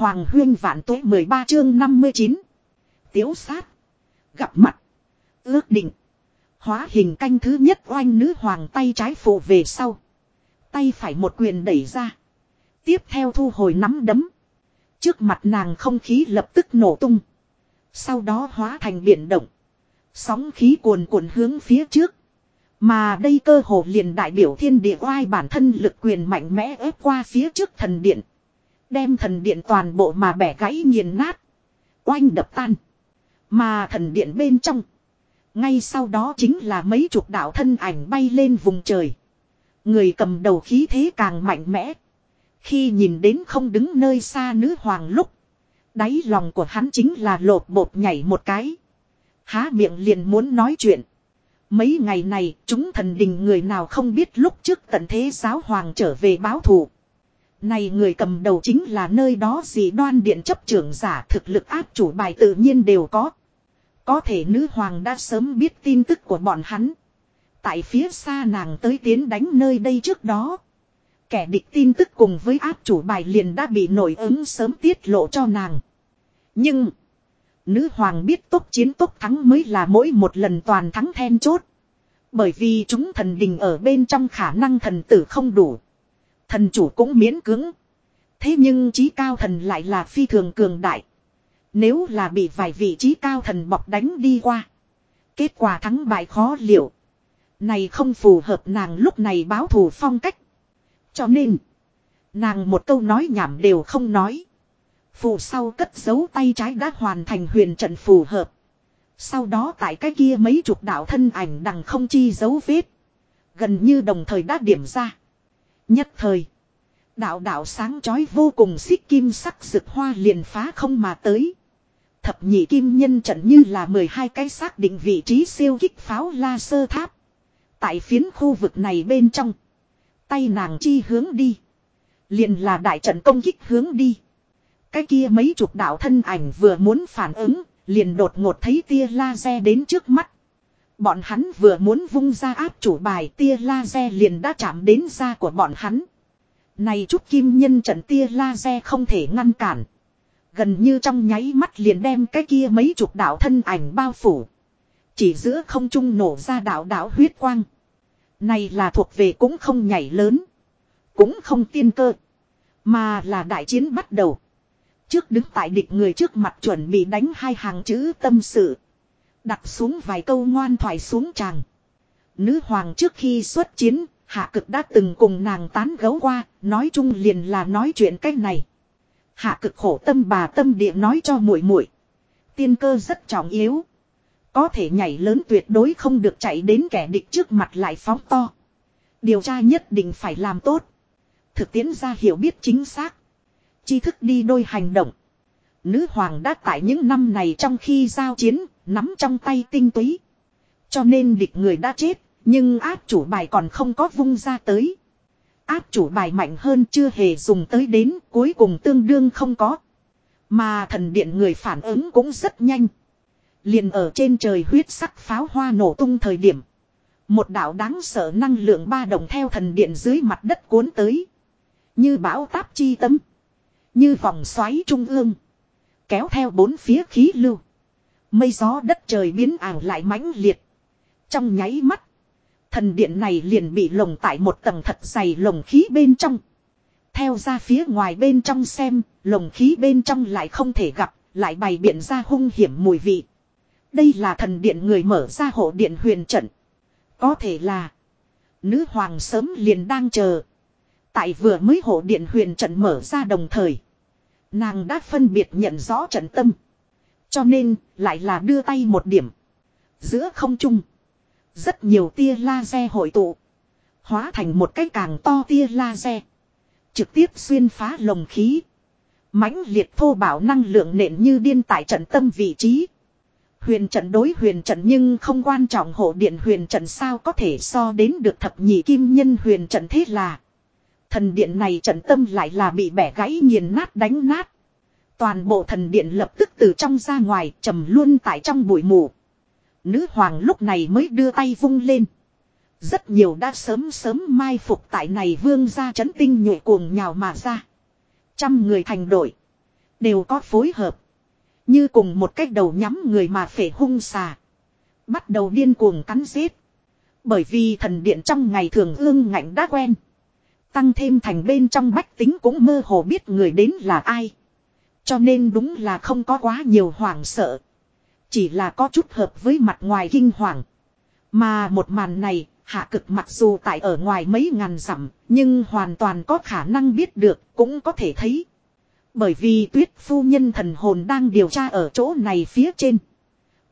Hoàng huyên vạn tuế 13 chương 59. Tiếu sát. Gặp mặt. Ước định. Hóa hình canh thứ nhất oanh nữ hoàng tay trái phụ về sau. Tay phải một quyền đẩy ra. Tiếp theo thu hồi nắm đấm. Trước mặt nàng không khí lập tức nổ tung. Sau đó hóa thành biển động. Sóng khí cuồn cuộn hướng phía trước. Mà đây cơ hồ liền đại biểu thiên địa oai bản thân lực quyền mạnh mẽ ép qua phía trước thần điện. Đem thần điện toàn bộ mà bẻ gãy nghiền nát. Oanh đập tan. Mà thần điện bên trong. Ngay sau đó chính là mấy chục đạo thân ảnh bay lên vùng trời. Người cầm đầu khí thế càng mạnh mẽ. Khi nhìn đến không đứng nơi xa nữ hoàng lúc. Đáy lòng của hắn chính là lột bột nhảy một cái. Há miệng liền muốn nói chuyện. Mấy ngày này, chúng thần đình người nào không biết lúc trước tận thế giáo hoàng trở về báo thù. Này người cầm đầu chính là nơi đó gì đoan điện chấp trưởng giả thực lực áp chủ bài tự nhiên đều có. Có thể nữ hoàng đã sớm biết tin tức của bọn hắn. Tại phía xa nàng tới tiến đánh nơi đây trước đó. Kẻ địch tin tức cùng với áp chủ bài liền đã bị nổi ứng sớm tiết lộ cho nàng. Nhưng. Nữ hoàng biết tốt chiến tốt thắng mới là mỗi một lần toàn thắng then chốt. Bởi vì chúng thần đình ở bên trong khả năng thần tử không đủ. Thần chủ cũng miễn cứng Thế nhưng trí cao thần lại là phi thường cường đại. Nếu là bị vài vị trí cao thần bọc đánh đi qua. Kết quả thắng bại khó liệu. Này không phù hợp nàng lúc này báo thù phong cách. Cho nên. Nàng một câu nói nhảm đều không nói. Phù sau cất giấu tay trái đã hoàn thành huyền trận phù hợp. Sau đó tại cái kia mấy chục đạo thân ảnh đằng không chi dấu vết. Gần như đồng thời đã điểm ra. Nhất thời. Đạo đạo sáng chói vô cùng xích kim sắc rực hoa liền phá không mà tới. Thập nhị kim nhân trận như là 12 cái xác định vị trí siêu kích pháo la sơ tháp. Tại phiến khu vực này bên trong. Tay nàng chi hướng đi. Liền là đại trận công kích hướng đi. Cái kia mấy chục đạo thân ảnh vừa muốn phản ứng, liền đột ngột thấy tia laser đến trước mắt. Bọn hắn vừa muốn vung ra áp chủ bài tia laser liền đã chạm đến da của bọn hắn. Này chút kim nhân trận tia laser không thể ngăn cản. Gần như trong nháy mắt liền đem cái kia mấy chục đạo thân ảnh bao phủ. Chỉ giữa không trung nổ ra đạo đạo huyết quang. Này là thuộc về cũng không nhảy lớn. Cũng không tiên cơ. Mà là đại chiến bắt đầu. Trước đứng tại địch người trước mặt chuẩn bị đánh hai hàng chữ tâm sự. Đặt xuống vài câu ngoan thoại xuống chàng Nữ hoàng trước khi xuất chiến, hạ cực đã từng cùng nàng tán gấu qua, nói chung liền là nói chuyện cách này. Hạ cực khổ tâm bà tâm địa nói cho muội muội Tiên cơ rất trọng yếu. Có thể nhảy lớn tuyệt đối không được chạy đến kẻ địch trước mặt lại phóng to. Điều tra nhất định phải làm tốt. Thực tiễn ra hiểu biết chính xác. Chi thức đi đôi hành động. Nữ hoàng đã tại những năm này trong khi giao chiến, nắm trong tay tinh túy. Cho nên địch người đã chết, nhưng áp chủ bài còn không có vung ra tới. Áp chủ bài mạnh hơn chưa hề dùng tới đến, cuối cùng tương đương không có. Mà thần điện người phản ứng cũng rất nhanh. Liền ở trên trời huyết sắc pháo hoa nổ tung thời điểm. Một đạo đáng sợ năng lượng ba đồng theo thần điện dưới mặt đất cuốn tới. Như bão táp chi tấm. Như vòng xoáy trung ương. Kéo theo bốn phía khí lưu. Mây gió đất trời biến ảo lại mãnh liệt. Trong nháy mắt. Thần điện này liền bị lồng tại một tầng thật dày lồng khí bên trong. Theo ra phía ngoài bên trong xem, lồng khí bên trong lại không thể gặp, lại bày biện ra hung hiểm mùi vị. Đây là thần điện người mở ra hộ điện huyền trận. Có thể là nữ hoàng sớm liền đang chờ. Tại vừa mới hộ điện huyền trận mở ra đồng thời. Nàng đã phân biệt nhận rõ trận tâm. Cho nên, lại là đưa tay một điểm. Giữa không trung. Rất nhiều tia laser hội tụ. Hóa thành một cái càng to tia laser. Trực tiếp xuyên phá lồng khí. mãnh liệt thô bảo năng lượng nện như điên tại trận tâm vị trí. Huyền trận đối huyền trận nhưng không quan trọng hộ điện huyền trận sao có thể so đến được thập nhị kim nhân huyền trận thế là. Thần điện này trận tâm lại là bị bẻ gãy nghiền nát đánh nát. Toàn bộ thần điện lập tức từ trong ra ngoài, trầm luôn tại trong bụi mù. Nữ hoàng lúc này mới đưa tay vung lên. Rất nhiều đã sớm sớm mai phục tại này vương ra chấn tinh nhuệ cuồng nhào mà ra. Trăm người thành đội. Đều có phối hợp. Như cùng một cách đầu nhắm người mà phể hung xà. Bắt đầu điên cuồng cắn giết. Bởi vì thần điện trong ngày thường ương ngạnh đã quen. Tăng thêm thành bên trong bách tính cũng mơ hồ biết người đến là ai. Cho nên đúng là không có quá nhiều hoảng sợ. Chỉ là có chút hợp với mặt ngoài kinh hoàng. Mà một màn này, hạ cực mặc dù tại ở ngoài mấy ngàn dặm, nhưng hoàn toàn có khả năng biết được, cũng có thể thấy. Bởi vì tuyết phu nhân thần hồn đang điều tra ở chỗ này phía trên.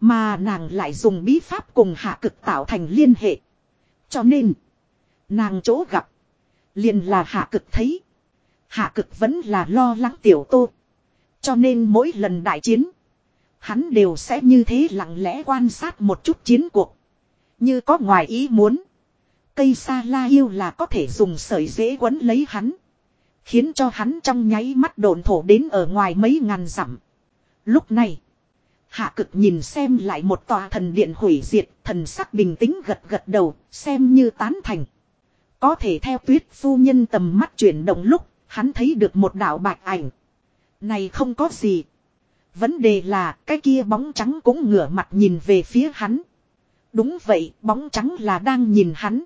Mà nàng lại dùng bí pháp cùng hạ cực tạo thành liên hệ. Cho nên, nàng chỗ gặp, liền là hạ cực thấy. Hạ cực vẫn là lo lắng tiểu tô. Cho nên mỗi lần đại chiến, hắn đều sẽ như thế lặng lẽ quan sát một chút chiến cuộc. Như có ngoài ý muốn. Cây sa la yêu là có thể dùng sợi dễ quấn lấy hắn. Khiến cho hắn trong nháy mắt đồn thổ đến ở ngoài mấy ngàn dặm. Lúc này. Hạ cực nhìn xem lại một tòa thần điện hủy diệt. Thần sắc bình tĩnh gật gật đầu. Xem như tán thành. Có thể theo tuyết phu nhân tầm mắt chuyển động lúc. Hắn thấy được một đạo bạch ảnh. Này không có gì. Vấn đề là cái kia bóng trắng cũng ngửa mặt nhìn về phía hắn. Đúng vậy, bóng trắng là đang nhìn hắn.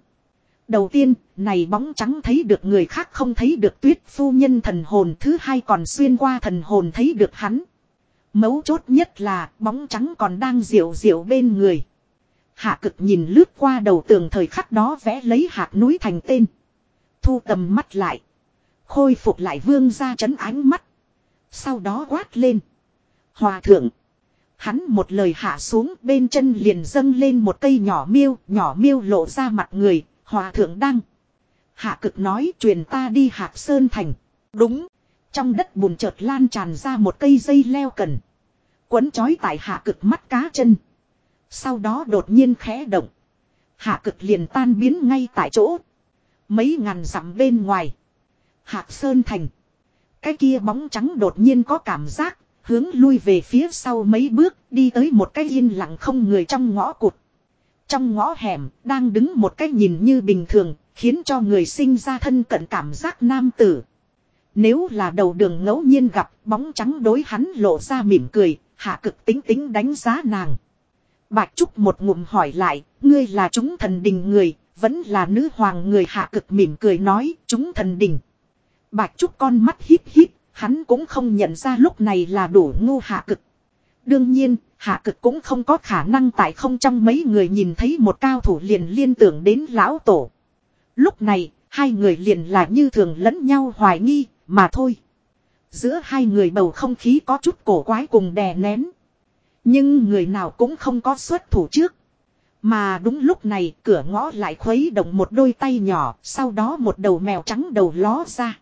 Đầu tiên, này bóng trắng thấy được người khác không thấy được tuyết phu nhân thần hồn thứ hai còn xuyên qua thần hồn thấy được hắn. Mấu chốt nhất là bóng trắng còn đang diệu diệu bên người. Hạ cực nhìn lướt qua đầu tường thời khắc đó vẽ lấy hạt núi thành tên. Thu tầm mắt lại. Khôi phục lại vương ra chấn ánh mắt. Sau đó quát lên. Hòa thượng. Hắn một lời hạ xuống bên chân liền dâng lên một cây nhỏ miêu, nhỏ miêu lộ ra mặt người, hòa thượng đăng. Hạ cực nói truyền ta đi hạc sơn thành. Đúng, trong đất bùn chợt lan tràn ra một cây dây leo cần. Quấn chói tại hạ cực mắt cá chân. Sau đó đột nhiên khẽ động. Hạ cực liền tan biến ngay tại chỗ. Mấy ngàn dặm bên ngoài. Hạc sơn thành. Cái kia bóng trắng đột nhiên có cảm giác hướng lui về phía sau mấy bước, đi tới một cái yên lặng không người trong ngõ cụt. Trong ngõ hẻm, đang đứng một cái nhìn như bình thường, khiến cho người sinh ra thân cận cảm giác nam tử. Nếu là đầu đường ngẫu nhiên gặp bóng trắng đối hắn lộ ra mỉm cười, hạ cực tính tính đánh giá nàng. Bạch Trúc một ngụm hỏi lại, ngươi là chúng thần đình người, vẫn là nữ hoàng người hạ cực mỉm cười nói, chúng thần đình. Bạch Trúc con mắt híp híp, Hắn cũng không nhận ra lúc này là đủ ngu hạ cực. Đương nhiên, hạ cực cũng không có khả năng tại không trong mấy người nhìn thấy một cao thủ liền liên tưởng đến lão tổ. Lúc này, hai người liền là như thường lẫn nhau hoài nghi, mà thôi. Giữa hai người bầu không khí có chút cổ quái cùng đè nén. Nhưng người nào cũng không có xuất thủ trước. Mà đúng lúc này cửa ngõ lại khuấy động một đôi tay nhỏ, sau đó một đầu mèo trắng đầu ló ra.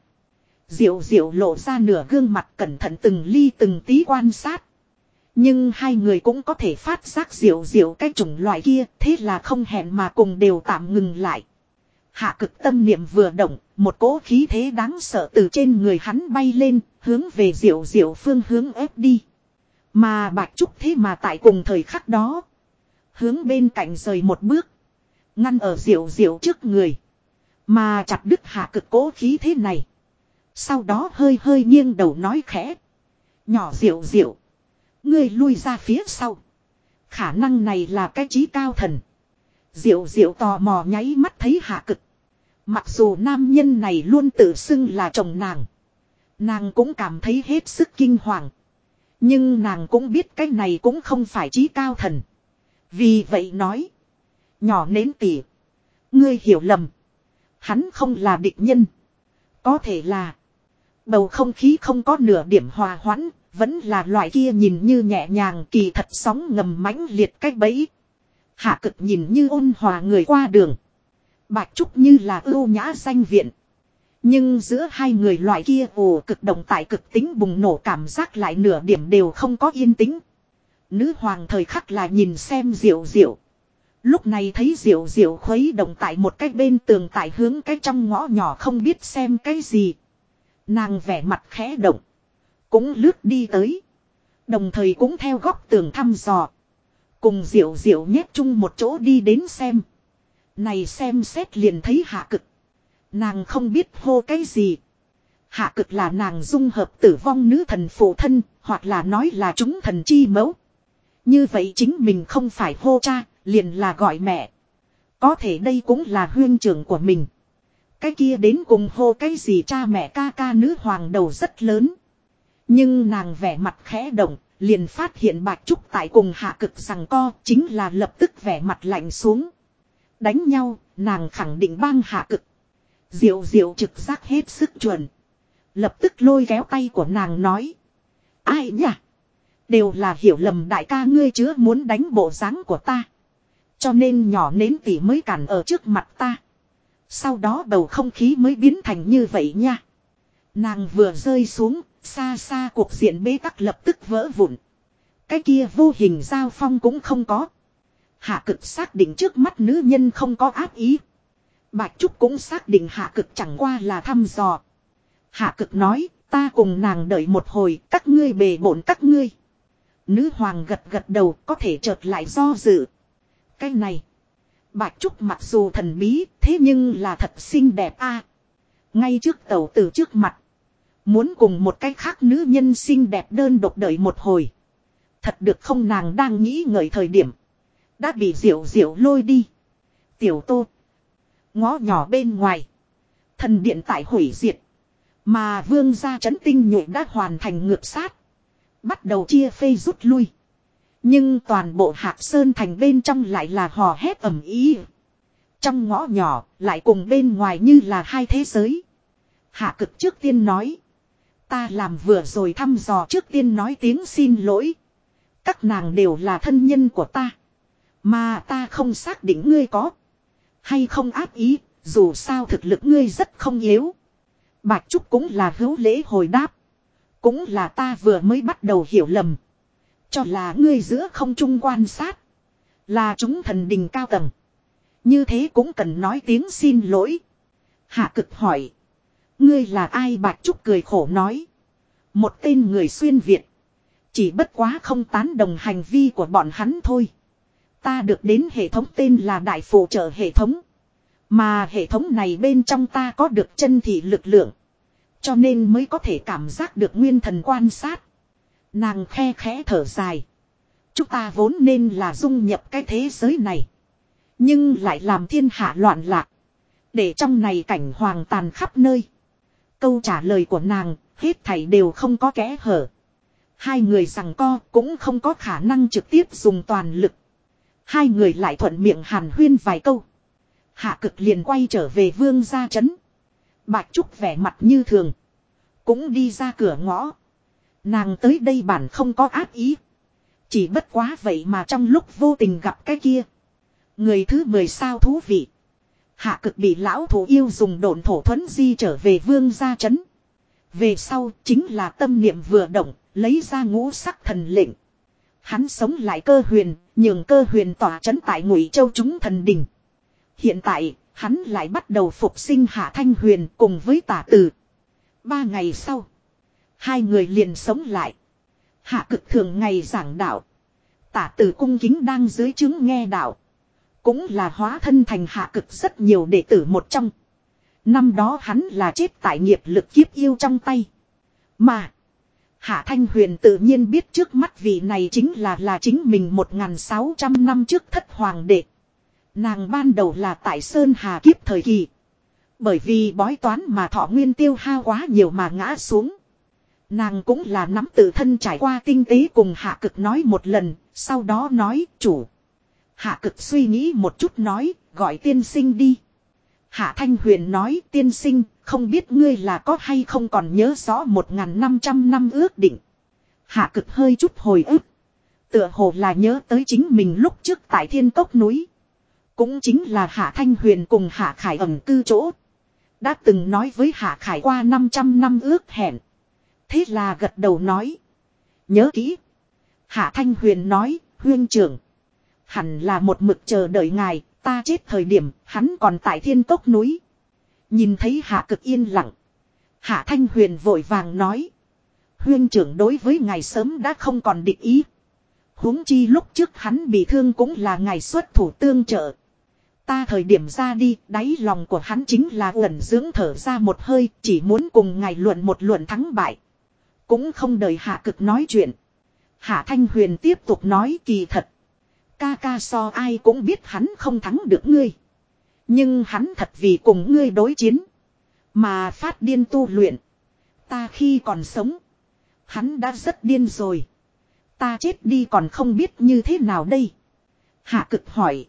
Diệu diệu lộ ra nửa gương mặt cẩn thận từng ly từng tí quan sát. Nhưng hai người cũng có thể phát giác diệu diệu cái chủng loại kia, thế là không hẹn mà cùng đều tạm ngừng lại. Hạ cực tâm niệm vừa động, một cỗ khí thế đáng sợ từ trên người hắn bay lên, hướng về diệu diệu phương hướng ép đi. Mà bạch trúc thế mà tại cùng thời khắc đó. Hướng bên cạnh rời một bước. Ngăn ở diệu diệu trước người. Mà chặt đứt hạ cực cố khí thế này. Sau đó hơi hơi nghiêng đầu nói khẽ. Nhỏ diệu diệu. Ngươi lui ra phía sau. Khả năng này là cái trí cao thần. Diệu diệu tò mò nháy mắt thấy hạ cực. Mặc dù nam nhân này luôn tự xưng là chồng nàng. Nàng cũng cảm thấy hết sức kinh hoàng. Nhưng nàng cũng biết cái này cũng không phải trí cao thần. Vì vậy nói. Nhỏ nến tỉ. Ngươi hiểu lầm. Hắn không là địch nhân. Có thể là. Bầu không khí không có nửa điểm hòa hoãn, vẫn là loại kia nhìn như nhẹ nhàng kỳ thật sóng ngầm mãnh liệt cách bẫy. Hạ cực nhìn như ôn hòa người qua đường. Bạch Trúc như là ưu nhã danh viện. Nhưng giữa hai người loại kia ồ cực động tại cực tính bùng nổ cảm giác lại nửa điểm đều không có yên tĩnh. Nữ hoàng thời khắc là nhìn xem diệu diệu. Lúc này thấy diệu diệu khuấy động tại một cái bên tường tại hướng cái trong ngõ nhỏ không biết xem cái gì. Nàng vẻ mặt khẽ động. Cũng lướt đi tới. Đồng thời cũng theo góc tường thăm dò. Cùng diệu diệu nhét chung một chỗ đi đến xem. Này xem xét liền thấy hạ cực. Nàng không biết hô cái gì. Hạ cực là nàng dung hợp tử vong nữ thần phụ thân, hoặc là nói là chúng thần chi mẫu. Như vậy chính mình không phải hô cha, liền là gọi mẹ. Có thể đây cũng là huyên trưởng của mình. Cái kia đến cùng hô cái gì cha mẹ ca ca nữ hoàng đầu rất lớn. Nhưng nàng vẻ mặt khẽ động, liền phát hiện bạch trúc tại cùng hạ cực rằng co chính là lập tức vẻ mặt lạnh xuống. Đánh nhau, nàng khẳng định bang hạ cực. Diệu diệu trực giác hết sức chuẩn. Lập tức lôi kéo tay của nàng nói. Ai nhỉ? Đều là hiểu lầm đại ca ngươi chứa muốn đánh bộ dáng của ta. Cho nên nhỏ nến tỉ mới cản ở trước mặt ta. Sau đó bầu không khí mới biến thành như vậy nha. Nàng vừa rơi xuống, xa xa cuộc diện bế tắc lập tức vỡ vụn. Cái kia vô hình giao phong cũng không có. Hạ cực xác định trước mắt nữ nhân không có áp ý. Bạch Trúc cũng xác định hạ cực chẳng qua là thăm dò. Hạ cực nói, ta cùng nàng đợi một hồi, các ngươi bề bổn các ngươi. Nữ hoàng gật gật đầu có thể chợt lại do dự. Cái này. Bạch Trúc mặc dù thần bí, thế nhưng là thật xinh đẹp a. Ngay trước tàu từ trước mặt. Muốn cùng một cái khác nữ nhân xinh đẹp đơn độc đợi một hồi. Thật được không nàng đang nghĩ ngợi thời điểm. Đã bị diệu diệu lôi đi. Tiểu tô. Ngõ nhỏ bên ngoài. Thần điện tại hủy diệt. Mà vương gia trấn tinh nhuệ đã hoàn thành ngược sát. Bắt đầu chia phê rút lui. Nhưng toàn bộ hạc sơn thành bên trong lại là hò hét ầm ý. Trong ngõ nhỏ lại cùng bên ngoài như là hai thế giới. Hạ cực trước tiên nói. Ta làm vừa rồi thăm dò trước tiên nói tiếng xin lỗi. Các nàng đều là thân nhân của ta. Mà ta không xác định ngươi có. Hay không áp ý, dù sao thực lực ngươi rất không yếu. Bạch Trúc cũng là hữu lễ hồi đáp. Cũng là ta vừa mới bắt đầu hiểu lầm. Cho là ngươi giữa không trung quan sát. Là chúng thần đình cao tầng. Như thế cũng cần nói tiếng xin lỗi. Hạ cực hỏi. Ngươi là ai Bạch Trúc cười khổ nói. Một tên người xuyên Việt. Chỉ bất quá không tán đồng hành vi của bọn hắn thôi. Ta được đến hệ thống tên là Đại Phụ trợ hệ thống. Mà hệ thống này bên trong ta có được chân thị lực lượng. Cho nên mới có thể cảm giác được nguyên thần quan sát. Nàng khe khẽ thở dài. Chúng ta vốn nên là dung nhập cái thế giới này. Nhưng lại làm thiên hạ loạn lạc. Để trong này cảnh hoàng tàn khắp nơi. Câu trả lời của nàng, hết thảy đều không có kẽ hở. Hai người rằng co cũng không có khả năng trực tiếp dùng toàn lực. Hai người lại thuận miệng hàn huyên vài câu. Hạ cực liền quay trở về vương gia trấn. Bạch Trúc vẻ mặt như thường. Cũng đi ra cửa ngõ. Nàng tới đây bản không có ác ý. Chỉ bất quá vậy mà trong lúc vô tình gặp cái kia. Người thứ mười sao thú vị. Hạ cực bị lão thủ yêu dùng độn thổ thuẫn di trở về vương gia chấn, Về sau chính là tâm niệm vừa động, lấy ra ngũ sắc thần lệnh. Hắn sống lại cơ huyền, nhường cơ huyền tỏa chấn tại ngụy châu chúng thần đình. Hiện tại, hắn lại bắt đầu phục sinh hạ thanh huyền cùng với tả tử. Ba ngày sau, hai người liền sống lại. Hạ cực thường ngày giảng đạo. Tả tử cung kính đang dưới chứng nghe đạo. Cũng là hóa thân thành hạ cực rất nhiều đệ tử một trong. Năm đó hắn là chết tại nghiệp lực kiếp yêu trong tay. Mà. Hạ Thanh Huyền tự nhiên biết trước mắt vị này chính là là chính mình 1.600 năm trước thất hoàng đệ. Nàng ban đầu là tại Sơn Hà kiếp thời kỳ. Bởi vì bói toán mà thọ nguyên tiêu hao quá nhiều mà ngã xuống. Nàng cũng là nắm tự thân trải qua tinh tế cùng hạ cực nói một lần, sau đó nói chủ. Hạ cực suy nghĩ một chút nói, gọi tiên sinh đi. Hạ Thanh Huyền nói tiên sinh, không biết ngươi là có hay không còn nhớ rõ 1.500 năm ước định. Hạ cực hơi chút hồi ức. Tựa hồ là nhớ tới chính mình lúc trước tại thiên cốc núi. Cũng chính là Hạ Thanh Huyền cùng Hạ Khải ẩn cư chỗ. Đã từng nói với Hạ Khải qua 500 năm ước hẹn. Thế là gật đầu nói. Nhớ kỹ. Hạ Thanh Huyền nói, huyên trưởng. Hẳn là một mực chờ đợi ngài, ta chết thời điểm, hắn còn tại thiên cốc núi. Nhìn thấy hạ cực yên lặng. Hạ Thanh Huyền vội vàng nói. Huyên trưởng đối với ngài sớm đã không còn địch ý. huống chi lúc trước hắn bị thương cũng là ngài xuất thủ tương trợ. ta thời điểm ra đi, đáy lòng của hắn chính là ẩn dưỡng thở ra một hơi, chỉ muốn cùng ngài luận một luận thắng bại. Cũng không đợi hạ cực nói chuyện. Hạ Thanh Huyền tiếp tục nói kỳ thật. Ca ca so ai cũng biết hắn không thắng được ngươi. Nhưng hắn thật vì cùng ngươi đối chiến. Mà phát điên tu luyện. Ta khi còn sống. Hắn đã rất điên rồi. Ta chết đi còn không biết như thế nào đây. Hạ cực hỏi.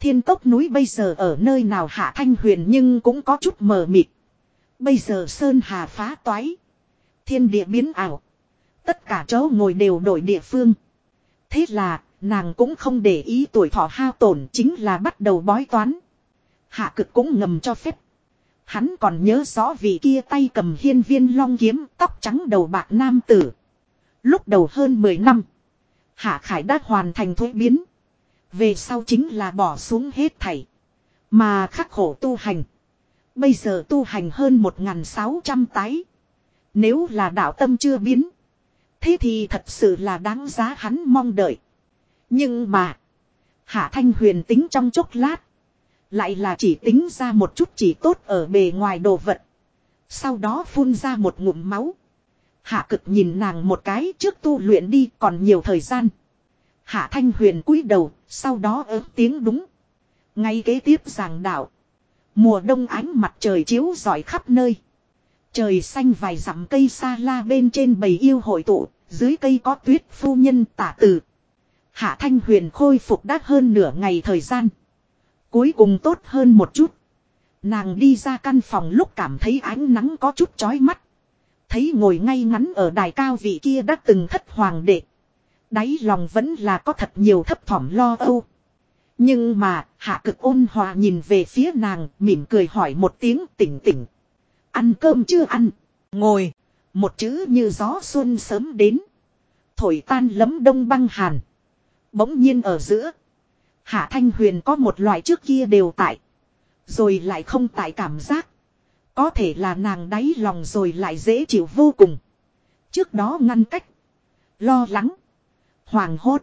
Thiên tốc núi bây giờ ở nơi nào hạ thanh huyền nhưng cũng có chút mờ mịt. Bây giờ sơn hà phá toái. Thiên địa biến ảo. Tất cả chỗ ngồi đều đổi địa phương. Thế là, nàng cũng không để ý tuổi thọ hao tổn chính là bắt đầu bói toán. Hạ cực cũng ngầm cho phép. Hắn còn nhớ rõ vị kia tay cầm hiên viên long kiếm tóc trắng đầu bạc nam tử. Lúc đầu hơn 10 năm. Hạ Khải đã hoàn thành thuế biến. Về sau chính là bỏ xuống hết thảy. Mà khắc khổ tu hành. Bây giờ tu hành hơn 1.600 tái. Nếu là đạo tâm chưa biến. Thế thì thật sự là đáng giá hắn mong đợi. Nhưng mà. Hạ Thanh Huyền tính trong chốc lát. Lại là chỉ tính ra một chút chỉ tốt ở bề ngoài đồ vật. Sau đó phun ra một ngụm máu. Hạ cực nhìn nàng một cái trước tu luyện đi còn nhiều thời gian. Hạ thanh huyền cúi đầu, sau đó ớt tiếng đúng. Ngay kế tiếp giảng đạo. Mùa đông ánh mặt trời chiếu rọi khắp nơi. Trời xanh vài dặm cây xa la bên trên bầy yêu hội tụ, dưới cây có tuyết phu nhân tả từ. Hạ thanh huyền khôi phục đã hơn nửa ngày thời gian. Cuối cùng tốt hơn một chút. Nàng đi ra căn phòng lúc cảm thấy ánh nắng có chút chói mắt. Thấy ngồi ngay ngắn ở đài cao vị kia đã từng thất hoàng đệ. Đáy lòng vẫn là có thật nhiều thấp thỏm lo âu. Nhưng mà, hạ cực ôn hòa nhìn về phía nàng, mỉm cười hỏi một tiếng tỉnh tỉnh. Ăn cơm chưa ăn? Ngồi. Một chữ như gió xuân sớm đến. Thổi tan lấm đông băng hàn. Bỗng nhiên ở giữa. Hạ Thanh Huyền có một loại trước kia đều tại. Rồi lại không tại cảm giác. Có thể là nàng đáy lòng rồi lại dễ chịu vô cùng. Trước đó ngăn cách. Lo lắng. Hoàng hốt.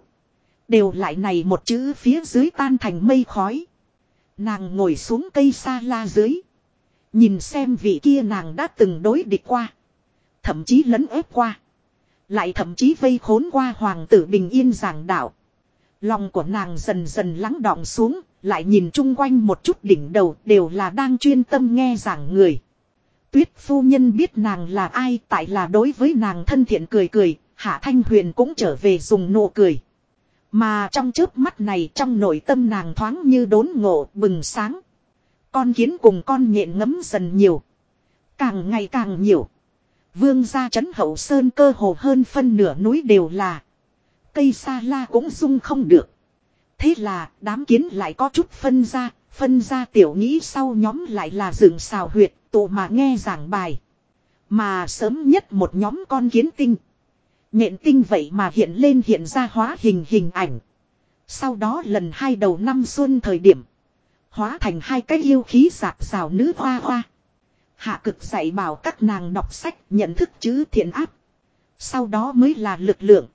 Đều lại này một chữ phía dưới tan thành mây khói. Nàng ngồi xuống cây sa la dưới. Nhìn xem vị kia nàng đã từng đối địch qua. Thậm chí lấn ép qua. Lại thậm chí vây khốn qua hoàng tử bình yên giảng đạo. Lòng của nàng dần dần lắng đọng xuống, lại nhìn chung quanh một chút đỉnh đầu đều là đang chuyên tâm nghe giảng người. Tuyết phu nhân biết nàng là ai tại là đối với nàng thân thiện cười cười, Hạ Thanh Huyền cũng trở về dùng nụ cười. Mà trong chớp mắt này trong nội tâm nàng thoáng như đốn ngộ bừng sáng. Con kiến cùng con nhện ngấm dần nhiều. Càng ngày càng nhiều. Vương gia trấn hậu sơn cơ hồ hơn phân nửa núi đều là. Cây sa la cũng dung không được. Thế là đám kiến lại có chút phân ra, phân ra tiểu nghĩ sau nhóm lại là rừng xào huyệt, tụ mà nghe giảng bài. Mà sớm nhất một nhóm con kiến tinh. Nhện tinh vậy mà hiện lên hiện ra hóa hình hình ảnh. Sau đó lần hai đầu năm xuân thời điểm. Hóa thành hai cái yêu khí sạc xào nữ hoa hoa. Hạ cực dạy bảo các nàng đọc sách, nhận thức chữ thiện áp. Sau đó mới là lực lượng.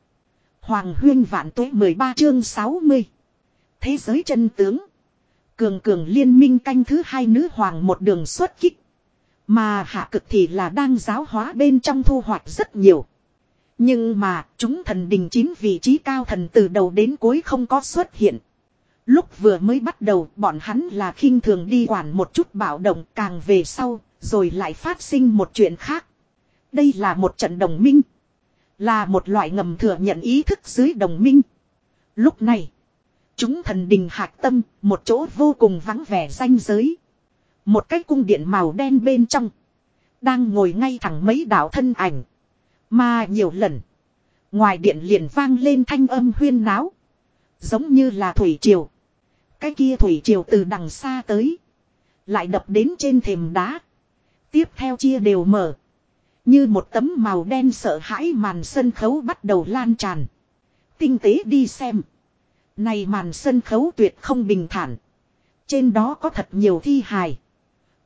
Hoàng huyên vạn tuế 13 chương 60. Thế giới chân tướng. Cường cường liên minh canh thứ hai nữ hoàng một đường xuất kích. Mà hạ cực thì là đang giáo hóa bên trong thu hoạch rất nhiều. Nhưng mà chúng thần đình chín vị trí cao thần từ đầu đến cuối không có xuất hiện. Lúc vừa mới bắt đầu bọn hắn là khinh thường đi quản một chút bạo động càng về sau rồi lại phát sinh một chuyện khác. Đây là một trận đồng minh. Là một loại ngầm thừa nhận ý thức dưới đồng minh. Lúc này, chúng thần đình hạc tâm, một chỗ vô cùng vắng vẻ danh giới. Một cái cung điện màu đen bên trong. Đang ngồi ngay thẳng mấy đạo thân ảnh. Mà nhiều lần. Ngoài điện liền vang lên thanh âm huyên náo. Giống như là thủy triều. Cái kia thủy triều từ đằng xa tới. Lại đập đến trên thềm đá. Tiếp theo chia đều mở. Như một tấm màu đen sợ hãi màn sân khấu bắt đầu lan tràn. Tinh tế đi xem. Này màn sân khấu tuyệt không bình thản. Trên đó có thật nhiều thi hài.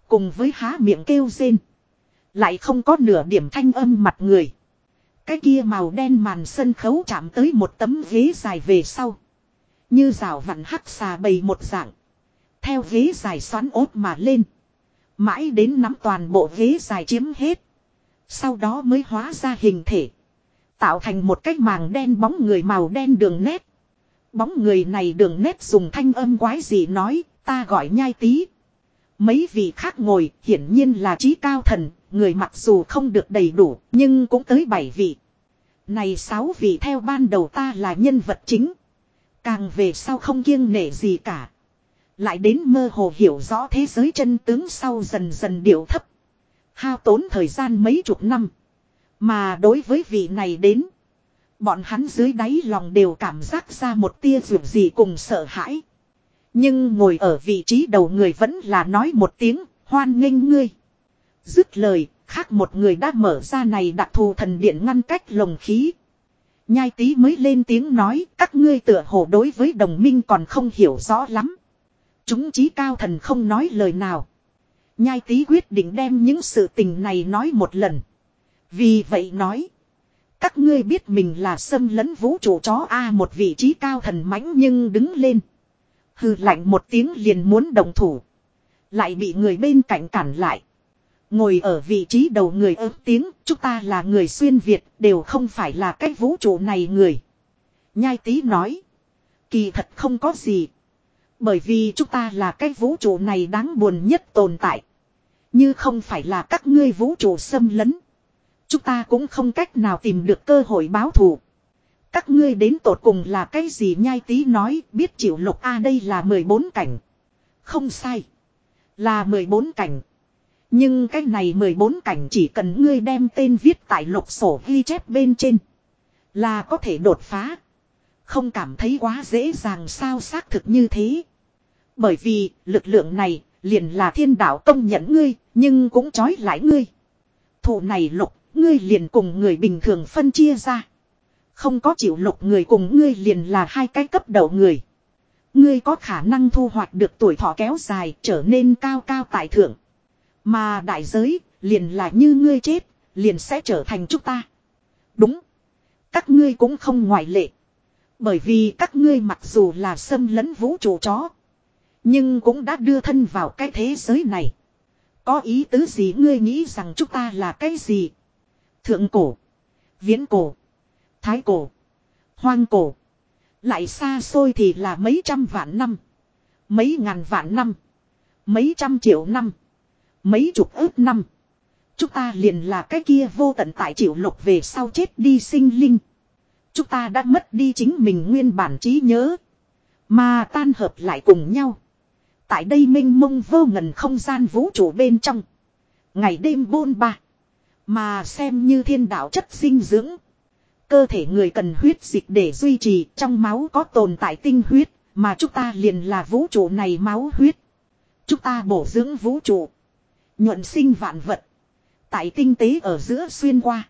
Cùng với há miệng kêu rên. Lại không có nửa điểm thanh âm mặt người. Cái kia màu đen màn sân khấu chạm tới một tấm ghế dài về sau. Như rào vặn hắc xà bầy một dạng. Theo ghế dài xoắn ốt mà lên. Mãi đến nắm toàn bộ ghế dài chiếm hết. Sau đó mới hóa ra hình thể. Tạo thành một cái màng đen bóng người màu đen đường nét. Bóng người này đường nét dùng thanh âm quái gì nói, ta gọi nhai tí. Mấy vị khác ngồi, hiển nhiên là trí cao thần, người mặc dù không được đầy đủ, nhưng cũng tới bảy vị. Này sáu vị theo ban đầu ta là nhân vật chính. Càng về sau không kiêng nể gì cả. Lại đến mơ hồ hiểu rõ thế giới chân tướng sau dần dần điệu thấp. Hao tốn thời gian mấy chục năm. Mà đối với vị này đến. Bọn hắn dưới đáy lòng đều cảm giác ra một tia rượu gì cùng sợ hãi. Nhưng ngồi ở vị trí đầu người vẫn là nói một tiếng, hoan nghênh ngươi. Dứt lời, khác một người đã mở ra này đặc thù thần điện ngăn cách lồng khí. Nhai tí mới lên tiếng nói, các ngươi tựa hồ đối với đồng minh còn không hiểu rõ lắm. Chúng trí cao thần không nói lời nào. Nhai tí quyết định đem những sự tình này nói một lần. Vì vậy nói. Các ngươi biết mình là xâm lấn vũ trụ chó A một vị trí cao thần mãnh nhưng đứng lên. Hừ lạnh một tiếng liền muốn đồng thủ. Lại bị người bên cạnh cản lại. Ngồi ở vị trí đầu người ớt tiếng, chúng ta là người xuyên Việt, đều không phải là cái vũ trụ này người. Nhai tí nói. Kỳ thật không có gì. Bởi vì chúng ta là cái vũ trụ này đáng buồn nhất tồn tại. Như không phải là các ngươi vũ trụ xâm lấn. Chúng ta cũng không cách nào tìm được cơ hội báo thù. Các ngươi đến tột cùng là cái gì nhai tí nói biết chịu lục A đây là 14 cảnh. Không sai. Là 14 cảnh. Nhưng cái này 14 cảnh chỉ cần ngươi đem tên viết tại lục sổ ghi chép bên trên. Là có thể đột phá. Không cảm thấy quá dễ dàng sao xác thực như thế. Bởi vì lực lượng này liền là thiên đạo công nhận ngươi, nhưng cũng trói lại ngươi. Thủ này lục, ngươi liền cùng người bình thường phân chia ra. Không có chịu lục người cùng ngươi liền là hai cái cấp đầu người. Ngươi có khả năng thu hoạch được tuổi thọ kéo dài trở nên cao cao tại thượng. Mà đại giới, liền là như ngươi chết, liền sẽ trở thành chúng ta. Đúng. Các ngươi cũng không ngoại lệ. Bởi vì các ngươi mặc dù là xâm lấn vũ trụ chó. Nhưng cũng đã đưa thân vào cái thế giới này. Có ý tứ gì ngươi nghĩ rằng chúng ta là cái gì? Thượng cổ. Viễn cổ. Thái cổ. Hoang cổ. Lại xa xôi thì là mấy trăm vạn năm. Mấy ngàn vạn năm. Mấy trăm triệu năm. Mấy chục ước năm. Chúng ta liền là cái kia vô tận tại chịu lục về sau chết đi sinh linh. Chúng ta đã mất đi chính mình nguyên bản trí nhớ. Mà tan hợp lại cùng nhau. Tại đây minh mông vô ngần không gian vũ trụ bên trong. Ngày đêm bôn ba. Mà xem như thiên đạo chất sinh dưỡng. Cơ thể người cần huyết dịch để duy trì trong máu có tồn tại tinh huyết. Mà chúng ta liền là vũ trụ này máu huyết. Chúng ta bổ dưỡng vũ trụ. Nhuận sinh vạn vật. Tại tinh tế ở giữa xuyên qua.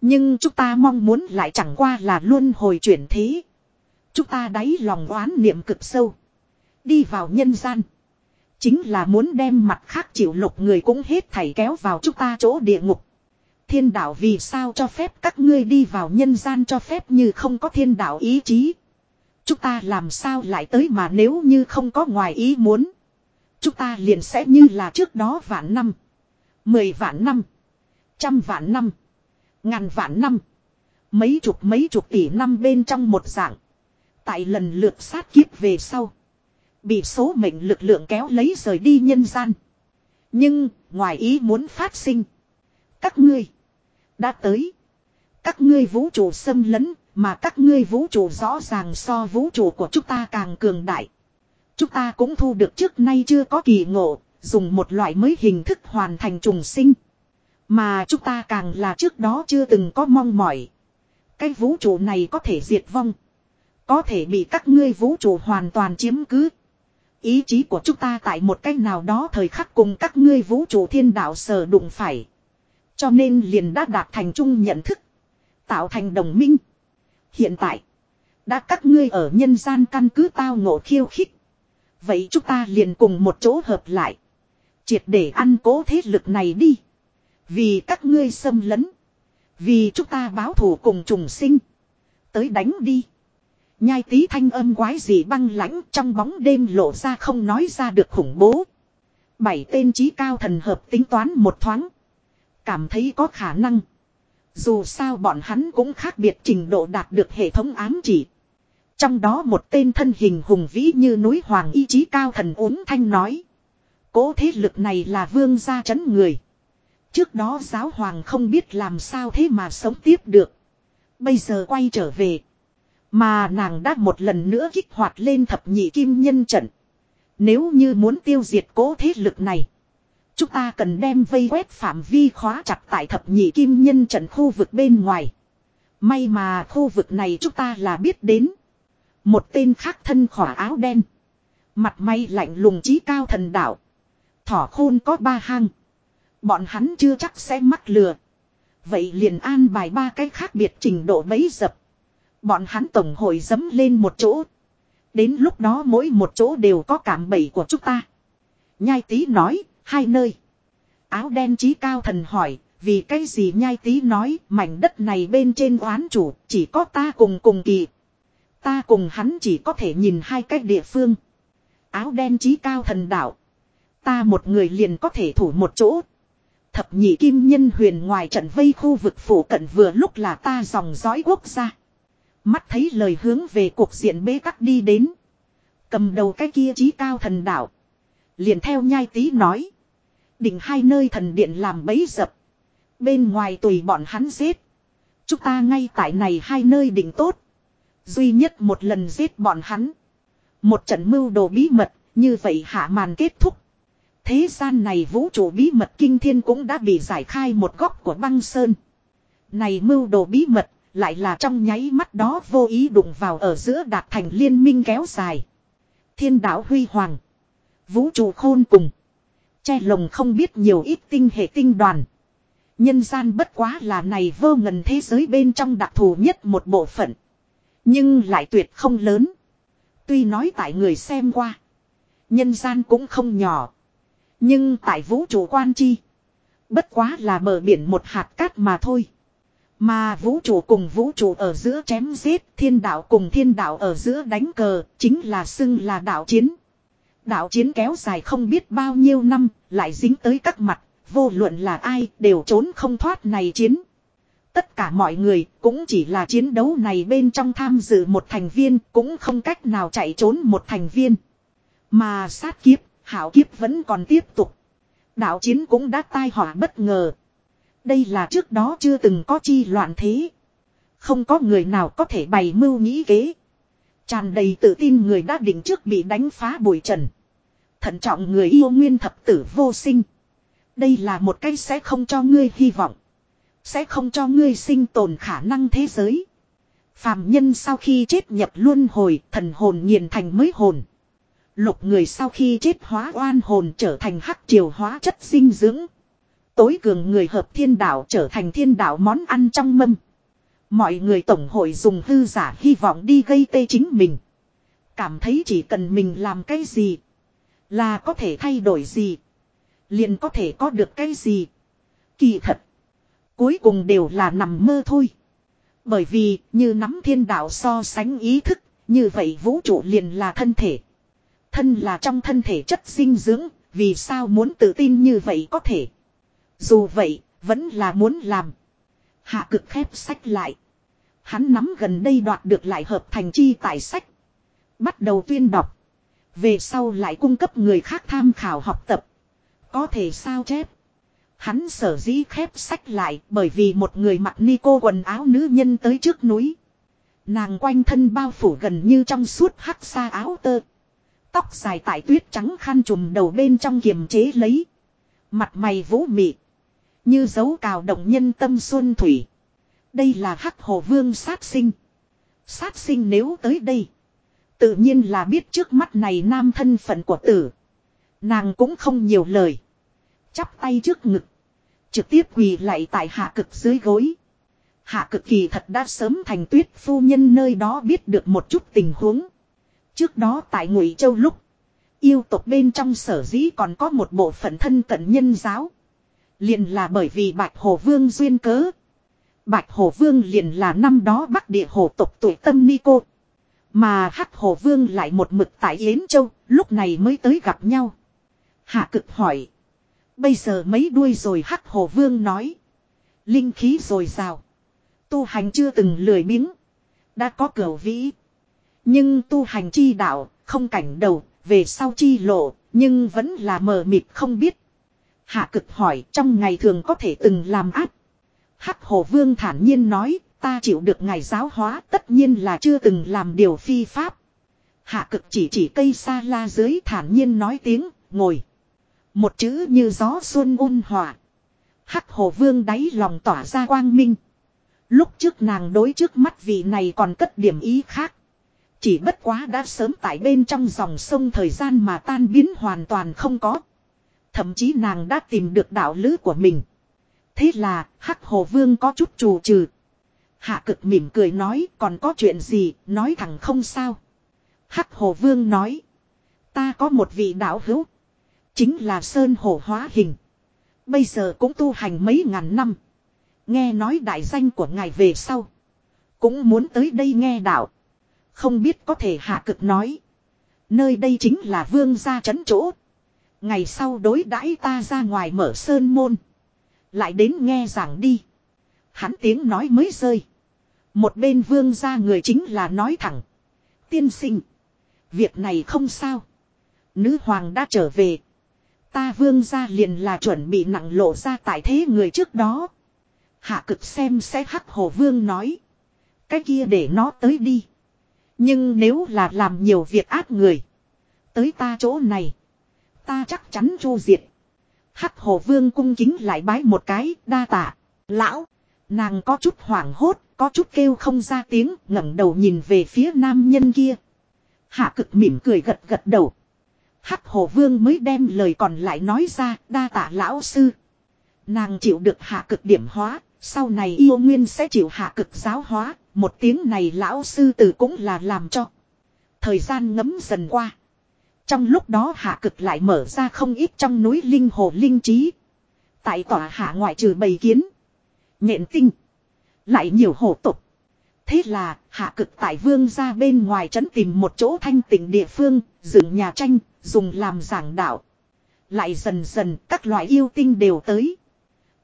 Nhưng chúng ta mong muốn lại chẳng qua là luôn hồi chuyển thế. Chúng ta đáy lòng oán niệm cực sâu. Đi vào nhân gian. Chính là muốn đem mặt khác chịu lục người cũng hết thảy kéo vào chúng ta chỗ địa ngục. Thiên đạo vì sao cho phép các ngươi đi vào nhân gian cho phép như không có thiên đạo ý chí. Chúng ta làm sao lại tới mà nếu như không có ngoài ý muốn. Chúng ta liền sẽ như là trước đó vạn năm. Mười vạn năm. Trăm vạn năm. Ngàn vạn năm. Mấy chục mấy chục tỷ năm bên trong một dạng. Tại lần lượt sát kiếp về sau. Bị số mệnh lực lượng kéo lấy rời đi nhân gian. Nhưng, ngoài ý muốn phát sinh. Các ngươi. Đã tới. Các ngươi vũ trụ xâm lấn. Mà các ngươi vũ trụ rõ ràng so vũ trụ của chúng ta càng cường đại. Chúng ta cũng thu được trước nay chưa có kỳ ngộ, dùng một loại mới hình thức hoàn thành trùng sinh. Mà chúng ta càng là trước đó chưa từng có mong mỏi. Cái vũ trụ này có thể diệt vong. Có thể bị các ngươi vũ trụ hoàn toàn chiếm cứ. Ý chí của chúng ta tại một cách nào đó thời khắc cùng các ngươi vũ trụ thiên đạo sở đụng phải. Cho nên liền đã đạt thành chung nhận thức. Tạo thành đồng minh. Hiện tại. Đã các ngươi ở nhân gian căn cứ tao ngộ khiêu khích. Vậy chúng ta liền cùng một chỗ hợp lại. Triệt để ăn cố thế lực này đi. Vì các ngươi xâm lấn. Vì chúng ta báo thù cùng trùng sinh. Tới đánh đi. Nhai tí thanh âm quái gì băng lãnh trong bóng đêm lộ ra không nói ra được khủng bố. Bảy tên trí cao thần hợp tính toán một thoáng. Cảm thấy có khả năng. Dù sao bọn hắn cũng khác biệt trình độ đạt được hệ thống ám chỉ. Trong đó một tên thân hình hùng vĩ như núi hoàng ý chí cao thần uống thanh nói. Cố thế lực này là vương gia chấn người. Trước đó giáo hoàng không biết làm sao thế mà sống tiếp được. Bây giờ quay trở về. Mà nàng đã một lần nữa kích hoạt lên thập nhị kim nhân trận. Nếu như muốn tiêu diệt cố thế lực này. Chúng ta cần đem vây quét phạm vi khóa chặt tại thập nhị kim nhân trận khu vực bên ngoài. May mà khu vực này chúng ta là biết đến. Một tên khác thân khỏa áo đen. Mặt may lạnh lùng trí cao thần đạo. Thỏ khôn có ba hang. Bọn hắn chưa chắc sẽ mắc lừa. Vậy liền an bài ba cái khác biệt trình độ bấy dập. Bọn hắn tổng hội dấm lên một chỗ. Đến lúc đó mỗi một chỗ đều có cảm bẫy của chúng ta. Nhai tí nói, hai nơi. Áo đen trí cao thần hỏi, vì cái gì nhai tí nói mảnh đất này bên trên oán chủ chỉ có ta cùng cùng kỳ. Ta cùng hắn chỉ có thể nhìn hai cách địa phương. Áo đen trí cao thần đạo. Ta một người liền có thể thủ một chỗ. Thập nhị kim nhân huyền ngoài trận vây khu vực phủ cận vừa lúc là ta dòng dõi quốc gia. Mắt thấy lời hướng về cuộc diện bế tắc đi đến. Cầm đầu cái kia trí cao thần đạo. Liền theo nhai tí nói. Định hai nơi thần điện làm bấy dập. Bên ngoài tùy bọn hắn giết. Chúng ta ngay tại này hai nơi định tốt. Duy nhất một lần giết bọn hắn. Một trận mưu đồ bí mật, như vậy hạ màn kết thúc. Thế gian này vũ trụ bí mật kinh thiên cũng đã bị giải khai một góc của băng sơn. Này mưu đồ bí mật, lại là trong nháy mắt đó vô ý đụng vào ở giữa đạt thành liên minh kéo dài. Thiên đạo huy hoàng. Vũ trụ khôn cùng. Che lồng không biết nhiều ít tinh hệ tinh đoàn. Nhân gian bất quá là này vô ngần thế giới bên trong đặc thù nhất một bộ phận. Nhưng lại tuyệt không lớn. Tuy nói tại người xem qua. Nhân gian cũng không nhỏ. Nhưng tại vũ trụ quan chi. Bất quá là bờ biển một hạt cát mà thôi. Mà vũ trụ cùng vũ trụ ở giữa chém giết, thiên đạo cùng thiên đạo ở giữa đánh cờ, chính là xưng là đạo chiến. Đạo chiến kéo dài không biết bao nhiêu năm, lại dính tới các mặt, vô luận là ai đều trốn không thoát này chiến. Tất cả mọi người cũng chỉ là chiến đấu này bên trong tham dự một thành viên cũng không cách nào chạy trốn một thành viên. Mà sát kiếp, hảo kiếp vẫn còn tiếp tục. Đạo chiến cũng đã tai họa bất ngờ. Đây là trước đó chưa từng có chi loạn thế. Không có người nào có thể bày mưu nghĩ kế. Tràn đầy tự tin người đã định trước bị đánh phá bụi trần. Thận trọng người yêu nguyên thập tử vô sinh. Đây là một cái sẽ không cho ngươi hy vọng. Sẽ không cho ngươi sinh tồn khả năng thế giới. Phàm nhân sau khi chết nhập luân hồi, thần hồn nghiền thành mới hồn. Lục người sau khi chết hóa oan hồn trở thành hắc triều hóa chất dinh dưỡng. Tối cường người hợp thiên đạo trở thành thiên đạo món ăn trong mâm. Mọi người tổng hội dùng hư giả hy vọng đi gây tê chính mình. Cảm thấy chỉ cần mình làm cái gì. Là có thể thay đổi gì. Liền có thể có được cái gì. Kỳ thật. Cuối cùng đều là nằm mơ thôi. Bởi vì như nắm thiên đạo so sánh ý thức. Như vậy vũ trụ liền là thân thể. Thân là trong thân thể chất dinh dưỡng. Vì sao muốn tự tin như vậy có thể. Dù vậy, vẫn là muốn làm. Hạ cực khép sách lại. Hắn nắm gần đây đoạt được lại hợp thành chi tài sách. Bắt đầu tuyên đọc. Về sau lại cung cấp người khác tham khảo học tập. Có thể sao chép. Hắn sở dĩ khép sách lại bởi vì một người mặc ni cô quần áo nữ nhân tới trước núi. Nàng quanh thân bao phủ gần như trong suốt hắc xa áo tơ. Tóc dài tại tuyết trắng khăn trùm đầu bên trong kiềm chế lấy. Mặt mày vũ mị. Như dấu cào động nhân tâm xuân thủy. Đây là hắc hồ vương sát sinh. Sát sinh nếu tới đây. Tự nhiên là biết trước mắt này nam thân phận của tử. Nàng cũng không nhiều lời. Chắp tay trước ngực. Trực tiếp quỳ lại tại hạ cực dưới gối. Hạ cực kỳ thật đã sớm thành tuyết phu nhân nơi đó biết được một chút tình huống. Trước đó tại Ngụy Châu lúc. Yêu tộc bên trong sở dĩ còn có một bộ phận thân cận nhân giáo. Liền là bởi vì Bạch Hồ Vương duyên cớ. Bạch Hồ Vương liền là năm đó bắc địa hồ tộc tuổi tâm ni cô. Mà Hắc Hồ Vương lại một mực tại Yến Châu, lúc này mới tới gặp nhau. Hạ cực hỏi. Bây giờ mấy đuôi rồi Hắc Hồ Vương nói. Linh khí rồi rào. Tu hành chưa từng lười biếng. Đã có cửa vĩ. Nhưng tu hành chi đạo, không cảnh đầu, về sau chi lộ, nhưng vẫn là mờ mịt không biết. Hạ cực hỏi trong ngày thường có thể từng làm áp. Hắc Hồ Vương thản nhiên nói, ta chịu được ngài giáo hóa tất nhiên là chưa từng làm điều phi pháp. Hạ cực chỉ chỉ cây sa la dưới thản nhiên nói tiếng, ngồi. Một chữ như gió xuân ôn hòa. Hắc Hồ Vương đáy lòng tỏa ra quang minh. Lúc trước nàng đối trước mắt vị này còn cất điểm ý khác. Chỉ bất quá đã sớm tại bên trong dòng sông thời gian mà tan biến hoàn toàn không có. Thậm chí nàng đã tìm được đạo lữ của mình. Thế là, Hắc Hồ Vương có chút trù trừ. Hạ cực mỉm cười nói còn có chuyện gì, nói thẳng không sao. Hắc Hồ Vương nói. Ta có một vị đạo hữu. Chính là Sơn Hồ Hóa Hình. Bây giờ cũng tu hành mấy ngàn năm. Nghe nói đại danh của ngài về sau. Cũng muốn tới đây nghe đạo. Không biết có thể hạ cực nói. Nơi đây chính là vương gia trấn chỗ. Ngày sau đối đãi ta ra ngoài mở sơn môn. Lại đến nghe giảng đi. Hắn tiếng nói mới rơi. Một bên vương gia người chính là nói thẳng. Tiên sinh. Việc này không sao. Nữ hoàng đã trở về. Ta vương ra liền là chuẩn bị nặng lộ ra tại thế người trước đó. Hạ cực xem sẽ hắc hồ vương nói. Cái kia để nó tới đi. Nhưng nếu là làm nhiều việc ác người. Tới ta chỗ này. Ta chắc chắn chu diệt. Hắc hồ vương cung kính lại bái một cái, đa tạ. Lão. Nàng có chút hoảng hốt. Có chút kêu không ra tiếng, ngẩng đầu nhìn về phía nam nhân kia. Hạ cực mỉm cười gật gật đầu. Hắc hồ vương mới đem lời còn lại nói ra, đa tạ lão sư. Nàng chịu được hạ cực điểm hóa. Sau này yêu nguyên sẽ chịu hạ cực giáo hóa. Một tiếng này lão sư từ cũng là làm cho. Thời gian ngấm dần qua. Trong lúc đó hạ cực lại mở ra không ít trong núi linh hồ linh trí. Tại tòa hạ ngoại trừ bầy kiến. Nhện tinh. Lại nhiều hổ tục. Thế là hạ cực tại vương ra bên ngoài trấn tìm một chỗ thanh tỉnh địa phương. Dựng nhà tranh. Dùng làm giảng đạo. Lại dần dần, các loại yêu tinh đều tới.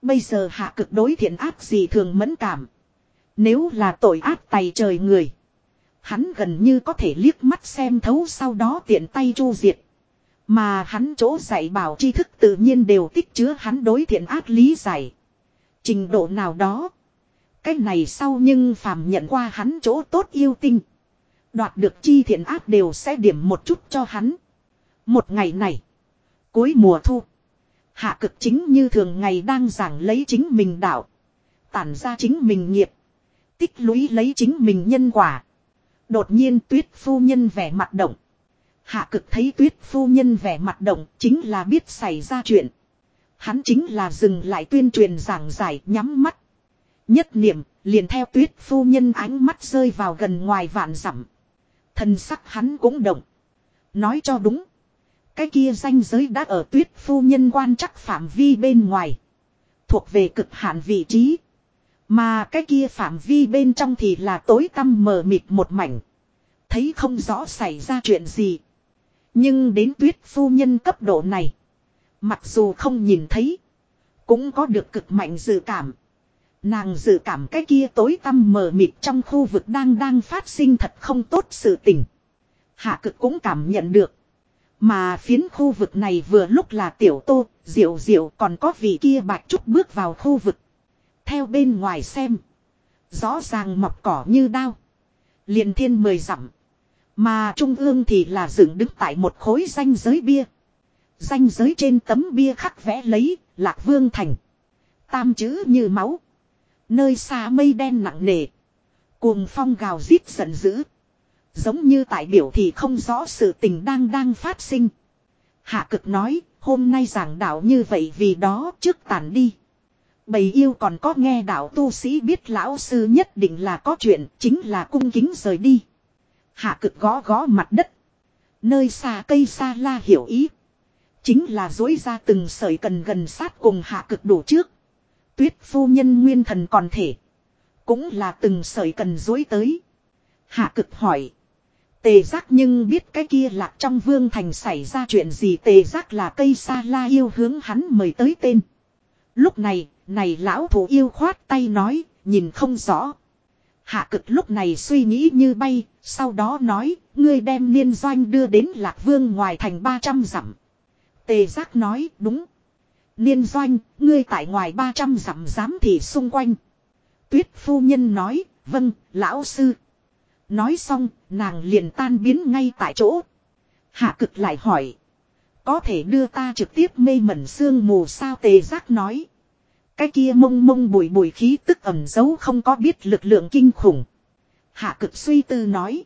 Bây giờ hạ cực đối thiện ác gì thường mẫn cảm. Nếu là tội ác tay trời người. Hắn gần như có thể liếc mắt xem thấu sau đó tiện tay chu diệt. Mà hắn chỗ dạy bảo tri thức tự nhiên đều tích chứa hắn đối thiện ác lý giải. Trình độ nào đó. Cái này sau nhưng phàm nhận qua hắn chỗ tốt yêu tinh. Đoạt được chi thiện ác đều sẽ điểm một chút cho hắn. Một ngày này. Cuối mùa thu. Hạ cực chính như thường ngày đang giảng lấy chính mình đạo. Tản ra chính mình nghiệp. Tích lũy lấy chính mình nhân quả. Đột nhiên tuyết phu nhân vẻ mặt động. Hạ cực thấy tuyết phu nhân vẻ mặt động chính là biết xảy ra chuyện. Hắn chính là dừng lại tuyên truyền giảng giải nhắm mắt. Nhất niệm, liền theo tuyết phu nhân ánh mắt rơi vào gần ngoài vạn dặm Thần sắc hắn cũng động. Nói cho đúng. Cái kia danh giới đã ở tuyết phu nhân quan chắc phạm vi bên ngoài. Thuộc về cực hạn vị trí. Mà cái kia phạm vi bên trong thì là tối tăm mờ mịt một mảnh. Thấy không rõ xảy ra chuyện gì. Nhưng đến tuyết phu nhân cấp độ này. Mặc dù không nhìn thấy. Cũng có được cực mạnh dự cảm. Nàng dự cảm cái kia tối tăm mờ mịt trong khu vực đang đang phát sinh thật không tốt sự tình. Hạ cực cũng cảm nhận được. Mà phiến khu vực này vừa lúc là tiểu tô, diệu diệu còn có vị kia bạch trúc bước vào khu vực. Theo bên ngoài xem. Rõ ràng mọc cỏ như đao. liền thiên mười dặm. Mà trung ương thì là dựng đứng tại một khối danh giới bia. Danh giới trên tấm bia khắc vẽ lấy, lạc vương thành. Tam chữ như máu. Nơi xa mây đen nặng nề. Cuồng phong gào rít giận dữ. Giống như tại biểu thì không rõ sự tình đang đang phát sinh. Hạ cực nói, hôm nay giảng đạo như vậy vì đó trước tàn đi. Bầy yêu còn có nghe đạo tu sĩ biết lão sư nhất định là có chuyện, chính là cung kính rời đi. Hạ cực gõ gõ mặt đất. Nơi xa cây xa la hiểu ý. Chính là dối ra từng sợi cần gần sát cùng hạ cực đổ trước. Tuyết phu nhân nguyên thần còn thể. Cũng là từng sợi cần dối tới. Hạ cực hỏi. Tề giác nhưng biết cái kia lạc trong vương thành xảy ra chuyện gì tề giác là cây sa la yêu hướng hắn mời tới tên. Lúc này, này lão thủ yêu khoát tay nói, nhìn không rõ. Hạ cực lúc này suy nghĩ như bay, sau đó nói, ngươi đem niên doanh đưa đến lạc vương ngoài thành 300 dặm. Tề giác nói, đúng. Niên doanh, ngươi tại ngoài 300 dặm giám thị xung quanh. Tuyết phu nhân nói, vâng, lão sư. Nói xong, nàng liền tan biến ngay tại chỗ. Hạ cực lại hỏi. Có thể đưa ta trực tiếp mê mẩn sương mù sao tề giác nói. Cái kia mông mông bùi bùi khí tức ẩm giấu không có biết lực lượng kinh khủng. Hạ cực suy tư nói.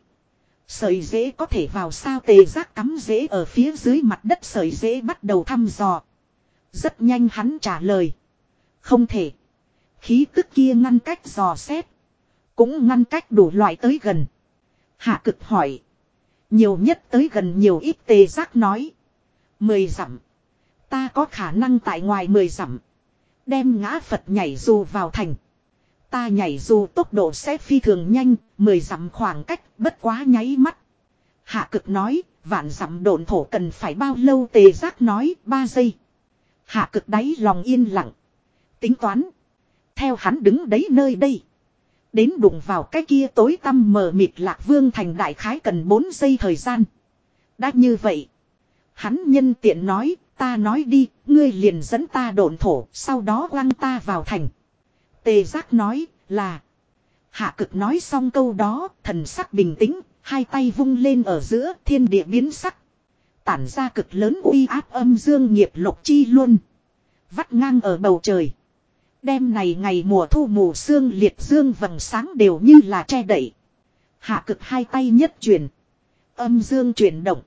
Sợi dễ có thể vào sao tề giác cắm dễ ở phía dưới mặt đất sợi dễ bắt đầu thăm dò. Rất nhanh hắn trả lời. Không thể. Khí tức kia ngăn cách dò xét. Cũng ngăn cách đủ loại tới gần. Hạ cực hỏi. Nhiều nhất tới gần nhiều ít tề giác nói. Mười dặm. Ta có khả năng tại ngoài mười dặm. Đem ngã Phật nhảy dù vào thành. Ta nhảy dù tốc độ sẽ phi thường nhanh, mười dặm khoảng cách bất quá nháy mắt. Hạ cực nói, vạn dặm độn thổ cần phải bao lâu tề giác nói, ba giây. Hạ cực đáy lòng yên lặng. Tính toán. Theo hắn đứng đấy nơi đây. Đến đụng vào cái kia tối tăm mờ mịt lạc vương thành đại khái cần 4 giây thời gian. Đã như vậy. Hắn nhân tiện nói, ta nói đi, ngươi liền dẫn ta độn thổ, sau đó quăng ta vào thành. Tề giác nói, là. Hạ cực nói xong câu đó, thần sắc bình tĩnh, hai tay vung lên ở giữa thiên địa biến sắc. Tản ra cực lớn uy áp âm dương nghiệp lục chi luôn. Vắt ngang ở bầu trời. Đêm này ngày mùa thu mù sương liệt dương vầng sáng đều như là che đậy. Hạ cực hai tay nhất chuyển. Âm dương chuyển động.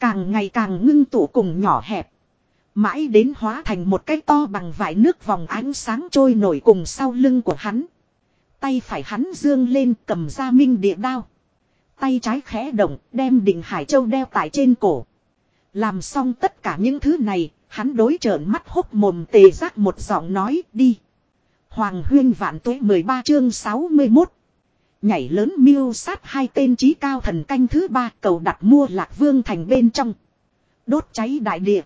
Càng ngày càng ngưng tụ cùng nhỏ hẹp. Mãi đến hóa thành một cái to bằng vải nước vòng ánh sáng trôi nổi cùng sau lưng của hắn. Tay phải hắn dương lên cầm ra minh địa đao. Tay trái khẽ động đem đỉnh Hải Châu đeo tại trên cổ. Làm xong tất cả những thứ này, hắn đối trợn mắt hốc mồm tề giác một giọng nói, đi. Hoàng huyên vạn tuế 13 chương 61. Nhảy lớn miêu sát hai tên trí cao thần canh thứ ba, cầu đặt mua lạc vương thành bên trong. Đốt cháy đại địa.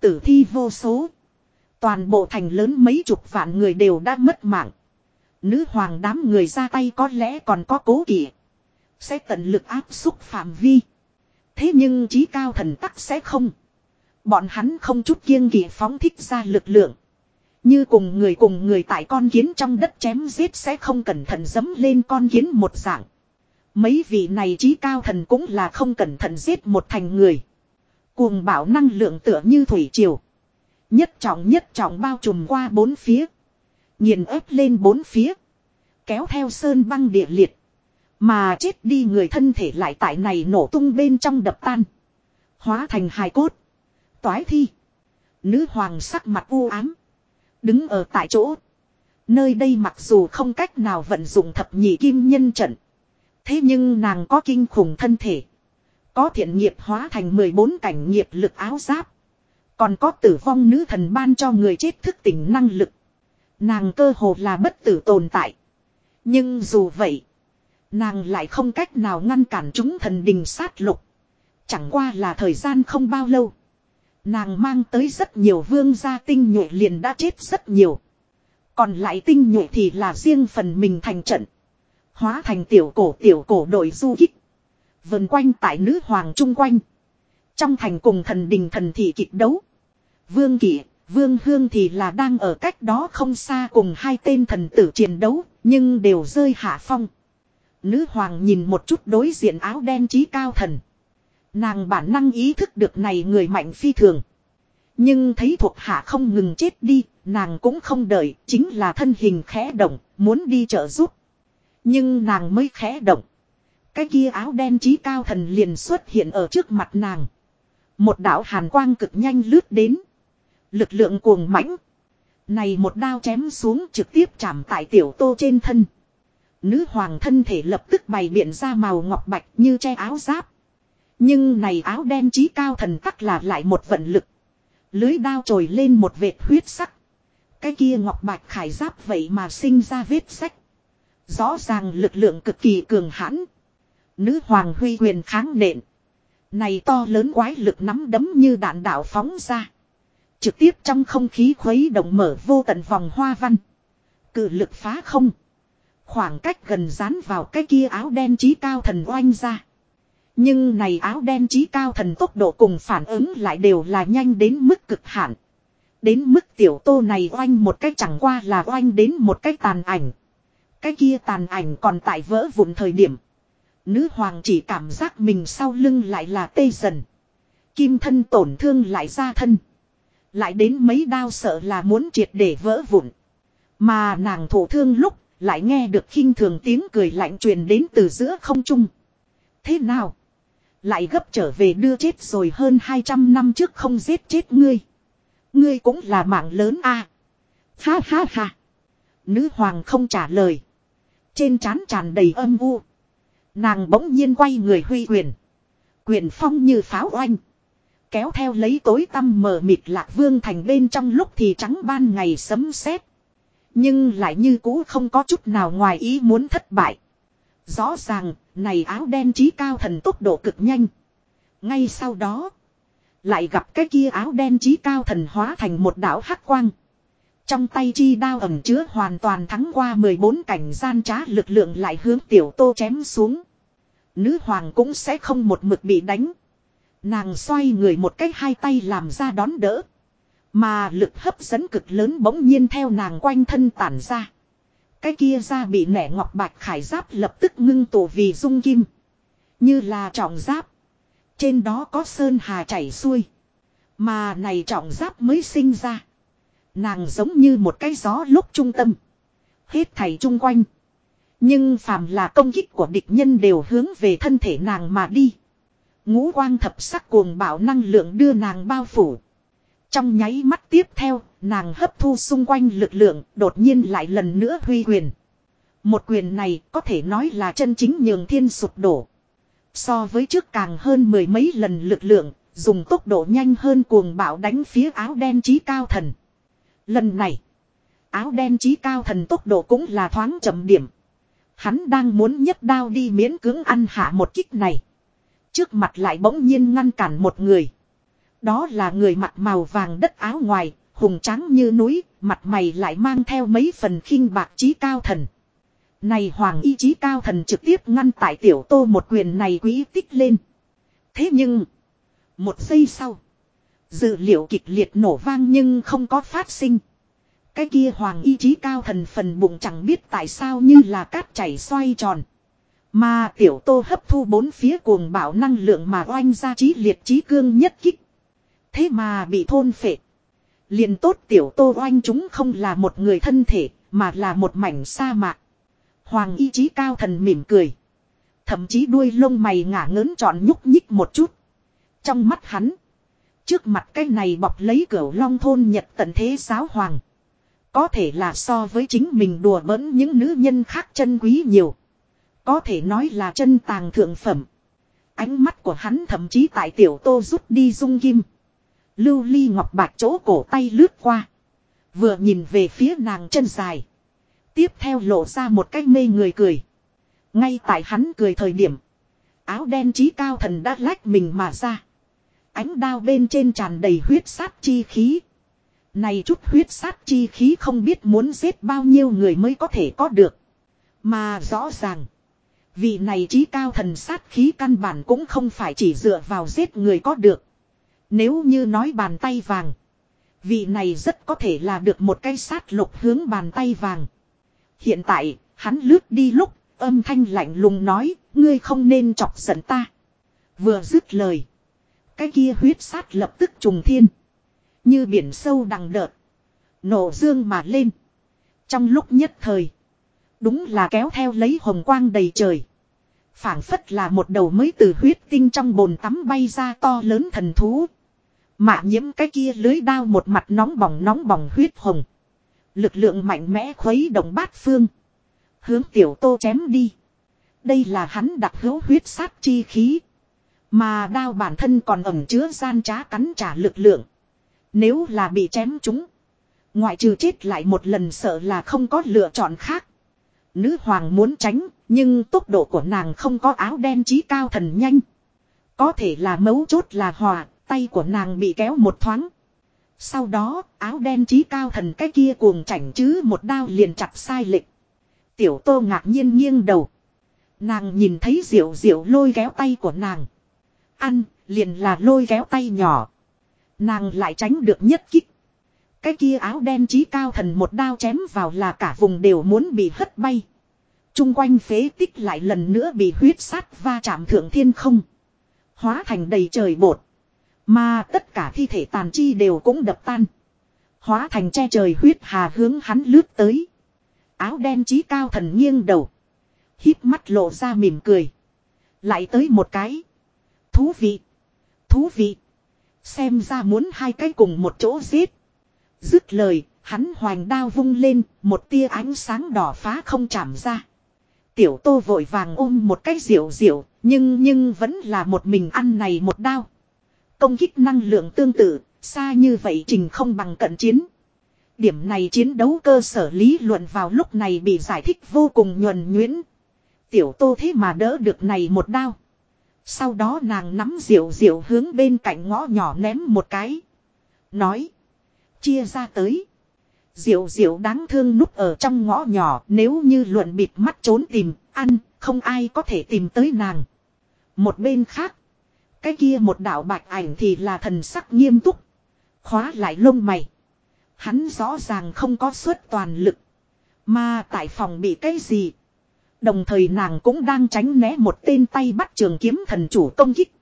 Tử thi vô số. Toàn bộ thành lớn mấy chục vạn người đều đã mất mạng. Nữ hoàng đám người ra tay có lẽ còn có cố kỵ. Sẽ tận lực áp xúc phạm vi. Thế nhưng trí cao thần tắc sẽ không. Bọn hắn không chút kiêng kỵ phóng thích ra lực lượng. Như cùng người cùng người tại con kiến trong đất chém giết sẽ không cẩn thận dấm lên con kiến một dạng. Mấy vị này trí cao thần cũng là không cẩn thận giết một thành người. Cuồng bảo năng lượng tựa như thủy triều. Nhất trọng nhất trọng bao trùm qua bốn phía. Nhìn ép lên bốn phía. Kéo theo sơn băng địa liệt. Mà chết đi người thân thể lại tại này nổ tung bên trong đập tan. Hóa thành hài cốt. Toái thi. Nữ hoàng sắc mặt u ám. Đứng ở tại chỗ. Nơi đây mặc dù không cách nào vận dụng thập nhị kim nhân trận. Thế nhưng nàng có kinh khủng thân thể. Có thiện nghiệp hóa thành 14 cảnh nghiệp lực áo giáp. Còn có tử vong nữ thần ban cho người chết thức tỉnh năng lực. Nàng cơ hồ là bất tử tồn tại. Nhưng dù vậy. Nàng lại không cách nào ngăn cản chúng thần đình sát lục. Chẳng qua là thời gian không bao lâu. Nàng mang tới rất nhiều vương gia tinh nhuệ liền đã chết rất nhiều. Còn lại tinh nhuệ thì là riêng phần mình thành trận. Hóa thành tiểu cổ tiểu cổ đội du kích. Vần quanh tại nữ hoàng trung quanh. Trong thành cùng thần đình thần thị kịch đấu. Vương kỷ, vương hương thì là đang ở cách đó không xa cùng hai tên thần tử chiến đấu, nhưng đều rơi hạ phong. Nữ hoàng nhìn một chút đối diện áo đen trí cao thần. Nàng bản năng ý thức được này người mạnh phi thường. Nhưng thấy thuộc hạ không ngừng chết đi, nàng cũng không đợi, chính là thân hình khẽ động, muốn đi trợ giúp. Nhưng nàng mới khẽ động. Cái kia áo đen trí cao thần liền xuất hiện ở trước mặt nàng. Một đạo hàn quang cực nhanh lướt đến. Lực lượng cuồng mãnh. Này một đao chém xuống trực tiếp chạm tại tiểu tô trên thân. Nữ hoàng thân thể lập tức bày biện ra màu ngọc bạch như che áo giáp. Nhưng này áo đen trí cao thần tắc là lại một vận lực. Lưới đao trồi lên một vệt huyết sắc. Cái kia ngọc bạch khải giáp vậy mà sinh ra vết sách. Rõ ràng lực lượng cực kỳ cường hãn. Nữ hoàng huy quyền kháng nện. Này to lớn quái lực nắm đấm như đạn đạo phóng ra. Trực tiếp trong không khí khuấy động mở vô tận vòng hoa văn. Cự lực phá không. Khoảng cách gần dán vào cái kia áo đen trí cao thần oanh ra. Nhưng này áo đen trí cao thần tốc độ cùng phản ứng lại đều là nhanh đến mức cực hạn. Đến mức tiểu tô này oanh một cách chẳng qua là oanh đến một cách tàn ảnh. Cái kia tàn ảnh còn tại vỡ vụn thời điểm. Nữ hoàng chỉ cảm giác mình sau lưng lại là tê dần. Kim thân tổn thương lại ra thân. Lại đến mấy đao sợ là muốn triệt để vỡ vụn. Mà nàng thổ thương lúc, lại nghe được khinh thường tiếng cười lạnh truyền đến từ giữa không trung. Thế nào? Lại gấp trở về đưa chết rồi hơn 200 năm trước không giết chết ngươi. Ngươi cũng là mạng lớn a. À. Ha ha ha. Nữ hoàng không trả lời. Trên trán tràn đầy âm u. Nàng bỗng nhiên quay người huy quyền. Quyền phong như pháo oanh. Kéo theo lấy tối tăm mờ mịt lạc vương thành bên trong lúc thì trắng ban ngày sấm sét Nhưng lại như cũ không có chút nào ngoài ý muốn thất bại. Rõ ràng, này áo đen trí cao thần tốc độ cực nhanh. Ngay sau đó, lại gặp cái kia áo đen trí cao thần hóa thành một đảo hắc quang. Trong tay chi đao ẩm chứa hoàn toàn thắng qua 14 cảnh gian trá lực lượng lại hướng tiểu tô chém xuống. Nữ hoàng cũng sẽ không một mực bị đánh. Nàng xoay người một cách hai tay làm ra đón đỡ. Mà lực hấp dẫn cực lớn bỗng nhiên theo nàng quanh thân tản ra. Cái kia ra bị nẻ ngọc bạch khải giáp lập tức ngưng tụ vì dung kim. Như là trọng giáp. Trên đó có sơn hà chảy xuôi. Mà này trọng giáp mới sinh ra. Nàng giống như một cái gió lúc trung tâm. Hết thảy chung quanh. Nhưng phàm là công kích của địch nhân đều hướng về thân thể nàng mà đi. Ngũ quang thập sắc cuồng bạo năng lượng đưa nàng bao phủ. Trong nháy mắt tiếp theo, nàng hấp thu xung quanh lực lượng, đột nhiên lại lần nữa huy quyền. Một quyền này có thể nói là chân chính nhường thiên sụp đổ. So với trước càng hơn mười mấy lần lực lượng, dùng tốc độ nhanh hơn cuồng bạo đánh phía áo đen trí cao thần. Lần này, áo đen trí cao thần tốc độ cũng là thoáng chậm điểm. Hắn đang muốn nhất đao đi miễn cưỡng ăn hạ một kích này. Trước mặt lại bỗng nhiên ngăn cản một người. Đó là người mặt màu vàng đất áo ngoài, hùng trắng như núi, mặt mày lại mang theo mấy phần khinh bạc trí cao thần. Này hoàng y trí cao thần trực tiếp ngăn tại tiểu tô một quyền này quý tích lên. Thế nhưng, một giây sau, dự liệu kịch liệt nổ vang nhưng không có phát sinh. Cái kia hoàng y trí cao thần phần bụng chẳng biết tại sao như là cát chảy xoay tròn. Mà tiểu tô hấp thu bốn phía cuồng bảo năng lượng mà oanh ra trí liệt trí cương nhất kích. Thế mà bị thôn phệ. liền tốt tiểu tô oanh chúng không là một người thân thể, mà là một mảnh sa mạc. Hoàng y chí cao thần mỉm cười. Thậm chí đuôi lông mày ngả ngớn tròn nhúc nhích một chút. Trong mắt hắn. Trước mặt cái này bọc lấy cửa long thôn nhật tận thế giáo hoàng. Có thể là so với chính mình đùa bỡn những nữ nhân khác chân quý nhiều. Có thể nói là chân tàng thượng phẩm. Ánh mắt của hắn thậm chí tại tiểu tô rút đi dung kim. Lưu ly ngọc bạc chỗ cổ tay lướt qua. Vừa nhìn về phía nàng chân dài. Tiếp theo lộ ra một cái mê người cười. Ngay tại hắn cười thời điểm. Áo đen trí cao thần đã lách mình mà ra. Ánh đao bên trên tràn đầy huyết sát chi khí. Này chút huyết sát chi khí không biết muốn giết bao nhiêu người mới có thể có được. Mà rõ ràng. Vị này trí cao thần sát khí căn bản cũng không phải chỉ dựa vào giết người có được. Nếu như nói bàn tay vàng. Vị này rất có thể là được một cái sát lục hướng bàn tay vàng. Hiện tại, hắn lướt đi lúc, âm thanh lạnh lùng nói, ngươi không nên chọc giận ta. Vừa dứt lời. Cái kia huyết sát lập tức trùng thiên. Như biển sâu đằng đợt. Nổ dương mà lên. Trong lúc nhất thời. Đúng là kéo theo lấy hồng quang đầy trời. phảng phất là một đầu mới từ huyết tinh trong bồn tắm bay ra to lớn thần thú. Mạ nhiễm cái kia lưới đao một mặt nóng bỏng nóng bỏng huyết hồng. Lực lượng mạnh mẽ khuấy động bát phương. Hướng tiểu tô chém đi. Đây là hắn đặc hữu huyết sát chi khí. Mà đao bản thân còn ẩm chứa gian trá cắn trả lực lượng. Nếu là bị chém chúng. Ngoại trừ chết lại một lần sợ là không có lựa chọn khác. Nữ hoàng muốn tránh, nhưng tốc độ của nàng không có áo đen trí cao thần nhanh. Có thể là mấu chốt là hòa, tay của nàng bị kéo một thoáng. Sau đó, áo đen chí cao thần cái kia cuồng chảnh chứ một đao liền chặt sai lệch. Tiểu tô ngạc nhiên nghiêng đầu. Nàng nhìn thấy diệu diệu lôi kéo tay của nàng. Ăn, liền là lôi kéo tay nhỏ. Nàng lại tránh được nhất kích. Cái kia áo đen chí cao thần một đao chém vào là cả vùng đều muốn bị hất bay. Trung quanh phế tích lại lần nữa bị huyết sát va chạm thượng thiên không. Hóa thành đầy trời bột. Mà tất cả thi thể tàn chi đều cũng đập tan. Hóa thành che trời huyết hà hướng hắn lướt tới. Áo đen chí cao thần nghiêng đầu. híp mắt lộ ra mỉm cười. Lại tới một cái. Thú vị. Thú vị. Xem ra muốn hai cái cùng một chỗ giết. Dứt lời, hắn hoành đao vung lên, một tia ánh sáng đỏ phá không chạm ra. Tiểu tô vội vàng ôm một cái rượu rượu, nhưng nhưng vẫn là một mình ăn này một đao. Công kích năng lượng tương tự, xa như vậy trình không bằng cận chiến. Điểm này chiến đấu cơ sở lý luận vào lúc này bị giải thích vô cùng nhuần nhuyễn. Tiểu tô thế mà đỡ được này một đao. Sau đó nàng nắm diệu diệu hướng bên cạnh ngõ nhỏ ném một cái. Nói. Chia ra tới. Diệu diệu đáng thương núp ở trong ngõ nhỏ nếu như luận bịt mắt trốn tìm, ăn, không ai có thể tìm tới nàng. Một bên khác, cái kia một đạo bạch ảnh thì là thần sắc nghiêm túc. Khóa lại lông mày. Hắn rõ ràng không có suất toàn lực. Mà tại phòng bị cái gì? Đồng thời nàng cũng đang tránh né một tên tay bắt trường kiếm thần chủ công kích.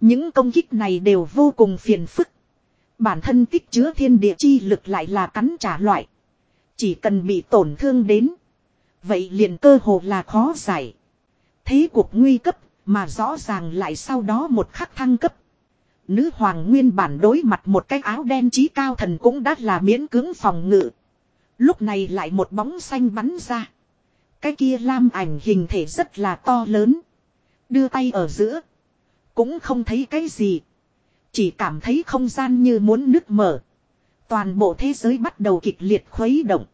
Những công kích này đều vô cùng phiền phức. Bản thân tích chứa thiên địa chi lực lại là cắn trả loại. Chỉ cần bị tổn thương đến. Vậy liền cơ hồ là khó giải. Thế cuộc nguy cấp mà rõ ràng lại sau đó một khắc thăng cấp. Nữ hoàng nguyên bản đối mặt một cái áo đen trí cao thần cũng đã là miễn cưỡng phòng ngự. Lúc này lại một bóng xanh bắn ra. Cái kia lam ảnh hình thể rất là to lớn. Đưa tay ở giữa. Cũng không thấy cái gì. Chỉ cảm thấy không gian như muốn nứt mở. Toàn bộ thế giới bắt đầu kịch liệt khuấy động.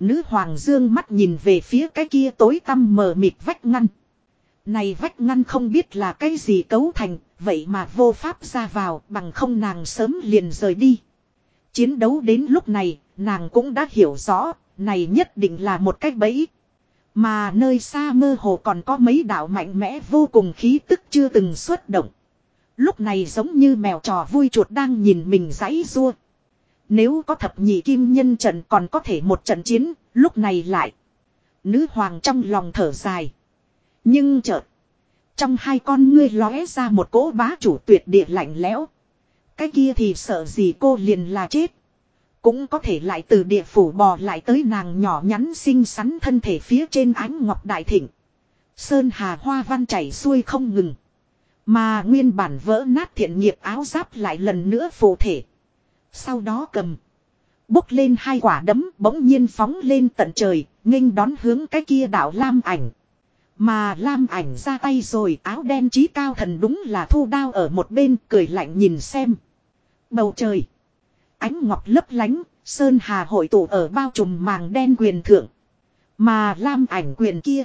Nữ hoàng dương mắt nhìn về phía cái kia tối tăm mờ mịt vách ngăn. Này vách ngăn không biết là cái gì cấu thành, vậy mà vô pháp ra vào bằng không nàng sớm liền rời đi. Chiến đấu đến lúc này, nàng cũng đã hiểu rõ, này nhất định là một cách bẫy. Mà nơi xa mơ hồ còn có mấy đạo mạnh mẽ vô cùng khí tức chưa từng xuất động. Lúc này giống như mèo trò vui chuột đang nhìn mình giãy rua. Nếu có thập nhị kim nhân trận còn có thể một trận chiến, lúc này lại. Nữ hoàng trong lòng thở dài. Nhưng chợt. Trong hai con ngươi lóe ra một cỗ bá chủ tuyệt địa lạnh lẽo. Cái kia thì sợ gì cô liền là chết. Cũng có thể lại từ địa phủ bò lại tới nàng nhỏ nhắn xinh xắn thân thể phía trên ánh ngọc đại thịnh. Sơn hà hoa văn chảy xuôi không ngừng. Mà nguyên bản vỡ nát thiện nghiệp áo giáp lại lần nữa phù thể. Sau đó cầm. Bốc lên hai quả đấm bỗng nhiên phóng lên tận trời, nghênh đón hướng cái kia đảo lam ảnh. Mà lam ảnh ra tay rồi áo đen trí cao thần đúng là thu đao ở một bên cười lạnh nhìn xem. Bầu trời. Ánh ngọc lấp lánh, sơn hà hội tụ ở bao trùm màng đen quyền thượng. Mà lam ảnh quyền kia.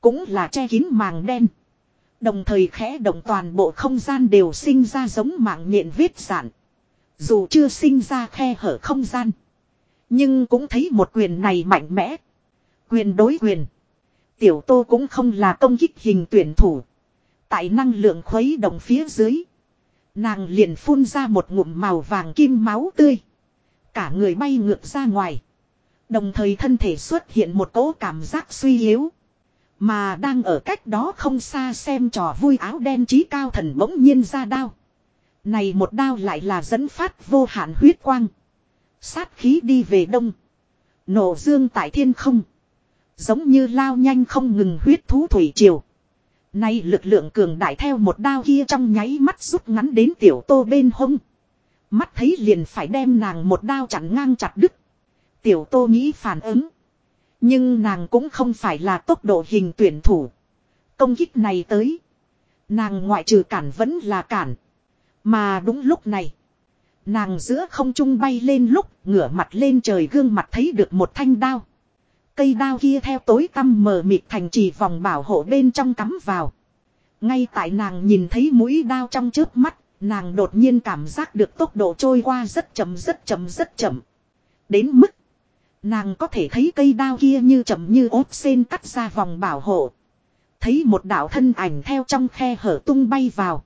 Cũng là che kín màng đen. Đồng thời khẽ động toàn bộ không gian đều sinh ra giống mạng nhện vết sản. Dù chưa sinh ra khe hở không gian. Nhưng cũng thấy một quyền này mạnh mẽ. Quyền đối quyền. Tiểu tô cũng không là công kích hình tuyển thủ. Tại năng lượng khuấy động phía dưới. Nàng liền phun ra một ngụm màu vàng kim máu tươi. Cả người bay ngược ra ngoài. Đồng thời thân thể xuất hiện một cỗ cảm giác suy yếu. Mà đang ở cách đó không xa xem trò vui áo đen trí cao thần bỗng nhiên ra đao. Này một đao lại là dẫn phát vô hạn huyết quang. Sát khí đi về đông. Nổ dương tại thiên không. Giống như lao nhanh không ngừng huyết thú thủy triều. Nay lực lượng cường đại theo một đao kia trong nháy mắt rút ngắn đến tiểu tô bên hông. Mắt thấy liền phải đem nàng một đao chặn ngang chặt đứt. Tiểu tô nghĩ phản ứng. Nhưng nàng cũng không phải là tốc độ hình tuyển thủ. Công kích này tới. Nàng ngoại trừ cản vẫn là cản. Mà đúng lúc này. Nàng giữa không trung bay lên lúc, ngửa mặt lên trời gương mặt thấy được một thanh đao. Cây đao kia theo tối tăm mờ mịt thành trì vòng bảo hộ bên trong cắm vào. Ngay tại nàng nhìn thấy mũi đao trong trước mắt, nàng đột nhiên cảm giác được tốc độ trôi qua rất chậm rất chậm rất chậm. Đến mức, nàng có thể thấy cây đao kia như chậm như ốt sen cắt ra vòng bảo hộ. Thấy một đạo thân ảnh theo trong khe hở tung bay vào.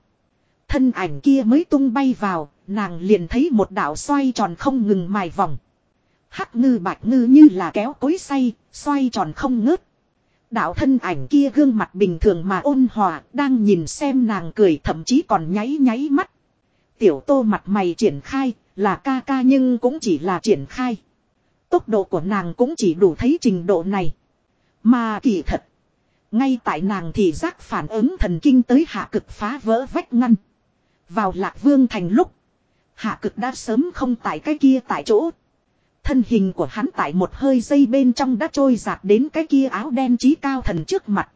Thân ảnh kia mới tung bay vào, nàng liền thấy một đạo xoay tròn không ngừng mài vòng. Hắc ngư bạch ngư như là kéo cối say, xoay tròn không ngớt. Đạo thân ảnh kia gương mặt bình thường mà ôn hòa, đang nhìn xem nàng cười thậm chí còn nháy nháy mắt. Tiểu tô mặt mày triển khai, là ca ca nhưng cũng chỉ là triển khai. Tốc độ của nàng cũng chỉ đủ thấy trình độ này. Mà kỳ thật. Ngay tại nàng thì giác phản ứng thần kinh tới hạ cực phá vỡ vách ngăn. Vào lạc vương thành lúc. Hạ cực đã sớm không tại cái kia tại chỗ. Thân hình của hắn tại một hơi dây bên trong đã trôi giạt đến cái kia áo đen trí cao thần trước mặt.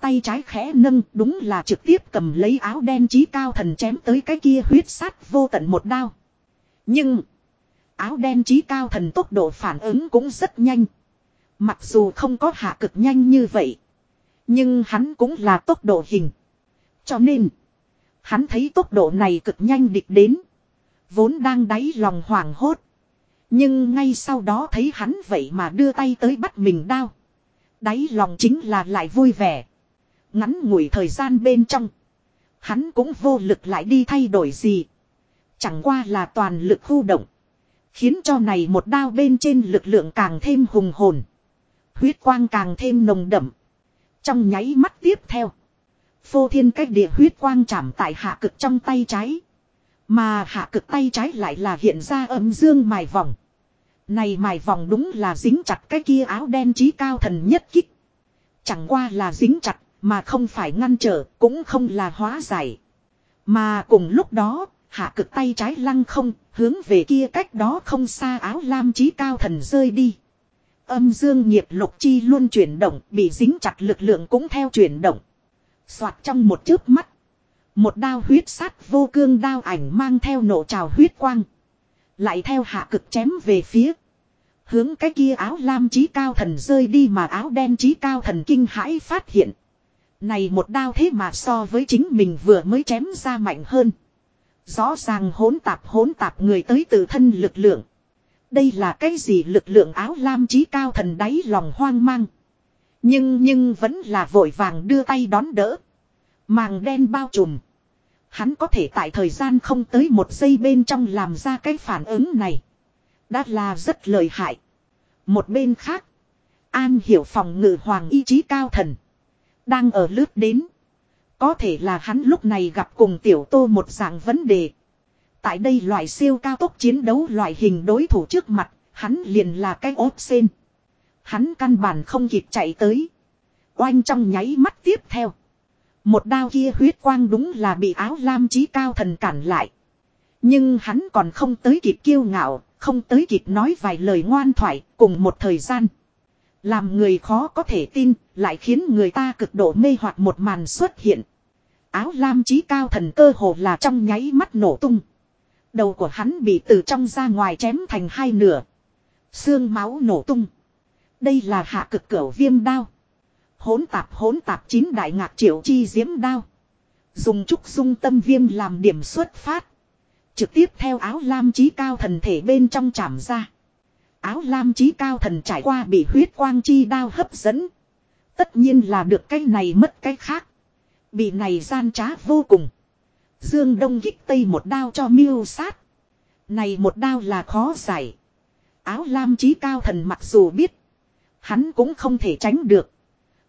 Tay trái khẽ nâng, đúng là trực tiếp cầm lấy áo đen trí cao thần chém tới cái kia huyết sát vô tận một đao. Nhưng, áo đen trí cao thần tốc độ phản ứng cũng rất nhanh. Mặc dù không có hạ cực nhanh như vậy. Nhưng hắn cũng là tốc độ hình. Cho nên, hắn thấy tốc độ này cực nhanh địch đến. Vốn đang đáy lòng hoảng hốt. Nhưng ngay sau đó thấy hắn vậy mà đưa tay tới bắt mình đao. Đáy lòng chính là lại vui vẻ. Ngắn ngủi thời gian bên trong. Hắn cũng vô lực lại đi thay đổi gì. Chẳng qua là toàn lực khu động. Khiến cho này một đao bên trên lực lượng càng thêm hùng hồn. Huyết quang càng thêm nồng đậm. Trong nháy mắt tiếp theo. Phô thiên cách địa huyết quang chạm tại hạ cực trong tay trái. Mà hạ cực tay trái lại là hiện ra âm dương mài vòng. Này mài vòng đúng là dính chặt cái kia áo đen trí cao thần nhất kích. Chẳng qua là dính chặt, mà không phải ngăn trở, cũng không là hóa giải. Mà cùng lúc đó, hạ cực tay trái lăng không, hướng về kia cách đó không xa áo lam trí cao thần rơi đi. Âm dương nghiệp lục chi luôn chuyển động, bị dính chặt lực lượng cũng theo chuyển động. Xoạt trong một chớp mắt. Một đao huyết sát vô cương đao ảnh mang theo nổ trào huyết quang. Lại theo hạ cực chém về phía. Hướng cái kia áo lam trí cao thần rơi đi mà áo đen trí cao thần kinh hãi phát hiện. Này một đao thế mà so với chính mình vừa mới chém ra mạnh hơn. Rõ ràng hỗn tạp hỗn tạp người tới từ thân lực lượng. Đây là cái gì lực lượng áo lam trí cao thần đáy lòng hoang mang. Nhưng nhưng vẫn là vội vàng đưa tay đón đỡ. Màng đen bao trùm. Hắn có thể tại thời gian không tới một giây bên trong làm ra cái phản ứng này. Đã là rất lợi hại. Một bên khác. An hiểu phòng ngự hoàng ý chí cao thần. Đang ở lướt đến. Có thể là hắn lúc này gặp cùng tiểu tô một dạng vấn đề. Tại đây loại siêu cao tốc chiến đấu loại hình đối thủ trước mặt, hắn liền là cái ốp sen. Hắn căn bản không kịp chạy tới. Oanh trong nháy mắt tiếp theo. Một đao kia huyết quang đúng là bị áo lam chí cao thần cản lại. Nhưng hắn còn không tới kịp kiêu ngạo, không tới kịp nói vài lời ngoan thoại cùng một thời gian. Làm người khó có thể tin, lại khiến người ta cực độ mê hoặc một màn xuất hiện. Áo lam chí cao thần cơ hồ là trong nháy mắt nổ tung. Đầu của hắn bị từ trong ra ngoài chém thành hai nửa. Xương máu nổ tung. Đây là hạ cực cửu viêm đao. Hỗn tạp hỗn tạp chín đại ngạc triệu chi diễm đao. Dùng trúc dung tâm viêm làm điểm xuất phát. Trực tiếp theo áo lam chí cao thần thể bên trong chạm ra. Áo lam chí cao thần trải qua bị huyết quang chi đao hấp dẫn. Tất nhiên là được cái này mất cái khác. Bị này gian trá vô cùng. Dương Đông kích Tây một đao cho miêu sát. Này một đao là khó giải. Áo lam chí cao thần mặc dù biết. Hắn cũng không thể tránh được.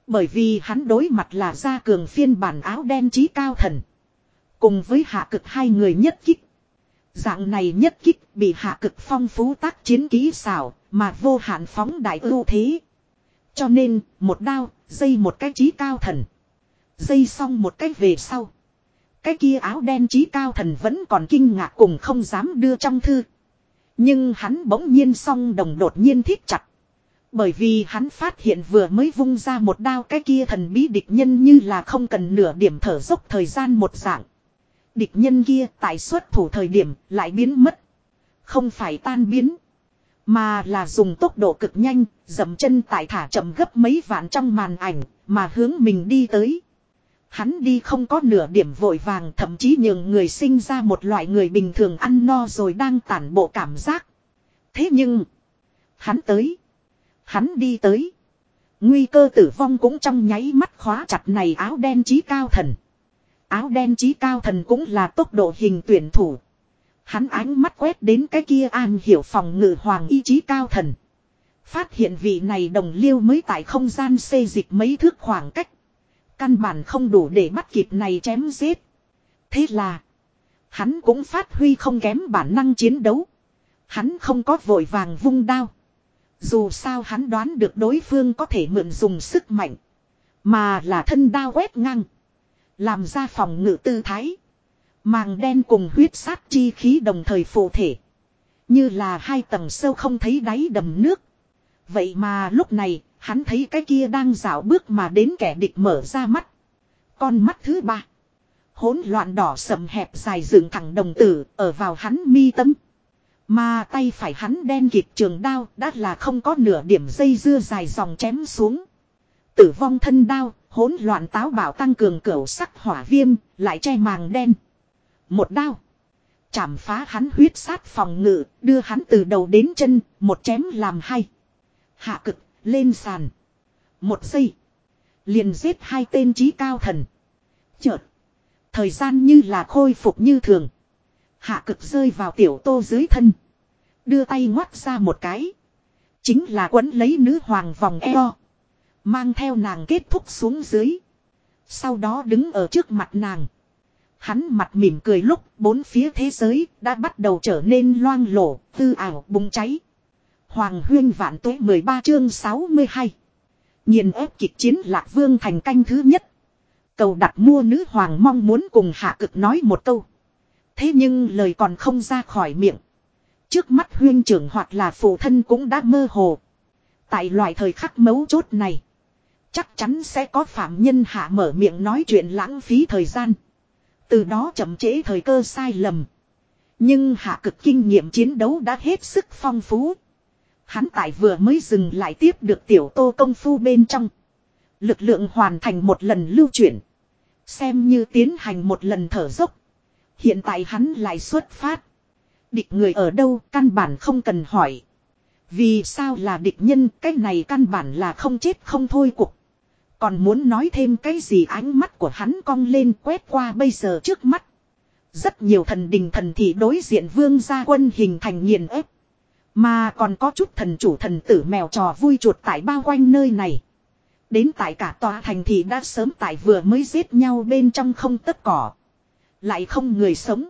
Bởi vì hắn đối mặt là gia cường phiên bản áo đen trí cao thần. Cùng với hạ cực hai người nhất kích. Dạng này nhất kích bị hạ cực phong phú tác chiến kỹ xảo mà vô hạn phóng đại ưu thế. Cho nên, một đao, dây một cái trí cao thần. Dây xong một cái về sau. Cái kia áo đen trí cao thần vẫn còn kinh ngạc cùng không dám đưa trong thư. Nhưng hắn bỗng nhiên song đồng đột nhiên thiết chặt. Bởi vì hắn phát hiện vừa mới vung ra một đao cái kia thần bí địch nhân như là không cần nửa điểm thở dốc thời gian một dạng. Địch nhân kia tại xuất thủ thời điểm lại biến mất. Không phải tan biến. Mà là dùng tốc độ cực nhanh, dậm chân tại thả chậm gấp mấy vạn trong màn ảnh, mà hướng mình đi tới. Hắn đi không có nửa điểm vội vàng thậm chí nhường người sinh ra một loại người bình thường ăn no rồi đang tản bộ cảm giác. Thế nhưng, hắn tới, hắn đi tới. Nguy cơ tử vong cũng trong nháy mắt khóa chặt này áo đen chí cao thần. Áo đen chí cao thần cũng là tốc độ hình tuyển thủ. Hắn ánh mắt quét đến cái kia an hiểu phòng ngự hoàng ý chí cao thần. Phát hiện vị này đồng liêu mới tại không gian xê dịch mấy thước khoảng cách. Căn bản không đủ để bắt kịp này chém giết. Thế là. Hắn cũng phát huy không kém bản năng chiến đấu. Hắn không có vội vàng vung đao. Dù sao hắn đoán được đối phương có thể mượn dùng sức mạnh. Mà là thân đao quét ngang. Làm ra phòng ngự tư thái. Màng đen cùng huyết sát chi khí đồng thời phụ thể. Như là hai tầng sâu không thấy đáy đầm nước. Vậy mà lúc này, hắn thấy cái kia đang dạo bước mà đến kẻ địch mở ra mắt. Con mắt thứ ba. Hỗn loạn đỏ sầm hẹp dài dựng thẳng đồng tử, ở vào hắn mi tâm. Mà tay phải hắn đen kịp trường đao đã là không có nửa điểm dây dưa dài dòng chém xuống. Tử vong thân đao, hỗn loạn táo bảo tăng cường cửu sắc hỏa viêm, lại che màng đen. Một đao. Chảm phá hắn huyết sát phòng ngự, đưa hắn từ đầu đến chân, một chém làm hai. Hạ cực, lên sàn. Một giây. Liền giết hai tên trí cao thần. Chợt. Thời gian như là khôi phục như thường. Hạ cực rơi vào tiểu tô dưới thân. Đưa tay ngoắt ra một cái. Chính là quấn lấy nữ hoàng vòng eo. Mang theo nàng kết thúc xuống dưới. Sau đó đứng ở trước mặt nàng. Hắn mặt mỉm cười lúc bốn phía thế giới đã bắt đầu trở nên loang lổ, tư ảo bùng cháy. Hoàng huyên vạn tuế 13 chương 62. Nhìn ép kịch chiến lạc vương thành canh thứ nhất. Cầu đặt mua nữ hoàng mong muốn cùng hạ cực nói một câu. Thế nhưng lời còn không ra khỏi miệng. Trước mắt huyên trưởng hoặc là phụ thân cũng đã mơ hồ. Tại loại thời khắc mấu chốt này. Chắc chắn sẽ có phạm nhân hạ mở miệng nói chuyện lãng phí thời gian. Từ đó chậm trễ thời cơ sai lầm. Nhưng hạ cực kinh nghiệm chiến đấu đã hết sức phong phú. Hắn tại vừa mới dừng lại tiếp được tiểu tô công phu bên trong. Lực lượng hoàn thành một lần lưu chuyển. Xem như tiến hành một lần thở dốc. Hiện tại hắn lại xuất phát. Địch người ở đâu căn bản không cần hỏi. Vì sao là địch nhân, cái này căn bản là không chết không thôi cục. Còn muốn nói thêm cái gì ánh mắt của hắn cong lên quét qua bây giờ trước mắt. Rất nhiều thần đình thần thị đối diện vương gia quân hình thành nghiền ép. Mà còn có chút thần chủ thần tử mèo trò vui chuột tại bao quanh nơi này. Đến tại cả tòa thành thị đã sớm tại vừa mới giết nhau bên trong không tất cỏ. Lại không người sống.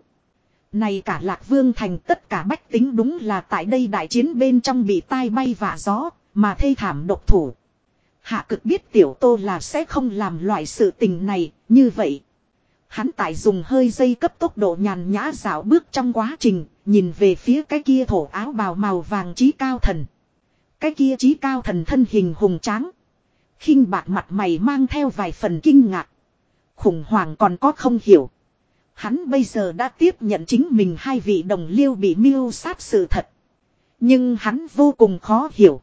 Này cả lạc vương thành tất cả bách tính đúng là tại đây đại chiến bên trong bị tai bay vạ gió, mà thê thảm độc thủ. Hạ cực biết tiểu tô là sẽ không làm loại sự tình này, như vậy. Hắn tại dùng hơi dây cấp tốc độ nhàn nhã dạo bước trong quá trình, nhìn về phía cái kia thổ áo bào màu vàng trí cao thần. Cái kia trí cao thần thân hình hùng tráng. khinh bạc mặt mày mang theo vài phần kinh ngạc. Khủng hoảng còn có không hiểu. Hắn bây giờ đã tiếp nhận chính mình hai vị đồng liêu bị mưu sát sự thật. Nhưng hắn vô cùng khó hiểu.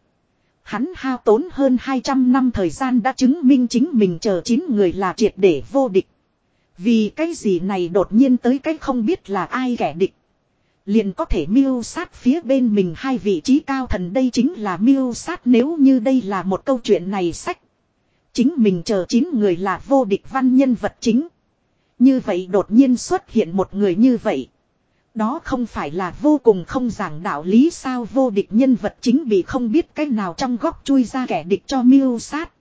Hắn hao tốn hơn 200 năm thời gian đã chứng minh chính mình chờ chín người là triệt để vô địch. Vì cái gì này đột nhiên tới cái không biết là ai kẻ địch. Liền có thể miêu sát phía bên mình hai vị trí cao thần đây chính là miêu sát nếu như đây là một câu chuyện này sách. Chính mình chờ chín người là vô địch văn nhân vật chính. Như vậy đột nhiên xuất hiện một người như vậy. Đó không phải là vô cùng không giảng đạo lý sao vô địch nhân vật chính bị không biết cái nào trong góc chui ra kẻ địch cho miêu sát.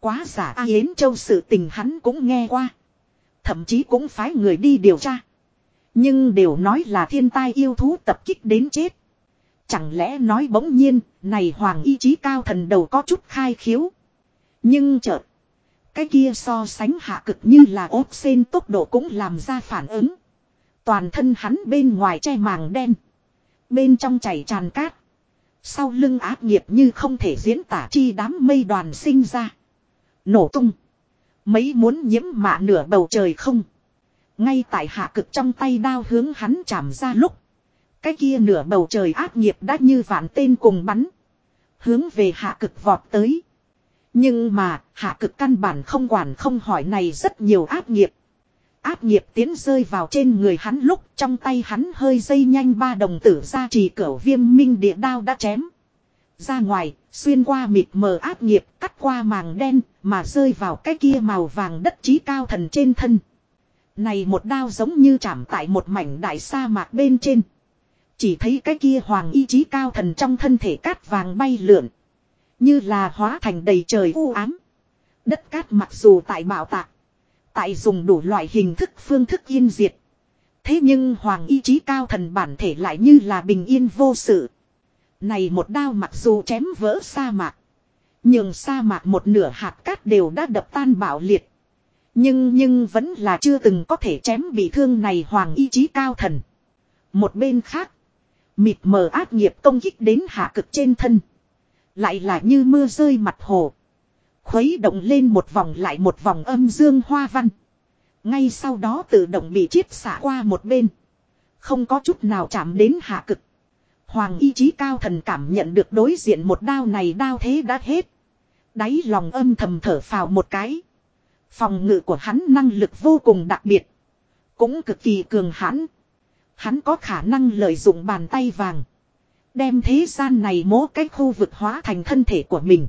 Quá giả A Yến Châu sự tình hắn cũng nghe qua. Thậm chí cũng phái người đi điều tra. Nhưng đều nói là thiên tai yêu thú tập kích đến chết. Chẳng lẽ nói bỗng nhiên, này hoàng ý chí cao thần đầu có chút khai khiếu. Nhưng chợt, cái kia so sánh hạ cực như là ốp sen tốc độ cũng làm ra phản ứng. Toàn thân hắn bên ngoài che màng đen. Bên trong chảy tràn cát. Sau lưng ác nghiệp như không thể diễn tả chi đám mây đoàn sinh ra. Nổ tung. Mấy muốn nhiễm mạ nửa bầu trời không. Ngay tại hạ cực trong tay đao hướng hắn chạm ra lúc. Cái kia nửa bầu trời ác nghiệp đã như vạn tên cùng bắn. Hướng về hạ cực vọt tới. Nhưng mà, hạ cực căn bản không quản không hỏi này rất nhiều áp nghiệp. Áp nghiệp tiến rơi vào trên người hắn lúc trong tay hắn hơi dây nhanh ba đồng tử ra trì cửu viêm minh địa đao đã chém. Ra ngoài, xuyên qua mịt mờ áp nghiệp, cắt qua màng đen, mà rơi vào cái kia màu vàng đất trí cao thần trên thân. Này một đao giống như chạm tại một mảnh đại sa mạc bên trên. Chỉ thấy cái kia hoàng y chí cao thần trong thân thể cát vàng bay lượn. Như là hóa thành đầy trời u ám. Đất cát mặc dù tại bảo tạc. Tại dùng đủ loại hình thức phương thức yên diệt. Thế nhưng hoàng ý chí cao thần bản thể lại như là bình yên vô sự. Này một đao mặc dù chém vỡ sa mạc. Nhưng sa mạc một nửa hạt cát đều đã đập tan bạo liệt. Nhưng nhưng vẫn là chưa từng có thể chém bị thương này hoàng ý chí cao thần. Một bên khác. Mịt mờ ác nghiệp công kích đến hạ cực trên thân. Lại là như mưa rơi mặt hồ. Khuấy động lên một vòng lại một vòng âm dương hoa văn. Ngay sau đó tự động bị chiết xả qua một bên. Không có chút nào chạm đến hạ cực. Hoàng ý chí cao thần cảm nhận được đối diện một đao này đao thế đã hết. Đáy lòng âm thầm thở phào một cái. Phòng ngự của hắn năng lực vô cùng đặc biệt. Cũng cực kỳ cường hãn. Hắn có khả năng lợi dụng bàn tay vàng. Đem thế gian này mố cái khu vực hóa thành thân thể của mình.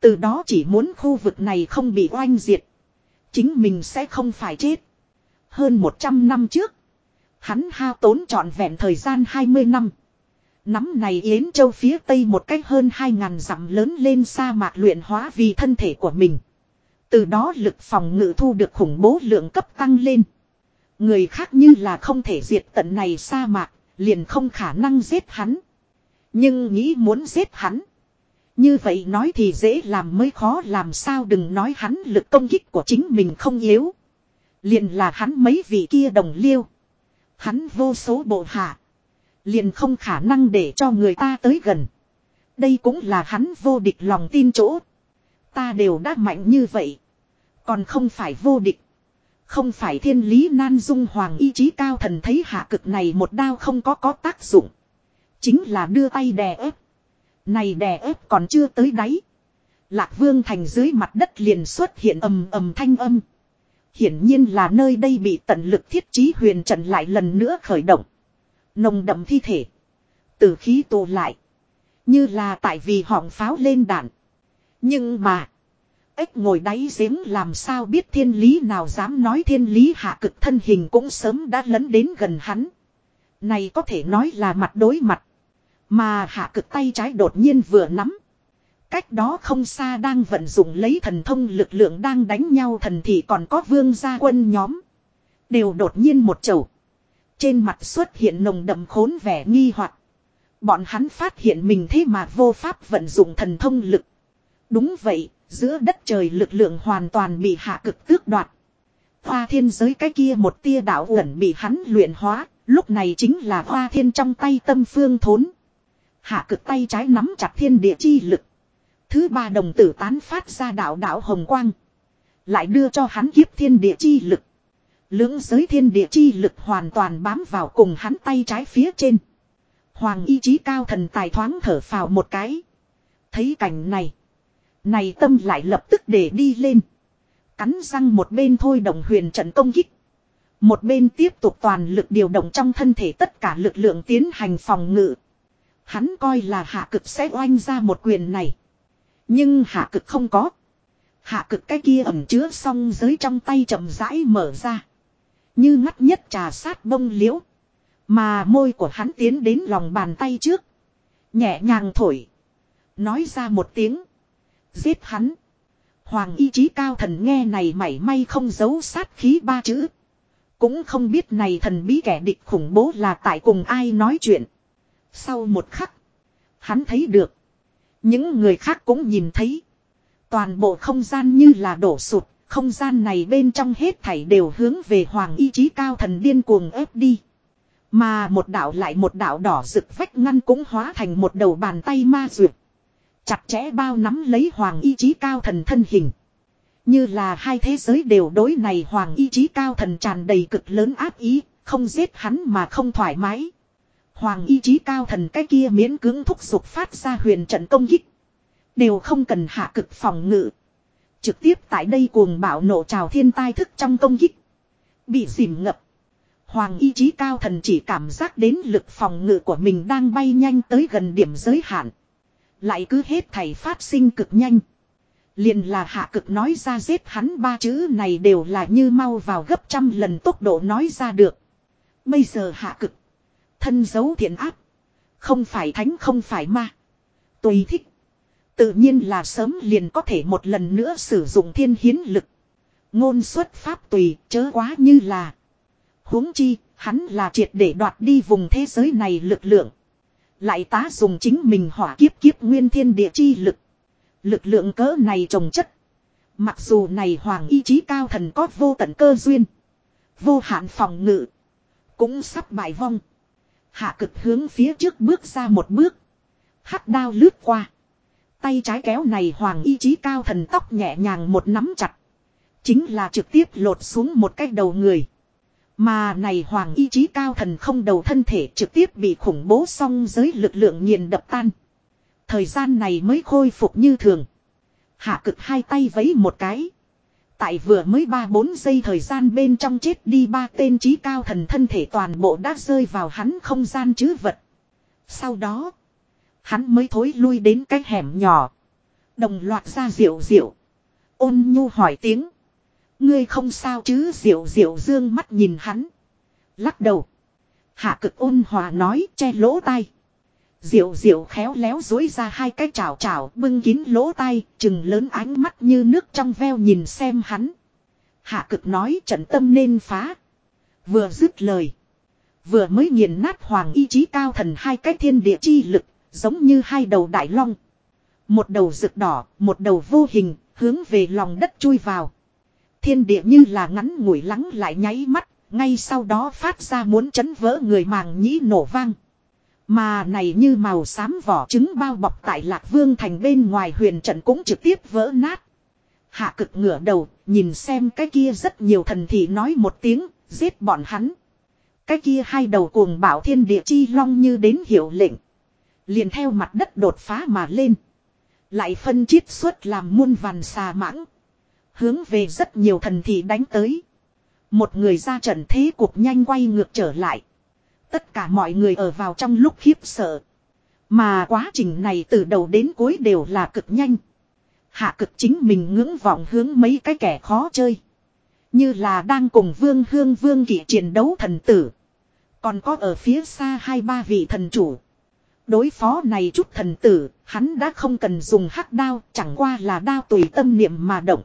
Từ đó chỉ muốn khu vực này không bị oanh diệt. Chính mình sẽ không phải chết. Hơn 100 năm trước. Hắn hao tốn trọn vẹn thời gian 20 năm. Nắm này Yến Châu phía tây một cách hơn 2.000 dặm lớn lên sa mạc luyện hóa vì thân thể của mình. Từ đó lực phòng ngự thu được khủng bố lượng cấp tăng lên. Người khác như là không thể diệt tận này sa mạc, liền không khả năng giết hắn. Nhưng nghĩ muốn giết hắn. Như vậy nói thì dễ làm mới khó làm sao đừng nói hắn lực công kích của chính mình không yếu. Liền là hắn mấy vị kia đồng liêu. Hắn vô số bộ hạ. Liền không khả năng để cho người ta tới gần. Đây cũng là hắn vô địch lòng tin chỗ. Ta đều đã mạnh như vậy. Còn không phải vô địch. Không phải thiên lý nan dung hoàng ý chí cao thần thấy hạ cực này một đao không có có tác dụng. Chính là đưa tay đè ép. Này đè ép còn chưa tới đáy. Lạc vương thành dưới mặt đất liền xuất hiện ầm ầm thanh âm. Hiển nhiên là nơi đây bị tận lực thiết trí huyền trận lại lần nữa khởi động. Nồng đậm thi thể. Từ khí tụ lại. Như là tại vì họng pháo lên đạn. Nhưng mà. Ếch ngồi đáy giếng làm sao biết thiên lý nào dám nói thiên lý hạ cực thân hình cũng sớm đã lấn đến gần hắn. Này có thể nói là mặt đối mặt. Mà hạ cực tay trái đột nhiên vừa nắm. Cách đó không xa đang vận dụng lấy thần thông lực lượng đang đánh nhau thần thì còn có vương gia quân nhóm. Đều đột nhiên một chầu. Trên mặt xuất hiện nồng đậm khốn vẻ nghi hoặc Bọn hắn phát hiện mình thế mà vô pháp vận dụng thần thông lực. Đúng vậy, giữa đất trời lực lượng hoàn toàn bị hạ cực tước đoạt. Hoa thiên giới cái kia một tia đạo ẩn bị hắn luyện hóa, lúc này chính là hoa thiên trong tay tâm phương thốn. Hạ cực tay trái nắm chặt thiên địa chi lực. Thứ ba đồng tử tán phát ra đạo đạo hồng quang. Lại đưa cho hắn kiếp thiên địa chi lực. Lưỡng giới thiên địa chi lực hoàn toàn bám vào cùng hắn tay trái phía trên. Hoàng y chí cao thần tài thoáng thở phào một cái. Thấy cảnh này. Này tâm lại lập tức để đi lên. Cắn răng một bên thôi đồng huyền trận công kích. Một bên tiếp tục toàn lực điều động trong thân thể tất cả lực lượng tiến hành phòng ngự. Hắn coi là hạ cực sẽ oanh ra một quyền này. Nhưng hạ cực không có. Hạ cực cái kia ẩm chứa song giới trong tay chậm rãi mở ra. Như ngắt nhất trà sát bông liễu. Mà môi của hắn tiến đến lòng bàn tay trước. Nhẹ nhàng thổi. Nói ra một tiếng. Giết hắn. Hoàng ý chí cao thần nghe này mảy may không giấu sát khí ba chữ. Cũng không biết này thần bí kẻ địch khủng bố là tại cùng ai nói chuyện. Sau một khắc. Hắn thấy được. Những người khác cũng nhìn thấy. Toàn bộ không gian như là đổ sụt. Không gian này bên trong hết thảy đều hướng về hoàng ý chí cao thần điên cuồng ép đi. Mà một đạo lại một đạo đỏ rực vách ngăn cũng hóa thành một đầu bàn tay ma duyệt. Chặt chẽ bao nắm lấy hoàng ý chí cao thần thân hình. Như là hai thế giới đều đối này hoàng ý chí cao thần tràn đầy cực lớn áp ý, không giết hắn mà không thoải mái. Hoàng ý chí cao thần cái kia miễn cưỡng thúc giục phát ra huyền trận công kích. Đều không cần hạ cực phòng ngự. Trực tiếp tại đây cuồng bạo nổ trào thiên tai thức trong công kích. Bị dìm ngập. Hoàng ý chí cao thần chỉ cảm giác đến lực phòng ngự của mình đang bay nhanh tới gần điểm giới hạn. Lại cứ hết thảy phát sinh cực nhanh. Liền là hạ cực nói ra giết hắn ba chữ này đều là như mau vào gấp trăm lần tốc độ nói ra được. Bây giờ hạ cực. Thân dấu thiện áp. Không phải thánh không phải ma. Tùy thích. Tự nhiên là sớm liền có thể một lần nữa sử dụng thiên hiến lực. Ngôn xuất pháp tùy chớ quá như là. huống chi, hắn là triệt để đoạt đi vùng thế giới này lực lượng. Lại tá dùng chính mình hỏa kiếp kiếp nguyên thiên địa chi lực. Lực lượng cỡ này trồng chất. Mặc dù này hoàng ý chí cao thần có vô tận cơ duyên. Vô hạn phòng ngự. Cũng sắp bại vong. Hạ cực hướng phía trước bước ra một bước. Hắc đao lướt qua. Tay trái kéo này hoàng ý chí cao thần tóc nhẹ nhàng một nắm chặt. Chính là trực tiếp lột xuống một cái đầu người. Mà này hoàng ý chí cao thần không đầu thân thể trực tiếp bị khủng bố song giới lực lượng nghiền đập tan. Thời gian này mới khôi phục như thường. Hạ cực hai tay vấy một cái. Tại vừa mới 3-4 giây thời gian bên trong chết đi ba tên trí cao thần thân thể toàn bộ đã rơi vào hắn không gian chứ vật. Sau đó, hắn mới thối lui đến cái hẻm nhỏ. Đồng loạt ra diệu diệu. Ôn nhu hỏi tiếng. Ngươi không sao chứ diệu diệu dương mắt nhìn hắn. Lắc đầu. Hạ cực ôn hòa nói che lỗ tai. Diệu diệu khéo léo dối ra hai cái chảo chảo bưng kín lỗ tai, chừng lớn ánh mắt như nước trong veo nhìn xem hắn. Hạ cực nói trận tâm nên phá. Vừa dứt lời. Vừa mới nghiền nát hoàng ý chí cao thần hai cái thiên địa chi lực, giống như hai đầu đại long. Một đầu rực đỏ, một đầu vô hình, hướng về lòng đất chui vào. Thiên địa như là ngắn ngủi lắng lại nháy mắt, ngay sau đó phát ra muốn chấn vỡ người màng nhĩ nổ vang. Mà này như màu xám vỏ trứng bao bọc tại lạc vương thành bên ngoài huyền trận cũng trực tiếp vỡ nát. Hạ cực ngửa đầu, nhìn xem cái kia rất nhiều thần thị nói một tiếng, giết bọn hắn. Cái kia hai đầu cuồng bảo thiên địa chi long như đến hiệu lệnh. Liền theo mặt đất đột phá mà lên. Lại phân chiết suốt làm muôn vàn xà mãng. Hướng về rất nhiều thần thị đánh tới. Một người ra trận thế cuộc nhanh quay ngược trở lại. Tất cả mọi người ở vào trong lúc khiếp sợ. Mà quá trình này từ đầu đến cuối đều là cực nhanh. Hạ cực chính mình ngưỡng vọng hướng mấy cái kẻ khó chơi. Như là đang cùng vương hương vương kỷ chiến đấu thần tử. Còn có ở phía xa hai ba vị thần chủ. Đối phó này chút thần tử, hắn đã không cần dùng hắc đao, chẳng qua là đao tùy tâm niệm mà động.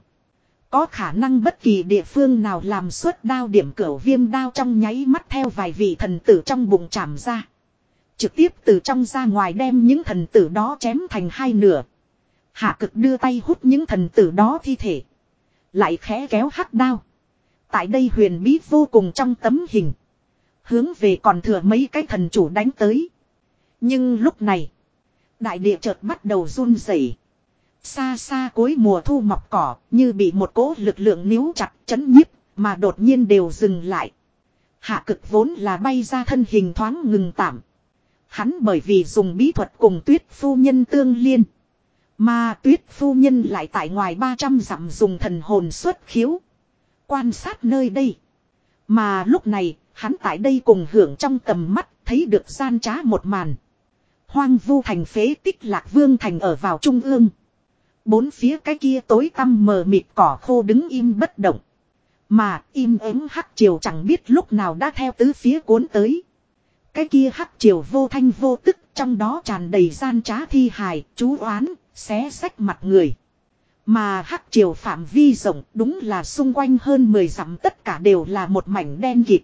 Có khả năng bất kỳ địa phương nào làm suốt đao điểm cửa viêm đao trong nháy mắt theo vài vị thần tử trong bụng chạm ra. Trực tiếp từ trong ra ngoài đem những thần tử đó chém thành hai nửa. Hạ cực đưa tay hút những thần tử đó thi thể. Lại khẽ kéo hắc đao. Tại đây huyền bí vô cùng trong tấm hình. Hướng về còn thừa mấy cái thần chủ đánh tới. Nhưng lúc này. Đại địa chợt bắt đầu run rẩy. Xa xa cuối mùa thu mọc cỏ như bị một cỗ lực lượng níu chặt chấn nhiếp mà đột nhiên đều dừng lại. Hạ cực vốn là bay ra thân hình thoáng ngừng tạm. Hắn bởi vì dùng bí thuật cùng tuyết phu nhân tương liên. Mà tuyết phu nhân lại tại ngoài 300 dặm dùng thần hồn xuất khiếu. Quan sát nơi đây. Mà lúc này, hắn tại đây cùng hưởng trong tầm mắt, thấy được gian trá một màn. Hoang vu thành phế tích lạc vương thành ở vào trung ương. Bốn phía cái kia tối tăm mờ mịt cỏ khô đứng im bất động. Mà im ắng hắc triều chẳng biết lúc nào đã theo tứ phía cuốn tới. Cái kia hắc triều vô thanh vô tức trong đó tràn đầy gian trá thi hài, chú oán, xé sách mặt người. Mà hắc triều phạm vi rộng đúng là xung quanh hơn 10 dặm tất cả đều là một mảnh đen kịt.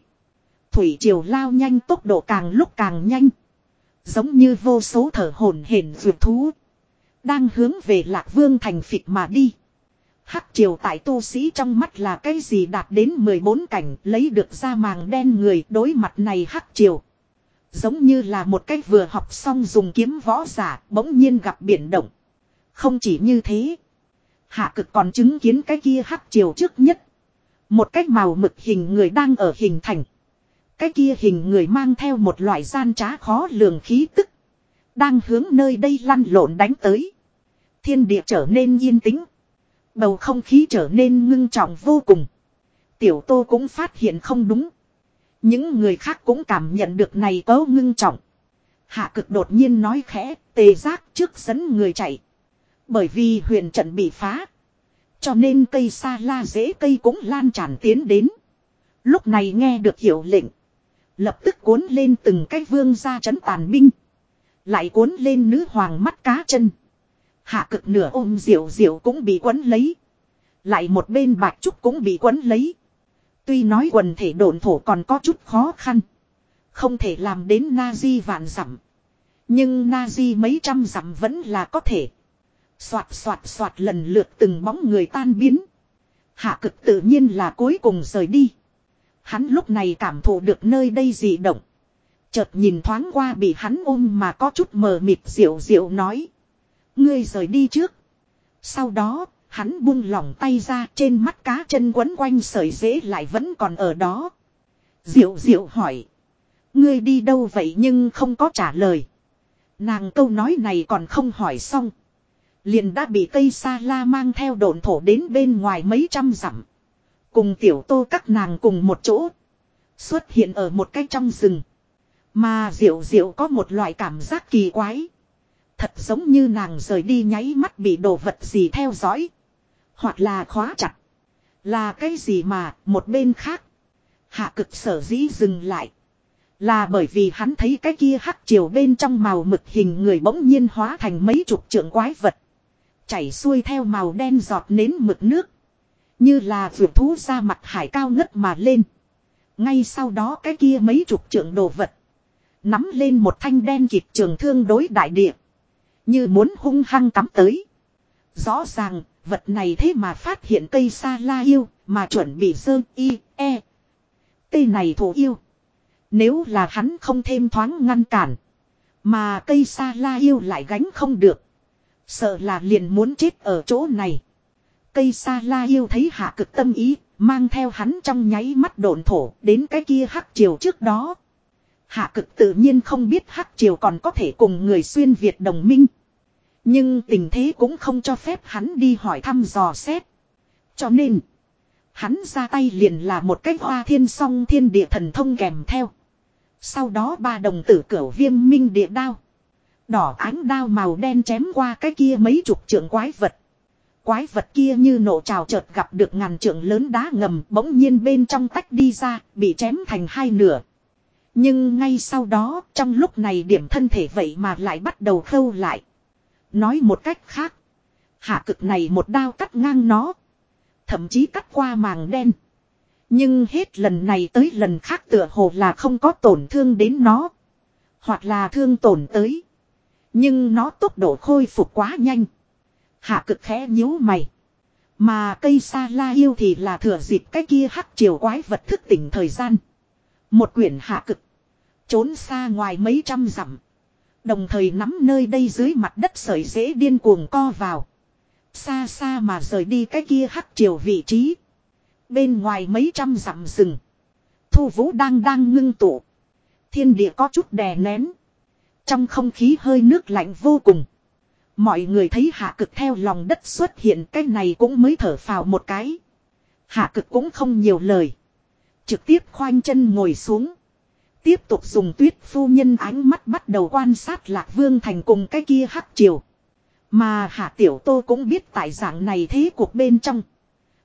Thủy triều lao nhanh tốc độ càng lúc càng nhanh. Giống như vô số thở hổn hển vượt thú. Đang hướng về lạc vương thành phịch mà đi. Hắc triều tại tu sĩ trong mắt là cái gì đạt đến 14 cảnh, lấy được ra màng đen người, đối mặt này hắc triều. Giống như là một cách vừa học xong dùng kiếm võ giả, bỗng nhiên gặp biển động. Không chỉ như thế. Hạ cực còn chứng kiến cái kia hắc triều trước nhất. Một cách màu mực hình người đang ở hình thành. Cái kia hình người mang theo một loại gian trá khó lường khí tức. Đang hướng nơi đây lăn lộn đánh tới. Thiên địa trở nên yên tĩnh. Bầu không khí trở nên ngưng trọng vô cùng. Tiểu tô cũng phát hiện không đúng. Những người khác cũng cảm nhận được này có ngưng trọng. Hạ cực đột nhiên nói khẽ, tề giác trước dẫn người chạy. Bởi vì huyền trận bị phá. Cho nên cây sa la dễ cây cũng lan tràn tiến đến. Lúc này nghe được hiệu lệnh. Lập tức cuốn lên từng cái vương ra chấn tàn binh. Lại cuốn lên nữ hoàng mắt cá chân. Hạ cực nửa ôm diệu diệu cũng bị quấn lấy. Lại một bên bạch trúc cũng bị quấn lấy. Tuy nói quần thể độn thổ còn có chút khó khăn. Không thể làm đến Nazi vạn dặm. Nhưng Nazi mấy trăm dặm vẫn là có thể. Xoạt xoạt xoạt lần lượt từng bóng người tan biến. Hạ cực tự nhiên là cuối cùng rời đi. Hắn lúc này cảm thụ được nơi đây dị động. Chợt nhìn thoáng qua bị hắn ôm mà có chút mờ mịt diệu diệu nói. Ngươi rời đi trước. Sau đó, hắn buông lỏng tay ra trên mắt cá chân quấn quanh sợi dễ lại vẫn còn ở đó. Diệu diệu hỏi. Ngươi đi đâu vậy nhưng không có trả lời. Nàng câu nói này còn không hỏi xong. Liền đã bị cây sa la mang theo đồn thổ đến bên ngoài mấy trăm dặm. Cùng tiểu tô các nàng cùng một chỗ. Xuất hiện ở một cái trong rừng. Mà diệu diệu có một loại cảm giác kỳ quái. Thật giống như nàng rời đi nháy mắt bị đồ vật gì theo dõi. Hoặc là khóa chặt. Là cái gì mà một bên khác. Hạ cực sở dĩ dừng lại. Là bởi vì hắn thấy cái kia hắc chiều bên trong màu mực hình người bỗng nhiên hóa thành mấy chục trượng quái vật. Chảy xuôi theo màu đen giọt nến mực nước. Như là vượt thú ra mặt hải cao ngất mà lên. Ngay sau đó cái kia mấy chục trượng đồ vật. Nắm lên một thanh đen kịp trường thương đối đại địa. Như muốn hung hăng cắm tới. Rõ ràng, vật này thế mà phát hiện cây sa la yêu, mà chuẩn bị dơ y, e. Cây này thổ yêu. Nếu là hắn không thêm thoáng ngăn cản. Mà cây sa la yêu lại gánh không được. Sợ là liền muốn chết ở chỗ này. Cây sa la yêu thấy hạ cực tâm ý, mang theo hắn trong nháy mắt độn thổ đến cái kia hắc triều trước đó. Hạ cực tự nhiên không biết hắc triều còn có thể cùng người xuyên Việt đồng minh. Nhưng tình thế cũng không cho phép hắn đi hỏi thăm dò xét. Cho nên, hắn ra tay liền là một cách hoa thiên song thiên địa thần thông kèm theo. Sau đó ba đồng tử cửu viêm minh địa đao. Đỏ ánh đao màu đen chém qua cái kia mấy chục trượng quái vật. Quái vật kia như nổ trào chợt gặp được ngàn trượng lớn đá ngầm bỗng nhiên bên trong tách đi ra, bị chém thành hai nửa. Nhưng ngay sau đó, trong lúc này điểm thân thể vậy mà lại bắt đầu khâu lại. Nói một cách khác, hạ cực này một đao cắt ngang nó. Thậm chí cắt qua màng đen. Nhưng hết lần này tới lần khác tựa hồ là không có tổn thương đến nó. Hoặc là thương tổn tới. Nhưng nó tốc độ khôi phục quá nhanh. Hạ cực khẽ nhíu mày. Mà cây sa la yêu thì là thừa dịp cái kia hắc chiều quái vật thức tỉnh thời gian. Một quyển hạ cực. Trốn xa ngoài mấy trăm dặm. Đồng thời nắm nơi đây dưới mặt đất sợi dễ điên cuồng co vào. Xa xa mà rời đi cái kia hắc chiều vị trí. Bên ngoài mấy trăm dặm rừng. Thu vũ đang đang ngưng tụ. Thiên địa có chút đè nén. Trong không khí hơi nước lạnh vô cùng. Mọi người thấy hạ cực theo lòng đất xuất hiện, cái này cũng mới thở phào một cái. Hạ cực cũng không nhiều lời. Trực tiếp khoanh chân ngồi xuống. Tiếp tục dùng tuyết phu nhân ánh mắt bắt đầu quan sát lạc vương thành cùng cái kia hắc triều. Mà hạ tiểu tô cũng biết tại dạng này thế cuộc bên trong.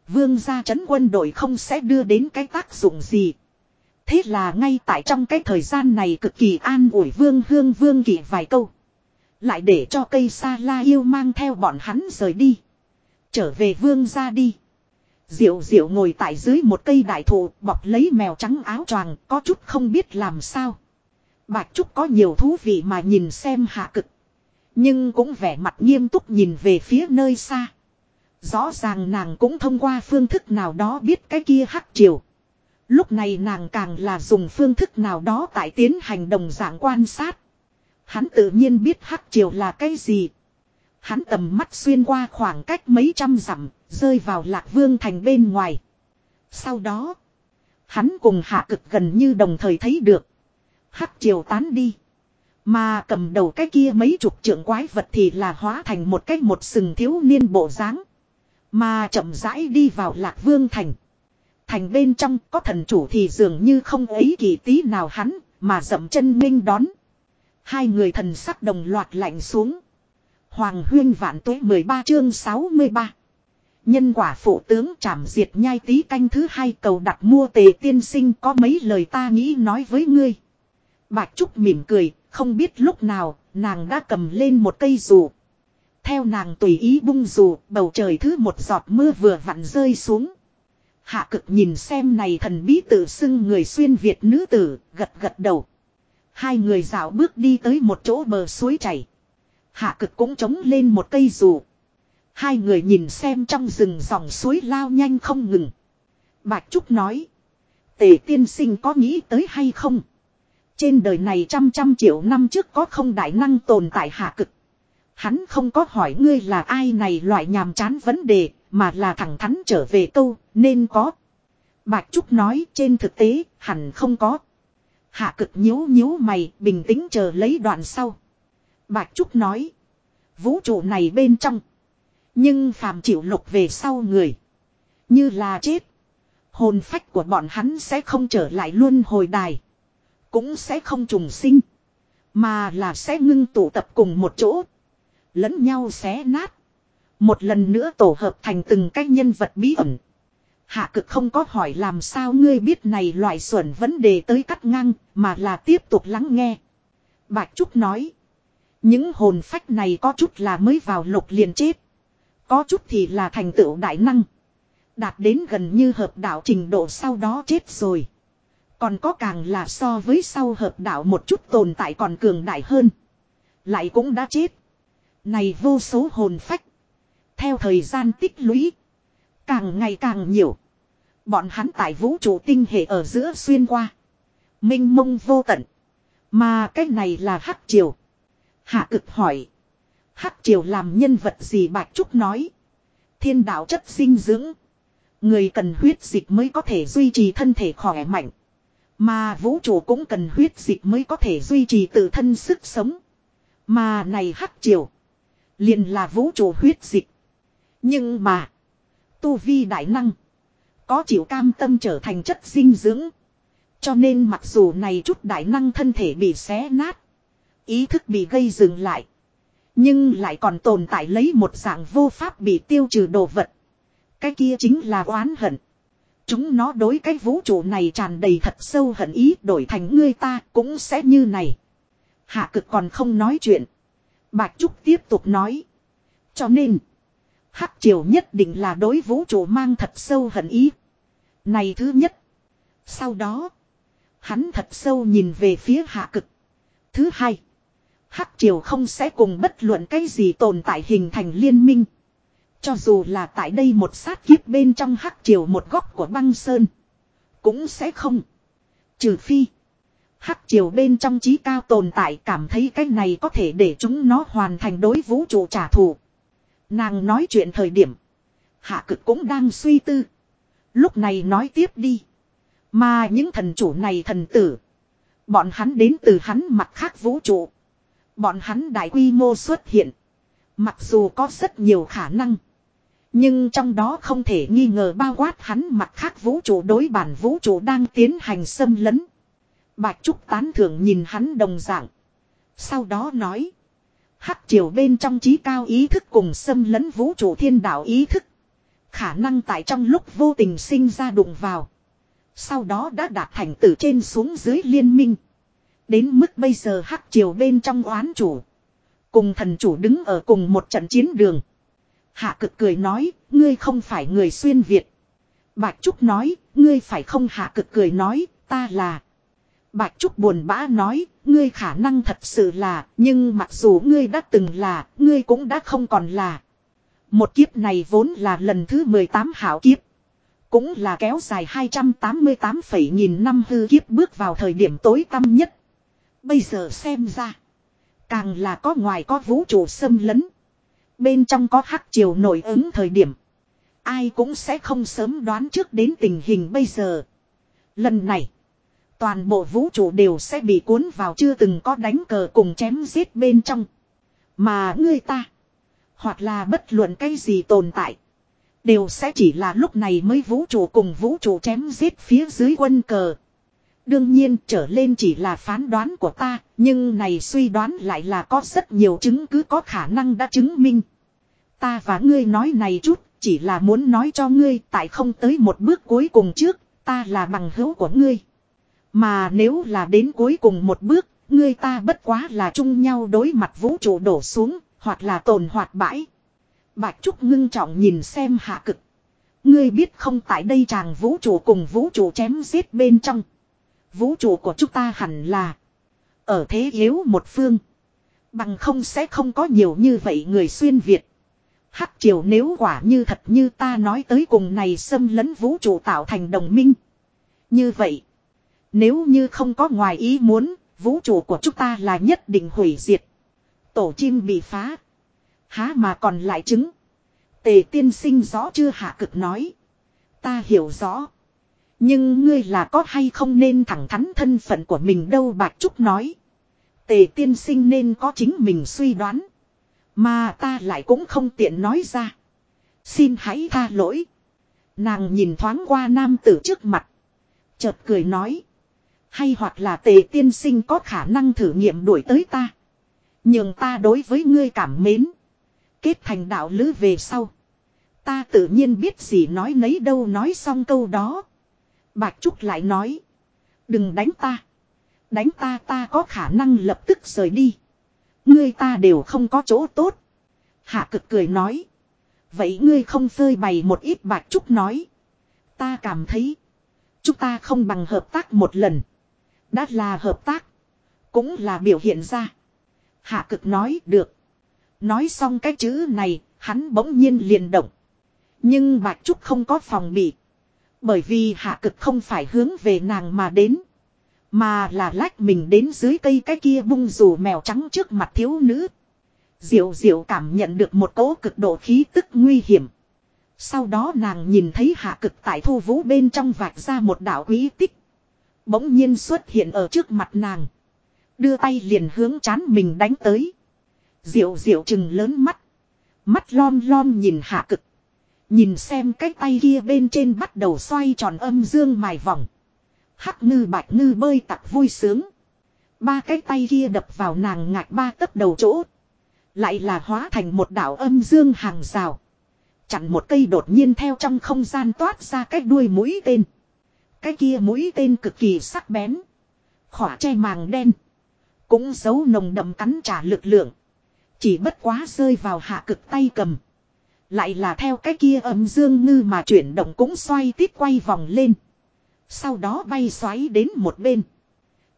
Vương gia chấn quân đội không sẽ đưa đến cái tác dụng gì. Thế là ngay tại trong cái thời gian này cực kỳ an ủi vương hương vương kỳ vài câu. Lại để cho cây sa la yêu mang theo bọn hắn rời đi. Trở về vương ra đi. Diệu diệu ngồi tại dưới một cây đại thụ, bọc lấy mèo trắng áo choàng, có chút không biết làm sao. Bạch Trúc có nhiều thú vị mà nhìn xem hạ cực. Nhưng cũng vẻ mặt nghiêm túc nhìn về phía nơi xa. Rõ ràng nàng cũng thông qua phương thức nào đó biết cái kia hắc triều. Lúc này nàng càng là dùng phương thức nào đó tại tiến hành đồng dạng quan sát. Hắn tự nhiên biết hắc triều là cái gì. Hắn tầm mắt xuyên qua khoảng cách mấy trăm dặm, rơi vào lạc vương thành bên ngoài. Sau đó, Hắn cùng hạ cực gần như đồng thời thấy được. Hắc triều tán đi. Mà cầm đầu cái kia mấy chục trưởng quái vật thì là hóa thành một cái một sừng thiếu niên bộ dáng Mà chậm rãi đi vào lạc vương thành. Thành bên trong có thần chủ thì dường như không ấy kỳ tí nào hắn mà dậm chân nghênh đón. Hai người thần sắc đồng loạt lạnh xuống. Hoàng huyên vạn tuế 13 chương 63. Nhân quả phụ tướng trảm diệt nhai tí canh thứ hai cầu đặt mua tề tiên sinh có mấy lời ta nghĩ nói với ngươi. Bạch Trúc mỉm cười, không biết lúc nào, nàng đã cầm lên một cây dù. Theo nàng tùy ý bung dù, bầu trời thứ một giọt mưa vừa vặn rơi xuống. Hạ cực nhìn xem này thần bí tự xưng người xuyên Việt nữ tử, gật gật đầu. Hai người dạo bước đi tới một chỗ bờ suối chảy. Hạ cực cũng trống lên một cây dù. Hai người nhìn xem trong rừng dòng suối lao nhanh không ngừng. Bạch Trúc nói. Tề tiên sinh có nghĩ tới hay không? Trên đời này trăm trăm triệu năm trước có không đại năng tồn tại hạ cực. Hắn không có hỏi ngươi là ai này loại nhàm chán vấn đề, mà là thẳng thắn trở về câu, nên có. Bạch Trúc nói trên thực tế, hẳn không có. Hạ cực nhíu nhíu mày, bình tĩnh chờ lấy đoạn sau. Bạch Trúc nói. Vũ trụ này bên trong. Nhưng phàm chịu lục về sau người. Như là chết. Hồn phách của bọn hắn sẽ không trở lại luôn hồi đài. Cũng sẽ không trùng sinh. Mà là sẽ ngưng tụ tập cùng một chỗ. Lẫn nhau xé nát. Một lần nữa tổ hợp thành từng cái nhân vật bí ẩn. Hạ cực không có hỏi làm sao ngươi biết này loại xuẩn vấn đề tới cắt ngang, mà là tiếp tục lắng nghe. Bạch Trúc nói. Những hồn phách này có chút là mới vào lục liền chết. Có chút thì là thành tựu đại năng. Đạt đến gần như hợp đạo trình độ sau đó chết rồi. Còn có càng là so với sau hợp đạo một chút tồn tại còn cường đại hơn. Lại cũng đã chết. Này vô số hồn phách. Theo thời gian tích lũy. Càng ngày càng nhiều. Bọn hắn tại vũ trụ tinh hệ ở giữa xuyên qua. Minh mông vô tận. Mà cái này là hắc triều. Hạ cực hỏi. Hắc triều làm nhân vật gì Bạch Trúc nói. Thiên đạo chất sinh dưỡng. Người cần huyết dịch mới có thể duy trì thân thể khỏe mạnh. Mà vũ trụ cũng cần huyết dịch mới có thể duy trì tự thân sức sống. Mà này hắc triều. Liền là vũ trụ huyết dịch. Nhưng mà. Tu vi đại năng. Có chịu cam tâm trở thành chất dinh dưỡng. Cho nên mặc dù này chút đại năng thân thể bị xé nát. Ý thức bị gây dừng lại. Nhưng lại còn tồn tại lấy một dạng vô pháp bị tiêu trừ đồ vật. Cái kia chính là oán hận. Chúng nó đối cái vũ trụ này tràn đầy thật sâu hận ý đổi thành ngươi ta cũng sẽ như này. Hạ cực còn không nói chuyện. Bạch Trúc tiếp tục nói. Cho nên. Hắc triều nhất định là đối vũ trụ mang thật sâu hận ý. Này thứ nhất. Sau đó. Hắn thật sâu nhìn về phía hạ cực. Thứ hai. Hắc triều không sẽ cùng bất luận cái gì tồn tại hình thành liên minh. Cho dù là tại đây một sát kiếp bên trong hắc triều một góc của băng sơn. Cũng sẽ không. Trừ phi. Hắc triều bên trong trí cao tồn tại cảm thấy cái này có thể để chúng nó hoàn thành đối vũ trụ trả thù. Nàng nói chuyện thời điểm. Hạ cực cũng đang suy tư. Lúc này nói tiếp đi. Mà những thần chủ này thần tử. Bọn hắn đến từ hắn mặt khác vũ trụ. Bọn hắn đại quy mô xuất hiện. Mặc dù có rất nhiều khả năng. Nhưng trong đó không thể nghi ngờ bao quát hắn mặt khác vũ trụ đối bản vũ trụ đang tiến hành xâm lấn. Bạch Trúc tán thưởng nhìn hắn đồng dạng. Sau đó nói. Hắc triều bên trong trí cao ý thức cùng xâm lấn vũ trụ thiên đạo ý thức. Khả năng tại trong lúc vô tình sinh ra đụng vào. Sau đó đã đạt thành từ trên xuống dưới liên minh. Đến mức bây giờ hắc triều bên trong oán chủ. Cùng thần chủ đứng ở cùng một trận chiến đường. Hạ cực cười nói, ngươi không phải người xuyên Việt. Bạch Trúc nói, ngươi phải không hạ cực cười nói, ta là. Bạch Trúc buồn bã nói, ngươi khả năng thật sự là, nhưng mặc dù ngươi đã từng là, ngươi cũng đã không còn là. Một kiếp này vốn là lần thứ 18 hảo kiếp. Cũng là kéo dài 288 phẩy nghìn năm hư kiếp bước vào thời điểm tối tăm nhất. Bây giờ xem ra. Càng là có ngoài có vũ trụ xâm lấn. Bên trong có hắc chiều nổi ứng thời điểm. Ai cũng sẽ không sớm đoán trước đến tình hình bây giờ. Lần này. Toàn bộ vũ trụ đều sẽ bị cuốn vào chưa từng có đánh cờ cùng chém giết bên trong. Mà ngươi ta. Hoặc là bất luận cái gì tồn tại. Đều sẽ chỉ là lúc này mới vũ trụ cùng vũ trụ chém giết phía dưới quân cờ. Đương nhiên trở lên chỉ là phán đoán của ta, nhưng này suy đoán lại là có rất nhiều chứng cứ có khả năng đã chứng minh. Ta và ngươi nói này chút, chỉ là muốn nói cho ngươi tại không tới một bước cuối cùng trước, ta là bằng hữu của ngươi. Mà nếu là đến cuối cùng một bước, ngươi ta bất quá là chung nhau đối mặt vũ trụ đổ xuống, hoặc là tồn hoạt bãi. Bạch Trúc ngưng trọng nhìn xem hạ cực. Ngươi biết không tại đây chàng vũ trụ cùng vũ trụ chém giết bên trong. Vũ trụ của chúng ta hẳn là ở thế yếu một phương. Bằng không sẽ không có nhiều như vậy người xuyên Việt. Hắc triều nếu quả như thật như ta nói tới cùng này xâm lấn vũ trụ tạo thành đồng minh. Như vậy. Nếu như không có ngoài ý muốn, vũ trụ của chúng ta là nhất định hủy diệt. Tổ chim bị phá. Há mà còn lại chứng. Tề tiên sinh rõ chưa hạ cực nói. Ta hiểu rõ. Nhưng ngươi là có hay không nên thẳng thắn thân phận của mình đâu, Bạch Trúc nói. Tề tiên sinh nên có chính mình suy đoán. Mà ta lại cũng không tiện nói ra. Xin hãy tha lỗi. Nàng nhìn thoáng qua nam tử trước mặt. Chợt cười nói. Hay hoặc là tề tiên sinh có khả năng thử nghiệm đuổi tới ta. Nhưng ta đối với ngươi cảm mến. Kết thành đạo lữ về sau. Ta tự nhiên biết gì nói nấy đâu, nói xong câu đó. Bạch Trúc lại nói. Đừng đánh ta. Đánh ta ta có khả năng lập tức rời đi. Ngươi ta đều không có chỗ tốt. Hạ cực cười nói. Vậy ngươi không phơi bày một ít Bạch Trúc nói. Ta cảm thấy. Chúng ta không bằng hợp tác một lần. Đã là hợp tác. Cũng là biểu hiện ra. Hạ cực nói được. Nói xong cái chữ này, hắn bỗng nhiên liền động. Nhưng Bạch Trúc không có phòng bị. Bởi vì hạ cực không phải hướng về nàng mà đến. Mà là lách mình đến dưới cây cái kia bung rủ mèo trắng trước mặt thiếu nữ. Diệu diệu cảm nhận được một cỗ cực độ khí tức nguy hiểm. Sau đó nàng nhìn thấy hạ cực tại thu vũ bên trong vạch ra một đảo quý tích. Bỗng nhiên xuất hiện ở trước mặt nàng. Đưa tay liền hướng chán mình đánh tới. Diệu diệu chừng lớn mắt. Mắt lom lom nhìn hạ cực. Nhìn xem cái tay kia bên trên bắt đầu xoay tròn âm dương mài vòng. Hắc ngư bạch ngư bơi tặc vui sướng. Ba cái tay kia đập vào nàng ngạc ba tấc đầu chỗ. Lại là hóa thành một đảo âm dương hàng rào. Chặn một cây đột nhiên theo trong không gian toát ra cái đuôi mũi tên. Cái kia mũi tên cực kỳ sắc bén. Khỏa che màng đen. Cũng giấu nồng đậm cắn trả lực lượng. Chỉ bất quá rơi vào hạ cực tay cầm. Lại là theo cái kia âm dương ngư mà chuyển động cũng xoay tít quay vòng lên. Sau đó bay xoáy đến một bên.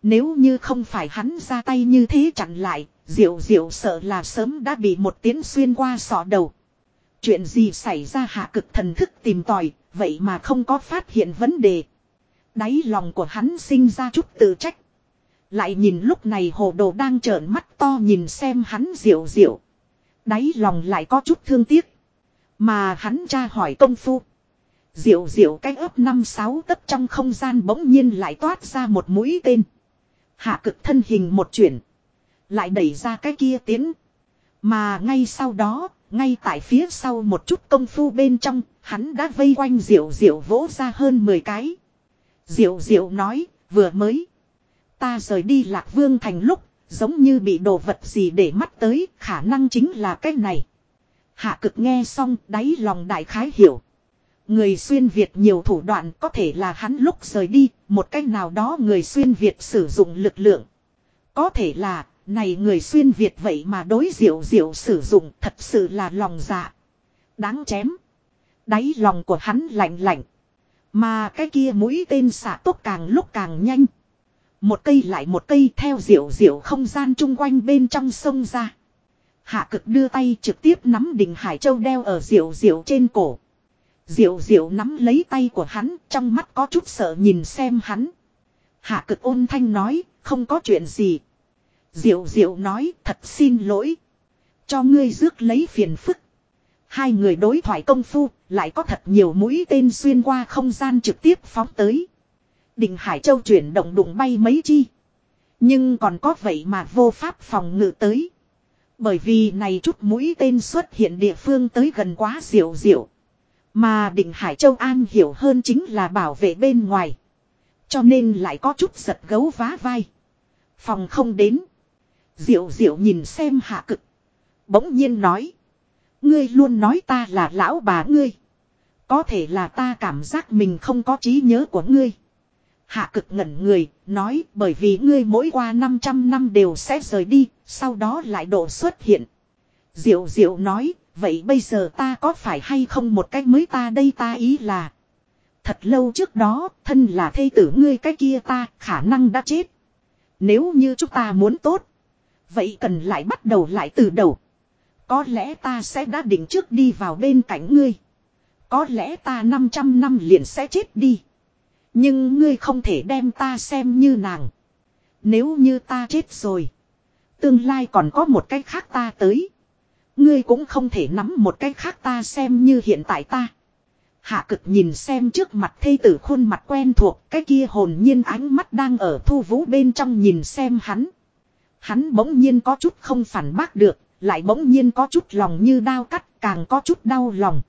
Nếu như không phải hắn ra tay như thế chặn lại, diệu diệu sợ là sớm đã bị một tiếng xuyên qua sọ đầu. Chuyện gì xảy ra hạ cực thần thức tìm tòi, vậy mà không có phát hiện vấn đề. Đáy lòng của hắn sinh ra chút tự trách. Lại nhìn lúc này hồ đồ đang trợn mắt to nhìn xem hắn diệu diệu. Đáy lòng lại có chút thương tiếc. Mà hắn tra hỏi công phu. Diệu diệu cái ấp năm sáu tấc trong không gian bỗng nhiên lại toát ra một mũi tên. Hạ cực thân hình một chuyển. Lại đẩy ra cái kia tiến. Mà ngay sau đó, ngay tại phía sau một chút công phu bên trong, hắn đã vây quanh diệu diệu vỗ ra hơn 10 cái. Diệu diệu nói, vừa mới. Ta rời đi lạc vương thành lúc, giống như bị đồ vật gì để mắt tới, khả năng chính là cái này. Hạ cực nghe xong, đáy lòng đại khái hiểu. Người xuyên Việt nhiều thủ đoạn có thể là hắn lúc rời đi, một cách nào đó người xuyên Việt sử dụng lực lượng. Có thể là, này người xuyên Việt vậy mà đối diệu diệu sử dụng thật sự là lòng dạ. Đáng chém. Đáy lòng của hắn lạnh lạnh. Mà cái kia mũi tên xạ tốt càng lúc càng nhanh. Một cây lại một cây theo diệu diệu không gian chung quanh bên trong sông ra. Hạ cực đưa tay trực tiếp nắm đỉnh Hải Châu đeo ở diệu diệu trên cổ. Diệu diệu nắm lấy tay của hắn, trong mắt có chút sợ nhìn xem hắn. Hạ cực ôn thanh nói, không có chuyện gì. Diệu diệu nói, thật xin lỗi. Cho ngươi rước lấy phiền phức. Hai người đối thoại công phu, lại có thật nhiều mũi tên xuyên qua không gian trực tiếp phóng tới. Đình Hải Châu chuyển động đụng bay mấy chi. Nhưng còn có vậy mà vô pháp phòng ngự tới. Bởi vì này chút mũi tên xuất hiện địa phương tới gần quá diệu diệu. Mà định Hải Châu An hiểu hơn chính là bảo vệ bên ngoài. Cho nên lại có chút giật gấu vá vai. Phòng không đến. Diệu diệu nhìn xem hạ cực. Bỗng nhiên nói. Ngươi luôn nói ta là lão bà ngươi. Có thể là ta cảm giác mình không có trí nhớ của ngươi. Hạ cực ngẩn người, nói bởi vì ngươi mỗi qua 500 năm đều sẽ rời đi, sau đó lại độ xuất hiện. Diệu diệu nói, vậy bây giờ ta có phải hay không một cách mới ta đây ta ý là. Thật lâu trước đó, thân là thây tử ngươi cái kia ta, khả năng đã chết. Nếu như chúng ta muốn tốt, vậy cần lại bắt đầu lại từ đầu. Có lẽ ta sẽ đã định trước đi vào bên cạnh ngươi. Có lẽ ta 500 năm liền sẽ chết đi. Nhưng ngươi không thể đem ta xem như nàng. Nếu như ta chết rồi. Tương lai còn có một cách khác ta tới. Ngươi cũng không thể nắm một cách khác ta xem như hiện tại ta. Hạ cực nhìn xem trước mặt thây tử khuôn mặt quen thuộc. Cái kia hồn nhiên ánh mắt đang ở thu vũ bên trong nhìn xem hắn. Hắn bỗng nhiên có chút không phản bác được. Lại bỗng nhiên có chút lòng như đau cắt, càng có chút đau lòng.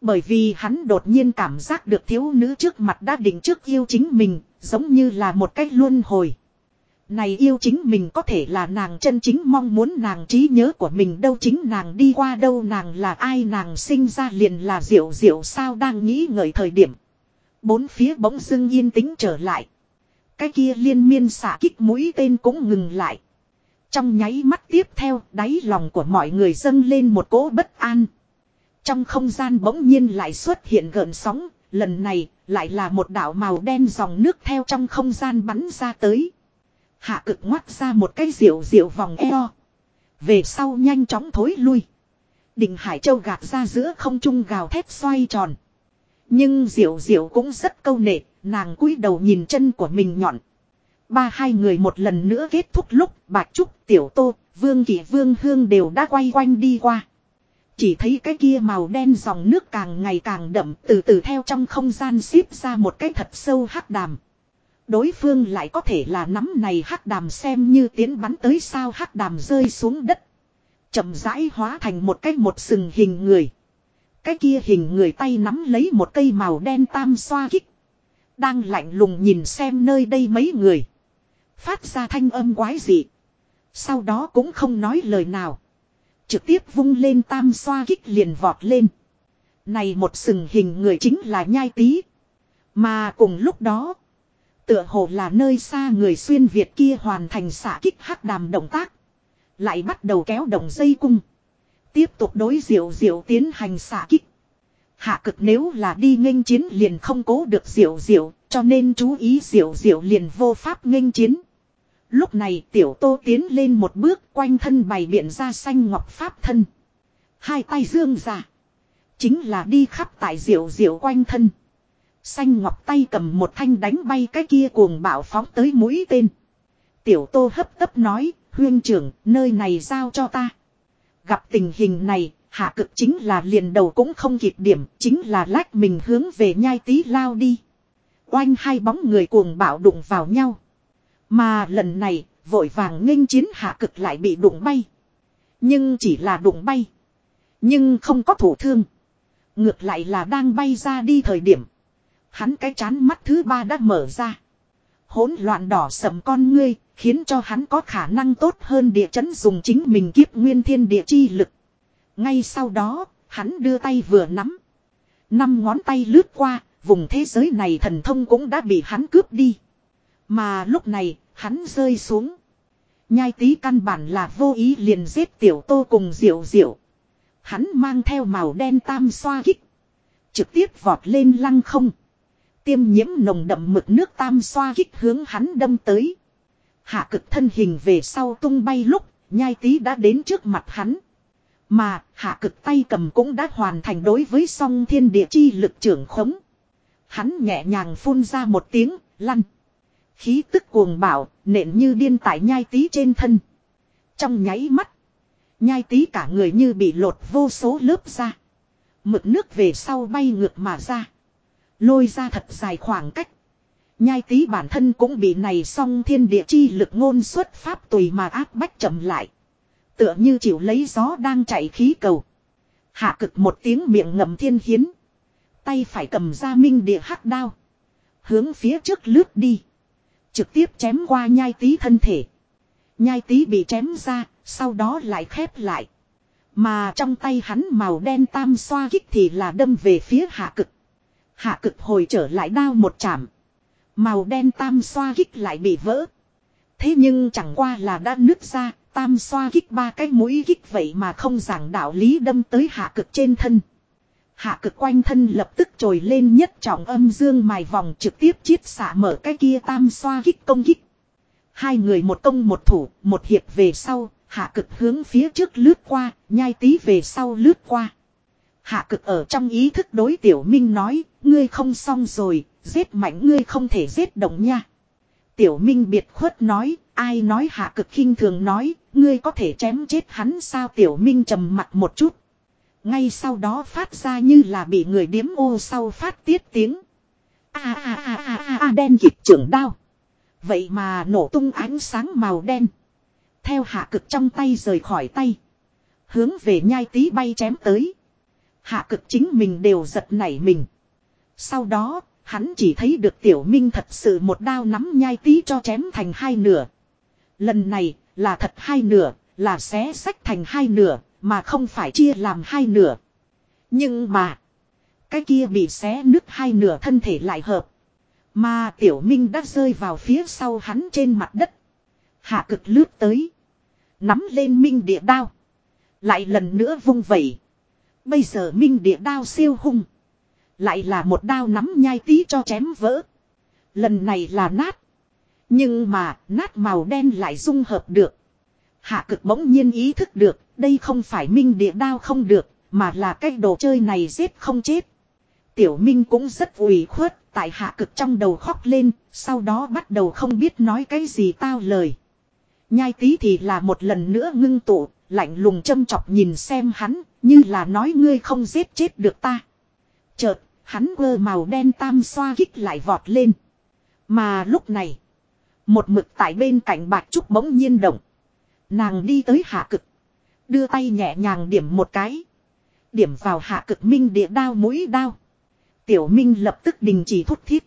Bởi vì hắn đột nhiên cảm giác được thiếu nữ trước mặt đã định trước yêu chính mình, giống như là một cách luân hồi. Này yêu chính mình có thể là nàng chân chính mong muốn nàng trí nhớ của mình đâu chính nàng đi qua đâu nàng là ai nàng sinh ra liền là diệu diệu sao đang nghĩ ngợi thời điểm. Bốn phía bỗng dưng yên tĩnh trở lại. Cái kia liên miên xả kích mũi tên cũng ngừng lại. Trong nháy mắt tiếp theo đáy lòng của mọi người dâng lên một cỗ bất an. Trong không gian bỗng nhiên lại xuất hiện gợn sóng, lần này lại là một đảo màu đen dòng nước theo trong không gian bắn ra tới. Hạ cực ngoắt ra một cái diệu diệu vòng eo. Về sau nhanh chóng thối lui. Đình Hải Châu gạt ra giữa không trung gào thét xoay tròn. Nhưng diệu diệu cũng rất câu nệ, nàng cúi đầu nhìn chân của mình nhọn. Ba hai người một lần nữa kết thúc lúc Bạch Trúc, Tiểu Tô, Vương Kỳ Vương Hương đều đã quay quanh đi qua. Chỉ thấy cái kia màu đen dòng nước càng ngày càng đậm từ từ theo trong không gian xíp ra một cái thật sâu hắc đàm. Đối phương lại có thể là nắm này hắc đàm xem như tiến bắn tới sao hắc đàm rơi xuống đất. chậm rãi hóa thành một cái một sừng hình người. Cái kia hình người tay nắm lấy một cây màu đen tam xoa kích. Đang lạnh lùng nhìn xem nơi đây mấy người. Phát ra thanh âm quái dị. Sau đó cũng không nói lời nào. Trực tiếp vung lên tam xoa kích liền vọt lên. Này một sừng hình người chính là nhai tí. Mà cùng lúc đó. Tựa hồ là nơi xa người xuyên Việt kia hoàn thành xả kích hắc đàm động tác. Lại bắt đầu kéo động dây cung. Tiếp tục đối diệu diệu tiến hành xả kích. Hạ cực nếu là đi nghênh chiến liền không cố được diệu diệu, cho nên chú ý diệu diệu liền vô pháp nghênh chiến. Lúc này tiểu tô tiến lên một bước quanh thân bày biện ra xanh ngọc pháp thân. Hai tay dương ra. Chính là đi khắp tại diệu diệu quanh thân. Xanh ngọc tay cầm một thanh đánh bay cái kia cuồng bạo phóng tới mũi tên. Tiểu tô hấp tấp nói, huyên trưởng, nơi này giao cho ta. Gặp tình hình này, hạ cực chính là liền đầu cũng không kịp điểm, chính là lách mình hướng về nhai tí lao đi. Oanh hai bóng người cuồng bạo đụng vào nhau. Mà lần này, vội vàng nghênh chiến hạ cực lại bị đụng bay. Nhưng chỉ là đụng bay. Nhưng không có thủ thương. Ngược lại là đang bay ra đi thời điểm. Hắn cái chán mắt thứ ba đã mở ra. Hỗn loạn đỏ sầm con ngươi, khiến cho hắn có khả năng tốt hơn địa chấn dùng chính mình kiếp nguyên thiên địa chi lực. Ngay sau đó, hắn đưa tay vừa nắm. Năm ngón tay lướt qua, vùng thế giới này thần thông cũng đã bị hắn cướp đi. Mà lúc này, hắn rơi xuống. Nhai tí căn bản là vô ý liền giết tiểu tô cùng diệu diệu. Hắn mang theo màu đen tam xoa kích. Trực tiếp vọt lên lăng không. Tiêm nhiễm nồng đậm mực nước tam xoa kích hướng hắn đâm tới. Hạ cực thân hình về sau tung bay lúc, nhai tí đã đến trước mặt hắn. Mà hạ cực tay cầm cũng đã hoàn thành đối với song thiên địa chi lực trưởng khống. Hắn nhẹ nhàng phun ra một tiếng, lăn. Khí tức cuồng bảo, nện như điên tại nhai tí trên thân. Trong nháy mắt, nhai tí cả người như bị lột vô số lớp ra. Mực nước về sau bay ngược mà ra. Lôi ra thật dài khoảng cách. Nhai tí bản thân cũng bị này song thiên địa chi lực ngôn xuất pháp tùy mà áp bách chậm lại. Tựa như chịu lấy gió đang chạy khí cầu. Hạ cực một tiếng miệng ngầm thiên hiến. Tay phải cầm ra minh địa hắc đao. Hướng phía trước lướt đi. Trực tiếp chém qua nhai tí thân thể. Nhai tí bị chém ra, sau đó lại khép lại. Mà trong tay hắn màu đen tam xoa kích thì là đâm về phía hạ cực. Hạ cực hồi trở lại đao một chạm. Màu đen tam xoa kích lại bị vỡ. Thế nhưng chẳng qua là đã nứt ra, tam xoa kích ba cái mũi kích vậy mà không giảng đạo lý đâm tới hạ cực trên thân. Hạ cực quanh thân lập tức trồi lên nhất trọng âm dương mài vòng trực tiếp chiết xả mở cái kia tam xoa kích công kích. Hai người một công một thủ, một hiệp về sau, hạ cực hướng phía trước lướt qua, nhai tí về sau lướt qua. Hạ cực ở trong ý thức đối tiểu minh nói, ngươi không xong rồi, giết mạnh ngươi không thể giết động nha. Tiểu minh biệt khuất nói, ai nói hạ cực khinh thường nói, ngươi có thể chém chết hắn sao tiểu minh trầm mặt một chút. Ngay sau đó phát ra như là bị người điếm ô sau phát tiết tiếng. A a a a a đen kịp trưởng đao. Vậy mà nổ tung ánh sáng màu đen. Theo hạ cực trong tay rời khỏi tay. Hướng về nhai tí bay chém tới. Hạ cực chính mình đều giật nảy mình. Sau đó, hắn chỉ thấy được tiểu minh thật sự một đao nắm nhai tí cho chém thành hai nửa. Lần này, là thật hai nửa, là xé sách thành hai nửa, mà không phải chia làm hai nửa. Nhưng mà, cái kia bị xé nứt hai nửa thân thể lại hợp. Mà tiểu minh đã rơi vào phía sau hắn trên mặt đất. Hạ cực lướt tới. Nắm lên minh địa đao. Lại lần nữa vung vẩy. Bây giờ minh địa đao siêu hung. Lại là một đao nắm nhai tí cho chém vỡ. Lần này là nát. Nhưng mà nát màu đen lại dung hợp được. Hạ cực bỗng nhiên ý thức được. Đây không phải minh địa đao không được. Mà là cái đồ chơi này giết không chết. Tiểu Minh cũng rất ủy khuất, tại hạ cực trong đầu khóc lên, sau đó bắt đầu không biết nói cái gì tao lời. Nhai tí thì là một lần nữa ngưng tụ, lạnh lùng châm chọc nhìn xem hắn, như là nói ngươi không giết chết được ta. Chợt, hắn quơ màu đen tam xoa kích lại vọt lên. Mà lúc này, một mực tại bên cạnh bạc trúc bỗng nhiên động. Nàng đi tới hạ cực. Đưa tay nhẹ nhàng điểm một cái. Điểm vào hạ cực minh địa đao mũi đao. Tiểu minh lập tức đình chỉ thúc thiết.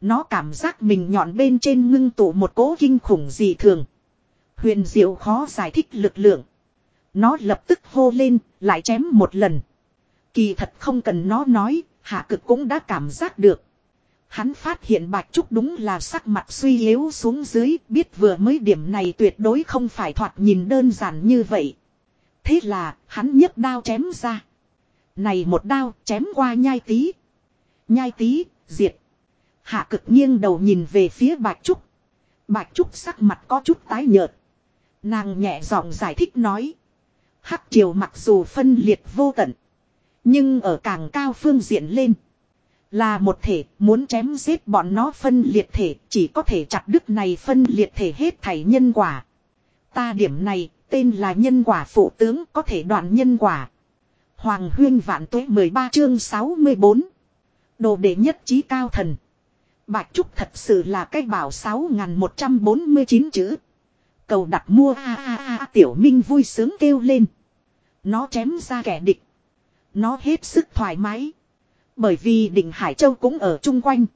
Nó cảm giác mình nhọn bên trên ngưng tụ một cố kinh khủng gì thường. Huyền diệu khó giải thích lực lượng. Nó lập tức hô lên, lại chém một lần. Kỳ thật không cần nó nói, hạ cực cũng đã cảm giác được. Hắn phát hiện bạch trúc đúng là sắc mặt suy yếu xuống dưới, biết vừa mới điểm này tuyệt đối không phải thoạt nhìn đơn giản như vậy. Thế là, hắn nhấc đao chém ra. Này một đao chém qua nhai tí. Nhai tí, diệt. Hạ cực nghiêng đầu nhìn về phía bạch trúc. Bạch trúc sắc mặt có chút tái nhợt. Nàng nhẹ giọng giải thích nói. Hắc triều mặc dù phân liệt vô tận. Nhưng ở càng cao phương diện lên. Là một thể, muốn chém giết bọn nó phân liệt thể, chỉ có thể chặt đứt này phân liệt thể hết thảy nhân quả. Ta điểm này, tên là nhân quả phụ tướng, có thể đoạn nhân quả. Hoàng huyên vạn tuế 13 chương 64. Đồ đệ nhất trí cao thần. Bạch Trúc thật sự là cái bảo 6149 chữ. Cầu đặt mua a a a, tiểu minh vui sướng kêu lên. Nó chém ra kẻ địch. Nó hết sức thoải mái. Bởi vì định Hải Châu cũng ở chung quanh.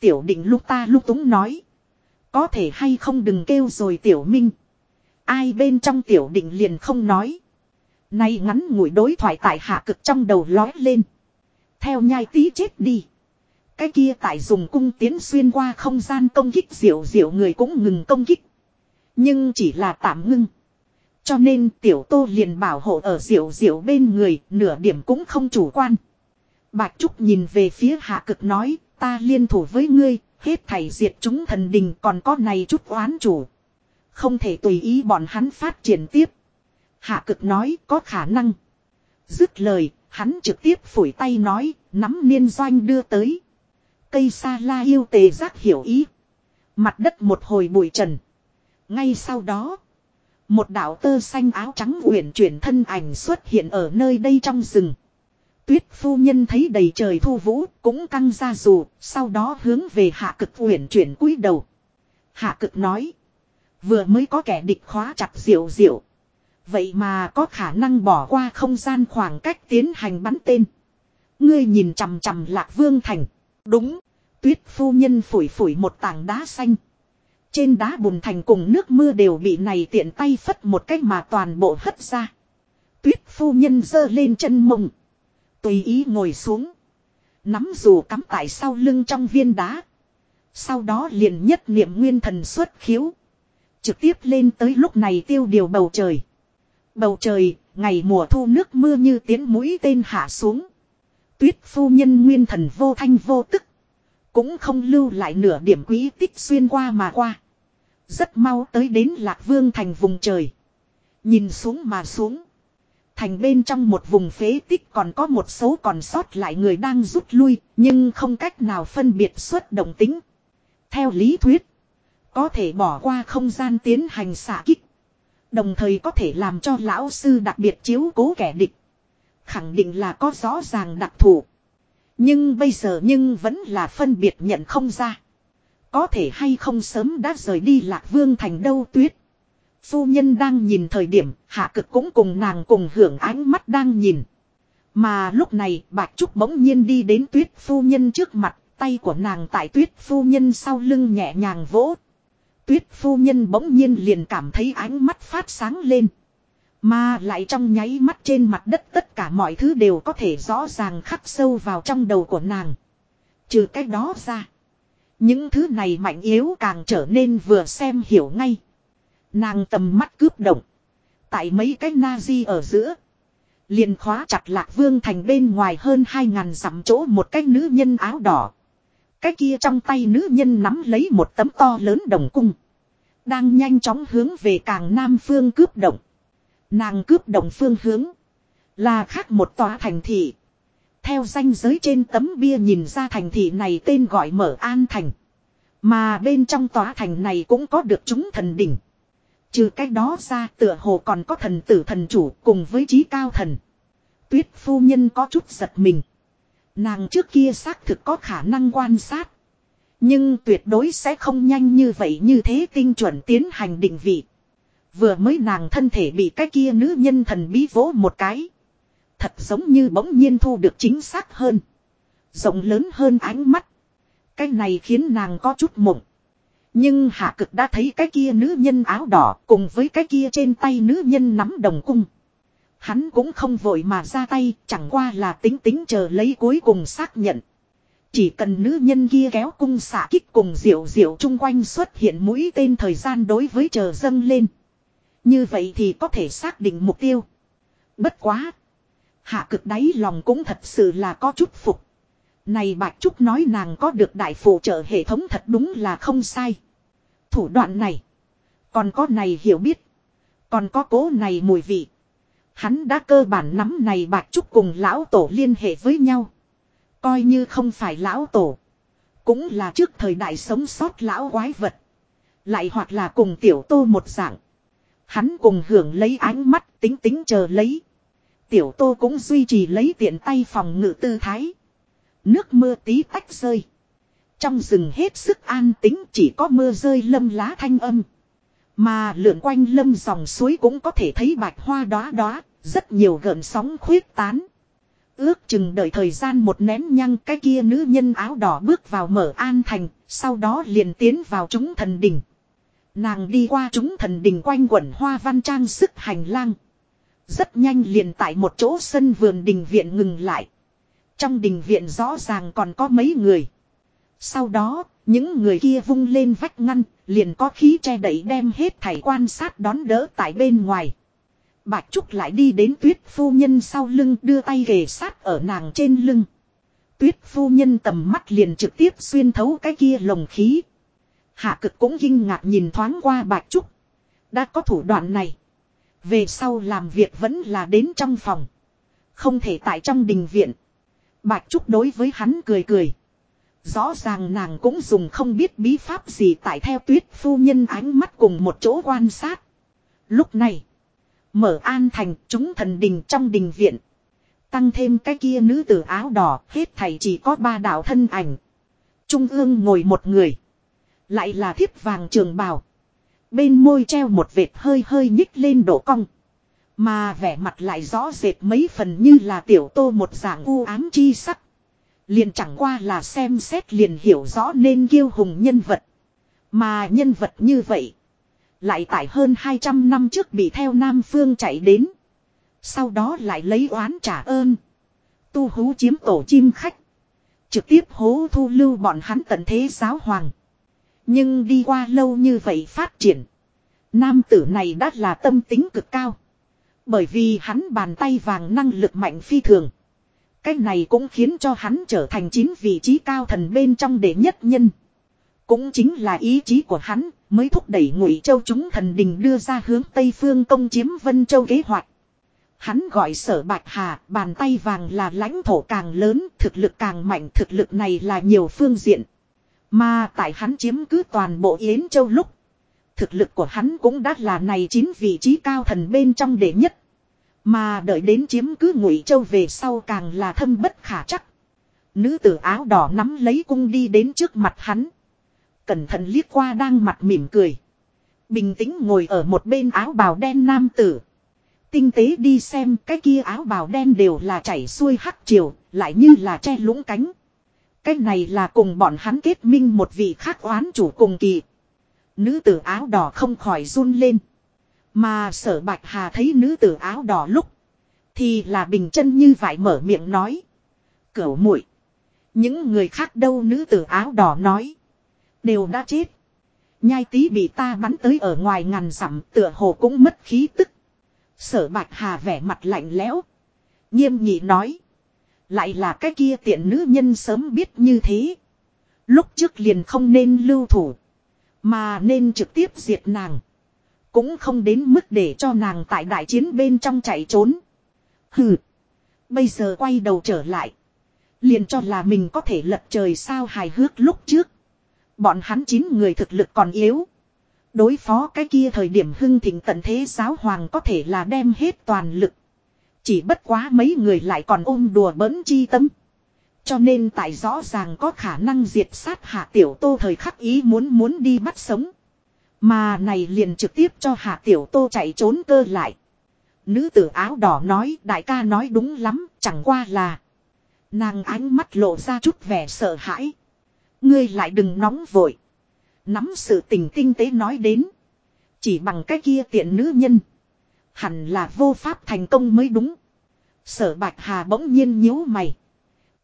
Tiểu định lúc ta lúc túng nói. Có thể hay không đừng kêu rồi tiểu minh. Ai bên trong tiểu định liền không nói. Nay ngắn ngủi đối thoại tại hạ cực trong đầu lói lên. Theo nhai tí chết đi. Cái kia tại dùng cung tiến xuyên qua không gian công kích diệu diệu người cũng ngừng công kích. Nhưng chỉ là tạm ngưng. Cho nên tiểu tô liền bảo hộ ở diệu diệu bên người, nửa điểm cũng không chủ quan. Bạch Trúc nhìn về phía hạ cực nói, ta liên thủ với ngươi, hết thảy diệt chúng thần đình còn có này chút oán chủ. Không thể tùy ý bọn hắn phát triển tiếp. Hạ cực nói có khả năng. Dứt lời, hắn trực tiếp phủi tay nói, nắm niên doanh đưa tới. Cây sa la yêu tề giác hiểu ý. Mặt đất một hồi bụi trần. Ngay sau đó, một đạo tơ xanh áo trắng uyển chuyển thân ảnh xuất hiện ở nơi đây trong rừng. Tuyết phu nhân thấy đầy trời thu vũ cũng căng ra dù, sau đó hướng về hạ cực uyển chuyển cúi đầu. Hạ cực nói. Vừa mới có kẻ địch khóa chặt diệu diệu. Vậy mà có khả năng bỏ qua không gian khoảng cách tiến hành bắn tên. Ngươi nhìn chằm chằm lạc vương thành. Đúng. Tuyết phu nhân phủi phủi một tảng đá xanh. Trên đá bùn thành cùng nước mưa đều bị này tiện tay phất một cách mà toàn bộ hất ra. Tuyết phu nhân giơ lên chân mông. Tùy ý ngồi xuống. Nắm dù cắm tại sau lưng trong viên đá. Sau đó liền nhất niệm nguyên thần xuất khiếu. Trực tiếp lên tới lúc này tiêu điều bầu trời. Bầu trời, ngày mùa thu nước mưa như tiến mũi tên hạ xuống. Tuyết phu nhân nguyên thần vô thanh vô tức. Cũng không lưu lại nửa điểm quý tích xuyên qua mà qua. Rất mau tới đến Lạc Vương thành vùng trời. Nhìn xuống mà xuống. Thành bên trong một vùng phế tích còn có một số còn sót lại người đang rút lui, nhưng không cách nào phân biệt xuất động tính. Theo lý thuyết, có thể bỏ qua không gian tiến hành xạ kích. Đồng thời có thể làm cho lão sư đặc biệt chiếu cố kẻ địch. Khẳng định là có rõ ràng đặc thù. Nhưng bây giờ nhưng vẫn là phân biệt nhận không ra. Có thể hay không sớm đã rời đi lạc vương thành đâu tuyết. Phu nhân đang nhìn thời điểm, hạ cực cũng cùng nàng cùng hưởng ánh mắt đang nhìn. Mà lúc này, Bạch Trúc bỗng nhiên đi đến tuyết phu nhân trước mặt, tay của nàng tại tuyết phu nhân sau lưng nhẹ nhàng vỗ. Tuyết phu nhân bỗng nhiên liền cảm thấy ánh mắt phát sáng lên. Mà lại trong nháy mắt trên mặt đất tất cả mọi thứ đều có thể rõ ràng khắc sâu vào trong đầu của nàng. Trừ cách đó ra. Những thứ này mạnh yếu càng trở nên vừa xem hiểu ngay. Nàng tầm mắt cướp động. Tại mấy cái na-di ở giữa. Liền khóa chặt lạc vương thành bên ngoài hơn hai ngàn dặm chỗ một cái nữ nhân áo đỏ. Cái kia trong tay nữ nhân nắm lấy một tấm to lớn đồng cung. Đang nhanh chóng hướng về càng nam phương cướp động. Nàng cướp động phương hướng. Là khác một tòa thành thị. Theo danh giới trên tấm bia nhìn ra thành thị này tên gọi mở an thành. Mà bên trong tòa thành này cũng có được chúng thần đỉnh. Trừ cái đó ra tựa hồ còn có thần tử thần chủ cùng với trí cao thần. Tuyết phu nhân có chút giật mình. Nàng trước kia xác thực có khả năng quan sát. Nhưng tuyệt đối sẽ không nhanh như vậy như thế tinh chuẩn tiến hành định vị. Vừa mới nàng thân thể bị cái kia nữ nhân thần bí vỗ một cái. Thật giống như bỗng nhiên thu được chính xác hơn. Rộng lớn hơn ánh mắt. Cái này khiến nàng có chút mộng. Nhưng hạ cực đã thấy cái kia nữ nhân áo đỏ cùng với cái kia trên tay nữ nhân nắm đồng cung. Hắn cũng không vội mà ra tay, chẳng qua là tính tính chờ lấy cuối cùng xác nhận. Chỉ cần nữ nhân kia kéo cung xạ kích cùng diệu diệu chung quanh xuất hiện mũi tên thời gian đối với chờ dâng lên. Như vậy thì có thể xác định mục tiêu. Bất quá. Hạ cực đáy lòng cũng thật sự là có chút phục. Này Bạch Trúc nói nàng có được đại phụ trợ hệ thống thật đúng là không sai. Thủ đoạn này. Còn có này hiểu biết. Còn có cố này mùi vị. Hắn đã cơ bản nắm này bạc Trúc cùng lão tổ liên hệ với nhau. Coi như không phải lão tổ. Cũng là trước thời đại sống sót lão quái vật. Lại hoặc là cùng tiểu tô một dạng. Hắn cùng hưởng lấy ánh mắt tính tính chờ lấy. Tiểu tô cũng duy trì lấy tiện tay phòng ngự tư thái. Nước mưa tí tách rơi. Trong rừng hết sức an tính chỉ có mưa rơi lâm lá thanh âm. Mà lượn quanh lâm dòng suối cũng có thể thấy bạch hoa đóa đóa, rất nhiều gợn sóng khuyết tán. Ước chừng đợi thời gian một nén nhăng cái kia nữ nhân áo đỏ bước vào mở an thành, sau đó liền tiến vào chúng thần đình. Nàng đi qua chúng thần đình quanh quẩn hoa văn trang sức hành lang. Rất nhanh liền tại một chỗ sân vườn đình viện ngừng lại. Trong đình viện rõ ràng còn có mấy người. Sau đó, những người kia vung lên vách ngăn, liền có khí che đẩy đem hết thảy quan sát đón đỡ tại bên ngoài. Bạch Trúc lại đi đến tuyết phu nhân sau lưng đưa tay ghề sát ở nàng trên lưng. Tuyết phu nhân tầm mắt liền trực tiếp xuyên thấu cái kia lồng khí. Hạ cực cũng kinh ngạc nhìn thoáng qua Bạch Trúc. Đã có thủ đoạn này. Về sau làm việc vẫn là đến trong phòng. Không thể tại trong đình viện. Bạch Trúc đối với hắn cười cười. Rõ ràng nàng cũng dùng không biết bí pháp gì tại theo tuyết phu nhân ánh mắt cùng một chỗ quan sát. Lúc này. Mở an thành chúng thần đình trong đình viện. Tăng thêm cái kia nữ tử áo đỏ, hết thảy chỉ có ba đạo thân ảnh. Trung ương ngồi một người. Lại là thiếp vàng trường bào. Bên môi treo một vệt hơi hơi nhích lên độ cong. Mà vẻ mặt lại rõ rệt mấy phần như là tiểu tô một dạng u ám chi sắc. Liền chẳng qua là xem xét liền hiểu rõ nên kiêu hùng nhân vật. Mà nhân vật như vậy. Lại tại hơn 200 năm trước bị theo Nam Phương chạy đến. Sau đó lại lấy oán trả ơn. Tu hú chiếm tổ chim khách. Trực tiếp hố thu lưu bọn hắn tận thế giáo hoàng. Nhưng đi qua lâu như vậy phát triển. Nam tử này đã là tâm tính cực cao. Bởi vì hắn bàn tay vàng năng lực mạnh phi thường. Cái này cũng khiến cho hắn trở thành chín vị trí cao thần bên trong đệ nhất nhân. Cũng chính là ý chí của hắn mới thúc đẩy ngụy châu chúng thần đình đưa ra hướng Tây Phương công chiếm Vân Châu kế hoạch. Hắn gọi sở bạch hà, bàn tay vàng là lãnh thổ càng lớn, thực lực càng mạnh, thực lực này là nhiều phương diện. Mà tại hắn chiếm cứ toàn bộ Yến Châu lúc, thực lực của hắn cũng đã là này chín vị trí cao thần bên trong đệ nhất. Mà đợi đến chiếm cứ ngụy châu về sau càng là thâm bất khả chắc. Nữ tử áo đỏ nắm lấy cung đi đến trước mặt hắn. Cẩn thận liếc qua đang mặt mỉm cười. Bình tĩnh ngồi ở một bên áo bào đen nam tử. Tinh tế đi xem cái kia áo bào đen đều là chảy xuôi hắc chiều, lại như là che lũng cánh. Cái này là cùng bọn hắn kết minh một vị khác oán chủ cùng kỳ. Nữ tử áo đỏ không khỏi run lên. Mà sở bạch hà thấy nữ tử áo đỏ lúc. Thì là bình chân như vậy mở miệng nói. Cửu muội, Những người khác đâu nữ tử áo đỏ nói. Đều đã chết. Nhai tí bị ta bắn tới ở ngoài ngàn dặm tựa hồ cũng mất khí tức. Sở bạch hà vẻ mặt lạnh lẽo. Nghiêm nghị nói. Lại là cái kia tiện nữ nhân sớm biết như thế. Lúc trước liền không nên lưu thủ. Mà nên trực tiếp diệt nàng. Cũng không đến mức để cho nàng tại đại chiến bên trong chạy trốn. Hừ. Bây giờ quay đầu trở lại. Liền cho là mình có thể lật trời sao hài hước lúc trước. Bọn hắn chín người thực lực còn yếu. Đối phó cái kia thời điểm hưng thịnh tận thế giáo hoàng có thể là đem hết toàn lực. Chỉ bất quá mấy người lại còn ôm đùa bỡn chi tâm. Cho nên tại rõ ràng có khả năng diệt sát hạ tiểu tô thời khắc ý muốn muốn đi bắt sống. Mà này liền trực tiếp cho hạ tiểu tô chạy trốn cơ lại. Nữ tử áo đỏ nói, đại ca nói đúng lắm, chẳng qua là. Nàng ánh mắt lộ ra chút vẻ sợ hãi. Ngươi lại đừng nóng vội. Nắm sự tình tinh tế nói đến. Chỉ bằng cái kia tiện nữ nhân. Hẳn là vô pháp thành công mới đúng. Sở bạch hà bỗng nhiên nhíu mày.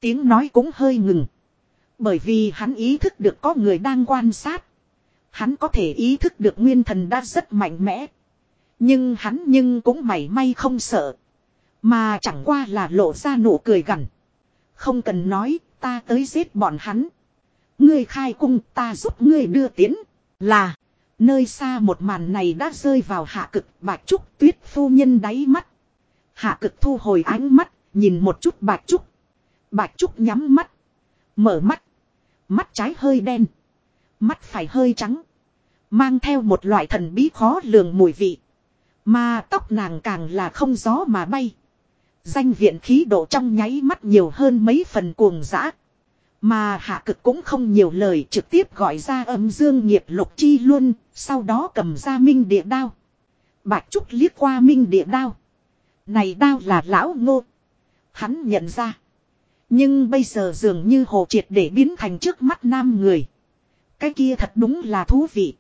Tiếng nói cũng hơi ngừng. Bởi vì hắn ý thức được có người đang quan sát. Hắn có thể ý thức được nguyên thần đã rất mạnh mẽ. Nhưng hắn nhưng cũng mảy may không sợ. Mà chẳng qua là lộ ra nụ cười gằn. Không cần nói, ta tới giết bọn hắn. Ngươi khai cung ta giúp ngươi đưa tiến. Là, nơi xa một màn này đã rơi vào hạ cực bạch trúc tuyết phu nhân đáy mắt. Hạ cực thu hồi ánh mắt, nhìn một chút bạch trúc. Bạch trúc nhắm mắt. Mở mắt. Mắt trái hơi đen. Mắt phải hơi trắng. Mang theo một loại thần bí khó lường mùi vị. Mà tóc nàng càng là không gió mà bay. Danh viện khí độ trong nháy mắt nhiều hơn mấy phần cuồng dã. Mà hạ cực cũng không nhiều lời trực tiếp gọi ra âm dương nghiệp lục chi luôn, sau đó cầm ra minh địa đao. Bạch Trúc liếc qua minh địa đao. Này đao là lão ngô. Hắn nhận ra. Nhưng bây giờ dường như hồ triệt để biến thành trước mắt nam người. Cái kia thật đúng là thú vị.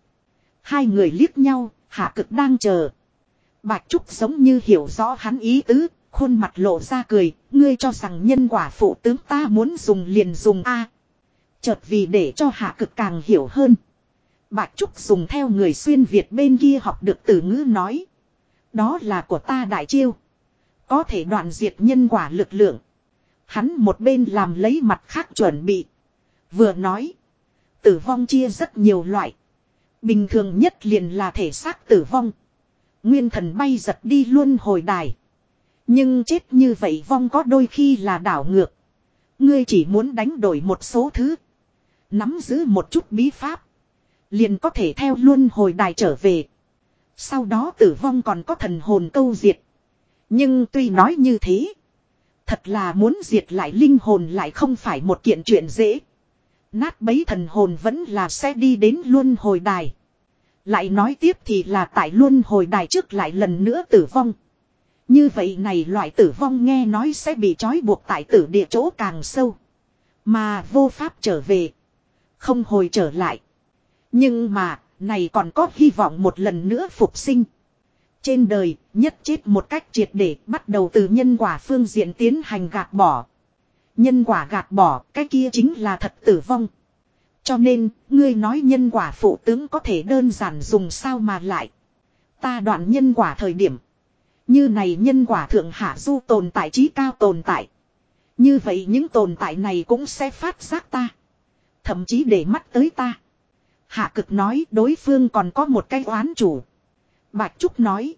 Hai người liếc nhau, hạ cực đang chờ. Bạch Trúc giống như hiểu rõ hắn ý tứ, khuôn mặt lộ ra cười, ngươi cho rằng nhân quả phụ tướng ta muốn dùng liền dùng a. chợt vì để cho hạ cực càng hiểu hơn. Bạch Trúc dùng theo người xuyên Việt bên kia học được từ ngữ nói. Đó là của ta đại chiêu. Có thể đoạn diệt nhân quả lực lượng. Hắn một bên làm lấy mặt khác chuẩn bị. Vừa nói. Tử vong chia rất nhiều loại. Bình thường nhất liền là thể xác tử vong. Nguyên thần bay giật đi luôn hồi đài. Nhưng chết như vậy vong có đôi khi là đảo ngược. Ngươi chỉ muốn đánh đổi một số thứ. Nắm giữ một chút bí pháp. Liền có thể theo luôn hồi đài trở về. Sau đó tử vong còn có thần hồn câu diệt. Nhưng tuy nói như thế. Thật là muốn diệt lại linh hồn lại không phải một kiện chuyện dễ. Nát bấy thần hồn vẫn là sẽ đi đến luân hồi đài. Lại nói tiếp thì là tại luân hồi đài trước lại lần nữa tử vong. Như vậy này loại tử vong nghe nói sẽ bị trói buộc tại tử địa chỗ càng sâu. Mà vô pháp trở về. Không hồi trở lại. Nhưng mà, này còn có hy vọng một lần nữa phục sinh. Trên đời, nhất chết một cách triệt để bắt đầu từ nhân quả phương diện tiến hành gạt bỏ. Nhân quả gạt bỏ, cái kia chính là thật tử vong. Cho nên, ngươi nói nhân quả phụ tướng có thể đơn giản dùng sao mà lại. Ta đoạn nhân quả thời điểm. Như này nhân quả thượng hạ du tồn tại trí cao tồn tại. Như vậy những tồn tại này cũng sẽ phát giác ta. Thậm chí để mắt tới ta. Hạ cực nói đối phương còn có một cái oán chủ. Bạch Trúc nói.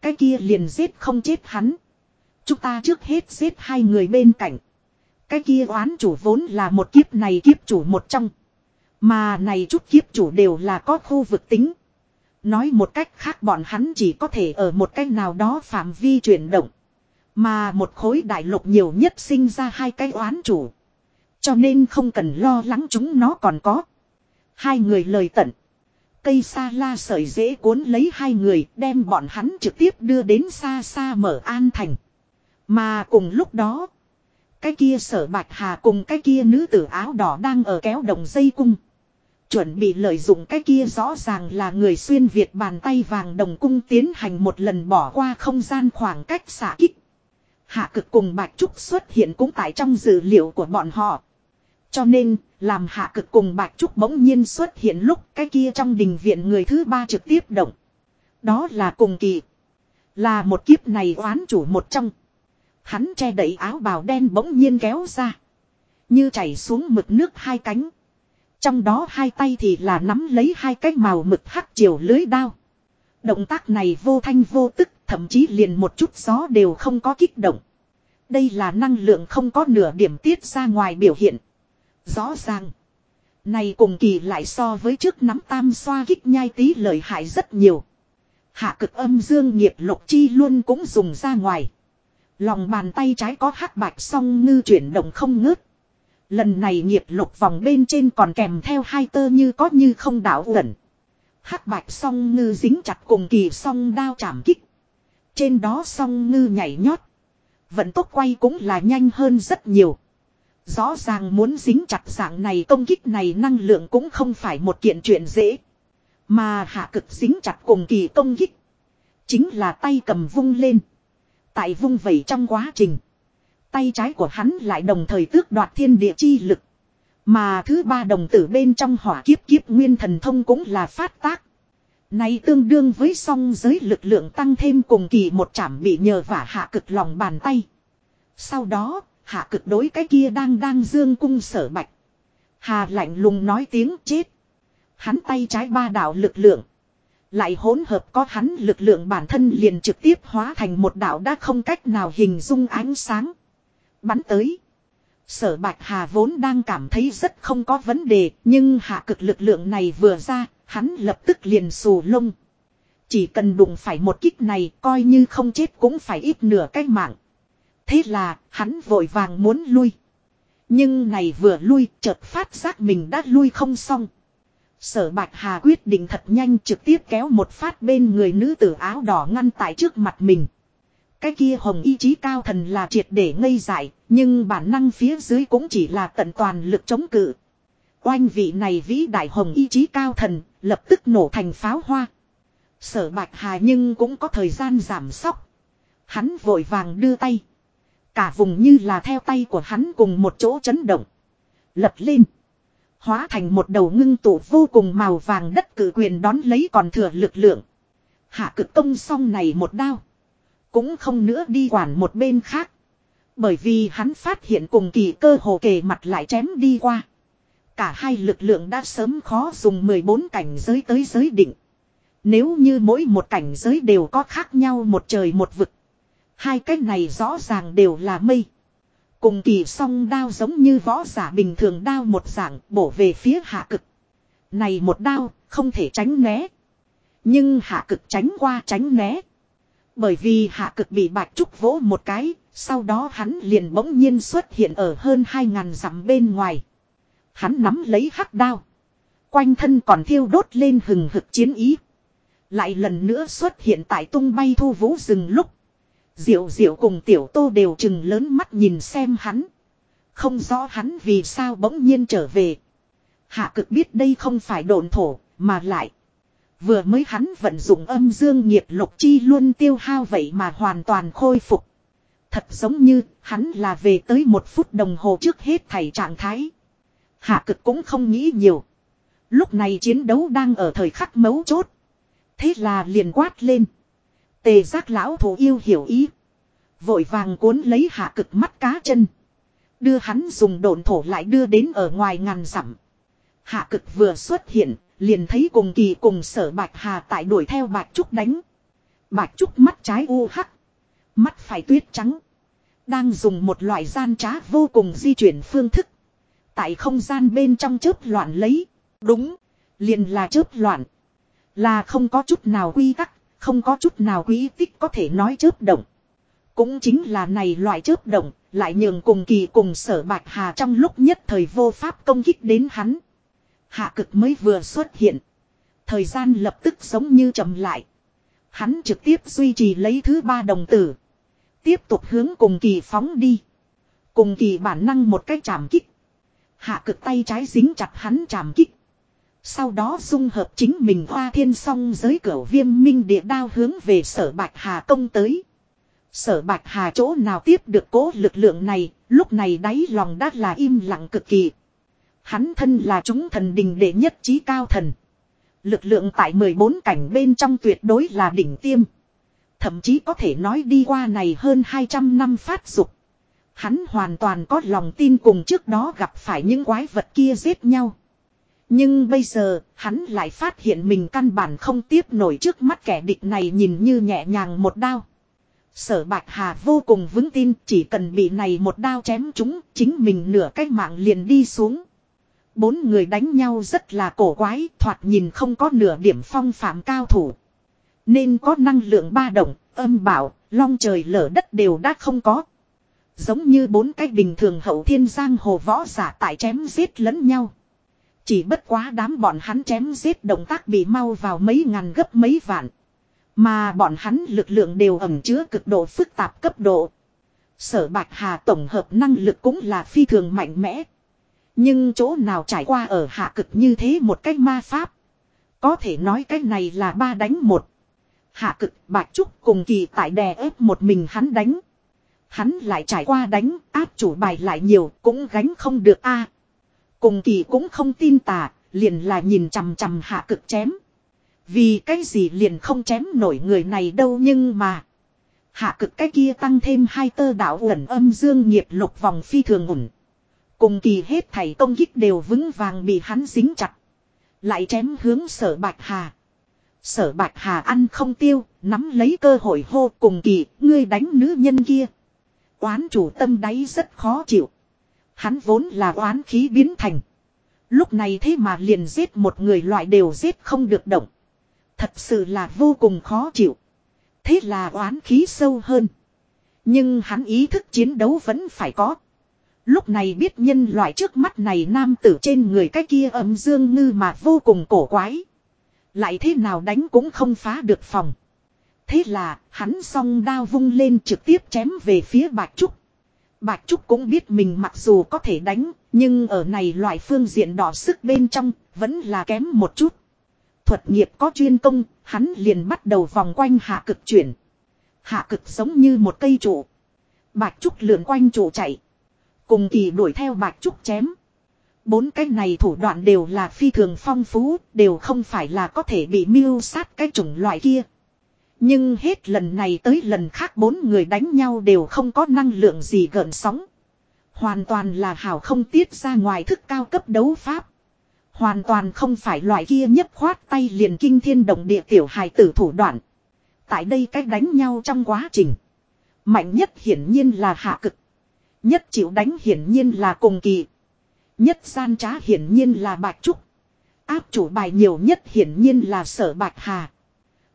Cái kia liền giết không chết hắn. Chúng ta trước hết giết hai người bên cạnh. Cái kia oán chủ vốn là một kiếp này kiếp chủ một trong. Mà này chút kiếp chủ đều là có khu vực tính. Nói một cách khác bọn hắn chỉ có thể ở một cách nào đó phạm vi chuyển động. Mà một khối đại lục nhiều nhất sinh ra hai cái oán chủ. Cho nên không cần lo lắng chúng nó còn có. Hai người lời tận. Cây sa la sợi dễ cuốn lấy hai người đem bọn hắn trực tiếp đưa đến xa xa mở an thành. Mà cùng lúc đó. Cái kia sở bạch hà cùng cái kia nữ tử áo đỏ đang ở kéo đồng dây cung. Chuẩn bị lợi dụng cái kia rõ ràng là người xuyên Việt bàn tay vàng đồng cung tiến hành một lần bỏ qua không gian khoảng cách xả kích. Hạ cực cùng Bạch Trúc xuất hiện cũng tại trong dữ liệu của bọn họ. Cho nên, làm hạ cực cùng Bạch Trúc bỗng nhiên xuất hiện lúc cái kia trong đình viện người thứ ba trực tiếp động. Đó là cùng kỳ. Là một kiếp này oán chủ một trong. Hắn che đẩy áo bào đen bỗng nhiên kéo ra. Như chảy xuống mực nước hai cánh. Trong đó hai tay thì là nắm lấy hai cái màu mực hắc chiều lưới đao. Động tác này vô thanh vô tức, thậm chí liền một chút gió đều không có kích động. Đây là năng lượng không có nửa điểm tiết ra ngoài biểu hiện. Rõ ràng. Này cùng kỳ lại so với trước nắm tam xoa kích nhai tí lợi hại rất nhiều. Hạ cực âm dương nghiệp lục chi luôn cũng dùng ra ngoài. Lòng bàn tay trái có hắc bạch song ngư chuyển động không ngớt. Lần này nghiệp lục vòng bên trên còn kèm theo hai tơ như có như không đảo gần. hắc bạch song ngư dính chặt cùng kỳ song đao chạm kích. Trên đó song ngư nhảy nhót. Vận tốc quay cũng là nhanh hơn rất nhiều. Rõ ràng muốn dính chặt dạng này công kích này năng lượng cũng không phải một kiện chuyện dễ. Mà hạ cực dính chặt cùng kỳ công kích. Chính là tay cầm vung lên. Tại vung vẩy trong quá trình. Tay trái của hắn lại đồng thời tước đoạt thiên địa chi lực. Mà thứ ba đồng tử bên trong hỏa kiếp kiếp nguyên thần thông cũng là phát tác. Này tương đương với song giới lực lượng tăng thêm cùng kỳ một chảm bị nhờ vả hạ cực lòng bàn tay. Sau đó, hạ cực đối cái kia đang đang dương cung sở bạch. Hà lạnh lùng nói tiếng chết. Hắn tay trái ba đạo lực lượng. Lại hỗn hợp có hắn lực lượng bản thân liền trực tiếp hóa thành một đạo đã không cách nào hình dung ánh sáng. Bắn tới. Sở Bạch Hà vốn đang cảm thấy rất không có vấn đề, nhưng hạ cực lực lượng này vừa ra, hắn lập tức liền xù lông. Chỉ cần đụng phải một kích này, coi như không chết cũng phải ít nửa cái mạng. Thế là, hắn vội vàng muốn lui. Nhưng này vừa lui, chợt phát giác mình đã lui không xong. Sở Bạch Hà quyết định thật nhanh trực tiếp kéo một phát bên người nữ tử áo đỏ ngăn tại trước mặt mình. Cái kia hồng ý chí cao thần là triệt để ngây dại, nhưng bản năng phía dưới cũng chỉ là tận toàn lực chống cự. Oanh vị này vĩ đại hồng ý chí cao thần, lập tức nổ thành pháo hoa. Sở bạch hà nhưng cũng có thời gian giảm sóc. Hắn vội vàng đưa tay. Cả vùng như là theo tay của hắn cùng một chỗ chấn động. Lật lên. Hóa thành một đầu ngưng tụ vô cùng màu vàng đất cử quyền đón lấy còn thừa lực lượng. Hạ cực công xong này một đao. Cũng không nữa đi quản một bên khác. Bởi vì hắn phát hiện cùng kỳ cơ hồ kề mặt lại chém đi qua. Cả hai lực lượng đã sớm khó dùng 14 cảnh giới tới giới định. Nếu như mỗi một cảnh giới đều có khác nhau một trời một vực. Hai cái này rõ ràng đều là mây. Cùng kỳ song đao giống như võ giả bình thường đao một dạng bổ về phía hạ cực. Này một đao, không thể tránh né. Nhưng hạ cực tránh qua tránh né. Bởi vì hạ cực bị bạch trúc vỗ một cái, sau đó hắn liền bỗng nhiên xuất hiện ở hơn hai ngàn dặm bên ngoài. Hắn nắm lấy hắc đao. Quanh thân còn thiêu đốt lên hừng hực chiến ý. Lại lần nữa xuất hiện tại tung bay thu vũ rừng lúc. Diệu diệu cùng tiểu tô đều chừng lớn mắt nhìn xem hắn. Không rõ hắn vì sao bỗng nhiên trở về. Hạ cực biết đây không phải độn thổ, mà lại. Vừa mới hắn vận dụng âm dương nghiệp lục chi luôn tiêu hao vậy mà hoàn toàn khôi phục. Thật giống như hắn là về tới một phút đồng hồ trước hết thầy trạng thái. Hạ cực cũng không nghĩ nhiều. Lúc này chiến đấu đang ở thời khắc mấu chốt. Thế là liền quát lên. Tề giác lão thủ yêu hiểu ý. Vội vàng cuốn lấy hạ cực mắt cá chân. Đưa hắn dùng đồn thổ lại đưa đến ở ngoài ngàn dặm. Hạ cực vừa xuất hiện, liền thấy cùng kỳ cùng sở bạch hà tại đuổi theo bạch trúc đánh. Bạch trúc mắt trái u hắc. Mắt phải tuyết trắng. Đang dùng một loại gian trá vô cùng di chuyển phương thức. Tại không gian bên trong chớp loạn lấy. Đúng. Liền là chớp loạn. Là không có chút nào quy tắc. Không có chút nào quý tích có thể nói chớp động. Cũng chính là này loại chớp động. Lại nhường cùng kỳ cùng sở bạch hà trong lúc nhất thời vô pháp công kích đến hắn. Hạ cực mới vừa xuất hiện. Thời gian lập tức giống như chậm lại. Hắn trực tiếp duy trì lấy thứ ba đồng tử. Tiếp tục hướng cùng kỳ phóng đi. Cùng kỳ bản năng một cách chạm kích. Hạ cực tay trái dính chặt hắn chạm kích. Sau đó dung hợp chính mình hoa thiên song giới cửa viêm minh địa đao hướng về sở bạch hà công tới. Sở bạch hà chỗ nào tiếp được cố lực lượng này, lúc này đáy lòng đã là im lặng cực kỳ. Hắn thân là chúng thần đình đệ nhất trí cao thần. Lực lượng tại 14 cảnh bên trong tuyệt đối là đỉnh tiêm. Thậm chí có thể nói đi qua này hơn 200 năm phát dục. Hắn hoàn toàn có lòng tin cùng trước đó gặp phải những quái vật kia giết nhau. Nhưng bây giờ, hắn lại phát hiện mình căn bản không tiếp nổi trước mắt kẻ địch này nhìn như nhẹ nhàng một đao. Sở Bạch Hà vô cùng vững tin chỉ cần bị này một đao chém chúng, chính mình nửa cái mạng liền đi xuống. Bốn người đánh nhau rất là cổ quái, thoạt nhìn không có nửa điểm phong phạm cao thủ. Nên có năng lượng ba động, âm bảo, long trời lở đất đều đã không có. Giống như bốn cái bình thường hậu thiên giang hồ võ giả tại chém giết lẫn nhau. Chỉ bất quá đám bọn hắn chém giết động tác bị mau vào mấy ngàn gấp mấy vạn. Mà bọn hắn lực lượng đều ẩm chứa cực độ phức tạp cấp độ. Sở Bạch Hà tổng hợp năng lực cũng là phi thường mạnh mẽ. Nhưng chỗ nào trải qua ở hạ cực như thế một cách ma pháp. Có thể nói cách này là ba đánh một. Hạ cực bạch trúc cùng kỳ tại đè ép một mình hắn đánh. Hắn lại trải qua đánh, áp chủ bài lại nhiều, cũng gánh không được a cùng kỳ cũng không tin tà, liền là nhìn chằm chằm hạ cực chém. Vì cái gì liền không chém nổi người này đâu nhưng mà. Hạ cực cái kia tăng thêm hai tơ đạo ẩn âm dương nghiệp lục vòng phi thường ủng. Cùng kỳ hết thảy công kích đều vững vàng bị hắn dính chặt. Lại chém hướng sở bạch hà. Sở bạch hà ăn không tiêu, nắm lấy cơ hội hô cùng kỳ, ngươi đánh nữ nhân kia. quán chủ tâm đáy rất khó chịu. Hắn vốn là oán khí biến thành. Lúc này thế mà liền giết một người loại đều giết không được động. Thật sự là vô cùng khó chịu. Thế là oán khí sâu hơn. Nhưng hắn ý thức chiến đấu vẫn phải có. Lúc này biết nhân loại trước mắt này nam tử trên người cái kia âm dương ngư mà vô cùng cổ quái. Lại thế nào đánh cũng không phá được phòng. Thế là hắn song đao vung lên trực tiếp chém về phía Bạch Trúc. Bạch Trúc cũng biết mình mặc dù có thể đánh, nhưng ở này loại phương diện đỏ sức bên trong, vẫn là kém một chút. Thuật nghiệp có chuyên công, hắn liền bắt đầu vòng quanh hạ cực chuyển. Hạ cực giống như một cây trụ. Bạch Trúc lượn quanh trụ chạy. Cùng kỳ đuổi theo Bạch Trúc chém. Bốn cái này thủ đoạn đều là phi thường phong phú, đều không phải là có thể bị mưu sát cái chủng loại kia. Nhưng hết lần này tới lần khác bốn người đánh nhau đều không có năng lượng gì gợn sóng. Hoàn toàn là hào không tiết ra ngoài thức cao cấp đấu pháp. Hoàn toàn không phải loại kia nhấp khoát tay liền kinh thiên động địa tiểu hài tử thủ đoạn. Tại đây cách đánh nhau trong quá trình. Mạnh nhất hiển nhiên là hạ cực. Nhất chịu đánh hiển nhiên là cùng kỳ. Nhất gian trá hiển nhiên là bạch trúc. Áp chủ bài nhiều nhất hiển nhiên là sở bạch hà.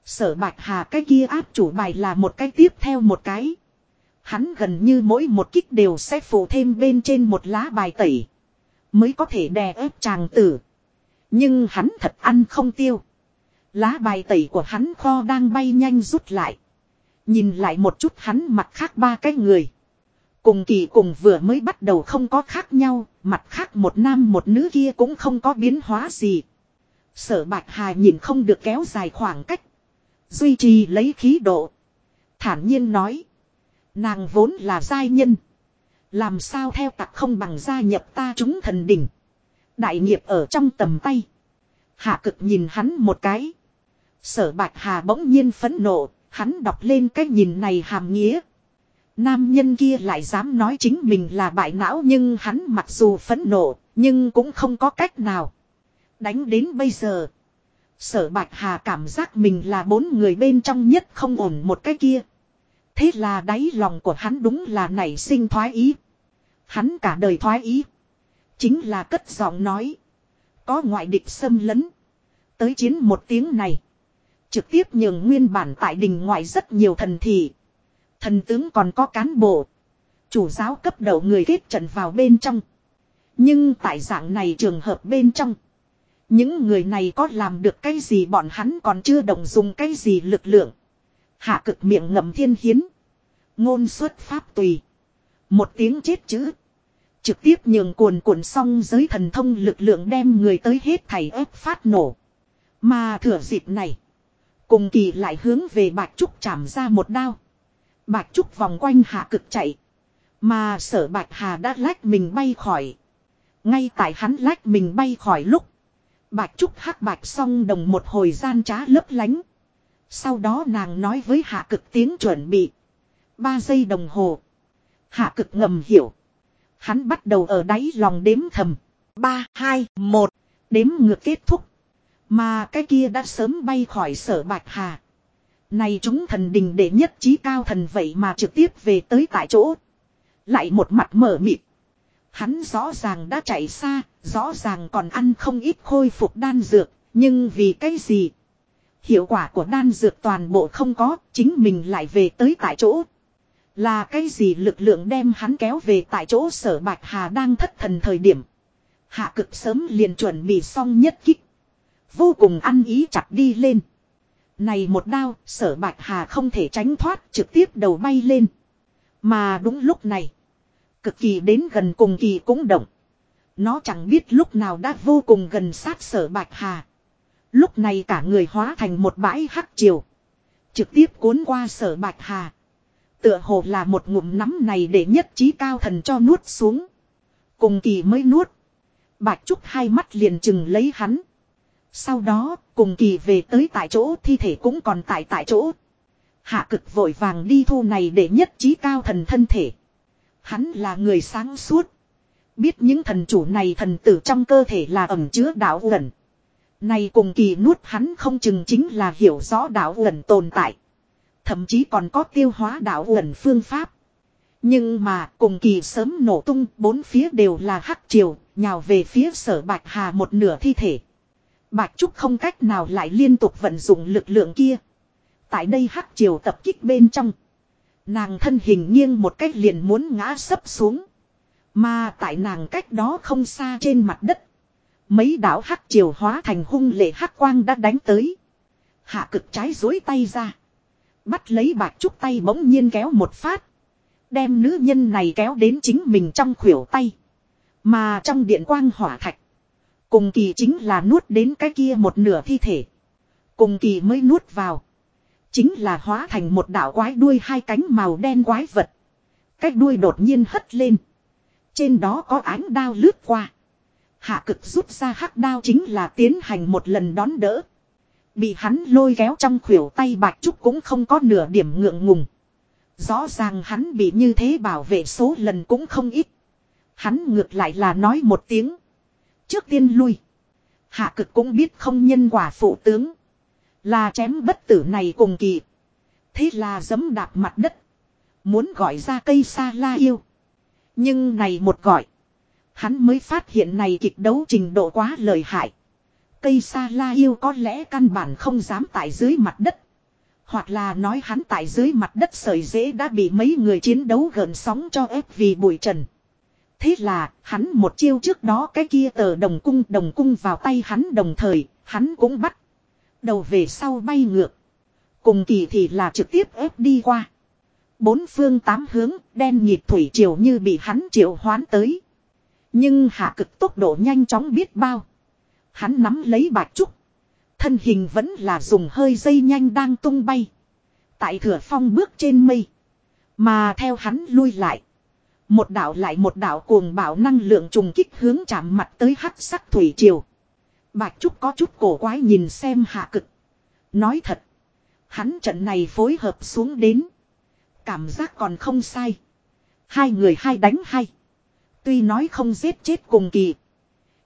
Sở bạch hà cái kia áp chủ bài là một cái tiếp theo một cái. Hắn gần như mỗi một kích đều sẽ phủ thêm bên trên một lá bài tẩy. Mới có thể đè ép chàng tử. Nhưng hắn thật ăn không tiêu. Lá bài tẩy của hắn kho đang bay nhanh rút lại. Nhìn lại một chút hắn mặt khác ba cái người. Cùng kỳ cùng vừa mới bắt đầu không có khác nhau, mặt khác một nam một nữ kia cũng không có biến hóa gì. Sở bạch hà nhìn không được kéo dài khoảng cách. Duy trì lấy khí độ. Thản nhiên nói. Nàng vốn là giai nhân. Làm sao theo tặc không bằng gia nhập ta chúng thần đỉnh. Đại nghiệp ở trong tầm tay. Hạ cực nhìn hắn một cái. Sở bạch hà bỗng nhiên phẫn nộ. Hắn đọc lên cái nhìn này hàm nghĩa. Nam nhân kia lại dám nói chính mình là bại não nhưng hắn mặc dù phẫn nộ, nhưng cũng không có cách nào. Đánh đến bây giờ. Sở Bạch Hà cảm giác mình là bốn người bên trong nhất không ổn một cái kia. Thế là đáy lòng của hắn đúng là nảy sinh thoái ý. Hắn cả đời thoái ý. Chính là cất giọng nói. Có ngoại địch xâm lấn. Tới chiến một tiếng này. Trực tiếp nhường nguyên bản tại đình ngoại rất nhiều thần thị. Thần tướng còn có cán bộ. Chủ giáo cấp đầu người kết trận vào bên trong. Nhưng tại dạng này trường hợp bên trong. Những người này có làm được cái gì bọn hắn còn chưa động dùng cái gì lực lượng. Hạ cực miệng ngậm thiên hiến. Ngôn xuất pháp tùy. Một tiếng chết chữ. Trực tiếp nhường cuồn cuộn xong giới thần thông lực lượng đem người tới hết thảy ép phát nổ. Mà thừa dịp này. Cùng kỳ lại hướng về bạch trúc chạm ra một đao. Bạch trúc vòng quanh hạ cực chạy. Mà sở bạch hà đã lách mình bay khỏi. Ngay tại hắn lách mình bay khỏi lúc. Bạch trúc hắc bạch song đồng một hồi gian trá lấp lánh. Sau đó nàng nói với hạ cực tiếng chuẩn bị. Ba giây đồng hồ. Hạ cực ngầm hiểu. Hắn bắt đầu ở đáy lòng đếm thầm. Ba, hai, một. Đếm ngược kết thúc. Mà cái kia đã sớm bay khỏi sở bạch hà. Này chúng thần đình để nhất trí cao thần vậy mà trực tiếp về tới tại chỗ. Lại một mặt mở mịt. Hắn rõ ràng đã chạy xa, rõ ràng còn ăn không ít khôi phục đan dược, nhưng vì cái gì? Hiệu quả của đan dược toàn bộ không có, chính mình lại về tới tại chỗ. Là cái gì lực lượng đem hắn kéo về tại chỗ sở Bạch Hà đang thất thần thời điểm. Hạ cực sớm liền chuẩn bị xong nhất kích. Vô cùng ăn ý chặt đi lên. Này một đao, sở Bạch Hà không thể tránh thoát trực tiếp đầu bay lên. Mà đúng lúc này. Cực kỳ đến gần cùng kỳ cũng động. Nó chẳng biết lúc nào đã vô cùng gần sát sở Bạch Hà. Lúc này cả người hóa thành một bãi hắc chiều. Trực tiếp cuốn qua sở Bạch Hà. Tựa hồ là một ngụm nắm này để nhất trí cao thần cho nuốt xuống. Cùng kỳ mới nuốt. Bạch Trúc hai mắt liền chừng lấy hắn. Sau đó, cùng kỳ về tới tại chỗ thi thể cũng còn tại tại chỗ. Hạ cực vội vàng đi thu này để nhất trí cao thần thân thể. Hắn là người sáng suốt. Biết những thần chủ này thần tử trong cơ thể là ẩm chứa đạo ẩn. Này cùng kỳ nuốt hắn không chừng chính là hiểu rõ đạo ẩn tồn tại. Thậm chí còn có tiêu hóa đạo ẩn phương pháp. Nhưng mà cùng kỳ sớm nổ tung bốn phía đều là hắc triều, nhào về phía sở bạch hà một nửa thi thể. Bạch Trúc không cách nào lại liên tục vận dụng lực lượng kia. Tại đây hắc triều tập kích bên trong. Nàng thân hình nghiêng một cách liền muốn ngã sấp xuống. Mà tại nàng cách đó không xa trên mặt đất. Mấy đảo hắc triều hóa thành hung lệ hắc quang đã đánh tới. Hạ cực trái dối tay ra. Bắt lấy bạc trúc tay bỗng nhiên kéo một phát. Đem nữ nhân này kéo đến chính mình trong khuỷu tay. Mà trong điện quang hỏa thạch. Cùng kỳ chính là nuốt đến cái kia một nửa thi thể. Cùng kỳ mới nuốt vào. Chính là hóa thành một đạo quái đuôi hai cánh màu đen quái vật. cách đuôi đột nhiên hất lên. Trên đó có ánh đao lướt qua. Hạ cực rút ra hắc đao chính là tiến hành một lần đón đỡ. Bị hắn lôi kéo trong khuỷu tay bạch trúc cũng không có nửa điểm ngượng ngùng. Rõ ràng hắn bị như thế bảo vệ số lần cũng không ít. Hắn ngược lại là nói một tiếng. Trước tiên lui. Hạ cực cũng biết không nhân quả phụ tướng. Là chém bất tử này cùng kỳ. Thế là giấm đạp mặt đất. Muốn gọi ra cây sa la yêu. Nhưng này một gọi. Hắn mới phát hiện này kịch đấu trình độ quá lợi hại. Cây sa la yêu có lẽ căn bản không dám tại dưới mặt đất. Hoặc là nói hắn tại dưới mặt đất sợi dễ đã bị mấy người chiến đấu gần sóng cho ép vì bụi trần. Thế là, hắn một chiêu trước đó cái kia tờ đồng cung đồng cung vào tay hắn đồng thời, hắn cũng bắt. Đầu về sau bay ngược. Cùng kỳ thì là trực tiếp ép đi qua. Bốn phương tám hướng, đen nhịp thủy triều như bị hắn triệu hoán tới. Nhưng hạ cực tốc độ nhanh chóng biết bao. Hắn nắm lấy bạch trúc. Thân hình vẫn là dùng hơi dây nhanh đang tung bay. Tại thừa phong bước trên mây. Mà theo hắn lui lại. Một đạo lại một đạo cuồng bạo năng lượng trùng kích hướng chạm mặt tới hắc sắc thủy triều. Bạch Trúc có chút cổ quái nhìn xem hạ cực. Nói thật. Hắn trận này phối hợp xuống đến. Cảm giác còn không sai. Hai người hai đánh hai, Tuy nói không giết chết cùng kỳ.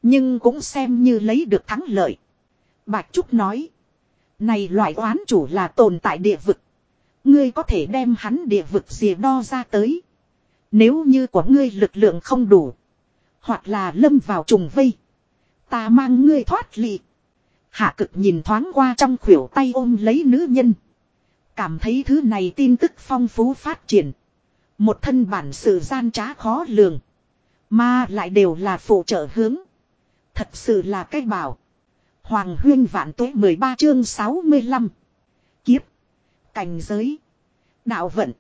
Nhưng cũng xem như lấy được thắng lợi. Bạch Trúc nói. Này loại oán chủ là tồn tại địa vực. Ngươi có thể đem hắn địa vực gì đo ra tới. Nếu như của ngươi lực lượng không đủ. Hoặc là lâm vào trùng vây. Ta mang ngươi thoát lị. Hạ cực nhìn thoáng qua trong khuỷu tay ôm lấy nữ nhân. Cảm thấy thứ này tin tức phong phú phát triển. Một thân bản sự gian trá khó lường. Mà lại đều là phụ trợ hướng. Thật sự là cách bảo. Hoàng huyên vạn tuế 13 chương 65. Kiếp. Cảnh giới. Đạo vận.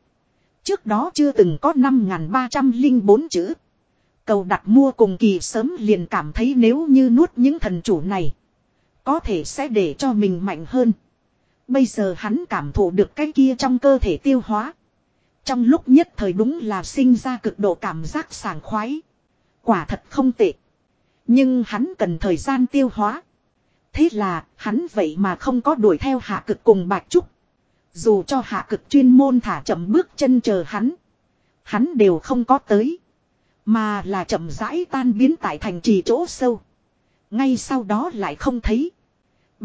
Trước đó chưa từng có 5.304 chữ. Cầu đặt mua cùng kỳ sớm liền cảm thấy nếu như nuốt những thần chủ này. Có thể sẽ để cho mình mạnh hơn. Bây giờ hắn cảm thụ được cái kia trong cơ thể tiêu hóa. Trong lúc nhất thời đúng là sinh ra cực độ cảm giác sảng khoái. Quả thật không tệ. Nhưng hắn cần thời gian tiêu hóa. Thế là, hắn vậy mà không có đuổi theo hạ cực cùng bạch trúc. Dù cho hạ cực chuyên môn thả chậm bước chân chờ hắn. Hắn đều không có tới. Mà là chậm rãi tan biến tại thành trì chỗ sâu. Ngay sau đó lại không thấy.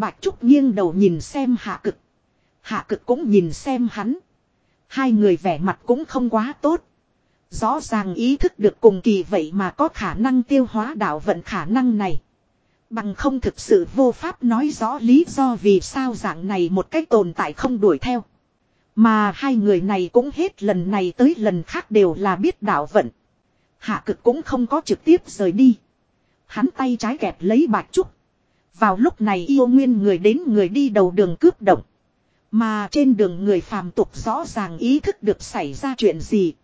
Bạch Trúc nghiêng đầu nhìn xem hạ cực. Hạ cực cũng nhìn xem hắn. Hai người vẻ mặt cũng không quá tốt. Rõ ràng ý thức được cùng kỳ vậy mà có khả năng tiêu hóa đạo vận khả năng này. Bằng không thực sự vô pháp nói rõ lý do vì sao dạng này một cách tồn tại không đuổi theo. Mà hai người này cũng hết lần này tới lần khác đều là biết đạo vận. Hạ cực cũng không có trực tiếp rời đi. Hắn tay trái kẹp lấy bạch trúc. Vào lúc này yêu nguyên người đến người đi đầu đường cướp động. Mà trên đường người phàm tục rõ ràng ý thức được xảy ra chuyện gì.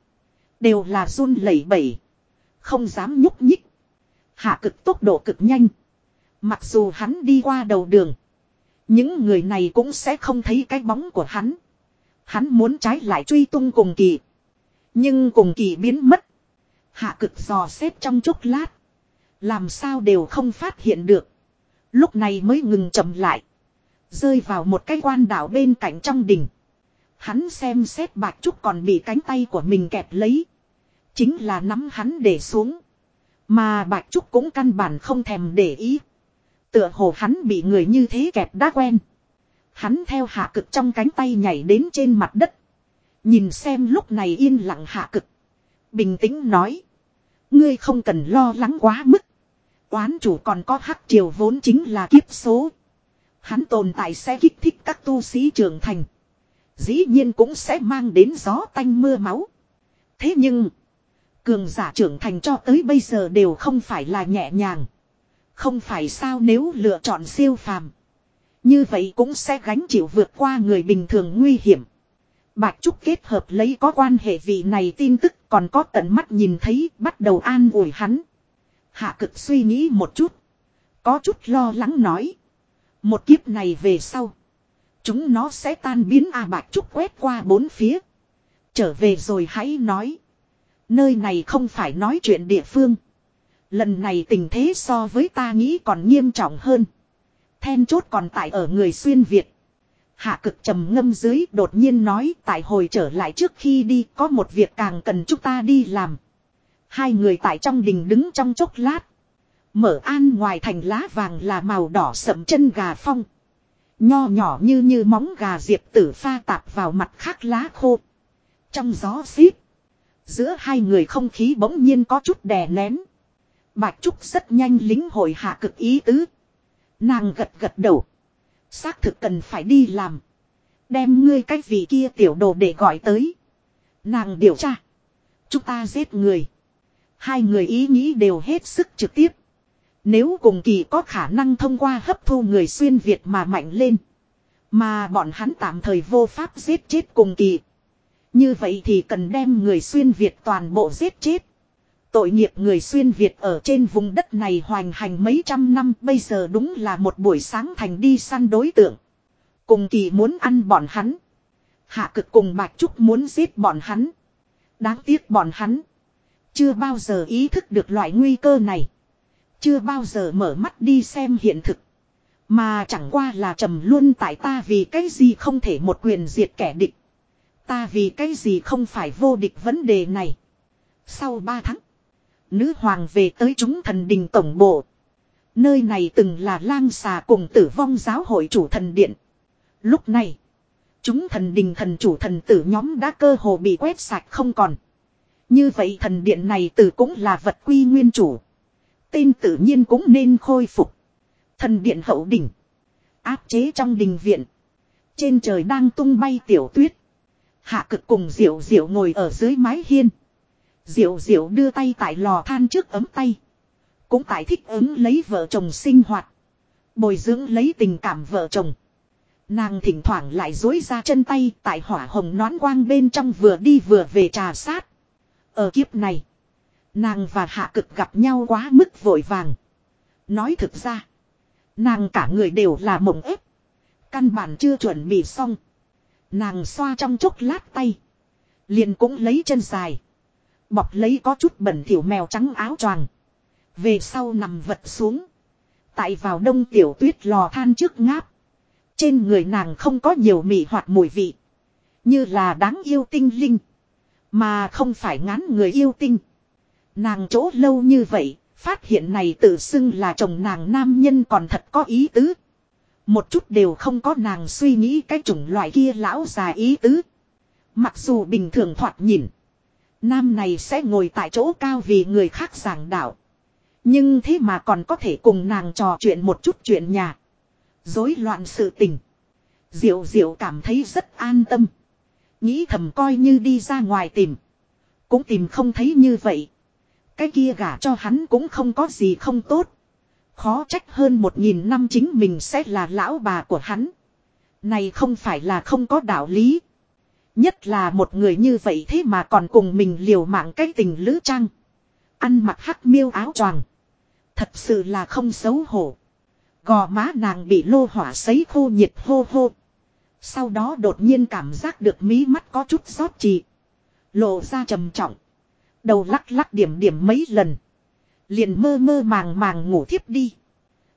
Đều là run lẩy bẩy. Không dám nhúc nhích. Hạ cực tốc độ cực nhanh. Mặc dù hắn đi qua đầu đường. Những người này cũng sẽ không thấy cái bóng của hắn. Hắn muốn trái lại truy tung cùng kỳ. Nhưng cùng kỳ biến mất. Hạ cực dò xét trong chốc lát. Làm sao đều không phát hiện được. Lúc này mới ngừng chậm lại. Rơi vào một cái quan đảo bên cạnh trong đỉnh. Hắn xem xét bạch trúc còn bị cánh tay của mình kẹp lấy. Chính là nắm hắn để xuống. Mà bạch trúc cũng căn bản không thèm để ý. Tựa hồ hắn bị người như thế kẹp đã quen. Hắn theo hạ cực trong cánh tay nhảy đến trên mặt đất. Nhìn xem lúc này yên lặng hạ cực. Bình tĩnh nói. Ngươi không cần lo lắng quá mức. Oán chủ còn có hắc triều vốn chính là kiếp số. Hắn tồn tại sẽ kích thích các tu sĩ trưởng thành. Dĩ nhiên cũng sẽ mang đến gió tanh mưa máu. Thế nhưng. Cường giả trưởng thành cho tới bây giờ đều không phải là nhẹ nhàng. Không phải sao nếu lựa chọn siêu phàm. Như vậy cũng sẽ gánh chịu vượt qua người bình thường nguy hiểm. Bạch Trúc kết hợp lấy có quan hệ vị này tin tức còn có tận mắt nhìn thấy bắt đầu an ủi hắn. Hạ cực suy nghĩ một chút. Có chút lo lắng nói. Một kiếp này về sau. Chúng nó sẽ tan biến A Bạch Trúc quét qua bốn phía. Trở về rồi hãy nói. Nơi này không phải nói chuyện địa phương. Lần này tình thế so với ta nghĩ còn nghiêm trọng hơn. Then chốt còn tại ở người xuyên Việt. Hạ cực trầm ngâm dưới đột nhiên nói, tại hồi trở lại trước khi đi, có một việc càng cần chúng ta đi làm. Hai người tại trong đình đứng trong chốc lát. Mở an ngoài thành lá vàng là màu đỏ sậm chân gà phong. Nho nhỏ như như móng gà diệp tử pha tạp vào mặt khác lá khô. Trong gió xít. Giữa hai người không khí bỗng nhiên có chút đè nén. Bạch Trúc rất nhanh lính hội hạ cực ý tứ. Nàng gật gật đầu. Xác thực cần phải đi làm. Đem ngươi cách vị kia tiểu đồ để gọi tới. Nàng điều tra. Chúng ta giết người. Hai người ý nghĩ đều hết sức trực tiếp. Nếu cùng kỳ có khả năng thông qua hấp thu người xuyên Việt mà mạnh lên. Mà bọn hắn tạm thời vô pháp giết chết cùng kỳ. Như vậy thì cần đem người xuyên Việt toàn bộ giết chết. Tội nghiệp người xuyên Việt ở trên vùng đất này hoành hành mấy trăm năm, bây giờ đúng là một buổi sáng thành đi săn đối tượng. Cùng kỳ muốn ăn bọn hắn. Hạ cực cùng Bạch Trúc muốn giết bọn hắn. Đáng tiếc bọn hắn. Chưa bao giờ ý thức được loại nguy cơ này. Chưa bao giờ mở mắt đi xem hiện thực. Mà chẳng qua là trầm luôn tại ta vì cái gì không thể một quyền diệt kẻ địch. Ta vì cái gì không phải vô địch vấn đề này. Sau 3 tháng. Nữ hoàng về tới chúng thần đình tổng bộ. Nơi này từng là lang xà cùng tử vong giáo hội chủ thần điện. Lúc này. Chúng thần đình thần chủ thần tử nhóm đã cơ hồ bị quét sạch không còn. Như vậy thần điện này tử cũng là vật quy nguyên chủ. Tên tự nhiên cũng nên khôi phục. Thần điện hậu đỉnh. Áp chế trong đình viện. Trên trời đang tung bay tiểu tuyết. Hạ cực cùng diệu diệu ngồi ở dưới mái hiên. Diệu diệu đưa tay tại lò than trước ấm tay. Cũng tại thích ứng lấy vợ chồng sinh hoạt. Bồi dưỡng lấy tình cảm vợ chồng. Nàng thỉnh thoảng lại dối ra chân tay tại hỏa hồng nón quang bên trong vừa đi vừa về trà sát. Ở kiếp này. Nàng và hạ cực gặp nhau quá mức vội vàng. Nói thực ra. Nàng cả người đều là mộng ép. Căn bản chưa chuẩn bị xong. Nàng xoa trong chốc lát tay. Liền cũng lấy chân dài. Bọc lấy có chút bẩn thiểu mèo trắng áo choàng. Về sau nằm vật xuống. Tại vào đông tiểu tuyết lò than trước ngáp. Trên người nàng không có nhiều mị hoặc mùi vị. Như là đáng yêu tinh linh. Mà không phải ngán người yêu tinh. Nàng chỗ lâu như vậy, phát hiện này tự xưng là chồng nàng nam nhân còn thật có ý tứ. Một chút đều không có nàng suy nghĩ cái chủng loại kia lão già ý tứ. Mặc dù bình thường thoạt nhìn. Nam này sẽ ngồi tại chỗ cao vì người khác giảng đạo. Nhưng thế mà còn có thể cùng nàng trò chuyện một chút chuyện nhà. Dối loạn sự tình. Diệu diệu cảm thấy rất an tâm. Nghĩ thầm coi như đi ra ngoài tìm. Cũng tìm không thấy như vậy. Cái kia gả cho hắn cũng không có gì không tốt. Khó trách hơn một nghìn năm chính mình sẽ là lão bà của hắn. Này không phải là không có đạo lý. Nhất là một người như vậy thế mà còn cùng mình liều mạng cái tình lữ trang. Ăn mặc hắc miêu áo choàng. Thật sự là không xấu hổ. Gò má nàng bị lô hỏa sấy khô nhiệt hô hô. Sau đó đột nhiên cảm giác được mí mắt có chút rót trì. Lộ ra trầm trọng. Đầu lắc lắc điểm điểm mấy lần. Liền mơ mơ màng màng ngủ thiếp đi.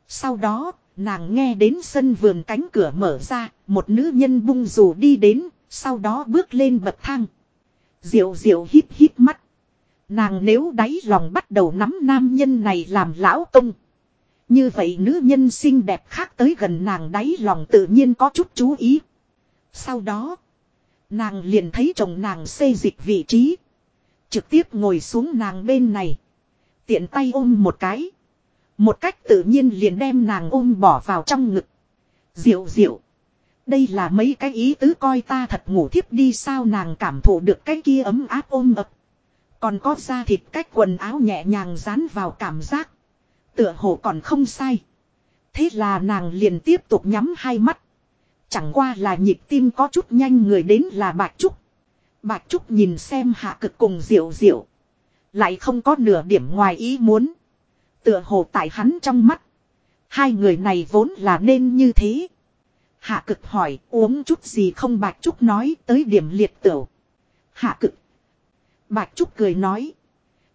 Sau đó, nàng nghe đến sân vườn cánh cửa mở ra, một nữ nhân bung dù đi đến, sau đó bước lên bậc thang. Diệu diệu hít hít mắt. Nàng nếu đáy lòng bắt đầu nắm nam nhân này làm lão công. Như vậy nữ nhân xinh đẹp khác tới gần nàng đáy lòng tự nhiên có chút chú ý. Sau đó, nàng liền thấy chồng nàng xây dịch vị trí. Trực tiếp ngồi xuống nàng bên này. Tiện tay ôm một cái. Một cách tự nhiên liền đem nàng ôm bỏ vào trong ngực. Diệu diệu. Đây là mấy cái ý tứ coi ta thật ngủ thiếp đi sao nàng cảm thụ được cái kia ấm áp ôm ập. Còn có da thịt cách quần áo nhẹ nhàng dán vào cảm giác. Tựa hồ còn không sai. Thế là nàng liền tiếp tục nhắm hai mắt. Chẳng qua là nhịp tim có chút nhanh người đến là Bạch Trúc. Bạch Trúc nhìn xem hạ cực cùng diệu diệu. Lại không có nửa điểm ngoài ý muốn. Tựa hồ tại hắn trong mắt. Hai người này vốn là nên như thế. Hạ cực hỏi, uống chút gì không Bạch Trúc nói, tới điểm liệt tửu. Hạ cực. Bạch Trúc cười nói.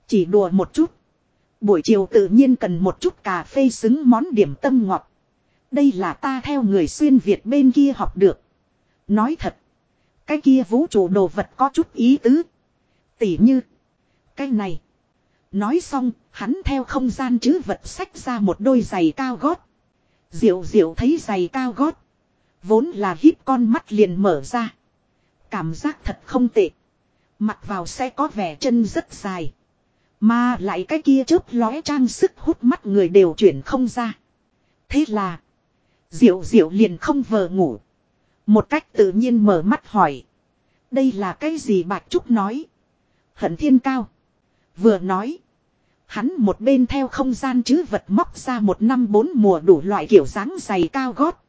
Chỉ đùa một chút. Buổi chiều tự nhiên cần một chút cà phê xứng món điểm tâm ngọt. Đây là ta theo người xuyên Việt bên kia học được. Nói thật. Cái kia vũ trụ đồ vật có chút ý tứ. Tỉ như. Cái này. Nói xong, hắn theo không gian chứ vật sách ra một đôi giày cao gót. Diệu diệu thấy giày cao gót. Vốn là hít con mắt liền mở ra. Cảm giác thật không tệ. Mặc vào sẽ có vẻ chân rất dài. Mà lại cái kia chớp lóe trang sức hút mắt người đều chuyển không ra. Thế là. Diệu diệu liền không vờ ngủ. Một cách tự nhiên mở mắt hỏi. Đây là cái gì Bạch Trúc nói. Hận thiên cao. Vừa nói. Hắn một bên theo không gian chứ vật móc ra một năm bốn mùa đủ loại kiểu dáng giày cao gót.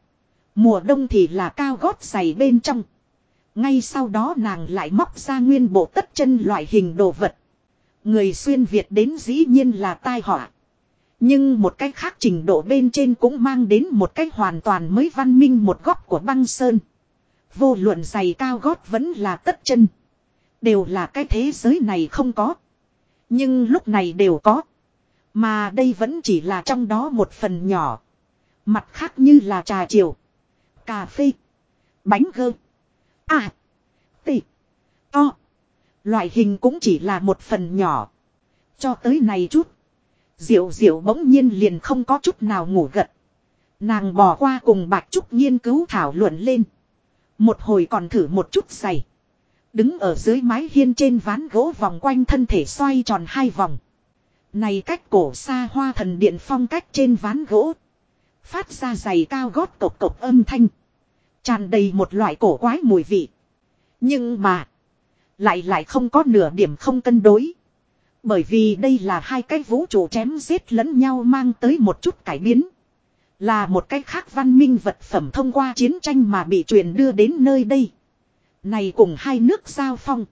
Mùa đông thì là cao gót giày bên trong. Ngay sau đó nàng lại móc ra nguyên bộ tất chân loại hình đồ vật. Người xuyên Việt đến dĩ nhiên là tai họa. Nhưng một cách khác trình độ bên trên cũng mang đến một cách hoàn toàn mới văn minh một góc của băng sơn. Vô luận giày cao gót vẫn là tất chân. Đều là cái thế giới này không có. Nhưng lúc này đều có. Mà đây vẫn chỉ là trong đó một phần nhỏ. Mặt khác như là trà chiều. Cà phê. Bánh gơ. À. Tị. To. Loại hình cũng chỉ là một phần nhỏ. Cho tới này chút. Diệu diệu bỗng nhiên liền không có chút nào ngủ gật. Nàng bỏ qua cùng bạch trúc nghiên cứu thảo luận lên. Một hồi còn thử một chút giày. Đứng ở dưới mái hiên trên ván gỗ vòng quanh thân thể xoay tròn hai vòng. Này cách cổ xa hoa thần điện phong cách trên ván gỗ. Phát ra giày cao gót cộc cộc âm thanh. Tràn đầy một loại cổ quái mùi vị. Nhưng mà. Lại lại không có nửa điểm không cân đối. Bởi vì đây là hai cái vũ trụ chém giết lẫn nhau mang tới một chút cải biến. Là một cách khác văn minh vật phẩm thông qua chiến tranh mà bị truyền đưa đến nơi đây. Này cùng hai nước giao phong.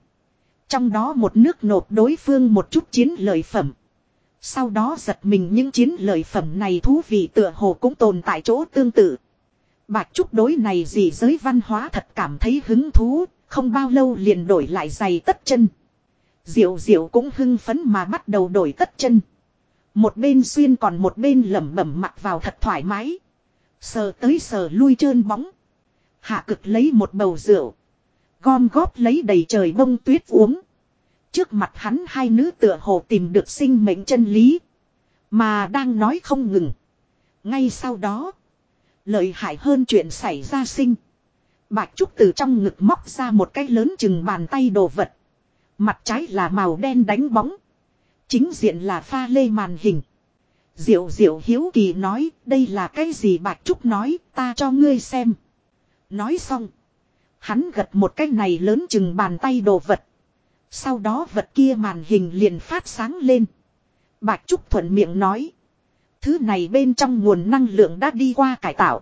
Trong đó một nước nộp đối phương một chút chiến lợi phẩm. Sau đó giật mình những chiến lợi phẩm này thú vị tựa hồ cũng tồn tại chỗ tương tự. Bạch Trúc đối này gì giới văn hóa thật cảm thấy hứng thú, không bao lâu liền đổi lại giày tất chân. Diệu diệu cũng hưng phấn mà bắt đầu đổi tất chân. Một bên xuyên còn một bên lẩm bẩm mặc vào thật thoải mái. Sờ tới sờ lui trơn bóng. Hạ cực lấy một bầu rượu. Gom góp lấy đầy trời bông tuyết uống. Trước mặt hắn hai nữ tựa hồ tìm được sinh mệnh chân lý. Mà đang nói không ngừng. Ngay sau đó. Lợi hại hơn chuyện xảy ra sinh. Bạch Trúc từ trong ngực móc ra một cái lớn chừng bàn tay đồ vật. Mặt trái là màu đen đánh bóng. Chính diện là pha lê màn hình. Diệu diệu hiếu kỳ nói, đây là cái gì Bạch Trúc nói, ta cho ngươi xem. Nói xong. Hắn gật một cái này lớn chừng bàn tay đồ vật. Sau đó vật kia màn hình liền phát sáng lên. Bạch Trúc thuận miệng nói. Thứ này bên trong nguồn năng lượng đã đi qua cải tạo.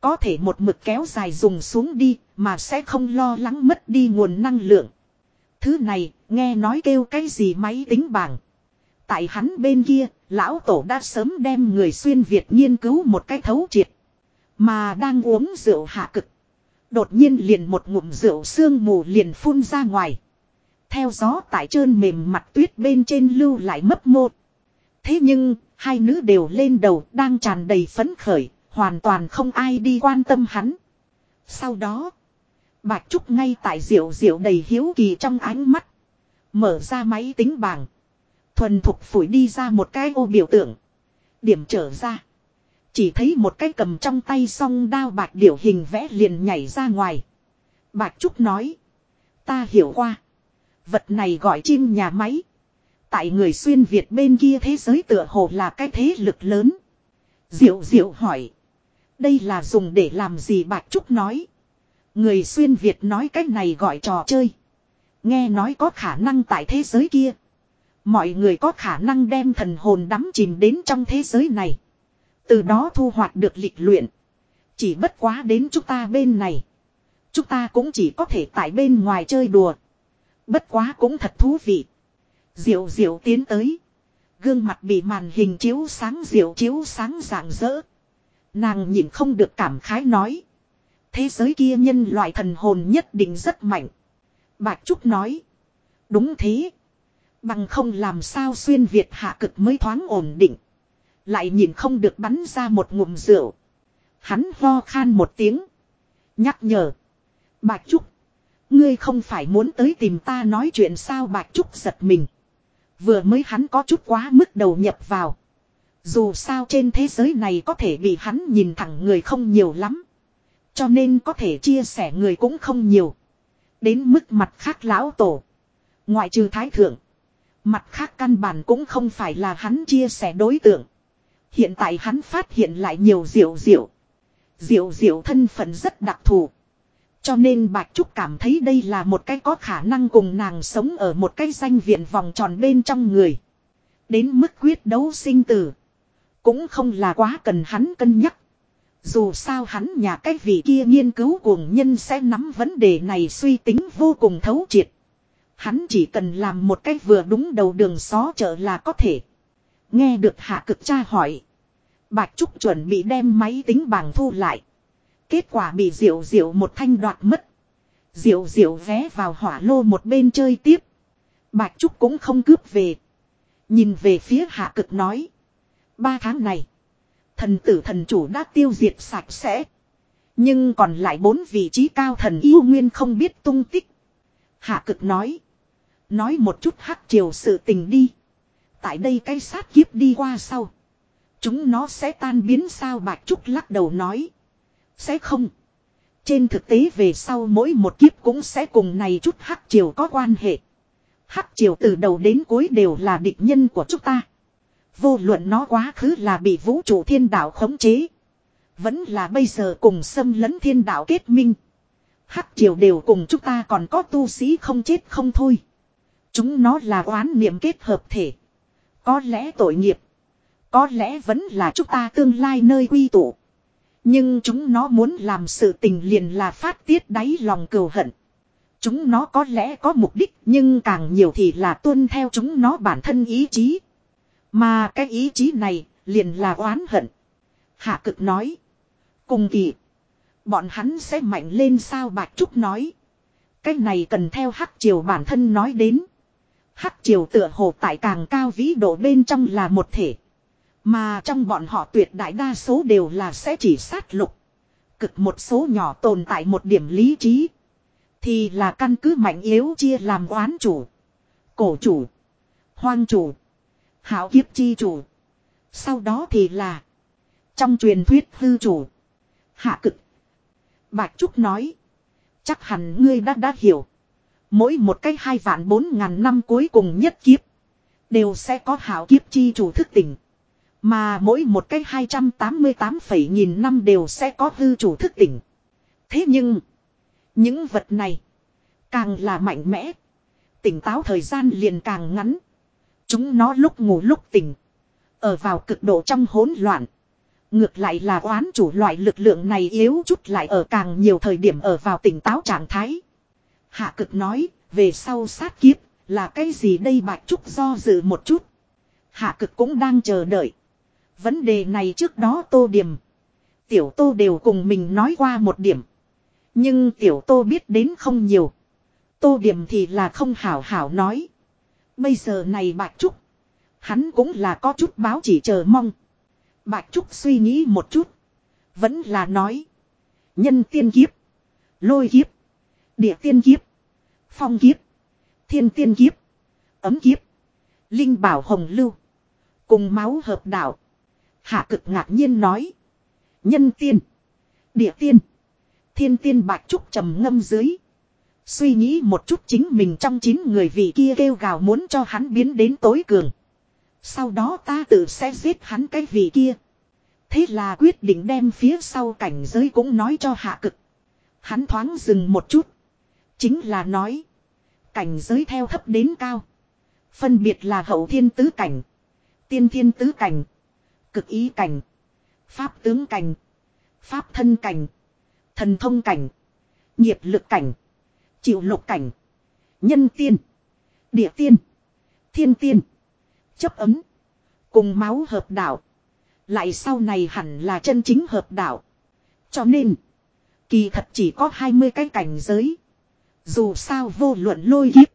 Có thể một mực kéo dài dùng xuống đi, mà sẽ không lo lắng mất đi nguồn năng lượng. Thứ này nghe nói kêu cái gì máy tính bảng. Tại hắn bên kia, lão tổ đã sớm đem người xuyên Việt nghiên cứu một cái thấu triệt. Mà đang uống rượu hạ cực. Đột nhiên liền một ngụm rượu sương mù liền phun ra ngoài. Theo gió tại trơn mềm mặt tuyết bên trên lưu lại mấp mô. Thế nhưng, hai nữ đều lên đầu đang tràn đầy phấn khởi, hoàn toàn không ai đi quan tâm hắn. Sau đó, Bạch Trúc ngay tại diệu diệu đầy hiếu kỳ trong ánh mắt. Mở ra máy tính bảng. Thuần thục phủi đi ra một cái ô biểu tượng. Điểm trở ra. Chỉ thấy một cái cầm trong tay song đao bạc điểu hình vẽ liền nhảy ra ngoài. Bạch Trúc nói. Ta hiểu qua. Vật này gọi chim nhà máy. Tại người xuyên Việt bên kia thế giới tựa hồ là cái thế lực lớn. Diệu diệu hỏi. Đây là dùng để làm gì Bạch Trúc nói. Người xuyên Việt nói cách này gọi trò chơi. Nghe nói có khả năng tại thế giới kia. Mọi người có khả năng đem thần hồn đắm chìm đến trong thế giới này. Từ đó thu hoạch được lịch luyện. Chỉ bất quá đến chúng ta bên này. Chúng ta cũng chỉ có thể tại bên ngoài chơi đùa. Bất quá cũng thật thú vị. Diệu diệu tiến tới. Gương mặt bị màn hình chiếu sáng, diệu chiếu sáng rạng rỡ. Nàng nhìn không được cảm khái nói. Thế giới kia nhân loại thần hồn nhất định rất mạnh. Bạch Trúc nói. Đúng thế. Bằng không làm sao xuyên Việt hạ cực mới thoáng ổn định. Lại nhìn không được bắn ra một ngụm rượu. Hắn ho khan một tiếng. Nhắc nhở. Bạch Trúc. Ngươi không phải muốn tới tìm ta nói chuyện sao Bạch Trúc giật mình. Vừa mới hắn có chút quá mức đầu nhập vào. Dù sao trên thế giới này có thể bị hắn nhìn thẳng người không nhiều lắm. Cho nên có thể chia sẻ người cũng không nhiều. Đến mức mặt khác lão tổ. Ngoại trừ thái thượng. Mặt khác căn bản cũng không phải là hắn chia sẻ đối tượng. Hiện tại hắn phát hiện lại nhiều diệu diệu. Diệu diệu thân phận rất đặc thù. Cho nên Bạch Trúc cảm thấy đây là một cái có khả năng cùng nàng sống ở một cái danh viện vòng tròn bên trong người. Đến mức quyết đấu sinh tử. Cũng không là quá cần hắn cân nhắc. Dù sao hắn nhà cái vị kia nghiên cứu cuồng nhân sẽ nắm vấn đề này suy tính vô cùng thấu triệt. Hắn chỉ cần làm một cách vừa đúng đầu đường xó chợ là có thể. Nghe được hạ cực cha hỏi. Bạch Trúc chuẩn bị đem máy tính bảng thu lại. Kết quả bị diệu diệu một thanh đoạt mất. Diệu diệu vé vào hỏa lô một bên chơi tiếp. Bạch Trúc cũng không cướp về. Nhìn về phía hạ cực nói. Ba tháng này. Thần tử thần chủ đã tiêu diệt sạch sẽ. Nhưng còn lại bốn vị trí cao thần yêu nguyên không biết tung tích. Hạ cực nói. Nói một chút hắc triều sự tình đi. Tại đây cái sát kiếp đi qua sau. Chúng nó sẽ tan biến sao Bạch Trúc lắc đầu nói. Sẽ không. Trên thực tế về sau mỗi một kiếp cũng sẽ cùng này chút hắc triều có quan hệ. Hắc triều từ đầu đến cuối đều là địch nhân của chúng ta. Vô luận nó quá khứ là bị vũ trụ thiên đạo khống chế. Vẫn là bây giờ cùng xâm lấn thiên đạo kết minh. Hắc triều đều cùng chúng ta còn có tu sĩ không chết không thôi. Chúng nó là oán niệm kết hợp thể. Có lẽ tội nghiệp. Có lẽ vẫn là chúng ta tương lai nơi quy tụ. Nhưng chúng nó muốn làm sự tình liền là phát tiết đáy lòng cừu hận. Chúng nó có lẽ có mục đích nhưng càng nhiều thì là tuân theo chúng nó bản thân ý chí. Mà cái ý chí này liền là oán hận. Hạ cực nói. Cùng kỳ. Bọn hắn sẽ mạnh lên sao Bạch Trúc nói. Cái này cần theo hắc triều bản thân nói đến. Hắc triều tựa hồ tại càng cao vĩ độ bên trong là một thể. Mà trong bọn họ tuyệt đại đa số đều là sẽ chỉ sát lục. Cực một số nhỏ tồn tại một điểm lý trí. Thì là căn cứ mạnh yếu chia làm oán chủ. Cổ chủ. Hoang chủ. Hảo kiếp chi chủ. Sau đó thì là. Trong truyền thuyết hư chủ. Hạ cực. Bạch Trúc nói. Chắc hẳn ngươi đã đã hiểu. Mỗi một cái hai vạn bốn ngàn năm cuối cùng nhất kiếp. Đều sẽ có hảo kiếp chi chủ thức tỉnh. Mà mỗi một cái 288 phẩy nghìn năm đều sẽ có hư chủ thức tỉnh. Thế nhưng. Những vật này. Càng là mạnh mẽ. Tỉnh táo thời gian liền càng ngắn. Chúng nó lúc ngủ lúc tỉnh. Ở vào cực độ trong hỗn loạn. Ngược lại là oán chủ loại lực lượng này yếu chút lại ở càng nhiều thời điểm ở vào tỉnh táo trạng thái. Hạ cực nói, về sau sát kiếp, là cái gì đây bạch trúc do dự một chút. Hạ cực cũng đang chờ đợi. Vấn đề này trước đó tô điểm. Tiểu tô đều cùng mình nói qua một điểm. Nhưng tiểu tô biết đến không nhiều. Tô điểm thì là không hảo hảo nói. Bây giờ này Bạch Trúc. Hắn cũng là có chút báo chỉ chờ mong. Bạch Trúc suy nghĩ một chút. Vẫn là nói. Nhân tiên kiếp. Lôi kiếp. Địa tiên kiếp. Phong kiếp. Thiên tiên kiếp. Ấm kiếp. Linh bảo hồng lưu. Cùng máu hợp đạo. Hạ cực ngạc nhiên nói. Nhân tiên. Địa tiên. Thiên tiên bạch trúc trầm ngâm dưới. Suy nghĩ một chút chính mình trong chín người vị kia kêu gào muốn cho hắn biến đến tối cường. Sau đó ta tự sẽ giết hắn cái vị kia. Thế là quyết định đem phía sau cảnh giới cũng nói cho hạ cực. Hắn thoáng dừng một chút. Chính là nói. Cảnh giới theo thấp đến cao. Phân biệt là hậu thiên tứ cảnh. Tiên thiên tứ cảnh. Cực ý cảnh. Pháp tướng cảnh. Pháp thân cảnh. Thần thông cảnh. Nghiệp lực cảnh. Chịu lục cảnh. Nhân tiên. Địa tiên. Thiên tiên. Chấp ấm. Cùng máu hợp đạo. Lại sau này hẳn là chân chính hợp đạo. Cho nên. Kỳ thật chỉ có 20 cái cảnh giới. Dù sao vô luận lôi kiếp.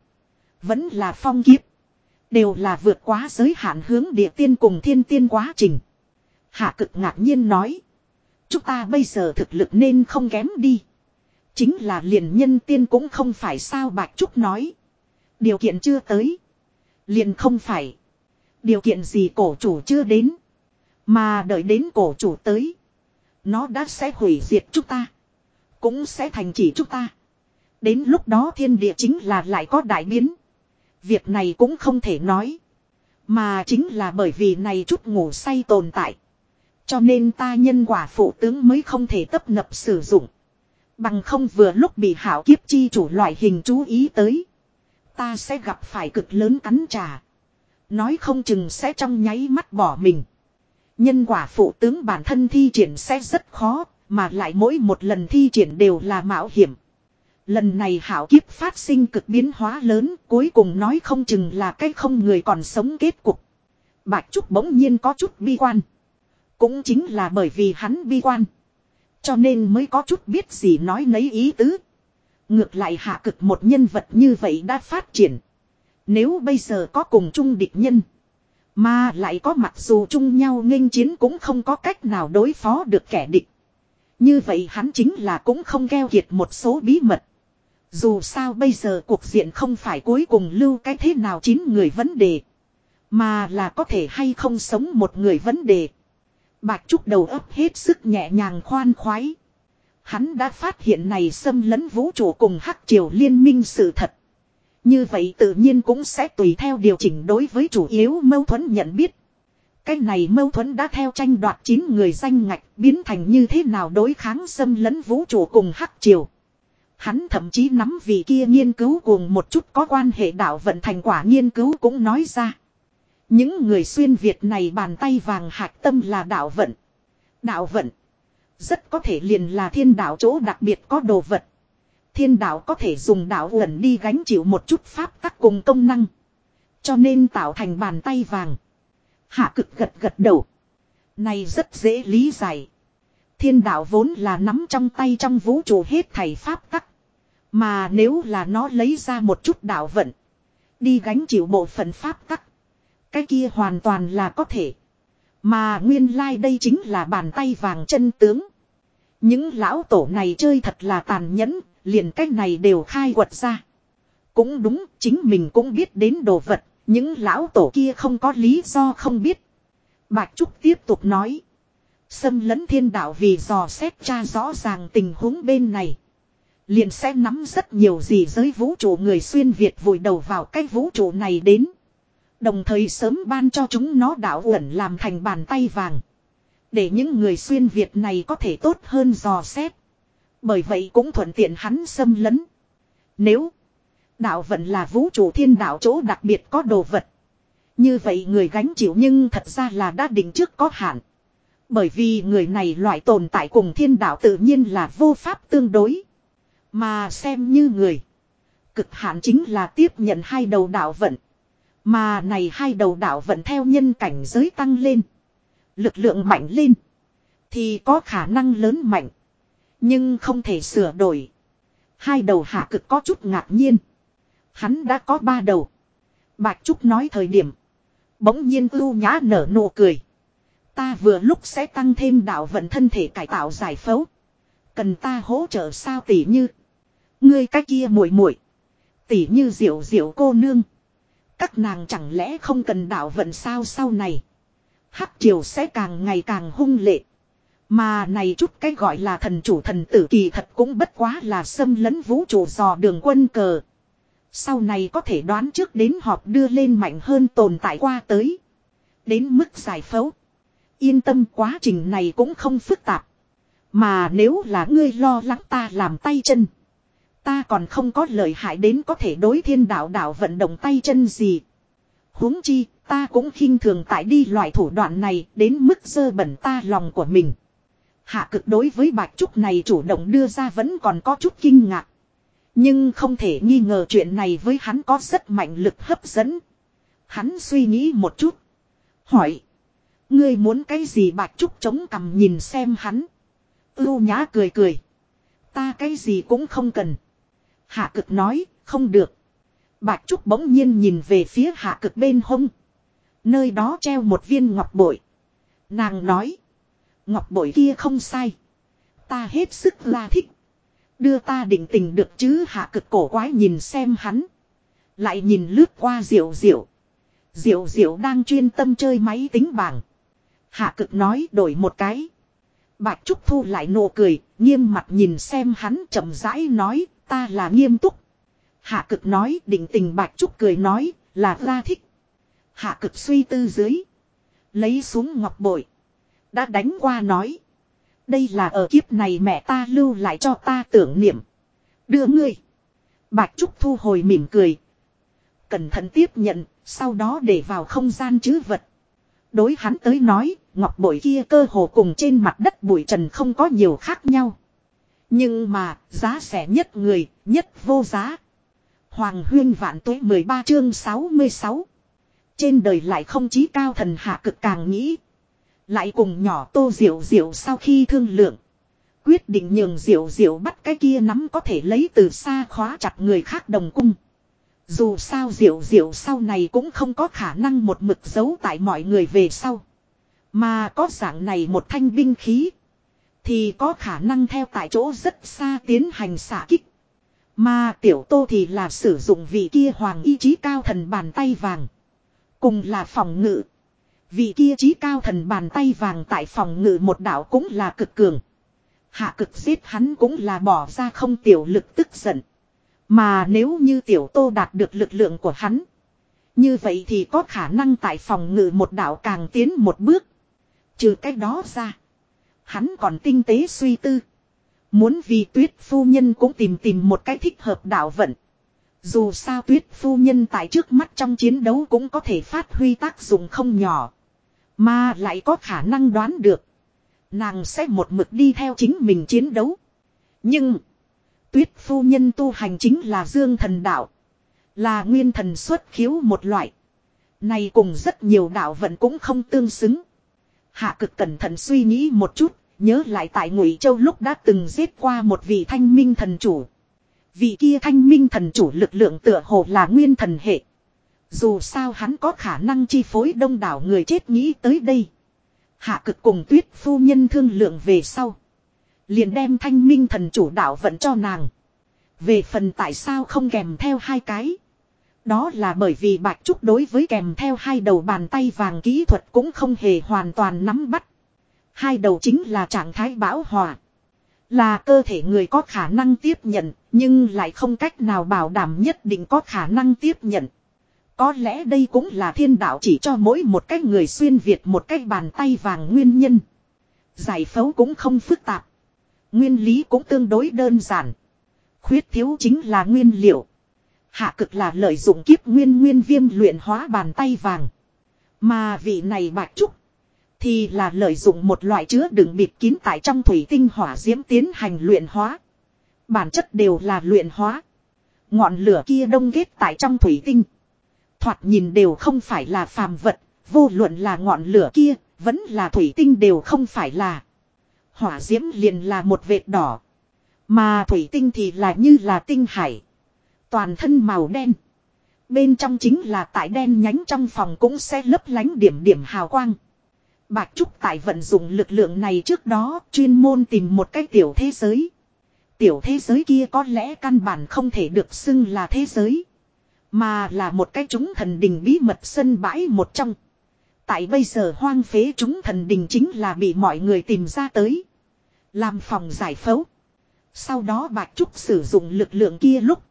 Vẫn là phong kiếp. Đều là vượt quá giới hạn hướng địa tiên cùng thiên tiên quá trình. Hạ cực ngạc nhiên nói. Chúng ta bây giờ thực lực nên không kém đi. Chính là liền nhân tiên cũng không phải sao Bạch Trúc nói. Điều kiện chưa tới. Liền không phải. Điều kiện gì cổ chủ chưa đến. Mà đợi đến cổ chủ tới. Nó đã sẽ hủy diệt chúng ta. Cũng sẽ thành chỉ chúng ta. Đến lúc đó thiên địa chính là lại có đại biến. Việc này cũng không thể nói. Mà chính là bởi vì này chút ngủ say tồn tại. Cho nên ta nhân quả phụ tướng mới không thể tấp nập sử dụng. Bằng không vừa lúc bị hảo kiếp chi chủ loại hình chú ý tới. Ta sẽ gặp phải cực lớn cắn trà. Nói không chừng sẽ trong nháy mắt bỏ mình. Nhân quả phụ tướng bản thân thi triển sẽ rất khó, mà lại mỗi một lần thi triển đều là mạo hiểm. Lần này hảo kiếp phát sinh cực biến hóa lớn, cuối cùng nói không chừng là cái không người còn sống kết cục. Bạch Trúc bỗng nhiên có chút bi quan. Cũng chính là bởi vì hắn bi quan. Cho nên mới có chút biết gì nói nấy ý tứ. Ngược lại hạ cực một nhân vật như vậy đã phát triển. Nếu bây giờ có cùng chung địch nhân. Mà lại có mặc dù chung nhau nghênh chiến cũng không có cách nào đối phó được kẻ địch. Như vậy hắn chính là cũng không gheo kiệt một số bí mật. Dù sao bây giờ cuộc diện không phải cuối cùng lưu cái thế nào chín người vấn đề. Mà là có thể hay không sống một người vấn đề. Bạch Trúc đầu ấp hết sức nhẹ nhàng khoan khoái. Hắn đã phát hiện này xâm lấn vũ trụ cùng hắc triều liên minh sự thật. Như vậy tự nhiên cũng sẽ tùy theo điều chỉnh đối với chủ yếu mâu thuẫn nhận biết. Cái này mâu thuẫn đã theo tranh đoạt 9 người danh ngạch biến thành như thế nào đối kháng xâm lấn vũ trụ cùng hắc triều. Hắn thậm chí nắm vị kia nghiên cứu cùng một chút có quan hệ đạo vận thành quả nghiên cứu cũng nói ra. Những người xuyên Việt này bàn tay vàng hạc tâm là đạo vận. Đạo vận. Rất có thể liền là thiên đạo chỗ đặc biệt có đồ vật. Thiên đạo có thể dùng đạo ẩn đi gánh chịu một chút pháp tắc cùng công năng. Cho nên tạo thành bàn tay vàng. Hạ cực gật gật đầu. Này rất dễ lý giải. Thiên đạo vốn là nắm trong tay trong vũ trụ hết thầy pháp tắc. Mà nếu là nó lấy ra một chút đạo vận. Đi gánh chịu bộ phận pháp tắc. Cái kia hoàn toàn là có thể. Mà nguyên lai like đây chính là bàn tay vàng chân tướng. Những lão tổ này chơi thật là tàn nhẫn, liền cách này đều khai quật ra. Cũng đúng, chính mình cũng biết đến đồ vật, những lão tổ kia không có lý do không biết. Bạch Trúc tiếp tục nói. Xâm lấn thiên đạo vì dò xét cha rõ ràng tình huống bên này. Liền sẽ nắm rất nhiều gì giới vũ trụ người xuyên Việt vùi đầu vào cái vũ trụ này đến. Đồng thời sớm ban cho chúng nó đạo uẩn làm thành bàn tay vàng. Để những người xuyên Việt này có thể tốt hơn dò xét. Bởi vậy cũng thuận tiện hắn xâm lấn. Nếu đạo vận là vũ trụ thiên đạo chỗ đặc biệt có đồ vật. Như vậy người gánh chịu nhưng thật ra là đã định trước có hạn. Bởi vì người này loại tồn tại cùng thiên đạo tự nhiên là vô pháp tương đối. Mà xem như người. Cực hạn chính là tiếp nhận hai đầu đạo vận. Mà này hai đầu đạo vận theo nhân cảnh giới tăng lên. Lực lượng mạnh lên. Thì có khả năng lớn mạnh. Nhưng không thể sửa đổi. Hai đầu hạ cực có chút ngạc nhiên. Hắn đã có ba đầu. Bạch Trúc nói thời điểm. Bỗng nhiên ưu nhã nở nụ cười. Ta vừa lúc sẽ tăng thêm đạo vận thân thể cải tạo giải phẫu. Cần ta hỗ trợ sao tỉ như. Ngươi cách kia muội muội Tỉ như diệu diệu cô nương. Các nàng chẳng lẽ không cần đạo vận sao sau này. Hắc triều sẽ càng ngày càng hung lệ. Mà này chút cái gọi là thần chủ thần tử kỳ thật cũng bất quá là xâm lấn vũ trụ dò đường quân cờ. Sau này có thể đoán trước đến họp đưa lên mạnh hơn tồn tại qua tới. Đến mức giải phẫu. Yên tâm quá trình này cũng không phức tạp. Mà nếu là ngươi lo lắng ta làm tay chân. Ta còn không có lợi hại đến có thể đối thiên đạo đạo vận động tay chân gì. huống chi, ta cũng khinh thường tại đi loại thủ đoạn này đến mức dơ bẩn ta lòng của mình. Hạ cực đối với bạch trúc này chủ động đưa ra vẫn còn có chút kinh ngạc. Nhưng không thể nghi ngờ chuyện này với hắn có rất mạnh lực hấp dẫn. Hắn suy nghĩ một chút. Hỏi. Ngươi muốn cái gì bạch trúc chống cằm nhìn xem hắn. Ưu nhã cười cười. Ta cái gì cũng không cần. Hạ cực nói, không được. Bạch Trúc bỗng nhiên nhìn về phía hạ cực bên hông. Nơi đó treo một viên ngọc bội. Nàng nói. Ngọc bội kia không sai. Ta hết sức là thích. Đưa ta định tình được chứ hạ cực cổ quái nhìn xem hắn. Lại nhìn lướt qua diệu diệu. Diệu diệu đang chuyên tâm chơi máy tính bảng. Hạ cực nói đổi một cái. Bạch Trúc Thu lại nụ cười, nghiêm mặt nhìn xem hắn chậm rãi nói, ta là nghiêm túc. Hạ cực nói định tình Bạch Trúc cười nói, là ra thích. Hạ cực suy tư dưới. Lấy xuống ngọc bội. Đã đánh qua nói. Đây là ở kiếp này mẹ ta lưu lại cho ta tưởng niệm. Đưa ngươi. Bạch Trúc thu hồi mỉm cười. Cẩn thận tiếp nhận, sau đó để vào không gian chứ vật. Đối hắn tới nói, ngọc bội kia cơ hồ cùng trên mặt đất bụi trần không có nhiều khác nhau. Nhưng mà, giá rẻ nhất người, nhất vô giá. Hoàng huyên vạn tuế 13 chương 66. Trên đời lại không chí cao thần hạ cực càng nghĩ. Lại cùng nhỏ tô diệu diệu sau khi thương lượng. Quyết định nhường diệu diệu bắt cái kia nắm có thể lấy từ xa khóa chặt người khác đồng cung. Dù sao diệu diệu sau này cũng không có khả năng một mực giấu tại mọi người về sau. Mà có dạng này một thanh binh khí. Thì có khả năng theo tại chỗ rất xa tiến hành xả kích. Mà tiểu tô thì là sử dụng vị kia hoàng ý chí cao thần bàn tay vàng. Cùng là phòng ngự. Vị kia chí cao thần bàn tay vàng tại phòng ngự một đảo cũng là cực cường. Hạ cực giết hắn cũng là bỏ ra không tiểu lực tức giận. Mà nếu như tiểu tô đạt được lực lượng của hắn. Như vậy thì có khả năng tại phòng ngự một đảo càng tiến một bước. Trừ cách đó ra. Hắn còn tinh tế suy tư. Muốn vì tuyết phu nhân cũng tìm tìm một cái thích hợp đạo vận. Dù sao tuyết phu nhân tại trước mắt trong chiến đấu cũng có thể phát huy tác dụng không nhỏ. Mà lại có khả năng đoán được. Nàng sẽ một mực đi theo chính mình chiến đấu. Nhưng. Tuyết phu nhân tu hành chính là dương thần đạo. Là nguyên thần xuất khiếu một loại. Này cùng rất nhiều đạo vận cũng không tương xứng. Hạ cực cẩn thận suy nghĩ một chút, nhớ lại tại Ngụy Châu lúc đã từng giết qua một vị thanh minh thần chủ. Vị kia thanh minh thần chủ lực lượng tựa hồ là nguyên thần hệ. Dù sao hắn có khả năng chi phối đông đảo người chết nghĩ tới đây. Hạ cực cùng tuyết phu nhân thương lượng về sau. Liền đem thanh minh thần chủ đạo vận cho nàng. Về phần tại sao không kèm theo hai cái. Đó là bởi vì Bạch Trúc đối với kèm theo hai đầu bàn tay vàng kỹ thuật cũng không hề hoàn toàn nắm bắt. Hai đầu chính là trạng thái bão hòa. Là cơ thể người có khả năng tiếp nhận, nhưng lại không cách nào bảo đảm nhất định có khả năng tiếp nhận. Có lẽ đây cũng là thiên đạo chỉ cho mỗi một cái người xuyên Việt một cái bàn tay vàng nguyên nhân. Giải phẫu cũng không phức tạp. Nguyên lý cũng tương đối đơn giản. Khuyết thiếu chính là nguyên liệu. Hạ cực là lợi dụng kiếp nguyên nguyên viêm luyện hóa bàn tay vàng. Mà vị này bạch trúc. Thì là lợi dụng một loại chứa đựng bịt kín tại trong thủy tinh hỏa diễm tiến hành luyện hóa. Bản chất đều là luyện hóa. Ngọn lửa kia đông ghét tại trong thủy tinh. Thoạt nhìn đều không phải là phàm vật, vô luận là ngọn lửa kia, vẫn là thủy tinh đều không phải là. Hỏa diễm liền là một vệt đỏ. Mà thủy tinh thì là như là tinh hải. Toàn thân màu đen. Bên trong chính là tại đen nhánh trong phòng cũng sẽ lấp lánh điểm điểm hào quang. Bạch Trúc tại vận dụng lực lượng này trước đó chuyên môn tìm một cái tiểu thế giới. Tiểu thế giới kia có lẽ căn bản không thể được xưng là thế giới. Mà là một cái chúng thần đình bí mật sân bãi một trong. Tại bây giờ hoang phế chúng thần đình chính là bị mọi người tìm ra tới. Làm phòng giải phẫu. Sau đó Bạch Trúc sử dụng lực lượng kia lúc.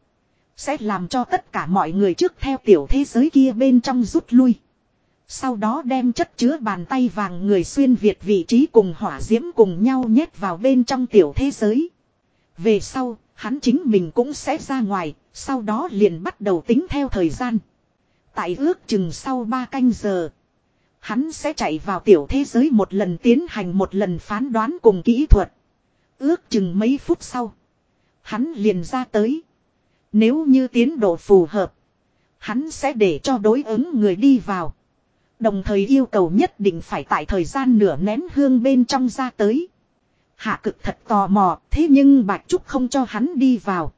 Sẽ làm cho tất cả mọi người trước theo tiểu thế giới kia bên trong rút lui. Sau đó đem chất chứa bàn tay vàng người xuyên Việt vị trí cùng hỏa diễm cùng nhau nhét vào bên trong tiểu thế giới. Về sau, hắn chính mình cũng sẽ ra ngoài, sau đó liền bắt đầu tính theo thời gian. Tại ước chừng sau 3 canh giờ, hắn sẽ chạy vào tiểu thế giới một lần tiến hành một lần phán đoán cùng kỹ thuật. Ước chừng mấy phút sau, hắn liền ra tới. Nếu như tiến độ phù hợp, hắn sẽ để cho đối ứng người đi vào. Đồng thời yêu cầu nhất định phải tại thời gian nửa nén hương bên trong ra tới. Hạ cực thật tò mò, thế nhưng Bạch Trúc không cho hắn đi vào.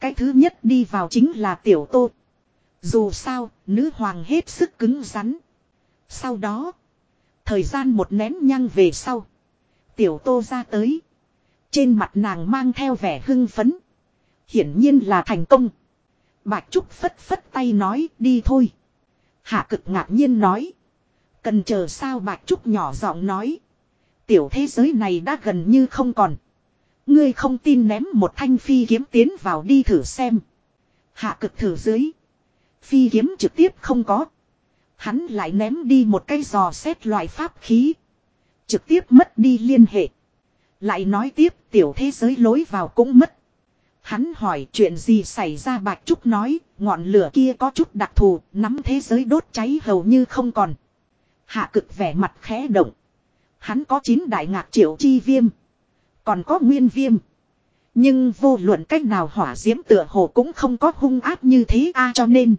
Cái thứ nhất đi vào chính là Tiểu Tô. Dù sao, nữ hoàng hết sức cứng rắn. Sau đó, thời gian một nén nhăng về sau. Tiểu Tô ra tới. Trên mặt nàng mang theo vẻ hưng phấn. Hiển nhiên là thành công. Bạch Trúc phất phất tay nói đi thôi. Hạ cực ngạc nhiên nói. Cần chờ sao Bạch Trúc nhỏ giọng nói. Tiểu thế giới này đã gần như không còn. Ngươi không tin ném một thanh phi kiếm tiến vào đi thử xem. Hạ cực thử dưới. Phi kiếm trực tiếp không có. Hắn lại ném đi một cây giò xét loại pháp khí. Trực tiếp mất đi liên hệ. Lại nói tiếp, tiểu thế giới lối vào cũng mất. Hắn hỏi chuyện gì xảy ra Bạch Trúc nói, ngọn lửa kia có chút đặc thù, nắm thế giới đốt cháy hầu như không còn. Hạ cực vẻ mặt khẽ động. Hắn có chín đại ngạc triệu chi viêm. Còn có nguyên viêm. Nhưng vô luận cách nào hỏa diễm tựa hồ cũng không có hung áp như thế a cho nên.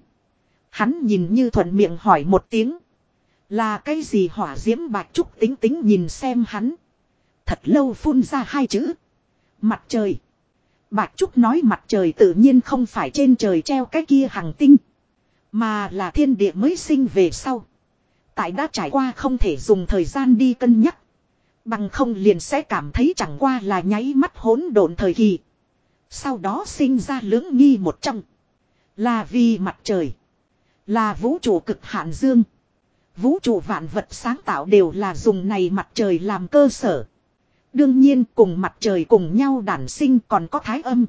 Hắn nhìn như thuận miệng hỏi một tiếng. Là cái gì hỏa diễm bạch trúc tính tính nhìn xem hắn. Thật lâu phun ra hai chữ. Mặt trời. Bạch Trúc nói mặt trời tự nhiên không phải trên trời treo cái kia hàng tinh. Mà là thiên địa mới sinh về sau. Tại đã trải qua không thể dùng thời gian đi cân nhắc. Bằng không liền sẽ cảm thấy chẳng qua là nháy mắt hỗn độn thời kỳ. Sau đó sinh ra lưỡng nghi một trong. Là vì mặt trời. Là vũ trụ cực hạn dương. Vũ trụ vạn vật sáng tạo đều là dùng này mặt trời làm cơ sở. Đương nhiên cùng mặt trời cùng nhau đản sinh còn có thái âm.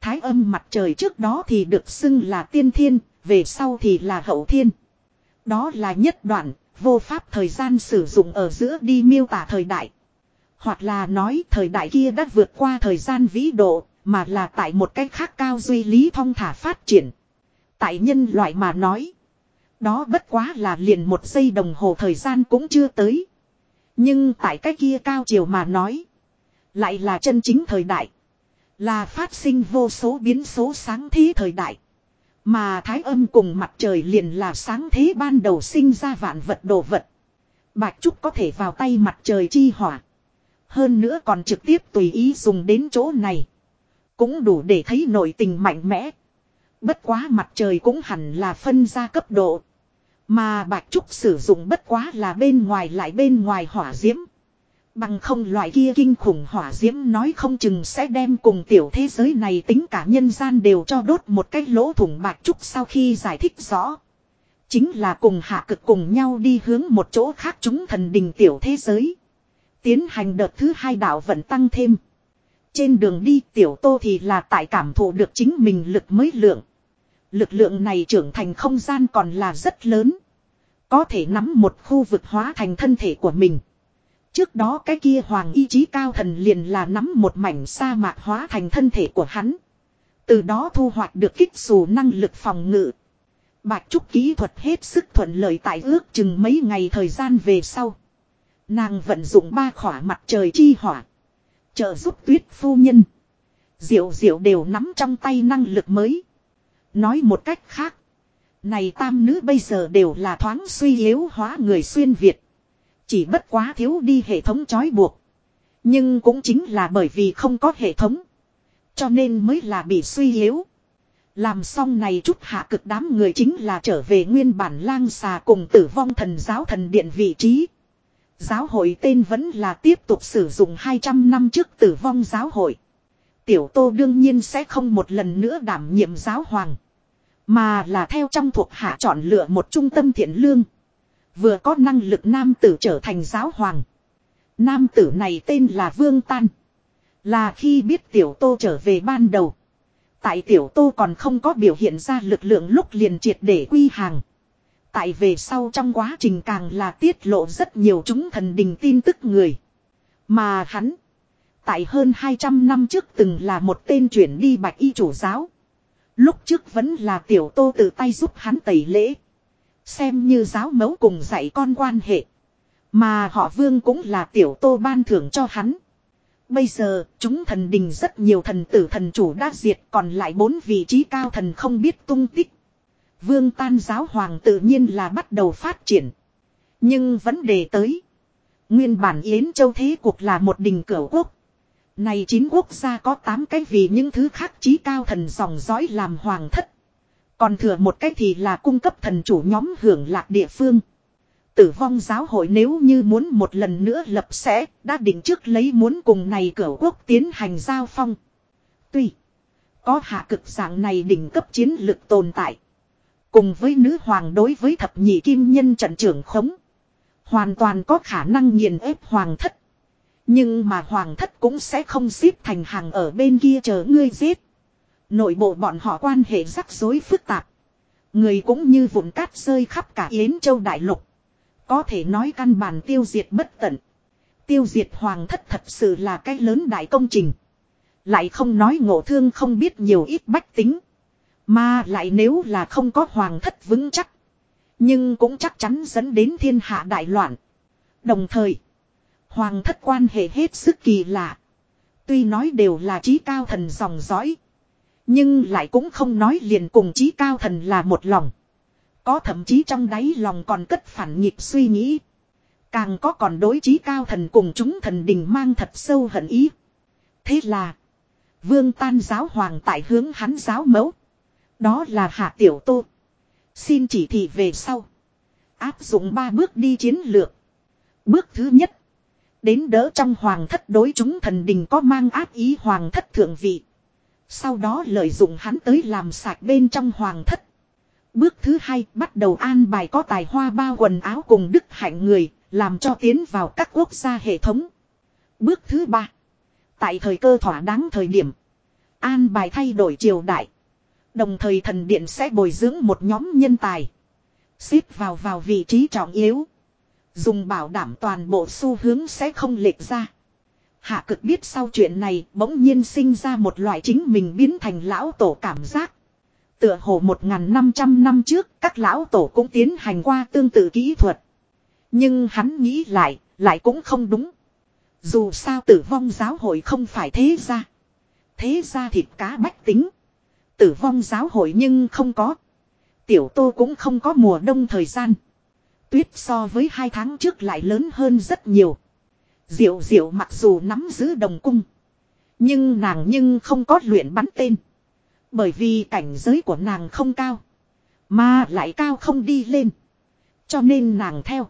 Thái âm mặt trời trước đó thì được xưng là tiên thiên, về sau thì là hậu thiên. Đó là nhất đoạn, vô pháp thời gian sử dụng ở giữa đi miêu tả thời đại. Hoặc là nói thời đại kia đã vượt qua thời gian vĩ độ, mà là tại một cách khác cao duy lý thong thả phát triển. Tại nhân loại mà nói. Đó bất quá là liền một giây đồng hồ thời gian cũng chưa tới. Nhưng tại cái kia cao chiều mà nói. Lại là chân chính thời đại. Là phát sinh vô số biến số sáng thế thời đại. Mà thái âm cùng mặt trời liền là sáng thế ban đầu sinh ra vạn vật đồ vật. Bạch Trúc có thể vào tay mặt trời chi hỏa. Hơn nữa còn trực tiếp tùy ý dùng đến chỗ này. Cũng đủ để thấy nội tình mạnh mẽ. Bất quá mặt trời cũng hẳn là phân ra cấp độ. Mà Bạch Trúc sử dụng bất quá là bên ngoài lại bên ngoài hỏa diễm. Bằng không loại kia kinh khủng hỏa diễm nói không chừng sẽ đem cùng tiểu thế giới này tính cả nhân gian đều cho đốt một cái lỗ thủng Bạch Trúc sau khi giải thích rõ. Chính là cùng hạ cực cùng nhau đi hướng một chỗ khác chúng thần đình tiểu thế giới. Tiến hành đợt thứ hai đạo vận tăng thêm. Trên đường đi tiểu tô thì là tại cảm thụ được chính mình lực mới lượng. Lực lượng này trưởng thành không gian còn là rất lớn. Có thể nắm một khu vực hóa thành thân thể của mình. Trước đó cái kia hoàng ý chí cao thần liền là nắm một mảnh sa mạc hóa thành thân thể của hắn. Từ đó thu hoạch được kích xù năng lực phòng ngự. Bạch Trúc kỹ thuật hết sức thuận lợi tại ước chừng mấy ngày thời gian về sau. Nàng vận dụng ba khỏa mặt trời chi hỏa. Trợ giúp tuyết phu nhân. Diệu diệu đều nắm trong tay năng lực mới. Nói một cách khác. Này tam nữ bây giờ đều là thoáng suy yếu hóa người xuyên Việt. Chỉ bất quá thiếu đi hệ thống trói buộc. Nhưng cũng chính là bởi vì không có hệ thống. Cho nên mới là bị suy yếu. Làm xong này chút hạ cực đám người chính là trở về nguyên bản lang xà cùng tử vong thần giáo thần điện vị trí. Giáo hội tên vẫn là tiếp tục sử dụng 200 năm trước tử vong giáo hội. Tiểu tô đương nhiên sẽ không một lần nữa đảm nhiệm giáo hoàng. Mà là theo trong thuộc hạ chọn lựa một trung tâm thiện lương. Vừa có năng lực nam tử trở thành giáo hoàng. Nam tử này tên là Vương Tan. Là khi biết tiểu tô trở về ban đầu. Tại tiểu tô còn không có biểu hiện ra lực lượng lúc liền triệt để quy hàng. Tại về sau trong quá trình càng là tiết lộ rất nhiều chúng thần đình tin tức người. Mà hắn. Tại hơn 200 năm trước từng là một tên chuyển đi bạch y chủ giáo. Lúc trước vẫn là tiểu tô tự tay giúp hắn tẩy lễ. Xem như giáo mẫu cùng dạy con quan hệ. Mà họ vương cũng là tiểu tô ban thưởng cho hắn. Bây giờ, chúng thần đình rất nhiều thần tử thần chủ đã diệt còn lại bốn vị trí cao thần không biết tung tích. Vương tan giáo hoàng tự nhiên là bắt đầu phát triển. Nhưng vấn đề tới. Nguyên bản Yến Châu Thế Cuộc là một đình cửa quốc. Này chín quốc gia có 8 cái vì những thứ khác trí cao thần dòng dõi làm hoàng thất. Còn thừa một cái thì là cung cấp thần chủ nhóm hưởng lạc địa phương. Tử vong giáo hội nếu như muốn một lần nữa lập sẽ, đã định trước lấy muốn cùng này cửa quốc tiến hành giao phong. Tuy, có hạ cực dạng này đỉnh cấp chiến lực tồn tại. Cùng với nữ hoàng đối với thập nhị kim nhân trận trưởng khống. Hoàn toàn có khả năng nghiền ép hoàng thất. Nhưng mà hoàng thất cũng sẽ không xếp thành hàng ở bên kia chờ ngươi giết. Nội bộ bọn họ quan hệ rắc rối phức tạp. Người cũng như vụn cát rơi khắp cả Yến Châu Đại Lục. Có thể nói căn bản tiêu diệt bất tận. Tiêu diệt hoàng thất thật sự là cái lớn đại công trình. Lại không nói ngộ thương không biết nhiều ít bách tính. Mà lại nếu là không có hoàng thất vững chắc. Nhưng cũng chắc chắn dẫn đến thiên hạ đại loạn. Đồng thời, hoàng thất quan hệ hết sức kỳ lạ. Tuy nói đều là trí cao thần dòng dõi. Nhưng lại cũng không nói liền cùng trí cao thần là một lòng. Có thậm chí trong đáy lòng còn cất phản nghịch suy nghĩ. Càng có còn đối trí cao thần cùng chúng thần đình mang thật sâu hận ý. Thế là. Vương tan giáo hoàng tại hướng hắn giáo mẫu. Đó là hạ tiểu tô. Xin chỉ thị về sau. Áp dụng ba bước đi chiến lược. Bước thứ nhất. Đến đỡ trong hoàng thất đối chúng thần đình có mang áp ý hoàng thất thượng vị. Sau đó lợi dụng hắn tới làm sạch bên trong hoàng thất. Bước thứ hai bắt đầu an bài có tài hoa bao quần áo cùng đức hạnh người, làm cho tiến vào các quốc gia hệ thống. Bước thứ ba. Tại thời cơ thỏa đáng thời điểm. An bài thay đổi triều đại. Đồng thời thần điện sẽ bồi dưỡng một nhóm nhân tài. Xếp vào vào vị trí trọng yếu. Dùng bảo đảm toàn bộ xu hướng sẽ không lệch ra. Hạ cực biết sau chuyện này bỗng nhiên sinh ra một loại chính mình biến thành lão tổ cảm giác. Tựa hồ 1.500 năm trước các lão tổ cũng tiến hành qua tương tự kỹ thuật. Nhưng hắn nghĩ lại, lại cũng không đúng. Dù sao tử vong giáo hội không phải thế ra. Thế ra thịt cá bách tính. Tử vong giáo hội nhưng không có. Tiểu tô cũng không có mùa đông thời gian. Tuyết so với hai tháng trước lại lớn hơn rất nhiều. Diệu diệu mặc dù nắm giữ đồng cung. Nhưng nàng nhưng không có luyện bắn tên. Bởi vì cảnh giới của nàng không cao. Mà lại cao không đi lên. Cho nên nàng theo.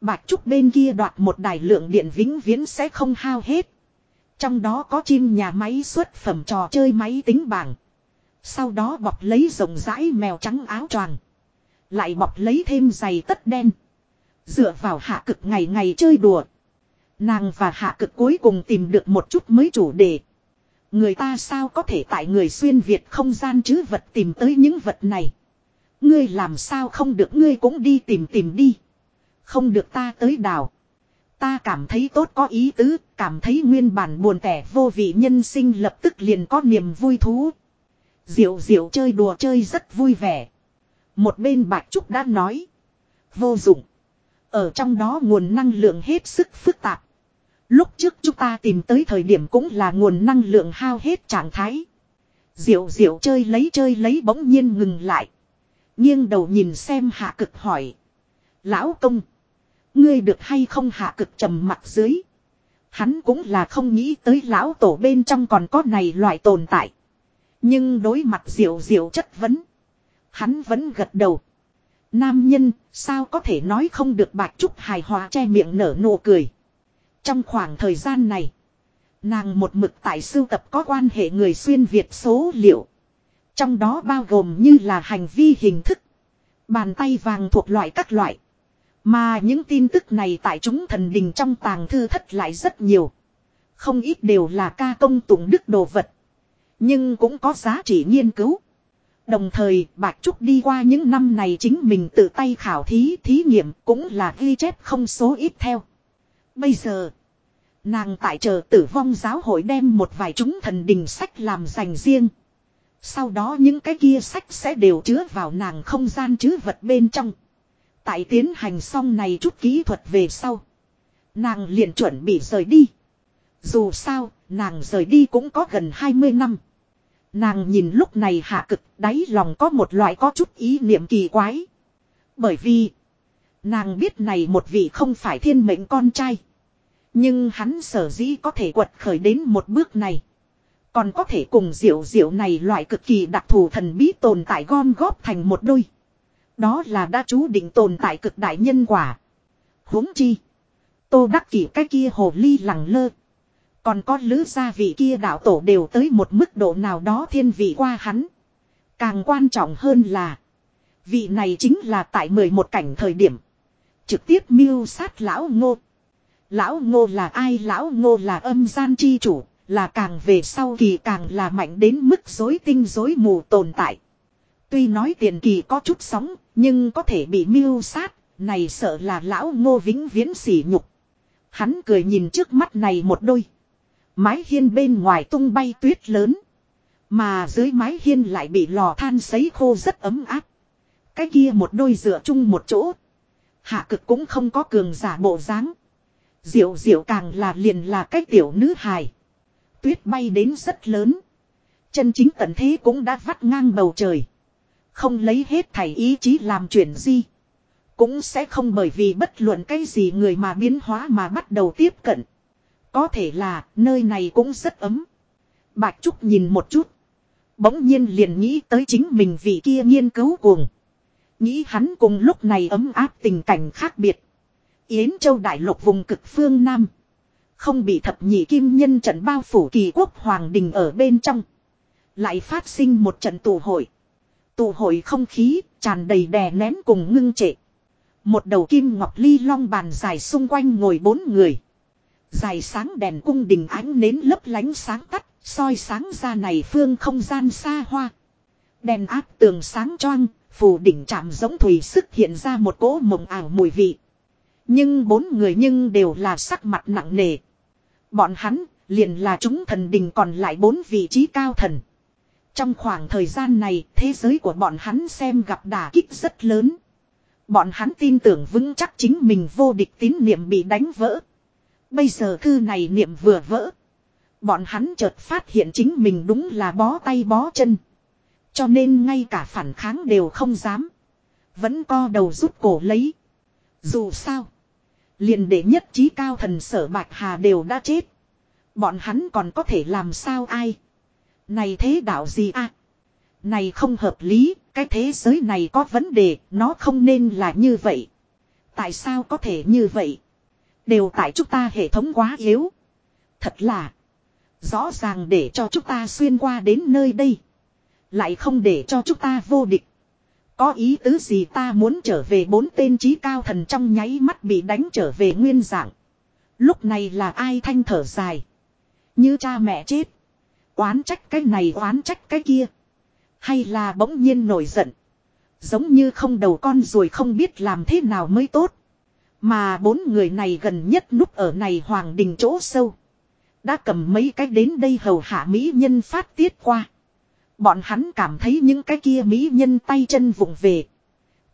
Bạch Trúc bên kia đoạt một đài lượng điện vĩnh viễn sẽ không hao hết. Trong đó có chim nhà máy xuất phẩm trò chơi máy tính bảng. Sau đó bọc lấy rộng rãi mèo trắng áo choàng. Lại bọc lấy thêm giày tất đen. Dựa vào hạ cực ngày ngày chơi đùa. Nàng và hạ cực cuối cùng tìm được một chút mới chủ đề. Người ta sao có thể tại người xuyên Việt không gian chứ vật tìm tới những vật này. Ngươi làm sao không được ngươi cũng đi tìm tìm đi. Không được ta tới đào. Ta cảm thấy tốt có ý tứ, cảm thấy nguyên bản buồn tẻ vô vị nhân sinh lập tức liền có niềm vui thú. Diệu diệu chơi đùa chơi rất vui vẻ. Một bên Bạch Trúc đã nói. Vô dụng. Ở trong đó nguồn năng lượng hết sức phức tạp. Lúc trước chúng ta tìm tới thời điểm cũng là nguồn năng lượng hao hết trạng thái. Diệu diệu chơi lấy chơi lấy bỗng nhiên ngừng lại. nghiêng đầu nhìn xem hạ cực hỏi. Lão công. Ngươi được hay không hạ cực trầm mặt dưới. Hắn cũng là không nghĩ tới lão tổ bên trong còn có này loại tồn tại. Nhưng đối mặt diệu diệu chất vấn. Hắn vẫn gật đầu. Nam nhân, sao có thể nói không được bạch trúc hài hòa che miệng nở nụ cười. Trong khoảng thời gian này, nàng một mực tại sưu tập có quan hệ người xuyên Việt số liệu. Trong đó bao gồm như là hành vi hình thức, bàn tay vàng thuộc loại các loại. Mà những tin tức này tại chúng thần đình trong tàng thư thất lại rất nhiều. Không ít đều là ca công tụng đức đồ vật. Nhưng cũng có giá trị nghiên cứu. Đồng thời, Bạch Trúc đi qua những năm này chính mình tự tay khảo thí, thí nghiệm cũng là ghi chép không số ít theo. Bây giờ, nàng tại chờ tử vong giáo hội đem một vài chúng thần đình sách làm dành riêng. Sau đó những cái kia sách sẽ đều chứa vào nàng không gian chứ vật bên trong. Tại tiến hành xong này chút kỹ thuật về sau. Nàng liền chuẩn bị rời đi. Dù sao, nàng rời đi cũng có gần 20 năm. Nàng nhìn lúc này hạ cực đáy lòng có một loại có chút ý niệm kỳ quái. Bởi vì, nàng biết này một vị không phải thiên mệnh con trai. Nhưng hắn sở dĩ có thể quật khởi đến một bước này. Còn có thể cùng diệu diệu này loại cực kỳ đặc thù thần bí tồn tại gom góp thành một đôi. Đó là đã chú định tồn tại cực đại nhân quả. huống chi. Tô đắc kỷ cái kia hồ ly lẳng lơ. Còn có lữ gia vị kia đạo tổ đều tới một mức độ nào đó thiên vị qua hắn. Càng quan trọng hơn là. Vị này chính là tại 11 cảnh thời điểm. Trực tiếp mưu sát lão ngô. Lão ngô là ai? Lão ngô là âm gian chi chủ. Là càng về sau kỳ càng là mạnh đến mức dối tinh dối mù tồn tại. Tuy nói tiền kỳ có chút sóng. Nhưng có thể bị mưu sát. Này sợ là lão ngô vĩnh viễn sỉ nhục. Hắn cười nhìn trước mắt này một đôi. Mái hiên bên ngoài tung bay tuyết lớn. Mà dưới mái hiên lại bị lò than sấy khô rất ấm áp. Cái kia một đôi dựa chung một chỗ. Hạ cực cũng không có cường giả bộ dáng. Diệu diệu càng là liền là cái tiểu nữ hài. Tuyết bay đến rất lớn. Chân chính tận thế cũng đã vắt ngang bầu trời. Không lấy hết thảy ý chí làm chuyện gì. Cũng sẽ không bởi vì bất luận cái gì người mà biến hóa mà bắt đầu tiếp cận. Có thể là, nơi này cũng rất ấm. Bạch Trúc nhìn một chút. Bỗng nhiên liền nghĩ tới chính mình vị kia nghiên cứu cuồng. Nghĩ hắn cùng lúc này ấm áp tình cảnh khác biệt. Yến Châu Đại Lục vùng cực phương Nam. Không bị thập nhị kim nhân trận bao phủ kỳ quốc hoàng đình ở bên trong. Lại phát sinh một trận tụ hội. Tụ hội không khí tràn đầy đè nén cùng ngưng trệ. Một đầu kim ngọc ly long bàn dài xung quanh ngồi bốn người. Dài sáng đèn cung đình ánh nến lấp lánh sáng tắt, soi sáng ra này phương không gian xa hoa. Đèn áp tường sáng choang, phủ đỉnh chạm giống thủy sức hiện ra một cỗ mộng ảo mùi vị. Nhưng bốn người nhưng đều là sắc mặt nặng nề. Bọn hắn, liền là chúng thần đình còn lại bốn vị trí cao thần. Trong khoảng thời gian này, thế giới của bọn hắn xem gặp đả kích rất lớn. Bọn hắn tin tưởng vững chắc chính mình vô địch tín niệm bị đánh vỡ. Bây giờ thư này niệm vừa vỡ. Bọn hắn chợt phát hiện chính mình đúng là bó tay bó chân. Cho nên ngay cả phản kháng đều không dám. Vẫn co đầu rút cổ lấy. Dù sao. liền để nhất trí cao thần sở Bạch Hà đều đã chết. Bọn hắn còn có thể làm sao ai. Này thế đạo gì à? Này không hợp lý, cái thế giới này có vấn đề, nó không nên là như vậy. Tại sao có thể như vậy? Đều tại chúng ta hệ thống quá yếu. Thật là. Rõ ràng để cho chúng ta xuyên qua đến nơi đây. Lại không để cho chúng ta vô địch. Có ý tứ gì ta muốn trở về bốn tên trí cao thần trong nháy mắt bị đánh trở về nguyên dạng. Lúc này là ai thanh thở dài. Như cha mẹ chết. Oán trách cái này, oán trách cái kia. Hay là bỗng nhiên nổi giận. Giống như không đầu con rồi không biết làm thế nào mới tốt. Mà bốn người này gần nhất núp ở này hoàng đình chỗ sâu. Đã cầm mấy cái đến đây hầu hạ mỹ nhân phát tiết qua. Bọn hắn cảm thấy những cái kia mỹ nhân tay chân vụng về.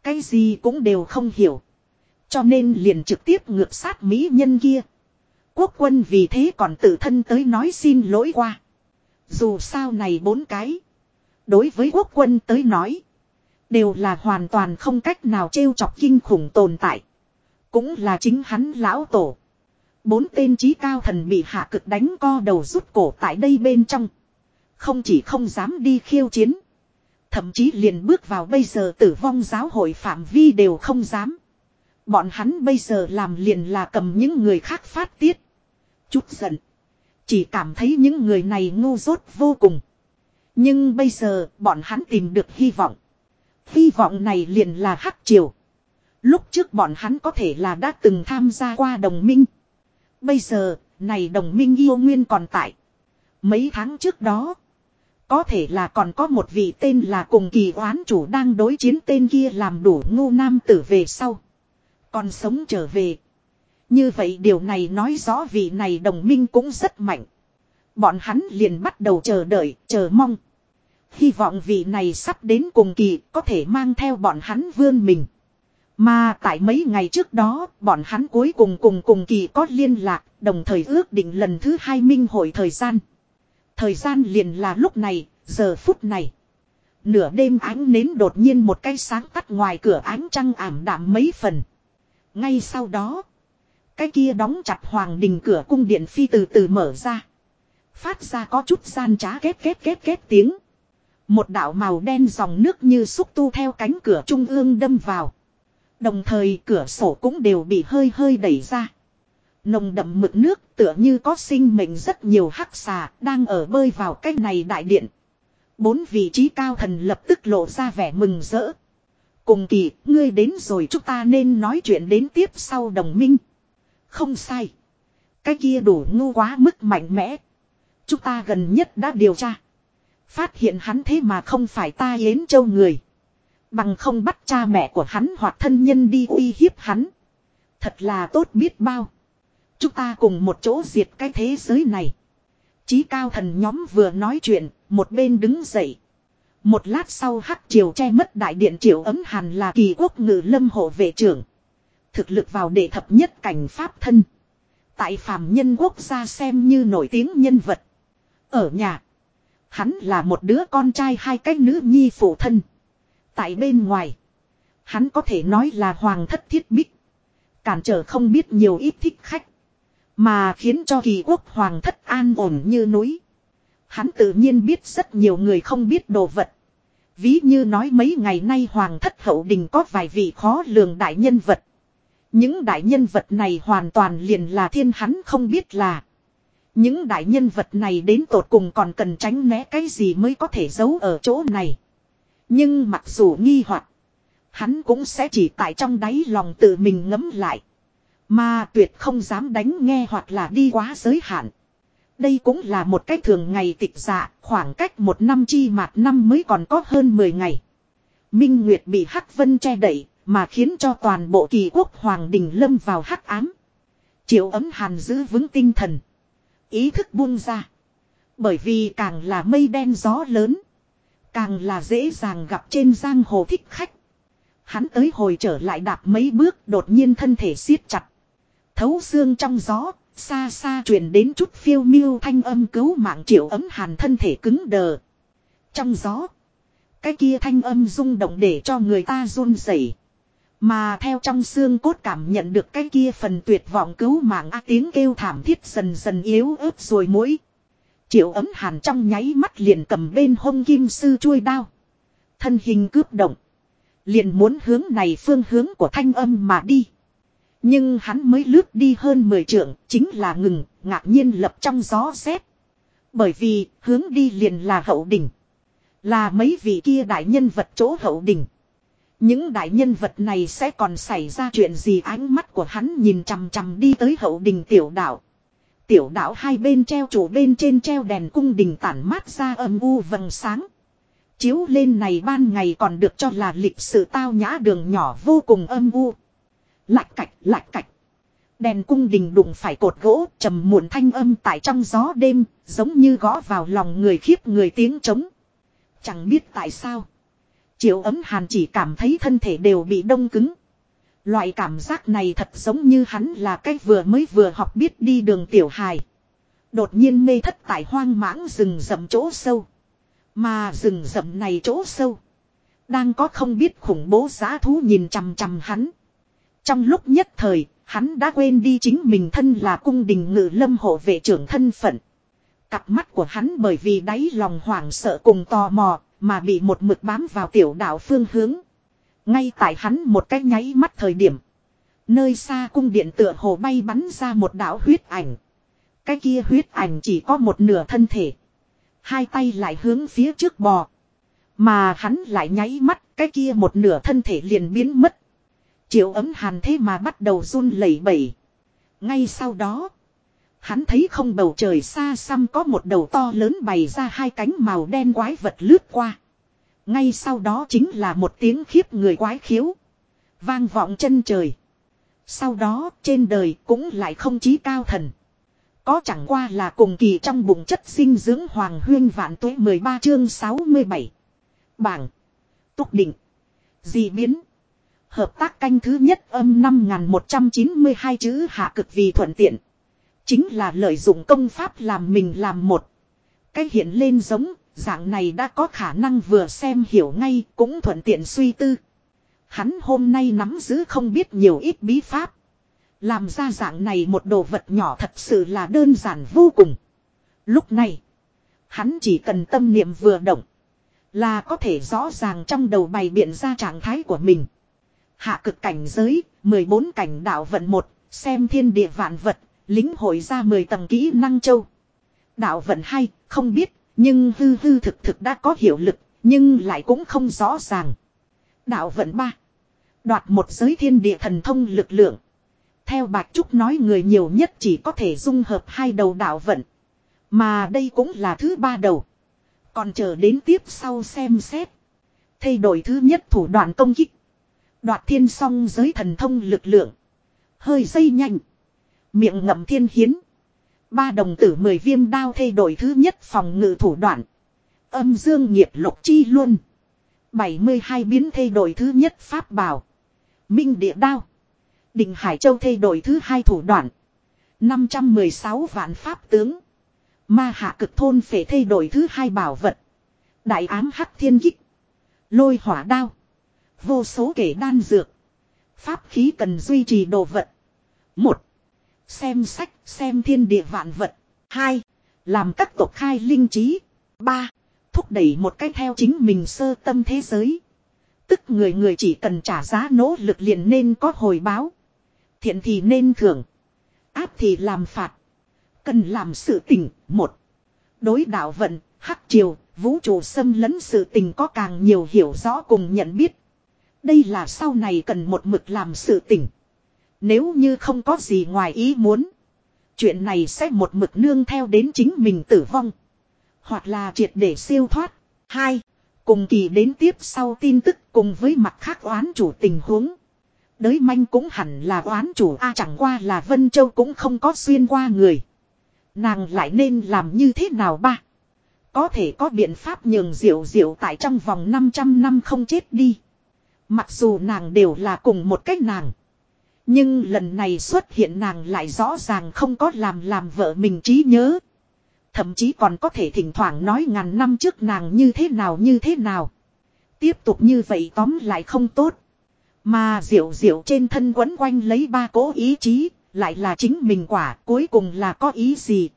Cái gì cũng đều không hiểu. Cho nên liền trực tiếp ngược sát mỹ nhân kia. Quốc quân vì thế còn tự thân tới nói xin lỗi qua. Dù sao này bốn cái. Đối với quốc quân tới nói. Đều là hoàn toàn không cách nào trêu chọc kinh khủng tồn tại. Cũng là chính hắn lão tổ. Bốn tên trí cao thần bị hạ cực đánh co đầu rút cổ tại đây bên trong. Không chỉ không dám đi khiêu chiến. Thậm chí liền bước vào bây giờ tử vong giáo hội phạm vi đều không dám. Bọn hắn bây giờ làm liền là cầm những người khác phát tiết. Chút giận. Chỉ cảm thấy những người này ngu dốt vô cùng. Nhưng bây giờ, bọn hắn tìm được hy vọng. Hy vọng này liền là hắc triều. Lúc trước bọn hắn có thể là đã từng tham gia qua đồng minh. Bây giờ, này đồng minh yêu nguyên còn tại. Mấy tháng trước đó, có thể là còn có một vị tên là cùng kỳ oán chủ đang đối chiến tên kia làm đủ ngu nam tử về sau. Còn sống trở về. Như vậy điều này nói rõ vị này đồng minh cũng rất mạnh. Bọn hắn liền bắt đầu chờ đợi, chờ mong. Hy vọng vị này sắp đến cùng kỳ có thể mang theo bọn hắn vươn mình. Mà tại mấy ngày trước đó, bọn hắn cuối cùng cùng cùng kỳ có liên lạc, đồng thời ước định lần thứ hai minh hội thời gian. Thời gian liền là lúc này, giờ phút này. Nửa đêm ánh nến đột nhiên một cái sáng tắt ngoài cửa ánh trăng ảm đạm mấy phần. Ngay sau đó, cái kia đóng chặt hoàng đình cửa cung điện phi từ từ mở ra. Phát ra có chút gian trá kết kết kết kết tiếng. Một đạo màu đen dòng nước như xúc tu theo cánh cửa trung ương đâm vào. Đồng thời cửa sổ cũng đều bị hơi hơi đẩy ra. Nồng đậm mực nước tựa như có sinh mệnh rất nhiều hắc xà đang ở bơi vào cái này đại điện. Bốn vị trí cao thần lập tức lộ ra vẻ mừng rỡ. Cùng kỳ, ngươi đến rồi chúng ta nên nói chuyện đến tiếp sau đồng minh. Không sai. Cái kia đủ ngu quá mức mạnh mẽ. Chúng ta gần nhất đã điều tra. Phát hiện hắn thế mà không phải ta Yến Châu người. Bằng không bắt cha mẹ của hắn hoặc thân nhân đi uy hiếp hắn. Thật là tốt biết bao. Chúng ta cùng một chỗ diệt cái thế giới này. Chí cao thần nhóm vừa nói chuyện, một bên đứng dậy. Một lát sau hắc triều che mất đại điện triều ấm hàn là kỳ quốc ngự lâm hộ vệ trưởng. Thực lực vào đệ thập nhất cảnh pháp thân. Tại phàm nhân quốc gia xem như nổi tiếng nhân vật. Ở nhà. Hắn là một đứa con trai hai cái nữ nhi phụ thân. Tại bên ngoài. Hắn có thể nói là hoàng thất thiết bích. Cản trở không biết nhiều ít thích khách. Mà khiến cho kỳ quốc hoàng thất an ổn như núi. Hắn tự nhiên biết rất nhiều người không biết đồ vật. Ví như nói mấy ngày nay hoàng thất hậu đình có vài vị khó lường đại nhân vật. Những đại nhân vật này hoàn toàn liền là thiên hắn không biết là. Những đại nhân vật này đến tột cùng còn cần tránh né cái gì mới có thể giấu ở chỗ này. Nhưng mặc dù nghi hoặc Hắn cũng sẽ chỉ tại trong đáy lòng tự mình ngấm lại. Mà tuyệt không dám đánh nghe hoặc là đi quá giới hạn. Đây cũng là một cách thường ngày tịch dạ, khoảng cách một năm chi mạt năm mới còn có hơn 10 ngày. Minh Nguyệt bị Hắc Vân che đậy, mà khiến cho toàn bộ kỳ quốc Hoàng Đình lâm vào hắc ám. Triệu ấm hàn giữ vững tinh thần. Ý thức buông ra. Bởi vì càng là mây đen gió lớn. Càng là dễ dàng gặp trên giang hồ thích khách. Hắn tới hồi trở lại đạp mấy bước đột nhiên thân thể siết chặt. Thấu xương trong gió, xa xa truyền đến chút phiêu miêu thanh âm cứu mạng triệu ấm hàn thân thể cứng đờ. Trong gió, cái kia thanh âm rung động để cho người ta run rẩy. Mà theo trong xương cốt cảm nhận được cái kia phần tuyệt vọng cứu mạng a tiếng kêu thảm thiết dần dần yếu ớt rồi mũi. Triệu ấm hàn trong nháy mắt liền cầm bên hông kim sư chui đao. Thân hình cướp động. Liền muốn hướng này phương hướng của thanh âm mà đi. Nhưng hắn mới lướt đi hơn 10 trượng, chính là ngừng, ngạc nhiên lập trong gió rét. Bởi vì, hướng đi liền là hậu đỉnh. Là mấy vị kia đại nhân vật chỗ hậu đỉnh. Những đại nhân vật này sẽ còn xảy ra chuyện gì ánh mắt của hắn nhìn chằm chằm đi tới hậu đình tiểu đảo. Tiểu đạo hai bên treo chủ bên trên treo đèn cung đình tản mát ra âm u vầng sáng. Chiếu lên này ban ngày còn được cho là lịch sự tao nhã đường nhỏ vô cùng âm u. Lạch cạch, lạch cạch. Đèn cung đình đụng phải cột gỗ, trầm muộn thanh âm tại trong gió đêm, giống như gõ vào lòng người khiếp người tiếng trống. Chẳng biết tại sao. Triệu ấm hàn chỉ cảm thấy thân thể đều bị đông cứng. Loại cảm giác này thật giống như hắn là cách vừa mới vừa học biết đi đường tiểu hài. Đột nhiên mê thất tại hoang mãng rừng rậm chỗ sâu. Mà rừng rậm này chỗ sâu. Đang có không biết khủng bố giá thú nhìn chằm chằm hắn. Trong lúc nhất thời, hắn đã quên đi chính mình thân là cung đình ngự lâm hộ vệ trưởng thân phận. Cặp mắt của hắn bởi vì đáy lòng hoảng sợ cùng tò mò, mà bị một mực bám vào tiểu đạo phương hướng. Ngay tại hắn một cái nháy mắt thời điểm. Nơi xa cung điện tựa hồ bay bắn ra một đảo huyết ảnh. Cái kia huyết ảnh chỉ có một nửa thân thể. Hai tay lại hướng phía trước bò. Mà hắn lại nháy mắt, cái kia một nửa thân thể liền biến mất. Triệu ấm hàn thế mà bắt đầu run lẩy bẩy. Ngay sau đó, hắn thấy không bầu trời xa xăm có một đầu to lớn bày ra hai cánh màu đen quái vật lướt qua. Ngay sau đó chính là một tiếng khiếp người quái khiếu. Vang vọng chân trời. Sau đó trên đời cũng lại không chí cao thần. Có chẳng qua là cùng kỳ trong bụng chất sinh dưỡng hoàng huyên vạn tuế 13 chương 67. Bảng. Túc định. Dị biến. Hợp tác canh thứ nhất âm 5192 chữ hạ cực vì thuận tiện. Chính là lợi dụng công pháp làm mình làm một. Cái hiện lên giống, dạng này đã có khả năng vừa xem hiểu ngay cũng thuận tiện suy tư. Hắn hôm nay nắm giữ không biết nhiều ít bí pháp. Làm ra dạng này một đồ vật nhỏ thật sự là đơn giản vô cùng. Lúc này, hắn chỉ cần tâm niệm vừa động. Là có thể rõ ràng trong đầu bày biện ra trạng thái của mình. Hạ cực cảnh giới, 14 cảnh đạo vận một xem thiên địa vạn vật, lính hội ra 10 tầng kỹ năng châu. Đạo vận 2, không biết, nhưng hư hư thực thực đã có hiệu lực, nhưng lại cũng không rõ ràng. Đạo vận ba Đoạt một giới thiên địa thần thông lực lượng. Theo Bạch Trúc nói người nhiều nhất chỉ có thể dung hợp hai đầu đạo vận. Mà đây cũng là thứ ba đầu. Còn chờ đến tiếp sau xem xét. Thay đổi thứ nhất thủ đoạn công kích. Đoạt thiên song giới thần thông lực lượng. Hơi dây nhanh. Miệng ngậm thiên hiến. Ba đồng tử mười viêm đao thay đổi thứ nhất phòng ngự thủ đoạn. Âm dương nghiệp lục chi luôn. 72 biến thay đổi thứ nhất pháp bảo. Minh địa đao. đình Hải Châu thay đổi thứ hai thủ đoạn. 516 vạn pháp tướng. Ma hạ cực thôn phải thay đổi thứ hai bảo vật. Đại ám hắc thiên kích. Lôi hỏa đao. Vô số kể đan dược. Pháp khí cần duy trì đồ vật. một Xem sách, xem thiên địa vạn vật. hai Làm các tộc khai linh trí. ba Thúc đẩy một cách theo chính mình sơ tâm thế giới. Tức người người chỉ cần trả giá nỗ lực liền nên có hồi báo. Thiện thì nên thưởng. Áp thì làm phạt. Cần làm sự tình. Một. Đối đạo vận, hắc triều, vũ trụ xâm lấn sự tình có càng nhiều hiểu rõ cùng nhận biết. Đây là sau này cần một mực làm sự tình. Nếu như không có gì ngoài ý muốn. Chuyện này sẽ một mực nương theo đến chính mình tử vong. Hoặc là triệt để siêu thoát. Hai. Cùng kỳ đến tiếp sau tin tức cùng với mặt khác oán chủ tình huống. Đới manh cũng hẳn là oán chủ, a chẳng qua là Vân Châu cũng không có xuyên qua người. Nàng lại nên làm như thế nào ba? Có thể có biện pháp nhường diệu diệu tại trong vòng 500 năm không chết đi. Mặc dù nàng đều là cùng một cách nàng. Nhưng lần này xuất hiện nàng lại rõ ràng không có làm làm vợ mình trí nhớ. Thậm chí còn có thể thỉnh thoảng nói ngàn năm trước nàng như thế nào như thế nào. Tiếp tục như vậy tóm lại không tốt. Mà diệu diệu trên thân quấn quanh lấy ba cố ý chí, lại là chính mình quả cuối cùng là có ý gì.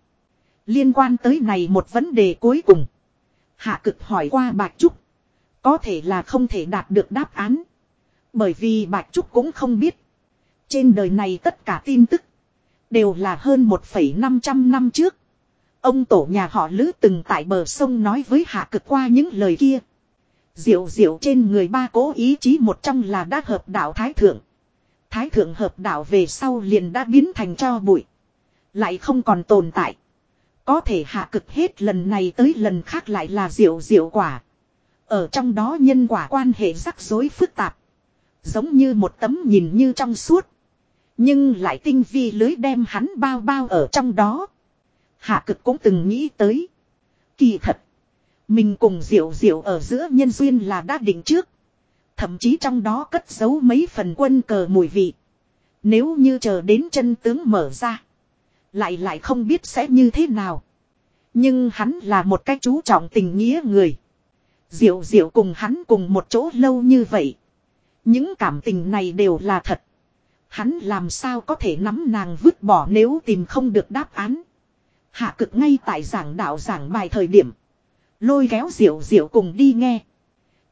Liên quan tới này một vấn đề cuối cùng. Hạ cực hỏi qua Bạch Trúc. Có thể là không thể đạt được đáp án. Bởi vì Bạch Trúc cũng không biết. Trên đời này tất cả tin tức. Đều là hơn 1,500 năm trước. Ông tổ nhà họ Lữ từng tại bờ sông nói với hạ cực qua những lời kia. Diệu diệu trên người ba cố ý chí một trong là đã hợp đạo Thái Thượng. Thái Thượng hợp đạo về sau liền đã biến thành cho bụi. Lại không còn tồn tại. Có thể hạ cực hết lần này tới lần khác lại là diệu diệu quả. Ở trong đó nhân quả quan hệ rắc rối phức tạp. Giống như một tấm nhìn như trong suốt. Nhưng lại tinh vi lưới đem hắn bao bao ở trong đó. Hạ cực cũng từng nghĩ tới. Kỳ thật. Mình cùng diệu diệu ở giữa nhân duyên là đã định trước. Thậm chí trong đó cất giấu mấy phần quân cờ mùi vị. Nếu như chờ đến chân tướng mở ra. Lại lại không biết sẽ như thế nào. Nhưng hắn là một cái chú trọng tình nghĩa người. Diệu diệu cùng hắn cùng một chỗ lâu như vậy. Những cảm tình này đều là thật. Hắn làm sao có thể nắm nàng vứt bỏ nếu tìm không được đáp án. Hạ cực ngay tại giảng đạo giảng bài thời điểm. Lôi kéo diệu diệu cùng đi nghe.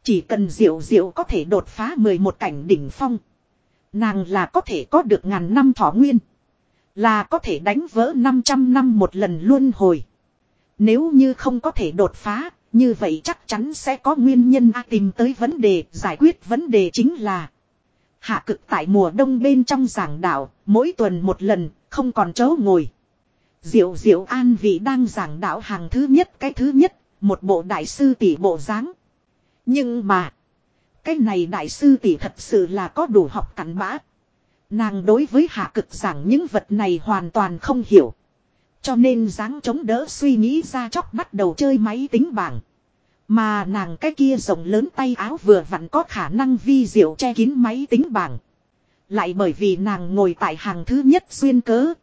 Chỉ cần diệu diệu có thể đột phá 11 cảnh đỉnh phong. Nàng là có thể có được ngàn năm thọ nguyên. Là có thể đánh vỡ 500 năm một lần luôn hồi. Nếu như không có thể đột phá, như vậy chắc chắn sẽ có nguyên nhân A tìm tới vấn đề, giải quyết vấn đề chính là Hạ cực tại mùa đông bên trong giảng đạo, mỗi tuần một lần, không còn chỗ ngồi. Diệu diệu an vị đang giảng đạo hàng thứ nhất cái thứ nhất, một bộ đại sư tỷ bộ dáng. Nhưng mà, cái này đại sư tỷ thật sự là có đủ học cắn bã. Nàng đối với hạ cực giảng những vật này hoàn toàn không hiểu. Cho nên dáng chống đỡ suy nghĩ ra chóc bắt đầu chơi máy tính bảng. Mà nàng cái kia rộng lớn tay áo vừa vặn có khả năng vi diệu che kín máy tính bảng. Lại bởi vì nàng ngồi tại hàng thứ nhất xuyên cớ.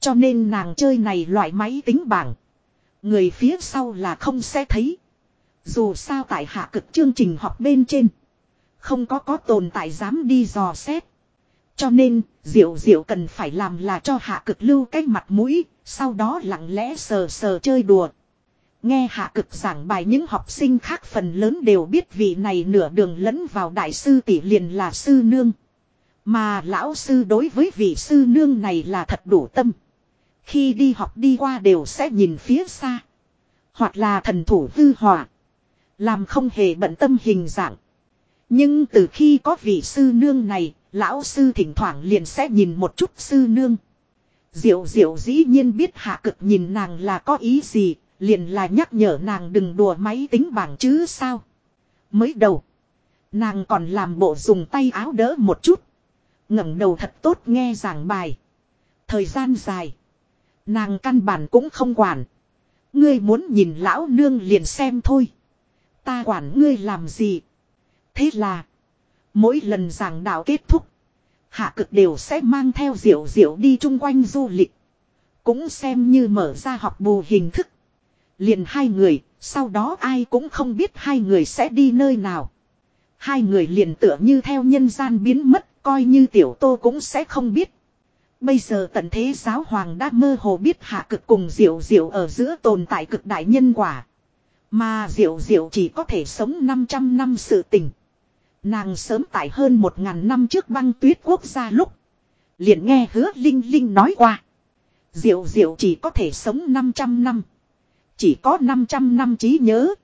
Cho nên nàng chơi này loại máy tính bảng. Người phía sau là không sẽ thấy. Dù sao tại hạ cực chương trình học bên trên. Không có có tồn tại dám đi dò xét. Cho nên, diệu diệu cần phải làm là cho hạ cực lưu cái mặt mũi, sau đó lặng lẽ sờ sờ chơi đùa. Nghe hạ cực giảng bài những học sinh khác phần lớn đều biết vị này nửa đường lẫn vào đại sư tỷ liền là sư nương. Mà lão sư đối với vị sư nương này là thật đủ tâm. Khi đi học đi qua đều sẽ nhìn phía xa. Hoặc là thần thủ hư hòa. Làm không hề bận tâm hình dạng. Nhưng từ khi có vị sư nương này, lão sư thỉnh thoảng liền sẽ nhìn một chút sư nương. Diệu diệu dĩ nhiên biết hạ cực nhìn nàng là có ý gì, liền là nhắc nhở nàng đừng đùa máy tính bảng chứ sao. Mới đầu, nàng còn làm bộ dùng tay áo đỡ một chút. ngẩng đầu thật tốt nghe giảng bài. Thời gian dài. Nàng căn bản cũng không quản. Ngươi muốn nhìn lão nương liền xem thôi. Ta quản ngươi làm gì. Thế là. Mỗi lần giảng đạo kết thúc. Hạ cực đều sẽ mang theo diệu diệu đi chung quanh du lịch. Cũng xem như mở ra học bù hình thức. Liền hai người, sau đó ai cũng không biết hai người sẽ đi nơi nào. Hai người liền tựa như theo nhân gian biến mất, coi như tiểu tô cũng sẽ không biết. Bây giờ tận thế giáo hoàng đã mơ hồ biết hạ cực cùng diệu diệu ở giữa tồn tại cực đại nhân quả. Mà diệu diệu chỉ có thể sống 500 năm sự tình. Nàng sớm tại hơn 1.000 năm trước băng tuyết quốc gia lúc. Liền nghe hứa Linh Linh nói qua. Diệu diệu chỉ có thể sống 500 năm. Chỉ có 500 năm trí nhớ.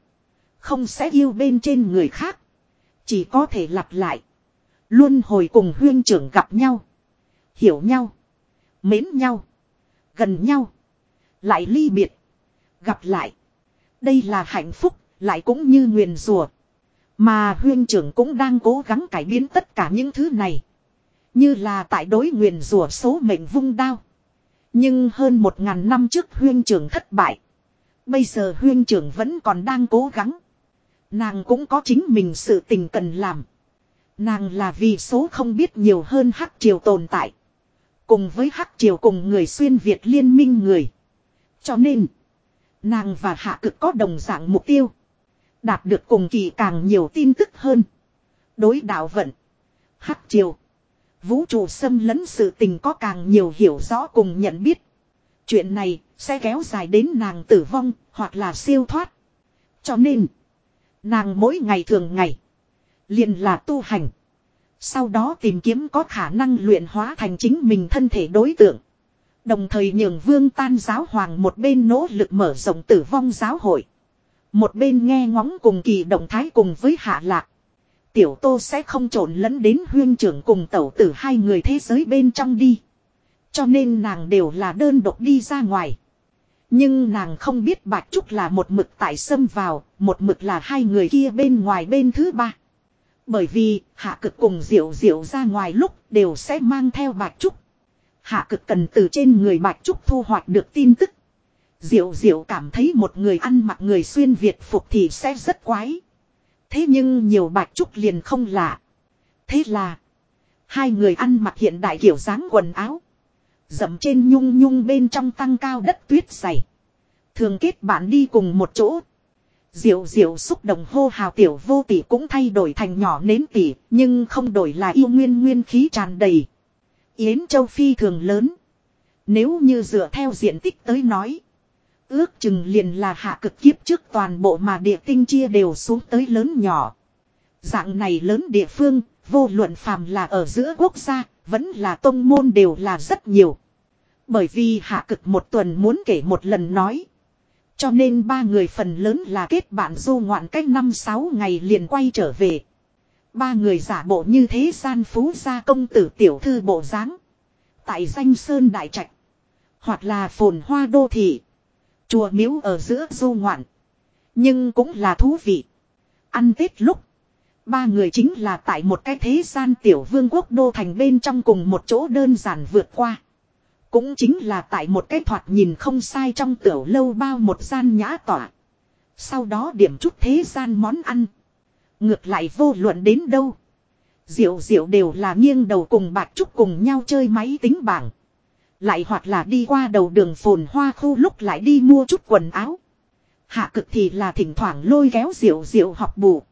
Không sẽ yêu bên trên người khác. Chỉ có thể lặp lại. Luôn hồi cùng huyên trưởng gặp nhau. Hiểu nhau. Mến nhau. Gần nhau. Lại ly biệt. Gặp lại. Đây là hạnh phúc. Lại cũng như nguyền rùa. Mà huyên trưởng cũng đang cố gắng cải biến tất cả những thứ này. Như là tại đối nguyền rùa số mệnh vung đao. Nhưng hơn một ngàn năm trước huyên trưởng thất bại. Bây giờ huyên trưởng vẫn còn đang cố gắng. Nàng cũng có chính mình sự tình cần làm. Nàng là vì số không biết nhiều hơn hắc triều tồn tại. Cùng với hắc triều cùng người xuyên Việt liên minh người. Cho nên, nàng và hạ cực có đồng dạng mục tiêu. Đạt được cùng kỳ càng nhiều tin tức hơn. Đối đạo vận, hắc triều, vũ trụ xâm lấn sự tình có càng nhiều hiểu rõ cùng nhận biết. Chuyện này sẽ kéo dài đến nàng tử vong hoặc là siêu thoát. Cho nên, nàng mỗi ngày thường ngày, liền là tu hành. Sau đó tìm kiếm có khả năng luyện hóa thành chính mình thân thể đối tượng. Đồng thời nhường vương tan giáo hoàng một bên nỗ lực mở rộng tử vong giáo hội. Một bên nghe ngóng cùng kỳ động thái cùng với hạ lạc. Tiểu tô sẽ không trộn lẫn đến huyên trưởng cùng tẩu tử hai người thế giới bên trong đi. Cho nên nàng đều là đơn độc đi ra ngoài. Nhưng nàng không biết Bạch Trúc là một mực tại xâm vào, một mực là hai người kia bên ngoài bên thứ ba. Bởi vì hạ cực cùng diệu diệu ra ngoài lúc đều sẽ mang theo Bạch Trúc. Hạ cực cần từ trên người Bạch Trúc thu hoạch được tin tức. Diệu diệu cảm thấy một người ăn mặc người xuyên Việt phục thì sẽ rất quái. Thế nhưng nhiều Bạch Trúc liền không lạ. Thế là hai người ăn mặc hiện đại kiểu dáng quần áo. Dậm trên nhung nhung bên trong tăng cao đất tuyết dày. Thường kết bạn đi cùng một chỗ. Diệu diệu xúc động hô hào tiểu vô tỷ cũng thay đổi thành nhỏ nến tỷ, nhưng không đổi là yêu nguyên nguyên khí tràn đầy. Yến châu phi thường lớn. Nếu như dựa theo diện tích tới nói. Ước chừng liền là hạ cực kiếp trước toàn bộ mà địa tinh chia đều xuống tới lớn nhỏ. Dạng này lớn địa phương, vô luận phàm là ở giữa quốc gia, vẫn là tông môn đều là rất nhiều. Bởi vì hạ cực một tuần muốn kể một lần nói. Cho nên ba người phần lớn là kết bạn du ngoạn cách năm sáu ngày liền quay trở về. Ba người giả bộ như thế gian phú gia công tử tiểu thư bộ dáng Tại danh Sơn Đại Trạch. Hoặc là phồn hoa đô thị. Chùa miếu ở giữa du ngoạn. Nhưng cũng là thú vị. Ăn Tết lúc. Ba người chính là tại một cái thế gian tiểu vương quốc đô thành bên trong cùng một chỗ đơn giản vượt qua. Cũng chính là tại một cái thoạt nhìn không sai trong tiểu lâu bao một gian nhã tỏa. Sau đó điểm chút thế gian món ăn. Ngược lại vô luận đến đâu. Diệu diệu đều là nghiêng đầu cùng bạc trúc cùng nhau chơi máy tính bảng. Lại hoặc là đi qua đầu đường phồn hoa khu lúc lại đi mua chút quần áo. Hạ cực thì là thỉnh thoảng lôi kéo diệu diệu học bù.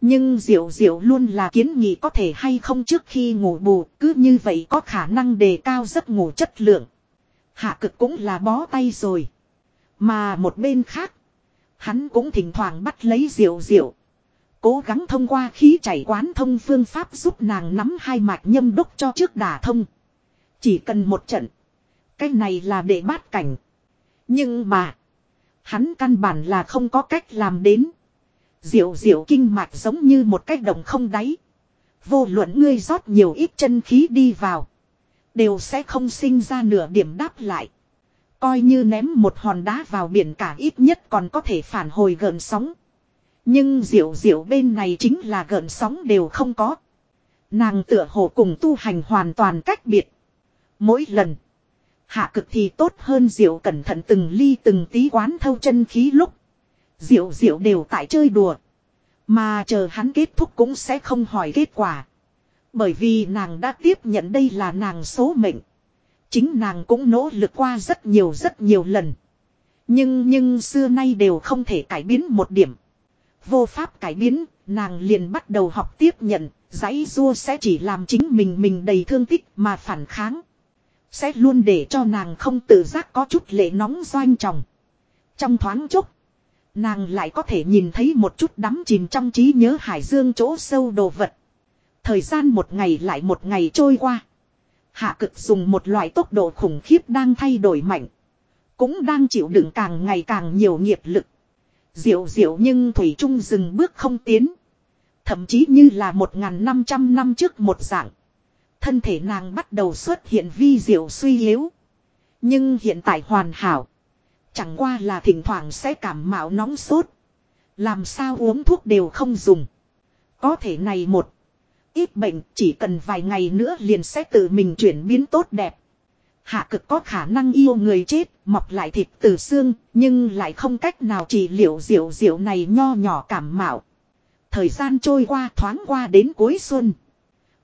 Nhưng diệu diệu luôn là kiến nghị có thể hay không trước khi ngủ bù, cứ như vậy có khả năng đề cao giấc ngủ chất lượng. Hạ cực cũng là bó tay rồi. Mà một bên khác, hắn cũng thỉnh thoảng bắt lấy diệu diệu. Cố gắng thông qua khí chảy quán thông phương pháp giúp nàng nắm hai mạch nhâm đúc cho trước đả thông. Chỉ cần một trận. Cái này là để bát cảnh. Nhưng mà, hắn căn bản là không có cách làm đến. Diệu diệu kinh mạch giống như một cái đồng không đáy. Vô luận ngươi rót nhiều ít chân khí đi vào. Đều sẽ không sinh ra nửa điểm đáp lại. Coi như ném một hòn đá vào biển cả ít nhất còn có thể phản hồi gần sóng. Nhưng diệu diệu bên này chính là gần sóng đều không có. Nàng tựa hồ cùng tu hành hoàn toàn cách biệt. Mỗi lần. Hạ cực thì tốt hơn diệu cẩn thận từng ly từng tí quán thâu chân khí lúc. Diệu diệu đều tại chơi đùa. Mà chờ hắn kết thúc cũng sẽ không hỏi kết quả. Bởi vì nàng đã tiếp nhận đây là nàng số mệnh. Chính nàng cũng nỗ lực qua rất nhiều rất nhiều lần. Nhưng nhưng xưa nay đều không thể cải biến một điểm. Vô pháp cải biến, nàng liền bắt đầu học tiếp nhận, giấy rua sẽ chỉ làm chính mình mình đầy thương tích mà phản kháng. Sẽ luôn để cho nàng không tự giác có chút lệ nóng doanh trọng. Trong thoáng chốc, nàng lại có thể nhìn thấy một chút đắm chìm trong trí nhớ hải dương chỗ sâu đồ vật. Thời gian một ngày lại một ngày trôi qua. Hạ cực dùng một loại tốc độ khủng khiếp đang thay đổi mạnh. Cũng đang chịu đựng càng ngày càng nhiều nghiệp lực. Diệu diệu nhưng Thủy Trung dừng bước không tiến. Thậm chí như là một ngàn năm trăm năm trước một dạng. Thân thể nàng bắt đầu xuất hiện vi diệu suy yếu. Nhưng hiện tại hoàn hảo. Chẳng qua là thỉnh thoảng sẽ cảm mạo nóng sốt. Làm sao uống thuốc đều không dùng. Có thể này một. Ít bệnh chỉ cần vài ngày nữa liền sẽ tự mình chuyển biến tốt đẹp. Hạ cực có khả năng yêu người chết, mọc lại thịt từ xương, nhưng lại không cách nào trị liệu diệu diệu này nho nhỏ cảm mạo. Thời gian trôi qua thoáng qua đến cuối xuân.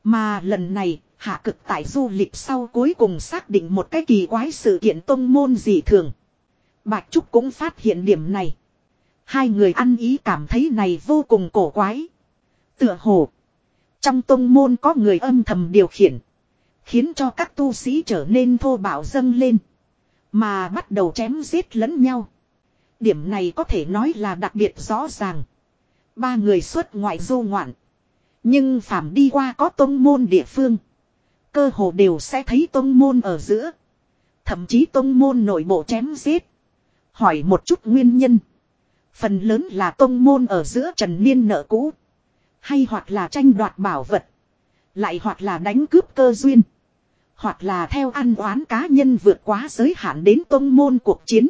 Mà lần này, hạ cực tại du lịch sau cuối cùng xác định một cái kỳ quái sự kiện tông môn dị thường. Bạch Trúc cũng phát hiện điểm này. Hai người ăn ý cảm thấy này vô cùng cổ quái. Tựa hồ. Trong tông môn có người âm thầm điều khiển. Khiến cho các tu sĩ trở nên thô bạo dâng lên. Mà bắt đầu chém giết lẫn nhau. Điểm này có thể nói là đặc biệt rõ ràng. Ba người xuất ngoại du ngoạn. Nhưng phàm đi qua có tông môn địa phương. Cơ hồ đều sẽ thấy tông môn ở giữa. Thậm chí tông môn nội bộ chém giết. Hỏi một chút nguyên nhân. Phần lớn là công môn ở giữa trần niên nợ cũ. Hay hoặc là tranh đoạt bảo vật. Lại hoặc là đánh cướp cơ duyên. Hoặc là theo ăn oán cá nhân vượt quá giới hạn đến tông môn cuộc chiến.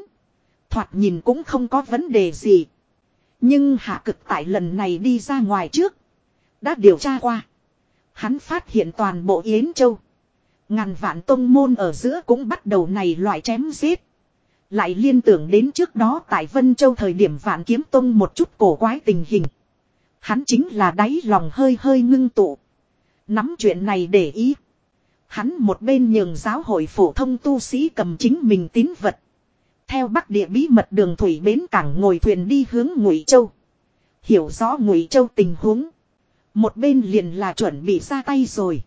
Thoạt nhìn cũng không có vấn đề gì. Nhưng hạ cực tại lần này đi ra ngoài trước. Đã điều tra qua. Hắn phát hiện toàn bộ Yến Châu. Ngàn vạn tông môn ở giữa cũng bắt đầu này loại chém giết. Lại liên tưởng đến trước đó tại Vân Châu thời điểm vạn kiếm tông một chút cổ quái tình hình. Hắn chính là đáy lòng hơi hơi ngưng tụ. Nắm chuyện này để ý. Hắn một bên nhường giáo hội phổ thông tu sĩ cầm chính mình tín vật. Theo bắc địa bí mật đường thủy bến cảng ngồi thuyền đi hướng Ngụy Châu. Hiểu rõ Ngụy Châu tình huống. Một bên liền là chuẩn bị ra tay rồi.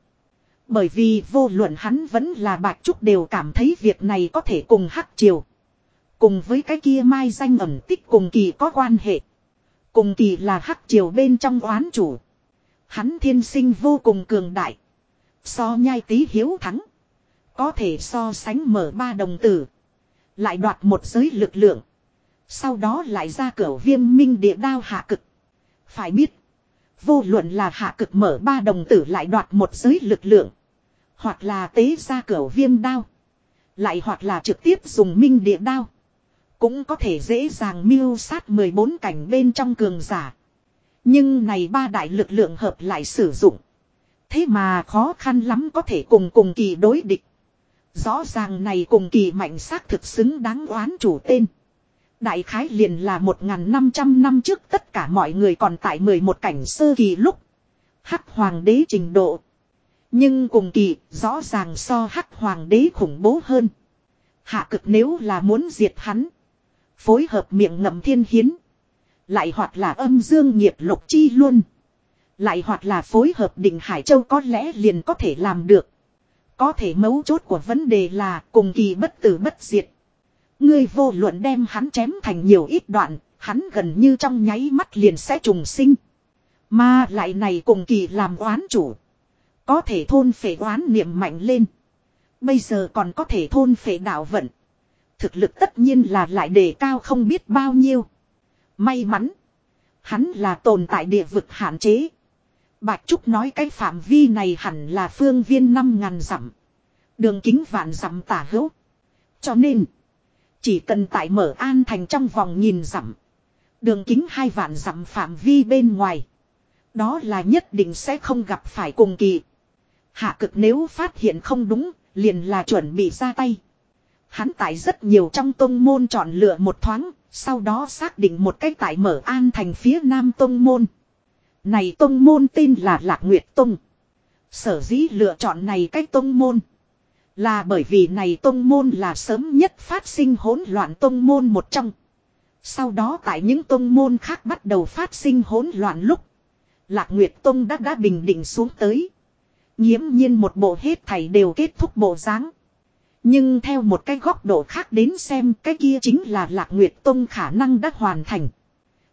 Bởi vì vô luận hắn vẫn là bạch trúc đều cảm thấy việc này có thể cùng hắc triều. Cùng với cái kia mai danh ẩn tích cùng kỳ có quan hệ. Cùng kỳ là hắc triều bên trong oán chủ. Hắn thiên sinh vô cùng cường đại. So nhai tí hiếu thắng. Có thể so sánh mở ba đồng tử. Lại đoạt một giới lực lượng. Sau đó lại ra cửa viêm minh địa đao hạ cực. Phải biết. Vô luận là hạ cực mở ba đồng tử lại đoạt một giới lực lượng. Hoặc là tế ra cửa viêm đao. Lại hoặc là trực tiếp dùng minh địa đao. Cũng có thể dễ dàng miêu sát 14 cảnh bên trong cường giả. Nhưng này ba đại lực lượng hợp lại sử dụng. Thế mà khó khăn lắm có thể cùng cùng kỳ đối địch. Rõ ràng này cùng kỳ mạnh xác thực xứng đáng oán chủ tên. Đại khái liền là 1.500 năm trước tất cả mọi người còn tại 11 cảnh sơ kỳ lúc. Hắc hoàng đế trình độ. Nhưng cùng kỳ, rõ ràng so hắc hoàng đế khủng bố hơn. Hạ cực nếu là muốn diệt hắn. Phối hợp miệng ngậm thiên hiến. Lại hoặc là âm dương nghiệp lục chi luôn. Lại hoặc là phối hợp định Hải Châu có lẽ liền có thể làm được. Có thể mấu chốt của vấn đề là cùng kỳ bất tử bất diệt. Ngươi vô luận đem hắn chém thành nhiều ít đoạn, hắn gần như trong nháy mắt liền sẽ trùng sinh. Mà lại này cùng kỳ làm oán chủ. Có thể thôn phệ oán niệm mạnh lên. Bây giờ còn có thể thôn phệ đạo vận. Thực lực tất nhiên là lại đề cao không biết bao nhiêu. May mắn. Hắn là tồn tại địa vực hạn chế. Bạch Trúc nói cái phạm vi này hẳn là phương viên năm ngàn dặm. Đường kính vạn dặm tả hữu. Cho nên. Chỉ cần tại mở an thành trong vòng nhìn dặm. Đường kính hai vạn dặm phạm vi bên ngoài. Đó là nhất định sẽ không gặp phải cùng kỳ. Hạ cực nếu phát hiện không đúng, liền là chuẩn bị ra tay. Hắn tại rất nhiều trong tông môn chọn lựa một thoáng, sau đó xác định một cách tại mở an thành phía nam tông môn. Này tông môn tên là Lạc Nguyệt Tông. Sở dĩ lựa chọn này cách tông môn. Là bởi vì này tông môn là sớm nhất phát sinh hỗn loạn tông môn một trong. Sau đó tại những tông môn khác bắt đầu phát sinh hỗn loạn lúc. Lạc Nguyệt Tông đã đã bình định xuống tới. Nhiễm nhiên một bộ hết thảy đều kết thúc bộ dáng. Nhưng theo một cái góc độ khác đến xem cái kia chính là Lạc Nguyệt Tông khả năng đã hoàn thành.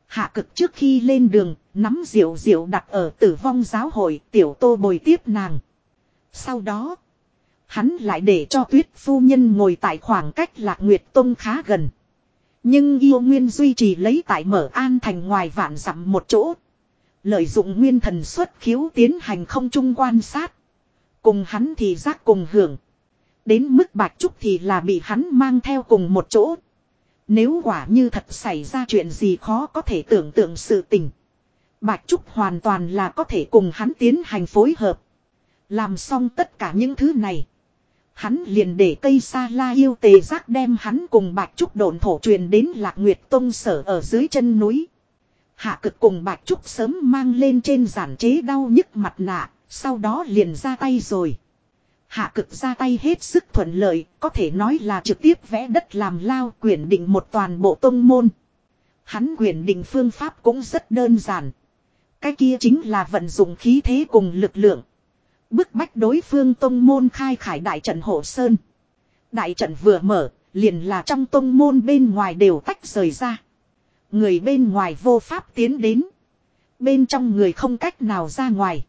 Hạ cực trước khi lên đường, nắm diệu diệu đặt ở tử vong giáo hội tiểu tô bồi tiếp nàng. Sau đó, hắn lại để cho tuyết phu nhân ngồi tại khoảng cách Lạc Nguyệt Tông khá gần. Nhưng yêu nguyên duy trì lấy tại mở an thành ngoài vạn dặm một chỗ. Lợi dụng nguyên thần xuất khiếu tiến hành không trung quan sát. Cùng hắn thì giác cùng hưởng. Đến mức bạch trúc thì là bị hắn mang theo cùng một chỗ. Nếu quả như thật xảy ra chuyện gì khó có thể tưởng tượng sự tình. Bạch Trúc hoàn toàn là có thể cùng hắn tiến hành phối hợp. Làm xong tất cả những thứ này. Hắn liền để cây sa la yêu tề giác đem hắn cùng Bạch Trúc đồn thổ truyền đến Lạc Nguyệt Tông sở ở dưới chân núi. Hạ cực cùng Bạch Trúc sớm mang lên trên giản chế đau nhức mặt nạ, sau đó liền ra tay rồi. Hạ cực ra tay hết sức thuận lợi, có thể nói là trực tiếp vẽ đất làm lao quyển định một toàn bộ tông môn. Hắn quyển định phương pháp cũng rất đơn giản. Cái kia chính là vận dụng khí thế cùng lực lượng. Bức bách đối phương tông môn khai khải đại trận hộ sơn. Đại trận vừa mở, liền là trong tông môn bên ngoài đều tách rời ra. Người bên ngoài vô pháp tiến đến. Bên trong người không cách nào ra ngoài.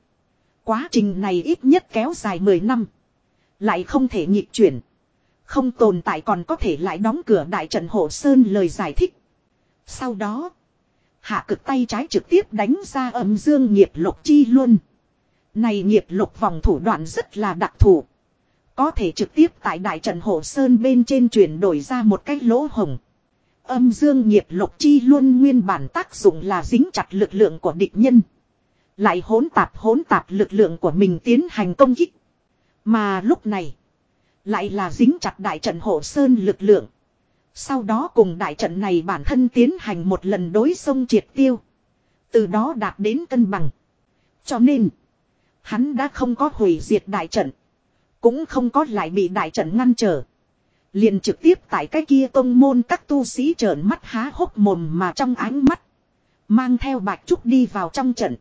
Quá trình này ít nhất kéo dài 10 năm. Lại không thể nhịp chuyển. Không tồn tại còn có thể lại đóng cửa đại trận hộ sơn lời giải thích. Sau đó. Hạ cực tay trái trực tiếp đánh ra âm dương nghiệp lục chi luôn. Này nghiệp lục vòng thủ đoạn rất là đặc thù. Có thể trực tiếp tại đại trận hộ sơn bên trên chuyển đổi ra một cái lỗ hồng. Âm dương nghiệp lục chi luôn nguyên bản tác dụng là dính chặt lực lượng của địch nhân. Lại hỗn tạp hỗn tạp lực lượng của mình tiến hành công kích. Mà lúc này. Lại là dính chặt đại trận hộ sơn lực lượng. Sau đó cùng đại trận này bản thân tiến hành một lần đối sông triệt tiêu. Từ đó đạt đến cân bằng. Cho nên. Hắn đã không có hủy diệt đại trận. Cũng không có lại bị đại trận ngăn trở. Liền trực tiếp tại cái kia tông môn các tu sĩ trợn mắt há hốc mồm mà trong ánh mắt. Mang theo bạch trúc đi vào trong trận.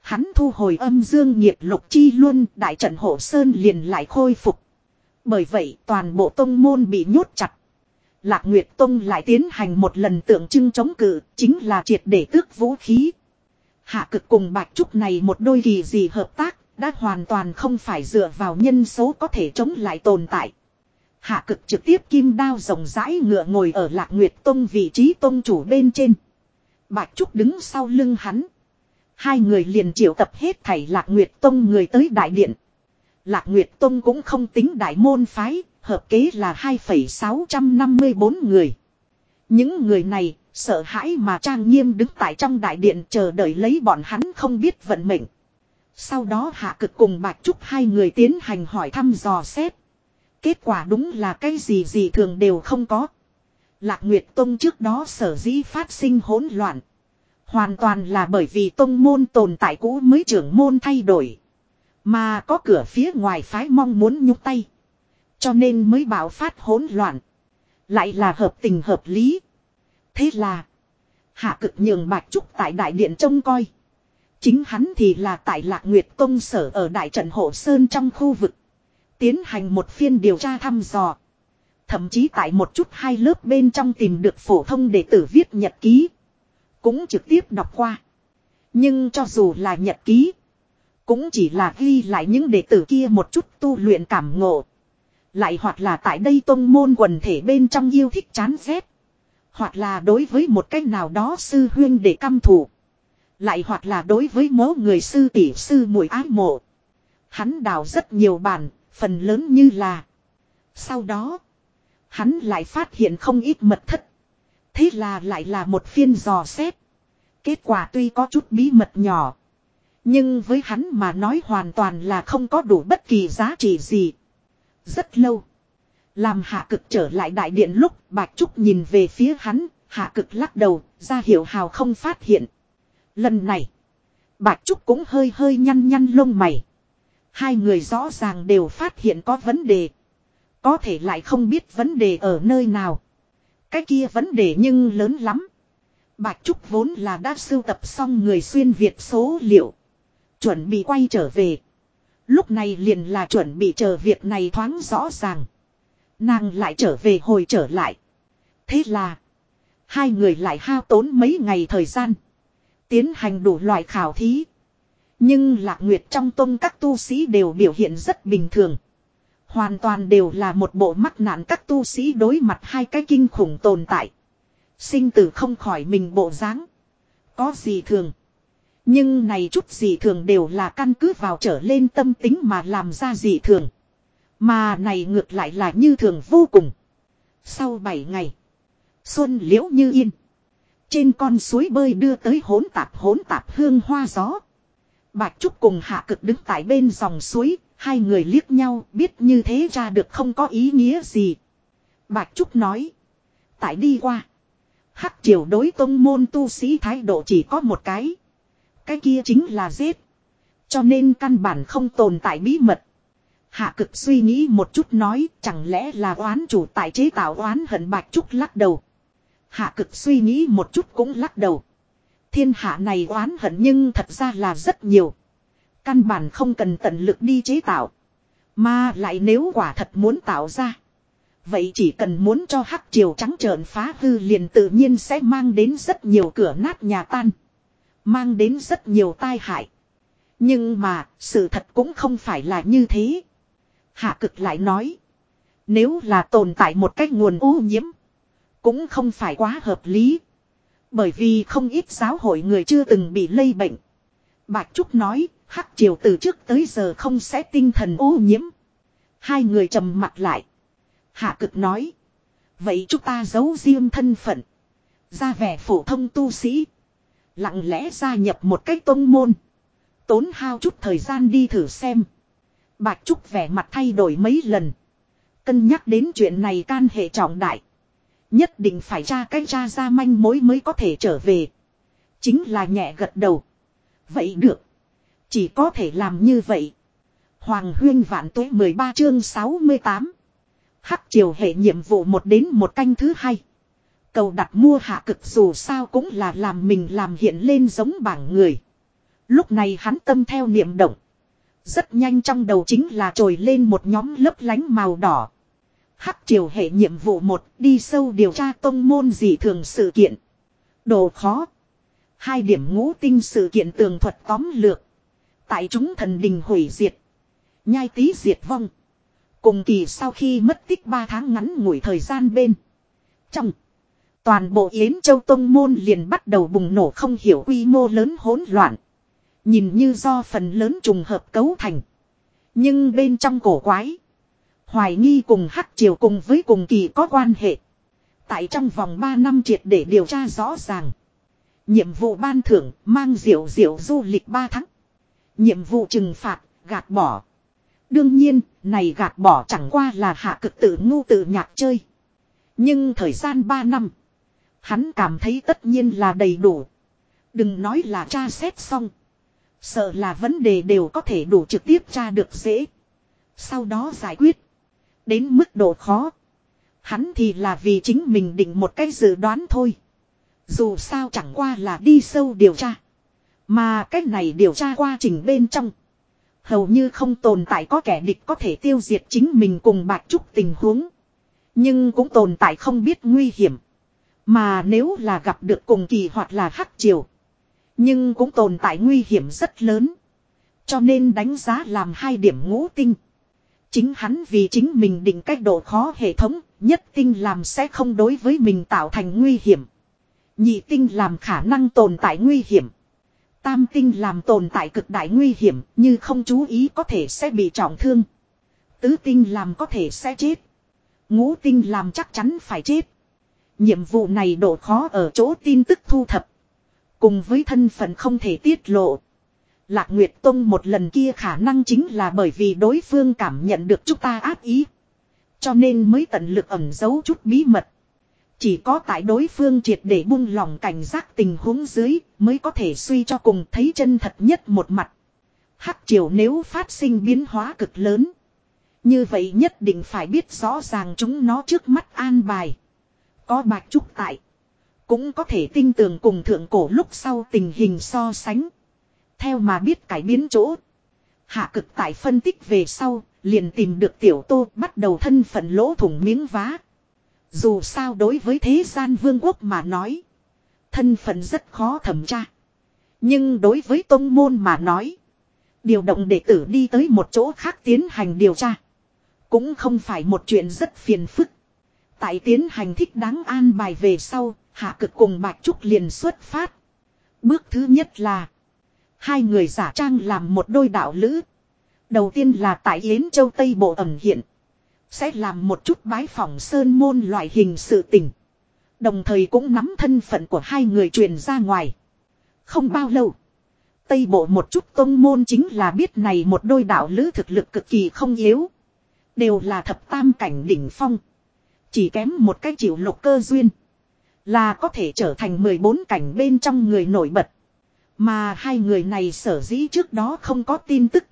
Hắn thu hồi âm dương nghiệp lục chi luôn đại trận hộ sơn liền lại khôi phục. Bởi vậy toàn bộ tông môn bị nhốt chặt. Lạc Nguyệt Tông lại tiến hành một lần tượng trưng chống cự, chính là triệt để tước vũ khí. Hạ cực cùng Bạch Trúc này một đôi kỳ gì hợp tác, đã hoàn toàn không phải dựa vào nhân số có thể chống lại tồn tại. Hạ cực trực tiếp kim đao rồng rãi ngựa ngồi ở Lạc Nguyệt Tông vị trí tông chủ bên trên. Bạch Trúc đứng sau lưng hắn. Hai người liền triệu tập hết thảy Lạc Nguyệt Tông người tới đại điện. Lạc Nguyệt Tông cũng không tính đại môn phái, hợp kế là 2,654 người. Những người này, sợ hãi mà trang nghiêm đứng tại trong đại điện chờ đợi lấy bọn hắn không biết vận mệnh. Sau đó hạ cực cùng Bạch Trúc hai người tiến hành hỏi thăm dò xét. Kết quả đúng là cái gì gì thường đều không có. Lạc Nguyệt Tông trước đó sở dĩ phát sinh hỗn loạn. Hoàn toàn là bởi vì tông môn tồn tại cũ mới trưởng môn thay đổi. Mà có cửa phía ngoài phái mong muốn nhúc tay. Cho nên mới bảo phát hỗn loạn. Lại là hợp tình hợp lý. Thế là. Hạ cực nhường Bạch Trúc tại đại điện trông coi. Chính hắn thì là tại Lạc Nguyệt Tông sở ở đại trận Hộ Sơn trong khu vực. Tiến hành một phiên điều tra thăm dò. Thậm chí tại một chút hai lớp bên trong tìm được phổ thông đệ tử viết nhật ký. Cũng trực tiếp đọc qua. Nhưng cho dù là nhật ký. Cũng chỉ là ghi lại những đệ tử kia một chút tu luyện cảm ngộ. Lại hoặc là tại đây tông môn quần thể bên trong yêu thích chán ghét. Hoặc là đối với một cách nào đó sư huyên để căm thủ. Lại hoặc là đối với mố người sư tỷ sư mùi ái mộ. Hắn đào rất nhiều bản, phần lớn như là. Sau đó, hắn lại phát hiện không ít mật thất. Thế là lại là một phiên dò xét. Kết quả tuy có chút bí mật nhỏ. Nhưng với hắn mà nói hoàn toàn là không có đủ bất kỳ giá trị gì. Rất lâu. Làm hạ cực trở lại đại điện lúc Bạch Trúc nhìn về phía hắn, hạ cực lắc đầu, ra hiểu hào không phát hiện. Lần này, Bạch Trúc cũng hơi hơi nhăn nhăn lông mày. Hai người rõ ràng đều phát hiện có vấn đề. Có thể lại không biết vấn đề ở nơi nào. Cái kia vấn đề nhưng lớn lắm. Bạch Trúc vốn là đã sưu tập xong người xuyên Việt số liệu. Chuẩn bị quay trở về. Lúc này liền là chuẩn bị chờ việc này thoáng rõ ràng. Nàng lại trở về hồi trở lại. Thế là. Hai người lại hao tốn mấy ngày thời gian. Tiến hành đủ loại khảo thí. Nhưng lạc nguyệt trong tông các tu sĩ đều biểu hiện rất bình thường. Hoàn toàn đều là một bộ mắt nạn các tu sĩ đối mặt hai cái kinh khủng tồn tại. Sinh tử không khỏi mình bộ dáng. Có gì thường. Nhưng này chút gì thường đều là căn cứ vào trở lên tâm tính mà làm ra gì thường. Mà này ngược lại là như thường vô cùng. Sau 7 ngày. Xuân liễu như yên. Trên con suối bơi đưa tới hỗn tạp hỗn tạp hương hoa gió. Bạch Trúc cùng hạ cực đứng tại bên dòng suối. Hai người liếc nhau, biết như thế ra được không có ý nghĩa gì. Bạch Trúc nói. Tại đi qua. Hắc triều đối tông môn tu sĩ thái độ chỉ có một cái. Cái kia chính là giết. Cho nên căn bản không tồn tại bí mật. Hạ cực suy nghĩ một chút nói, chẳng lẽ là oán chủ tại chế tạo oán hận bạch trúc lắc đầu. Hạ cực suy nghĩ một chút cũng lắc đầu. Thiên hạ này oán hận nhưng thật ra là rất nhiều. Căn bản không cần tận lực đi chế tạo. Mà lại nếu quả thật muốn tạo ra. Vậy chỉ cần muốn cho hắc triều trắng trợn phá hư liền tự nhiên sẽ mang đến rất nhiều cửa nát nhà tan. Mang đến rất nhiều tai hại. Nhưng mà, sự thật cũng không phải là như thế. Hạ cực lại nói. Nếu là tồn tại một cách nguồn ô nhiễm. Cũng không phải quá hợp lý. Bởi vì không ít giáo hội người chưa từng bị lây bệnh. Bạch Trúc nói, hắc triều từ trước tới giờ không sẽ tinh thần ô nhiễm. Hai người trầm mặt lại. Hạ cực nói. Vậy chúng ta giấu riêng thân phận. Ra vẻ phổ thông tu sĩ. Lặng lẽ gia nhập một cách tông môn. Tốn hao chút thời gian đi thử xem. Bạch Trúc vẻ mặt thay đổi mấy lần. Cân nhắc đến chuyện này can hệ trọng đại. Nhất định phải tra cách tra ra manh mối mới có thể trở về. Chính là nhẹ gật đầu. Vậy được. Chỉ có thể làm như vậy. Hoàng huyên vạn tuế 13 chương 68. Hắc triều hệ nhiệm vụ một đến một canh thứ hai. Cầu đặt mua hạ cực dù sao cũng là làm mình làm hiện lên giống bảng người. Lúc này hắn tâm theo niệm động. Rất nhanh trong đầu chính là trồi lên một nhóm lấp lánh màu đỏ. Hắc triều hệ nhiệm vụ một, đi sâu điều tra tông môn dị thường sự kiện. Đồ khó. Hai điểm ngũ tinh sự kiện tường thuật tóm lược. Tại chúng thần đình hủy diệt. Nhai tí diệt vong. Cùng kỳ sau khi mất tích 3 tháng ngắn ngủi thời gian bên. Trong. Toàn bộ Yến Châu Tông Môn liền bắt đầu bùng nổ không hiểu quy mô lớn hỗn loạn. Nhìn như do phần lớn trùng hợp cấu thành. Nhưng bên trong cổ quái. Hoài nghi cùng hắc triều cùng với cùng kỳ có quan hệ. Tại trong vòng 3 năm triệt để điều tra rõ ràng. Nhiệm vụ ban thưởng mang diệu diệu du lịch 3 tháng. Nhiệm vụ trừng phạt, gạt bỏ. Đương nhiên, này gạt bỏ chẳng qua là hạ cực tự ngu tự nhạc chơi. Nhưng thời gian 3 năm. Hắn cảm thấy tất nhiên là đầy đủ. Đừng nói là tra xét xong. Sợ là vấn đề đều có thể đủ trực tiếp tra được dễ. Sau đó giải quyết. Đến mức độ khó. Hắn thì là vì chính mình định một cái dự đoán thôi. Dù sao chẳng qua là đi sâu điều tra. Mà cách này điều tra quá trình bên trong. Hầu như không tồn tại có kẻ địch có thể tiêu diệt chính mình cùng bạc trúc tình huống. Nhưng cũng tồn tại không biết nguy hiểm. Mà nếu là gặp được cùng kỳ hoặc là hắc triều. Nhưng cũng tồn tại nguy hiểm rất lớn. Cho nên đánh giá làm hai điểm ngũ tinh. Chính hắn vì chính mình định cách độ khó hệ thống, nhất tinh làm sẽ không đối với mình tạo thành nguy hiểm. Nhị tinh làm khả năng tồn tại nguy hiểm. Tam tinh làm tồn tại cực đại nguy hiểm, như không chú ý có thể sẽ bị trọng thương. Tứ tinh làm có thể sẽ chết. Ngũ tinh làm chắc chắn phải chết. Nhiệm vụ này độ khó ở chỗ tin tức thu thập. Cùng với thân phận không thể tiết lộ. Lạc Nguyệt Tông một lần kia khả năng chính là bởi vì đối phương cảm nhận được chúng ta ác ý. Cho nên mới tận lực ẩn giấu chút bí mật. Chỉ có tại đối phương triệt để buông lỏng cảnh giác tình huống dưới mới có thể suy cho cùng thấy chân thật nhất một mặt. Hắc triều nếu phát sinh biến hóa cực lớn. Như vậy nhất định phải biết rõ ràng chúng nó trước mắt an bài. Có bạch trúc tại. Cũng có thể tinh tường cùng thượng cổ lúc sau tình hình so sánh. Theo mà biết cải biến chỗ. Hạ cực tại phân tích về sau, liền tìm được tiểu tô bắt đầu thân phận lỗ thủng miếng vá. Dù sao đối với thế gian vương quốc mà nói. Thân phận rất khó thẩm tra. Nhưng đối với tông môn mà nói. Điều động đệ tử đi tới một chỗ khác tiến hành điều tra. Cũng không phải một chuyện rất phiền phức. Tại tiến hành thích đáng an bài về sau, hạ cực cùng Bạch Trúc liền xuất phát. Bước thứ nhất là Hai người giả trang làm một đôi đạo lữ. Đầu tiên là tại Yến Châu Tây Bộ ẩm hiện. Sẽ làm một chút bái phỏng sơn môn loại hình sự tình. Đồng thời cũng nắm thân phận của hai người truyền ra ngoài. Không bao lâu. Tây Bộ một chút tông môn chính là biết này một đôi đạo lữ thực lực cực kỳ không yếu. Đều là thập tam cảnh đỉnh phong. Chỉ kém một cái chịu lục cơ duyên. Là có thể trở thành 14 cảnh bên trong người nổi bật. Mà hai người này sở dĩ trước đó không có tin tức.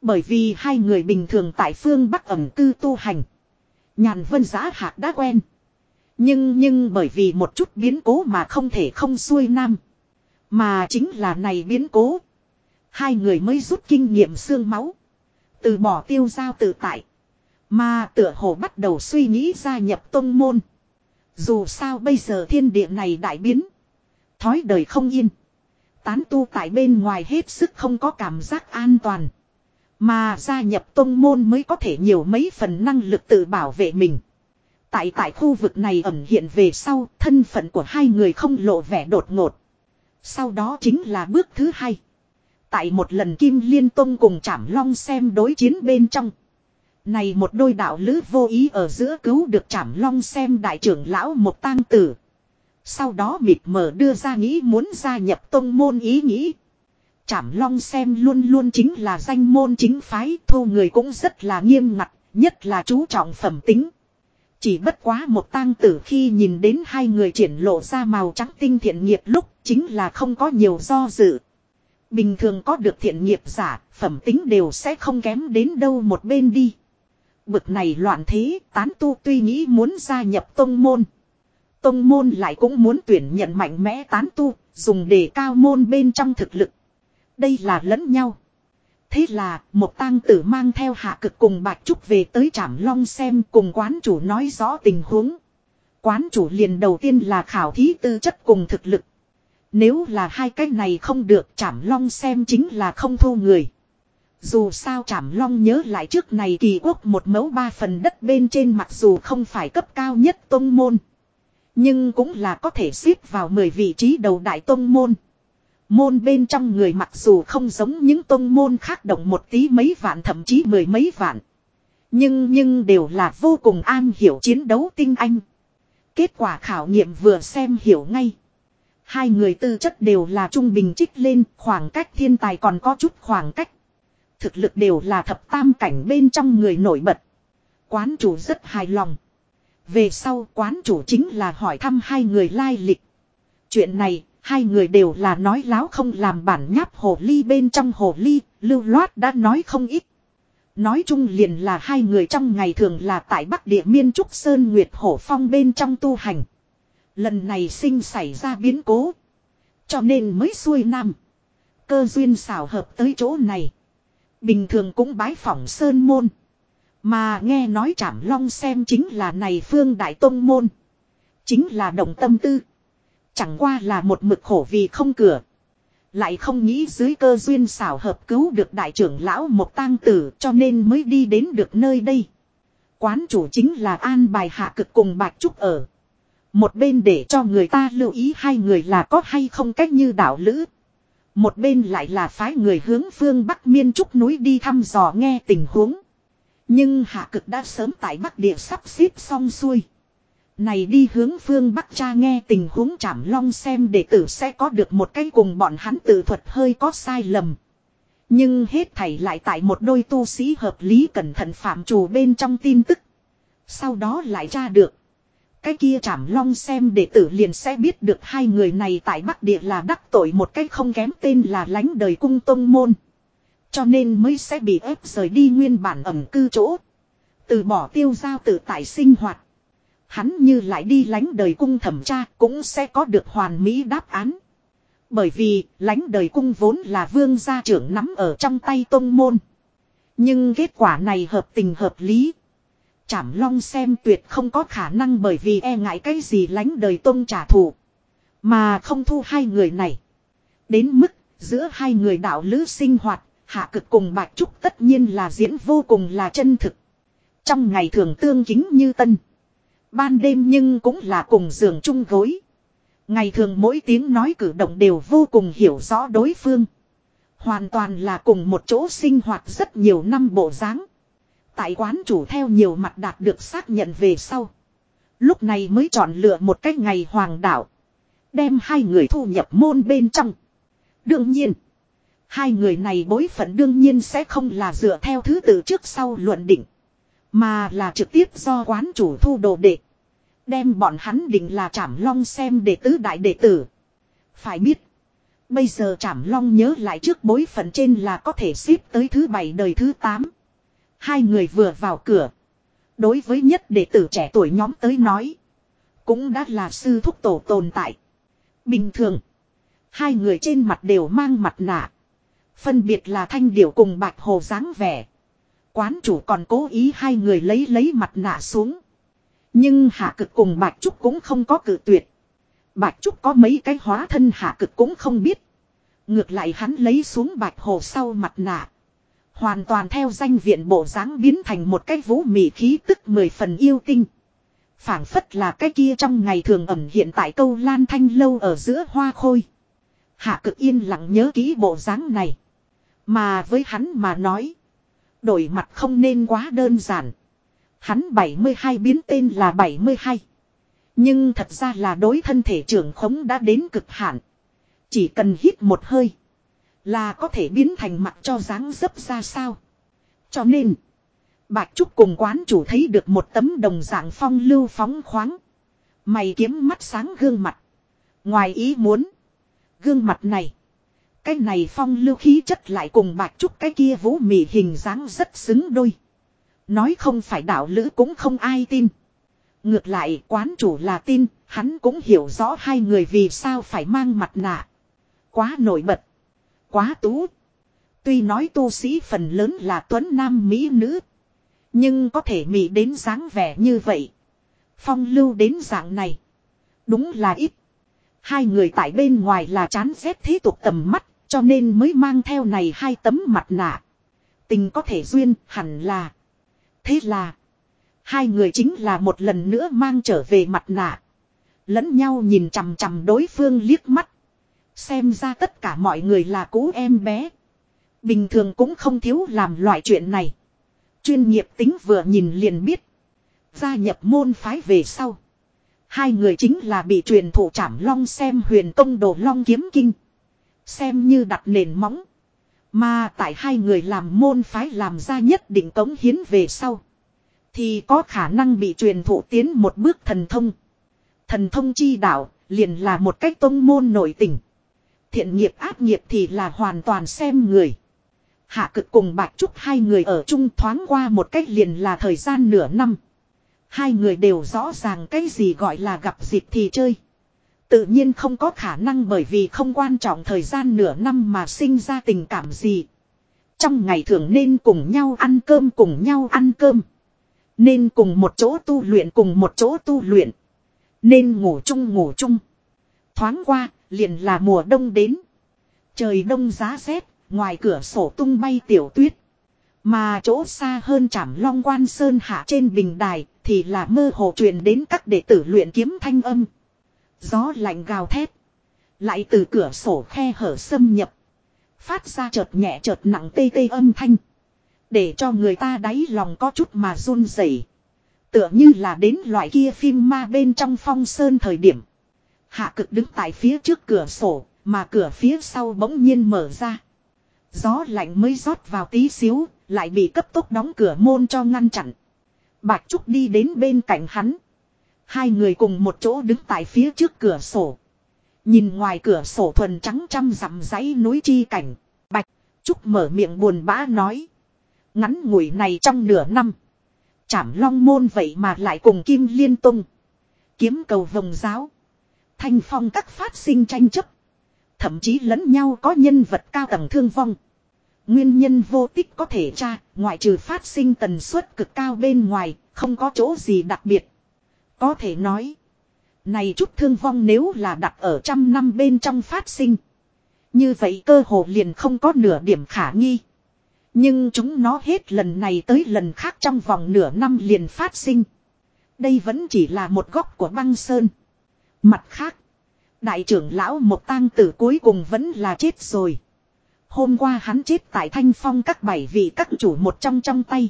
Bởi vì hai người bình thường tại phương Bắc ẩm cư tu hành. Nhàn vân giá hạc đã quen. Nhưng nhưng bởi vì một chút biến cố mà không thể không xuôi nam. Mà chính là này biến cố. Hai người mới rút kinh nghiệm xương máu. Từ bỏ tiêu giao tự tại. Mà tựa hồ bắt đầu suy nghĩ gia nhập tông môn. Dù sao bây giờ thiên địa này đại biến. Thói đời không yên. Tán tu tại bên ngoài hết sức không có cảm giác an toàn. Mà gia nhập tông môn mới có thể nhiều mấy phần năng lực tự bảo vệ mình. Tại tại khu vực này ẩn hiện về sau, thân phận của hai người không lộ vẻ đột ngột. Sau đó chính là bước thứ hai. Tại một lần Kim Liên Tông cùng Trảm Long xem đối chiến bên trong. Này một đôi đạo lữ vô ý ở giữa cứu được Trảm Long xem đại trưởng lão một tang tử. Sau đó mịt mờ đưa ra nghĩ muốn gia nhập tông môn ý nghĩ. Trảm long xem luôn luôn chính là danh môn chính phái thu người cũng rất là nghiêm ngặt, nhất là chú trọng phẩm tính. Chỉ bất quá một tang tử khi nhìn đến hai người triển lộ ra màu trắng tinh thiện nghiệp lúc chính là không có nhiều do dự. Bình thường có được thiện nghiệp giả, phẩm tính đều sẽ không kém đến đâu một bên đi. Bực này loạn thế, tán tu tuy nghĩ muốn gia nhập tông môn. Tông môn lại cũng muốn tuyển nhận mạnh mẽ tán tu, dùng để cao môn bên trong thực lực. Đây là lẫn nhau. Thế là, một tang tử mang theo hạ cực cùng bạch trúc về tới trảm long xem cùng quán chủ nói rõ tình huống. Quán chủ liền đầu tiên là khảo thí tư chất cùng thực lực. Nếu là hai cái này không được trảm long xem chính là không thu người. Dù sao trảm long nhớ lại trước này kỳ quốc một mẫu ba phần đất bên trên mặc dù không phải cấp cao nhất tôn môn. Nhưng cũng là có thể xếp vào 10 vị trí đầu đại tông môn. Môn bên trong người mặc dù không giống những tông môn khác động một tí mấy vạn thậm chí mười mấy vạn. Nhưng nhưng đều là vô cùng an hiểu chiến đấu tinh anh. Kết quả khảo nghiệm vừa xem hiểu ngay. Hai người tư chất đều là trung bình trích lên khoảng cách thiên tài còn có chút khoảng cách. Thực lực đều là thập tam cảnh bên trong người nổi bật. Quán chủ rất hài lòng. Về sau quán chủ chính là hỏi thăm hai người lai lịch. Chuyện này, hai người đều là nói láo không làm bản nháp hồ ly bên trong hồ ly, lưu loát đã nói không ít. Nói chung liền là hai người trong ngày thường là tại Bắc Địa Miên Trúc Sơn Nguyệt Hổ Phong bên trong tu hành. Lần này sinh xảy ra biến cố. Cho nên mới xuôi nam. Cơ duyên xảo hợp tới chỗ này. Bình thường cũng bái phỏng Sơn Môn. Mà nghe nói Trảm Long xem chính là này Phương Đại Tông Môn. Chính là đồng tâm tư. Chẳng qua là một mực khổ vì không cửa. Lại không nghĩ dưới cơ duyên xảo hợp cứu được đại trưởng lão một tang tử cho nên mới đi đến được nơi đây. Quán chủ chính là an bài hạ cực cùng bạch trúc ở. Một bên để cho người ta lưu ý hai người là có hay không cách như đảo lữ. Một bên lại là phái người hướng phương Bắc Miên Trúc núi đi thăm dò nghe tình huống. Nhưng hạ cực đã sớm tại Bắc Địa sắp xếp xong xuôi. Này đi hướng phương Bắc cha nghe tình huống chảm long xem đệ tử sẽ có được một cái cùng bọn hắn tự thuật hơi có sai lầm. Nhưng hết thảy lại tại một đôi tu sĩ hợp lý cẩn thận phạm trù bên trong tin tức. Sau đó lại tra được. Cái kia trảm long xem đệ tử liền sẽ biết được hai người này tại Bắc Địa là đắc tội một cách không kém tên là lánh đời cung tông môn. Cho nên mới sẽ bị ép rời đi nguyên bản ẩm cư chỗ. Từ bỏ tiêu giao tự tại sinh hoạt. Hắn như lại đi lánh đời cung thẩm tra cũng sẽ có được hoàn mỹ đáp án. Bởi vì lánh đời cung vốn là vương gia trưởng nắm ở trong tay tôn môn. Nhưng kết quả này hợp tình hợp lý. Chảm long xem tuyệt không có khả năng bởi vì e ngại cái gì lánh đời tôn trả thù. Mà không thu hai người này. Đến mức giữa hai người đạo lữ sinh hoạt, hạ cực cùng bạch trúc tất nhiên là diễn vô cùng là chân thực. Trong ngày thường tương kính như tân. Ban đêm nhưng cũng là cùng giường chung gối. Ngày thường mỗi tiếng nói cử động đều vô cùng hiểu rõ đối phương. Hoàn toàn là cùng một chỗ sinh hoạt rất nhiều năm bộ dáng. Tại quán chủ theo nhiều mặt đạt được xác nhận về sau. Lúc này mới chọn lựa một cái ngày hoàng đạo. Đem hai người thu nhập môn bên trong. Đương nhiên. Hai người này bối phận đương nhiên sẽ không là dựa theo thứ tự trước sau luận định. Mà là trực tiếp do quán chủ thu đồ đệ. Đem bọn hắn định là trảm long xem đệ tứ đại đệ tử. Phải biết. Bây giờ trảm long nhớ lại trước bối phận trên là có thể xếp tới thứ bảy đời thứ tám. Hai người vừa vào cửa. Đối với nhất đệ tử trẻ tuổi nhóm tới nói. Cũng đã là sư thúc tổ tồn tại. Bình thường. Hai người trên mặt đều mang mặt nạ. Phân biệt là thanh điểu cùng bạch hồ dáng vẻ. Quán chủ còn cố ý hai người lấy lấy mặt nạ xuống. Nhưng hạ cực cùng bạch trúc cũng không có cử tuyệt. Bạch trúc có mấy cái hóa thân hạ cực cũng không biết. Ngược lại hắn lấy xuống bạch hồ sau mặt nạ. Hoàn toàn theo danh viện bộ dáng biến thành một cái vũ mị khí tức mười phần yêu tinh. phảng phất là cái kia trong ngày thường ẩm hiện tại câu lan thanh lâu ở giữa hoa khôi. Hạ cực yên lặng nhớ kỹ bộ dáng này. Mà với hắn mà nói. Đổi mặt không nên quá đơn giản. Hắn 72 biến tên là 72. Nhưng thật ra là đối thân thể trưởng khống đã đến cực hạn. Chỉ cần hít một hơi. Là có thể biến thành mặt cho dáng dấp ra sao. Cho nên. Bạch Trúc cùng quán chủ thấy được một tấm đồng dạng phong lưu phóng khoáng. Mày kiếm mắt sáng gương mặt. Ngoài ý muốn. Gương mặt này. Cái này phong lưu khí chất lại cùng bạch trúc cái kia vũ mị hình dáng rất xứng đôi. Nói không phải đạo lữ cũng không ai tin. Ngược lại quán chủ là tin, hắn cũng hiểu rõ hai người vì sao phải mang mặt nạ. Quá nổi bật. Quá tú. Tuy nói tu sĩ phần lớn là tuấn nam mỹ nữ. Nhưng có thể mỹ đến dáng vẻ như vậy. Phong lưu đến dạng này. Đúng là ít. Hai người tại bên ngoài là chán rét thế tục tầm mắt. Cho nên mới mang theo này hai tấm mặt nạ. Tình có thể duyên, hẳn là. Thế là. Hai người chính là một lần nữa mang trở về mặt nạ. Lẫn nhau nhìn chằm chằm đối phương liếc mắt. Xem ra tất cả mọi người là cũ em bé. Bình thường cũng không thiếu làm loại chuyện này. Chuyên nghiệp tính vừa nhìn liền biết. Gia nhập môn phái về sau. Hai người chính là bị truyền thủ trảm long xem huyền công đồ long kiếm kinh. Xem như đặt nền móng. Mà tại hai người làm môn phái làm ra nhất định cống hiến về sau. Thì có khả năng bị truyền thụ tiến một bước thần thông. Thần thông chi đạo liền là một cách tông môn nổi tình. Thiện nghiệp ác nghiệp thì là hoàn toàn xem người. Hạ cực cùng bạch trúc hai người ở chung thoáng qua một cách liền là thời gian nửa năm. Hai người đều rõ ràng cái gì gọi là gặp dịp thì chơi. Tự nhiên không có khả năng bởi vì không quan trọng thời gian nửa năm mà sinh ra tình cảm gì. Trong ngày thường nên cùng nhau ăn cơm cùng nhau ăn cơm. Nên cùng một chỗ tu luyện cùng một chỗ tu luyện. Nên ngủ chung ngủ chung. Thoáng qua, liền là mùa đông đến. Trời đông giá rét, ngoài cửa sổ tung bay tiểu tuyết. Mà chỗ xa hơn chảm long quan sơn hạ trên bình đài, thì là mơ hồ truyền đến các đệ tử luyện kiếm thanh âm. Gió lạnh gào thét. Lại từ cửa sổ khe hở xâm nhập. Phát ra chợt nhẹ chợt nặng tê tê âm thanh. Để cho người ta đáy lòng có chút mà run rẩy. Tựa như là đến loại kia phim ma bên trong phong sơn thời điểm. Hạ cực đứng tại phía trước cửa sổ, mà cửa phía sau bỗng nhiên mở ra. Gió lạnh mới rót vào tí xíu, lại bị cấp tốc đóng cửa môn cho ngăn chặn. Bạch Trúc đi đến bên cạnh hắn. Hai người cùng một chỗ đứng tại phía trước cửa sổ. Nhìn ngoài cửa sổ thuần trắng trăm dặm dãy núi chi cảnh. Bạch Trúc mở miệng buồn bã nói. Ngắn ngủi này trong nửa năm. Chảm long môn vậy mà lại cùng Kim Liên Tông. Kiếm cầu vòng giáo. Thanh phong các phát sinh tranh chấp. Thậm chí lẫn nhau có nhân vật cao tầng thương vong. Nguyên nhân vô tích có thể tra, ngoại trừ phát sinh tần suất cực cao bên ngoài, không có chỗ gì đặc biệt. Có thể nói, này chút thương vong nếu là đặt ở trăm năm bên trong phát sinh. Như vậy cơ hồ liền không có nửa điểm khả nghi. Nhưng chúng nó hết lần này tới lần khác trong vòng nửa năm liền phát sinh. Đây vẫn chỉ là một góc của băng sơn. Mặt khác, đại trưởng lão một tang tử cuối cùng vẫn là chết rồi. Hôm qua hắn chết tại thanh phong các bảy vị các chủ một trong trong tay.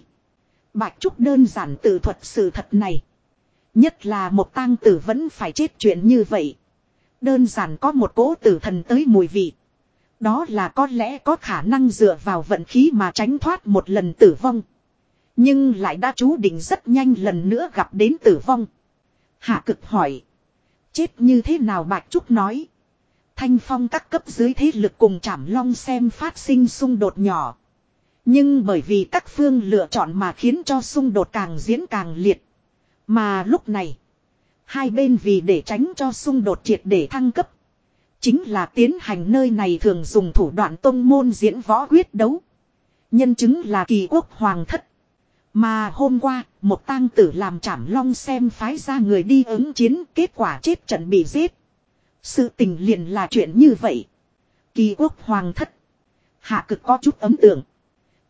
Bạch Trúc đơn giản tự thuật sự thật này. Nhất là một tang tử vẫn phải chết chuyện như vậy. Đơn giản có một cố tử thần tới mùi vị. Đó là có lẽ có khả năng dựa vào vận khí mà tránh thoát một lần tử vong. Nhưng lại đã chú định rất nhanh lần nữa gặp đến tử vong. Hạ cực hỏi. Chết như thế nào Bạch Trúc nói. Thanh phong các cấp dưới thế lực cùng chảm long xem phát sinh xung đột nhỏ. Nhưng bởi vì các phương lựa chọn mà khiến cho xung đột càng diễn càng liệt. Mà lúc này, hai bên vì để tránh cho xung đột triệt để thăng cấp. Chính là tiến hành nơi này thường dùng thủ đoạn tông môn diễn võ quyết đấu. Nhân chứng là kỳ quốc hoàng thất. Mà hôm qua, một tang tử làm chảm long xem phái ra người đi ứng chiến, kết quả chết trận bị giết. Sự tình liền là chuyện như vậy. Kỳ quốc hoàng thất. Hạ cực có chút ấm tượng.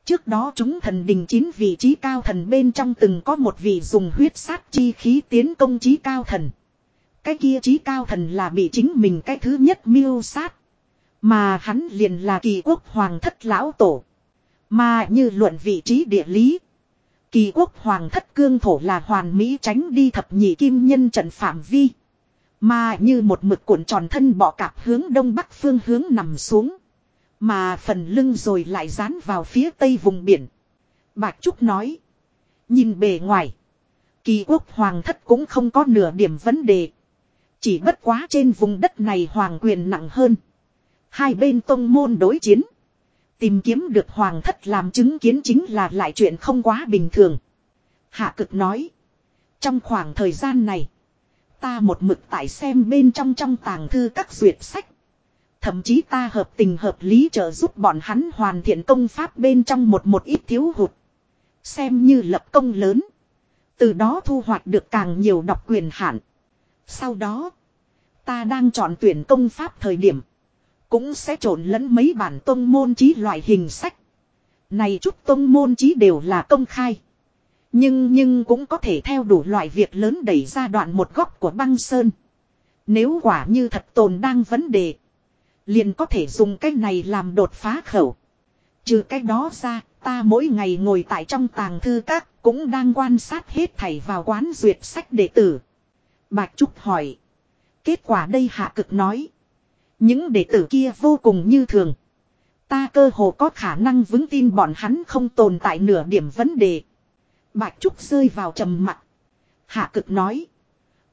Trước đó chúng thần đình chín vị trí cao thần bên trong từng có một vị dùng huyết sát chi khí tiến công trí cao thần. Cái kia trí cao thần là bị chính mình cái thứ nhất miêu sát. Mà hắn liền là kỳ quốc hoàng thất lão tổ. Mà như luận vị trí địa lý. Kỳ quốc hoàng thất cương thổ là hoàn mỹ tránh đi thập nhị kim nhân trận phạm vi. Mà như một mực cuộn tròn thân bọ cạp hướng đông bắc phương hướng nằm xuống. Mà phần lưng rồi lại dán vào phía tây vùng biển. Bạch Trúc nói. Nhìn bề ngoài. Kỳ quốc hoàng thất cũng không có nửa điểm vấn đề. Chỉ bất quá trên vùng đất này hoàng quyền nặng hơn. Hai bên tông môn đối chiến. Tìm kiếm được hoàng thất làm chứng kiến chính là lại chuyện không quá bình thường. Hạ cực nói. Trong khoảng thời gian này. Ta một mực tại xem bên trong trong tàng thư các duyệt sách. Thậm chí ta hợp tình hợp lý trợ giúp bọn hắn hoàn thiện công pháp bên trong một một ít thiếu hụt. Xem như lập công lớn. Từ đó thu hoạch được càng nhiều độc quyền hạn. Sau đó, ta đang chọn tuyển công pháp thời điểm. Cũng sẽ trộn lẫn mấy bản tông môn trí loại hình sách. Này chút tông môn trí đều là công khai. Nhưng nhưng cũng có thể theo đủ loại việc lớn đẩy ra đoạn một góc của băng sơn. Nếu quả như thật tồn đang vấn đề. Liền có thể dùng cái này làm đột phá khẩu. Trừ cái đó ra, ta mỗi ngày ngồi tại trong tàng thư các cũng đang quan sát hết thảy vào quán duyệt sách đệ tử. Bạch Trúc hỏi. Kết quả đây hạ cực nói. Những đệ tử kia vô cùng như thường. Ta cơ hồ có khả năng vững tin bọn hắn không tồn tại nửa điểm vấn đề. Bạch Trúc rơi vào trầm mặc. Hạ cực nói.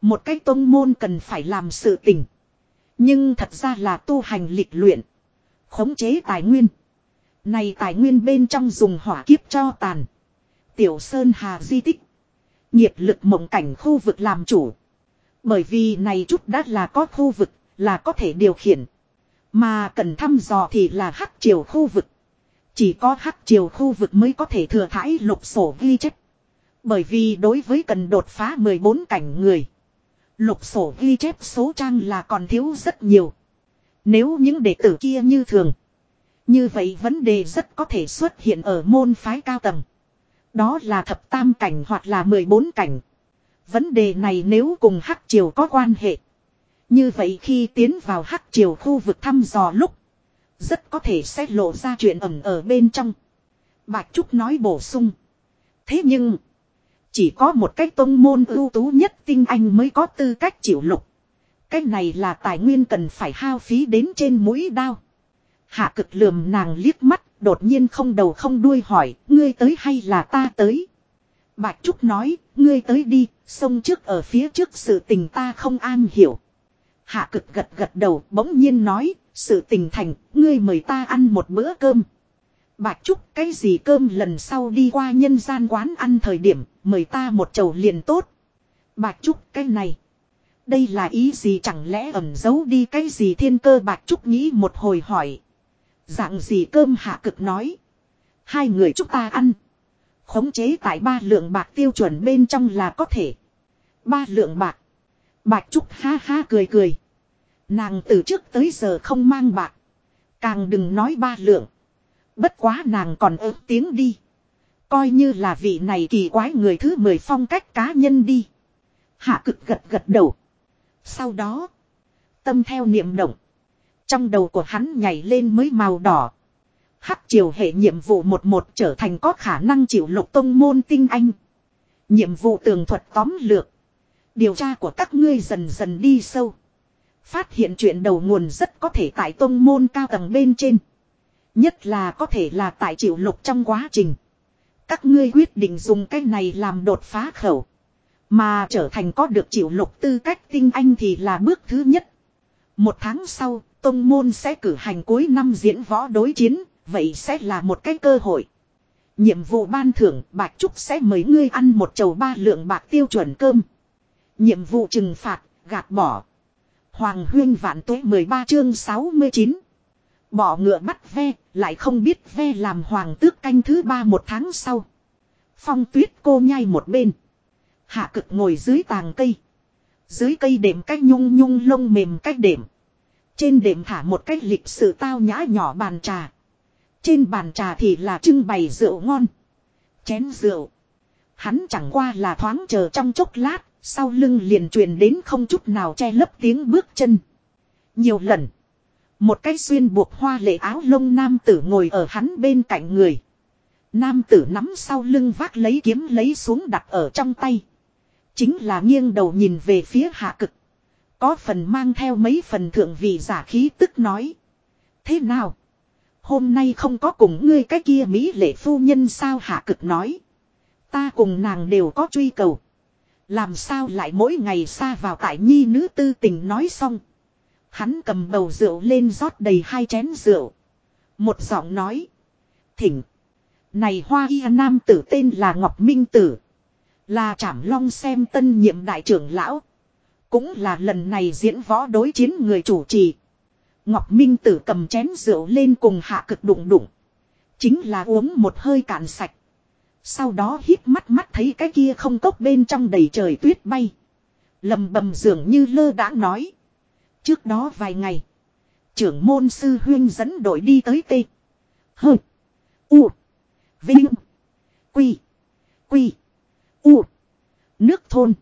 Một cái tông môn cần phải làm sự tình. Nhưng thật ra là tu hành lịch luyện. Khống chế tài nguyên. Này tài nguyên bên trong dùng hỏa kiếp cho tàn. Tiểu Sơn Hà di tích. Nghiệp lực mộng cảnh khu vực làm chủ. Bởi vì này chút đã là có khu vực, là có thể điều khiển. Mà cần thăm dò thì là hắc chiều khu vực. Chỉ có hắc chiều khu vực mới có thể thừa thải lục sổ ghi chép. Bởi vì đối với cần đột phá 14 cảnh người. Lục sổ ghi chép số trang là còn thiếu rất nhiều. Nếu những đệ tử kia như thường. Như vậy vấn đề rất có thể xuất hiện ở môn phái cao tầng. Đó là thập tam cảnh hoặc là 14 cảnh. Vấn đề này nếu cùng hắc triều có quan hệ. Như vậy khi tiến vào hắc triều khu vực thăm dò lúc. Rất có thể sẽ lộ ra chuyện ẩm ở bên trong. Bạch Trúc nói bổ sung. Thế nhưng. Chỉ có một cách tông môn ưu tú nhất tinh anh mới có tư cách chịu lục. Cái này là tài nguyên cần phải hao phí đến trên mũi đao. Hạ cực lườm nàng liếc mắt, đột nhiên không đầu không đuôi hỏi, ngươi tới hay là ta tới? Bạch Trúc nói, ngươi tới đi, sông trước ở phía trước sự tình ta không an hiểu. Hạ cực gật gật đầu, bỗng nhiên nói, sự tình thành, ngươi mời ta ăn một bữa cơm. Bạch Trúc, cái gì cơm lần sau đi qua nhân gian quán ăn thời điểm, mời ta một chầu liền tốt. Bạch Trúc, cái này. Đây là ý gì chẳng lẽ ẩn giấu đi cái gì thiên cơ Bạch Trúc nghĩ một hồi hỏi. Dạng gì cơm hạ cực nói. Hai người chúng ta ăn. Khống chế tại ba lượng bạc tiêu chuẩn bên trong là có thể. Ba lượng bạc. Bạch Trúc ha ha cười cười. Nàng từ trước tới giờ không mang bạc. Càng đừng nói ba lượng. Bất quá nàng còn ớt tiếng đi. Coi như là vị này kỳ quái người thứ mười phong cách cá nhân đi. Hạ cực gật gật đầu. Sau đó. Tâm theo niệm động. Trong đầu của hắn nhảy lên mới màu đỏ. Hắc triều hệ nhiệm vụ một một trở thành có khả năng chịu lục tông môn tinh anh. Nhiệm vụ tường thuật tóm lược. Điều tra của các ngươi dần dần đi sâu. Phát hiện chuyện đầu nguồn rất có thể tại tông môn cao tầng bên trên. Nhất là có thể là tại chịu lục trong quá trình. Các ngươi quyết định dùng cái này làm đột phá khẩu. Mà trở thành có được chịu lục tư cách tinh anh thì là bước thứ nhất. Một tháng sau, Tông Môn sẽ cử hành cuối năm diễn võ đối chiến, vậy sẽ là một cái cơ hội. Nhiệm vụ ban thưởng, Bạch Trúc sẽ mời ngươi ăn một chầu ba lượng bạc tiêu chuẩn cơm. Nhiệm vụ trừng phạt, gạt bỏ. Hoàng huyên vạn tuế 13 chương 69. Bỏ ngựa bắt ve, lại không biết ve làm hoàng tước canh thứ ba một tháng sau. Phong tuyết cô nhai một bên. Hạ cực ngồi dưới tàng cây. Dưới cây đệm cách nhung nhung lông mềm cách đệm. Trên đệm thả một cách lịch sự tao nhã nhỏ bàn trà. Trên bàn trà thì là trưng bày rượu ngon. Chén rượu. Hắn chẳng qua là thoáng chờ trong chốc lát, sau lưng liền truyền đến không chút nào che lấp tiếng bước chân. Nhiều lần. Một cái xuyên buộc hoa lệ áo lông nam tử ngồi ở hắn bên cạnh người. Nam tử nắm sau lưng vác lấy kiếm lấy xuống đặt ở trong tay. Chính là nghiêng đầu nhìn về phía hạ cực. Có phần mang theo mấy phần thượng vị giả khí tức nói. Thế nào? Hôm nay không có cùng ngươi cái kia Mỹ lệ phu nhân sao hạ cực nói. Ta cùng nàng đều có truy cầu. Làm sao lại mỗi ngày xa vào tại nhi nữ tư tình nói xong. Hắn cầm bầu rượu lên rót đầy hai chén rượu. Một giọng nói. Thỉnh. Này hoa y nam tử tên là Ngọc Minh Tử. Là trảm long xem tân nhiệm đại trưởng lão. Cũng là lần này diễn võ đối chiến người chủ trì. Ngọc Minh Tử cầm chén rượu lên cùng hạ cực đụng đụng. Chính là uống một hơi cạn sạch. Sau đó hít mắt mắt thấy cái kia không cốc bên trong đầy trời tuyết bay. lầm bầm dường như lơ đã nói. Trước đó vài ngày. Trưởng môn sư huyên dẫn đội đi tới T. Hơ. U. Vinh. Quy. Quy. U. Nước thôn.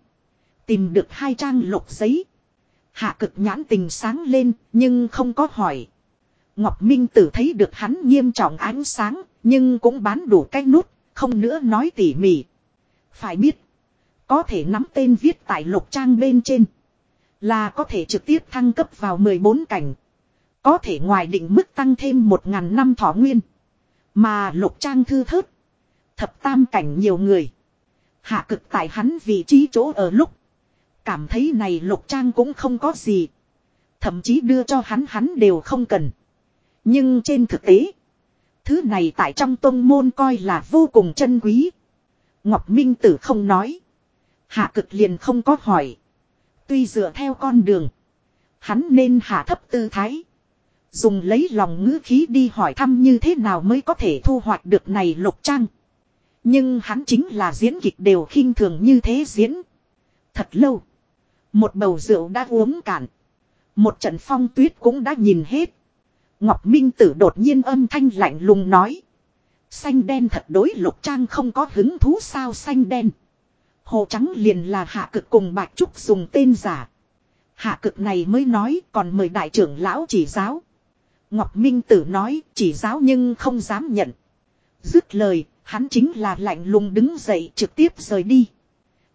Tìm được hai trang lục giấy. Hạ cực nhãn tình sáng lên, nhưng không có hỏi. Ngọc Minh Tử thấy được hắn nghiêm trọng ánh sáng, nhưng cũng bán đủ cái nút. Không nữa nói tỉ mỉ. Phải biết. Có thể nắm tên viết tại lục trang bên trên. Là có thể trực tiếp thăng cấp vào 14 cảnh. Có thể ngoài định mức tăng thêm 1.000 năm thọ nguyên. Mà lục trang thư thớt. Thập tam cảnh nhiều người. Hạ cực tại hắn vị trí chỗ ở lúc. Cảm thấy này lục trang cũng không có gì. Thậm chí đưa cho hắn hắn đều không cần. Nhưng trên thực tế. Thứ này tại trong tôn môn coi là vô cùng chân quý. Ngọc Minh Tử không nói. Hạ cực liền không có hỏi. Tuy dựa theo con đường. Hắn nên hạ thấp tư thái. Dùng lấy lòng ngữ khí đi hỏi thăm như thế nào mới có thể thu hoạch được này lục trang. Nhưng hắn chính là diễn kịch đều khinh thường như thế diễn. Thật lâu. Một bầu rượu đã uống cạn. Một trận phong tuyết cũng đã nhìn hết. Ngọc Minh Tử đột nhiên âm thanh lạnh lùng nói. Xanh đen thật đối lục trang không có hứng thú sao xanh đen. Hồ trắng liền là hạ cực cùng bạch trúc dùng tên giả. Hạ cực này mới nói còn mời đại trưởng lão chỉ giáo. Ngọc Minh Tử nói chỉ giáo nhưng không dám nhận. Dứt lời, hắn chính là lạnh lùng đứng dậy trực tiếp rời đi.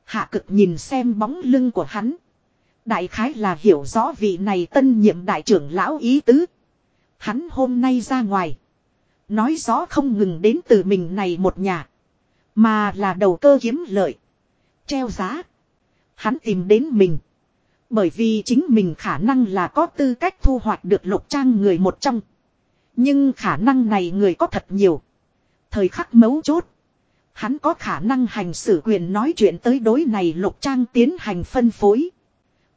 Hạ cực nhìn xem bóng lưng của hắn. Đại khái là hiểu rõ vị này tân nhiệm đại trưởng lão ý tứ. Hắn hôm nay ra ngoài. Nói rõ không ngừng đến từ mình này một nhà. Mà là đầu cơ kiếm lợi. Treo giá. Hắn tìm đến mình. Bởi vì chính mình khả năng là có tư cách thu hoạch được lục trang người một trong. Nhưng khả năng này người có thật nhiều. Thời khắc mấu chốt. Hắn có khả năng hành xử quyền nói chuyện tới đối này lục trang tiến hành phân phối.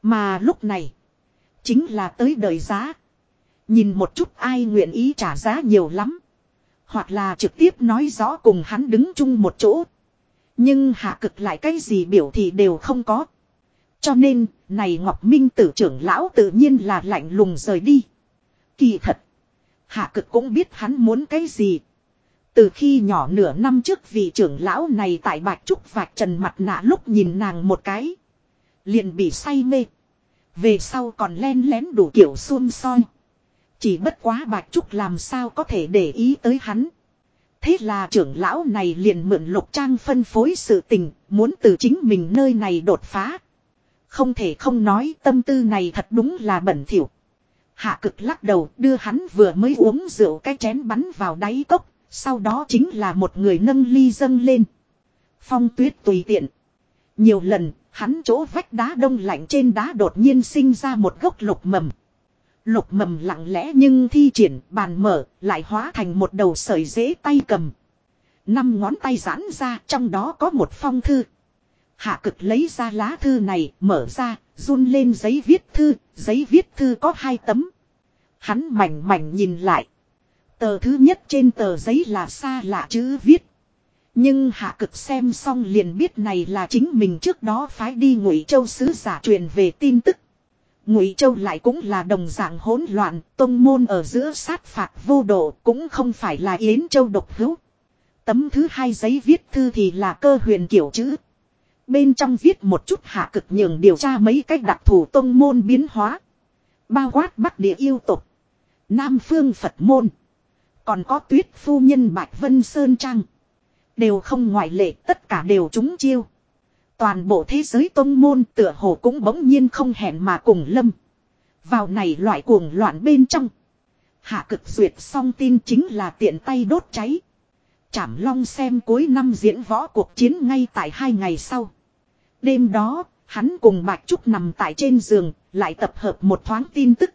Mà lúc này. Chính là tới đời giá. Nhìn một chút ai nguyện ý trả giá nhiều lắm. Hoặc là trực tiếp nói rõ cùng hắn đứng chung một chỗ. Nhưng hạ cực lại cái gì biểu thì đều không có. Cho nên, này Ngọc Minh tử trưởng lão tự nhiên là lạnh lùng rời đi. Kỳ thật. Hạ cực cũng biết hắn muốn cái gì. Từ khi nhỏ nửa năm trước vị trưởng lão này tại bạch trúc vạch trần mặt nạ lúc nhìn nàng một cái. Liền bị say mê. Về sau còn len lén đủ kiểu xuông soi. Chỉ bất quá bạch trúc làm sao có thể để ý tới hắn. Thế là trưởng lão này liền mượn lục trang phân phối sự tình, muốn từ chính mình nơi này đột phá. Không thể không nói tâm tư này thật đúng là bẩn thỉu. Hạ cực lắc đầu đưa hắn vừa mới uống rượu cái chén bắn vào đáy cốc, sau đó chính là một người nâng ly dâng lên. Phong tuyết tùy tiện. Nhiều lần, hắn chỗ vách đá đông lạnh trên đá đột nhiên sinh ra một gốc lục mầm. Lục mầm lặng lẽ nhưng thi triển bàn mở lại hóa thành một đầu sợi dễ tay cầm. Năm ngón tay giãn ra trong đó có một phong thư. Hạ cực lấy ra lá thư này mở ra, run lên giấy viết thư. Giấy viết thư có hai tấm. Hắn mảnh mảnh nhìn lại. Tờ thứ nhất trên tờ giấy là xa lạ chữ viết. Nhưng hạ cực xem xong liền biết này là chính mình trước đó phái đi ngụy châu sứ giả truyền về tin tức. Ngụy Châu lại cũng là đồng dạng hỗn loạn, tông môn ở giữa sát phạt vô độ cũng không phải là Yến Châu độc hữu. Tấm thứ hai giấy viết thư thì là cơ huyền kiểu chữ. Bên trong viết một chút hạ cực nhường điều tra mấy cách đặc thù tông môn biến hóa. Bao quát bắc địa yêu tục. Nam phương Phật môn. Còn có tuyết phu nhân Bạch Vân Sơn Trang. Đều không ngoại lệ tất cả đều trúng chiêu. Toàn bộ thế giới tôn môn tựa hồ cũng bỗng nhiên không hẹn mà cùng lâm. Vào này loại cuồng loạn bên trong. Hạ cực duyệt xong tin chính là tiện tay đốt cháy. Trảm long xem cuối năm diễn võ cuộc chiến ngay tại hai ngày sau. Đêm đó, hắn cùng Bạch Trúc nằm tại trên giường, lại tập hợp một thoáng tin tức.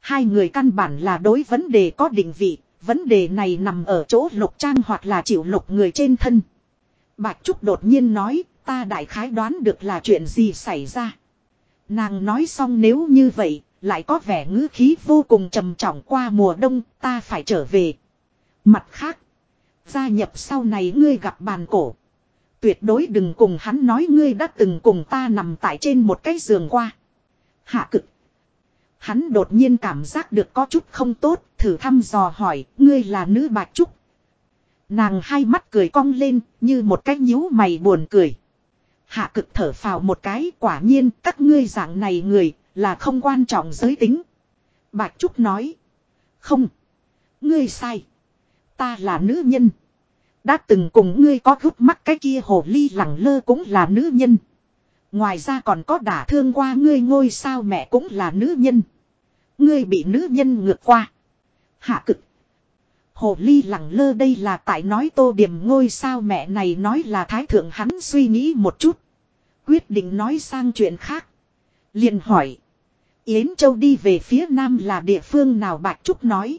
Hai người căn bản là đối vấn đề có định vị, vấn đề này nằm ở chỗ lục trang hoặc là chịu lục người trên thân. Bạch Trúc đột nhiên nói, Ta đại khái đoán được là chuyện gì xảy ra. Nàng nói xong nếu như vậy, lại có vẻ ngữ khí vô cùng trầm trọng qua mùa đông, ta phải trở về. Mặt khác, gia nhập sau này ngươi gặp bàn cổ. Tuyệt đối đừng cùng hắn nói ngươi đã từng cùng ta nằm tại trên một cái giường qua. Hạ cực. Hắn đột nhiên cảm giác được có chút không tốt, thử thăm dò hỏi, ngươi là nữ bạch trúc. Nàng hai mắt cười cong lên, như một cái nhíu mày buồn cười. Hạ cực thở phào một cái, quả nhiên, các ngươi dạng này người, là không quan trọng giới tính. Bạch Trúc nói. Không. Ngươi sai. Ta là nữ nhân. Đã từng cùng ngươi có gúc mắt, cái kia hồ ly lẳng lơ cũng là nữ nhân. Ngoài ra còn có đả thương qua ngươi ngôi sao mẹ cũng là nữ nhân. Ngươi bị nữ nhân ngược qua. Hạ cực. Hồ ly lẳng lơ đây là tại nói tô điểm ngôi sao mẹ này nói là thái thượng hắn suy nghĩ một chút. Quyết định nói sang chuyện khác. liền hỏi. Yến Châu đi về phía nam là địa phương nào Bạch Trúc nói.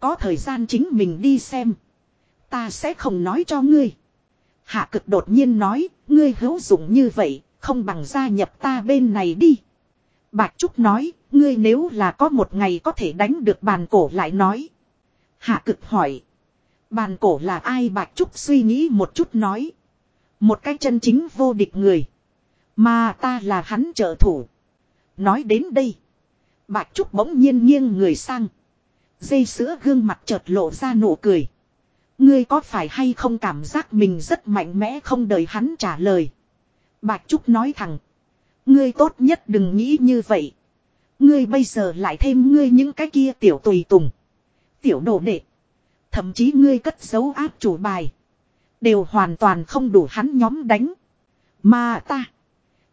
Có thời gian chính mình đi xem. Ta sẽ không nói cho ngươi. Hạ cực đột nhiên nói, ngươi hữu dụng như vậy, không bằng gia nhập ta bên này đi. Bạch Trúc nói, ngươi nếu là có một ngày có thể đánh được bàn cổ lại nói. Hạ cực hỏi. Bàn cổ là ai Bạch Trúc suy nghĩ một chút nói. Một cái chân chính vô địch người. Mà ta là hắn trợ thủ. Nói đến đây. Bạch Trúc bỗng nhiên nghiêng người sang. Dây sữa gương mặt chợt lộ ra nụ cười. Ngươi có phải hay không cảm giác mình rất mạnh mẽ không đợi hắn trả lời. Bạch Trúc nói thẳng. Ngươi tốt nhất đừng nghĩ như vậy. Ngươi bây giờ lại thêm ngươi những cái kia tiểu tùy tùng. Tiểu đồ đệ. Thậm chí ngươi cất dấu áp chủ bài. Đều hoàn toàn không đủ hắn nhóm đánh. Mà ta.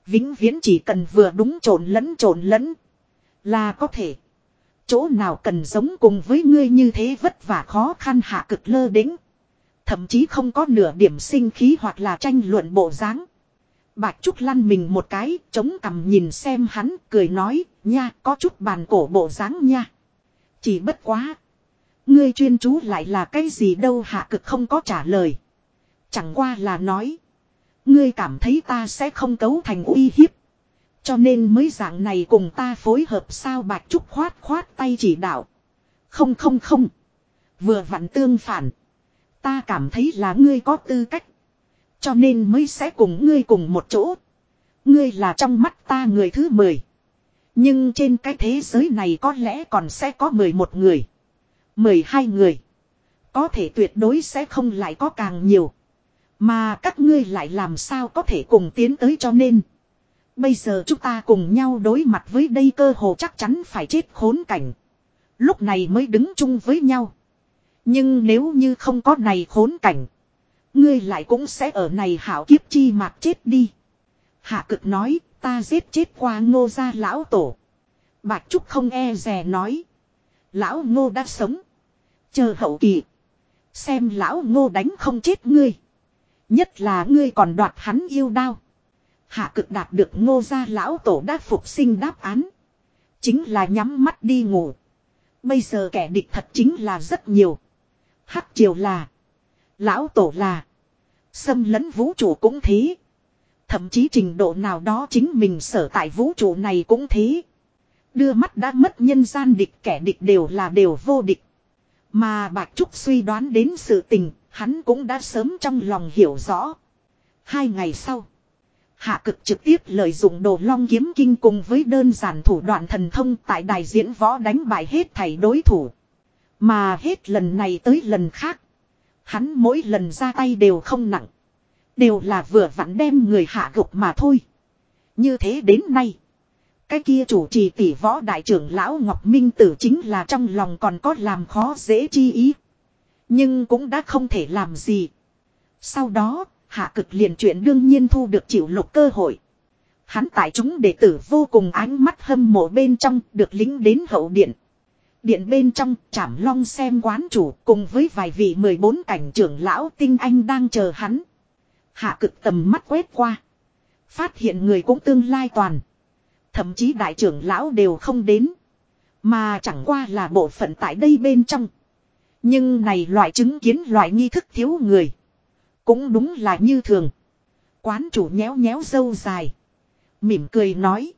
Vĩnh viễn chỉ cần vừa đúng trộn lẫn trộn lẫn. Là có thể. Chỗ nào cần giống cùng với ngươi như thế vất vả khó khăn hạ cực lơ đính. Thậm chí không có nửa điểm sinh khí hoặc là tranh luận bộ dáng. Bạch Trúc lăn mình một cái, chống cằm nhìn xem hắn, cười nói, nha, có chút bàn cổ bộ dáng nha. Chỉ bất quá. Ngươi chuyên chú lại là cái gì đâu hạ cực không có trả lời. Chẳng qua là nói. Ngươi cảm thấy ta sẽ không cấu thành uy hiếp. Cho nên mới dạng này cùng ta phối hợp sao Bạch Trúc khoát khoát tay chỉ đạo. Không không không. Vừa vặn tương phản. Ta cảm thấy là ngươi có tư cách. Cho nên mới sẽ cùng ngươi cùng một chỗ. Ngươi là trong mắt ta người thứ mười. Nhưng trên cái thế giới này có lẽ còn sẽ có mười một người mười hai người. Có thể tuyệt đối sẽ không lại có càng nhiều. Mà các ngươi lại làm sao có thể cùng tiến tới cho nên. Bây giờ chúng ta cùng nhau đối mặt với đây cơ hồ chắc chắn phải chết khốn cảnh. Lúc này mới đứng chung với nhau. Nhưng nếu như không có này khốn cảnh. Ngươi lại cũng sẽ ở này hảo kiếp chi mạc chết đi. Hạ cực nói, ta giết chết qua ngô gia lão tổ. Bạch Trúc không e rè nói. Lão ngô đã sống. Chờ hậu kỳ. Xem lão ngô đánh không chết ngươi. Nhất là ngươi còn đoạt hắn yêu đao. Hạ cực đạt được ngô gia lão tổ đã phục sinh đáp án. Chính là nhắm mắt đi ngủ. Bây giờ kẻ địch thật chính là rất nhiều. Hắc triều là. Lão tổ là. Xâm lấn vũ trụ cũng thế. Thậm chí trình độ nào đó chính mình sở tại vũ trụ này cũng thế. Đưa mắt đã mất nhân gian địch kẻ địch đều là đều vô địch. Mà Bạch Trúc suy đoán đến sự tình, hắn cũng đã sớm trong lòng hiểu rõ. Hai ngày sau, Hạ cực trực tiếp lợi dụng đồ long kiếm kinh cùng với đơn giản thủ đoạn thần thông tại đài diễn võ đánh bại hết thảy đối thủ. Mà hết lần này tới lần khác. Hắn mỗi lần ra tay đều không nặng. Đều là vừa vặn đem người hạ gục mà thôi. Như thế đến nay. Cái kia chủ trì tỷ võ đại trưởng lão Ngọc Minh Tử chính là trong lòng còn có làm khó dễ chi ý. Nhưng cũng đã không thể làm gì. Sau đó, hạ cực liền chuyện đương nhiên thu được chịu lục cơ hội. Hắn tại chúng đệ tử vô cùng ánh mắt hâm mộ bên trong được lính đến hậu điện. Điện bên trong chảm long xem quán chủ cùng với vài vị 14 cảnh trưởng lão tinh anh đang chờ hắn. Hạ cực tầm mắt quét qua. Phát hiện người cũng tương lai toàn. Thậm chí đại trưởng lão đều không đến. Mà chẳng qua là bộ phận tại đây bên trong. Nhưng này loại chứng kiến loại nghi thức thiếu người. Cũng đúng là như thường. Quán chủ nhéo nhéo dâu dài. Mỉm cười nói.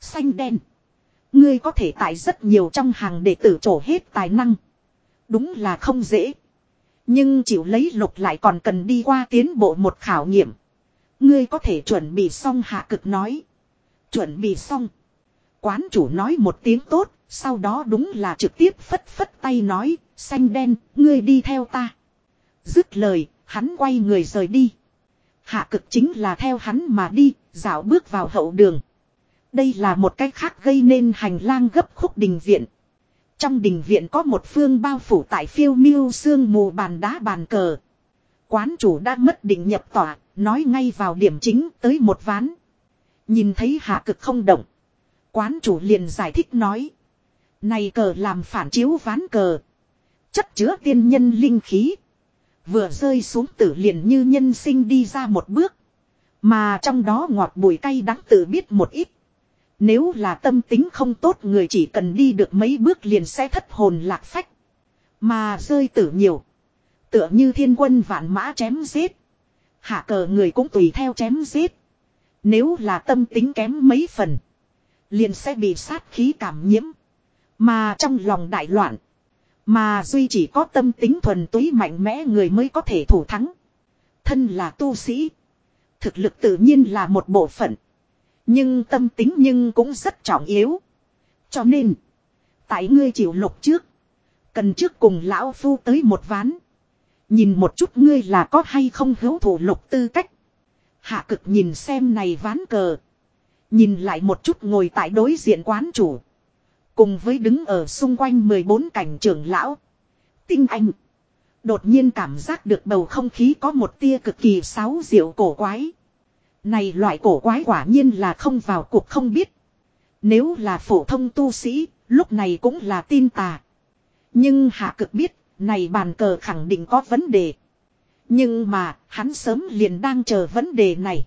Xanh đen. Ngươi có thể tại rất nhiều trong hàng để tử trổ hết tài năng. Đúng là không dễ. Nhưng chịu lấy lục lại còn cần đi qua tiến bộ một khảo nghiệm. Ngươi có thể chuẩn bị xong hạ cực nói. Chuẩn bị xong. Quán chủ nói một tiếng tốt, sau đó đúng là trực tiếp phất phất tay nói, xanh đen, ngươi đi theo ta. Dứt lời, hắn quay người rời đi. Hạ cực chính là theo hắn mà đi, dạo bước vào hậu đường. Đây là một cách khác gây nên hành lang gấp khúc đình viện. Trong đình viện có một phương bao phủ tại phiêu miêu sương mù bàn đá bàn cờ. Quán chủ đã mất định nhập tỏa, nói ngay vào điểm chính tới một ván. Nhìn thấy hạ cực không động. Quán chủ liền giải thích nói. Này cờ làm phản chiếu ván cờ. Chất chứa tiên nhân linh khí. Vừa rơi xuống tử liền như nhân sinh đi ra một bước. Mà trong đó ngọt bùi cay đắng tự biết một ít. Nếu là tâm tính không tốt người chỉ cần đi được mấy bước liền sẽ thất hồn lạc phách. Mà rơi tử nhiều. Tựa như thiên quân vạn mã chém giết. Hạ cờ người cũng tùy theo chém giết. Nếu là tâm tính kém mấy phần. Liền sẽ bị sát khí cảm nhiễm. Mà trong lòng đại loạn. Mà duy chỉ có tâm tính thuần túy mạnh mẽ người mới có thể thủ thắng. Thân là tu sĩ. Thực lực tự nhiên là một bộ phận. Nhưng tâm tính nhưng cũng rất trọng yếu. Cho nên. Tại ngươi chịu lục trước. Cần trước cùng lão phu tới một ván. Nhìn một chút ngươi là có hay không hữu thủ lục tư cách. Hạ cực nhìn xem này ván cờ. Nhìn lại một chút ngồi tại đối diện quán chủ. Cùng với đứng ở xung quanh 14 cảnh trưởng lão. Tinh anh. Đột nhiên cảm giác được bầu không khí có một tia cực kỳ sáo diệu cổ quái. Này loại cổ quái quả nhiên là không vào cuộc không biết. Nếu là phổ thông tu sĩ, lúc này cũng là tin tà. Nhưng hạ cực biết, này bàn cờ khẳng định có vấn đề. Nhưng mà, hắn sớm liền đang chờ vấn đề này.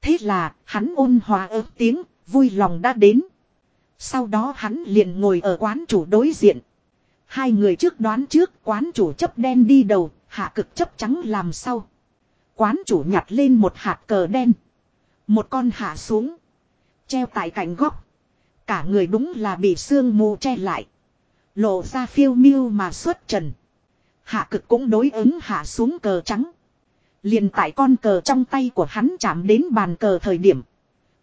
Thế là, hắn ôn hòa ớt tiếng, vui lòng đã đến. Sau đó hắn liền ngồi ở quán chủ đối diện. Hai người trước đoán trước quán chủ chấp đen đi đầu, hạ cực chấp trắng làm sau. Quán chủ nhặt lên một hạt cờ đen. Một con hạ xuống. Treo tại cạnh góc. Cả người đúng là bị sương mù che lại. Lộ ra phiêu miêu mà xuất trần. Hạ cực cũng đối ứng hạ xuống cờ trắng. liền tại con cờ trong tay của hắn chạm đến bàn cờ thời điểm.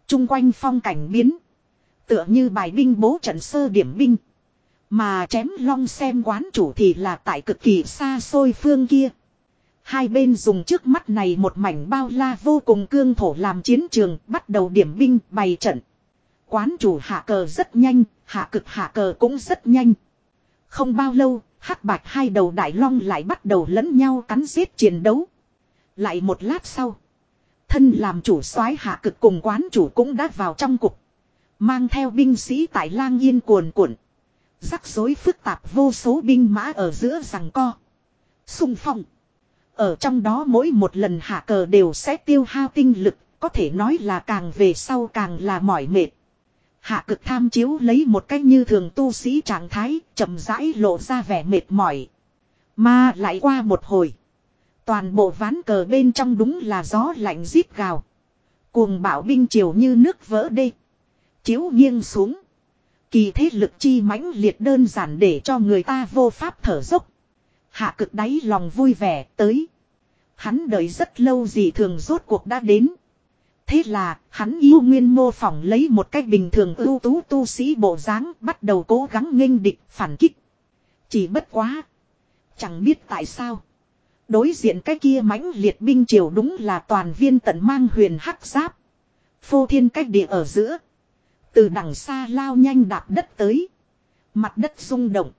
Trung quanh phong cảnh biến. Tựa như bài binh bố trận sơ điểm binh. Mà chém long xem quán chủ thì là tại cực kỳ xa xôi phương kia. Hai bên dùng trước mắt này một mảnh bao la vô cùng cương thổ làm chiến trường, bắt đầu điểm binh bày trận. Quán chủ hạ cờ rất nhanh, hạ cực hạ cờ cũng rất nhanh. Không bao lâu, hắc bạch hai đầu đại long lại bắt đầu lẫn nhau cắn giết chiến đấu. Lại một lát sau, thân làm chủ soái hạ cực cùng quán chủ cũng đã vào trong cục. Mang theo binh sĩ tại lang yên cuồn cuộn. Rắc rối phức tạp vô số binh mã ở giữa rằng co. Xung phong. Ở trong đó mỗi một lần hạ cờ đều sẽ tiêu hao tinh lực, có thể nói là càng về sau càng là mỏi mệt. Hạ cực tham chiếu lấy một cách như thường tu sĩ trạng thái, chậm rãi lộ ra vẻ mệt mỏi. Mà lại qua một hồi. Toàn bộ ván cờ bên trong đúng là gió lạnh rít gào. Cuồng bạo binh triều như nước vỡ đê. Chiếu nghiêng xuống. Kỳ thế lực chi mãnh liệt đơn giản để cho người ta vô pháp thở dốc. Hạ cực đáy lòng vui vẻ tới. Hắn đợi rất lâu gì thường rốt cuộc đã đến. Thế là, hắn yêu nguyên mô phỏng lấy một cách bình thường ưu tú tu sĩ bộ dáng bắt đầu cố gắng nghênh địch phản kích. Chỉ bất quá. Chẳng biết tại sao. Đối diện cái kia mãnh liệt binh triều đúng là toàn viên tận mang huyền hắc giáp. Phô thiên cách địa ở giữa. Từ đằng xa lao nhanh đạp đất tới. Mặt đất rung động.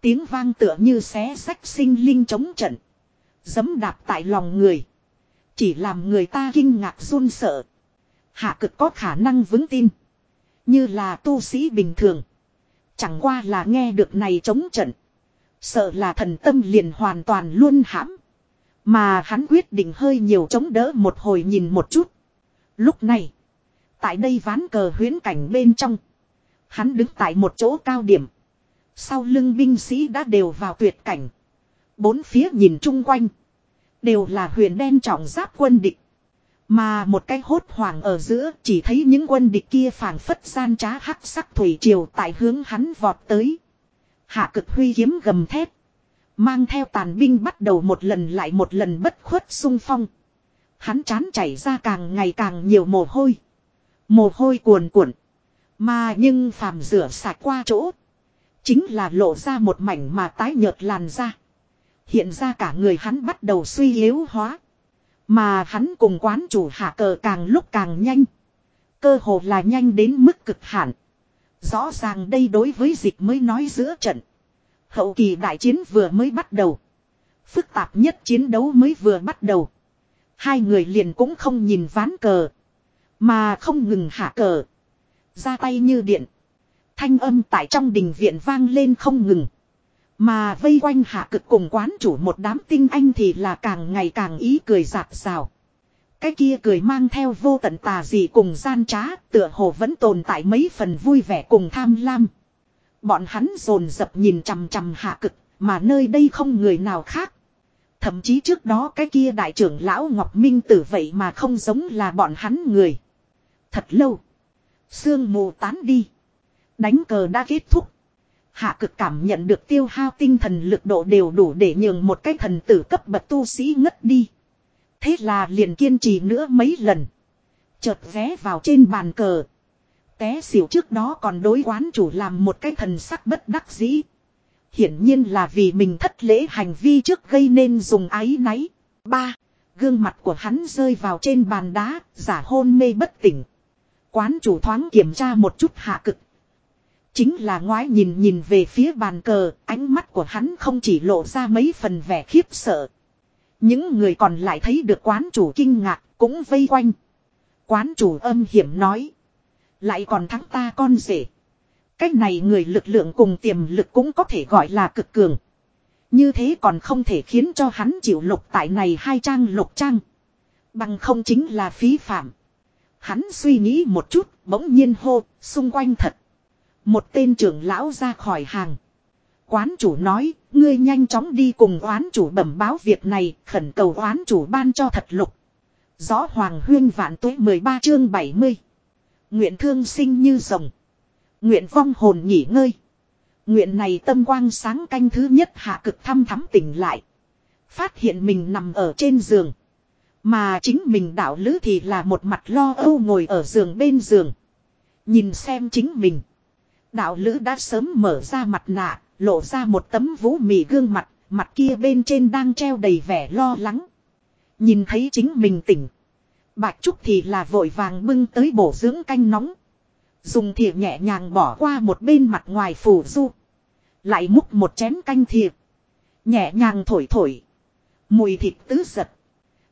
Tiếng vang tựa như xé sách sinh linh chống trận. Dấm đạp tại lòng người. Chỉ làm người ta kinh ngạc run sợ. Hạ cực có khả năng vững tin. Như là tu sĩ bình thường. Chẳng qua là nghe được này chống trận. Sợ là thần tâm liền hoàn toàn luôn hãm. Mà hắn quyết định hơi nhiều chống đỡ một hồi nhìn một chút. Lúc này. Tại đây ván cờ huyến cảnh bên trong. Hắn đứng tại một chỗ cao điểm. Sau lưng binh sĩ đã đều vào tuyệt cảnh. Bốn phía nhìn chung quanh. Đều là huyền đen trọng giáp quân địch. Mà một cái hốt hoảng ở giữa, chỉ thấy những quân địch kia phảng phất gian trá hắc sắc thủy triều tại hướng hắn vọt tới. Hạ cực huy kiếm gầm thét. Mang theo tàn binh bắt đầu một lần lại một lần bất khuất sung phong. Hắn chán chảy ra càng ngày càng nhiều mồ hôi. Mồ hôi cuồn cuộn. Mà nhưng phàm rửa sạch qua chỗ. Chính là lộ ra một mảnh mà tái nhợt làn ra. Hiện ra cả người hắn bắt đầu suy yếu hóa. Mà hắn cùng quán chủ hạ cờ càng lúc càng nhanh. Cơ hồ là nhanh đến mức cực hạn. Rõ ràng đây đối với dịch mới nói giữa trận. Hậu kỳ đại chiến vừa mới bắt đầu. Phức tạp nhất chiến đấu mới vừa bắt đầu. Hai người liền cũng không nhìn ván cờ. Mà không ngừng hạ cờ. Ra tay như điện. Thanh âm tại trong đình viện vang lên không ngừng. Mà vây quanh hạ cực cùng quán chủ một đám tinh anh thì là càng ngày càng ý cười giạt rào. Cái kia cười mang theo vô tận tà gì cùng gian trá, tựa hồ vẫn tồn tại mấy phần vui vẻ cùng tham lam. Bọn hắn rồn dập nhìn chằm chằm hạ cực, mà nơi đây không người nào khác. Thậm chí trước đó cái kia đại trưởng lão Ngọc Minh tử vậy mà không giống là bọn hắn người. Thật lâu. Sương mù tán đi. Đánh cờ đã kết thúc. Hạ cực cảm nhận được tiêu hao tinh thần lực độ đều đủ để nhường một cái thần tử cấp bậc tu sĩ ngất đi. Thế là liền kiên trì nữa mấy lần. Chợt vé vào trên bàn cờ. Té xỉu trước đó còn đối quán chủ làm một cái thần sắc bất đắc dĩ. Hiển nhiên là vì mình thất lễ hành vi trước gây nên dùng ái náy. ba Gương mặt của hắn rơi vào trên bàn đá, giả hôn mê bất tỉnh. Quán chủ thoáng kiểm tra một chút hạ cực, Chính là ngoái nhìn nhìn về phía bàn cờ, ánh mắt của hắn không chỉ lộ ra mấy phần vẻ khiếp sợ. Những người còn lại thấy được quán chủ kinh ngạc, cũng vây quanh. Quán chủ âm hiểm nói. Lại còn thắng ta con rể. Cách này người lực lượng cùng tiềm lực cũng có thể gọi là cực cường. Như thế còn không thể khiến cho hắn chịu lục tại này hai trang lục trang. Bằng không chính là phí phạm. Hắn suy nghĩ một chút, bỗng nhiên hô, xung quanh thật. Một tên trưởng lão ra khỏi hàng. Quán chủ nói, ngươi nhanh chóng đi cùng oán chủ bẩm báo việc này, khẩn cầu oán chủ ban cho thật lục. Gió Hoàng Huyên vạn tuế 13 chương 70. Nguyện thương sinh như rồng. Nguyện vong hồn nghỉ ngơi. Nguyện này tâm quang sáng canh thứ nhất hạ cực thăm thắm tỉnh lại. Phát hiện mình nằm ở trên giường. Mà chính mình đạo lữ thì là một mặt lo âu ngồi ở giường bên giường. Nhìn xem chính mình. Đạo lữ đã sớm mở ra mặt nạ, lộ ra một tấm vũ mị gương mặt, mặt kia bên trên đang treo đầy vẻ lo lắng. Nhìn thấy chính mình tỉnh. Bạch Trúc thì là vội vàng bưng tới bổ dưỡng canh nóng. Dùng thìa nhẹ nhàng bỏ qua một bên mặt ngoài phủ du. Lại múc một chén canh thìa. Nhẹ nhàng thổi thổi. Mùi thịt tứ giật.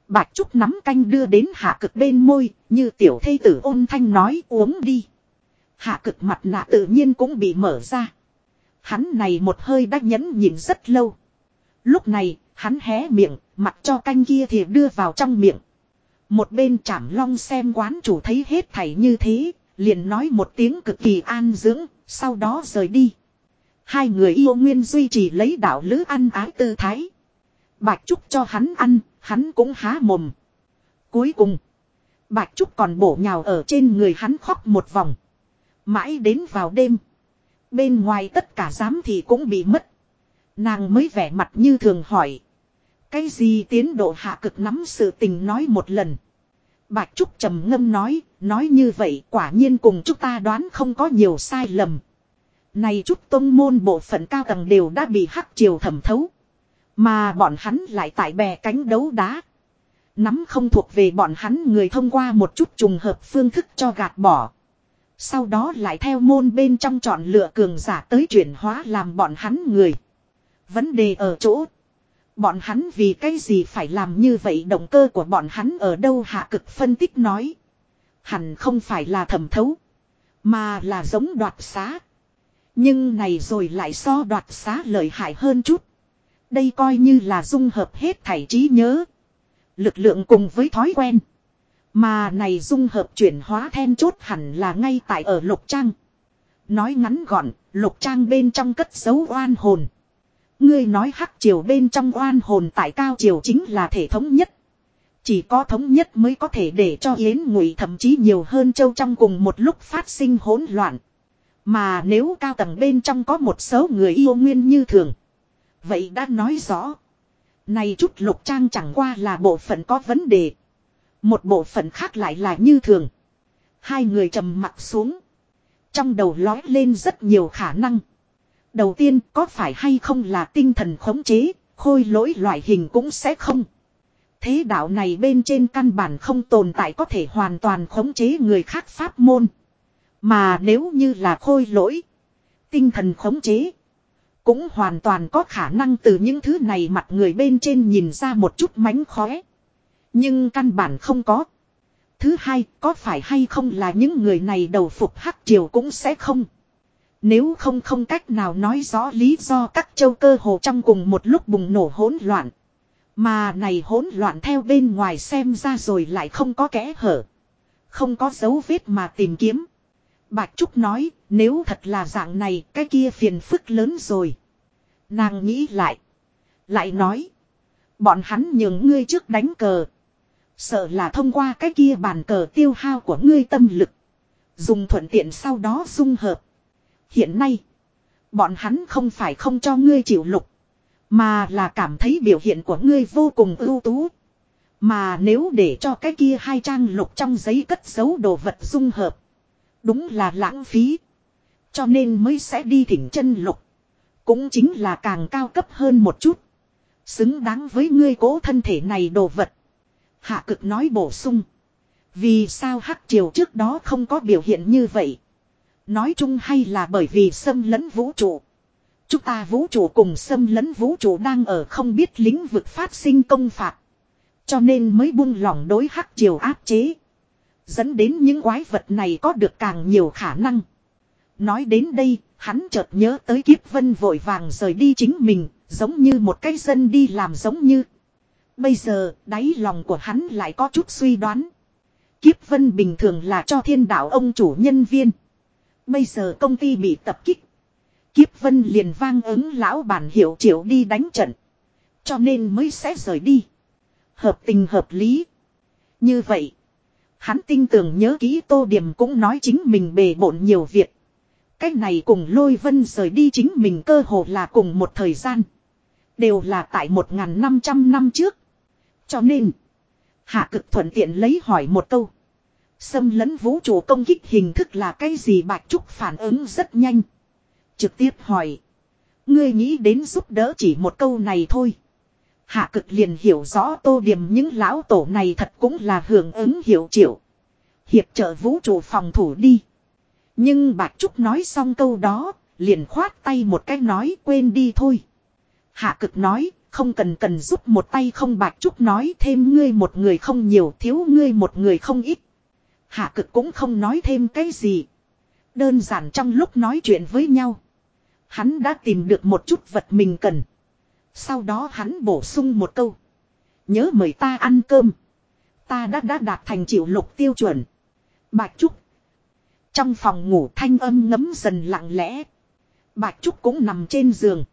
Bạch Trúc nắm canh đưa đến hạ cực bên môi, như tiểu thây tử ôn thanh nói uống đi. Hạ cực mặt nạ tự nhiên cũng bị mở ra. Hắn này một hơi đã nhẫn nhịn rất lâu. Lúc này, hắn hé miệng, mặt cho canh kia thì đưa vào trong miệng. Một bên chảm long xem quán chủ thấy hết thảy như thế, liền nói một tiếng cực kỳ an dưỡng, sau đó rời đi. Hai người yêu nguyên duy trì lấy đạo lữ ăn ái tư thái. Bạch Trúc cho hắn ăn, hắn cũng há mồm. Cuối cùng, Bạch Trúc còn bổ nhào ở trên người hắn khóc một vòng. Mãi đến vào đêm. Bên ngoài tất cả giám thị cũng bị mất. Nàng mới vẻ mặt như thường hỏi. Cái gì tiến độ hạ cực nắm sự tình nói một lần. Bạch Trúc trầm ngâm nói, nói như vậy quả nhiên cùng chúng ta đoán không có nhiều sai lầm. Này chút tông môn bộ phận cao tầng đều đã bị hắc triều thẩm thấu. Mà bọn hắn lại tại bè cánh đấu đá. Nắm không thuộc về bọn hắn người thông qua một chút trùng hợp phương thức cho gạt bỏ. Sau đó lại theo môn bên trong chọn lựa cường giả tới chuyển hóa làm bọn hắn người. Vấn đề ở chỗ. Bọn hắn vì cái gì phải làm như vậy động cơ của bọn hắn ở đâu hạ cực phân tích nói. Hẳn không phải là thẩm thấu. Mà là giống đoạt xá. Nhưng này rồi lại so đoạt xá lợi hại hơn chút. Đây coi như là dung hợp hết thảy trí nhớ. Lực lượng cùng với thói quen. Mà này dung hợp chuyển hóa then chốt hẳn là ngay tại ở lục trang. Nói ngắn gọn, lục trang bên trong cất dấu oan hồn. Ngươi nói hắc triều bên trong oan hồn tại cao triều chính là thể thống nhất. Chỉ có thống nhất mới có thể để cho yến ngụy thậm chí nhiều hơn châu trong cùng một lúc phát sinh hỗn loạn. Mà nếu cao tầng bên trong có một số người yêu nguyên như thường. Vậy đã nói rõ. Này chút lục trang chẳng qua là bộ phận có vấn đề. Một bộ phận khác lại là như thường. Hai người trầm mặt xuống. Trong đầu lói lên rất nhiều khả năng. Đầu tiên có phải hay không là tinh thần khống chế, khôi lỗi loại hình cũng sẽ không. Thế đạo này bên trên căn bản không tồn tại có thể hoàn toàn khống chế người khác pháp môn. Mà nếu như là khôi lỗi, tinh thần khống chế, cũng hoàn toàn có khả năng từ những thứ này mặt người bên trên nhìn ra một chút mánh khóe. Nhưng căn bản không có. Thứ hai, có phải hay không là những người này đầu phục hắc triều cũng sẽ không. Nếu không không cách nào nói rõ lý do các châu cơ hồ trong cùng một lúc bùng nổ hỗn loạn. Mà này hỗn loạn theo bên ngoài xem ra rồi lại không có kẽ hở. Không có dấu vết mà tìm kiếm. Bạch Trúc nói, nếu thật là dạng này, cái kia phiền phức lớn rồi. Nàng nghĩ lại. Lại nói. Bọn hắn nhường ngươi trước đánh cờ. Sợ là thông qua cái kia bàn cờ tiêu hao của ngươi tâm lực. Dùng thuận tiện sau đó dung hợp. Hiện nay. Bọn hắn không phải không cho ngươi chịu lục. Mà là cảm thấy biểu hiện của ngươi vô cùng ưu tú. Mà nếu để cho cái kia hai trang lục trong giấy cất giấu đồ vật dung hợp. Đúng là lãng phí. Cho nên mới sẽ đi thỉnh chân lục. Cũng chính là càng cao cấp hơn một chút. Xứng đáng với ngươi cố thân thể này đồ vật. Hạ cực nói bổ sung. Vì sao hắc triều trước đó không có biểu hiện như vậy? Nói chung hay là bởi vì xâm lấn vũ trụ. Chúng ta vũ trụ cùng xâm lấn vũ trụ đang ở không biết lĩnh vực phát sinh công phạt. Cho nên mới buông lỏng đối hắc triều áp chế. Dẫn đến những quái vật này có được càng nhiều khả năng. Nói đến đây, hắn chợt nhớ tới kiếp vân vội vàng rời đi chính mình, Giống như một cái dân đi làm giống như. Bây giờ, đáy lòng của hắn lại có chút suy đoán. Kiếp vân bình thường là cho thiên đạo ông chủ nhân viên. Bây giờ công ty bị tập kích. Kiếp vân liền vang ứng lão bản hiệu triệu đi đánh trận. Cho nên mới sẽ rời đi. Hợp tình hợp lý. Như vậy. Hắn tin tưởng nhớ kỹ tô điểm cũng nói chính mình bề bộn nhiều việc. Cách này cùng lôi vân rời đi chính mình cơ hồ là cùng một thời gian. Đều là tại 1.500 năm trước. Cho nên. Hạ cực thuận tiện lấy hỏi một câu. Xâm lấn vũ trụ công kích hình thức là cái gì Bạch Trúc phản ứng rất nhanh. Trực tiếp hỏi. Ngươi nghĩ đến giúp đỡ chỉ một câu này thôi. Hạ cực liền hiểu rõ tô điểm những lão tổ này thật cũng là hưởng ứng hiệu triệu. Hiệp trợ vũ trụ phòng thủ đi. Nhưng Bạch Trúc nói xong câu đó, liền khoát tay một cái nói quên đi thôi. Hạ cực nói, không cần cần giúp một tay không bạc Trúc nói thêm ngươi một người không nhiều, thiếu ngươi một người không ít. Hạ cực cũng không nói thêm cái gì. Đơn giản trong lúc nói chuyện với nhau. Hắn đã tìm được một chút vật mình cần. Sau đó hắn bổ sung một câu. Nhớ mời ta ăn cơm. Ta đã đã đạt thành triệu lục tiêu chuẩn. Bạch Trúc. Trong phòng ngủ thanh âm ngấm dần lặng lẽ. Bạch Trúc cũng nằm trên giường.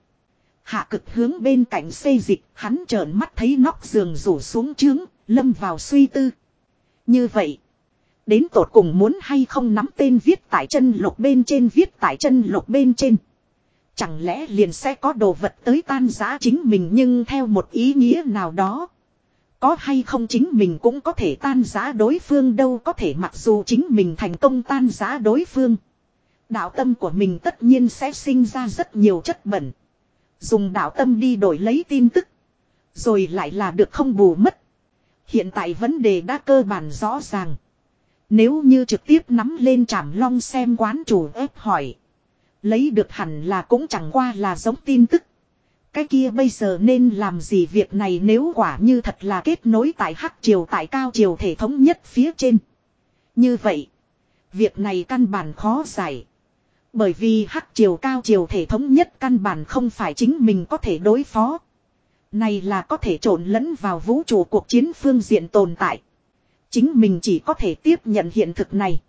Hạ cực hướng bên cạnh xây dịch, hắn trợn mắt thấy nóc giường rủ xuống trướng, lâm vào suy tư. Như vậy, đến tột cùng muốn hay không nắm tên viết tại chân lục bên trên viết tại chân lục bên trên. Chẳng lẽ liền sẽ có đồ vật tới tan giã chính mình nhưng theo một ý nghĩa nào đó. Có hay không chính mình cũng có thể tan giã đối phương đâu có thể mặc dù chính mình thành công tan giã đối phương. Đạo tâm của mình tất nhiên sẽ sinh ra rất nhiều chất bẩn. Dùng đạo tâm đi đổi lấy tin tức. Rồi lại là được không bù mất. Hiện tại vấn đề đã cơ bản rõ ràng. Nếu như trực tiếp nắm lên trảm long xem quán chủ ép hỏi. Lấy được hẳn là cũng chẳng qua là giống tin tức. Cái kia bây giờ nên làm gì việc này nếu quả như thật là kết nối tại hắc triều tại cao triều thể thống nhất phía trên. Như vậy, việc này căn bản khó giải. Bởi vì hắc triều cao triều thể thống nhất căn bản không phải chính mình có thể đối phó. Này là có thể trộn lẫn vào vũ trụ cuộc chiến phương diện tồn tại. Chính mình chỉ có thể tiếp nhận hiện thực này.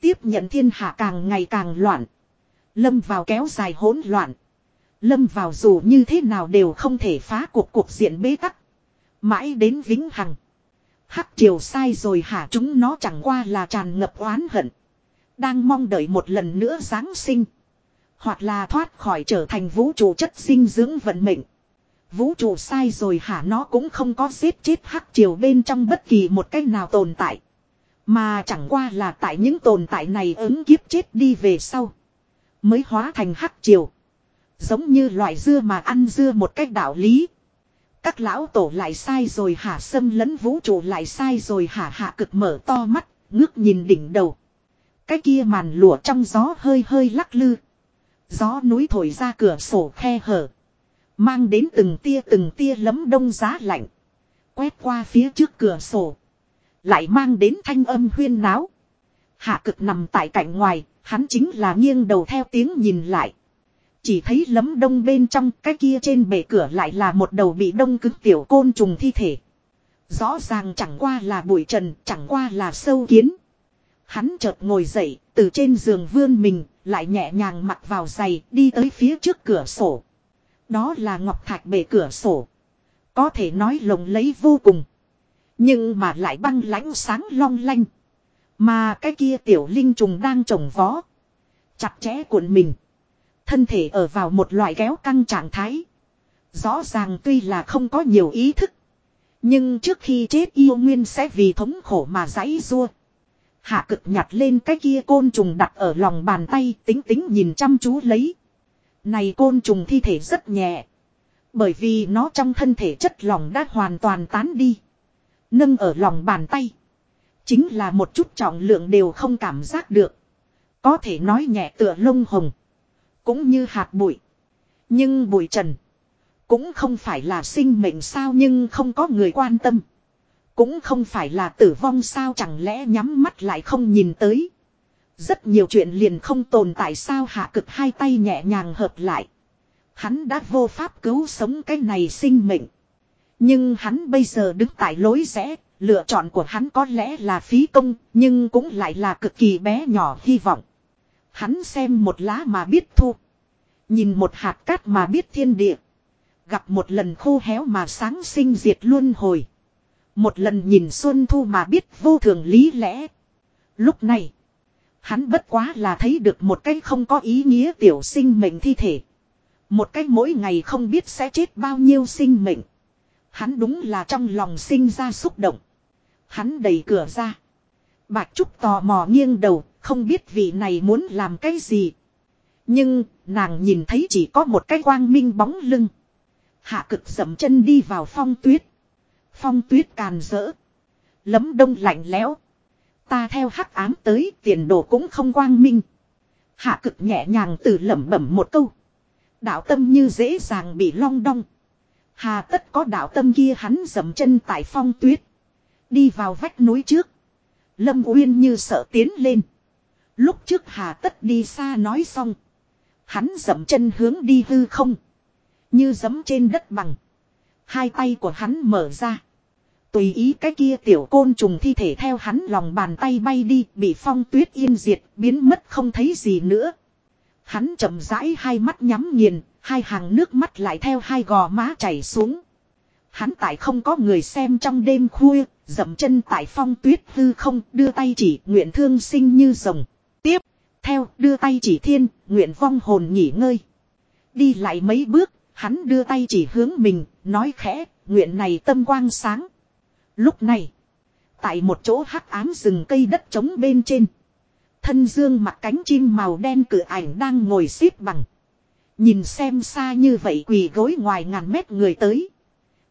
Tiếp nhận thiên hạ càng ngày càng loạn. Lâm vào kéo dài hỗn loạn. Lâm vào dù như thế nào đều không thể phá cuộc cuộc diện bế tắc. Mãi đến vĩnh hằng. Hắc triều sai rồi hả chúng nó chẳng qua là tràn ngập oán hận. Đang mong đợi một lần nữa Giáng sinh. Hoặc là thoát khỏi trở thành vũ trụ chất sinh dưỡng vận mệnh. Vũ trụ sai rồi hả nó cũng không có giết chết hắc triều bên trong bất kỳ một cách nào tồn tại. Mà chẳng qua là tại những tồn tại này ứng kiếp chết đi về sau. Mới hóa thành hắc triều. Giống như loại dưa mà ăn dưa một cách đạo lý. Các lão tổ lại sai rồi hả xâm lấn vũ trụ lại sai rồi hả hạ cực mở to mắt, ngước nhìn đỉnh đầu. Cái kia màn lụa trong gió hơi hơi lắc lư. Gió núi thổi ra cửa sổ khe hở. Mang đến từng tia từng tia lấm đông giá lạnh. Quét qua phía trước cửa sổ. Lại mang đến thanh âm huyên náo. Hạ cực nằm tại cạnh ngoài, hắn chính là nghiêng đầu theo tiếng nhìn lại. Chỉ thấy lấm đông bên trong cái kia trên bể cửa lại là một đầu bị đông cứng tiểu côn trùng thi thể. Rõ ràng chẳng qua là bụi trần, chẳng qua là sâu kiến. Hắn chợt ngồi dậy, từ trên giường vươn mình, lại nhẹ nhàng mặc vào giày, đi tới phía trước cửa sổ. Đó là ngọc thạch bể cửa sổ. Có thể nói lồng lấy vô cùng. Nhưng mà lại băng lãnh sáng long lanh. Mà cái kia tiểu linh trùng đang trồng vó. Chặt chẽ cuộn mình. Thân thể ở vào một loại kéo căng trạng thái. Rõ ràng tuy là không có nhiều ý thức. Nhưng trước khi chết yêu nguyên sẽ vì thống khổ mà giãy rua. Hạ cực nhặt lên cái kia côn trùng đặt ở lòng bàn tay, tính tính nhìn chăm chú lấy. Này côn trùng thi thể rất nhẹ. Bởi vì nó trong thân thể chất lỏng đã hoàn toàn tán đi. Nâng ở lòng bàn tay. Chính là một chút trọng lượng đều không cảm giác được. Có thể nói nhẹ tựa lông hồng. Cũng như hạt bụi. Nhưng bụi trần. Cũng không phải là sinh mệnh sao nhưng không có người quan tâm. Cũng không phải là tử vong sao chẳng lẽ nhắm mắt lại không nhìn tới. Rất nhiều chuyện liền không tồn tại sao hạ cực hai tay nhẹ nhàng hợp lại. Hắn đã vô pháp cứu sống cái này sinh mệnh. Nhưng hắn bây giờ đứng tại lối rẽ, lựa chọn của hắn có lẽ là phí công, nhưng cũng lại là cực kỳ bé nhỏ hy vọng. Hắn xem một lá mà biết thu. Nhìn một hạt cát mà biết thiên địa. Gặp một lần khô héo mà sáng sinh diệt luôn hồi. Một lần nhìn xuân thu mà biết vô thường lý lẽ. Lúc này, hắn bất quá là thấy được một cái không có ý nghĩa tiểu sinh mệnh thi thể. Một cái mỗi ngày không biết sẽ chết bao nhiêu sinh mệnh. Hắn đúng là trong lòng sinh ra xúc động. Hắn đẩy cửa ra. Bạch Trúc tò mò nghiêng đầu, không biết vị này muốn làm cái gì. Nhưng, nàng nhìn thấy chỉ có một cái quang minh bóng lưng. Hạ cực dậm chân đi vào phong tuyết. Phong tuyết càn rỡ. Lấm đông lạnh lẽo. Ta theo hắc ám tới, tiền đồ cũng không quang minh. Hạ cực nhẹ nhàng từ lẩm bẩm một câu. Đạo tâm như dễ dàng bị long đong. Hà tất có đạo tâm kia hắn dầm chân tại phong tuyết. Đi vào vách núi trước. Lâm Uyên như sợ tiến lên. Lúc trước hà tất đi xa nói xong. Hắn dậm chân hướng đi hư không. Như dấm trên đất bằng. Hai tay của hắn mở ra. Tùy ý cái kia tiểu côn trùng thi thể theo hắn lòng bàn tay bay đi, bị phong tuyết yên diệt, biến mất không thấy gì nữa. Hắn chậm rãi hai mắt nhắm nghiền, hai hàng nước mắt lại theo hai gò má chảy xuống. Hắn tại không có người xem trong đêm khuya, dậm chân tại phong tuyết hư không, đưa tay chỉ nguyện thương sinh như rồng. Tiếp, theo đưa tay chỉ thiên, nguyện vong hồn nghỉ ngơi. Đi lại mấy bước, hắn đưa tay chỉ hướng mình, nói khẽ, nguyện này tâm quang sáng. Lúc này, tại một chỗ hắc ám rừng cây đất trống bên trên, thân dương mặc cánh chim màu đen cử ảnh đang ngồi xếp bằng. Nhìn xem xa như vậy quỳ gối ngoài ngàn mét người tới.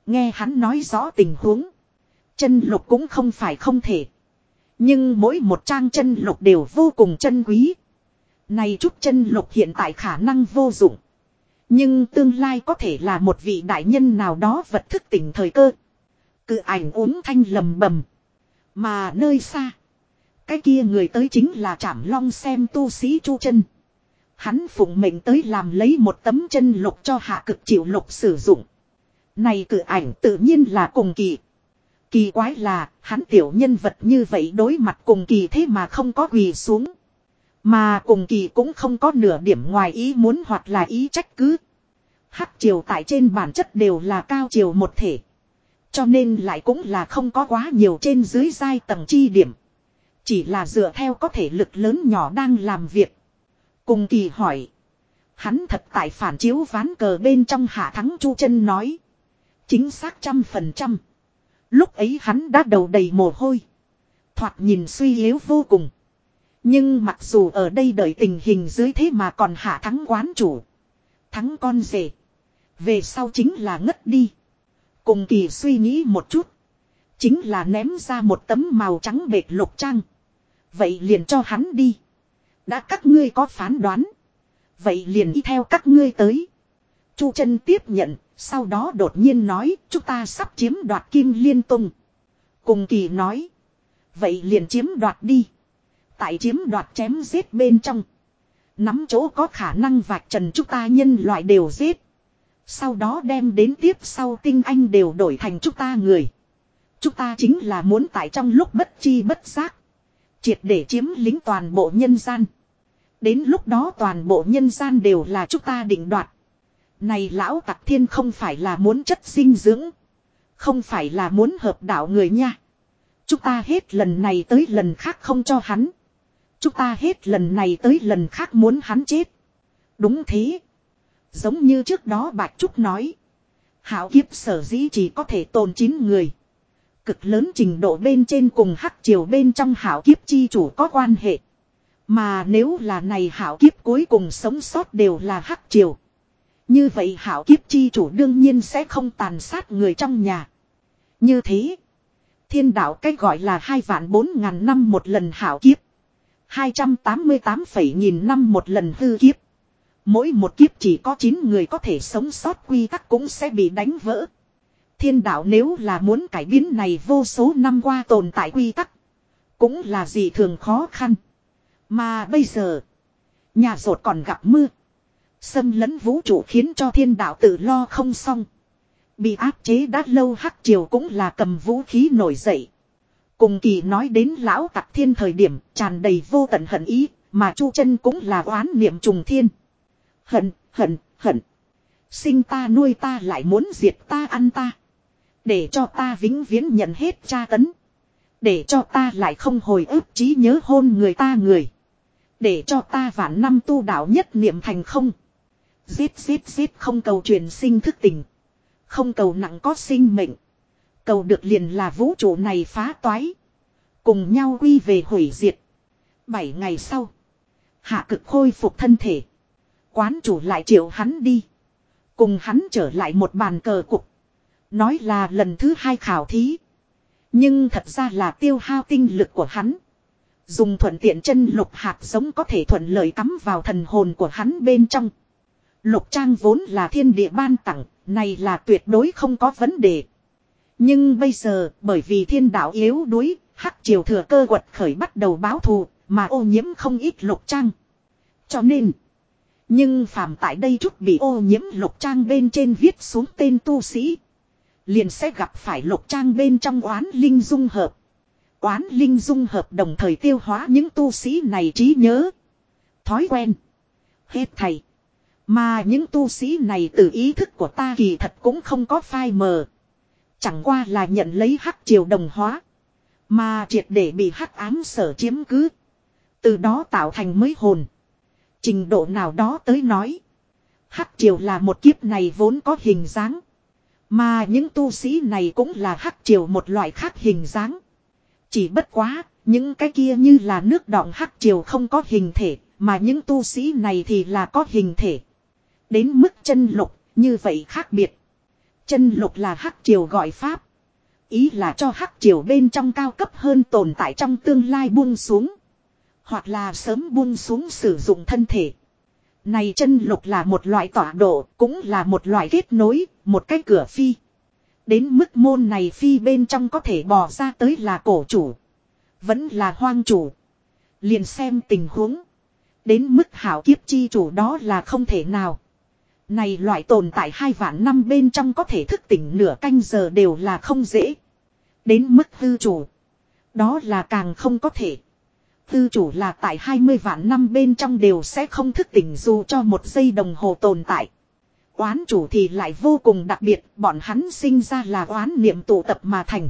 Nghe hắn nói rõ tình huống. Chân lục cũng không phải không thể. Nhưng mỗi một trang chân lục đều vô cùng chân quý. Này chút chân lục hiện tại khả năng vô dụng. Nhưng tương lai có thể là một vị đại nhân nào đó vật thức tỉnh thời cơ. Cự ảnh uống thanh lầm bầm. Mà nơi xa. Cái kia người tới chính là Trảm Long xem tu sĩ Chu chân. Hắn phụng mệnh tới làm lấy một tấm chân lục cho hạ cực chịu lục sử dụng. Này cự ảnh tự nhiên là cùng kỳ. Kỳ quái là, hắn tiểu nhân vật như vậy đối mặt cùng kỳ thế mà không có quỳ xuống. Mà cùng kỳ cũng không có nửa điểm ngoài ý muốn hoặc là ý trách cứ. Hắc triều tại trên bản chất đều là cao triều một thể. Cho nên lại cũng là không có quá nhiều trên dưới giai tầng chi điểm. Chỉ là dựa theo có thể lực lớn nhỏ đang làm việc. Cùng kỳ hỏi. Hắn thật tại phản chiếu ván cờ bên trong hạ thắng chu chân nói. Chính xác trăm phần trăm. Lúc ấy hắn đã đầu đầy mồ hôi. Thoạt nhìn suy yếu vô cùng. Nhưng mặc dù ở đây đợi tình hình dưới thế mà còn hạ thắng quán chủ. Thắng con rể. Về sau chính là ngất đi. Cùng kỳ suy nghĩ một chút. Chính là ném ra một tấm màu trắng bệt lục trang. Vậy liền cho hắn đi. Đã các ngươi có phán đoán. Vậy liền đi theo các ngươi tới. Chu chân tiếp nhận, sau đó đột nhiên nói chúng ta sắp chiếm đoạt kim liên tung. Cùng kỳ nói. Vậy liền chiếm đoạt đi. Tại chiếm đoạt chém giết bên trong. Nắm chỗ có khả năng vạch trần chúng ta nhân loại đều giết. Sau đó đem đến tiếp sau tinh anh đều đổi thành chúng ta người. Chúng ta chính là muốn tại trong lúc bất chi bất giác. Triệt để chiếm lính toàn bộ nhân gian. Đến lúc đó toàn bộ nhân gian đều là chúng ta định đoạt. Này lão tặc thiên không phải là muốn chất dinh dưỡng. Không phải là muốn hợp đạo người nha. Chúng ta hết lần này tới lần khác không cho hắn. Chúng ta hết lần này tới lần khác muốn hắn chết. Đúng thế. Giống như trước đó Bạch Trúc nói. Hảo kiếp sở dĩ chỉ có thể tồn 9 người. Cực lớn trình độ bên trên cùng hắc triều bên trong hảo kiếp chi chủ có quan hệ. Mà nếu là này hảo kiếp cuối cùng sống sót đều là hắc triều. Như vậy hảo kiếp chi chủ đương nhiên sẽ không tàn sát người trong nhà. Như thế. Thiên đạo cách gọi là hai vạn bốn ngàn năm một lần hảo kiếp. 288 phẩy nghìn năm một lần hư kiếp. Mỗi một kiếp chỉ có 9 người có thể sống sót quy tắc cũng sẽ bị đánh vỡ. Thiên đạo nếu là muốn cải biến này vô số năm qua tồn tại quy tắc. Cũng là gì thường khó khăn. Mà bây giờ. Nhà rột còn gặp mưa. Xâm lấn vũ trụ khiến cho thiên đạo tự lo không xong. Bị áp chế đã lâu hắc triều cũng là cầm vũ khí nổi dậy. Cùng kỳ nói đến lão tặc thiên thời điểm tràn đầy vô tận hận ý, mà chu chân cũng là oán niệm trùng thiên. Hận, hận, hận. Sinh ta nuôi ta lại muốn diệt ta ăn ta. Để cho ta vĩnh viễn nhận hết tra tấn. Để cho ta lại không hồi ức trí nhớ hôn người ta người. Để cho ta vạn năm tu đạo nhất niệm thành không. Giết giết giết không cầu truyền sinh thức tình. Không cầu nặng có sinh mệnh. Cầu được liền là vũ trụ này phá toái. Cùng nhau quy về hủy diệt. Bảy ngày sau. Hạ cực khôi phục thân thể. Quán chủ lại triệu hắn đi. Cùng hắn trở lại một bàn cờ cục. Nói là lần thứ hai khảo thí. Nhưng thật ra là tiêu hao tinh lực của hắn. Dùng thuận tiện chân lục hạt giống có thể thuận lợi cắm vào thần hồn của hắn bên trong. Lục trang vốn là thiên địa ban tặng, này là tuyệt đối không có vấn đề. Nhưng bây giờ, bởi vì thiên đạo yếu đuối, hắc triều thừa cơ quật khởi bắt đầu báo thù, mà ô nhiễm không ít lục trang. Cho nên, nhưng phàm tại đây chút bị ô nhiễm lục trang bên trên viết xuống tên tu sĩ. Liền sẽ gặp phải lục trang bên trong oán linh dung hợp. Oán linh dung hợp đồng thời tiêu hóa những tu sĩ này trí nhớ. Thói quen. Hết thầy. Mà những tu sĩ này từ ý thức của ta kỳ thật cũng không có phai mờ. Chẳng qua là nhận lấy hắc triều đồng hóa. Mà triệt để bị hắc ám sở chiếm cứ. Từ đó tạo thành mới hồn. Trình độ nào đó tới nói. Hắc triều là một kiếp này vốn có hình dáng. Mà những tu sĩ này cũng là hắc triều một loại khác hình dáng. Chỉ bất quá, những cái kia như là nước đọng hắc triều không có hình thể, mà những tu sĩ này thì là có hình thể. Đến mức chân lục, như vậy khác biệt. Chân lục là hắc triều gọi pháp. Ý là cho hắc triều bên trong cao cấp hơn tồn tại trong tương lai buông xuống. Hoặc là sớm buông xuống sử dụng thân thể. Này chân lục là một loại tọa độ, cũng là một loại kết nối, một cái cửa phi. Đến mức môn này phi bên trong có thể bò ra tới là cổ chủ. Vẫn là hoang chủ. Liền xem tình huống. Đến mức hảo kiếp chi chủ đó là không thể nào. Này loại tồn tại hai vạn năm bên trong có thể thức tỉnh nửa canh giờ đều là không dễ. Đến mức hư chủ. Đó là càng không có thể. Tư chủ là tại 20 vạn năm bên trong đều sẽ không thức tỉnh dù cho một giây đồng hồ tồn tại. Oán chủ thì lại vô cùng đặc biệt, bọn hắn sinh ra là oán niệm tụ tập mà thành.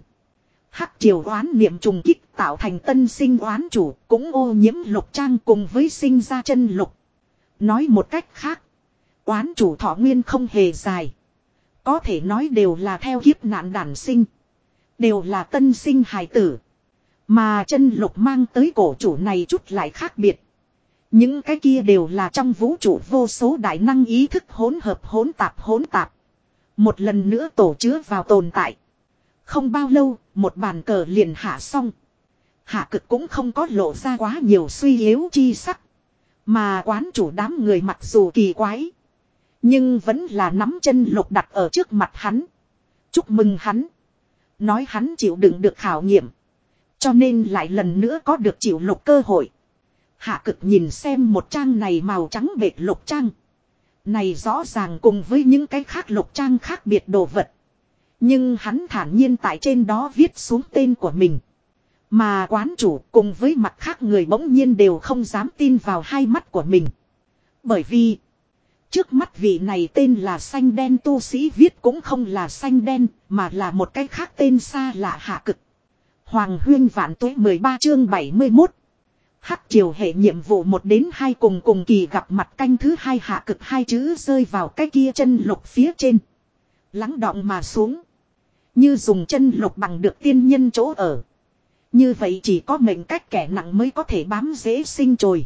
Hắc triều oán niệm trùng kích tạo thành tân sinh oán chủ, cũng ô nhiễm lục trang cùng với sinh ra chân lục. Nói một cách khác, oán chủ thọ nguyên không hề dài. Có thể nói đều là theo kiếp nạn đản sinh. Đều là tân sinh hài tử. Mà chân lục mang tới cổ chủ này chút lại khác biệt. Những cái kia đều là trong vũ trụ vô số đại năng ý thức hỗn hợp hỗn tạp hỗn tạp. Một lần nữa tổ chứa vào tồn tại. Không bao lâu, một bàn cờ liền hạ xong. Hạ cực cũng không có lộ ra quá nhiều suy yếu chi sắc. Mà quán chủ đám người mặc dù kỳ quái. Nhưng vẫn là nắm chân lục đặt ở trước mặt hắn. Chúc mừng hắn. Nói hắn chịu đựng được khảo nghiệm. Cho nên lại lần nữa có được chịu lục cơ hội. Hạ cực nhìn xem một trang này màu trắng bệt lục trang. Này rõ ràng cùng với những cái khác lục trang khác biệt đồ vật. Nhưng hắn thản nhiên tại trên đó viết xuống tên của mình. Mà quán chủ cùng với mặt khác người bỗng nhiên đều không dám tin vào hai mắt của mình. Bởi vì, trước mắt vị này tên là xanh đen, tu sĩ viết cũng không là xanh đen, mà là một cái khác tên xa lạ hạ cực. Hoàng huyên vạn tuế 13 chương 71. Hắc triều hệ nhiệm vụ một đến hai cùng cùng kỳ gặp mặt canh thứ hai hạ cực hai chữ rơi vào cái kia chân lục phía trên. Lắng đọng mà xuống. Như dùng chân lục bằng được tiên nhân chỗ ở. Như vậy chỉ có mệnh cách kẻ nặng mới có thể bám dễ sinh trồi.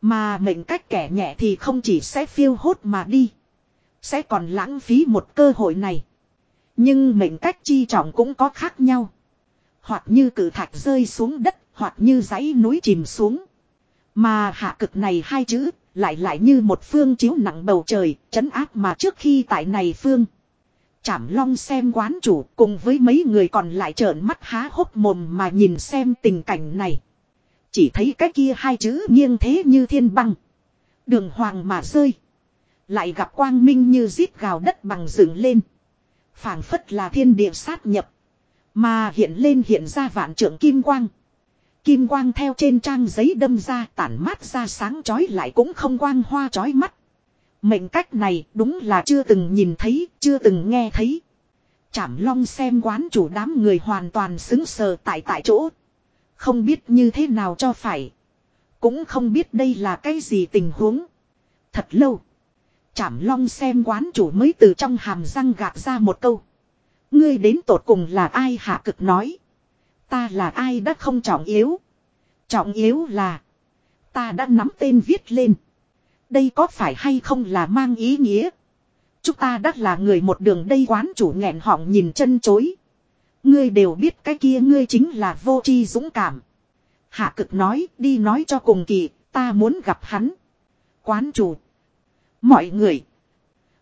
Mà mệnh cách kẻ nhẹ thì không chỉ sẽ phiêu hốt mà đi. Sẽ còn lãng phí một cơ hội này. Nhưng mệnh cách chi trọng cũng có khác nhau. Hoặc như cử thạch rơi xuống đất, hoặc như dãy núi chìm xuống. Mà hạ cực này hai chữ, lại lại như một phương chiếu nặng bầu trời, chấn áp mà trước khi tại này phương. Chảm long xem quán chủ cùng với mấy người còn lại trợn mắt há hốc mồm mà nhìn xem tình cảnh này. Chỉ thấy cái kia hai chữ nghiêng thế như thiên băng. Đường hoàng mà rơi. Lại gặp quang minh như giết gào đất bằng dựng lên. phảng phất là thiên địa sát nhập. Mà hiện lên hiện ra vạn trượng kim quang. Kim quang theo trên trang giấy đâm ra tản mát ra sáng chói lại cũng không quang hoa chói mắt. Mệnh cách này đúng là chưa từng nhìn thấy, chưa từng nghe thấy. Chảm long xem quán chủ đám người hoàn toàn xứng sờ tại tại chỗ. Không biết như thế nào cho phải. Cũng không biết đây là cái gì tình huống. Thật lâu. Chảm long xem quán chủ mới từ trong hàm răng gạt ra một câu. Ngươi đến tột cùng là ai hạ cực nói. Ta là ai đã không trọng yếu. Trọng yếu là. Ta đã nắm tên viết lên. Đây có phải hay không là mang ý nghĩa. Chúng ta đã là người một đường đây quán chủ nghẹn họng nhìn chân chối. Ngươi đều biết cái kia ngươi chính là vô tri dũng cảm. Hạ cực nói đi nói cho cùng kỳ, ta muốn gặp hắn. Quán chủ. Mọi người.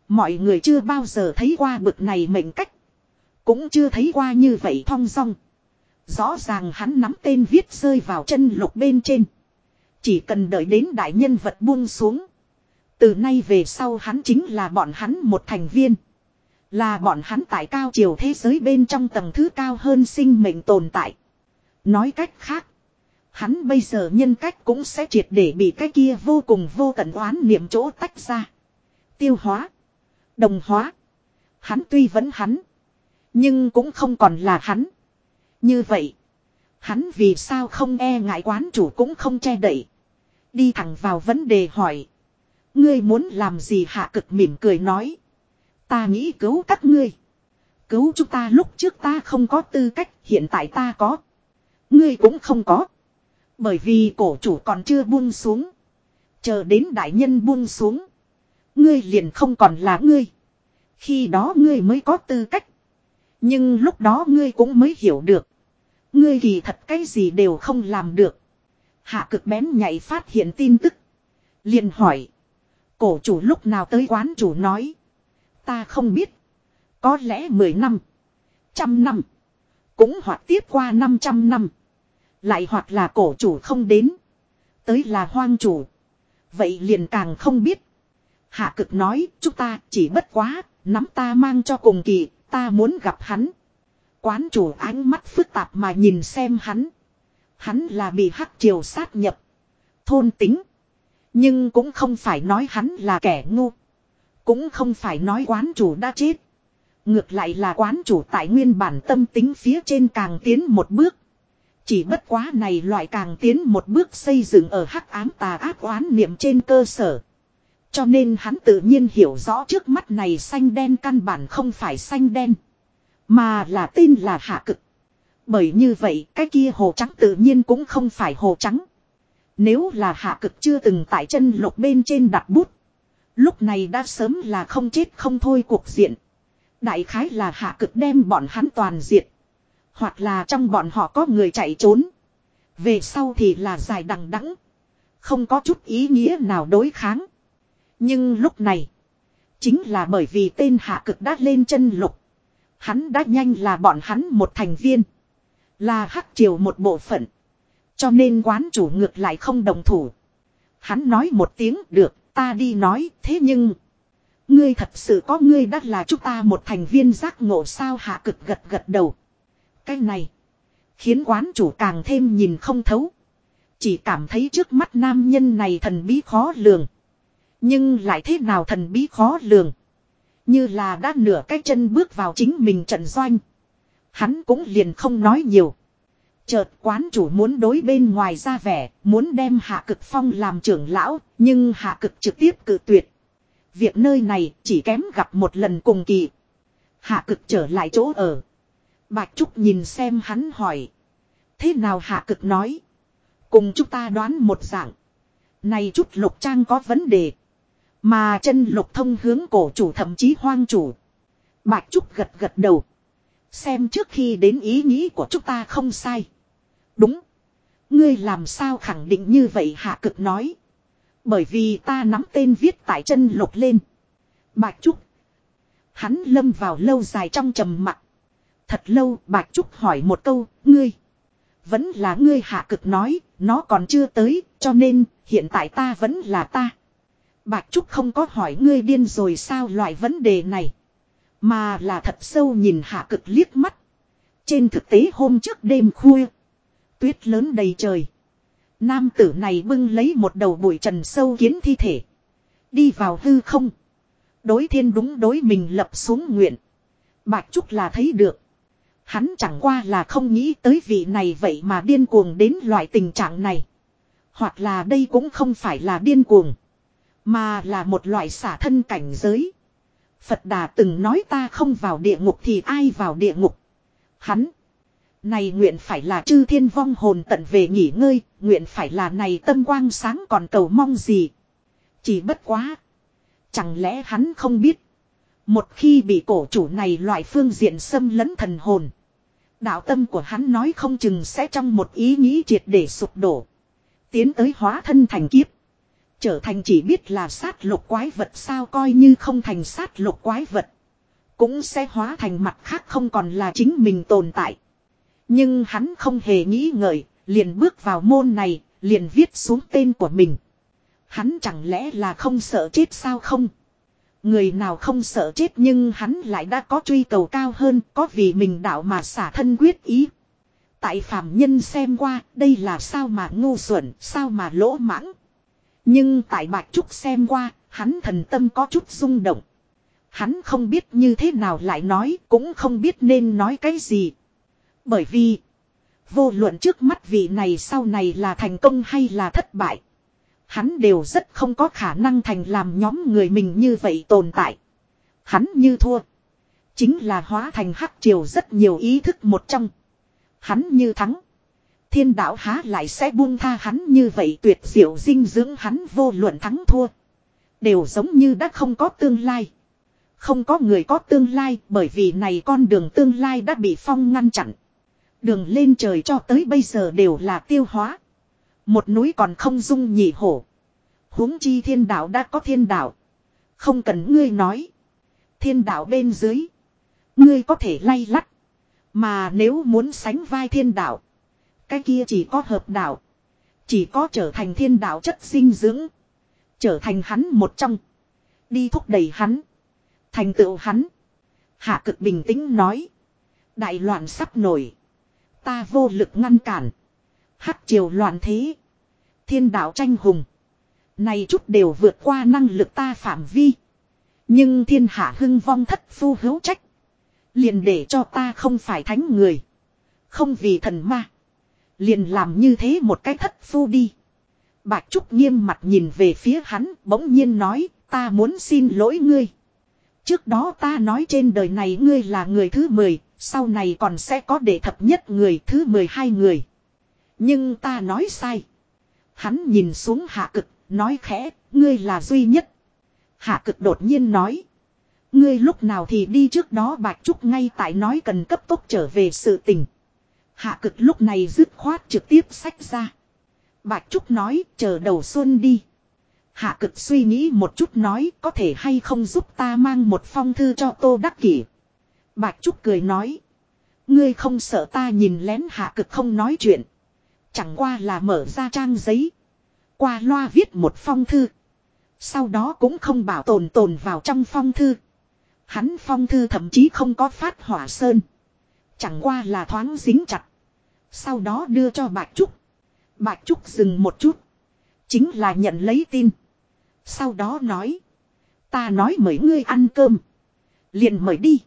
Mọi người chưa bao giờ thấy qua bực này mệnh cách. Cũng chưa thấy qua như vậy thong song Rõ ràng hắn nắm tên viết rơi vào chân lục bên trên. Chỉ cần đợi đến đại nhân vật buông xuống. Từ nay về sau hắn chính là bọn hắn một thành viên. Là bọn hắn tại cao chiều thế giới bên trong tầng thứ cao hơn sinh mệnh tồn tại. Nói cách khác. Hắn bây giờ nhân cách cũng sẽ triệt để bị cái kia vô cùng vô tận oán niệm chỗ tách ra. Tiêu hóa. Đồng hóa. Hắn tuy vẫn hắn. Nhưng cũng không còn là hắn. Như vậy. Hắn vì sao không e ngại quán chủ cũng không che đậy. Đi thẳng vào vấn đề hỏi. Ngươi muốn làm gì hạ cực mỉm cười nói. Ta nghĩ cứu các ngươi. Cứu chúng ta lúc trước ta không có tư cách, hiện tại ta có. Ngươi cũng không có. Bởi vì cổ chủ còn chưa buông xuống. Chờ đến đại nhân buông xuống. Ngươi liền không còn là ngươi. Khi đó ngươi mới có tư cách. Nhưng lúc đó ngươi cũng mới hiểu được. Ngươi kỳ thật cái gì đều không làm được. Hạ cực bén nhạy phát hiện tin tức. liền hỏi. Cổ chủ lúc nào tới quán chủ nói. Ta không biết. Có lẽ 10 năm. Trăm năm. Cũng hoặc tiếp qua 500 năm. Lại hoặc là cổ chủ không đến. Tới là hoang chủ. Vậy liền càng không biết. Hạ cực nói, chúng ta chỉ bất quá. Nắm ta mang cho cùng kỳ. Ta muốn gặp hắn. Quán chủ ánh mắt phức tạp mà nhìn xem hắn. Hắn là bị hắc triều sát nhập. Thôn tính. Nhưng cũng không phải nói hắn là kẻ ngu. Cũng không phải nói quán chủ đã chết. Ngược lại là quán chủ tại nguyên bản tâm tính phía trên càng tiến một bước. Chỉ bất quá này loại càng tiến một bước xây dựng ở hắc ám tà ác oán niệm trên cơ sở. Cho nên hắn tự nhiên hiểu rõ trước mắt này xanh đen căn bản không phải xanh đen. Mà là tên là hạ cực. Bởi như vậy, cái kia hồ trắng tự nhiên cũng không phải hồ trắng. Nếu là hạ cực chưa từng tại chân lục bên trên đặt bút. Lúc này đã sớm là không chết không thôi cuộc diện. Đại khái là hạ cực đem bọn hắn toàn diệt. Hoặc là trong bọn họ có người chạy trốn. Về sau thì là dài đằng đẵng Không có chút ý nghĩa nào đối kháng. Nhưng lúc này. Chính là bởi vì tên hạ cực đã lên chân lục. Hắn đã nhanh là bọn hắn một thành viên. Là hắc triều một bộ phận. Cho nên quán chủ ngược lại không đồng thủ. Hắn nói một tiếng được, ta đi nói, thế nhưng... Ngươi thật sự có ngươi đắt là chúng ta một thành viên giác ngộ sao hạ cực gật gật đầu. Cái này. Khiến quán chủ càng thêm nhìn không thấu. Chỉ cảm thấy trước mắt nam nhân này thần bí khó lường. Nhưng lại thế nào thần bí khó lường. Như là đã nửa cái chân bước vào chính mình trận doanh. Hắn cũng liền không nói nhiều. Chợt quán chủ muốn đối bên ngoài ra vẻ, muốn đem hạ cực phong làm trưởng lão, nhưng hạ cực trực tiếp cự tuyệt. Việc nơi này chỉ kém gặp một lần cùng kỳ. Hạ cực trở lại chỗ ở. Bạch Trúc nhìn xem hắn hỏi. Thế nào hạ cực nói. Cùng chúng ta đoán một dạng. Này chút lục trang có vấn đề. Mà chân lục thông hướng cổ chủ thậm chí hoang chủ. Bạch Trúc gật gật đầu. Xem trước khi đến ý nghĩ của chúng ta không sai. Đúng. Ngươi làm sao khẳng định như vậy hạ cực nói. Bởi vì ta nắm tên viết tại chân lục lên. Bạch Trúc. Hắn lâm vào lâu dài trong trầm mặc. Thật lâu Bạch Trúc hỏi một câu, ngươi. Vẫn là ngươi hạ cực nói, nó còn chưa tới, cho nên hiện tại ta vẫn là ta. Bạch Trúc không có hỏi ngươi điên rồi sao loại vấn đề này. Mà là thật sâu nhìn hạ cực liếc mắt. Trên thực tế hôm trước đêm khuya. Tuyết lớn đầy trời. Nam tử này bưng lấy một đầu bụi trần sâu kiến thi thể. Đi vào hư không. Đối thiên đúng đối mình lập xuống nguyện. Bạch Trúc là thấy được. Hắn chẳng qua là không nghĩ tới vị này vậy mà điên cuồng đến loại tình trạng này. Hoặc là đây cũng không phải là điên cuồng. Mà là một loại xả thân cảnh giới. Phật Đà từng nói ta không vào địa ngục thì ai vào địa ngục. Hắn. Này nguyện phải là chư thiên vong hồn tận về nghỉ ngơi, nguyện phải là này tâm quang sáng còn cầu mong gì. Chỉ bất quá. Chẳng lẽ hắn không biết. Một khi bị cổ chủ này loại phương diện xâm lấn thần hồn. Đạo tâm của hắn nói không chừng sẽ trong một ý nghĩ triệt để sụp đổ. Tiến tới hóa thân thành kiếp. Trở thành chỉ biết là sát lục quái vật sao coi như không thành sát lục quái vật. Cũng sẽ hóa thành mặt khác không còn là chính mình tồn tại. Nhưng hắn không hề nghĩ ngợi, liền bước vào môn này, liền viết xuống tên của mình. Hắn chẳng lẽ là không sợ chết sao không? Người nào không sợ chết nhưng hắn lại đã có truy cầu cao hơn, có vì mình đạo mà xả thân quyết ý. Tại phàm nhân xem qua, đây là sao mà ngu xuẩn, sao mà lỗ mãng. Nhưng tại Bạch Trúc xem qua, hắn thần tâm có chút rung động. Hắn không biết như thế nào lại nói, cũng không biết nên nói cái gì. Bởi vì, vô luận trước mắt vị này sau này là thành công hay là thất bại. Hắn đều rất không có khả năng thành làm nhóm người mình như vậy tồn tại. Hắn như thua. Chính là hóa thành hắc triều rất nhiều ý thức một trong. Hắn như thắng. Thiên đạo há lại sẽ buông tha hắn như vậy tuyệt diệu dinh dưỡng hắn vô luận thắng thua. Đều giống như đã không có tương lai. Không có người có tương lai, bởi vì này con đường tương lai đã bị phong ngăn chặn. Đường lên trời cho tới bây giờ đều là tiêu hóa. Một núi còn không dung nhị hổ. huống chi thiên đạo đã có thiên đạo. Không cần ngươi nói. Thiên đạo bên dưới. Ngươi có thể lay lắt. Mà nếu muốn sánh vai thiên đạo. Cái kia chỉ có hợp đạo. Chỉ có trở thành thiên đạo chất sinh dưỡng. Trở thành hắn một trong. Đi thúc đẩy hắn. Thành tựu hắn. Hạ cực bình tĩnh nói. Đại loạn sắp nổi. Ta vô lực ngăn cản. Hắc triều loạn thế. Thiên đạo tranh hùng. Này chút đều vượt qua năng lực ta phạm vi. Nhưng thiên hạ hưng vong thất phu hữu trách. Liền để cho ta không phải thánh người. Không vì thần ma. Liền làm như thế một cái thất phu đi. Bạch Trúc nghiêm mặt nhìn về phía hắn bỗng nhiên nói ta muốn xin lỗi ngươi. Trước đó ta nói trên đời này ngươi là người thứ mười, sau này còn sẽ có đệ thập nhất người thứ mười hai người. Nhưng ta nói sai. Hắn nhìn xuống hạ cực, nói khẽ, ngươi là duy nhất. Hạ cực đột nhiên nói. Ngươi lúc nào thì đi trước đó Bạch Trúc ngay tại nói cần cấp tốc trở về sự tình. Hạ cực lúc này dứt khoát trực tiếp sách ra. Bạch Trúc nói, chờ đầu xuân đi. Hạ cực suy nghĩ một chút nói, có thể hay không giúp ta mang một phong thư cho Tô Đắc Kỷ. Bạch Trúc cười nói. Ngươi không sợ ta nhìn lén hạ cực không nói chuyện. Chẳng qua là mở ra trang giấy. Qua loa viết một phong thư. Sau đó cũng không bảo tồn tồn vào trong phong thư. Hắn phong thư thậm chí không có phát hỏa sơn. Chẳng qua là thoáng dính chặt. Sau đó đưa cho Bạch Trúc. Bạch Trúc dừng một chút. Chính là nhận lấy tin. Sau đó nói. Ta nói mời ngươi ăn cơm. Liền mời đi.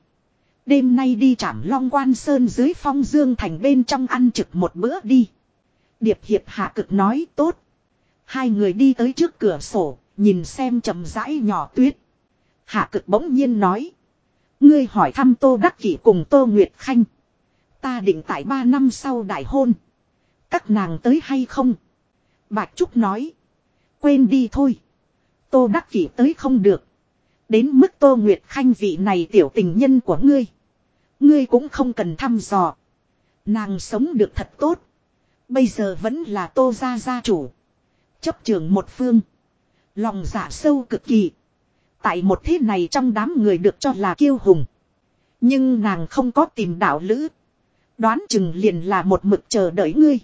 Đêm nay đi trảm long quan sơn dưới phong dương thành bên trong ăn trực một bữa đi. Điệp hiệp hạ cực nói tốt. Hai người đi tới trước cửa sổ, nhìn xem chậm rãi nhỏ tuyết. Hạ cực bỗng nhiên nói. Ngươi hỏi thăm Tô Đắc Kỷ cùng Tô Nguyệt Khanh. Ta định tại ba năm sau đại hôn. Các nàng tới hay không? Bạch Trúc nói. Quên đi thôi. Tô Đắc Kỷ tới không được. Đến mức Tô Nguyệt Khanh vị này tiểu tình nhân của ngươi. Ngươi cũng không cần thăm dò. Nàng sống được thật tốt. Bây giờ vẫn là Tô Gia Gia chủ. Chấp trường một phương. Lòng giả dạ sâu cực kỳ. Tại một thế này trong đám người được cho là kiêu hùng. Nhưng nàng không có tìm đạo lữ. Đoán chừng liền là một mực chờ đợi ngươi.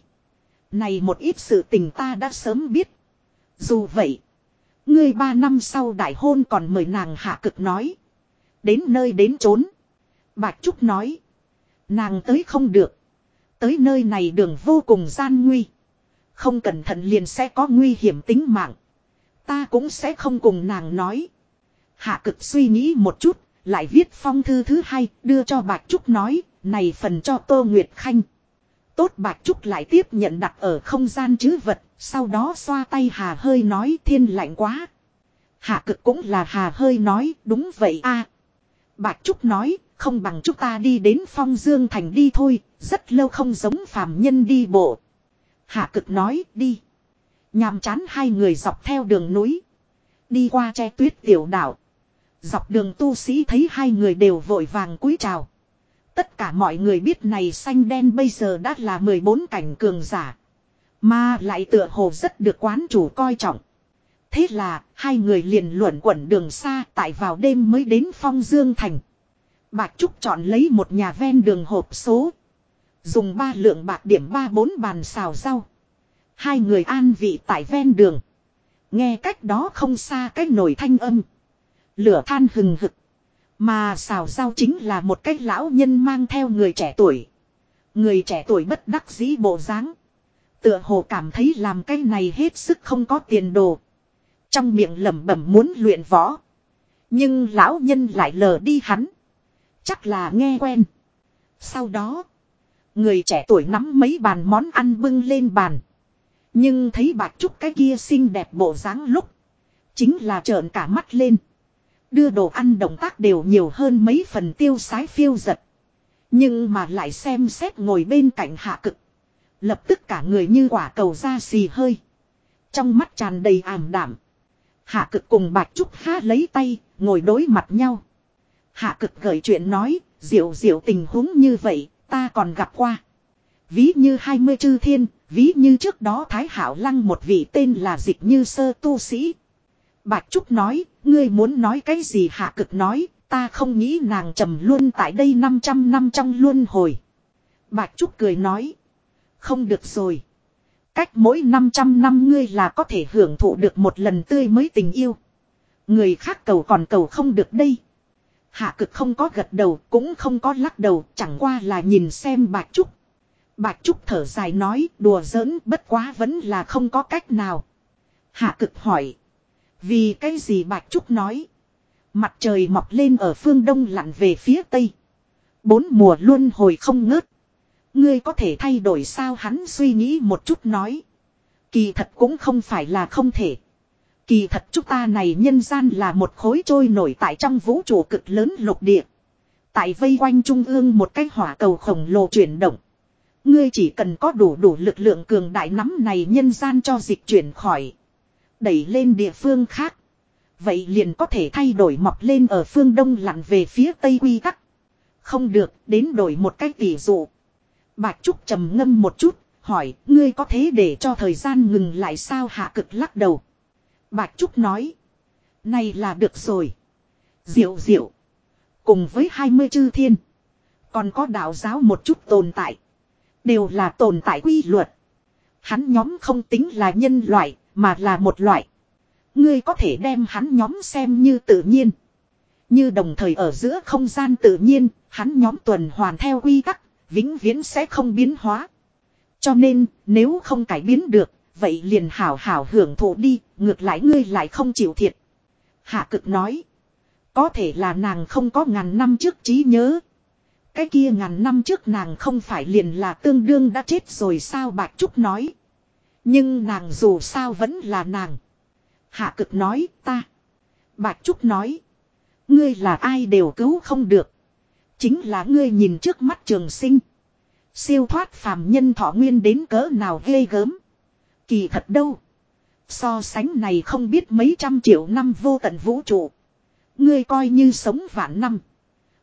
Này một ít sự tình ta đã sớm biết. Dù vậy. Ngươi ba năm sau đại hôn còn mời nàng hạ cực nói. Đến nơi đến trốn. Bạch Trúc nói. Nàng tới không được. Tới nơi này đường vô cùng gian nguy. Không cẩn thận liền sẽ có nguy hiểm tính mạng. Ta cũng sẽ không cùng nàng nói. Hạ cực suy nghĩ một chút, lại viết phong thư thứ hai, đưa cho Bạch Trúc nói, này phần cho Tô Nguyệt Khanh. Tốt Bạch Trúc lại tiếp nhận đặt ở không gian chứ vật, sau đó xoa tay hà hơi nói thiên lạnh quá. Hạ cực cũng là hà hơi nói, đúng vậy a Bạch Trúc nói, không bằng chúng ta đi đến phong dương thành đi thôi, rất lâu không giống phàm nhân đi bộ. Hạ cực nói, đi. Nhàm chán hai người dọc theo đường núi. Đi qua che tuyết tiểu đảo. Dọc đường tu sĩ thấy hai người đều vội vàng cúi chào. Tất cả mọi người biết này xanh đen bây giờ đã là 14 cảnh cường giả. Mà lại tựa hồ rất được quán chủ coi trọng. Thế là, hai người liền luẩn quẩn đường xa tại vào đêm mới đến Phong Dương Thành. Bạch Trúc chọn lấy một nhà ven đường hộp số. Dùng ba lượng bạc điểm ba bốn bàn xào rau. Hai người an vị tại ven đường. Nghe cách đó không xa cái nồi thanh âm. Lửa than hừng hực. Mà xào rau chính là một cách lão nhân mang theo người trẻ tuổi. Người trẻ tuổi bất đắc dĩ bộ dáng. Tựa hồ cảm thấy làm cái này hết sức không có tiền đồ. Trong miệng lẩm bẩm muốn luyện võ. Nhưng lão nhân lại lờ đi hắn. Chắc là nghe quen. Sau đó. Người trẻ tuổi nắm mấy bàn món ăn bưng lên bàn. Nhưng thấy bạc trúc cái kia xinh đẹp bộ dáng lúc. Chính là trợn cả mắt lên. Đưa đồ ăn động tác đều nhiều hơn mấy phần tiêu sái phiêu giật. Nhưng mà lại xem xét ngồi bên cạnh hạ cực. Lập tức cả người như quả cầu ra xì hơi. Trong mắt tràn đầy ảm đảm. Hạ cực cùng bạch trúc há lấy tay, ngồi đối mặt nhau. Hạ cực gợi chuyện nói, diệu diệu tình huống như vậy, ta còn gặp qua. Ví như hai mươi chư thiên, ví như trước đó Thái Hảo Lăng một vị tên là dịch như sơ tu sĩ. Bạch Trúc nói, ngươi muốn nói cái gì hạ cực nói, ta không nghĩ nàng trầm luôn tại đây 500 năm trong luân hồi. Bạch Trúc cười nói, không được rồi. Cách mỗi 500 năm ngươi là có thể hưởng thụ được một lần tươi mới tình yêu. Người khác cầu còn cầu không được đây. Hạ cực không có gật đầu cũng không có lắc đầu chẳng qua là nhìn xem Bạch Trúc. Bạch Trúc thở dài nói đùa giỡn bất quá vẫn là không có cách nào. Hạ cực hỏi. Vì cái gì Bạch Trúc nói. Mặt trời mọc lên ở phương đông lặn về phía tây. Bốn mùa luôn hồi không ngớt. Ngươi có thể thay đổi sao hắn suy nghĩ một chút nói. Kỳ thật cũng không phải là không thể. Kỳ thật chúng ta này nhân gian là một khối trôi nổi tại trong vũ trụ cực lớn lục địa. Tại vây quanh trung ương một cái hỏa cầu khổng lồ chuyển động. Ngươi chỉ cần có đủ đủ lực lượng cường đại nắm này nhân gian cho dịch chuyển khỏi. Đẩy lên địa phương khác. Vậy liền có thể thay đổi mọc lên ở phương đông lặn về phía tây quy tắc. Không được, đến đổi một cách tỷ dụ. Bạch Trúc trầm ngâm một chút, hỏi, ngươi có thế để cho thời gian ngừng lại sao hạ cực lắc đầu. Bạch Trúc nói, này là được rồi. Diệu diệu. Cùng với hai mươi chư thiên. Còn có đạo giáo một chút tồn tại. Đều là tồn tại quy luật. Hắn nhóm không tính là nhân loại, mà là một loại. Ngươi có thể đem hắn nhóm xem như tự nhiên. Như đồng thời ở giữa không gian tự nhiên, hắn nhóm tuần hoàn theo quy tắc, vĩnh viễn sẽ không biến hóa. Cho nên, nếu không cải biến được, vậy liền hảo hảo hưởng thụ đi, ngược lại ngươi lại không chịu thiệt. Hạ cực nói, có thể là nàng không có ngàn năm trước trí nhớ. Cái kia ngàn năm trước nàng không phải liền là tương đương đã chết rồi sao Bạch Trúc nói. Nhưng nàng dù sao vẫn là nàng. Hạ cực nói, ta. Bạch Trúc nói. Ngươi là ai đều cứu không được. Chính là ngươi nhìn trước mắt trường sinh. Siêu thoát phàm nhân thọ nguyên đến cỡ nào ghê gớm. Kỳ thật đâu. So sánh này không biết mấy trăm triệu năm vô tận vũ trụ. Ngươi coi như sống vạn năm.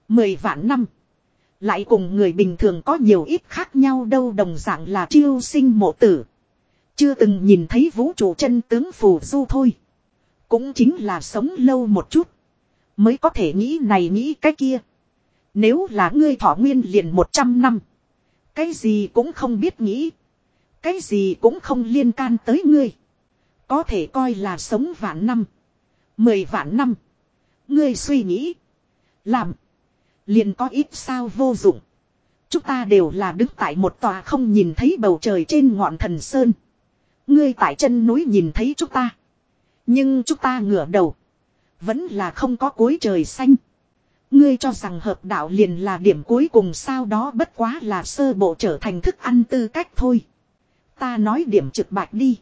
Mười vạn năm. Lại cùng người bình thường có nhiều ít khác nhau đâu đồng dạng là chiêu sinh mộ tử. Chưa từng nhìn thấy vũ trụ chân tướng phù du thôi. Cũng chính là sống lâu một chút. Mới có thể nghĩ này nghĩ cái kia. Nếu là ngươi thọ nguyên liền 100 năm. Cái gì cũng không biết nghĩ. Cái gì cũng không liên can tới ngươi. Có thể coi là sống vạn năm. Mười vạn năm. Ngươi suy nghĩ. Làm. Liền có ít sao vô dụng. Chúng ta đều là đứng tại một tòa không nhìn thấy bầu trời trên ngọn thần sơn. Ngươi tại chân núi nhìn thấy chúng ta. Nhưng chúng ta ngửa đầu. Vẫn là không có cuối trời xanh. Ngươi cho rằng hợp đạo liền là điểm cuối cùng sao đó bất quá là sơ bộ trở thành thức ăn tư cách thôi. Ta nói điểm trực bạch đi.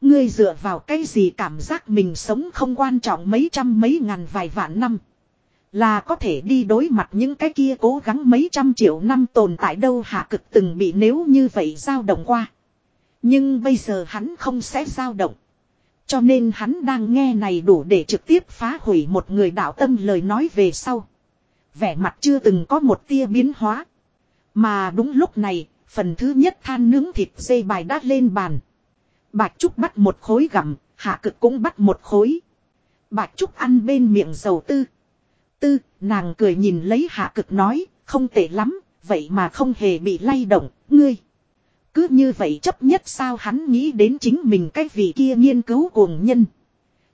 Ngươi dựa vào cái gì cảm giác mình sống không quan trọng mấy trăm mấy ngàn vài vạn năm. Là có thể đi đối mặt những cái kia cố gắng mấy trăm triệu năm tồn tại đâu hạ cực từng bị nếu như vậy dao động qua. Nhưng bây giờ hắn không sẽ dao động. Cho nên hắn đang nghe này đủ để trực tiếp phá hủy một người đạo tâm lời nói về sau. Vẻ mặt chưa từng có một tia biến hóa. Mà đúng lúc này, phần thứ nhất than nướng thịt dây bài đã lên bàn. Bạch Trúc bắt một khối gặm, hạ cực cũng bắt một khối. Bạch Trúc ăn bên miệng dầu tư. Tư, nàng cười nhìn lấy hạ cực nói, không tệ lắm, vậy mà không hề bị lay động, ngươi. Cứ như vậy chấp nhất sao hắn nghĩ đến chính mình cái vị kia nghiên cứu cuồng nhân.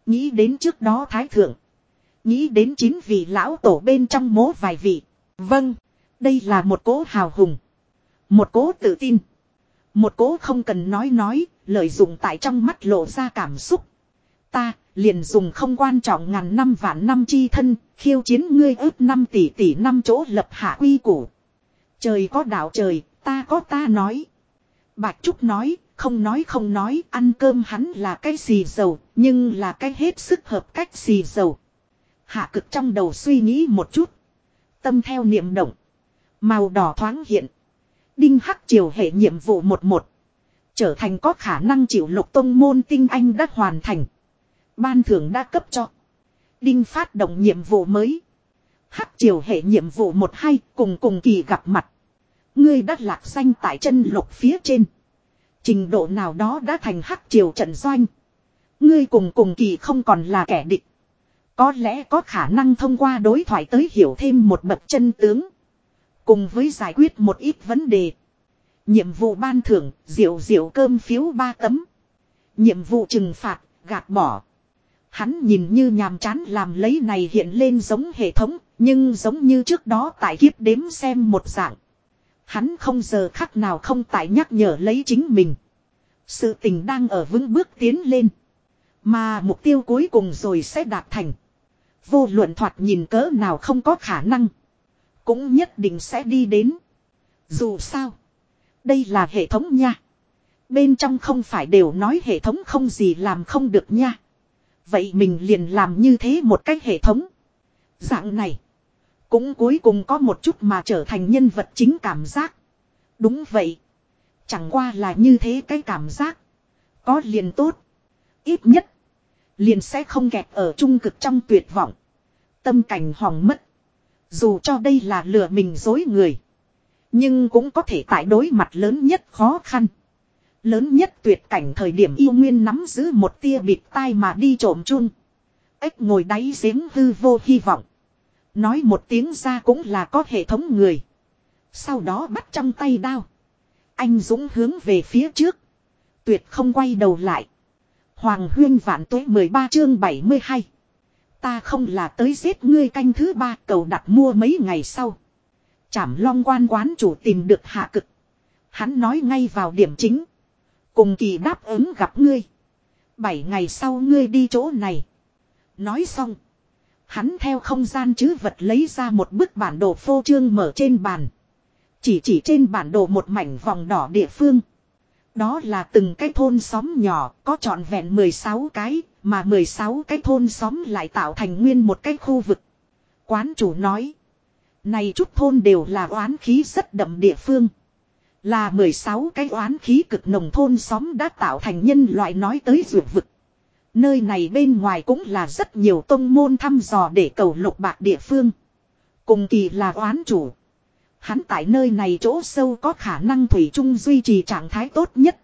Nghĩ đến trước đó thái thượng. Nghĩ đến chín vị lão tổ bên trong mố vài vị. Vâng, đây là một cố hào hùng. Một cố tự tin. Một cố không cần nói nói, lợi dụng tại trong mắt lộ ra cảm xúc. Ta, liền dùng không quan trọng ngàn năm vạn năm chi thân, khiêu chiến ngươi ước năm tỷ tỷ năm chỗ lập hạ quy củ. Trời có đạo trời, ta có ta nói. Bạch Trúc nói, không nói không nói, ăn cơm hắn là cái xì dầu, nhưng là cái hết sức hợp cách xì dầu. Hạ cực trong đầu suy nghĩ một chút. Tâm theo niệm động. Màu đỏ thoáng hiện. Đinh Hắc Triều hệ nhiệm vụ một một Trở thành có khả năng chịu lục tông môn tinh anh đã hoàn thành. Ban thưởng đã cấp cho. Đinh phát động nhiệm vụ mới. Hắc Triều hệ nhiệm vụ một hai cùng cùng kỳ gặp mặt. Ngươi đã lạc xanh tại chân lục phía trên. Trình độ nào đó đã thành hắc triều trận doanh. Ngươi cùng cùng kỳ không còn là kẻ địch. Có lẽ có khả năng thông qua đối thoại tới hiểu thêm một bậc chân tướng. Cùng với giải quyết một ít vấn đề. Nhiệm vụ ban thưởng, diệu diệu cơm phiếu ba tấm. Nhiệm vụ trừng phạt, gạt bỏ. Hắn nhìn như nhàm chán làm lấy này hiện lên giống hệ thống, nhưng giống như trước đó tại kiếp đếm xem một dạng. Hắn không giờ khắc nào không tại nhắc nhở lấy chính mình. Sự tình đang ở vững bước tiến lên. Mà mục tiêu cuối cùng rồi sẽ đạt thành. Vô luận thoạt nhìn cỡ nào không có khả năng. Cũng nhất định sẽ đi đến. Dù sao. Đây là hệ thống nha. Bên trong không phải đều nói hệ thống không gì làm không được nha. Vậy mình liền làm như thế một cách hệ thống. Dạng này. Cũng cuối cùng có một chút mà trở thành nhân vật chính cảm giác. Đúng vậy. Chẳng qua là như thế cái cảm giác. Có liền tốt. Ít nhất. Liền sẽ không kẹt ở trung cực trong tuyệt vọng. Tâm cảnh hỏng mất. Dù cho đây là lừa mình dối người. Nhưng cũng có thể tại đối mặt lớn nhất khó khăn. Lớn nhất tuyệt cảnh thời điểm yêu nguyên nắm giữ một tia bịt tai mà đi trộm chung. Ếch ngồi đáy giếng hư vô hy vọng. Nói một tiếng ra cũng là có hệ thống người. Sau đó bắt trong tay đao. Anh Dũng hướng về phía trước. Tuyệt không quay đầu lại. Hoàng huyên vạn tuế 13 chương 72. Ta không là tới giết ngươi canh thứ ba cầu đặt mua mấy ngày sau. Chảm long quan quán chủ tìm được hạ cực. Hắn nói ngay vào điểm chính. Cùng kỳ đáp ứng gặp ngươi. Bảy ngày sau ngươi đi chỗ này. Nói xong. Hắn theo không gian chứ vật lấy ra một bức bản đồ phô trương mở trên bàn. Chỉ chỉ trên bản đồ một mảnh vòng đỏ địa phương. Đó là từng cái thôn xóm nhỏ, có trọn vẹn 16 cái, mà 16 cái thôn xóm lại tạo thành nguyên một cái khu vực. Quán chủ nói. Này chút thôn đều là oán khí rất đậm địa phương. Là 16 cái oán khí cực nồng thôn xóm đã tạo thành nhân loại nói tới dược vực. Nơi này bên ngoài cũng là rất nhiều tông môn thăm dò để cầu lục bạc địa phương. Cùng kỳ là oán chủ. Hắn tại nơi này chỗ sâu có khả năng thủy chung duy trì trạng thái tốt nhất.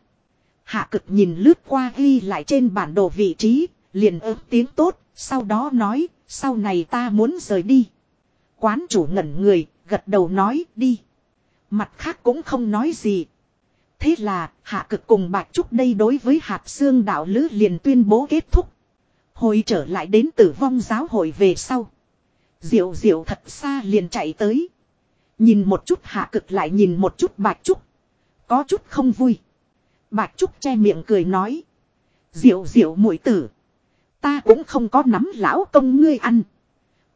Hạ cực nhìn lướt qua ghi lại trên bản đồ vị trí, liền ớt tiếng tốt, sau đó nói, sau này ta muốn rời đi. Quán chủ ngẩn người, gật đầu nói đi. Mặt khác cũng không nói gì. Thế là, hạ cực cùng Bạch Trúc đây đối với hạt xương đạo lứ liền tuyên bố kết thúc. Hồi trở lại đến tử vong giáo hội về sau. Diệu diệu thật xa liền chạy tới. Nhìn một chút hạ cực lại nhìn một chút bạch trúc. Có chút không vui. Bạch trúc che miệng cười nói. Diệu diệu muội tử. Ta cũng không có nắm lão công ngươi ăn.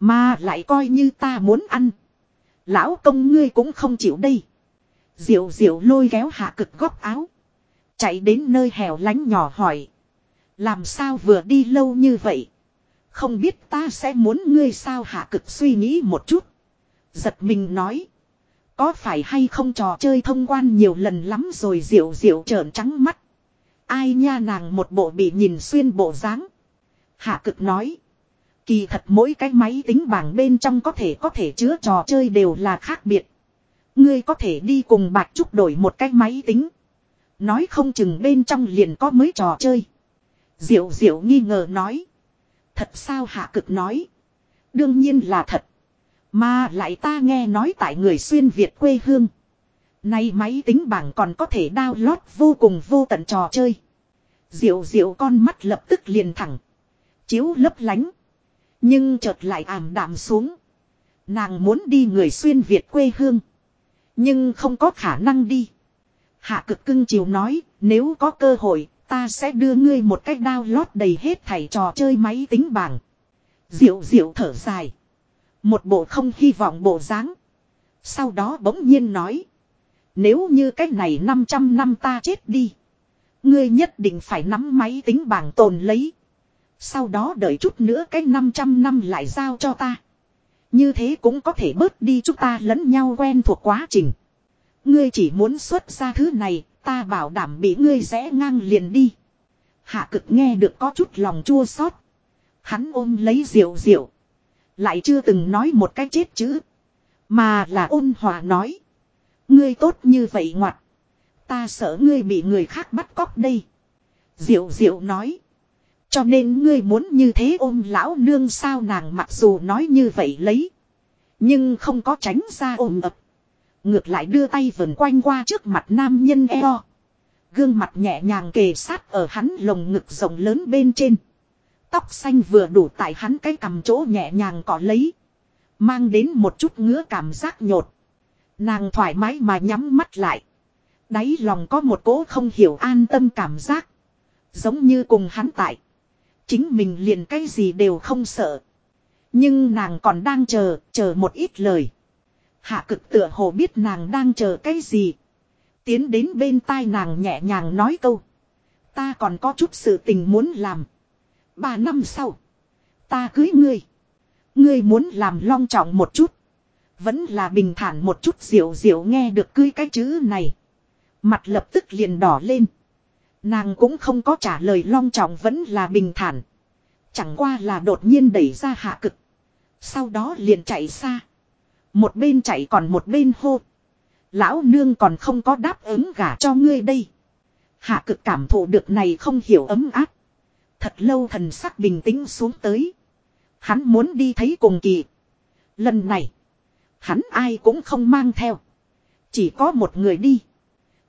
Mà lại coi như ta muốn ăn. Lão công ngươi cũng không chịu đây. Diệu diệu lôi kéo hạ cực góc áo. Chạy đến nơi hẻo lánh nhỏ hỏi. Làm sao vừa đi lâu như vậy? Không biết ta sẽ muốn ngươi sao hạ cực suy nghĩ một chút. Giật mình nói. Có phải hay không trò chơi thông quan nhiều lần lắm rồi diệu diệu trợn trắng mắt. Ai nha nàng một bộ bị nhìn xuyên bộ dáng. Hạ cực nói. Kỳ thật mỗi cái máy tính bảng bên trong có thể có thể chứa trò chơi đều là khác biệt. Ngươi có thể đi cùng Bạch Trúc đổi một cái máy tính. Nói không chừng bên trong liền có mới trò chơi. Diệu diệu nghi ngờ nói. Thật sao hạ cực nói. Đương nhiên là thật. Mà lại ta nghe nói tại người xuyên Việt quê hương. Nay máy tính bảng còn có thể download vô cùng vô tận trò chơi. Diệu diệu con mắt lập tức liền thẳng. Chiếu lấp lánh. Nhưng chợt lại ảm đạm xuống. Nàng muốn đi người xuyên Việt quê hương. Nhưng không có khả năng đi. Hạ cực cưng chiều nói, nếu có cơ hội, ta sẽ đưa ngươi một cách download đầy hết thảy trò chơi máy tính bảng. Diệu diệu thở dài. Một bộ không hy vọng bộ dáng. Sau đó bỗng nhiên nói. Nếu như cách này 500 năm ta chết đi. Ngươi nhất định phải nắm máy tính bảng tồn lấy. Sau đó đợi chút nữa cái 500 năm lại giao cho ta. Như thế cũng có thể bớt đi chúng ta lẫn nhau quen thuộc quá trình. Ngươi chỉ muốn xuất ra thứ này, ta bảo đảm bị ngươi rẽ ngang liền đi. Hạ cực nghe được có chút lòng chua xót. Hắn ôm lấy rượu rượu. Lại chưa từng nói một cái chết chữ. Mà là ôn hòa nói. Ngươi tốt như vậy ngoặt. Ta sợ ngươi bị người khác bắt cóc đây. Diệu diệu nói. Cho nên ngươi muốn như thế ôm lão nương sao nàng mặc dù nói như vậy lấy. Nhưng không có tránh ra ôm ập. Ngược lại đưa tay vần quanh qua trước mặt nam nhân eo. Gương mặt nhẹ nhàng kề sát ở hắn lồng ngực rộng lớn bên trên. Tóc xanh vừa đủ tại hắn cái cầm chỗ nhẹ nhàng cỏ lấy. Mang đến một chút ngứa cảm giác nhột. Nàng thoải mái mà nhắm mắt lại. Đáy lòng có một cỗ không hiểu an tâm cảm giác. Giống như cùng hắn tại. Chính mình liền cái gì đều không sợ. Nhưng nàng còn đang chờ, chờ một ít lời. Hạ cực tựa hồ biết nàng đang chờ cái gì. Tiến đến bên tai nàng nhẹ nhàng nói câu. Ta còn có chút sự tình muốn làm. Ba năm sau. Ta cưới ngươi. Ngươi muốn làm long trọng một chút. Vẫn là bình thản một chút diệu diệu nghe được cưới cái chữ này. Mặt lập tức liền đỏ lên. Nàng cũng không có trả lời long trọng vẫn là bình thản. Chẳng qua là đột nhiên đẩy ra hạ cực. Sau đó liền chạy xa. Một bên chạy còn một bên hô. Lão nương còn không có đáp ứng gả cho ngươi đây. Hạ cực cảm thụ được này không hiểu ấm áp. Thật lâu thần sắc bình tĩnh xuống tới. Hắn muốn đi thấy cùng kỳ. Lần này. Hắn ai cũng không mang theo. Chỉ có một người đi.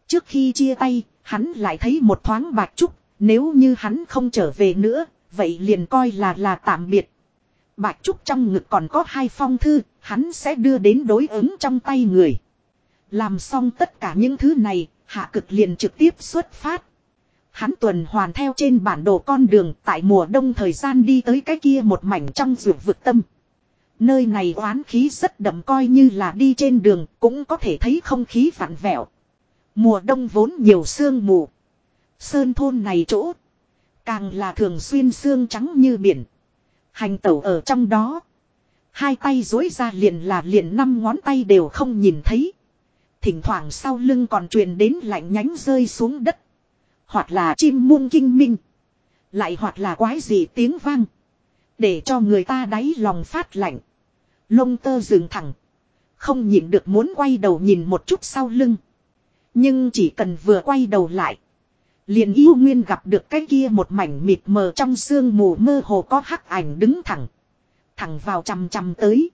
Trước khi chia tay, hắn lại thấy một thoáng bạch trúc. Nếu như hắn không trở về nữa, vậy liền coi là là tạm biệt. Bạch trúc trong ngực còn có hai phong thư, hắn sẽ đưa đến đối ứng trong tay người. Làm xong tất cả những thứ này, hạ cực liền trực tiếp xuất phát. Hắn tuần hoàn theo trên bản đồ con đường tại mùa đông thời gian đi tới cái kia một mảnh trong ruột vực tâm. Nơi này oán khí rất đậm coi như là đi trên đường cũng có thể thấy không khí vặn vẹo. Mùa đông vốn nhiều sương mù. Sơn thôn này chỗ. Càng là thường xuyên sương trắng như biển. Hành tẩu ở trong đó. Hai tay dối ra liền là liền năm ngón tay đều không nhìn thấy. Thỉnh thoảng sau lưng còn truyền đến lạnh nhánh rơi xuống đất. Hoặc là chim muông kinh minh. Lại hoặc là quái gì tiếng vang. Để cho người ta đáy lòng phát lạnh. Lông tơ dừng thẳng. Không nhìn được muốn quay đầu nhìn một chút sau lưng. Nhưng chỉ cần vừa quay đầu lại. Liền yêu nguyên gặp được cái kia một mảnh mịt mờ trong sương mù mơ hồ có hắc ảnh đứng thẳng. Thẳng vào chằm chằm tới.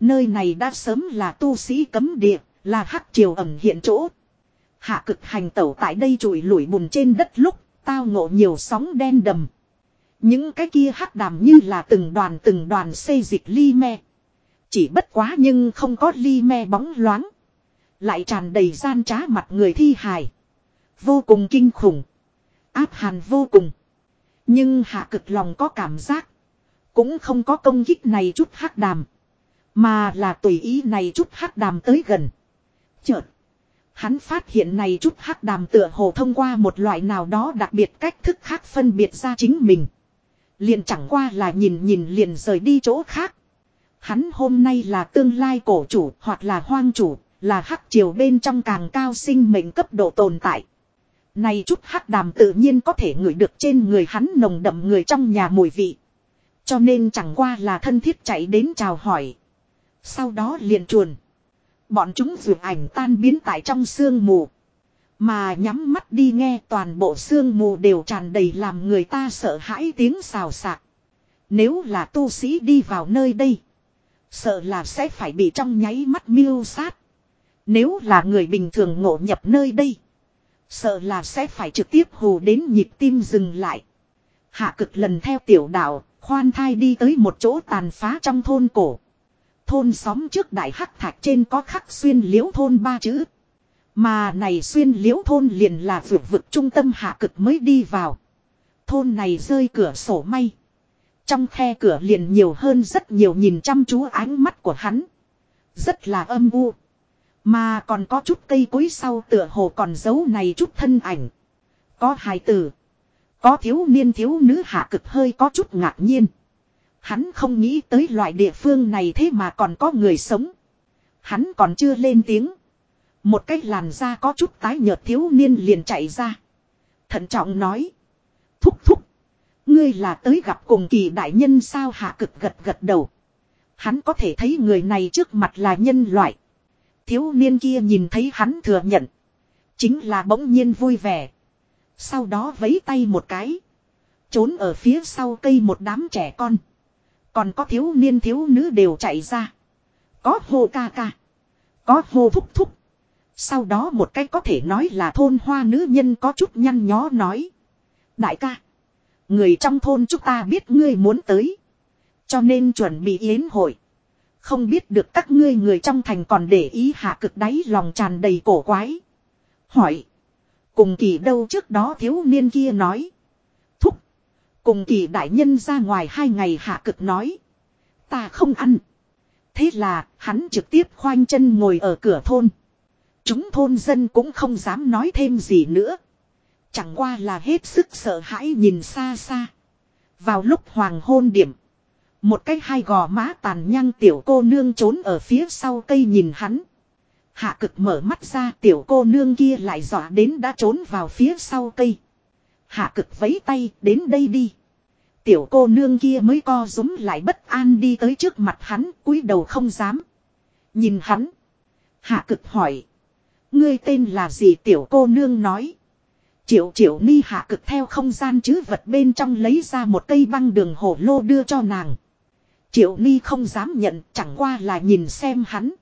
Nơi này đã sớm là tu sĩ cấm địa, là hắc triều ẩm hiện chỗ. Hạ cực hành tẩu tại đây trụi lủi bùn trên đất lúc, tao ngộ nhiều sóng đen đầm. Những cái kia hắc đàm như là từng đoàn từng đoàn xây dịch ly me. Chỉ bất quá nhưng không có ly me bóng loáng. Lại tràn đầy gian trá mặt người thi hài. Vô cùng kinh khủng. Áp hàn vô cùng. Nhưng hạ cực lòng có cảm giác. Cũng không có công kích này chút hắc đàm. Mà là tùy ý này chút hắc đàm tới gần. Chợt. Hắn phát hiện này chút hắc đàm tựa hồ thông qua một loại nào đó đặc biệt cách thức khác phân biệt ra chính mình. Liền chẳng qua là nhìn nhìn liền rời đi chỗ khác. Hắn hôm nay là tương lai cổ chủ hoặc là hoang chủ, là hắc triều bên trong càng cao sinh mệnh cấp độ tồn tại. Này chút hắc đàm tự nhiên có thể ngửi được trên người hắn nồng đậm người trong nhà mùi vị. Cho nên chẳng qua là thân thiết chạy đến chào hỏi. Sau đó liền chuồn. Bọn chúng vượt ảnh tan biến tại trong sương mù. Mà nhắm mắt đi nghe toàn bộ sương mù đều tràn đầy làm người ta sợ hãi tiếng xào xạc. Nếu là tu sĩ đi vào nơi đây. Sợ là sẽ phải bị trong nháy mắt miêu sát. Nếu là người bình thường ngộ nhập nơi đây. Sợ là sẽ phải trực tiếp hù đến nhịp tim dừng lại. Hạ cực lần theo tiểu đạo, khoan thai đi tới một chỗ tàn phá trong thôn cổ. Thôn xóm trước đại hắc thạch trên có khắc xuyên liễu thôn ba chữ. Mà này xuyên liễu thôn liền là vượt vực trung tâm hạ cực mới đi vào. Thôn này rơi cửa sổ may. Trong khe cửa liền nhiều hơn rất nhiều nhìn chăm chú ánh mắt của hắn. Rất là âm u. Mà còn có chút cây cối sau tựa hồ còn giấu này chút thân ảnh. Có hài tử. Có thiếu niên thiếu nữ hạ cực hơi có chút ngạc nhiên. Hắn không nghĩ tới loại địa phương này thế mà còn có người sống. Hắn còn chưa lên tiếng. Một cách làn da có chút tái nhợt thiếu niên liền chạy ra. Thận trọng nói. Thúc thúc. Ngươi là tới gặp cùng kỳ đại nhân sao hạ cực gật gật đầu. Hắn có thể thấy người này trước mặt là nhân loại. Thiếu niên kia nhìn thấy hắn thừa nhận. Chính là bỗng nhiên vui vẻ. Sau đó vấy tay một cái. Trốn ở phía sau cây một đám trẻ con. Còn có thiếu niên thiếu nữ đều chạy ra. Có hô ca ca. Có hô thúc thúc. Sau đó một cách có thể nói là thôn hoa nữ nhân có chút nhăn nhó nói. Đại ca. Người trong thôn chúng ta biết ngươi muốn tới. Cho nên chuẩn bị yến hội. Không biết được các ngươi người trong thành còn để ý hạ cực đáy lòng tràn đầy cổ quái. Hỏi. Cùng kỳ đâu trước đó thiếu niên kia nói. Thúc. Cùng kỳ đại nhân ra ngoài hai ngày hạ cực nói. Ta không ăn. Thế là, hắn trực tiếp khoanh chân ngồi ở cửa thôn. Chúng thôn dân cũng không dám nói thêm gì nữa. Chẳng qua là hết sức sợ hãi nhìn xa xa. Vào lúc hoàng hôn điểm. Một cái hai gò má tàn nhang tiểu cô nương trốn ở phía sau cây nhìn hắn. Hạ cực mở mắt ra, tiểu cô nương kia lại dọa đến đã trốn vào phía sau cây. Hạ cực vẫy tay, đến đây đi. Tiểu cô nương kia mới co rúm lại bất an đi tới trước mặt hắn, cúi đầu không dám. Nhìn hắn. Hạ cực hỏi. Ngươi tên là gì tiểu cô nương nói. Triệu triệu ni hạ cực theo không gian chứ vật bên trong lấy ra một cây băng đường hổ lô đưa cho nàng. Triệu Ly không dám nhận, chẳng qua là nhìn xem hắn.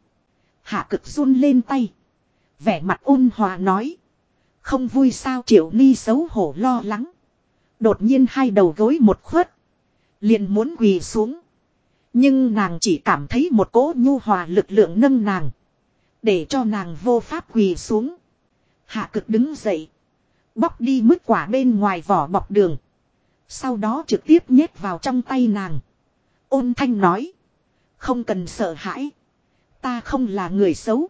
Hạ cực run lên tay. Vẻ mặt ôn hòa nói. Không vui sao triệu Ly xấu hổ lo lắng. Đột nhiên hai đầu gối một khuất. Liền muốn quỳ xuống. Nhưng nàng chỉ cảm thấy một cỗ nhu hòa lực lượng nâng nàng. Để cho nàng vô pháp quỳ xuống. Hạ cực đứng dậy. Bóc đi mứt quả bên ngoài vỏ bọc đường. Sau đó trực tiếp nhét vào trong tay nàng. Ôn thanh nói. Không cần sợ hãi. Ta không là người xấu.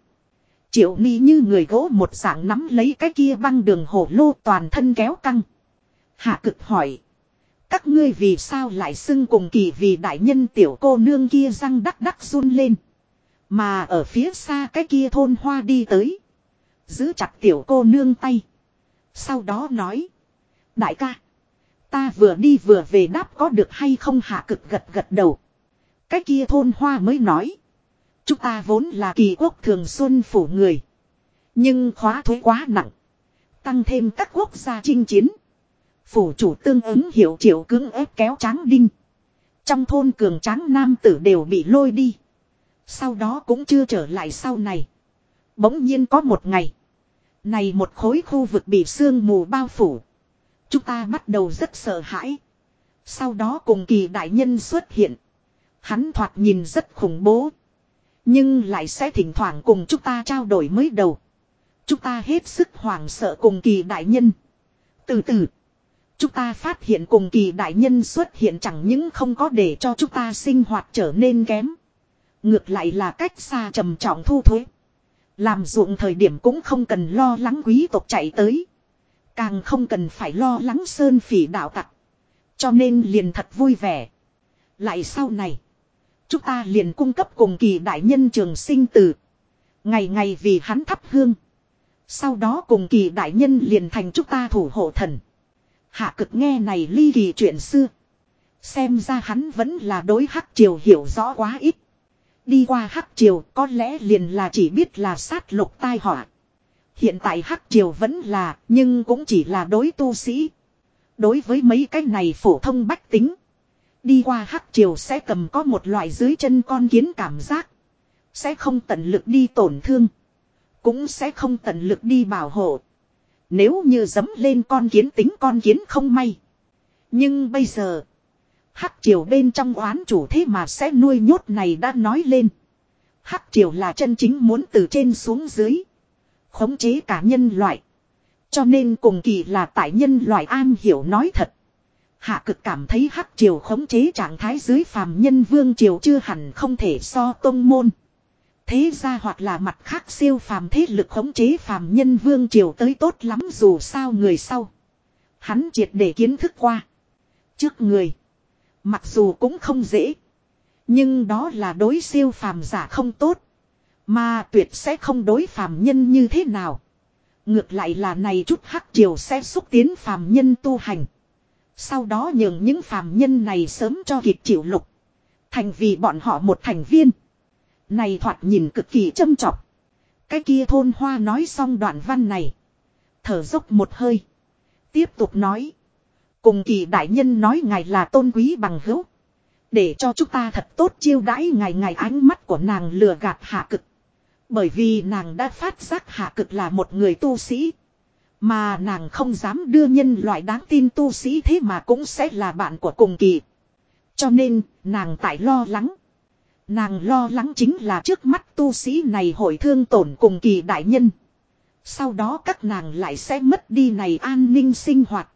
Triệu ni như người gỗ một dạng nắm lấy cái kia băng đường hổ lô toàn thân kéo căng. Hạ cực hỏi. Các ngươi vì sao lại xưng cùng kỳ vì đại nhân tiểu cô nương kia răng đắc đắc run lên. Mà ở phía xa cái kia thôn hoa đi tới. Giữ chặt tiểu cô nương tay. Sau đó nói. Đại ca. Ta vừa đi vừa về đáp có được hay không hạ cực gật gật đầu. Cái kia thôn hoa mới nói. Chúng ta vốn là kỳ quốc thường xuân phủ người. Nhưng khóa thuế quá nặng. Tăng thêm các quốc gia chinh chiến. Phủ chủ tương ứng hiệu triệu cứng ép kéo tráng đinh. Trong thôn cường tráng nam tử đều bị lôi đi. Sau đó cũng chưa trở lại sau này. Bỗng nhiên có một ngày. Này một khối khu vực bị sương mù bao phủ. Chúng ta bắt đầu rất sợ hãi. Sau đó cùng kỳ đại nhân xuất hiện. Hắn thoạt nhìn rất khủng bố. Nhưng lại sẽ thỉnh thoảng cùng chúng ta trao đổi mới đầu. Chúng ta hết sức hoảng sợ cùng kỳ đại nhân. Từ từ. Chúng ta phát hiện cùng kỳ đại nhân xuất hiện chẳng những không có để cho chúng ta sinh hoạt trở nên kém. Ngược lại là cách xa trầm trọng thu thuế. Làm ruộng thời điểm cũng không cần lo lắng quý tộc chạy tới. Càng không cần phải lo lắng sơn phỉ đạo tặc. Cho nên liền thật vui vẻ. Lại sau này. Chúng ta liền cung cấp cùng kỳ đại nhân trường sinh tử. Ngày ngày vì hắn thắp hương. Sau đó cùng kỳ đại nhân liền thành chúng ta thủ hộ thần. Hạ cực nghe này ly kỳ chuyện xưa. Xem ra hắn vẫn là đối hắc triều hiểu rõ quá ít. Đi qua hắc triều có lẽ liền là chỉ biết là sát lục tai họa. Hiện tại hắc triều vẫn là, nhưng cũng chỉ là đối tu sĩ. Đối với mấy cái này phổ thông bách tính. Đi qua hắc triều sẽ cầm có một loại dưới chân con kiến cảm giác. Sẽ không tận lực đi tổn thương. Cũng sẽ không tận lực đi bảo hộ. Nếu như dấm lên con kiến tính con kiến không may. Nhưng bây giờ. Hắc triều bên trong oán chủ thế mà sẽ nuôi nhốt này đã nói lên. Hắc triều là chân chính muốn từ trên xuống dưới. Khống chế cả nhân loại. Cho nên cùng kỳ là tại nhân loại an hiểu nói thật. Hạ cực cảm thấy hắc triều khống chế trạng thái dưới phàm nhân vương triều chưa hẳn không thể so tông môn. Thế ra hoặc là mặt khác siêu phàm thế lực khống chế phàm nhân vương triều tới tốt lắm dù sao người sau. Hắn triệt để kiến thức qua. Trước người. Mặc dù cũng không dễ. Nhưng đó là đối siêu phàm giả không tốt. Mà tuyệt sẽ không đối phàm nhân như thế nào. Ngược lại là này chút hắc triều sẽ xúc tiến phàm nhân tu hành. Sau đó nhường những phàm nhân này sớm cho kịp chịu lục. Thành vì bọn họ một thành viên. Này thoạt nhìn cực kỳ châm trọng. Cái kia thôn hoa nói xong đoạn văn này. Thở dốc một hơi. Tiếp tục nói. Cùng kỳ đại nhân nói ngài là tôn quý bằng hữu. Để cho chúng ta thật tốt chiêu đãi ngài ngài ánh mắt của nàng lừa gạt hạ cực. Bởi vì nàng đã phát giác hạ cực là một người tu sĩ. Mà nàng không dám đưa nhân loại đáng tin tu sĩ thế mà cũng sẽ là bạn của cùng kỳ. Cho nên, nàng tại lo lắng. Nàng lo lắng chính là trước mắt tu sĩ này hội thương tổn cùng kỳ đại nhân. Sau đó các nàng lại sẽ mất đi này an ninh sinh hoạt.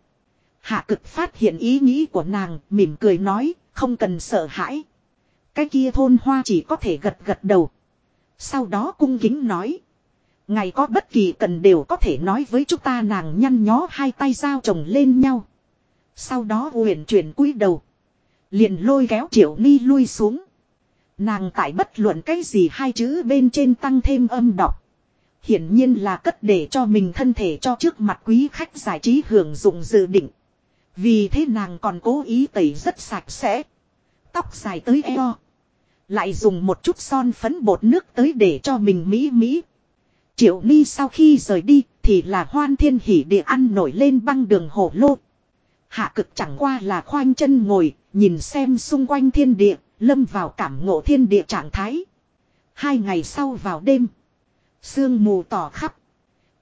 Hạ cực phát hiện ý nghĩ của nàng, mỉm cười nói, không cần sợ hãi. Cái kia thôn hoa chỉ có thể gật gật đầu. Sau đó cung kính nói. Ngày có bất kỳ cần đều có thể nói với chúng ta nàng nhăn nhó hai tay giao chồng lên nhau. Sau đó huyền chuyển cúi đầu. Liền lôi kéo triệu ni lui xuống. Nàng tại bất luận cái gì hai chữ bên trên tăng thêm âm đọc. Hiển nhiên là cất để cho mình thân thể cho trước mặt quý khách giải trí hưởng dụng dự định. Vì thế nàng còn cố ý tẩy rất sạch sẽ. Tóc dài tới eo. Lại dùng một chút son phấn bột nước tới để cho mình mỹ mỹ. Triệu Ni sau khi rời đi thì là hoan thiên hỉ địa ăn nổi lên băng đường hổ lô. Hạ cực chẳng qua là khoanh chân ngồi, nhìn xem xung quanh thiên địa, lâm vào cảm ngộ thiên địa trạng thái. Hai ngày sau vào đêm, sương mù tỏ khắp.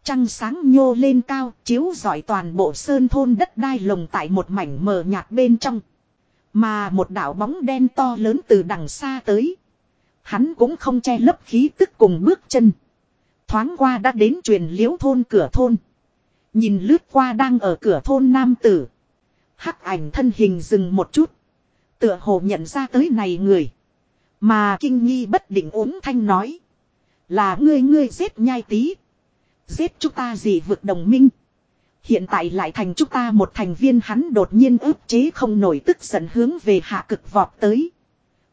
Trăng sáng nhô lên cao, chiếu rọi toàn bộ sơn thôn đất đai lồng tại một mảnh mờ nhạt bên trong. Mà một đảo bóng đen to lớn từ đằng xa tới. Hắn cũng không che lấp khí tức cùng bước chân. Thoáng qua đã đến truyền liễu thôn cửa thôn. Nhìn lướt qua đang ở cửa thôn nam tử. Hắc ảnh thân hình dừng một chút. Tựa hồ nhận ra tới này người. Mà kinh nghi bất định ốm thanh nói. Là ngươi ngươi giết nhai tí. Giết chúng ta gì vượt đồng minh. Hiện tại lại thành chúng ta một thành viên hắn đột nhiên ức chế không nổi tức giận hướng về hạ cực vọt tới.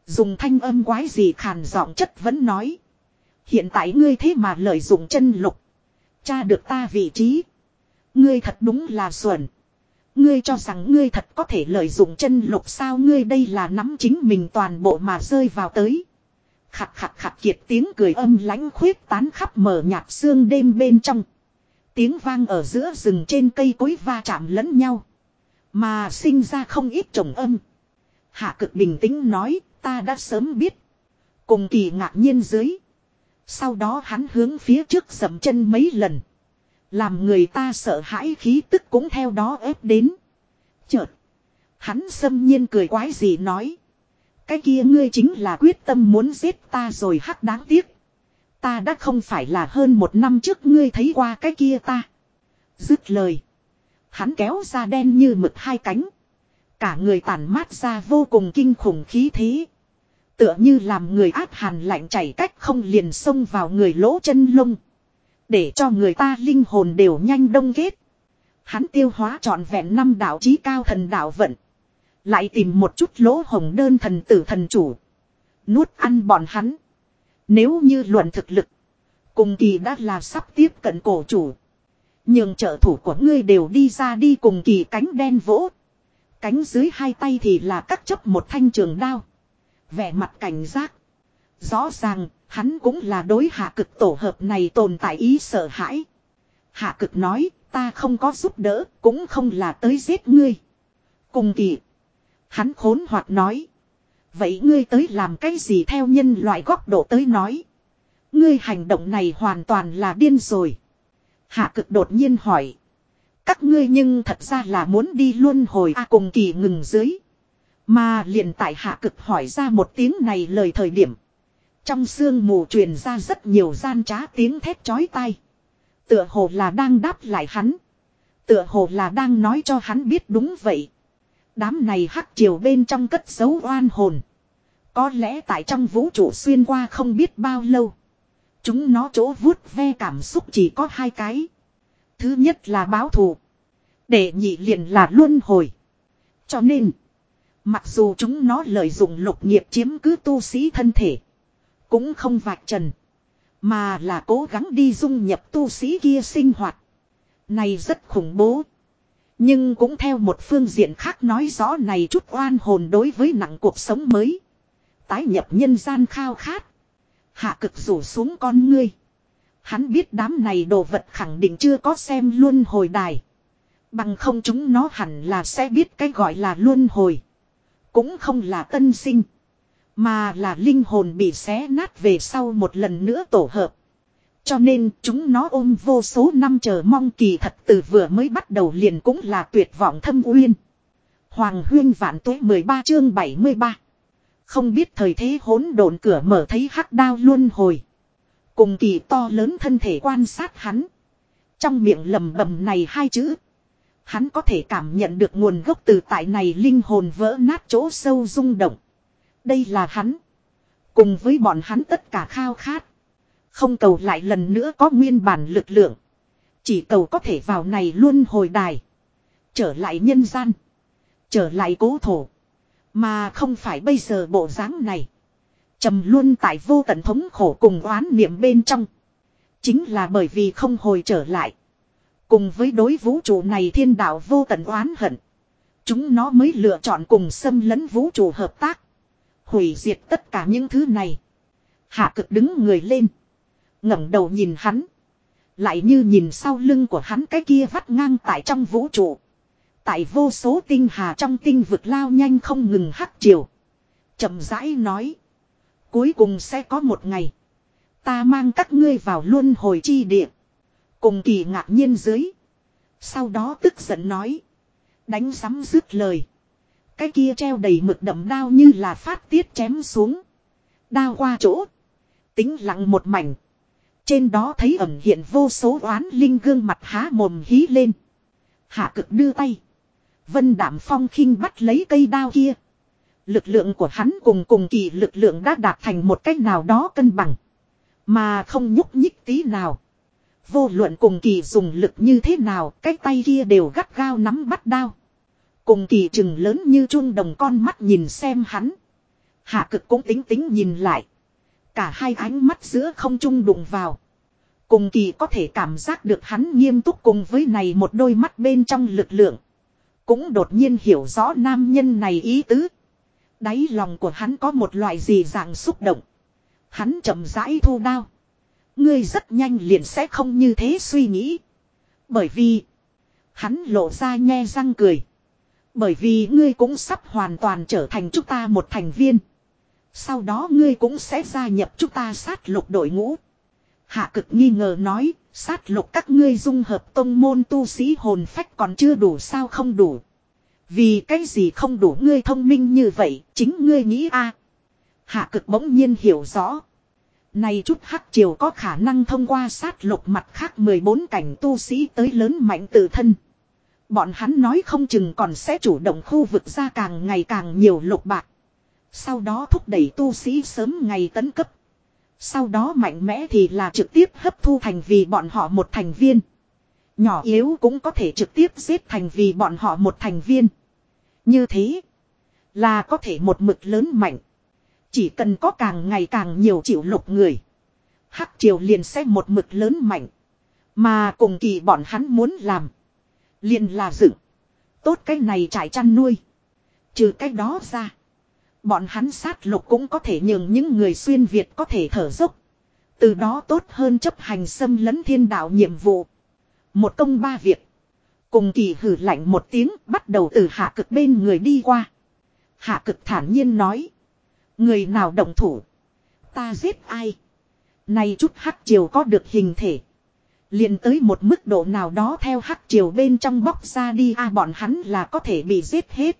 Dùng thanh âm quái gì khàn giọng chất vẫn nói. Hiện tại ngươi thế mà lợi dụng chân lục. Cha được ta vị trí. Ngươi thật đúng là xuẩn. Ngươi cho rằng ngươi thật có thể lợi dụng chân lục sao ngươi đây là nắm chính mình toàn bộ mà rơi vào tới. Khặt khặt khặt kiệt tiếng cười âm lãnh khuyết tán khắp mờ nhạt xương đêm bên trong. Tiếng vang ở giữa rừng trên cây cối va chạm lẫn nhau. Mà sinh ra không ít trồng âm. Hạ cực bình tĩnh nói, ta đã sớm biết. Cùng kỳ ngạc nhiên dưới. Sau đó hắn hướng phía trước dậm chân mấy lần. Làm người ta sợ hãi khí tức cũng theo đó ép đến. Chợt. Hắn xâm nhiên cười quái gì nói. Cái kia ngươi chính là quyết tâm muốn giết ta rồi hắc đáng tiếc. Ta đã không phải là hơn một năm trước ngươi thấy qua cái kia ta. Dứt lời. Hắn kéo ra đen như mực hai cánh. Cả người tàn mát ra vô cùng kinh khủng khí thế. Tựa như làm người áp hàn lạnh chảy cách không liền xông vào người lỗ chân lông. Để cho người ta linh hồn đều nhanh đông kết. Hắn tiêu hóa trọn vẹn năm đạo chí cao thần đạo vận. Lại tìm một chút lỗ hồng đơn thần tử thần chủ. Nuốt ăn bọn hắn. Nếu như luận thực lực. Cùng kỳ đã là sắp tiếp cận cổ chủ. Nhưng trợ thủ của ngươi đều đi ra đi cùng kỳ cánh đen vỗ. Cánh dưới hai tay thì là cắt chấp một thanh trường đao. Vẻ mặt cảnh giác. Rõ ràng, hắn cũng là đối hạ cực tổ hợp này tồn tại ý sợ hãi. Hạ cực nói, ta không có giúp đỡ, cũng không là tới giết ngươi. Cùng kỳ. Hắn khốn hoạt nói. Vậy ngươi tới làm cái gì theo nhân loại góc độ tới nói. Ngươi hành động này hoàn toàn là điên rồi. Hạ cực đột nhiên hỏi. Các ngươi nhưng thật ra là muốn đi luôn hồi a cùng kỳ ngừng dưới. Mà liền tại hạ cực hỏi ra một tiếng này lời thời điểm. Trong sương mù truyền ra rất nhiều gian trá tiếng thét chói tai. Tựa hồ là đang đáp lại hắn. Tựa hồ là đang nói cho hắn biết đúng vậy. Đám này hắc triều bên trong cất dấu oan hồn. Có lẽ tại trong vũ trụ xuyên qua không biết bao lâu. Chúng nó chỗ vuốt ve cảm xúc chỉ có hai cái. Thứ nhất là báo thù. Để nhị liền là luân hồi. Cho nên. Mặc dù chúng nó lợi dụng lục nghiệp chiếm cứ tu sĩ thân thể. Cũng không vạch trần. Mà là cố gắng đi dung nhập tu sĩ kia sinh hoạt. Này rất khủng bố. Nhưng cũng theo một phương diện khác nói rõ này chút oan hồn đối với nặng cuộc sống mới. Tái nhập nhân gian khao khát. Hạ cực rủ xuống con ngươi. Hắn biết đám này đồ vật khẳng định chưa có xem luôn hồi đài. Bằng không chúng nó hẳn là sẽ biết cái gọi là luân hồi. Cũng không là tân sinh. Mà là linh hồn bị xé nát về sau một lần nữa tổ hợp. Cho nên chúng nó ôm vô số năm chờ mong kỳ thật từ vừa mới bắt đầu liền cũng là tuyệt vọng thâm uyên. Hoàng huyên vạn tuế 13 chương 73. Không biết thời thế hỗn độn cửa mở thấy hắc đao luôn hồi. Cùng kỳ to lớn thân thể quan sát hắn. Trong miệng lầm bầm này hai chữ. Hắn có thể cảm nhận được nguồn gốc từ tại này linh hồn vỡ nát chỗ sâu rung động. Đây là hắn. Cùng với bọn hắn tất cả khao khát. Không cầu lại lần nữa có nguyên bản lực lượng. Chỉ cầu có thể vào này luôn hồi đài. Trở lại nhân gian. Trở lại cố thổ. Mà không phải bây giờ bộ dáng này. trầm luôn tại vô tận thống khổ cùng oán niệm bên trong. Chính là bởi vì không hồi trở lại. Cùng với đối vũ trụ này thiên đạo vô tận oán hận. Chúng nó mới lựa chọn cùng xâm lấn vũ trụ hợp tác. Hủy diệt tất cả những thứ này. Hạ cực đứng người lên ngẩng đầu nhìn hắn. Lại như nhìn sau lưng của hắn cái kia vắt ngang tại trong vũ trụ. Tại vô số tinh hà trong tinh vực lao nhanh không ngừng hắc chiều. chậm rãi nói. Cuối cùng sẽ có một ngày. Ta mang các ngươi vào luân hồi chi địa. Cùng kỳ ngạc nhiên dưới. Sau đó tức giận nói. Đánh sắm dứt lời. Cái kia treo đầy mực đậm đao như là phát tiết chém xuống. Đao qua chỗ. Tính lặng một mảnh. Trên đó thấy ẩn hiện vô số oán linh gương mặt há mồm hí lên. Hạ cực đưa tay. Vân đảm phong khinh bắt lấy cây đao kia. Lực lượng của hắn cùng cùng kỳ lực lượng đã đạt thành một cách nào đó cân bằng. Mà không nhúc nhích tí nào. Vô luận cùng kỳ dùng lực như thế nào, cái tay kia đều gắt gao nắm bắt đao. Cùng kỳ chừng lớn như chuông đồng con mắt nhìn xem hắn. Hạ cực cũng tính tính nhìn lại. Cả hai ánh mắt giữa không trung đụng vào. Cùng kỳ có thể cảm giác được hắn nghiêm túc cùng với này một đôi mắt bên trong lực lượng. Cũng đột nhiên hiểu rõ nam nhân này ý tứ. Đáy lòng của hắn có một loại gì dạng xúc động. Hắn chậm rãi thu đao. Ngươi rất nhanh liền sẽ không như thế suy nghĩ. Bởi vì. Hắn lộ ra nhe răng cười. Bởi vì ngươi cũng sắp hoàn toàn trở thành chúng ta một thành viên. Sau đó ngươi cũng sẽ gia nhập chúng ta sát lục đội ngũ. Hạ cực nghi ngờ nói, sát lục các ngươi dung hợp tông môn tu sĩ hồn phách còn chưa đủ sao không đủ. Vì cái gì không đủ ngươi thông minh như vậy, chính ngươi nghĩ a Hạ cực bỗng nhiên hiểu rõ. Này chút hắc triều có khả năng thông qua sát lục mặt khác 14 cảnh tu sĩ tới lớn mạnh tự thân. Bọn hắn nói không chừng còn sẽ chủ động khu vực ra càng ngày càng nhiều lục bạc. Sau đó thúc đẩy tu sĩ sớm ngày tấn cấp. Sau đó mạnh mẽ thì là trực tiếp hấp thu thành vì bọn họ một thành viên. Nhỏ yếu cũng có thể trực tiếp giết thành vì bọn họ một thành viên. Như thế, là có thể một mực lớn mạnh. Chỉ cần có càng ngày càng nhiều chịu lục người. Hắc triều liền sẽ một mực lớn mạnh. Mà cùng kỳ bọn hắn muốn làm. Liền là dựng. Tốt cái này trải chăn nuôi. Trừ cái đó ra. Bọn hắn sát lục cũng có thể nhường những người xuyên Việt có thể thở dốc. Từ đó tốt hơn chấp hành xâm lấn thiên đạo nhiệm vụ. Một công ba việc. Cùng kỳ hử lạnh một tiếng, bắt đầu từ hạ cực bên người đi qua. Hạ cực thản nhiên nói. Người nào động thủ. Ta giết ai. Này chút hắc triều có được hình thể. liền tới một mức độ nào đó theo hắc triều bên trong bóc ra đi, a, bọn hắn là có thể bị giết hết.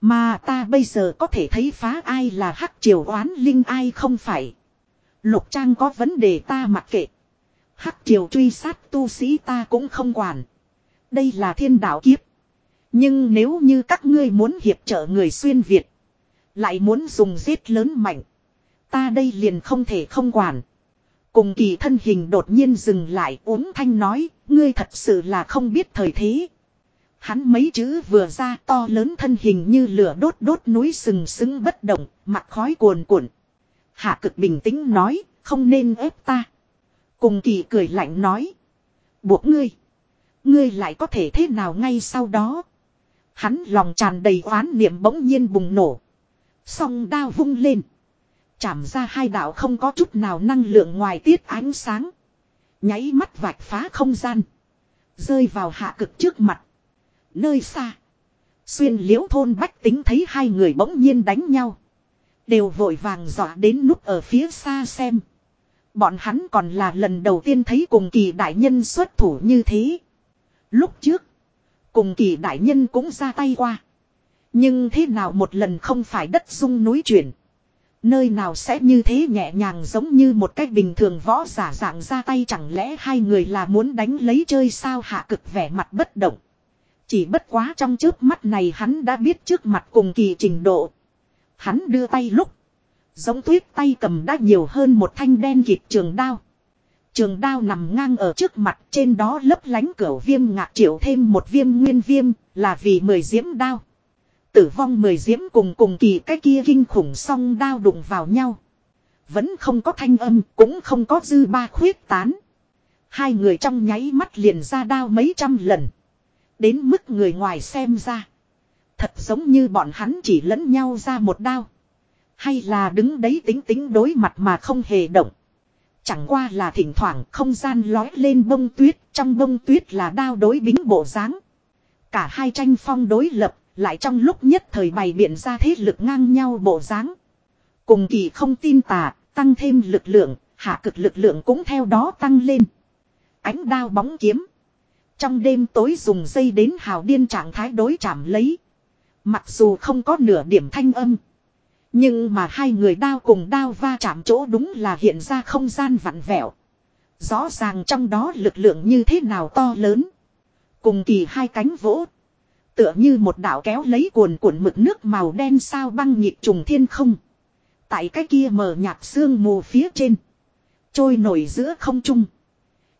Mà ta bây giờ có thể thấy phá ai là hắc triều oán linh ai không phải. Lục trang có vấn đề ta mặc kệ. Hắc triều truy sát tu sĩ ta cũng không quản. Đây là thiên đạo kiếp. Nhưng nếu như các ngươi muốn hiệp trợ người xuyên Việt. Lại muốn dùng giết lớn mạnh. Ta đây liền không thể không quản. Cùng kỳ thân hình đột nhiên dừng lại, uống thanh nói. Ngươi thật sự là không biết thời thế. Hắn mấy chữ vừa ra to lớn thân hình như lửa đốt đốt núi sừng sững bất động, mặt khói cuồn cuộn. Hạ cực bình tĩnh nói, không nên ép ta. Cùng kỳ cười lạnh nói. Buộc ngươi. Ngươi lại có thể thế nào ngay sau đó. Hắn lòng tràn đầy oán niệm bỗng nhiên bùng nổ. Song đao vung lên. Chảm ra hai đạo không có chút nào năng lượng ngoài tiết ánh sáng. Nháy mắt vạch phá không gian. Rơi vào hạ cực trước mặt. Nơi xa. Xuyên liễu thôn bách tính thấy hai người bỗng nhiên đánh nhau. Đều vội vàng dọa đến núp ở phía xa xem. Bọn hắn còn là lần đầu tiên thấy cùng kỳ đại nhân xuất thủ như thế. Lúc trước. Cùng kỳ đại nhân cũng ra tay qua. Nhưng thế nào một lần không phải đất sung núi chuyển. Nơi nào sẽ như thế nhẹ nhàng giống như một cách bình thường võ giả dạng ra tay chẳng lẽ hai người là muốn đánh lấy chơi sao hạ cực vẻ mặt bất động. Chỉ bất quá trong trước mắt này hắn đã biết trước mặt cùng kỳ trình độ. Hắn đưa tay lúc. Giống tuyết tay cầm đã nhiều hơn một thanh đen kịp trường đao. Trường đao nằm ngang ở trước mặt, trên đó lấp lánh cửa viêm ngạc triệu thêm một viêm nguyên viêm, là vì mười diễm đao. Tử vong mười diễm cùng cùng kỳ cái kia kinh khủng song đao đụng vào nhau. Vẫn không có thanh âm, cũng không có dư ba khuyết tán. Hai người trong nháy mắt liền ra đao mấy trăm lần. Đến mức người ngoài xem ra. Thật giống như bọn hắn chỉ lẫn nhau ra một đao. Hay là đứng đấy tính tính đối mặt mà không hề động. Chẳng qua là thỉnh thoảng không gian lói lên bông tuyết. Trong bông tuyết là đao đối bính bộ dáng Cả hai tranh phong đối lập. Lại trong lúc nhất thời bày biện ra thế lực ngang nhau bộ dáng Cùng kỳ không tin tà. Tăng thêm lực lượng. Hạ cực lực lượng cũng theo đó tăng lên. Ánh đao bóng kiếm. Trong đêm tối dùng dây đến hào điên trạng thái đối chạm lấy. Mặc dù không có nửa điểm thanh âm. Nhưng mà hai người đao cùng đao va chạm chỗ đúng là hiện ra không gian vặn vẹo. Rõ ràng trong đó lực lượng như thế nào to lớn. Cùng kỳ hai cánh vỗ. Tựa như một đảo kéo lấy cuồn cuộn mực nước màu đen sao băng nhịp trùng thiên không. Tại cái kia mờ nhạt sương mù phía trên. Trôi nổi giữa không trung.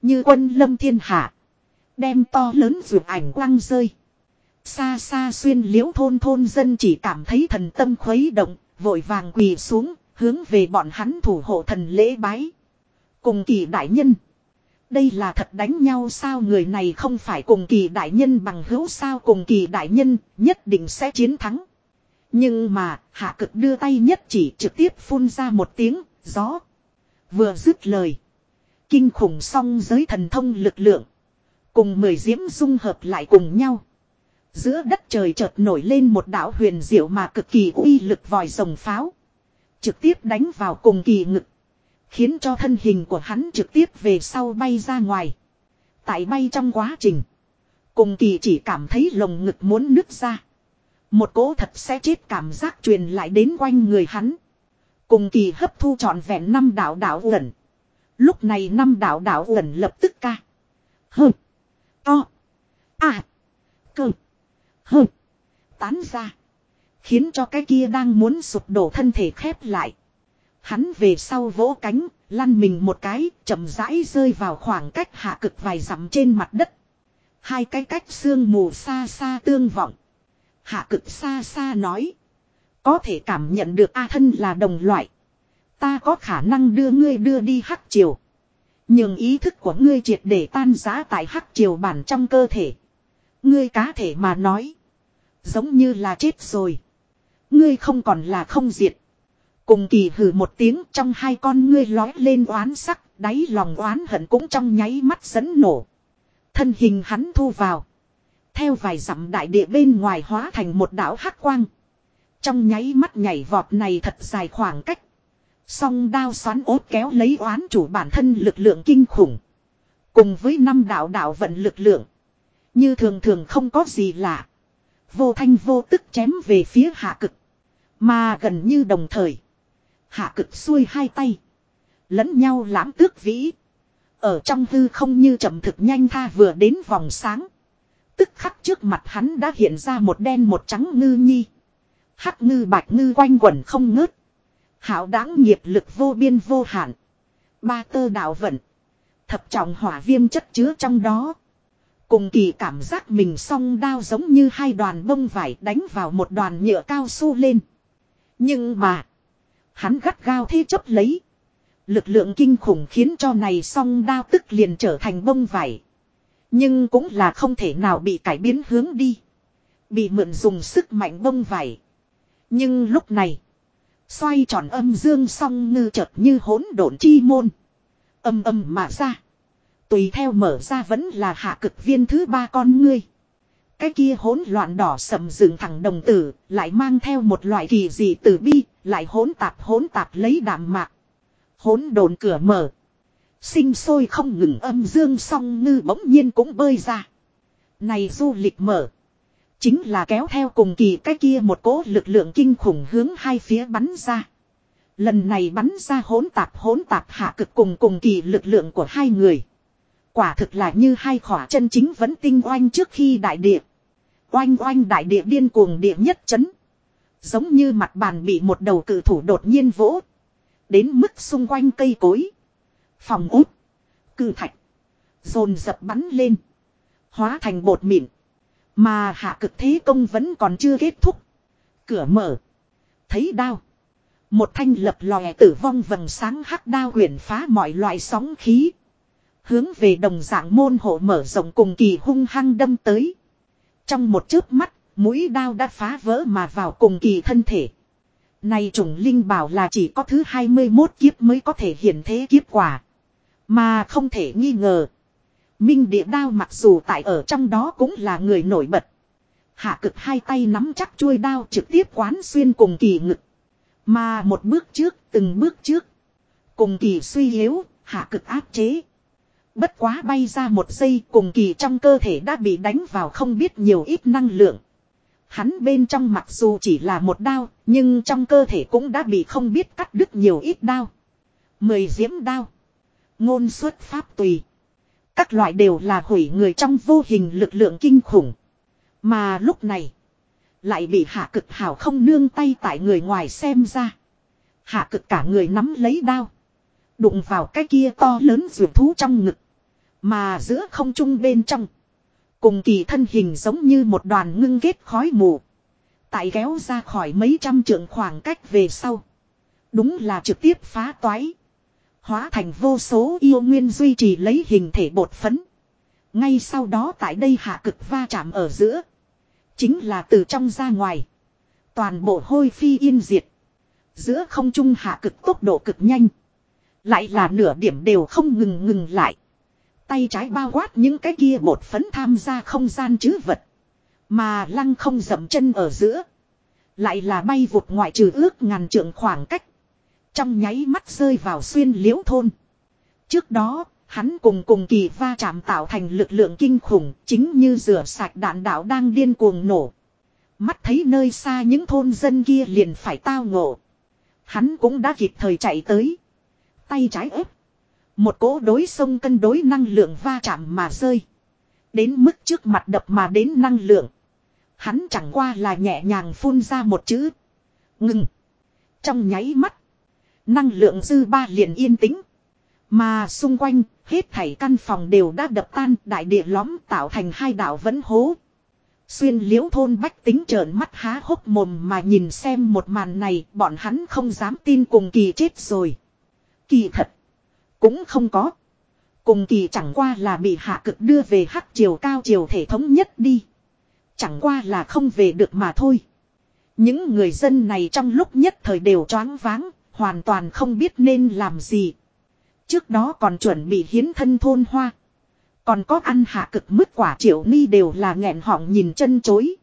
Như quân lâm thiên hạ. Đem to lớn vượt ảnh quăng rơi. Xa xa xuyên liễu thôn thôn dân chỉ cảm thấy thần tâm khuấy động, vội vàng quỳ xuống, hướng về bọn hắn thủ hộ thần lễ bái. Cùng kỳ đại nhân. Đây là thật đánh nhau sao người này không phải cùng kỳ đại nhân bằng hữu sao cùng kỳ đại nhân nhất định sẽ chiến thắng. Nhưng mà hạ cực đưa tay nhất chỉ trực tiếp phun ra một tiếng gió. Vừa dứt lời. Kinh khủng song giới thần thông lực lượng. Cùng mười diễm dung hợp lại cùng nhau. Giữa đất trời chợt nổi lên một đạo huyền diệu mà cực kỳ uy lực vòi rồng pháo. Trực tiếp đánh vào cùng kỳ ngực. Khiến cho thân hình của hắn trực tiếp về sau bay ra ngoài. Tại bay trong quá trình. Cùng kỳ chỉ cảm thấy lồng ngực muốn nứt ra. Một cỗ thật sẽ chết cảm giác truyền lại đến quanh người hắn. Cùng kỳ hấp thu trọn vẹn năm đạo đạo gần Lúc này năm đạo đạo gần lập tức ca. Hừm. To. À. Cơ. Hơ. Tán ra. Khiến cho cái kia đang muốn sụp đổ thân thể khép lại. Hắn về sau vỗ cánh, lăn mình một cái, chậm rãi rơi vào khoảng cách hạ cực vài dặm trên mặt đất. Hai cái cách xương mù xa xa tương vọng. Hạ cực xa xa nói. Có thể cảm nhận được A thân là đồng loại. Ta có khả năng đưa ngươi đưa đi hắc triều. Nhưng ý thức của ngươi triệt để tan giá tại hắc triều bản trong cơ thể. Ngươi cá thể mà nói. Giống như là chết rồi. Ngươi không còn là không diệt. Cùng kỳ hử một tiếng trong hai con ngươi lói lên oán sắc, đáy lòng oán hận cũng trong nháy mắt dẫn nổ. Thân hình hắn thu vào. Theo vài dặm đại địa bên ngoài hóa thành một đảo hắc quang. Trong nháy mắt nhảy vọt này thật dài khoảng cách. Song đao xoắn ốt kéo lấy oán chủ bản thân lực lượng kinh khủng. Cùng với năm đạo đạo vận lực lượng. Như thường thường không có gì lạ. Vô thanh vô tức chém về phía hạ cực. Mà gần như đồng thời. Hạ cực xuôi hai tay. Lẫn nhau lãm tước vĩ. Ở trong hư không như chậm thực nhanh tha vừa đến vòng sáng. Tức khắc trước mặt hắn đã hiện ra một đen một trắng ngư nhi. Hắc ngư bạch ngư quanh quẩn không ngớt. Hảo đáng nghiệp lực vô biên vô hạn. Ba tơ đạo vận. Thập trọng hỏa viêm chất chứa trong đó. Cùng kỳ cảm giác mình song đao giống như hai đoàn bông vải đánh vào một đoàn nhựa cao su lên. Nhưng mà. Hắn gắt gao thế chấp lấy. Lực lượng kinh khủng khiến cho này song đao tức liền trở thành bông vải. Nhưng cũng là không thể nào bị cải biến hướng đi. Bị mượn dùng sức mạnh bông vải. Nhưng lúc này. Xoay tròn âm dương song ngư chợt như hỗn độn chi môn. Âm âm mà ra. Tùy theo mở ra vẫn là hạ cực viên thứ ba con ngươi. Cái kia hỗn loạn đỏ sầm dựng thẳng đồng tử, lại mang theo một loại kỳ dị tử bi, lại hỗn tạp hỗn tạp lấy đạm mạc. Hỗn đồn cửa mở. Sinh sôi không ngừng âm dương song ngư bỗng nhiên cũng bơi ra. Này du lịch mở. Chính là kéo theo cùng kỳ cái kia một cỗ lực lượng kinh khủng hướng hai phía bắn ra. Lần này bắn ra hỗn tạp hỗn tạp hạ cực cùng cùng kỳ lực lượng của hai người. Quả thực là như hai khỏa chân chính vẫn tinh oanh trước khi đại địa. Oanh oanh đại địa điên cuồng địa nhất chấn. Giống như mặt bàn bị một đầu cự thủ đột nhiên vỗ. Đến mức xung quanh cây cối. Phòng út. Cự thạch. Dồn dập bắn lên. Hóa thành bột mịn. Mà hạ cực thế công vẫn còn chưa kết thúc. Cửa mở. Thấy đao. Một thanh lập lòe tử vong vầng sáng hắc đao quyển phá mọi loại sóng khí. Hướng về đồng dạng môn hộ mở rộng cùng kỳ hung hăng đâm tới. Trong một chớp mắt, mũi đao đã phá vỡ mà vào cùng kỳ thân thể. Này trùng linh bảo là chỉ có thứ 21 kiếp mới có thể hiện thế kiếp quả. Mà không thể nghi ngờ. Minh địa đao mặc dù tại ở trong đó cũng là người nổi bật. Hạ cực hai tay nắm chắc chuôi đao trực tiếp quán xuyên cùng kỳ ngực. Mà một bước trước, từng bước trước. Cùng kỳ suy yếu, hạ cực áp chế. Bất quá bay ra một giây cùng kỳ trong cơ thể đã bị đánh vào không biết nhiều ít năng lượng. Hắn bên trong mặc dù chỉ là một đao, nhưng trong cơ thể cũng đã bị không biết cắt đứt nhiều ít đao. Mười diễm đao. Ngôn xuất pháp tùy. Các loại đều là hủy người trong vô hình lực lượng kinh khủng. Mà lúc này. Lại bị hạ cực hảo không nương tay tại người ngoài xem ra. Hạ cực cả người nắm lấy đao. Đụng vào cái kia to lớn rượu thú trong ngực. Mà giữa không trung bên trong. Cùng kỳ thân hình giống như một đoàn ngưng ghét khói mù. Tại kéo ra khỏi mấy trăm trượng khoảng cách về sau. Đúng là trực tiếp phá toái. Hóa thành vô số yêu nguyên duy trì lấy hình thể bột phấn. Ngay sau đó tại đây hạ cực va chạm ở giữa. Chính là từ trong ra ngoài. Toàn bộ hôi phi yên diệt. Giữa không trung hạ cực tốc độ cực nhanh. Lại là nửa điểm đều không ngừng ngừng lại. Tay trái bao quát những cái kia bột phấn tham gia không gian chứ vật. Mà lăng không dậm chân ở giữa. Lại là bay vụt ngoại trừ ước ngàn trượng khoảng cách. Trong nháy mắt rơi vào xuyên liễu thôn. Trước đó, hắn cùng cùng kỳ va chạm tạo thành lực lượng kinh khủng, chính như rửa sạch đạn đạo đang điên cuồng nổ. Mắt thấy nơi xa những thôn dân kia liền phải tao ngộ. Hắn cũng đã kịp thời chạy tới. Tay trái ép. Một cỗ đối sông cân đối năng lượng va chạm mà rơi. Đến mức trước mặt đập mà đến năng lượng. Hắn chẳng qua là nhẹ nhàng phun ra một chữ. Ngừng. Trong nháy mắt. Năng lượng dư ba liền yên tĩnh. Mà xung quanh, hết thảy căn phòng đều đã đập tan, đại địa lõm tạo thành hai đảo vẫn hố. Xuyên liễu thôn bách tính trợn mắt há hốc mồm mà nhìn xem một màn này, bọn hắn không dám tin cùng kỳ chết rồi. Kỳ thật. Cũng không có. Cùng kỳ chẳng qua là bị hạ cực đưa về hắc chiều cao chiều thể thống nhất đi. Chẳng qua là không về được mà thôi. Những người dân này trong lúc nhất thời đều choáng váng, hoàn toàn không biết nên làm gì. Trước đó còn chuẩn bị hiến thân thôn hoa. Còn có ăn hạ cực mức quả triệu ni đều là nghẹn họng nhìn chân chối.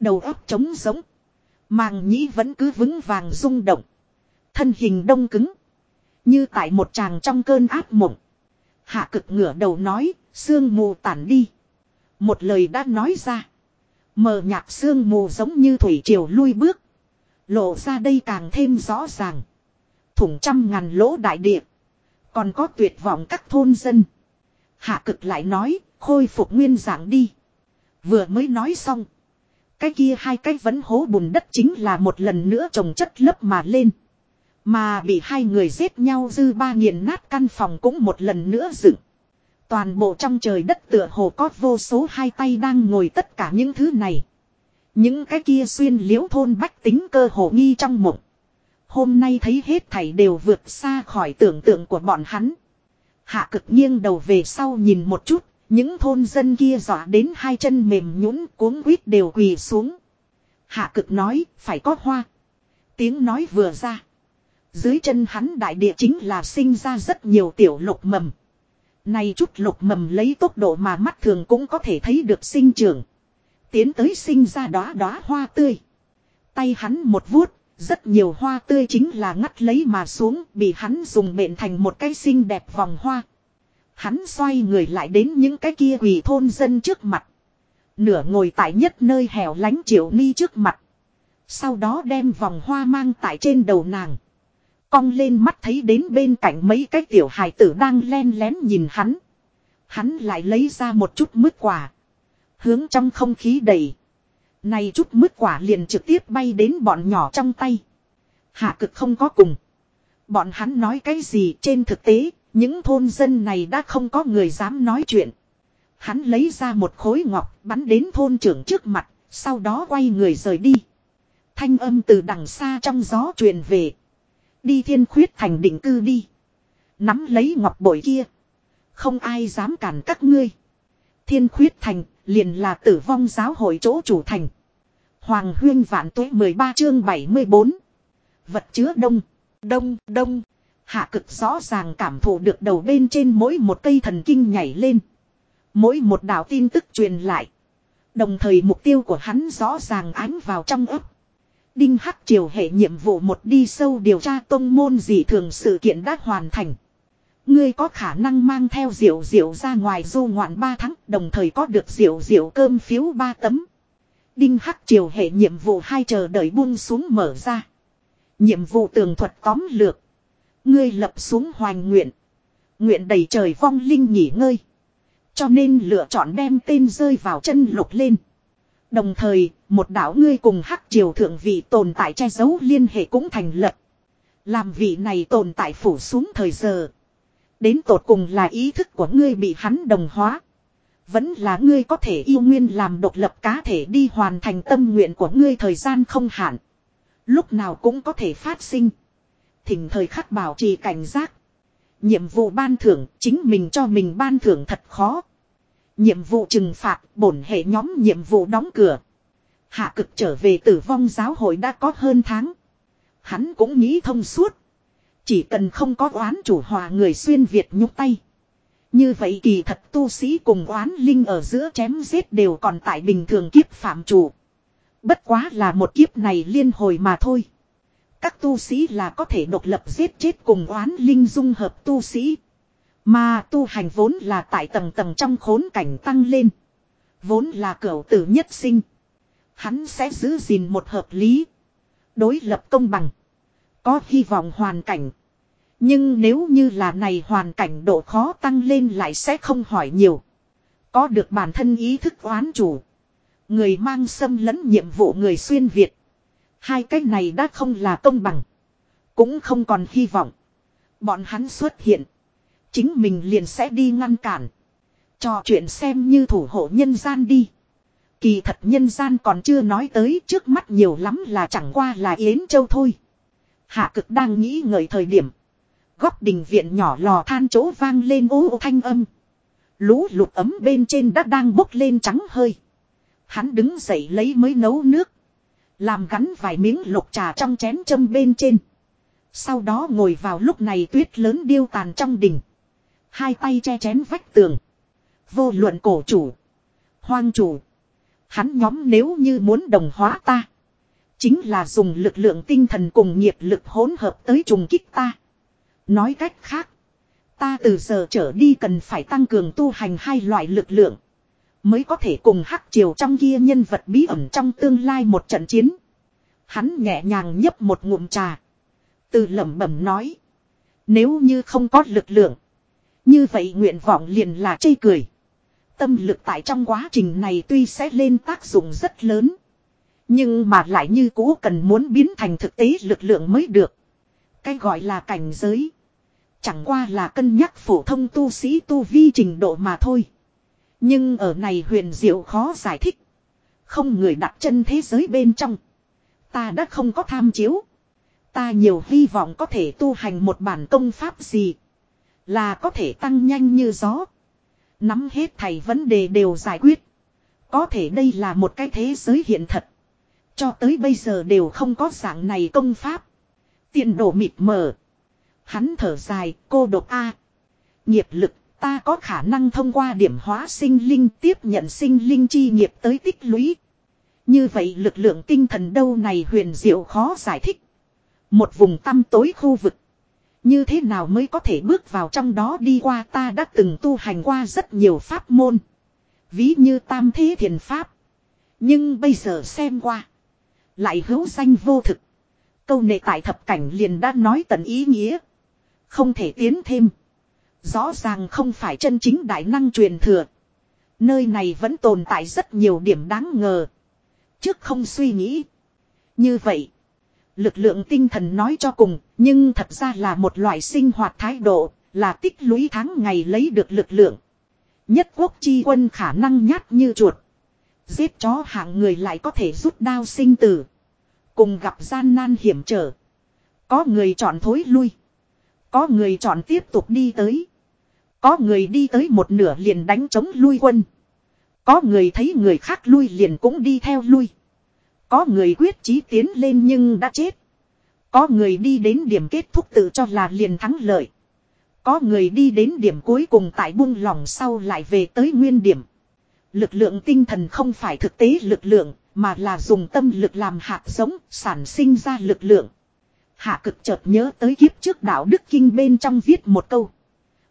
Đầu óc trống giống. Màng nhĩ vẫn cứ vững vàng rung động. Thân hình đông cứng. Như tại một chàng trong cơn áp mộng. Hạ cực ngửa đầu nói, sương mù tản đi. Một lời đã nói ra. Mờ nhạt sương mù giống như thủy triều lui bước. Lộ ra đây càng thêm rõ ràng. Thủng trăm ngàn lỗ đại địa. Còn có tuyệt vọng các thôn dân. Hạ cực lại nói, khôi phục nguyên dạng đi. Vừa mới nói xong. Cái kia hai cái vấn hố bùn đất chính là một lần nữa trồng chất lấp mà lên. Mà bị hai người giết nhau dư ba nghiền nát căn phòng cũng một lần nữa dựng. Toàn bộ trong trời đất tựa hồ có vô số hai tay đang ngồi tất cả những thứ này. Những cái kia xuyên liễu thôn bách tính cơ hồ nghi trong mộng. Hôm nay thấy hết thảy đều vượt xa khỏi tưởng tượng của bọn hắn. Hạ cực nghiêng đầu về sau nhìn một chút, những thôn dân kia dọa đến hai chân mềm nhũn cuống quýt đều quỳ xuống. Hạ cực nói, phải có hoa. Tiếng nói vừa ra. Dưới chân hắn đại địa chính là sinh ra rất nhiều tiểu lục mầm. Này chút lục mầm lấy tốc độ mà mắt thường cũng có thể thấy được sinh trưởng. Tiến tới sinh ra đóa đóa hoa tươi. Tay hắn một vuốt, rất nhiều hoa tươi chính là ngắt lấy mà xuống, bị hắn dùng mện thành một cái xinh đẹp vòng hoa. Hắn xoay người lại đến những cái kia quỷ thôn dân trước mặt. Nửa ngồi tại nhất nơi hẻo lánh triệu ni trước mặt. Sau đó đem vòng hoa mang tại trên đầu nàng. Cong lên mắt thấy đến bên cạnh mấy cái tiểu hài tử đang len lén nhìn hắn. Hắn lại lấy ra một chút mứt quả. Hướng trong không khí đầy. Này chút mứt quả liền trực tiếp bay đến bọn nhỏ trong tay. Hạ cực không có cùng. Bọn hắn nói cái gì trên thực tế, những thôn dân này đã không có người dám nói chuyện. Hắn lấy ra một khối ngọc bắn đến thôn trưởng trước mặt, sau đó quay người rời đi. Thanh âm từ đằng xa trong gió truyền về. Đi thiên khuyết thành định cư đi. Nắm lấy ngọc bội kia. Không ai dám cản các ngươi. Thiên khuyết thành liền là tử vong giáo hội chỗ chủ thành. Hoàng huyên vạn tuế 13 chương 74. Vật chứa đông, đông, đông. Hạ cực rõ ràng cảm thụ được đầu bên trên mỗi một cây thần kinh nhảy lên. Mỗi một đạo tin tức truyền lại. Đồng thời mục tiêu của hắn rõ ràng ánh vào trong ấp. Đinh Hắc Triều hệ nhiệm vụ một đi sâu điều tra tông môn gì thường sự kiện đã hoàn thành. Ngươi có khả năng mang theo diệu diệu ra ngoài du ngoạn 3 tháng đồng thời có được diệu diệu cơm phiếu 3 tấm. Đinh Hắc Triều hệ nhiệm vụ hai chờ đợi buông xuống mở ra. Nhiệm vụ tường thuật tóm lược. Ngươi lập xuống hoành nguyện. Nguyện đầy trời vong linh nghỉ ngơi. Cho nên lựa chọn đem tên rơi vào chân lục lên. Đồng thời, một đảo ngươi cùng hắc triều thượng vị tồn tại che giấu liên hệ cũng thành lập. Làm vị này tồn tại phủ xuống thời giờ. Đến tột cùng là ý thức của ngươi bị hắn đồng hóa. Vẫn là ngươi có thể yêu nguyên làm độc lập cá thể đi hoàn thành tâm nguyện của ngươi thời gian không hạn. Lúc nào cũng có thể phát sinh. Thỉnh thời khắc bảo trì cảnh giác. Nhiệm vụ ban thưởng, chính mình cho mình ban thưởng thật khó. Nhiệm vụ trừng phạt, bổn hệ nhóm nhiệm vụ đóng cửa. Hạ cực trở về tử vong giáo hội đã có hơn tháng. Hắn cũng nghĩ thông suốt. Chỉ cần không có oán chủ hòa người xuyên Việt nhúc tay. Như vậy kỳ thật tu sĩ cùng oán linh ở giữa chém giết đều còn tại bình thường kiếp phạm chủ. Bất quá là một kiếp này liên hồi mà thôi. Các tu sĩ là có thể độc lập giết chết cùng oán linh dung hợp tu sĩ. Mà tu hành vốn là tại tầng tầng trong khốn cảnh tăng lên. Vốn là cửu tử nhất sinh. Hắn sẽ giữ gìn một hợp lý. Đối lập công bằng. Có hy vọng hoàn cảnh. Nhưng nếu như là này hoàn cảnh độ khó tăng lên lại sẽ không hỏi nhiều. Có được bản thân ý thức oán chủ. Người mang xâm lẫn nhiệm vụ người xuyên Việt. Hai cái này đã không là công bằng. Cũng không còn hy vọng. Bọn hắn xuất hiện. Chính mình liền sẽ đi ngăn cản. Trò chuyện xem như thủ hộ nhân gian đi. Kỳ thật nhân gian còn chưa nói tới trước mắt nhiều lắm là chẳng qua là Yến Châu thôi. Hạ cực đang nghĩ ngợi thời điểm. Góc đình viện nhỏ lò than chỗ vang lên ô ô thanh âm. Lũ lụt ấm bên trên đã đang bốc lên trắng hơi. Hắn đứng dậy lấy mới nấu nước. Làm gắn vài miếng lục trà trong chén châm bên trên. Sau đó ngồi vào lúc này tuyết lớn điêu tàn trong đỉnh. Hai tay che chén vách tường. Vô luận cổ chủ. Hoang chủ. Hắn nhóm nếu như muốn đồng hóa ta. Chính là dùng lực lượng tinh thần cùng nghiệp lực hỗn hợp tới trùng kích ta. Nói cách khác. Ta từ giờ trở đi cần phải tăng cường tu hành hai loại lực lượng. Mới có thể cùng hắc triều trong kia nhân vật bí ẩn trong tương lai một trận chiến. Hắn nhẹ nhàng nhấp một ngụm trà. Từ lẩm bẩm nói. Nếu như không có lực lượng. Như vậy nguyện vọng liền là chây cười. Tâm lực tại trong quá trình này tuy sẽ lên tác dụng rất lớn. Nhưng mà lại như cũ cần muốn biến thành thực tế lực lượng mới được. Cái gọi là cảnh giới. Chẳng qua là cân nhắc phổ thông tu sĩ tu vi trình độ mà thôi. Nhưng ở này huyền diệu khó giải thích. Không người đặt chân thế giới bên trong. Ta đã không có tham chiếu. Ta nhiều hy vọng có thể tu hành một bản công pháp gì. Là có thể tăng nhanh như gió. Nắm hết thầy vấn đề đều giải quyết. Có thể đây là một cái thế giới hiện thật. Cho tới bây giờ đều không có dạng này công pháp. Tiện đổ mịt mờ. Hắn thở dài, cô độc A. Nghiệp lực, ta có khả năng thông qua điểm hóa sinh linh tiếp nhận sinh linh chi nghiệp tới tích lũy. Như vậy lực lượng tinh thần đâu này huyền diệu khó giải thích. Một vùng tăm tối khu vực. Như thế nào mới có thể bước vào trong đó đi qua ta đã từng tu hành qua rất nhiều pháp môn. Ví như tam thế thiền pháp. Nhưng bây giờ xem qua. Lại hữu danh vô thực. Câu nệ tại thập cảnh liền đã nói tận ý nghĩa. Không thể tiến thêm. Rõ ràng không phải chân chính đại năng truyền thừa. Nơi này vẫn tồn tại rất nhiều điểm đáng ngờ. Trước không suy nghĩ. Như vậy. Lực lượng tinh thần nói cho cùng, nhưng thật ra là một loại sinh hoạt thái độ, là tích lũy tháng ngày lấy được lực lượng. Nhất quốc chi quân khả năng nhát như chuột. Giết chó hạng người lại có thể rút đao sinh tử. Cùng gặp gian nan hiểm trở. Có người chọn thối lui. Có người chọn tiếp tục đi tới. Có người đi tới một nửa liền đánh chống lui quân. Có người thấy người khác lui liền cũng đi theo lui. Có người quyết chí tiến lên nhưng đã chết. Có người đi đến điểm kết thúc tự cho là liền thắng lợi. Có người đi đến điểm cuối cùng tại buông lỏng sau lại về tới nguyên điểm. Lực lượng tinh thần không phải thực tế lực lượng, mà là dùng tâm lực làm hạt giống, sản sinh ra lực lượng. Hạ cực chợt nhớ tới kiếp trước đạo Đức Kinh bên trong viết một câu.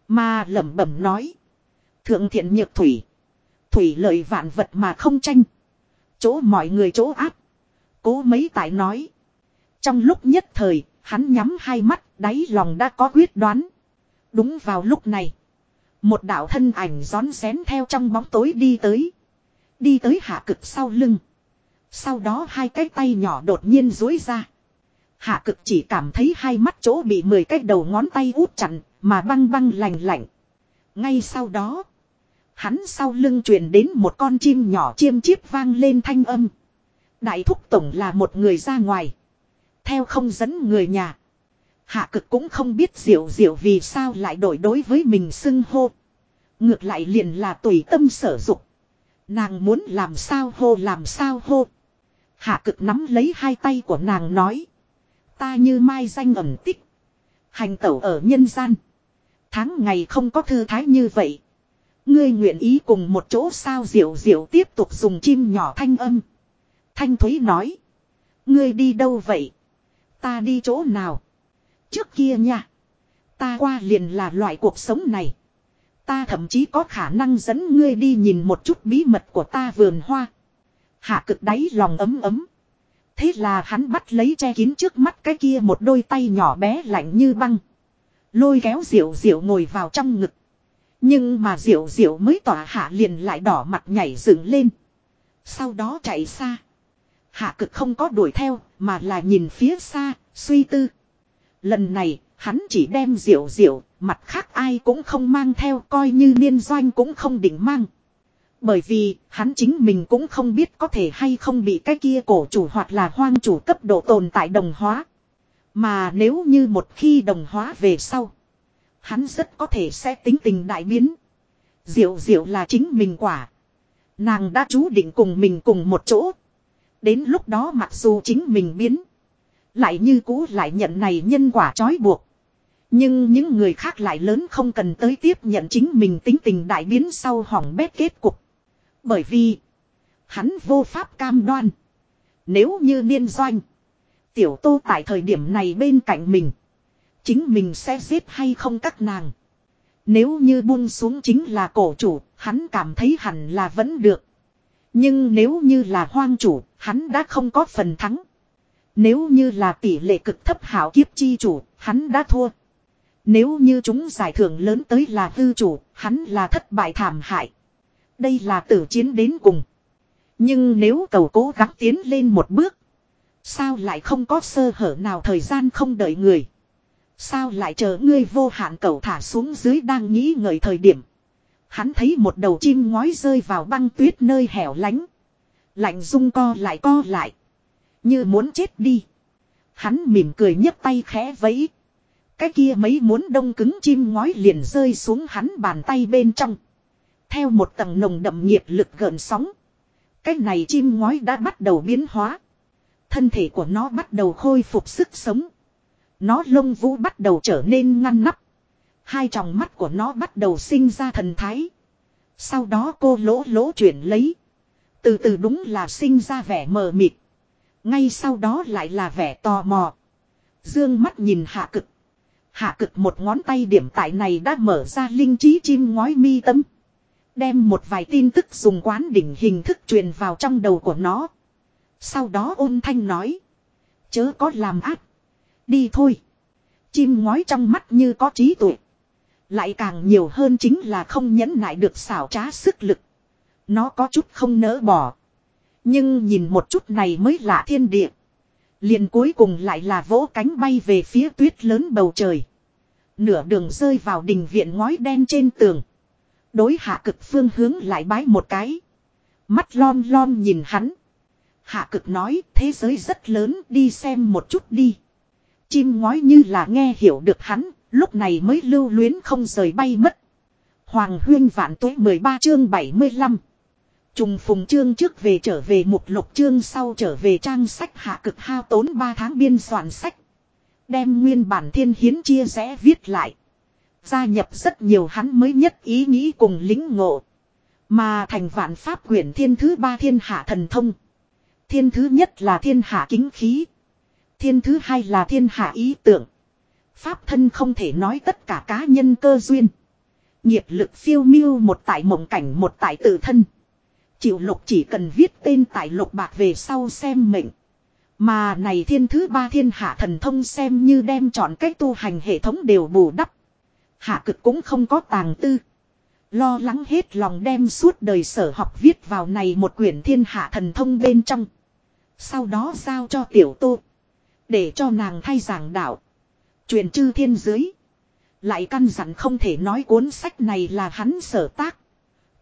Mà lẩm bẩm nói. Thượng thiện nhược thủy. Thủy lợi vạn vật mà không tranh. Chỗ mọi người chỗ áp. Cố mấy tại nói. Trong lúc nhất thời, hắn nhắm hai mắt, đáy lòng đã có quyết đoán. Đúng vào lúc này. Một đạo thân ảnh rón xén theo trong bóng tối đi tới. Đi tới hạ cực sau lưng. Sau đó hai cái tay nhỏ đột nhiên dối ra. Hạ cực chỉ cảm thấy hai mắt chỗ bị mười cái đầu ngón tay út chặn, mà băng băng lành lạnh. Ngay sau đó, hắn sau lưng truyền đến một con chim nhỏ chiêm chiếp vang lên thanh âm. Đại thúc tổng là một người ra ngoài. Theo không dẫn người nhà. Hạ cực cũng không biết diệu diệu vì sao lại đổi đối với mình xưng hô. Ngược lại liền là tùy tâm sở dục. Nàng muốn làm sao hô làm sao hô. Hạ cực nắm lấy hai tay của nàng nói. Ta như mai danh ẩn tích. Hành tẩu ở nhân gian. Tháng ngày không có thư thái như vậy. Ngươi nguyện ý cùng một chỗ sao diệu diệu tiếp tục dùng chim nhỏ thanh âm. Thanh Thúy nói. Ngươi đi đâu vậy? Ta đi chỗ nào? Trước kia nha. Ta qua liền là loại cuộc sống này. Ta thậm chí có khả năng dẫn ngươi đi nhìn một chút bí mật của ta vườn hoa. Hạ cực đáy lòng ấm ấm. Thế là hắn bắt lấy che kín trước mắt cái kia một đôi tay nhỏ bé lạnh như băng. Lôi kéo diệu diệu ngồi vào trong ngực. Nhưng mà diệu diệu mới tỏa hạ liền lại đỏ mặt nhảy dựng lên. Sau đó chạy xa. Hạ cực không có đuổi theo mà là nhìn phía xa, suy tư. Lần này, hắn chỉ đem diệu diệu, mặt khác ai cũng không mang theo coi như niên doanh cũng không định mang. Bởi vì, hắn chính mình cũng không biết có thể hay không bị cái kia cổ chủ hoặc là hoang chủ cấp độ tồn tại đồng hóa. Mà nếu như một khi đồng hóa về sau, hắn rất có thể sẽ tính tình đại biến. Diệu diệu là chính mình quả. Nàng đã chú định cùng mình cùng một chỗ. Đến lúc đó mặc dù chính mình biến. Lại như cũ lại nhận này nhân quả trói buộc. Nhưng những người khác lại lớn không cần tới tiếp nhận chính mình tính tình đại biến sau hỏng bét kết cục. Bởi vì. Hắn vô pháp cam đoan. Nếu như niên doanh. Tiểu tô tại thời điểm này bên cạnh mình. Chính mình sẽ giết hay không các nàng. Nếu như buông xuống chính là cổ chủ, hắn cảm thấy hẳn là vẫn được. Nhưng nếu như là hoang chủ, hắn đã không có phần thắng. Nếu như là tỷ lệ cực thấp hảo kiếp chi chủ, hắn đã thua. Nếu như chúng giải thưởng lớn tới là hư chủ, hắn là thất bại thảm hại. Đây là tử chiến đến cùng. Nhưng nếu cầu cố gắng tiến lên một bước. Sao lại không có sơ hở nào thời gian không đợi người. Sao lại chờ ngươi vô hạn cầu thả xuống dưới đang nghĩ ngợi thời điểm. Hắn thấy một đầu chim ngói rơi vào băng tuyết nơi hẻo lánh. Lạnh rung co lại co lại. Như muốn chết đi. Hắn mỉm cười nhấc tay khẽ vẫy. Cái kia mấy muốn đông cứng chim ngói liền rơi xuống hắn bàn tay bên trong. Theo một tầng nồng đậm nghiệp lực gợn sóng. Cái này chim ngói đã bắt đầu biến hóa. Thân thể của nó bắt đầu khôi phục sức sống. Nó lông vũ bắt đầu trở nên ngăn nắp. Hai tròng mắt của nó bắt đầu sinh ra thần thái. Sau đó cô lỗ lỗ chuyển lấy. Từ từ đúng là sinh ra vẻ mờ mịt. Ngay sau đó lại là vẻ tò mò. Dương mắt nhìn hạ cực. Hạ cực một ngón tay điểm tại này đã mở ra linh trí chim ngói mi tâm. Đem một vài tin tức dùng quán đỉnh hình thức truyền vào trong đầu của nó. Sau đó ôn thanh nói. Chớ có làm ác. Đi thôi. Chim ngói trong mắt như có trí tuệ. Lại càng nhiều hơn chính là không nhẫn nại được xảo trá sức lực. Nó có chút không nỡ bỏ. Nhưng nhìn một chút này mới lạ thiên địa. Liền cuối cùng lại là vỗ cánh bay về phía tuyết lớn bầu trời. Nửa đường rơi vào đình viện ngói đen trên tường. Đối hạ cực phương hướng lại bái một cái. Mắt lom lom nhìn hắn. Hạ cực nói thế giới rất lớn đi xem một chút đi. Chim ngói như là nghe hiểu được hắn, lúc này mới lưu luyến không rời bay mất. Hoàng huyên vạn tuế 13 chương 75. Trùng phùng chương trước về trở về một lục chương sau trở về trang sách hạ cực hao tốn 3 tháng biên soạn sách. Đem nguyên bản thiên hiến chia rẽ viết lại. Gia nhập rất nhiều hắn mới nhất ý nghĩ cùng lính ngộ. Mà thành vạn pháp quyển thiên thứ ba thiên hạ thần thông. Thiên thứ nhất là thiên hạ kính khí. Thiên thứ hai là thiên hạ ý tưởng. Pháp thân không thể nói tất cả cá nhân cơ duyên. Nghiệp lực phiêu miêu một tại mộng cảnh một tại tự thân. Chịu lục chỉ cần viết tên tại lục bạc về sau xem mệnh. Mà này thiên thứ ba thiên hạ thần thông xem như đem chọn cách tu hành hệ thống đều bù đắp. Hạ cực cũng không có tàng tư. Lo lắng hết lòng đem suốt đời sở học viết vào này một quyển thiên hạ thần thông bên trong. Sau đó giao cho tiểu tô. Để cho nàng thay giảng đạo. Truyền chư thiên dưới. Lại căn dặn không thể nói cuốn sách này là hắn sở tác.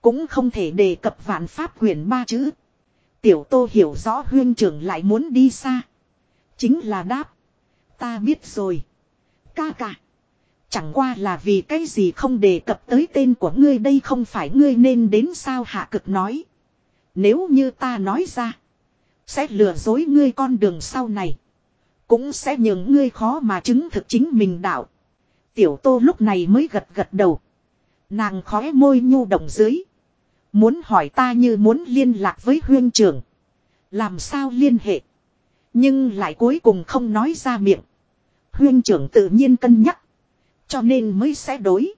Cũng không thể đề cập vạn pháp quyền ba chữ. Tiểu tô hiểu rõ huyên trưởng lại muốn đi xa. Chính là đáp. Ta biết rồi. Ca ca. Chẳng qua là vì cái gì không đề cập tới tên của ngươi đây không phải ngươi nên đến sao hạ cực nói. Nếu như ta nói ra. Sẽ lừa dối ngươi con đường sau này. Cũng sẽ nhường ngươi khó mà chứng thực chính mình đạo. Tiểu tô lúc này mới gật gật đầu. Nàng khóe môi nhu động dưới. Muốn hỏi ta như muốn liên lạc với huyên trưởng. Làm sao liên hệ. Nhưng lại cuối cùng không nói ra miệng. Huyên trưởng tự nhiên cân nhắc. Cho nên mới sẽ đối.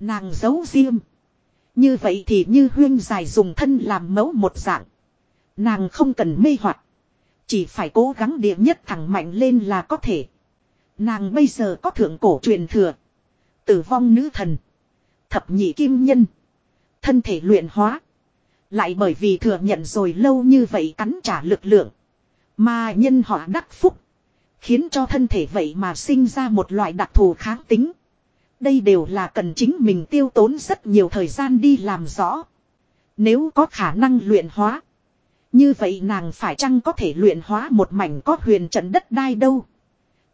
Nàng giấu riêng. Như vậy thì như huyên dài dùng thân làm mẫu một dạng. Nàng không cần mê hoặc Chỉ phải cố gắng địa nhất thẳng mạnh lên là có thể. Nàng bây giờ có thượng cổ truyền thừa. Tử vong nữ thần. Thập nhị kim nhân. Thân thể luyện hóa. Lại bởi vì thừa nhận rồi lâu như vậy cắn trả lực lượng. Mà nhân họ đắc phúc. Khiến cho thân thể vậy mà sinh ra một loại đặc thù kháng tính. Đây đều là cần chính mình tiêu tốn rất nhiều thời gian đi làm rõ. Nếu có khả năng luyện hóa. Như vậy nàng phải chăng có thể luyện hóa một mảnh có huyền trận đất đai đâu.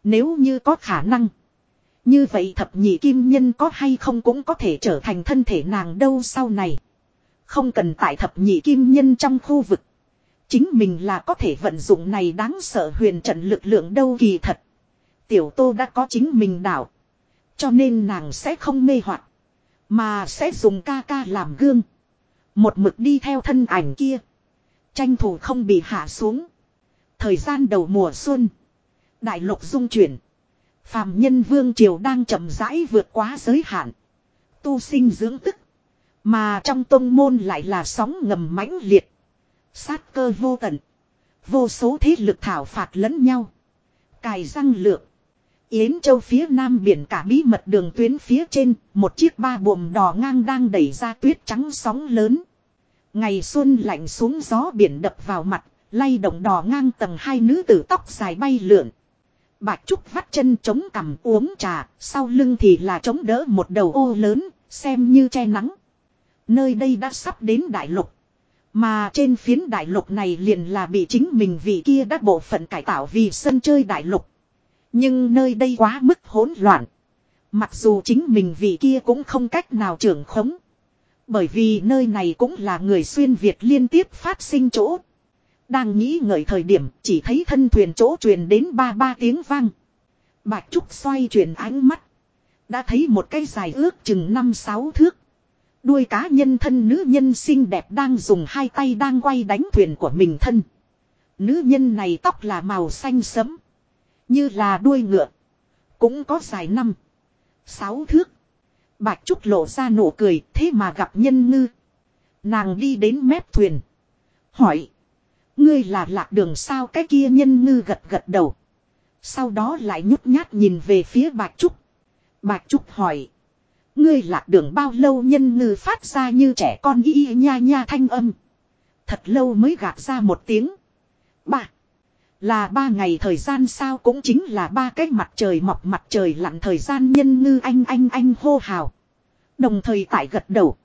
Nếu như có khả năng. Như vậy thập nhị kim nhân có hay không cũng có thể trở thành thân thể nàng đâu sau này. Không cần tại thập nhị kim nhân trong khu vực. Chính mình là có thể vận dụng này đáng sợ huyền trận lực lượng đâu kỳ thật. Tiểu tô đã có chính mình đảo. Cho nên nàng sẽ không mê hoặc, Mà sẽ dùng ca ca làm gương. Một mực đi theo thân ảnh kia. Tranh thủ không bị hạ xuống. Thời gian đầu mùa xuân. Đại lục dung chuyển. Phàm nhân vương triều đang chậm rãi vượt quá giới hạn. Tu sinh dưỡng tức. Mà trong tông môn lại là sóng ngầm mãnh liệt. Sát cơ vô tận. Vô số thế lực thảo phạt lẫn nhau. Cài răng lược. Yến châu phía nam biển cả bí mật đường tuyến phía trên, một chiếc ba buồm đò ngang đang đẩy ra tuyết trắng sóng lớn. Ngày xuân lạnh xuống gió biển đập vào mặt, lay động đò ngang tầng hai nữ tử tóc dài bay lượn. Bạch Trúc vắt chân chống cằm uống trà, sau lưng thì là chống đỡ một đầu ô lớn, xem như che nắng. Nơi đây đã sắp đến đại lục. Mà trên phiến đại lục này liền là bị chính mình vị kia đã bộ phận cải tạo vì sân chơi đại lục. Nhưng nơi đây quá mức hỗn loạn. Mặc dù chính mình vị kia cũng không cách nào trưởng khống. Bởi vì nơi này cũng là người xuyên Việt liên tiếp phát sinh chỗ. Đang nghĩ ngợi thời điểm, chỉ thấy thân thuyền chỗ truyền đến ba ba tiếng vang. Bạch Trúc xoay chuyển ánh mắt. Đã thấy một cây dài ước chừng năm sáu thước. Đuôi cá nhân thân nữ nhân xinh đẹp đang dùng hai tay đang quay đánh thuyền của mình thân. Nữ nhân này tóc là màu xanh sẫm. Như là đuôi ngựa. Cũng có dài năm. Sáu thước. Bạch Trúc lộ ra nụ cười, thế mà gặp nhân ngư. Nàng đi đến mép thuyền. Hỏi. Ngươi là lạc đường sao cái kia nhân ngư gật gật đầu. Sau đó lại nhút nhát nhìn về phía Bạch Trúc. Bạch Trúc hỏi. Ngươi lạc đường bao lâu nhân ngư phát ra như trẻ con y nha nha thanh âm. Thật lâu mới gạt ra một tiếng. Ba. Là ba ngày thời gian sao cũng chính là ba cái mặt trời mọc mặt trời lặn thời gian nhân ngư anh anh anh hô hào. Đồng thời tại gật đầu.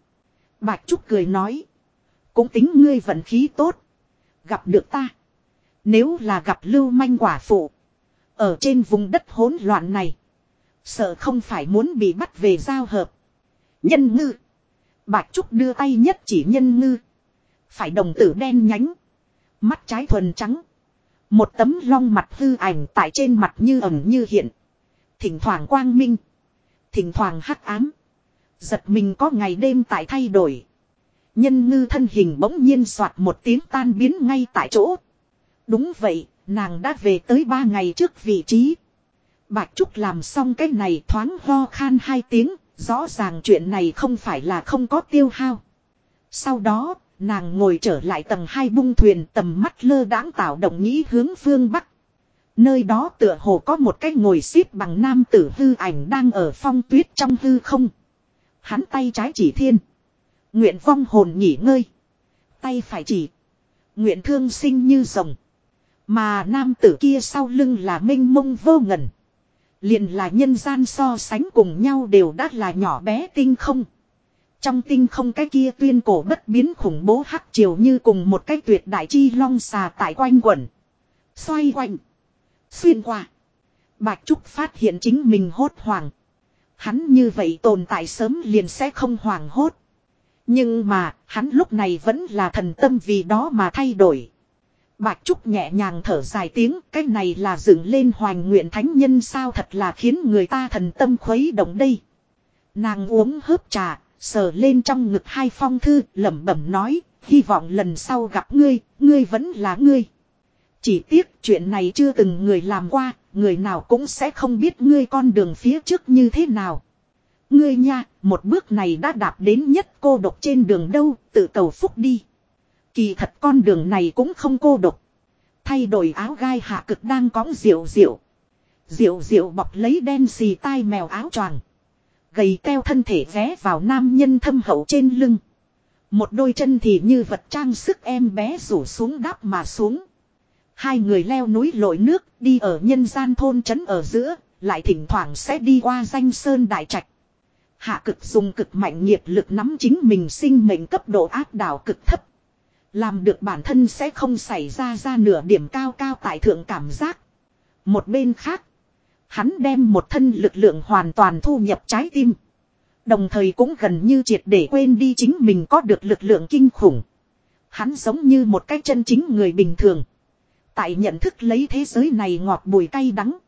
Bạch Trúc cười nói. Cũng tính ngươi vận khí tốt. Gặp được ta. Nếu là gặp lưu manh quả phụ. Ở trên vùng đất hỗn loạn này. Sợ không phải muốn bị bắt về giao hợp. Nhân ngư. Bạch Trúc đưa tay nhất chỉ nhân ngư. Phải đồng tử đen nhánh. Mắt trái thuần trắng. Một tấm long mặt hư ảnh tại trên mặt như ẩn như hiện. Thỉnh thoảng quang minh. Thỉnh thoảng hắc ám. Giật mình có ngày đêm tại thay đổi. Nhân ngư thân hình bỗng nhiên soạt một tiếng tan biến ngay tại chỗ. Đúng vậy, nàng đã về tới ba ngày trước vị trí. Bạch Trúc làm xong cái này thoáng ho khan hai tiếng, rõ ràng chuyện này không phải là không có tiêu hao. Sau đó, nàng ngồi trở lại tầng hai bung thuyền tầm mắt lơ đãng tạo động nghĩ hướng phương Bắc. Nơi đó tựa hồ có một cái ngồi xếp bằng nam tử hư ảnh đang ở phong tuyết trong hư không. Hắn tay trái chỉ thiên. Nguyện vong hồn nghỉ ngơi. Tay phải chỉ. Nguyện thương sinh như rồng. Mà nam tử kia sau lưng là minh mông vô ngần. liền là nhân gian so sánh cùng nhau đều đã là nhỏ bé tinh không. Trong tinh không cái kia tuyên cổ bất biến khủng bố hắc chiều như cùng một cái tuyệt đại chi long xà tại quanh quẩn. Xoay quanh. Xuyên qua. Bạch Trúc phát hiện chính mình hốt hoảng. Hắn như vậy tồn tại sớm liền sẽ không hoảng hốt. Nhưng mà, hắn lúc này vẫn là thần tâm vì đó mà thay đổi. Bạch Trúc nhẹ nhàng thở dài tiếng, cái này là dựng lên hoành nguyện thánh nhân sao thật là khiến người ta thần tâm khuấy động đây. Nàng uống hớp trà, sờ lên trong ngực hai phong thư, lẩm bẩm nói, hy vọng lần sau gặp ngươi, ngươi vẫn là ngươi. Chỉ tiếc chuyện này chưa từng người làm qua, người nào cũng sẽ không biết ngươi con đường phía trước như thế nào. Ngươi nha, một bước này đã đạp đến nhất cô độc trên đường đâu, tự cầu phúc đi. Kỳ thật con đường này cũng không cô độc. Thay đổi áo gai hạ cực đang cõng diệu diệu diệu diệu bọc lấy đen xì tai mèo áo choàng. Gầy teo thân thể ghé vào nam nhân thâm hậu trên lưng. Một đôi chân thì như vật trang sức em bé rủ xuống đáp mà xuống. Hai người leo núi lội nước đi ở nhân gian thôn trấn ở giữa, lại thỉnh thoảng sẽ đi qua danh sơn đại trạch. Hạ cực dùng cực mạnh nghiệp lực nắm chính mình sinh mệnh cấp độ áp đảo cực thấp. Làm được bản thân sẽ không xảy ra ra nửa điểm cao cao tại thượng cảm giác. Một bên khác, hắn đem một thân lực lượng hoàn toàn thu nhập trái tim. Đồng thời cũng gần như triệt để quên đi chính mình có được lực lượng kinh khủng. Hắn giống như một cái chân chính người bình thường. Tại nhận thức lấy thế giới này ngọt bùi cay đắng.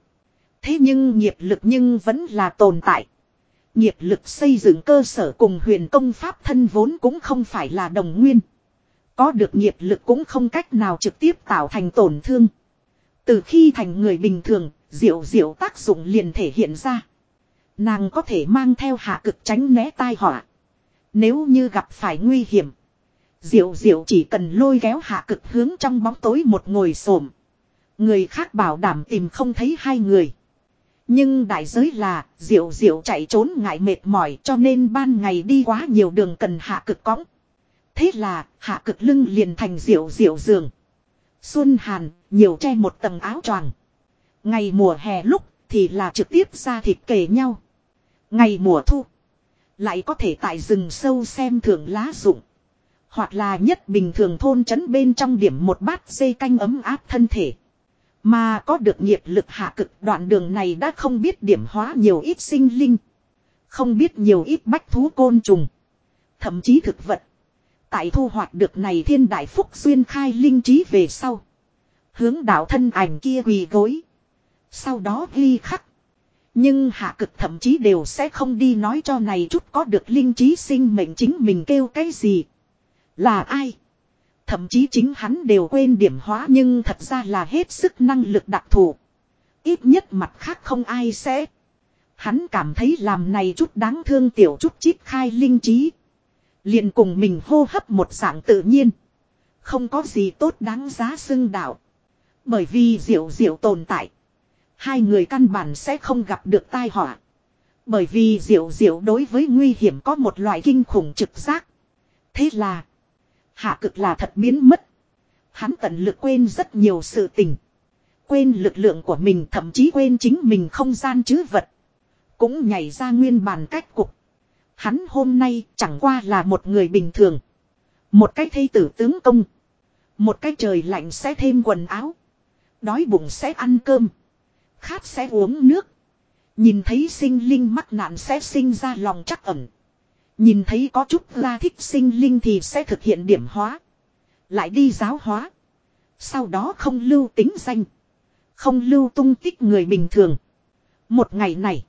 Thế nhưng nghiệp lực nhưng vẫn là tồn tại. Nghiệp lực xây dựng cơ sở cùng huyền công pháp thân vốn cũng không phải là đồng nguyên. Có được nghiệp lực cũng không cách nào trực tiếp tạo thành tổn thương. Từ khi thành người bình thường, diệu diệu tác dụng liền thể hiện ra. Nàng có thể mang theo hạ cực tránh né tai họa. Nếu như gặp phải nguy hiểm. Diệu diệu chỉ cần lôi kéo hạ cực hướng trong bóng tối một ngồi xổm Người khác bảo đảm tìm không thấy hai người. Nhưng đại giới là, diệu diệu chạy trốn ngại mệt mỏi, cho nên ban ngày đi quá nhiều đường cần hạ cực cõng. Thế là, hạ cực lưng liền thành diệu diệu giường. Xuân Hàn, nhiều che một tầng áo choàng. Ngày mùa hè lúc, thì là trực tiếp ra thịt kề nhau. Ngày mùa thu, lại có thể tại rừng sâu xem thường lá rụng. Hoặc là nhất bình thường thôn trấn bên trong điểm một bát dây canh ấm áp thân thể. Mà có được nghiệp lực hạ cực, đoạn đường này đã không biết điểm hóa nhiều ít sinh linh. Không biết nhiều ít bách thú côn trùng. Thậm chí thực vật. Tại thu hoạch được này thiên đại phúc xuyên khai linh trí về sau. Hướng đạo thân ảnh kia quỳ gối. Sau đó ghi khắc. Nhưng hạ cực thậm chí đều sẽ không đi nói cho này chút có được linh trí sinh mệnh chính mình kêu cái gì. Là ai? Thậm chí chính hắn đều quên điểm hóa nhưng thật ra là hết sức năng lực đặc thù. Ít nhất mặt khác không ai sẽ. Hắn cảm thấy làm này chút đáng thương tiểu chút chít khai linh trí. liền cùng mình hô hấp một dạng tự nhiên. Không có gì tốt đáng giá xưng đạo. Bởi vì diệu diệu tồn tại. Hai người căn bản sẽ không gặp được tai họa. Bởi vì diệu diệu đối với nguy hiểm có một loại kinh khủng trực giác. Thế là. Hạ cực là thật biến mất. Hắn tận lực quên rất nhiều sự tình. Quên lực lượng của mình, thậm chí quên chính mình không gian chứ vật. Cũng nhảy ra nguyên bản cách cục. Hắn hôm nay chẳng qua là một người bình thường. Một cái thây tử tướng công. Một cái trời lạnh sẽ thêm quần áo. Đói bụng sẽ ăn cơm. Khát sẽ uống nước. Nhìn thấy sinh linh mắc nạn sẽ sinh ra lòng chắc ẩn. Nhìn thấy có chút la thích sinh linh thì sẽ thực hiện điểm hóa. Lại đi giáo hóa. Sau đó không lưu tính danh. Không lưu tung tích người bình thường. Một ngày này.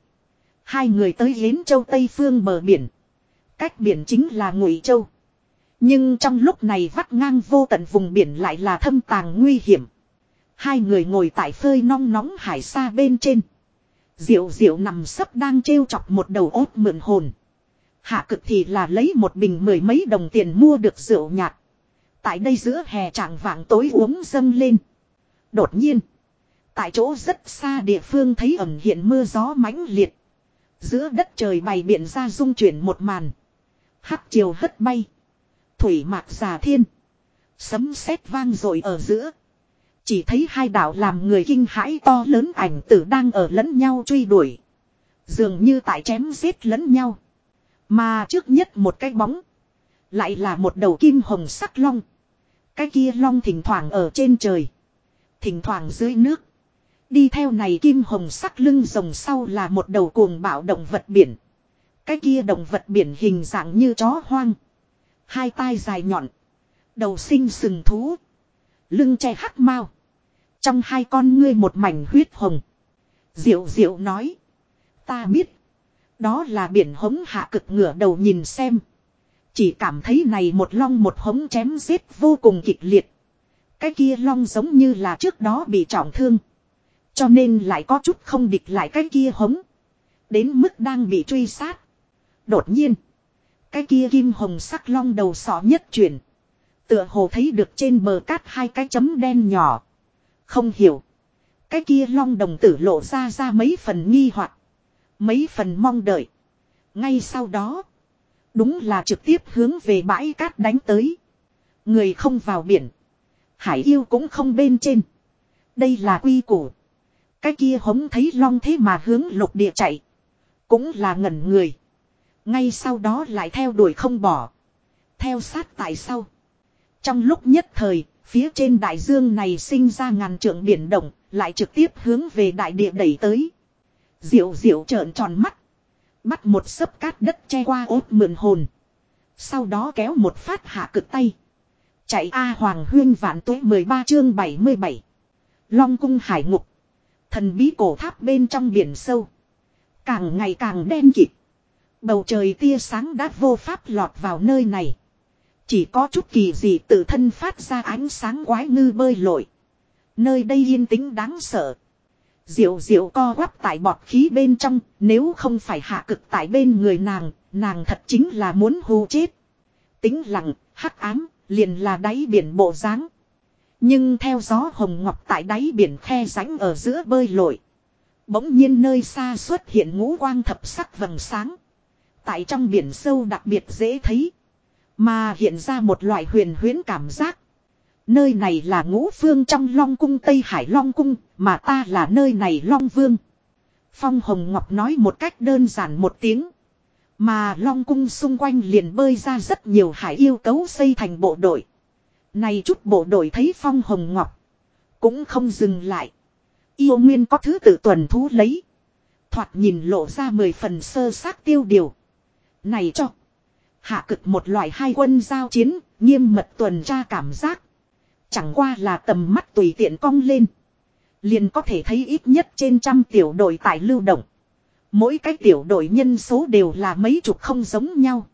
Hai người tới Yến Châu Tây Phương bờ biển. Cách biển chính là Ngụy Châu. Nhưng trong lúc này vắt ngang vô tận vùng biển lại là thâm tàng nguy hiểm. Hai người ngồi tại phơi nong nóng hải xa bên trên. Diệu diệu nằm sấp đang trêu chọc một đầu ốt mượn hồn. Hạ cực thì là lấy một bình mười mấy đồng tiền mua được rượu nhạt. Tại đây giữa hè trạng vạng tối uống dâng lên. Đột nhiên. Tại chỗ rất xa địa phương thấy ẩm hiện mưa gió mãnh liệt. Giữa đất trời bày biện ra dung chuyển một màn. Hắc chiều hất bay. Thủy mạc giả thiên. Sấm sét vang rồi ở giữa. Chỉ thấy hai đạo làm người kinh hãi to lớn ảnh tử đang ở lẫn nhau truy đuổi. Dường như tại chém giết lẫn nhau. Mà trước nhất một cái bóng. Lại là một đầu kim hồng sắc long. Cái kia long thỉnh thoảng ở trên trời. Thỉnh thoảng dưới nước. Đi theo này kim hồng sắc lưng rồng sau là một đầu cuồng bạo động vật biển. Cái kia động vật biển hình dạng như chó hoang. Hai tai dài nhọn. Đầu sinh sừng thú. Lưng che hắc mau. Trong hai con ngươi một mảnh huyết hồng. Diệu diệu nói. Ta biết. Đó là biển hống hạ cực ngửa đầu nhìn xem. Chỉ cảm thấy này một long một hống chém giết vô cùng kịch liệt. Cái kia long giống như là trước đó bị trọng thương. Cho nên lại có chút không địch lại cái kia hống. Đến mức đang bị truy sát. Đột nhiên. Cái kia kim hồng sắc long đầu sọ nhất chuyển. Tựa hồ thấy được trên bờ cát hai cái chấm đen nhỏ. Không hiểu. Cái kia long đồng tử lộ ra ra mấy phần nghi hoặc Mấy phần mong đợi. Ngay sau đó. Đúng là trực tiếp hướng về bãi cát đánh tới. Người không vào biển. Hải yêu cũng không bên trên. Đây là quy củ. Cái kia hống thấy long thế mà hướng lục địa chạy. Cũng là ngẩn người. Ngay sau đó lại theo đuổi không bỏ. Theo sát tại sau. Trong lúc nhất thời, phía trên đại dương này sinh ra ngàn trượng biển động, lại trực tiếp hướng về đại địa đẩy tới. Diệu diệu trợn tròn mắt. Bắt một sấp cát đất che qua ốt mượn hồn. Sau đó kéo một phát hạ cực tay. Chạy A Hoàng Huyên vạn tuế 13 chương 77. Long cung hải ngục. Thần bí cổ tháp bên trong biển sâu. Càng ngày càng đen kịt. Bầu trời tia sáng đã vô pháp lọt vào nơi này. Chỉ có chút kỳ gì tự thân phát ra ánh sáng quái ngư bơi lội. Nơi đây yên tĩnh đáng sợ. Diệu diệu co quắp tại bọt khí bên trong, nếu không phải hạ cực tại bên người nàng, nàng thật chính là muốn hù chết. Tính lặng, hắc ám, liền là đáy biển bộ dáng Nhưng theo gió hồng ngọc tại đáy biển khe rãnh ở giữa bơi lội. Bỗng nhiên nơi xa xuất hiện ngũ quang thập sắc vầng sáng. Tại trong biển sâu đặc biệt dễ thấy. Mà hiện ra một loại huyền huyến cảm giác. Nơi này là ngũ phương trong Long Cung Tây Hải Long Cung, mà ta là nơi này Long Vương. Phong Hồng Ngọc nói một cách đơn giản một tiếng. Mà Long Cung xung quanh liền bơi ra rất nhiều hải yêu cấu xây thành bộ đội. Này chút bộ đội thấy Phong Hồng Ngọc. Cũng không dừng lại. Yêu nguyên có thứ tự tuần thú lấy. Thoạt nhìn lộ ra mười phần sơ xác tiêu điều. Này cho. Hạ cực một loại hai quân giao chiến, nghiêm mật tuần tra cảm giác. Chẳng qua là tầm mắt tùy tiện cong lên. Liền có thể thấy ít nhất trên trăm tiểu đội tại lưu động. Mỗi cái tiểu đội nhân số đều là mấy chục không giống nhau.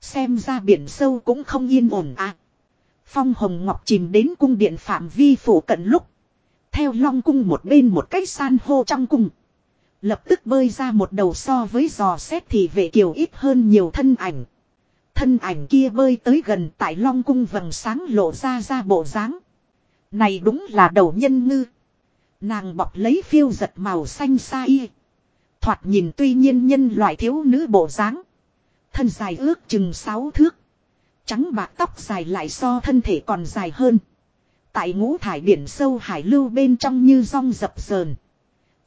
Xem ra biển sâu cũng không yên ổn à. Phong Hồng Ngọc chìm đến cung điện phạm vi phủ cận lúc. Theo long cung một bên một cái san hô trong cung. Lập tức bơi ra một đầu so với giò xét thì vệ kiều ít hơn nhiều thân ảnh. Thân ảnh kia bơi tới gần tại long cung vầng sáng lộ ra ra bộ dáng. Này đúng là đầu nhân ngư. Nàng bọc lấy phiêu giật màu xanh xa y. Thoạt nhìn tuy nhiên nhân loại thiếu nữ bộ dáng. Thân dài ước chừng sáu thước. Trắng bạc tóc dài lại so thân thể còn dài hơn. Tại ngũ thải biển sâu hải lưu bên trong như rong dập sờn.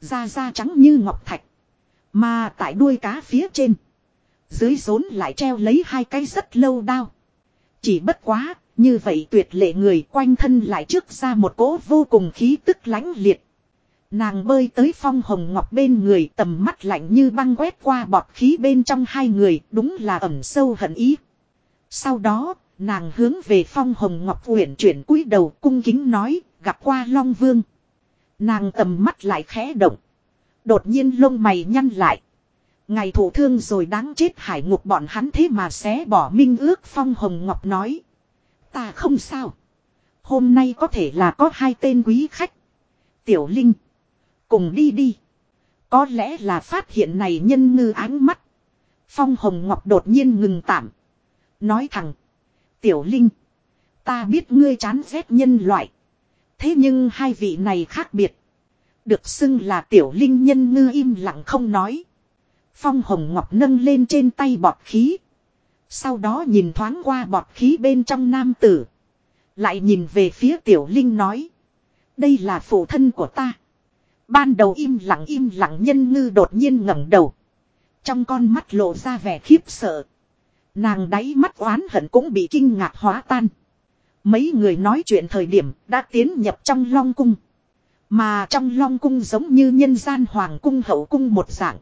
Da da trắng như ngọc thạch. Mà tại đuôi cá phía trên. Dưới rốn lại treo lấy hai cái rất lâu đao. Chỉ bất quá, như vậy tuyệt lệ người quanh thân lại trước ra một cỗ vô cùng khí tức lãnh liệt. Nàng bơi tới phong hồng ngọc bên người tầm mắt lạnh như băng quét qua bọt khí bên trong hai người đúng là ẩm sâu hận ý. Sau đó, nàng hướng về phong hồng ngọc uyển chuyển cúi đầu cung kính nói, gặp qua long vương. Nàng tầm mắt lại khẽ động. Đột nhiên lông mày nhăn lại. Ngày thủ thương rồi đáng chết hải ngục bọn hắn thế mà xé bỏ minh ước, phong hồng ngọc nói. Ta không sao. Hôm nay có thể là có hai tên quý khách. Tiểu Linh. Cùng đi đi. Có lẽ là phát hiện này nhân ngư ánh mắt. Phong hồng ngọc đột nhiên ngừng tạm. Nói thẳng. Tiểu Linh. Ta biết ngươi chán ghét nhân loại. Thế nhưng hai vị này khác biệt. Được xưng là tiểu linh nhân ngư im lặng không nói. Phong hồng ngọc nâng lên trên tay bọt khí. Sau đó nhìn thoáng qua bọt khí bên trong nam tử. Lại nhìn về phía tiểu linh nói. Đây là phụ thân của ta. Ban đầu im lặng im lặng nhân ngư đột nhiên ngẩng đầu. Trong con mắt lộ ra vẻ khiếp sợ. Nàng đáy mắt oán hận cũng bị kinh ngạc hóa tan. Mấy người nói chuyện thời điểm đã tiến nhập trong long cung. Mà trong long cung giống như nhân gian hoàng cung hậu cung một dạng.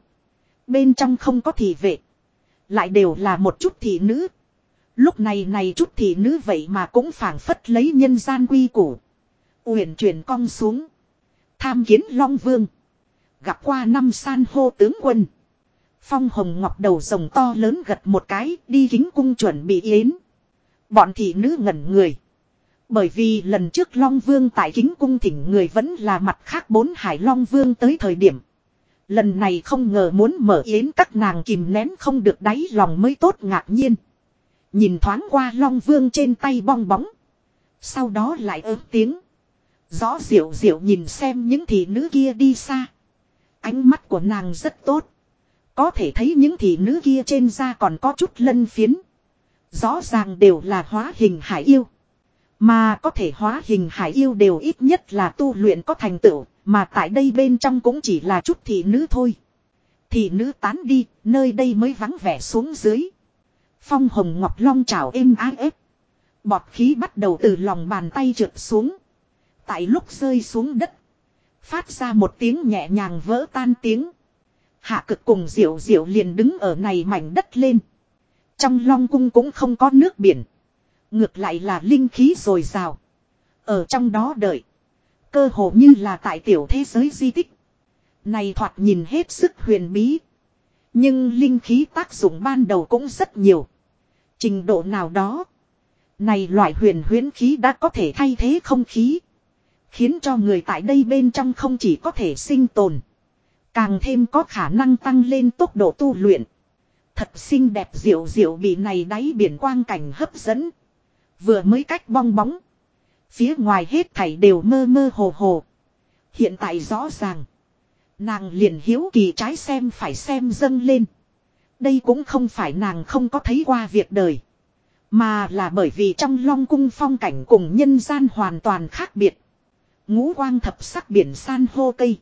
Bên trong không có thị vệ. Lại đều là một chút thị nữ. Lúc này này chút thị nữ vậy mà cũng phảng phất lấy nhân gian quy củ. Uyển chuyển cong xuống. Tham kiến Long Vương. Gặp qua năm san hô tướng quân. Phong hồng ngọc đầu rồng to lớn gật một cái, đi kính cung chuẩn bị yến. Bọn thị nữ ngẩn người. Bởi vì lần trước Long Vương tại kính cung thỉnh người vẫn là mặt khác bốn hải Long Vương tới thời điểm. Lần này không ngờ muốn mở yến các nàng kìm nén không được đáy lòng mới tốt ngạc nhiên. Nhìn thoáng qua Long Vương trên tay bong bóng. Sau đó lại ớt tiếng. Rõ diệu diệu nhìn xem những thị nữ kia đi xa. Ánh mắt của nàng rất tốt. Có thể thấy những thị nữ kia trên da còn có chút lân phiến. Rõ ràng đều là hóa hình hải yêu. Mà có thể hóa hình hải yêu đều ít nhất là tu luyện có thành tựu, mà tại đây bên trong cũng chỉ là chút thị nữ thôi. Thị nữ tán đi, nơi đây mới vắng vẻ xuống dưới. Phong hồng ngọc long trào êm ái ép. Bọt khí bắt đầu từ lòng bàn tay trượt xuống. Tại lúc rơi xuống đất. Phát ra một tiếng nhẹ nhàng vỡ tan tiếng. Hạ cực cùng diệu diệu liền đứng ở này mảnh đất lên. Trong long cung cũng không có nước biển. Ngược lại là linh khí rồi rào. Ở trong đó đợi. Cơ hồ như là tại tiểu thế giới di tích. Này thoạt nhìn hết sức huyền bí. Nhưng linh khí tác dụng ban đầu cũng rất nhiều. Trình độ nào đó. Này loại huyền huyến khí đã có thể thay thế không khí. Khiến cho người tại đây bên trong không chỉ có thể sinh tồn. Càng thêm có khả năng tăng lên tốc độ tu luyện. Thật xinh đẹp diệu diệu bị này đáy biển quang cảnh hấp dẫn. Vừa mới cách bong bóng. Phía ngoài hết thảy đều mơ mơ hồ hồ. Hiện tại rõ ràng. Nàng liền hiếu kỳ trái xem phải xem dâng lên. Đây cũng không phải nàng không có thấy qua việc đời. Mà là bởi vì trong long cung phong cảnh cùng nhân gian hoàn toàn khác biệt. Ngũ quang thập sắc biển san hô cây.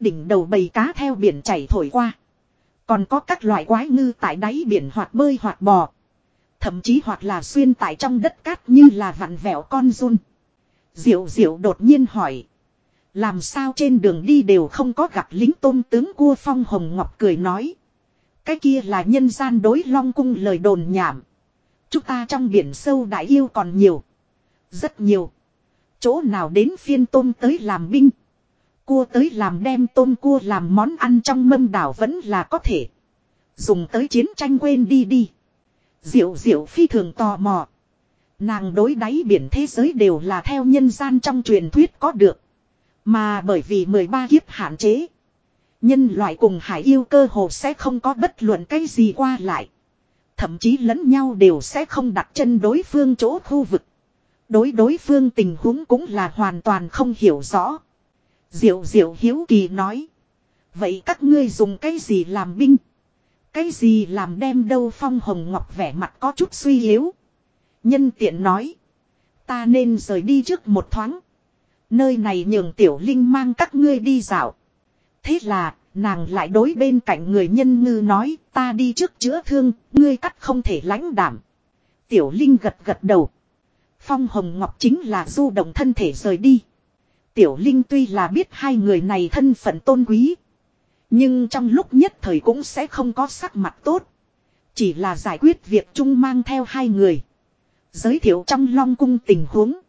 Đỉnh đầu bầy cá theo biển chảy thổi qua. Còn có các loại quái ngư tại đáy biển hoạt bơi hoạt bò. Thậm chí hoặc là xuyên tại trong đất cát như là vặn vẹo con run. Diệu diệu đột nhiên hỏi. Làm sao trên đường đi đều không có gặp lính tôm tướng cua phong hồng ngọc cười nói. Cái kia là nhân gian đối long cung lời đồn nhảm. Chúng ta trong biển sâu đại yêu còn nhiều. Rất nhiều. Chỗ nào đến phiên tôm tới làm binh. Cua tới làm đem tôm cua làm món ăn trong mâm đảo vẫn là có thể. Dùng tới chiến tranh quên đi đi. Diệu diệu phi thường tò mò. Nàng đối đáy biển thế giới đều là theo nhân gian trong truyền thuyết có được. Mà bởi vì 13 kiếp hạn chế. Nhân loại cùng hải yêu cơ hồ sẽ không có bất luận cái gì qua lại. Thậm chí lẫn nhau đều sẽ không đặt chân đối phương chỗ khu vực. Đối đối phương tình huống cũng là hoàn toàn không hiểu rõ. Diệu diệu hiếu kỳ nói. Vậy các ngươi dùng cái gì làm binh? Cái gì làm đem đâu phong hồng ngọc vẻ mặt có chút suy yếu. Nhân tiện nói. Ta nên rời đi trước một thoáng. Nơi này nhường tiểu linh mang các ngươi đi dạo. Thế là, nàng lại đối bên cạnh người nhân ngư nói, ta đi trước chữa thương, ngươi cắt không thể lãnh đảm. Tiểu linh gật gật đầu. Phong Hồng Ngọc chính là du động thân thể rời đi. Tiểu Linh tuy là biết hai người này thân phận tôn quý. Nhưng trong lúc nhất thời cũng sẽ không có sắc mặt tốt. Chỉ là giải quyết việc chung mang theo hai người. Giới thiệu trong long cung tình huống.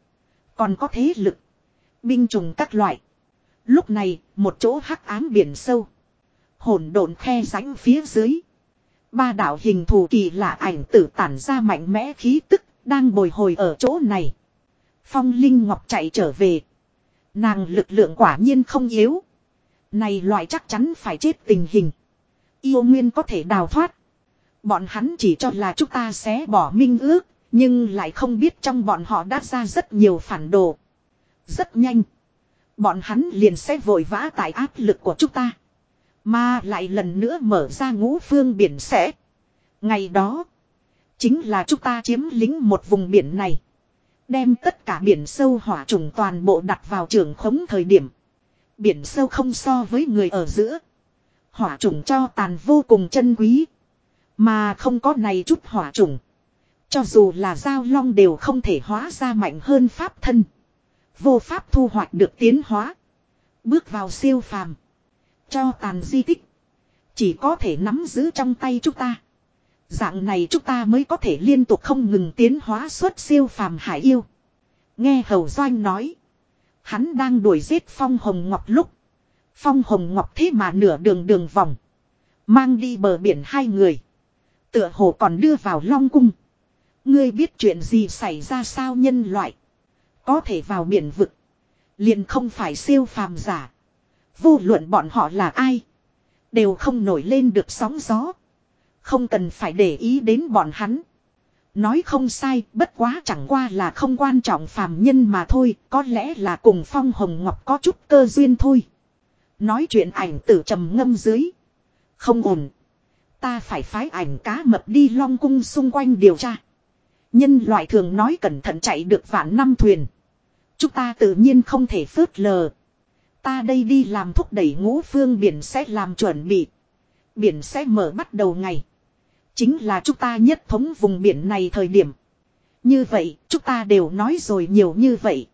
Còn có thế lực. Binh trùng các loại. Lúc này, một chỗ hắc ám biển sâu. Hồn độn khe rãnh phía dưới. Ba đạo hình thù kỳ lạ ảnh tử tản ra mạnh mẽ khí tức, đang bồi hồi ở chỗ này. Phong Linh Ngọc chạy trở về. Nàng lực lượng quả nhiên không yếu. Này loại chắc chắn phải chết tình hình. Yêu Nguyên có thể đào thoát. Bọn hắn chỉ cho là chúng ta sẽ bỏ minh ước, nhưng lại không biết trong bọn họ đã ra rất nhiều phản đồ. Rất nhanh. Bọn hắn liền sẽ vội vã tại áp lực của chúng ta. Mà lại lần nữa mở ra ngũ phương biển sẽ. Ngày đó. Chính là chúng ta chiếm lính một vùng biển này. Đem tất cả biển sâu hỏa trùng toàn bộ đặt vào trường khống thời điểm. Biển sâu không so với người ở giữa. Hỏa trùng cho tàn vô cùng chân quý. Mà không có này chút hỏa trùng. Cho dù là giao long đều không thể hóa ra mạnh hơn pháp thân. Vô pháp thu hoạch được tiến hóa. Bước vào siêu phàm. Cho tàn di tích. Chỉ có thể nắm giữ trong tay chúng ta. Dạng này chúng ta mới có thể liên tục không ngừng tiến hóa xuất siêu phàm hải yêu. Nghe Hầu Doanh nói. Hắn đang đuổi giết Phong Hồng Ngọc lúc. Phong Hồng Ngọc thế mà nửa đường đường vòng. Mang đi bờ biển hai người. Tựa hồ còn đưa vào Long Cung. Ngươi biết chuyện gì xảy ra sao nhân loại. Có thể vào biển vực. Liền không phải siêu phàm giả. Vô luận bọn họ là ai. Đều không nổi lên được sóng gió. Không cần phải để ý đến bọn hắn. Nói không sai, bất quá chẳng qua là không quan trọng phàm nhân mà thôi, có lẽ là cùng Phong Hồng Ngọc có chút cơ duyên thôi. Nói chuyện ảnh tử trầm ngâm dưới. Không ổn. Ta phải phái ảnh cá mập đi long cung xung quanh điều tra. Nhân loại thường nói cẩn thận chạy được vạn năm thuyền. Chúng ta tự nhiên không thể phớt lờ. Ta đây đi làm thúc đẩy ngũ phương biển sẽ làm chuẩn bị. Biển sẽ mở bắt đầu ngày. Chính là chúng ta nhất thống vùng biển này thời điểm. Như vậy, chúng ta đều nói rồi nhiều như vậy.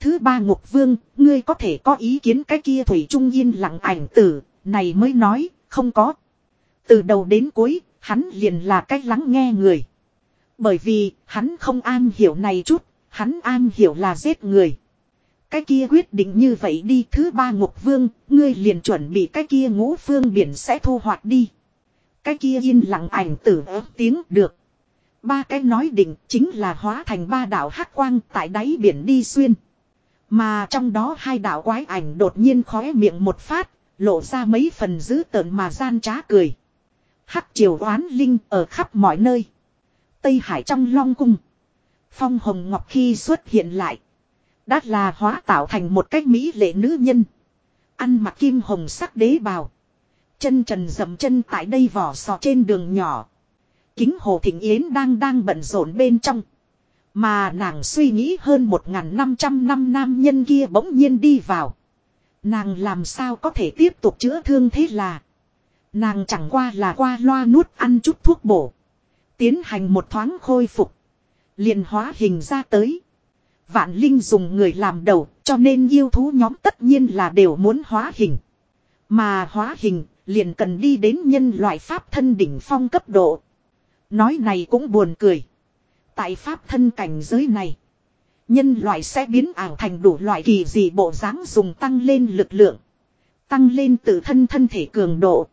Thứ ba Ngục Vương, ngươi có thể có ý kiến cái kia Thủy Trung Yên lặng ảnh tử, này mới nói, không có. Từ đầu đến cuối, hắn liền là cách lắng nghe người. Bởi vì, hắn không an hiểu này chút, hắn an hiểu là giết người. Cái kia quyết định như vậy đi thứ ba Ngục Vương, ngươi liền chuẩn bị cái kia ngũ phương biển sẽ thu hoạch đi. Cái kia yên lặng ảnh tử ớt tiếng được. Ba cái nói định chính là hóa thành ba đạo hắc quang tại đáy biển đi xuyên. Mà trong đó hai đạo quái ảnh đột nhiên khóe miệng một phát, lộ ra mấy phần dữ tợn mà gian trá cười. Hắc triều oán linh ở khắp mọi nơi. Tây Hải trong long cung. Phong Hồng Ngọc khi xuất hiện lại. Đã là hóa tạo thành một cách mỹ lệ nữ nhân. Ăn mặc kim hồng sắc đế bào. Chân trần dầm chân tại đây vỏ sò trên đường nhỏ. Kính hồ thịnh yến đang đang bận rộn bên trong. Mà nàng suy nghĩ hơn một năm trăm năm nam nhân kia bỗng nhiên đi vào. Nàng làm sao có thể tiếp tục chữa thương thế là. Nàng chẳng qua là qua loa nuốt ăn chút thuốc bổ. Tiến hành một thoáng khôi phục. liền hóa hình ra tới. Vạn Linh dùng người làm đầu, cho nên yêu thú nhóm tất nhiên là đều muốn hóa hình. Mà hóa hình liền cần đi đến nhân loại pháp thân đỉnh phong cấp độ. Nói này cũng buồn cười. Tại pháp thân cảnh giới này. Nhân loại sẽ biến ảo thành đủ loại kỳ dị bộ dáng dùng tăng lên lực lượng. Tăng lên tự thân thân thể cường độ.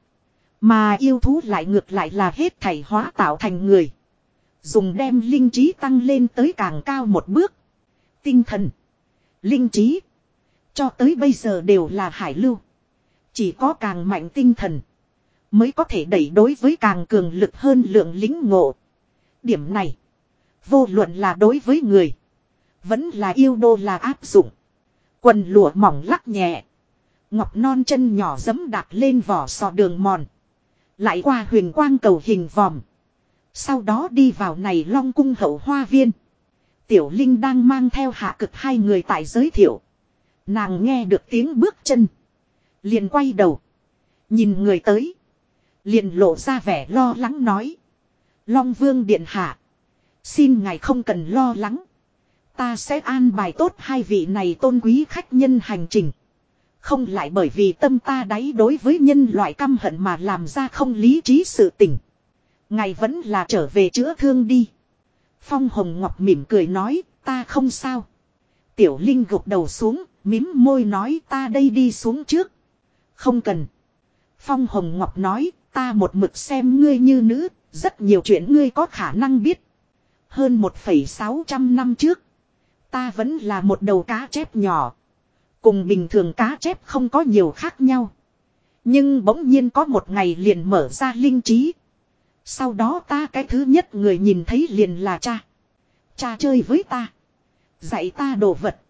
Mà yêu thú lại ngược lại là hết thảy hóa tạo thành người. Dùng đem linh trí tăng lên tới càng cao một bước. Tinh thần. Linh trí. Cho tới bây giờ đều là hải lưu. Chỉ có càng mạnh tinh thần. Mới có thể đẩy đối với càng cường lực hơn lượng lính ngộ. Điểm này. Vô luận là đối với người. Vẫn là yêu đô là áp dụng. Quần lụa mỏng lắc nhẹ. Ngọc non chân nhỏ dẫm đạp lên vỏ sò đường mòn. Lại qua huyền quang cầu hình vòm. Sau đó đi vào này long cung hậu hoa viên. Tiểu Linh đang mang theo hạ cực hai người tại giới thiệu. Nàng nghe được tiếng bước chân. Liền quay đầu. Nhìn người tới. Liền lộ ra vẻ lo lắng nói. Long vương điện hạ. Xin ngài không cần lo lắng. Ta sẽ an bài tốt hai vị này tôn quý khách nhân hành trình. Không lại bởi vì tâm ta đáy đối với nhân loại căm hận mà làm ra không lý trí sự tình. Ngài vẫn là trở về chữa thương đi. Phong Hồng Ngọc mỉm cười nói, ta không sao. Tiểu Linh gục đầu xuống, mím môi nói ta đây đi xuống trước. Không cần. Phong Hồng Ngọc nói, ta một mực xem ngươi như nữ, rất nhiều chuyện ngươi có khả năng biết. Hơn một phẩy sáu trăm năm trước, ta vẫn là một đầu cá chép nhỏ. Cùng bình thường cá chép không có nhiều khác nhau. Nhưng bỗng nhiên có một ngày liền mở ra linh trí. Sau đó ta cái thứ nhất người nhìn thấy liền là cha. Cha chơi với ta. Dạy ta đồ vật.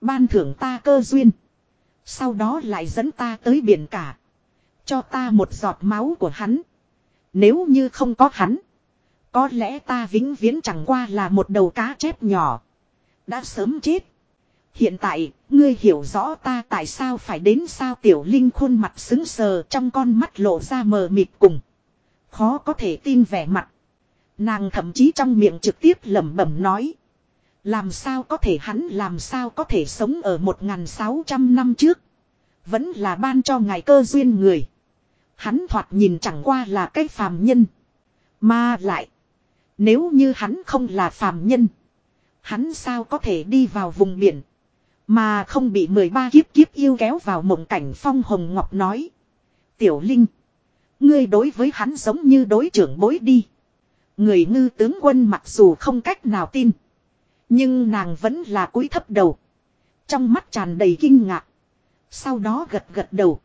Ban thưởng ta cơ duyên. Sau đó lại dẫn ta tới biển cả. Cho ta một giọt máu của hắn. Nếu như không có hắn. Có lẽ ta vĩnh viễn chẳng qua là một đầu cá chép nhỏ. Đã sớm chết. Hiện tại, ngươi hiểu rõ ta tại sao phải đến sao tiểu linh khuôn mặt xứng sờ trong con mắt lộ ra mờ mịt cùng. Khó có thể tin vẻ mặt. Nàng thậm chí trong miệng trực tiếp lẩm bẩm nói. Làm sao có thể hắn làm sao có thể sống ở 1.600 năm trước. Vẫn là ban cho ngài cơ duyên người. Hắn thoạt nhìn chẳng qua là cái phàm nhân. Mà lại. Nếu như hắn không là phàm nhân. Hắn sao có thể đi vào vùng biển. Mà không bị 13 kiếp kiếp yêu kéo vào mộng cảnh phong hồng ngọc nói. Tiểu Linh. Ngươi đối với hắn giống như đối trưởng bối đi. Người ngư tướng quân mặc dù không cách nào tin. Nhưng nàng vẫn là cúi thấp đầu. Trong mắt tràn đầy kinh ngạc. Sau đó gật gật đầu.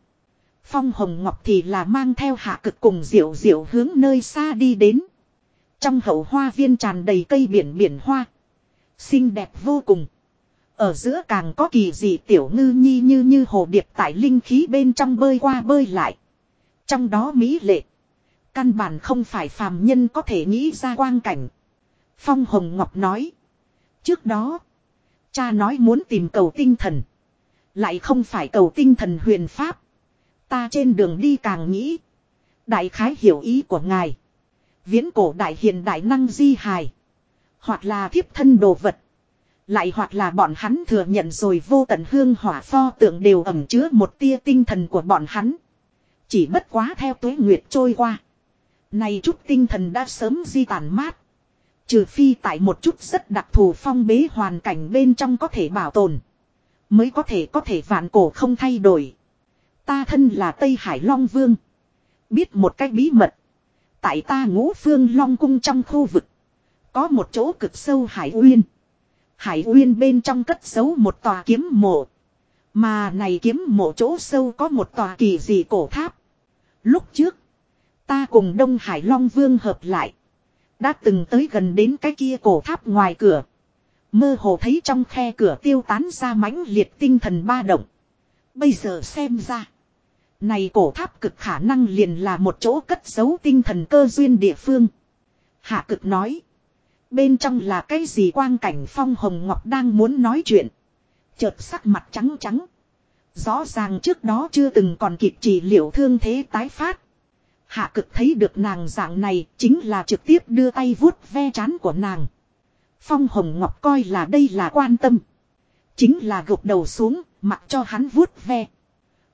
Phong Hồng Ngọc thì là mang theo hạ cực cùng diệu diệu hướng nơi xa đi đến. Trong hậu hoa viên tràn đầy cây biển biển hoa. Xinh đẹp vô cùng. Ở giữa càng có kỳ dị tiểu ngư nhi như như hồ điệp tại linh khí bên trong bơi qua bơi lại. Trong đó mỹ lệ. Căn bản không phải phàm nhân có thể nghĩ ra quang cảnh. Phong Hồng Ngọc nói. Trước đó. Cha nói muốn tìm cầu tinh thần. Lại không phải cầu tinh thần huyền pháp. Ta trên đường đi càng nghĩ. Đại khái hiểu ý của ngài. Viễn cổ đại hiền đại năng di hài. Hoặc là thiếp thân đồ vật. Lại hoặc là bọn hắn thừa nhận rồi vô tận hương hỏa pho tượng đều ẩm chứa một tia tinh thần của bọn hắn. Chỉ bất quá theo tuế nguyệt trôi qua. Này chút tinh thần đã sớm di tản mát. Trừ phi tại một chút rất đặc thù phong bế hoàn cảnh bên trong có thể bảo tồn. Mới có thể có thể vạn cổ không thay đổi. Ta thân là Tây Hải Long Vương. Biết một cách bí mật. Tại ta ngũ phương Long Cung trong khu vực. Có một chỗ cực sâu Hải Uyên. Hải Uyên bên trong cất giấu một tòa kiếm mộ. Mà này kiếm mộ chỗ sâu có một tòa kỳ dị cổ tháp. Lúc trước. Ta cùng Đông Hải Long Vương hợp lại. Đã từng tới gần đến cái kia cổ tháp ngoài cửa. Mơ hồ thấy trong khe cửa tiêu tán ra mãnh liệt tinh thần ba động. Bây giờ xem ra. Này cổ tháp cực khả năng liền là một chỗ cất giấu tinh thần cơ duyên địa phương. Hạ cực nói. Bên trong là cái gì quang cảnh phong hồng ngọc đang muốn nói chuyện. Chợt sắc mặt trắng trắng. Rõ ràng trước đó chưa từng còn kịp trị liệu thương thế tái phát. Hạ cực thấy được nàng dạng này chính là trực tiếp đưa tay vuốt ve chán của nàng. Phong Hồng Ngọc coi là đây là quan tâm. Chính là gục đầu xuống, mặc cho hắn vuốt ve.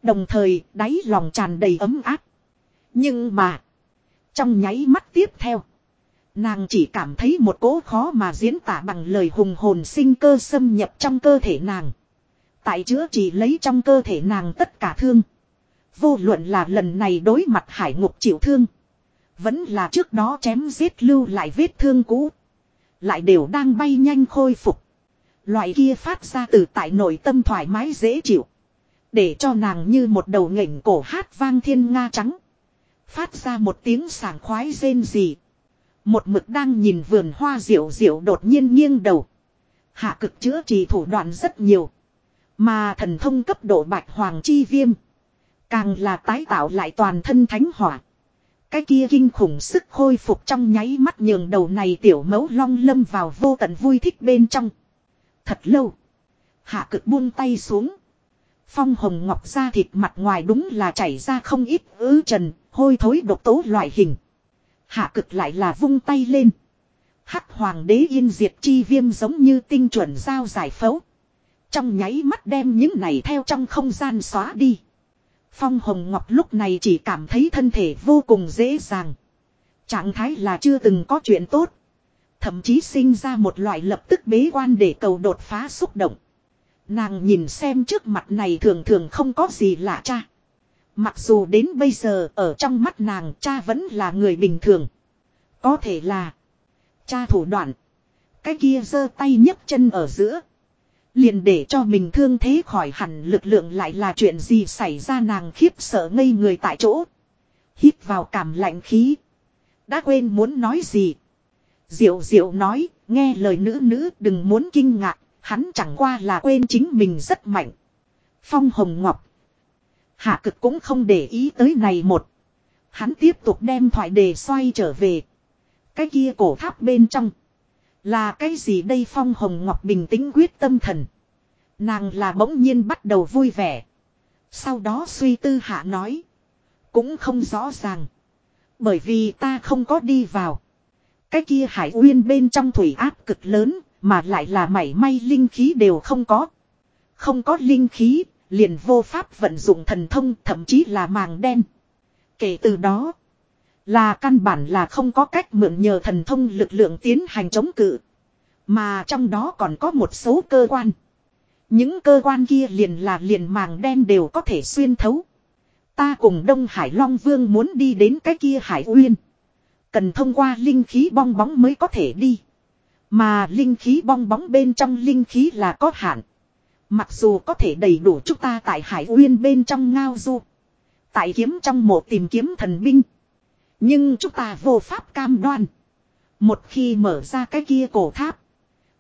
Đồng thời, đáy lòng tràn đầy ấm áp. Nhưng mà, trong nháy mắt tiếp theo, nàng chỉ cảm thấy một cỗ khó mà diễn tả bằng lời hùng hồn sinh cơ xâm nhập trong cơ thể nàng. Tại chữa chỉ lấy trong cơ thể nàng tất cả thương. Vô luận là lần này đối mặt hải ngục chịu thương. Vẫn là trước đó chém giết lưu lại vết thương cũ. Lại đều đang bay nhanh khôi phục. Loại kia phát ra từ tại nội tâm thoải mái dễ chịu. Để cho nàng như một đầu ngẩng cổ hát vang thiên nga trắng. Phát ra một tiếng sảng khoái rên gì. Một mực đang nhìn vườn hoa diệu diệu đột nhiên nghiêng đầu. Hạ cực chữa trị thủ đoạn rất nhiều. Mà thần thông cấp độ bạch hoàng chi viêm. Càng là tái tạo lại toàn thân thánh hỏa. Cái kia kinh khủng sức khôi phục trong nháy mắt nhường đầu này tiểu mẫu long lâm vào vô tận vui thích bên trong. Thật lâu. Hạ cực buông tay xuống. Phong hồng ngọc ra thịt mặt ngoài đúng là chảy ra không ít ứ trần, hôi thối độc tố loại hình. Hạ cực lại là vung tay lên. Hắc hoàng đế yên diệt chi viêm giống như tinh chuẩn giao giải phẫu. Trong nháy mắt đem những này theo trong không gian xóa đi. Phong Hồng Ngọc lúc này chỉ cảm thấy thân thể vô cùng dễ dàng. Trạng thái là chưa từng có chuyện tốt. Thậm chí sinh ra một loại lập tức bế quan để cầu đột phá xúc động. Nàng nhìn xem trước mặt này thường thường không có gì lạ cha. Mặc dù đến bây giờ, ở trong mắt nàng, cha vẫn là người bình thường. Có thể là cha thủ đoạn. Cái kia giơ tay nhấc chân ở giữa. Liền để cho mình thương thế khỏi hẳn lực lượng lại là chuyện gì xảy ra nàng khiếp sợ ngây người tại chỗ. Hít vào cảm lạnh khí. Đã quên muốn nói gì. Diệu diệu nói, nghe lời nữ nữ đừng muốn kinh ngạc, hắn chẳng qua là quên chính mình rất mạnh. Phong Hồng Ngọc. Hạ cực cũng không để ý tới này một. Hắn tiếp tục đem thoại đề xoay trở về. Cái kia cổ tháp bên trong. Là cái gì đây Phong Hồng Ngọc bình tĩnh quyết tâm thần. Nàng là bỗng nhiên bắt đầu vui vẻ. Sau đó suy tư hạ nói. Cũng không rõ ràng. Bởi vì ta không có đi vào. Cái kia hải uyên bên trong thủy áp cực lớn. Mà lại là mảy may linh khí đều không có. Không có linh khí. Liền vô pháp vận dụng thần thông, thậm chí là màng đen. Kể từ đó. Là căn bản là không có cách mượn nhờ thần thông lực lượng tiến hành chống cự. Mà trong đó còn có một số cơ quan. Những cơ quan kia liền là liền màng đen đều có thể xuyên thấu. Ta cùng Đông Hải Long Vương muốn đi đến cái kia Hải Uyên. Cần thông qua linh khí bong bóng mới có thể đi. Mà linh khí bong bóng bên trong linh khí là có hạn. Mặc dù có thể đầy đủ chúng ta tại Hải Uyên bên trong ngao du. Tại kiếm trong mộ tìm kiếm thần binh. Nhưng chúng ta vô pháp cam đoan. Một khi mở ra cái kia cổ tháp.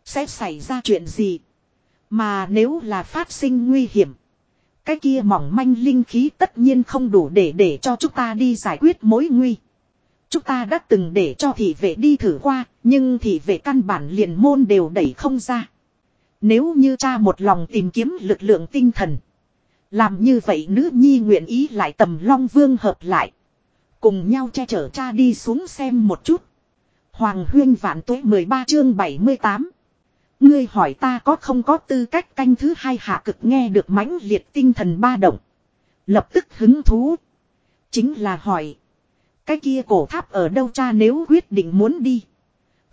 Sẽ xảy ra chuyện gì? Mà nếu là phát sinh nguy hiểm. Cái kia mỏng manh linh khí tất nhiên không đủ để để cho chúng ta đi giải quyết mối nguy. Chúng ta đã từng để cho thị vệ đi thử qua, nhưng thị vệ căn bản liền môn đều đẩy không ra. Nếu như cha một lòng tìm kiếm lực lượng tinh thần. Làm như vậy nữ nhi nguyện ý lại tầm long vương hợp lại. Cùng nhau che chở cha đi xuống xem một chút. Hoàng huyên vạn tuế 13 chương 78. Ngươi hỏi ta có không có tư cách canh thứ hai hạ cực nghe được mãnh liệt tinh thần ba động. Lập tức hứng thú. Chính là hỏi. Cái kia cổ tháp ở đâu cha nếu quyết định muốn đi.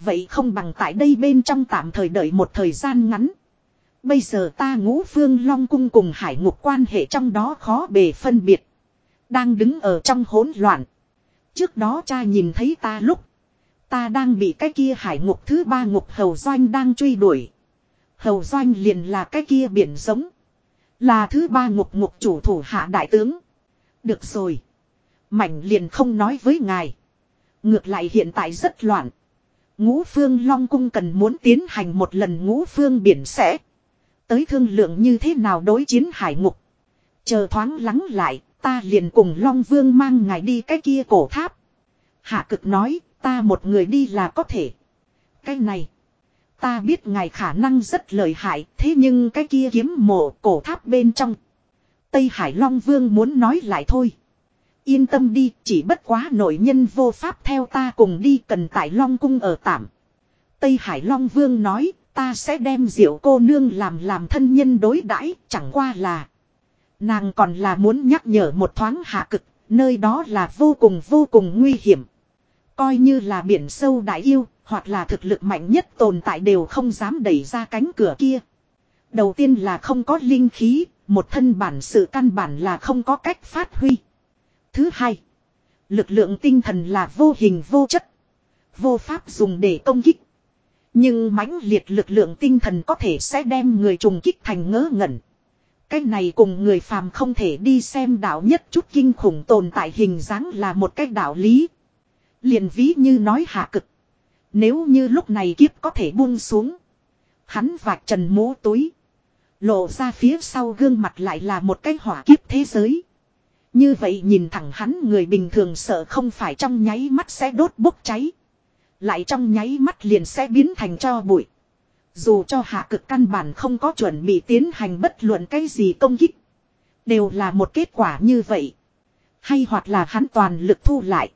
Vậy không bằng tại đây bên trong tạm thời đợi một thời gian ngắn. Bây giờ ta ngũ phương long cung cùng hải ngục quan hệ trong đó khó bề phân biệt. Đang đứng ở trong hỗn loạn. Trước đó cha nhìn thấy ta lúc. Ta đang bị cái kia hải ngục thứ ba ngục hầu doanh đang truy đuổi. Hầu doanh liền là cái kia biển sống Là thứ ba ngục ngục chủ thủ hạ đại tướng. Được rồi. Mảnh liền không nói với ngài. Ngược lại hiện tại rất loạn. Ngũ phương Long Cung cần muốn tiến hành một lần ngũ phương biển sẽ. Tới thương lượng như thế nào đối chiến hải ngục. Chờ thoáng lắng lại, ta liền cùng Long Vương mang ngài đi cái kia cổ tháp. Hạ cực nói, ta một người đi là có thể. Cái này, ta biết ngài khả năng rất lợi hại, thế nhưng cái kia kiếm mộ cổ tháp bên trong. Tây Hải Long Vương muốn nói lại thôi. Yên tâm đi, chỉ bất quá nội nhân vô pháp theo ta cùng đi cần tại Long Cung ở tạm. Tây Hải Long Vương nói, ta sẽ đem diệu cô nương làm làm thân nhân đối đãi chẳng qua là. Nàng còn là muốn nhắc nhở một thoáng hạ cực, nơi đó là vô cùng vô cùng nguy hiểm. Coi như là biển sâu đại yêu, hoặc là thực lực mạnh nhất tồn tại đều không dám đẩy ra cánh cửa kia. Đầu tiên là không có linh khí, một thân bản sự căn bản là không có cách phát huy. Thứ hai, lực lượng tinh thần là vô hình vô chất, vô pháp dùng để công kích. Nhưng mãnh liệt lực lượng tinh thần có thể sẽ đem người trùng kích thành ngớ ngẩn. Cái này cùng người phàm không thể đi xem đạo nhất chút kinh khủng tồn tại hình dáng là một cái đạo lý. liền ví như nói hạ cực. Nếu như lúc này kiếp có thể buông xuống. Hắn vạch trần mũ túi. Lộ ra phía sau gương mặt lại là một cái hỏa kiếp thế giới. Như vậy nhìn thẳng hắn người bình thường sợ không phải trong nháy mắt sẽ đốt bốc cháy. Lại trong nháy mắt liền sẽ biến thành cho bụi. Dù cho hạ cực căn bản không có chuẩn bị tiến hành bất luận cái gì công kích. Đều là một kết quả như vậy. Hay hoặc là hắn toàn lực thu lại.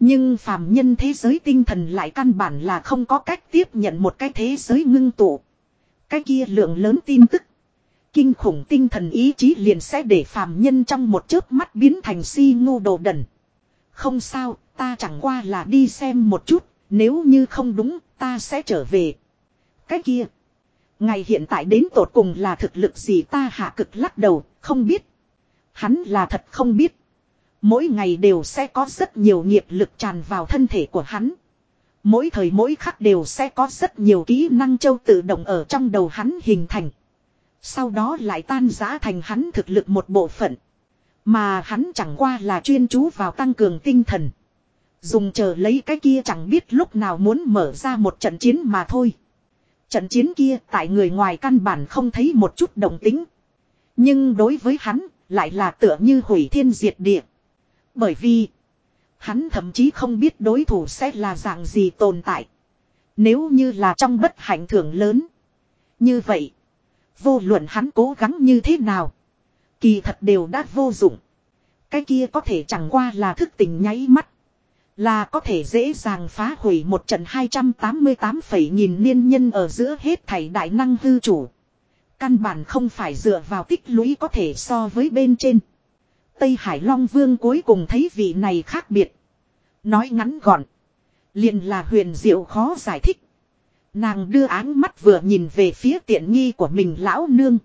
Nhưng phàm nhân thế giới tinh thần lại căn bản là không có cách tiếp nhận một cái thế giới ngưng tụ. Cái kia lượng lớn tin tức. Kinh khủng tinh thần ý chí liền sẽ để phàm nhân trong một chớp mắt biến thành si ngu đồ đần. Không sao, ta chẳng qua là đi xem một chút, nếu như không đúng, ta sẽ trở về. Cái kia. Ngày hiện tại đến tột cùng là thực lực gì ta hạ cực lắc đầu, không biết. Hắn là thật không biết. Mỗi ngày đều sẽ có rất nhiều nghiệp lực tràn vào thân thể của hắn. Mỗi thời mỗi khắc đều sẽ có rất nhiều kỹ năng châu tự động ở trong đầu hắn hình thành. Sau đó lại tan giã thành hắn thực lực một bộ phận. Mà hắn chẳng qua là chuyên chú vào tăng cường tinh thần. Dùng chờ lấy cái kia chẳng biết lúc nào muốn mở ra một trận chiến mà thôi. Trận chiến kia tại người ngoài căn bản không thấy một chút động tính. Nhưng đối với hắn, lại là tựa như hủy thiên diệt địa. Bởi vì, hắn thậm chí không biết đối thủ sẽ là dạng gì tồn tại. Nếu như là trong bất hạnh thưởng lớn. Như vậy. Vô luận hắn cố gắng như thế nào. Kỳ thật đều đã vô dụng. Cái kia có thể chẳng qua là thức tình nháy mắt. Là có thể dễ dàng phá hủy một trận 288 phẩy nghìn niên nhân ở giữa hết thảy đại năng hư chủ. Căn bản không phải dựa vào tích lũy có thể so với bên trên. Tây Hải Long Vương cuối cùng thấy vị này khác biệt. Nói ngắn gọn. liền là huyền diệu khó giải thích. Nàng đưa áng mắt vừa nhìn về phía tiện nghi của mình lão nương.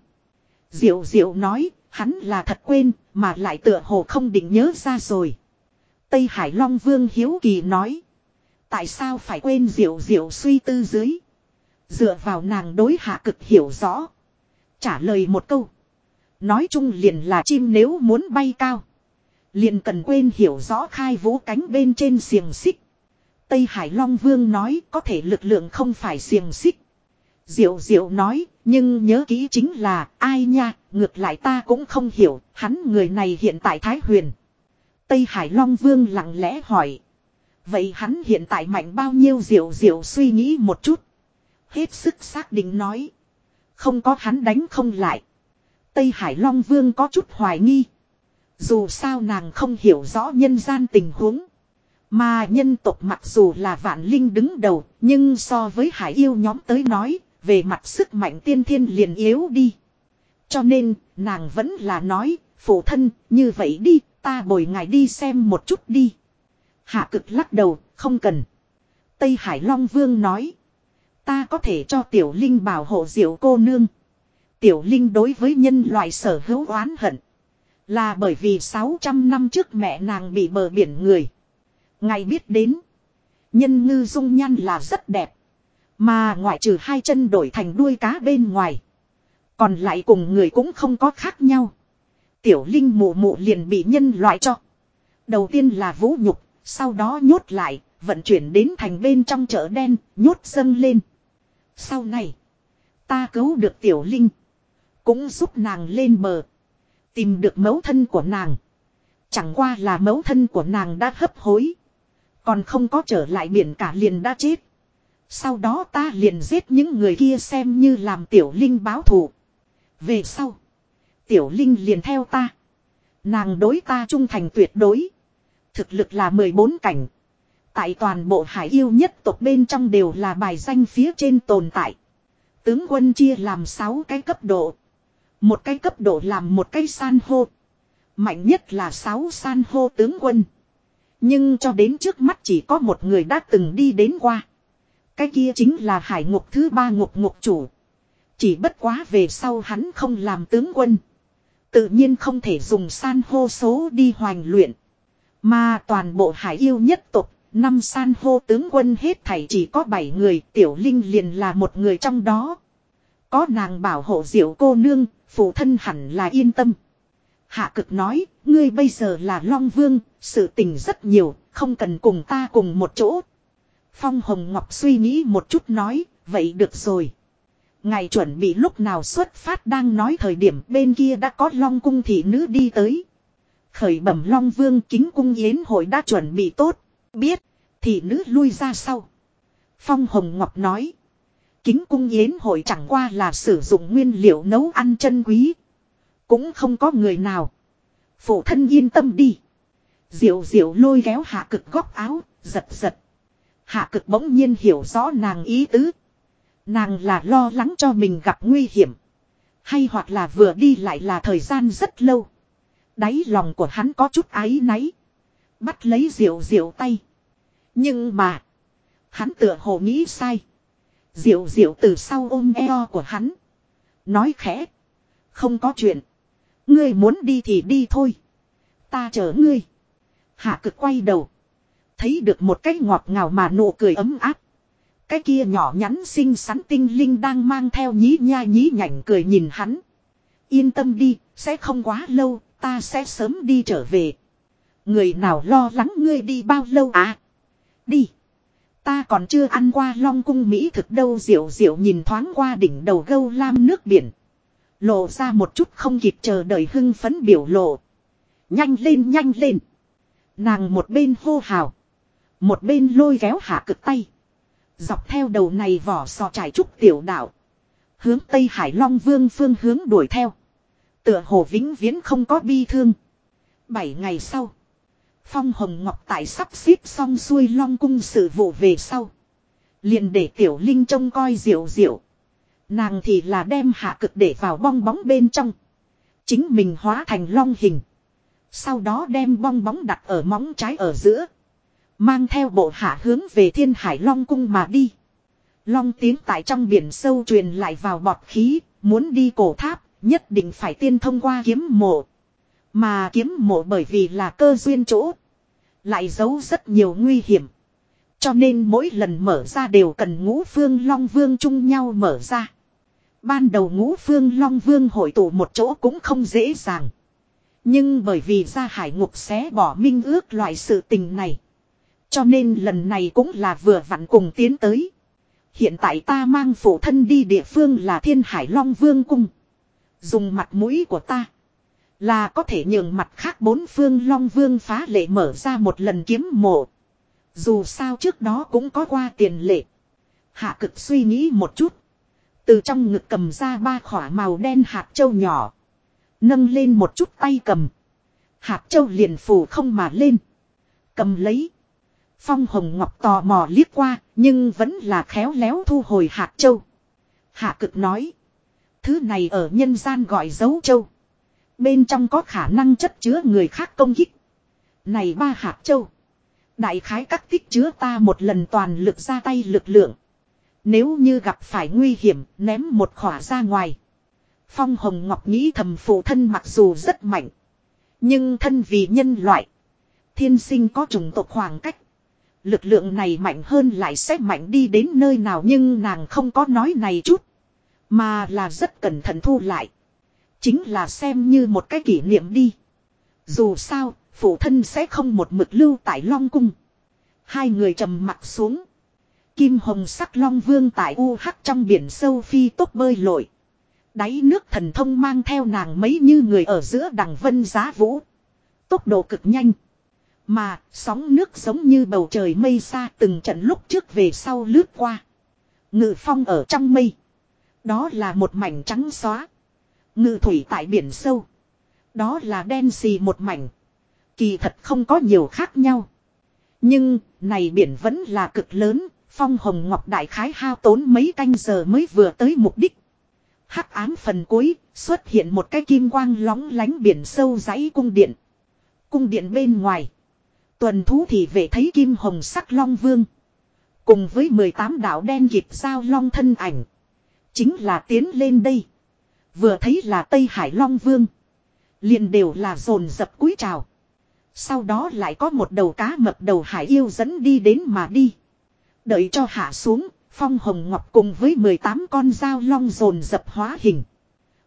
Diệu diệu nói, hắn là thật quên, mà lại tựa hồ không định nhớ ra rồi. Tây Hải Long Vương Hiếu Kỳ nói. Tại sao phải quên diệu diệu suy tư dưới. Dựa vào nàng đối hạ cực hiểu rõ. Trả lời một câu. Nói chung liền là chim nếu muốn bay cao. Liền cần quên hiểu rõ khai vũ cánh bên trên xiềng xích. Tây Hải Long Vương nói có thể lực lượng không phải xiềng xích. Diệu diệu nói, nhưng nhớ kỹ chính là, ai nha, ngược lại ta cũng không hiểu, hắn người này hiện tại Thái Huyền. Tây Hải Long Vương lặng lẽ hỏi. Vậy hắn hiện tại mạnh bao nhiêu diệu diệu suy nghĩ một chút. Hết sức xác định nói. Không có hắn đánh không lại. Tây Hải Long Vương có chút hoài nghi. Dù sao nàng không hiểu rõ nhân gian tình huống. Mà nhân tộc mặc dù là vạn linh đứng đầu, nhưng so với hải yêu nhóm tới nói, về mặt sức mạnh tiên thiên liền yếu đi. Cho nên, nàng vẫn là nói, phụ thân, như vậy đi, ta bồi ngài đi xem một chút đi. Hạ cực lắc đầu, không cần. Tây Hải Long Vương nói, ta có thể cho tiểu linh bảo hộ diệu cô nương. Tiểu linh đối với nhân loại sở hữu oán hận. Là bởi vì 600 năm trước mẹ nàng bị bờ biển người. Ngài biết đến. Nhân ngư dung nhan là rất đẹp. Mà ngoại trừ hai chân đổi thành đuôi cá bên ngoài. Còn lại cùng người cũng không có khác nhau. Tiểu linh mụ mụ liền bị nhân loại cho. Đầu tiên là vũ nhục, sau đó nhốt lại, vận chuyển đến thành bên trong chợ đen, nhốt dâng lên. Sau này, ta cứu được tiểu linh. Cũng giúp nàng lên bờ. Tìm được mẫu thân của nàng. Chẳng qua là mẫu thân của nàng đã hấp hối. Còn không có trở lại biển cả liền đã chết. Sau đó ta liền giết những người kia xem như làm tiểu linh báo thù. Về sau. Tiểu linh liền theo ta. Nàng đối ta trung thành tuyệt đối. Thực lực là 14 cảnh. Tại toàn bộ hải yêu nhất tộc bên trong đều là bài danh phía trên tồn tại. Tướng quân chia làm 6 cái cấp độ. Một cái cấp độ làm một cái san hô. Mạnh nhất là 6 san hô tướng quân. Nhưng cho đến trước mắt chỉ có một người đã từng đi đến qua. Cái kia chính là hải ngục thứ ba ngục ngục chủ. Chỉ bất quá về sau hắn không làm tướng quân. Tự nhiên không thể dùng san hô số đi hoành luyện. Mà toàn bộ hải yêu nhất tục, năm san hô tướng quân hết thảy chỉ có 7 người, tiểu linh liền là một người trong đó. Có nàng bảo hộ diệu cô nương, phụ thân hẳn là yên tâm. Hạ cực nói, ngươi bây giờ là Long Vương, sự tình rất nhiều, không cần cùng ta cùng một chỗ. Phong Hồng Ngọc suy nghĩ một chút nói, vậy được rồi. Ngài chuẩn bị lúc nào xuất phát đang nói thời điểm bên kia đã có Long Cung thị nữ đi tới. Khởi bẩm Long Vương kính cung yến hội đã chuẩn bị tốt, biết, thị nữ lui ra sau. Phong Hồng Ngọc nói. Kính cung yến hội chẳng qua là sử dụng nguyên liệu nấu ăn chân quý. Cũng không có người nào. Phụ thân yên tâm đi. Diệu diệu lôi kéo hạ cực góc áo, giật giật. Hạ cực bỗng nhiên hiểu rõ nàng ý tứ. Nàng là lo lắng cho mình gặp nguy hiểm. Hay hoặc là vừa đi lại là thời gian rất lâu. Đáy lòng của hắn có chút áy náy. Bắt lấy diệu diệu tay. Nhưng mà. Hắn tựa hồ nghĩ sai. Diệu diệu từ sau ôm eo của hắn. Nói khẽ. Không có chuyện. Ngươi muốn đi thì đi thôi. Ta chở ngươi. Hạ cực quay đầu. Thấy được một cái ngọt ngào mà nụ cười ấm áp. Cái kia nhỏ nhắn xinh xắn tinh linh đang mang theo nhí nha nhí nhảnh cười nhìn hắn. Yên tâm đi, sẽ không quá lâu, ta sẽ sớm đi trở về. Người nào lo lắng ngươi đi bao lâu à? Đi. Ta còn chưa ăn qua long cung Mỹ thực đâu diệu diệu nhìn thoáng qua đỉnh đầu gâu lam nước biển. Lộ ra một chút không kịp chờ đợi hưng phấn biểu lộ. Nhanh lên nhanh lên. Nàng một bên hô hào. Một bên lôi kéo hạ cực tay. Dọc theo đầu này vỏ sò trải trúc tiểu đạo. Hướng Tây Hải Long Vương phương hướng đuổi theo. Tựa hồ vĩnh viễn không có bi thương. Bảy ngày sau. Phong Hồng Ngọc tại sắp xếp xong xuôi long cung sự vụ về sau. Liền để tiểu linh trông coi diệu diệu. Nàng thì là đem hạ cực để vào bong bóng bên trong. Chính mình hóa thành long hình. Sau đó đem bong bóng đặt ở móng trái ở giữa. Mang theo bộ hạ hướng về thiên hải long cung mà đi. Long tiếng tại trong biển sâu truyền lại vào bọt khí, muốn đi cổ tháp, nhất định phải tiên thông qua kiếm mộ. Mà kiếm mộ bởi vì là cơ duyên chỗ. Lại giấu rất nhiều nguy hiểm. Cho nên mỗi lần mở ra đều cần ngũ phương long vương chung nhau mở ra. Ban đầu ngũ phương long vương hội tụ một chỗ cũng không dễ dàng. Nhưng bởi vì ra hải ngục xé bỏ minh ước loại sự tình này. Cho nên lần này cũng là vừa vặn cùng tiến tới. Hiện tại ta mang phụ thân đi địa phương là Thiên Hải Long Vương Cung. Dùng mặt mũi của ta. Là có thể nhường mặt khác bốn phương Long Vương phá lệ mở ra một lần kiếm mộ. Dù sao trước đó cũng có qua tiền lệ. Hạ cực suy nghĩ một chút. Từ trong ngực cầm ra ba khỏa màu đen hạt châu nhỏ. Nâng lên một chút tay cầm. Hạt châu liền phủ không mà lên. Cầm lấy. Phong Hồng Ngọc tò mò liếc qua, nhưng vẫn là khéo léo thu hồi hạt châu. Hạ cực nói. Thứ này ở nhân gian gọi dấu châu. Bên trong có khả năng chất chứa người khác công kích. Này ba hạt châu. Đại khái các tích chứa ta một lần toàn lực ra tay lực lượng. Nếu như gặp phải nguy hiểm, ném một khỏa ra ngoài. Phong Hồng Ngọc nghĩ thầm phụ thân mặc dù rất mạnh. Nhưng thân vì nhân loại. Thiên sinh có chủng tộc khoảng cách. Lực lượng này mạnh hơn lại sẽ mạnh đi đến nơi nào nhưng nàng không có nói này chút. Mà là rất cẩn thận thu lại. Chính là xem như một cái kỷ niệm đi. Dù sao, phụ thân sẽ không một mực lưu tại Long Cung. Hai người trầm mặt xuống. Kim hồng sắc Long Vương tại U Hắc trong biển sâu phi tốc bơi lội. Đáy nước thần thông mang theo nàng mấy như người ở giữa đằng vân giá vũ. Tốc độ cực nhanh. Mà sóng nước giống như bầu trời mây xa từng trận lúc trước về sau lướt qua. Ngự phong ở trong mây. Đó là một mảnh trắng xóa. Ngự thủy tại biển sâu. Đó là đen xì một mảnh. Kỳ thật không có nhiều khác nhau. Nhưng, này biển vẫn là cực lớn, phong hồng ngọc đại khái hao tốn mấy canh giờ mới vừa tới mục đích. Hắc ám phần cuối, xuất hiện một cái kim quang lóng lánh biển sâu dãy cung điện. Cung điện bên ngoài. Tuần thú thì về thấy kim hồng sắc long vương. Cùng với 18 đạo đen kịp giao long thân ảnh. Chính là tiến lên đây. Vừa thấy là Tây Hải Long Vương. liền đều là dồn dập cúi chào. Sau đó lại có một đầu cá mập đầu hải yêu dẫn đi đến mà đi. Đợi cho hạ xuống, Phong Hồng Ngọc cùng với 18 con dao long dồn dập hóa hình.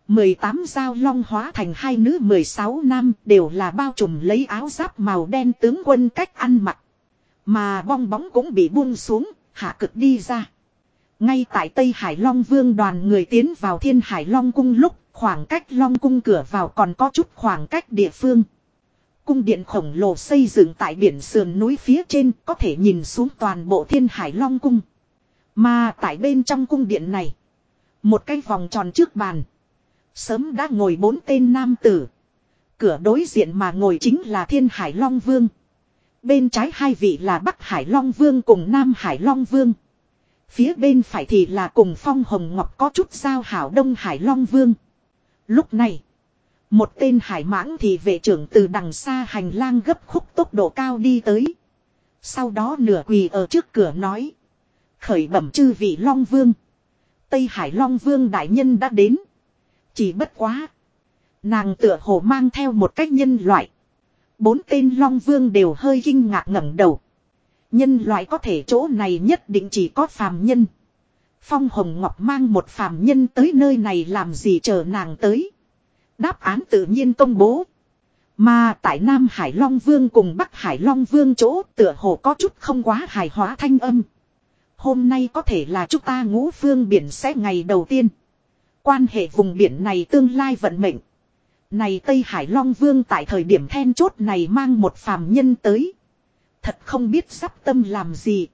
18 dao long hóa thành hai nữ 16 nam đều là bao trùm lấy áo giáp màu đen tướng quân cách ăn mặc. Mà bong bóng cũng bị buông xuống, hạ cực đi ra. Ngay tại Tây Hải Long Vương đoàn người tiến vào Thiên Hải Long Cung lúc khoảng cách Long Cung cửa vào còn có chút khoảng cách địa phương. Cung điện khổng lồ xây dựng tại biển sườn núi phía trên có thể nhìn xuống toàn bộ Thiên Hải Long Cung. Mà tại bên trong cung điện này, một cái vòng tròn trước bàn. Sớm đã ngồi bốn tên nam tử. Cửa đối diện mà ngồi chính là Thiên Hải Long Vương. Bên trái hai vị là Bắc Hải Long Vương cùng Nam Hải Long Vương. Phía bên phải thì là cùng Phong Hồng Ngọc có chút giao hảo Đông Hải Long Vương. Lúc này, một tên hải mãng thì vệ trưởng từ đằng xa hành lang gấp khúc tốc độ cao đi tới. Sau đó nửa quỳ ở trước cửa nói. Khởi bẩm chư vị Long Vương. Tây Hải Long Vương đại nhân đã đến. Chỉ bất quá. Nàng tựa hồ mang theo một cách nhân loại. Bốn tên Long Vương đều hơi kinh ngạc ngẩng đầu. Nhân loại có thể chỗ này nhất định chỉ có phàm nhân. Phong Hồng Ngọc mang một phàm nhân tới nơi này làm gì chờ nàng tới. Đáp án tự nhiên công bố. Mà tại Nam Hải Long Vương cùng Bắc Hải Long Vương chỗ tựa hồ có chút không quá hài hóa thanh âm. Hôm nay có thể là chúng ta ngũ phương biển sẽ ngày đầu tiên. Quan hệ vùng biển này tương lai vận mệnh. Này Tây Hải Long Vương tại thời điểm then chốt này mang một phàm nhân tới. Thật không biết sắp tâm làm gì.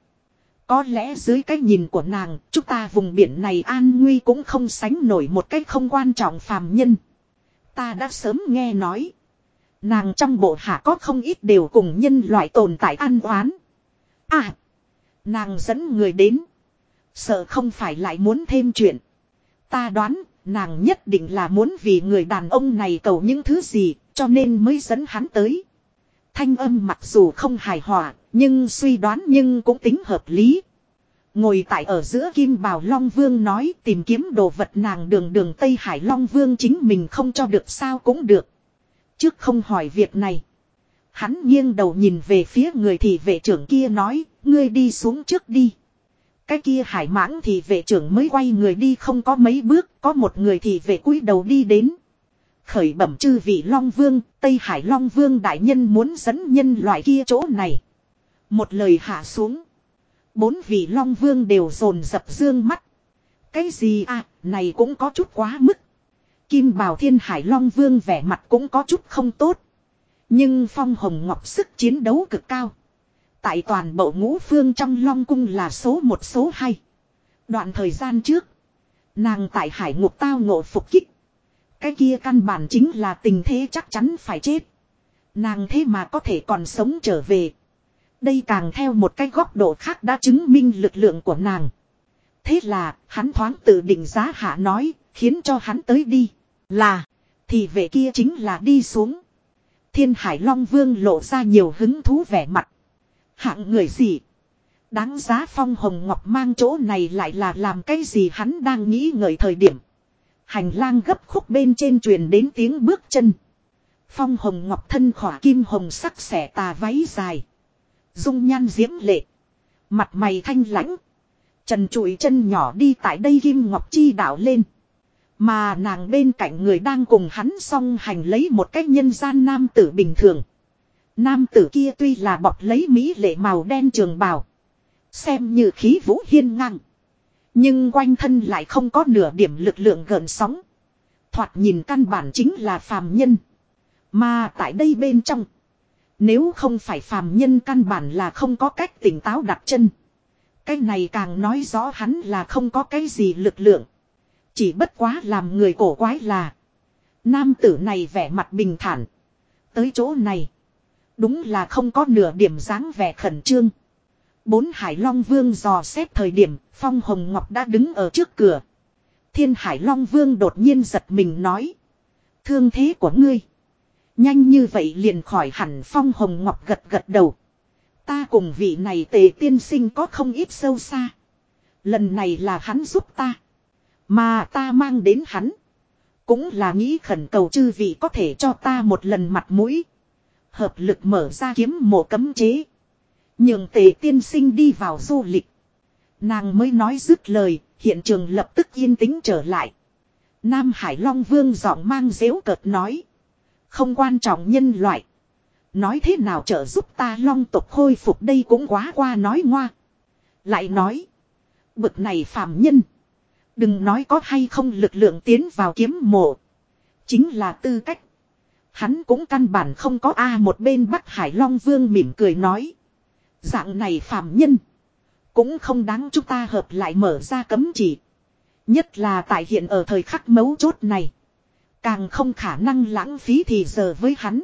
Có lẽ dưới cái nhìn của nàng, chúng ta vùng biển này an nguy cũng không sánh nổi một cách không quan trọng phàm nhân. Ta đã sớm nghe nói. Nàng trong bộ hạ có không ít đều cùng nhân loại tồn tại an oán. À! Nàng dẫn người đến. Sợ không phải lại muốn thêm chuyện. Ta đoán, nàng nhất định là muốn vì người đàn ông này cầu những thứ gì, cho nên mới dẫn hắn tới. Thanh âm mặc dù không hài hòa, nhưng suy đoán nhưng cũng tính hợp lý. Ngồi tại ở giữa Kim Bảo Long Vương nói tìm kiếm đồ vật nàng đường đường Tây Hải Long Vương chính mình không cho được sao cũng được. Trước không hỏi việc này. Hắn nghiêng đầu nhìn về phía người thì vệ trưởng kia nói, ngươi đi xuống trước đi. Cái kia hải mãng thì vệ trưởng mới quay người đi không có mấy bước, có một người thì vệ cúi đầu đi đến. Khởi bẩm chư vị Long Vương, Tây Hải Long Vương đại nhân muốn dẫn nhân loại kia chỗ này. Một lời hạ xuống. Bốn vị long vương đều rồn dập dương mắt. Cái gì à, này cũng có chút quá mức. Kim Bảo Thiên Hải Long Vương vẻ mặt cũng có chút không tốt. Nhưng Phong Hồng Ngọc sức chiến đấu cực cao. Tại toàn bộ ngũ phương trong Long Cung là số một số hai. Đoạn thời gian trước. Nàng tại hải ngục tao ngộ phục kích. Cái kia căn bản chính là tình thế chắc chắn phải chết. Nàng thế mà có thể còn sống trở về. Đây càng theo một cái góc độ khác đã chứng minh lực lượng của nàng. Thế là, hắn thoáng tự định giá hạ nói, khiến cho hắn tới đi. Là, thì về kia chính là đi xuống. Thiên Hải Long Vương lộ ra nhiều hứng thú vẻ mặt. Hạng người gì? Đáng giá Phong Hồng Ngọc mang chỗ này lại là làm cái gì hắn đang nghĩ ngợi thời điểm. Hành lang gấp khúc bên trên truyền đến tiếng bước chân. Phong Hồng Ngọc thân khỏa kim hồng sắc xẻ tà váy dài. Dung nhan diễm lệ. Mặt mày thanh lãnh. Trần trụi chân nhỏ đi tại đây kim ngọc chi đảo lên. Mà nàng bên cạnh người đang cùng hắn song hành lấy một cách nhân gian nam tử bình thường. Nam tử kia tuy là bọc lấy mỹ lệ màu đen trường bào. Xem như khí vũ hiên ngang. Nhưng quanh thân lại không có nửa điểm lực lượng gần sóng. Thoạt nhìn căn bản chính là phàm nhân. Mà tại đây bên trong. Nếu không phải phàm nhân căn bản là không có cách tỉnh táo đặt chân. Cái này càng nói rõ hắn là không có cái gì lực lượng. Chỉ bất quá làm người cổ quái là. Nam tử này vẻ mặt bình thản. Tới chỗ này. Đúng là không có nửa điểm dáng vẻ khẩn trương. Bốn Hải Long Vương dò xét thời điểm, Phong Hồng Ngọc đã đứng ở trước cửa. Thiên Hải Long Vương đột nhiên giật mình nói. Thương thế của ngươi. Nhanh như vậy liền khỏi hẳn Phong Hồng Ngọc gật gật đầu. Ta cùng vị này tề tiên sinh có không ít sâu xa. Lần này là hắn giúp ta. Mà ta mang đến hắn. Cũng là nghĩ khẩn cầu chư vị có thể cho ta một lần mặt mũi. Hợp lực mở ra kiếm mộ cấm chế. Nhường tề tiên sinh đi vào du lịch. Nàng mới nói dứt lời, hiện trường lập tức yên tĩnh trở lại. Nam Hải Long Vương giọng mang dễu cợt nói. Không quan trọng nhân loại. Nói thế nào trợ giúp ta long tục khôi phục đây cũng quá qua nói ngoa. Lại nói. Bực này phàm nhân. Đừng nói có hay không lực lượng tiến vào kiếm mộ. Chính là tư cách. Hắn cũng căn bản không có A một bên Bắc Hải Long Vương mỉm cười nói. Dạng này phàm nhân. Cũng không đáng chúng ta hợp lại mở ra cấm chỉ. Nhất là tại hiện ở thời khắc mấu chốt này. Càng không khả năng lãng phí thì giờ với hắn.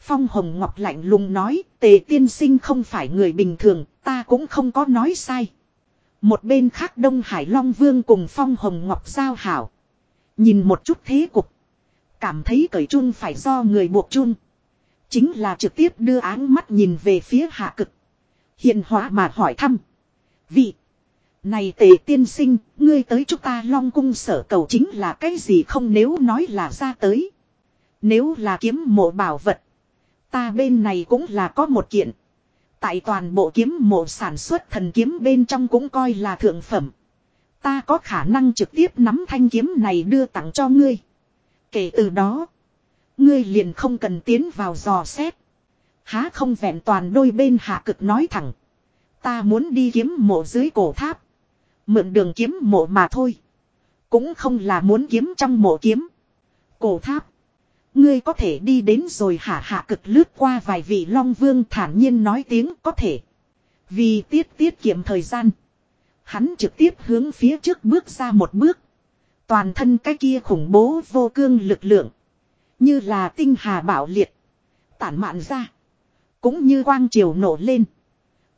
Phong Hồng Ngọc lạnh lùng nói, tề tiên sinh không phải người bình thường, ta cũng không có nói sai. Một bên khác Đông Hải Long Vương cùng Phong Hồng Ngọc giao hảo. Nhìn một chút thế cục. Cảm thấy cởi chun phải do người buộc chun. Chính là trực tiếp đưa áng mắt nhìn về phía hạ cực. Hiện hóa mà hỏi thăm. Vị. Này tề tiên sinh, ngươi tới chúng ta long cung sở cầu chính là cái gì không nếu nói là ra tới. Nếu là kiếm mộ bảo vật. Ta bên này cũng là có một kiện. Tại toàn bộ kiếm mộ sản xuất thần kiếm bên trong cũng coi là thượng phẩm. Ta có khả năng trực tiếp nắm thanh kiếm này đưa tặng cho ngươi. Kể từ đó, ngươi liền không cần tiến vào dò xét. Há không vẹn toàn đôi bên hạ cực nói thẳng. Ta muốn đi kiếm mộ dưới cổ tháp. Mượn đường kiếm mộ mà thôi. Cũng không là muốn kiếm trong mộ kiếm. Cổ tháp. Ngươi có thể đi đến rồi hạ hạ cực lướt qua vài vị long vương thản nhiên nói tiếng có thể. Vì tiết tiết kiệm thời gian. Hắn trực tiếp hướng phía trước bước ra một bước. Toàn thân cái kia khủng bố vô cương lực lượng. Như là tinh hà bảo liệt. Tản mạn ra. Cũng như quang triều nổ lên.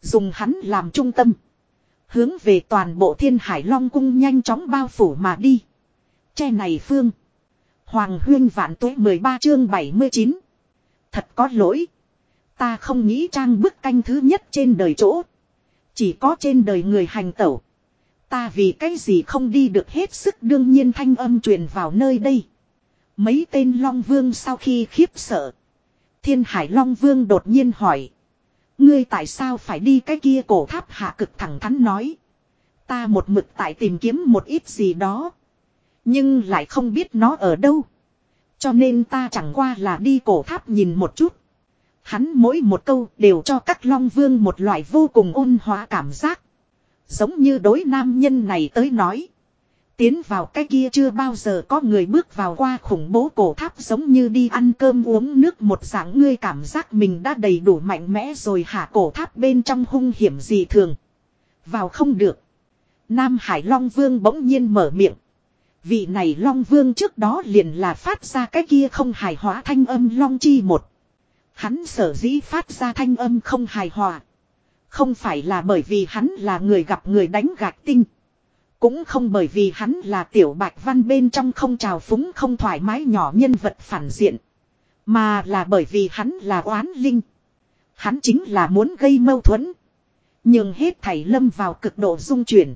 Dùng hắn làm trung tâm. Hướng về toàn bộ thiên hải long cung nhanh chóng bao phủ mà đi. Che này phương. Hoàng huyên vạn tuế 13 chương 79. Thật có lỗi. Ta không nghĩ trang bức canh thứ nhất trên đời chỗ. Chỉ có trên đời người hành tẩu. Ta vì cái gì không đi được hết sức đương nhiên thanh âm truyền vào nơi đây. Mấy tên Long Vương sau khi khiếp sợ. Thiên Hải Long Vương đột nhiên hỏi. Ngươi tại sao phải đi cái kia cổ tháp hạ cực thẳng thắn nói. Ta một mực tại tìm kiếm một ít gì đó. Nhưng lại không biết nó ở đâu. Cho nên ta chẳng qua là đi cổ tháp nhìn một chút. Hắn mỗi một câu đều cho các long vương một loại vô cùng ôn hòa cảm giác. Giống như đối nam nhân này tới nói. Tiến vào cái kia chưa bao giờ có người bước vào qua khủng bố cổ tháp giống như đi ăn cơm uống nước một dạng ngươi cảm giác mình đã đầy đủ mạnh mẽ rồi hạ cổ tháp bên trong hung hiểm gì thường. Vào không được. Nam Hải Long Vương bỗng nhiên mở miệng. Vị này Long Vương trước đó liền là phát ra cái kia không hài hóa thanh âm Long Chi một. Hắn sở dĩ phát ra thanh âm không hài hòa. Không phải là bởi vì hắn là người gặp người đánh gạch tinh. Cũng không bởi vì hắn là tiểu bạch văn bên trong không trào phúng không thoải mái nhỏ nhân vật phản diện. Mà là bởi vì hắn là oán linh. Hắn chính là muốn gây mâu thuẫn. Nhưng hết thảy lâm vào cực độ dung chuyển.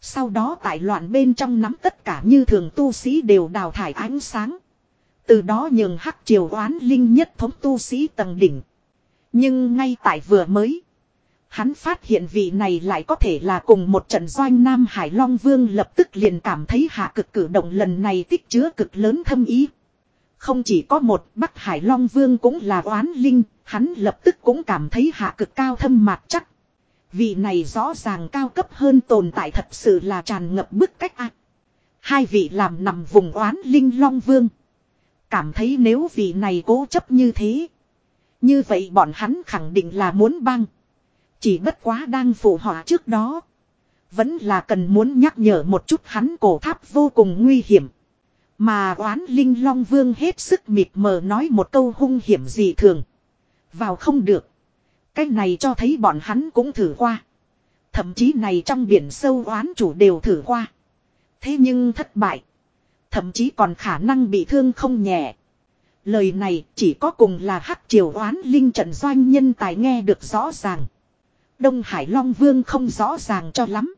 Sau đó tại loạn bên trong nắm tất cả như thường tu sĩ đều đào thải ánh sáng. Từ đó nhường hắc triều oán linh nhất thống tu sĩ tầng đỉnh. Nhưng ngay tại vừa mới. Hắn phát hiện vị này lại có thể là cùng một trận doanh Nam Hải Long Vương lập tức liền cảm thấy hạ cực cử động lần này tích chứa cực lớn thâm ý. Không chỉ có một Bắc Hải Long Vương cũng là oán linh, hắn lập tức cũng cảm thấy hạ cực cao thâm mạc chắc. Vị này rõ ràng cao cấp hơn tồn tại thật sự là tràn ngập bức cách ác. Hai vị làm nằm vùng oán linh Long Vương. Cảm thấy nếu vị này cố chấp như thế. Như vậy bọn hắn khẳng định là muốn băng. Chỉ bất quá đang phụ họa trước đó. Vẫn là cần muốn nhắc nhở một chút hắn cổ tháp vô cùng nguy hiểm. Mà oán linh long vương hết sức mịt mờ nói một câu hung hiểm gì thường. Vào không được. Cái này cho thấy bọn hắn cũng thử qua. Thậm chí này trong biển sâu oán chủ đều thử qua. Thế nhưng thất bại. Thậm chí còn khả năng bị thương không nhẹ. Lời này chỉ có cùng là hắc triều oán linh trận doanh nhân tài nghe được rõ ràng. Đông Hải Long Vương không rõ ràng cho lắm.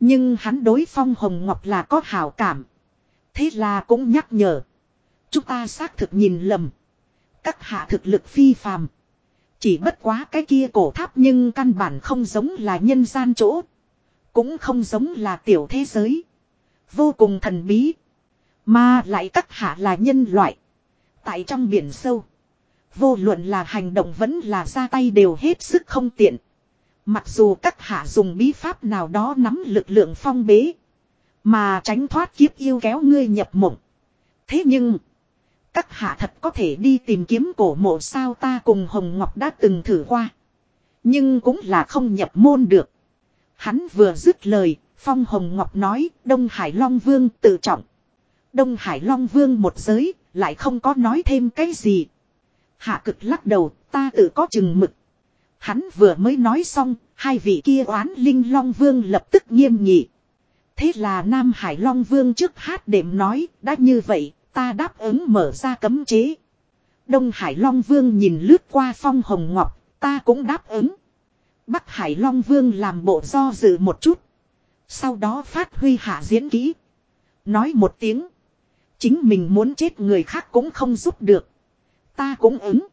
Nhưng hắn đối Phong Hồng Ngọc là có hảo cảm. Thế là cũng nhắc nhở. Chúng ta xác thực nhìn lầm. Các hạ thực lực phi phàm. Chỉ bất quá cái kia cổ tháp nhưng căn bản không giống là nhân gian chỗ. Cũng không giống là tiểu thế giới. Vô cùng thần bí. Mà lại các hạ là nhân loại. Tại trong biển sâu. Vô luận là hành động vẫn là ra tay đều hết sức không tiện. Mặc dù các hạ dùng bí pháp nào đó nắm lực lượng phong bế. Mà tránh thoát kiếp yêu kéo ngươi nhập mộng. Thế nhưng. Các hạ thật có thể đi tìm kiếm cổ mộ sao ta cùng Hồng Ngọc đã từng thử qua. Nhưng cũng là không nhập môn được. Hắn vừa dứt lời, Phong Hồng Ngọc nói, Đông Hải Long Vương tự trọng. Đông Hải Long Vương một giới, lại không có nói thêm cái gì. Hạ cực lắc đầu, ta tự có chừng mực. Hắn vừa mới nói xong, hai vị kia oán linh Long Vương lập tức nghiêm nghị. Thế là Nam Hải Long Vương trước hát đệm nói, đã như vậy, ta đáp ứng mở ra cấm chế. Đông Hải Long Vương nhìn lướt qua phong hồng ngọc, ta cũng đáp ứng. Bắc Hải Long Vương làm bộ do dự một chút. Sau đó phát huy hạ diễn kỹ. Nói một tiếng. Chính mình muốn chết người khác cũng không giúp được. Ta cũng ứng.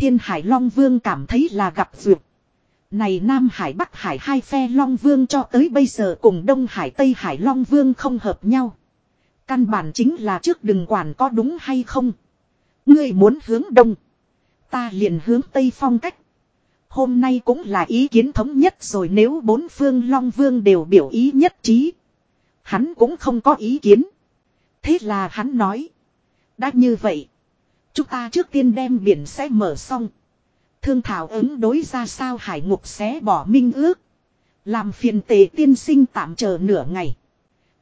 Thiên Hải Long Vương cảm thấy là gặp duyệt. Này Nam Hải Bắc Hải hai phe Long Vương cho tới bây giờ cùng Đông Hải Tây Hải Long Vương không hợp nhau. Căn bản chính là trước đừng quản có đúng hay không. Ngươi muốn hướng Đông. Ta liền hướng Tây phong cách. Hôm nay cũng là ý kiến thống nhất rồi nếu bốn phương Long Vương đều biểu ý nhất trí. Hắn cũng không có ý kiến. Thế là hắn nói. Đã như vậy. Chúng ta trước tiên đem biển sẽ mở xong. Thương thảo ứng đối ra sao hải ngục sẽ bỏ minh ước. Làm phiền tề tiên sinh tạm chờ nửa ngày.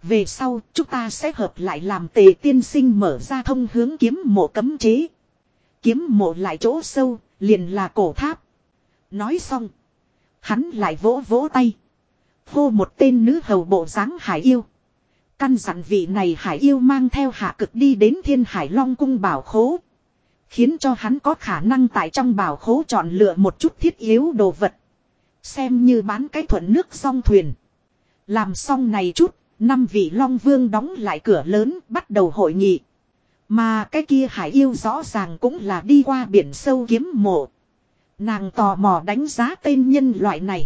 Về sau chúng ta sẽ hợp lại làm tề tiên sinh mở ra thông hướng kiếm mộ cấm chế. Kiếm mộ lại chỗ sâu, liền là cổ tháp. Nói xong. Hắn lại vỗ vỗ tay. Hô một tên nữ hầu bộ dáng hải yêu. Căn dặn vị này hải yêu mang theo hạ cực đi đến thiên hải long cung bảo khố. Khiến cho hắn có khả năng tại trong bảo khố chọn lựa một chút thiết yếu đồ vật. Xem như bán cái thuận nước song thuyền. Làm xong này chút, năm vị long vương đóng lại cửa lớn bắt đầu hội nghị. Mà cái kia hải yêu rõ ràng cũng là đi qua biển sâu kiếm mộ. Nàng tò mò đánh giá tên nhân loại này.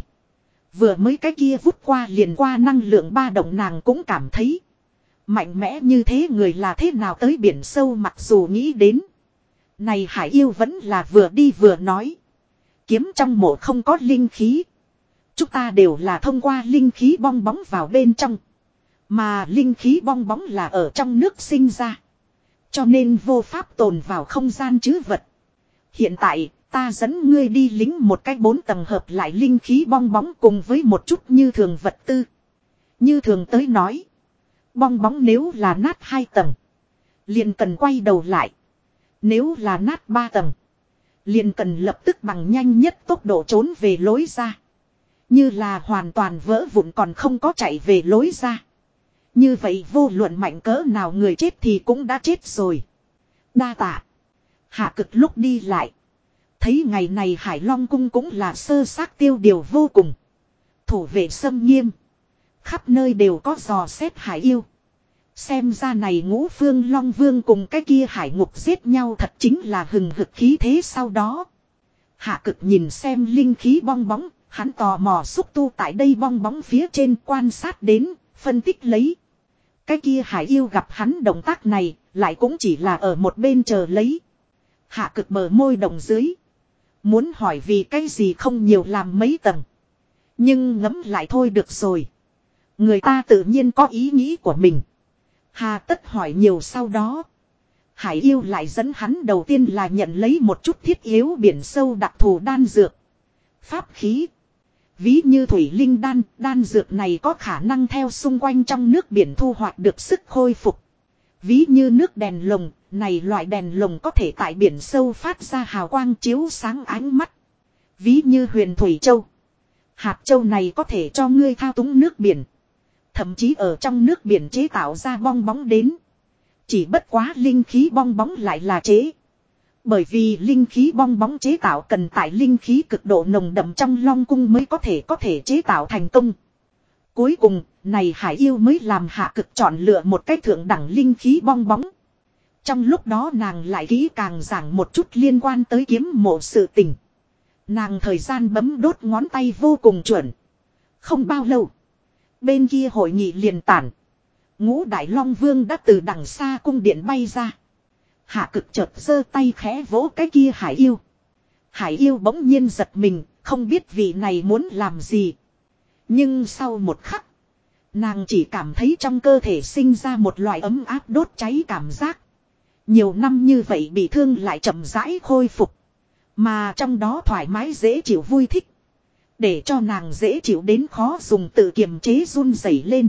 Vừa mới cái kia vút qua liền qua năng lượng ba động nàng cũng cảm thấy. Mạnh mẽ như thế người là thế nào tới biển sâu mặc dù nghĩ đến. Này hải yêu vẫn là vừa đi vừa nói. Kiếm trong mộ không có linh khí. Chúng ta đều là thông qua linh khí bong bóng vào bên trong. Mà linh khí bong bóng là ở trong nước sinh ra. Cho nên vô pháp tồn vào không gian chứ vật. Hiện tại, ta dẫn ngươi đi lính một cái bốn tầng hợp lại linh khí bong bóng cùng với một chút như thường vật tư. Như thường tới nói. Bong bóng nếu là nát hai tầng. Liền cần quay đầu lại. Nếu là nát ba tầng. Liền cần lập tức bằng nhanh nhất tốc độ trốn về lối ra. Như là hoàn toàn vỡ vụn còn không có chạy về lối ra. Như vậy vô luận mạnh cỡ nào người chết thì cũng đã chết rồi. Đa tạ. Hạ cực lúc đi lại. Thấy ngày này Hải Long Cung cũng là sơ xác tiêu điều vô cùng. Thủ vệ sâm nghiêm. Khắp nơi đều có dò xét hải yêu. Xem ra này ngũ phương Long Vương cùng cái kia hải ngục giết nhau thật chính là hừng hực khí thế sau đó. Hạ cực nhìn xem linh khí bong bóng, hắn tò mò xúc tu tại đây bong bóng phía trên quan sát đến, phân tích lấy. Cái kia hải yêu gặp hắn động tác này, lại cũng chỉ là ở một bên chờ lấy. Hạ cực bờ môi đồng dưới. Muốn hỏi vì cái gì không nhiều làm mấy tầng. Nhưng ngấm lại thôi được rồi. Người ta tự nhiên có ý nghĩ của mình. Hà tất hỏi nhiều sau đó. Hải yêu lại dẫn hắn đầu tiên là nhận lấy một chút thiết yếu biển sâu đặc thù đan dược. Pháp khí. Ví như thủy linh đan, đan dược này có khả năng theo xung quanh trong nước biển thu hoạch được sức khôi phục. Ví như nước đèn lồng, này loại đèn lồng có thể tại biển sâu phát ra hào quang chiếu sáng ánh mắt. Ví như huyền thủy châu. Hạt châu này có thể cho ngươi thao túng nước biển. Thậm chí ở trong nước biển chế tạo ra bong bóng đến. Chỉ bất quá linh khí bong bóng lại là chế. Bởi vì linh khí bong bóng chế tạo cần tại linh khí cực độ nồng đậm trong long cung mới có thể có thể chế tạo thành công. Cuối cùng, này hải yêu mới làm hạ cực chọn lựa một cái thượng đẳng linh khí bong bóng. Trong lúc đó nàng lại kỹ càng giảng một chút liên quan tới kiếm mộ sự tình. Nàng thời gian bấm đốt ngón tay vô cùng chuẩn. Không bao lâu. Bên kia hội nghị liền tản. Ngũ Đại Long Vương đã từ đằng xa cung điện bay ra. Hạ cực chợt giơ tay khẽ vỗ cái kia hải yêu. Hải yêu bỗng nhiên giật mình, không biết vị này muốn làm gì. Nhưng sau một khắc, nàng chỉ cảm thấy trong cơ thể sinh ra một loại ấm áp đốt cháy cảm giác. Nhiều năm như vậy bị thương lại chậm rãi khôi phục. Mà trong đó thoải mái dễ chịu vui thích. Để cho nàng dễ chịu đến khó dùng tự kiềm chế run rẩy lên.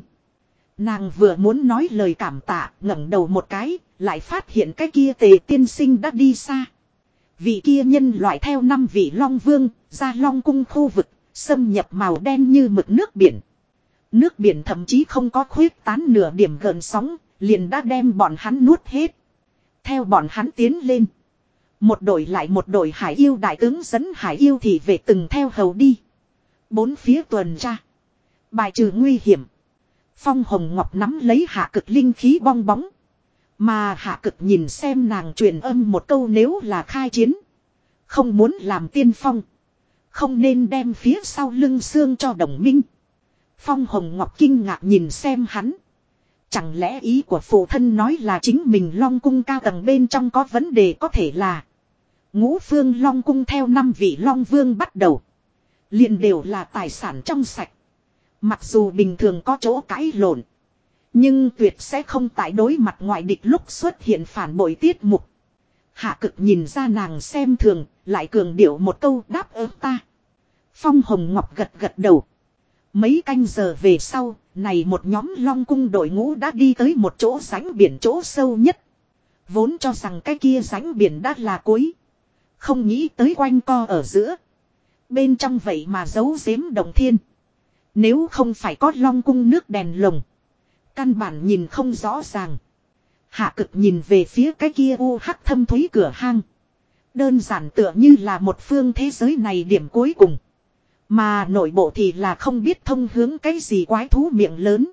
Nàng vừa muốn nói lời cảm tạ, ngẩng đầu một cái, lại phát hiện cái kia tề tiên sinh đã đi xa. Vị kia nhân loại theo năm vị long vương, ra long cung khu vực, xâm nhập màu đen như mực nước biển. Nước biển thậm chí không có khuyết tán nửa điểm gần sóng, liền đã đem bọn hắn nuốt hết. Theo bọn hắn tiến lên. Một đội lại một đội hải yêu đại tướng dẫn hải yêu thì về từng theo hầu đi. Bốn phía tuần tra. Bài trừ nguy hiểm. Phong Hồng Ngọc nắm lấy hạ cực linh khí bong bóng. Mà hạ cực nhìn xem nàng truyền âm một câu nếu là khai chiến. Không muốn làm tiên phong. Không nên đem phía sau lưng xương cho đồng minh. Phong Hồng Ngọc kinh ngạc nhìn xem hắn. Chẳng lẽ ý của phụ thân nói là chính mình long cung cao tầng bên trong có vấn đề có thể là. Ngũ phương long cung theo năm vị long vương bắt đầu liền đều là tài sản trong sạch. Mặc dù bình thường có chỗ cãi lộn. Nhưng tuyệt sẽ không tại đối mặt ngoại địch lúc xuất hiện phản bội tiết mục. Hạ cực nhìn ra nàng xem thường, lại cường điệu một câu đáp ứng ta. Phong Hồng Ngọc gật gật đầu. Mấy canh giờ về sau, này một nhóm long cung đội ngũ đã đi tới một chỗ ránh biển chỗ sâu nhất. Vốn cho rằng cái kia ránh biển đã là cuối. Không nghĩ tới quanh co ở giữa. Bên trong vậy mà giấu giếm đồng thiên. Nếu không phải có long cung nước đèn lồng. Căn bản nhìn không rõ ràng. Hạ cực nhìn về phía cái kia u hắc thâm thúy cửa hang. Đơn giản tựa như là một phương thế giới này điểm cuối cùng. Mà nội bộ thì là không biết thông hướng cái gì quái thú miệng lớn.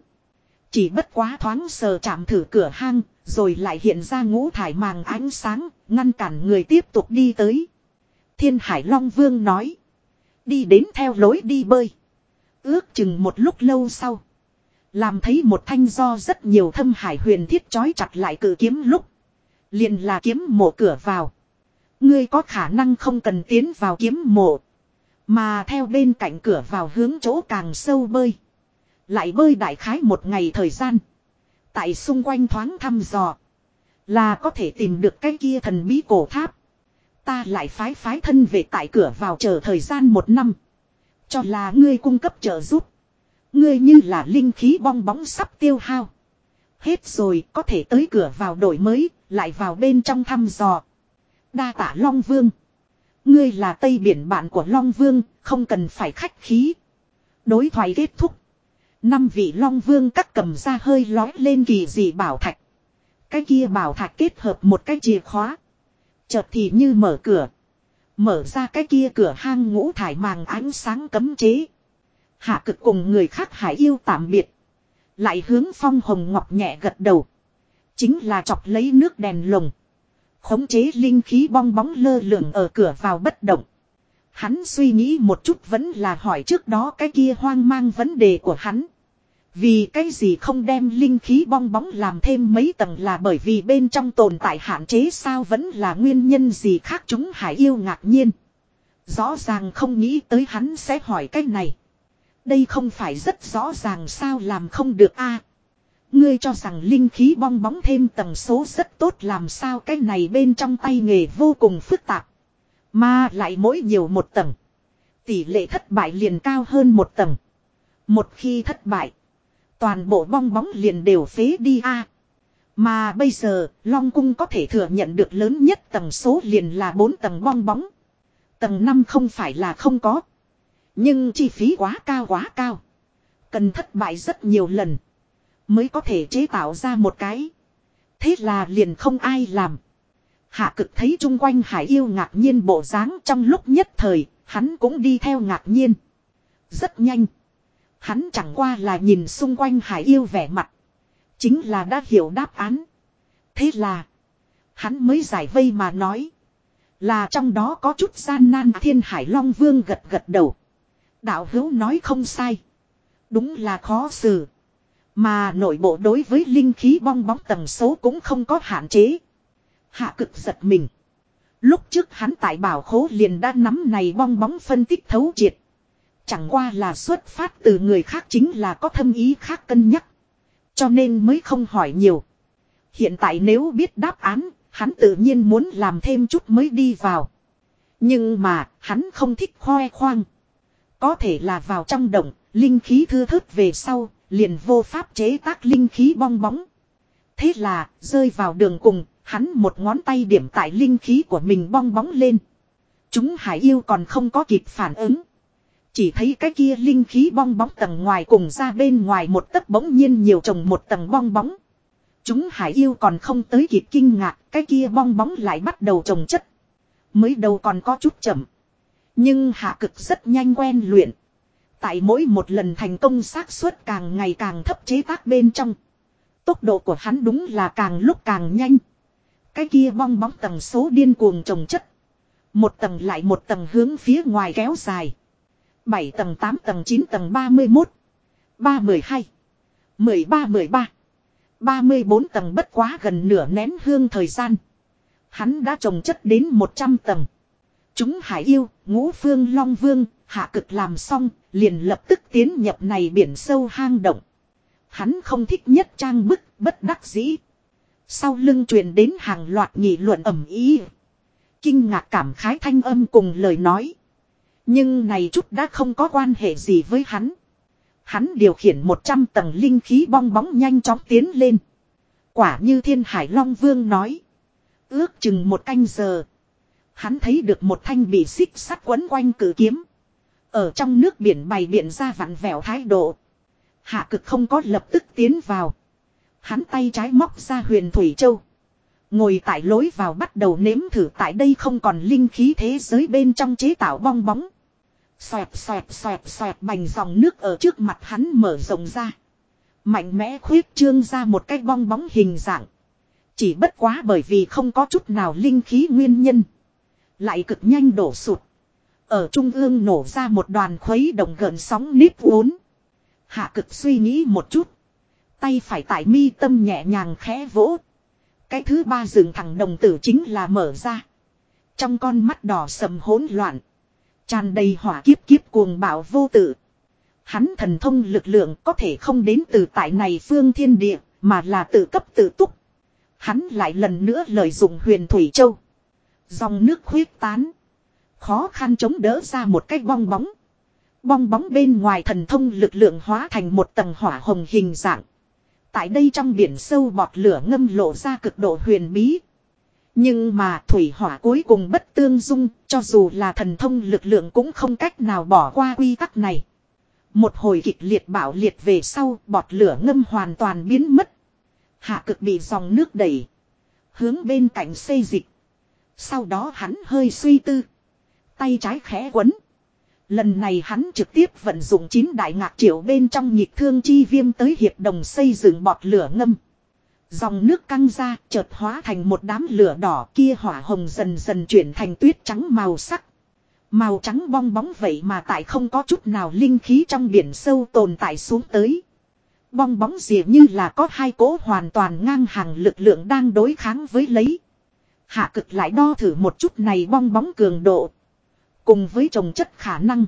Chỉ bất quá thoáng sờ chạm thử cửa hang, rồi lại hiện ra ngũ thải màng ánh sáng, ngăn cản người tiếp tục đi tới. Thiên Hải Long Vương nói. Đi đến theo lối đi bơi. Ước chừng một lúc lâu sau. Làm thấy một thanh do rất nhiều thâm hải huyền thiết chói chặt lại cử kiếm lúc. Liền là kiếm mộ cửa vào. Ngươi có khả năng không cần tiến vào kiếm mộ. Mà theo bên cạnh cửa vào hướng chỗ càng sâu bơi. Lại bơi đại khái một ngày thời gian. Tại xung quanh thoáng thăm dò. Là có thể tìm được cái kia thần bí cổ tháp. Ta lại phái phái thân về tại cửa vào chờ thời gian một năm. Cho là ngươi cung cấp trợ giúp. Ngươi như là linh khí bong bóng sắp tiêu hao. Hết rồi có thể tới cửa vào đổi mới, lại vào bên trong thăm dò. Đa tả Long Vương. Ngươi là Tây Biển bạn của Long Vương, không cần phải khách khí. Đối thoại kết thúc. Năm vị Long Vương cắt cầm ra hơi lói lên kỳ dị bảo thạch. Cái kia bảo thạch kết hợp một cái chìa khóa. Chợt thì như mở cửa. Mở ra cái kia cửa hang ngũ thải màng ánh sáng cấm chế. Hạ cực cùng người khác hải yêu tạm biệt. Lại hướng phong hồng ngọc nhẹ gật đầu. Chính là chọc lấy nước đèn lồng. Khống chế linh khí bong bóng lơ lửng ở cửa vào bất động. Hắn suy nghĩ một chút vẫn là hỏi trước đó cái kia hoang mang vấn đề của hắn. Vì cái gì không đem linh khí bong bóng làm thêm mấy tầng là bởi vì bên trong tồn tại hạn chế sao vẫn là nguyên nhân gì khác chúng hải yêu ngạc nhiên. Rõ ràng không nghĩ tới hắn sẽ hỏi cái này. Đây không phải rất rõ ràng sao làm không được a Ngươi cho rằng linh khí bong bóng thêm tầng số rất tốt làm sao cái này bên trong tay nghề vô cùng phức tạp. Mà lại mỗi nhiều một tầng. Tỷ lệ thất bại liền cao hơn một tầng. Một khi thất bại. Toàn bộ bong bóng liền đều phế đi a Mà bây giờ, Long Cung có thể thừa nhận được lớn nhất tầng số liền là 4 tầng bong bóng. Tầng 5 không phải là không có. Nhưng chi phí quá cao quá cao. Cần thất bại rất nhiều lần. Mới có thể chế tạo ra một cái. Thế là liền không ai làm. Hạ cực thấy chung quanh hải yêu ngạc nhiên bộ dáng trong lúc nhất thời, hắn cũng đi theo ngạc nhiên. Rất nhanh. Hắn chẳng qua là nhìn xung quanh hải yêu vẻ mặt. Chính là đã hiểu đáp án. Thế là. Hắn mới giải vây mà nói. Là trong đó có chút gian nan thiên hải long vương gật gật đầu. Đạo hữu nói không sai. Đúng là khó xử. Mà nội bộ đối với linh khí bong bóng tầng số cũng không có hạn chế. Hạ cực giật mình. Lúc trước hắn tại bảo khố liền đã nắm này bong bóng phân tích thấu triệt. Chẳng qua là xuất phát từ người khác chính là có thâm ý khác cân nhắc. Cho nên mới không hỏi nhiều. Hiện tại nếu biết đáp án, hắn tự nhiên muốn làm thêm chút mới đi vào. Nhưng mà, hắn không thích khoe khoang. Có thể là vào trong động, linh khí thư thớt về sau, liền vô pháp chế tác linh khí bong bóng. Thế là, rơi vào đường cùng, hắn một ngón tay điểm tại linh khí của mình bong bóng lên. Chúng hải yêu còn không có kịp phản ứng. Chỉ thấy cái kia linh khí bong bóng tầng ngoài cùng ra bên ngoài một tấc bỗng nhiên nhiều trồng một tầng bong bóng. Chúng hải yêu còn không tới kịp kinh ngạc, cái kia bong bóng lại bắt đầu trồng chất. Mới đầu còn có chút chậm. Nhưng hạ cực rất nhanh quen luyện. Tại mỗi một lần thành công xác suất càng ngày càng thấp chế tác bên trong. Tốc độ của hắn đúng là càng lúc càng nhanh. Cái kia bong bóng tầng số điên cuồng trồng chất. Một tầng lại một tầng hướng phía ngoài kéo dài. 7 tầng 8 tầng 9 tầng 31. 312. 13 13. 34 tầng bất quá gần nửa nén hương thời gian. Hắn đã trồng chất đến 100 tầng. Chúng hải yêu, ngũ phương long vương, hạ cực làm xong, liền lập tức tiến nhập này biển sâu hang động. Hắn không thích nhất trang bức, bất đắc dĩ. Sau lưng truyền đến hàng loạt nghị luận ẩm ý. Kinh ngạc cảm khái thanh âm cùng lời nói. Nhưng này chút đã không có quan hệ gì với hắn. Hắn điều khiển 100 tầng linh khí bong bóng nhanh chóng tiến lên. Quả như thiên hải long vương nói. Ước chừng một canh giờ. Hắn thấy được một thanh bị xích sắt quấn quanh cử kiếm. Ở trong nước biển bày biện ra vặn vẹo thái độ. Hạ cực không có lập tức tiến vào. Hắn tay trái móc ra huyền Thủy Châu. Ngồi tại lối vào bắt đầu nếm thử tại đây không còn linh khí thế giới bên trong chế tạo bong bóng. Xoẹt xoẹt xoẹt xoẹt bành dòng nước ở trước mặt hắn mở rộng ra. Mạnh mẽ khuyết trương ra một cái bong bóng hình dạng. Chỉ bất quá bởi vì không có chút nào linh khí nguyên nhân. Lại cực nhanh đổ sụt. Ở trung ương nổ ra một đoàn khuấy động gần sóng nếp uốn. Hạ cực suy nghĩ một chút. Tay phải tại mi tâm nhẹ nhàng khẽ vỗ. Cái thứ ba dừng thẳng đồng tử chính là mở ra. Trong con mắt đỏ sầm hỗn loạn. Tràn đầy hỏa kiếp kiếp cuồng bạo vô tự. Hắn thần thông lực lượng có thể không đến từ tại này phương thiên địa, mà là tự cấp tự túc. Hắn lại lần nữa lợi dụng huyền Thủy Châu. Dòng nước khuyết tán. Khó khăn chống đỡ ra một cái bong bóng. Bong bóng bên ngoài thần thông lực lượng hóa thành một tầng hỏa hồng hình dạng. Tại đây trong biển sâu bọt lửa ngâm lộ ra cực độ huyền bí. Nhưng mà thủy hỏa cuối cùng bất tương dung, cho dù là thần thông lực lượng cũng không cách nào bỏ qua quy tắc này. Một hồi kịch liệt bạo liệt về sau, bọt lửa ngâm hoàn toàn biến mất. Hạ cực bị dòng nước đẩy. Hướng bên cạnh xây dịch. Sau đó hắn hơi suy tư. Tay trái khẽ quấn. Lần này hắn trực tiếp vận dụng chín đại ngạc triệu bên trong nhịp thương chi viêm tới hiệp đồng xây dựng bọt lửa ngâm. Dòng nước căng ra chợt hóa thành một đám lửa đỏ kia hỏa hồng dần dần chuyển thành tuyết trắng màu sắc. Màu trắng bong bóng vậy mà tại không có chút nào linh khí trong biển sâu tồn tại xuống tới. Bong bóng dìa như là có hai cỗ hoàn toàn ngang hàng lực lượng đang đối kháng với lấy. Hạ cực lại đo thử một chút này bong bóng cường độ. Cùng với trồng chất khả năng.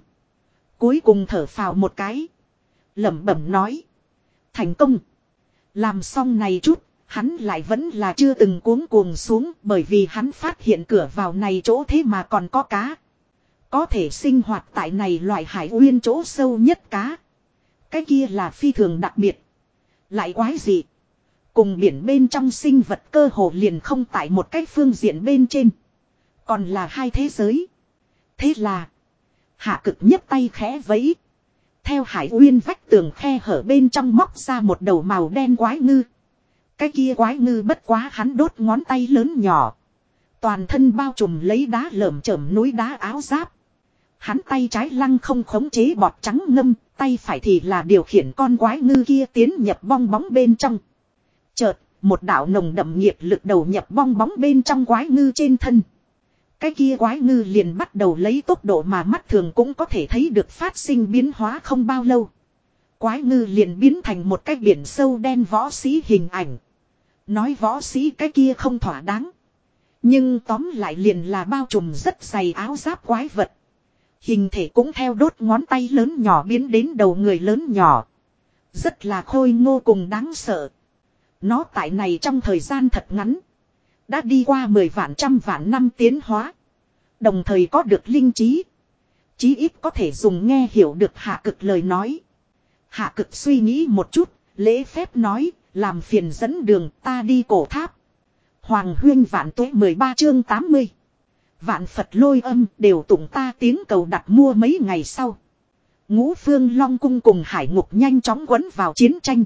Cuối cùng thở phào một cái. lẩm bẩm nói. Thành công. Làm xong này chút, hắn lại vẫn là chưa từng cuống cuồng xuống bởi vì hắn phát hiện cửa vào này chỗ thế mà còn có cá. Có thể sinh hoạt tại này loại hải uyên chỗ sâu nhất cá. Cái kia là phi thường đặc biệt. Lại quái gì? Cùng biển bên trong sinh vật cơ hồ liền không tại một cái phương diện bên trên. Còn là hai thế giới. Thế là. Hạ cực nhấp tay khẽ vẫy. Theo hải uyên vách tường khe hở bên trong móc ra một đầu màu đen quái ngư. Cái kia quái ngư bất quá hắn đốt ngón tay lớn nhỏ. Toàn thân bao trùm lấy đá lởm chởm núi đá áo giáp. Hắn tay trái lăng không khống chế bọt trắng ngâm, tay phải thì là điều khiển con quái ngư kia tiến nhập bong bóng bên trong. Chợt, một đạo nồng đậm nghiệp lực đầu nhập bong bóng bên trong quái ngư trên thân. Cái kia quái ngư liền bắt đầu lấy tốc độ mà mắt thường cũng có thể thấy được phát sinh biến hóa không bao lâu. Quái ngư liền biến thành một cái biển sâu đen võ sĩ hình ảnh. Nói võ sĩ cái kia không thỏa đáng. Nhưng tóm lại liền là bao trùm rất dày áo giáp quái vật. Hình thể cũng theo đốt ngón tay lớn nhỏ biến đến đầu người lớn nhỏ. Rất là khôi ngô cùng đáng sợ. Nó tại này trong thời gian thật ngắn. Đã đi qua 10 vạn trăm vạn năm tiến hóa. Đồng thời có được linh trí. Chí ít có thể dùng nghe hiểu được hạ cực lời nói. Hạ cực suy nghĩ một chút, lễ phép nói, làm phiền dẫn đường ta đi cổ tháp. Hoàng huyên vạn tuế 13 chương 80. Vạn Phật lôi âm đều tụng ta tiếng cầu đặt mua mấy ngày sau. Ngũ phương Long Cung cùng Hải Ngục nhanh chóng quấn vào chiến tranh.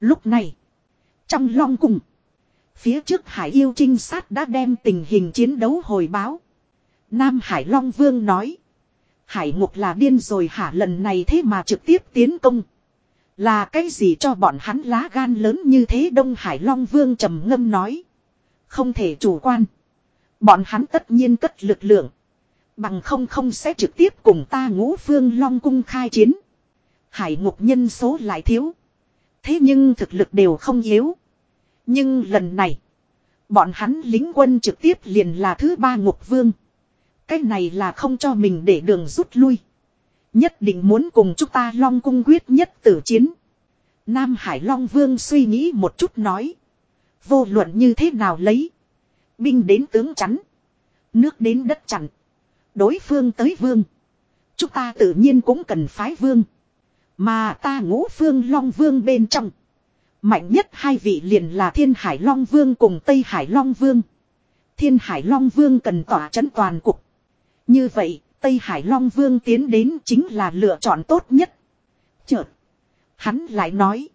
Lúc này, trong Long Cung, phía trước Hải yêu trinh sát đã đem tình hình chiến đấu hồi báo. Nam Hải Long Vương nói, Hải Ngục là điên rồi hả lần này thế mà trực tiếp tiến công. Là cái gì cho bọn hắn lá gan lớn như thế Đông Hải Long Vương trầm ngâm nói. Không thể chủ quan. Bọn hắn tất nhiên cất lực lượng. Bằng không không sẽ trực tiếp cùng ta ngũ phương long cung khai chiến. Hải ngục nhân số lại thiếu. Thế nhưng thực lực đều không yếu. Nhưng lần này. Bọn hắn lính quân trực tiếp liền là thứ ba ngục vương. Cái này là không cho mình để đường rút lui. Nhất định muốn cùng chúng ta long cung quyết nhất tử chiến. Nam Hải Long Vương suy nghĩ một chút nói. Vô luận như thế nào lấy. Binh đến tướng chắn. Nước đến đất chặn. Đối phương tới vương. Chúng ta tự nhiên cũng cần phái vương. Mà ta ngũ phương Long Vương bên trong. Mạnh nhất hai vị liền là Thiên Hải Long Vương cùng Tây Hải Long Vương. Thiên Hải Long Vương cần tỏa chấn toàn cục. Như vậy, Tây Hải Long Vương tiến đến chính là lựa chọn tốt nhất. Chợt, hắn lại nói.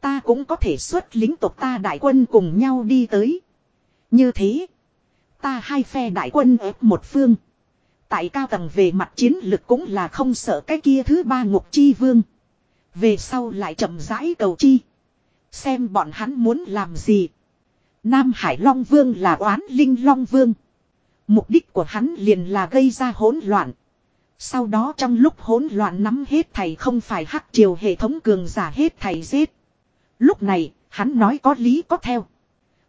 Ta cũng có thể xuất lính tộc ta đại quân cùng nhau đi tới. Như thế, ta hai phe đại quân ép một phương. Tại cao tầng về mặt chiến lực cũng là không sợ cái kia thứ ba ngục chi vương. Về sau lại chậm rãi cầu chi. Xem bọn hắn muốn làm gì. Nam Hải Long Vương là oán linh Long Vương. Mục đích của hắn liền là gây ra hỗn loạn. Sau đó trong lúc hỗn loạn nắm hết thầy không phải hắc triều hệ thống cường giả hết thầy giết. Lúc này, hắn nói có lý có theo.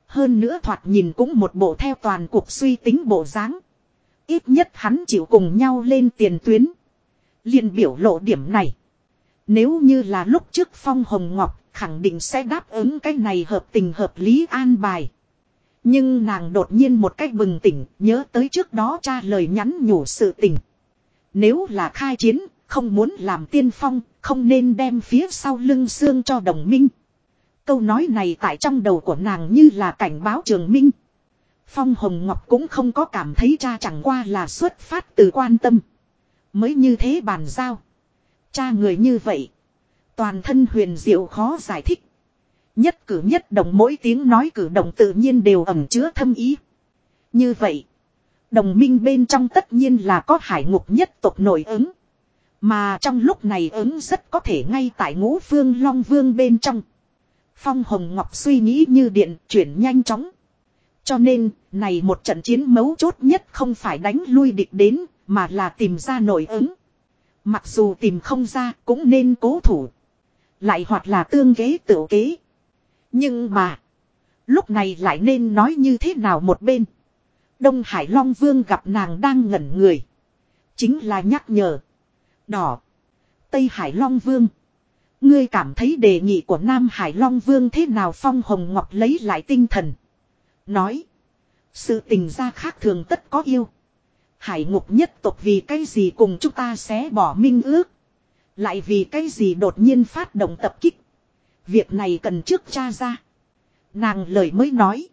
Hơn nữa thoạt nhìn cũng một bộ theo toàn cuộc suy tính bộ dáng. Ít nhất hắn chịu cùng nhau lên tiền tuyến. liền biểu lộ điểm này. Nếu như là lúc trước Phong Hồng Ngọc khẳng định sẽ đáp ứng cái này hợp tình hợp lý an bài. Nhưng nàng đột nhiên một cách bừng tỉnh nhớ tới trước đó cha lời nhắn nhủ sự tình. Nếu là khai chiến, không muốn làm tiên phong, không nên đem phía sau lưng xương cho đồng minh. Câu nói này tại trong đầu của nàng như là cảnh báo trường minh. Phong Hồng Ngọc cũng không có cảm thấy cha chẳng qua là xuất phát từ quan tâm. Mới như thế bàn giao. Cha người như vậy. Toàn thân huyền diệu khó giải thích. Nhất cử nhất động mỗi tiếng nói cử động tự nhiên đều ẩm chứa thâm ý. Như vậy. Đồng minh bên trong tất nhiên là có hải ngục nhất tộc nổi ứng. Mà trong lúc này ứng rất có thể ngay tại ngũ phương long vương bên trong. Phong Hồng Ngọc suy nghĩ như điện chuyển nhanh chóng. Cho nên, này một trận chiến mấu chốt nhất không phải đánh lui địch đến, mà là tìm ra nội ứng. Mặc dù tìm không ra cũng nên cố thủ. Lại hoặc là tương kế tự kế. Nhưng mà, lúc này lại nên nói như thế nào một bên. Đông Hải Long Vương gặp nàng đang ngẩn người. Chính là nhắc nhở. Đỏ. Tây Hải Long Vương. Ngươi cảm thấy đề nghị của Nam Hải Long Vương thế nào Phong Hồng Ngọc lấy lại tinh thần. Nói. Sự tình ra khác thường tất có yêu. Hải ngục nhất tộc vì cái gì cùng chúng ta sẽ bỏ minh ước. Lại vì cái gì đột nhiên phát động tập kích. Việc này cần trước cha ra. Nàng lời mới nói.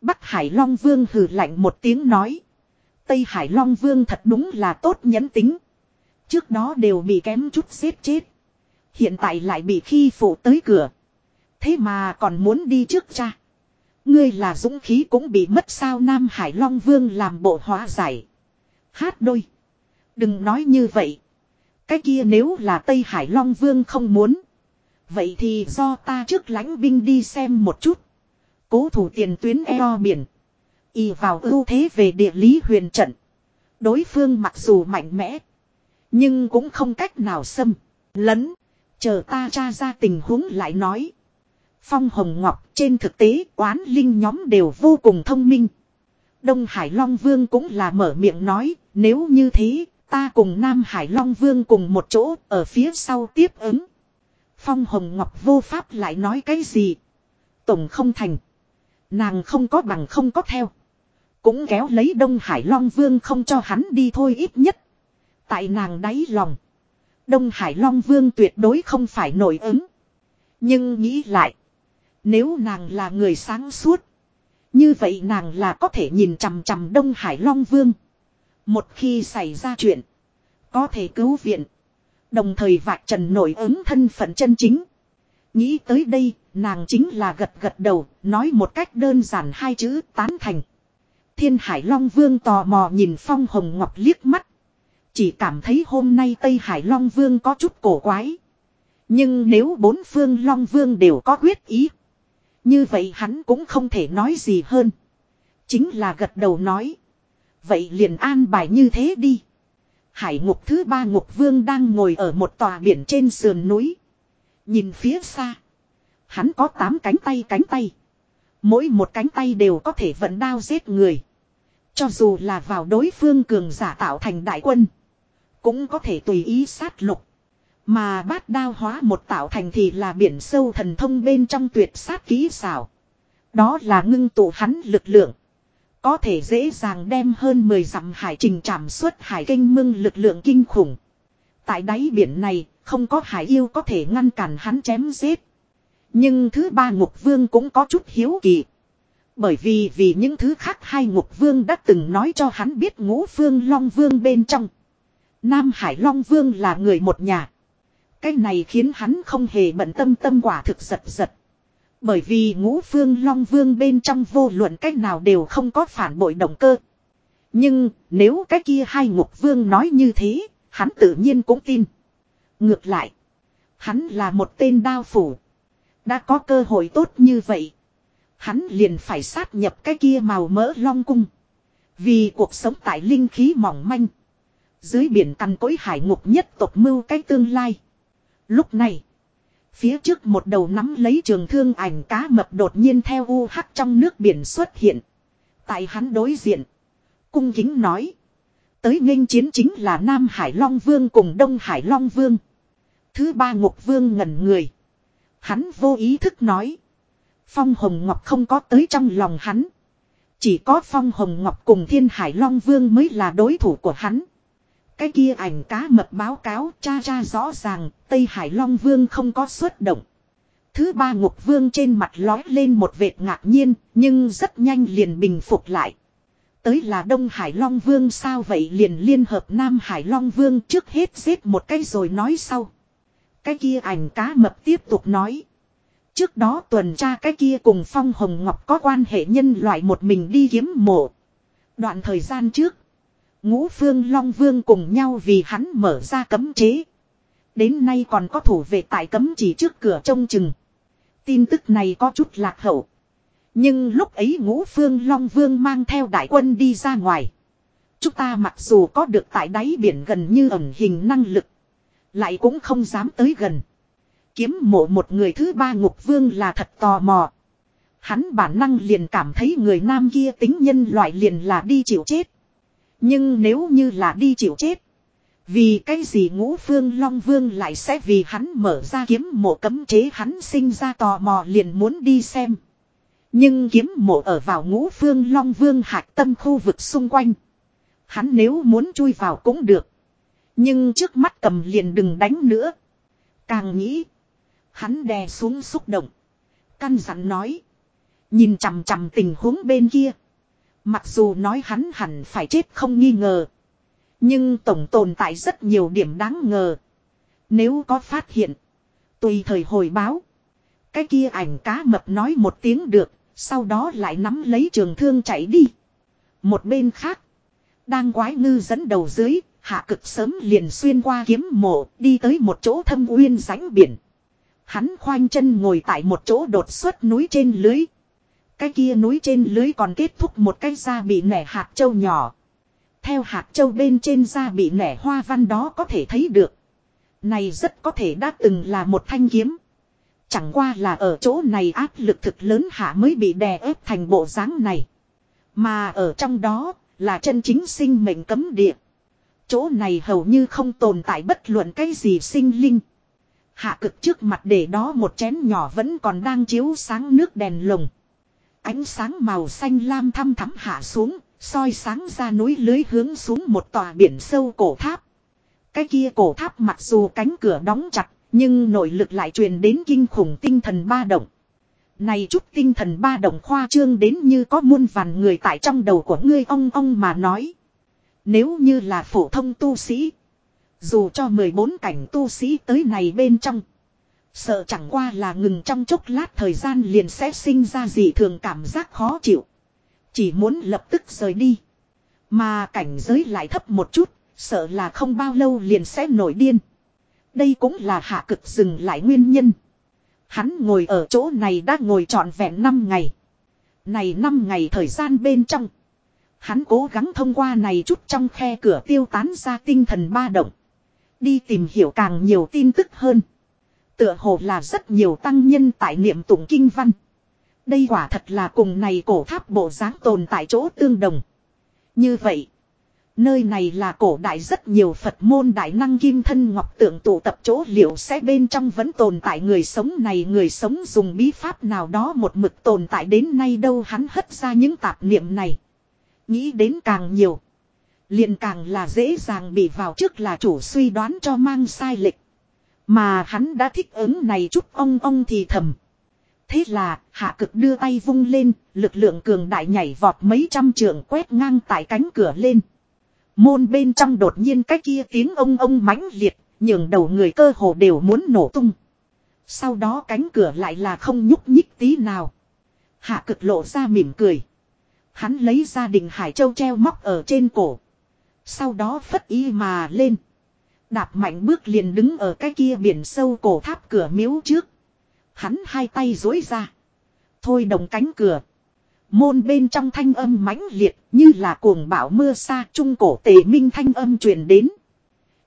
Bắc Hải Long Vương hừ lạnh một tiếng nói. Tây Hải Long Vương thật đúng là tốt nhẫn tính. Trước đó đều bị kém chút xếp chết. Hiện tại lại bị khi phụ tới cửa. Thế mà còn muốn đi trước cha. Ngươi là dũng khí cũng bị mất sao Nam Hải Long Vương làm bộ hóa giải. Hát đôi. Đừng nói như vậy. Cái kia nếu là Tây Hải Long Vương không muốn. Vậy thì do ta trước lãnh binh đi xem một chút. Cố thủ tiền tuyến eo biển. Y vào ưu thế về địa lý huyền trận. Đối phương mặc dù mạnh mẽ. Nhưng cũng không cách nào xâm. Lấn. Chờ ta tra ra tình huống lại nói. Phong Hồng Ngọc trên thực tế oán linh nhóm đều vô cùng thông minh. Đông Hải Long Vương cũng là mở miệng nói, nếu như thế, ta cùng Nam Hải Long Vương cùng một chỗ ở phía sau tiếp ứng. Phong Hồng Ngọc vô pháp lại nói cái gì. Tổng không thành. Nàng không có bằng không có theo. Cũng kéo lấy Đông Hải Long Vương không cho hắn đi thôi ít nhất. Tại nàng đáy lòng. Đông Hải Long Vương tuyệt đối không phải nổi ứng. Nhưng nghĩ lại. Nếu nàng là người sáng suốt. Như vậy nàng là có thể nhìn chằm chằm Đông Hải Long Vương. Một khi xảy ra chuyện. Có thể cứu viện. Đồng thời vạch trần nổi ứng thân phận chân chính. Nghĩ tới đây, nàng chính là gật gật đầu, nói một cách đơn giản hai chữ tán thành. Thiên Hải Long Vương tò mò nhìn Phong Hồng Ngọc liếc mắt. Chỉ cảm thấy hôm nay Tây Hải Long Vương có chút cổ quái. Nhưng nếu bốn phương Long Vương đều có quyết ý. Như vậy hắn cũng không thể nói gì hơn. Chính là gật đầu nói. Vậy liền an bài như thế đi. Hải ngục thứ ba ngục vương đang ngồi ở một tòa biển trên sườn núi. Nhìn phía xa. Hắn có tám cánh tay cánh tay. Mỗi một cánh tay đều có thể vận đao giết người. Cho dù là vào đối phương cường giả tạo thành đại quân. Cũng có thể tùy ý sát lục. Mà bát đao hóa một tạo thành thì là biển sâu thần thông bên trong tuyệt sát ký xảo. Đó là ngưng tụ hắn lực lượng. Có thể dễ dàng đem hơn 10 dặm hải trình trảm xuất hải kinh mưng lực lượng kinh khủng. Tại đáy biển này, không có hải yêu có thể ngăn cản hắn chém giết. Nhưng thứ ba ngục vương cũng có chút hiếu kỳ. Bởi vì vì những thứ khác hai ngục vương đã từng nói cho hắn biết ngũ phương long vương bên trong. Nam Hải Long Vương là người một nhà. Cái này khiến hắn không hề bận tâm tâm quả thực giật giật. Bởi vì ngũ phương Long Vương bên trong vô luận cách nào đều không có phản bội động cơ. Nhưng nếu cái kia hai ngục vương nói như thế, hắn tự nhiên cũng tin. Ngược lại, hắn là một tên đao phủ. Đã có cơ hội tốt như vậy. Hắn liền phải sát nhập cái kia màu mỡ long cung. Vì cuộc sống tại linh khí mỏng manh. Dưới biển cằn cối hải ngục nhất tộc mưu cái tương lai. Lúc này. Phía trước một đầu nắm lấy trường thương ảnh cá mập đột nhiên theo u hắc trong nước biển xuất hiện. Tại hắn đối diện. Cung kính nói. Tới nghênh chiến chính là Nam Hải Long Vương cùng Đông Hải Long Vương. Thứ ba Ngục Vương ngẩn người. Hắn vô ý thức nói. Phong Hồng Ngọc không có tới trong lòng hắn. Chỉ có Phong Hồng Ngọc cùng Thiên Hải Long Vương mới là đối thủ của hắn. Cái kia ảnh cá mập báo cáo cha cha rõ ràng, Tây Hải Long Vương không có xuất động. Thứ ba ngục vương trên mặt lói lên một vệt ngạc nhiên, nhưng rất nhanh liền bình phục lại. Tới là Đông Hải Long Vương sao vậy liền liên hợp Nam Hải Long Vương trước hết giết một cái rồi nói sau. Cái kia ảnh cá mập tiếp tục nói. Trước đó tuần tra cái kia cùng Phong Hồng Ngọc có quan hệ nhân loại một mình đi kiếm mộ. Đoạn thời gian trước. Ngũ Phương Long Vương cùng nhau vì hắn mở ra cấm chế. Đến nay còn có thủ vệ tại cấm chỉ trước cửa trông chừng. Tin tức này có chút lạc hậu. Nhưng lúc ấy ngũ phương Long Vương mang theo đại quân đi ra ngoài. Chúng ta mặc dù có được tại đáy biển gần như ẩn hình năng lực. Lại cũng không dám tới gần. Kiếm mộ một người thứ ba ngục vương là thật tò mò. Hắn bản năng liền cảm thấy người nam kia tính nhân loại liền là đi chịu chết. Nhưng nếu như là đi chịu chết. Vì cái gì ngũ phương Long Vương lại sẽ vì hắn mở ra kiếm mộ cấm chế hắn sinh ra tò mò liền muốn đi xem. Nhưng kiếm mộ ở vào ngũ phương Long Vương hạch tâm khu vực xung quanh. Hắn nếu muốn chui vào cũng được. Nhưng trước mắt cầm liền đừng đánh nữa. Càng nghĩ. Hắn đè xuống xúc động. Căn dặn nói. Nhìn chằm chằm tình huống bên kia. Mặc dù nói hắn hẳn phải chết không nghi ngờ. Nhưng tổng tồn tại rất nhiều điểm đáng ngờ. Nếu có phát hiện. Tùy thời hồi báo. Cái kia ảnh cá mập nói một tiếng được. Sau đó lại nắm lấy trường thương chạy đi. Một bên khác. Đang quái ngư dẫn đầu dưới. Hạ cực sớm liền xuyên qua kiếm mộ. Đi tới một chỗ thâm uyên ránh biển. Hắn khoanh chân ngồi tại một chỗ đột xuất núi trên lưới. Cái kia núi trên lưới còn kết thúc một cái da bị nẻ hạt châu nhỏ. Theo hạt châu bên trên da bị nẻ hoa văn đó có thể thấy được. Này rất có thể đã từng là một thanh kiếm. Chẳng qua là ở chỗ này áp lực thực lớn hạ mới bị đè ép thành bộ dáng này. Mà ở trong đó là chân chính sinh mệnh cấm địa. Chỗ này hầu như không tồn tại bất luận cái gì sinh linh. Hạ cực trước mặt để đó một chén nhỏ vẫn còn đang chiếu sáng nước đèn lồng. Ánh sáng màu xanh lam thăm thắm hạ xuống, soi sáng ra núi lưới hướng xuống một tòa biển sâu cổ tháp. Cái kia cổ tháp mặc dù cánh cửa đóng chặt, nhưng nội lực lại truyền đến kinh khủng tinh thần ba động. Này chút tinh thần ba động khoa trương đến như có muôn vàn người tại trong đầu của ngươi ông ông mà nói. Nếu như là phổ thông tu sĩ, dù cho 14 cảnh tu sĩ tới này bên trong. Sợ chẳng qua là ngừng trong chốc lát thời gian liền sẽ sinh ra gì thường cảm giác khó chịu. Chỉ muốn lập tức rời đi. Mà cảnh giới lại thấp một chút, sợ là không bao lâu liền sẽ nổi điên. Đây cũng là hạ cực dừng lại nguyên nhân. Hắn ngồi ở chỗ này đã ngồi trọn vẹn 5 ngày. Này 5 ngày thời gian bên trong. Hắn cố gắng thông qua này chút trong khe cửa tiêu tán ra tinh thần ba động. Đi tìm hiểu càng nhiều tin tức hơn. Tựa hồ là rất nhiều tăng nhân tại niệm tụng kinh văn. Đây quả thật là cùng này cổ tháp bộ dáng tồn tại chỗ tương đồng. Như vậy, nơi này là cổ đại rất nhiều Phật môn đại năng kim thân ngọc tượng tụ tập chỗ liệu sẽ bên trong vẫn tồn tại người sống này người sống dùng bí pháp nào đó một mực tồn tại đến nay đâu hắn hất ra những tạp niệm này. Nghĩ đến càng nhiều liền càng là dễ dàng bị vào trước là chủ suy đoán cho mang sai lệch. Mà hắn đã thích ứng này chút ông ông thì thầm. Thế là, hạ cực đưa tay vung lên, lực lượng cường đại nhảy vọt mấy trăm trường quét ngang tại cánh cửa lên. Môn bên trong đột nhiên cái kia tiếng ông ông mãnh liệt, nhường đầu người cơ hồ đều muốn nổ tung. Sau đó cánh cửa lại là không nhúc nhích tí nào. Hạ cực lộ ra mỉm cười. Hắn lấy ra đình Hải Châu treo móc ở trên cổ. Sau đó phất y mà lên. Đạp mạnh bước liền đứng ở cái kia biển sâu cổ tháp cửa miếu trước. Hắn hai tay dối ra. Thôi đồng cánh cửa. Môn bên trong thanh âm mãnh liệt như là cuồng bão mưa xa trung cổ tề minh thanh âm truyền đến.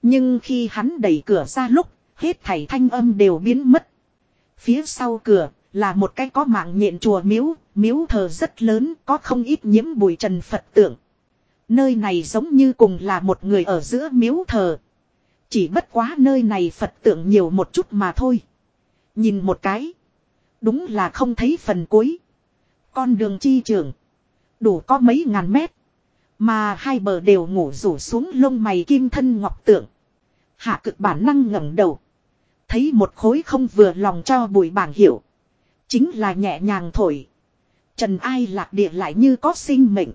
Nhưng khi hắn đẩy cửa ra lúc, hết thảy thanh âm đều biến mất. Phía sau cửa là một cái có mạng nhện chùa miếu, miếu thờ rất lớn, có không ít nhiễm bụi trần Phật tượng. Nơi này giống như cùng là một người ở giữa miếu thờ. Chỉ bất quá nơi này Phật tượng nhiều một chút mà thôi. Nhìn một cái. Đúng là không thấy phần cuối. Con đường chi trường. Đủ có mấy ngàn mét. Mà hai bờ đều ngủ rủ xuống lông mày kim thân ngọc tượng. Hạ cực bản năng ngẩng đầu. Thấy một khối không vừa lòng cho bùi bảng hiểu. Chính là nhẹ nhàng thổi. Trần ai lạc địa lại như có sinh mệnh.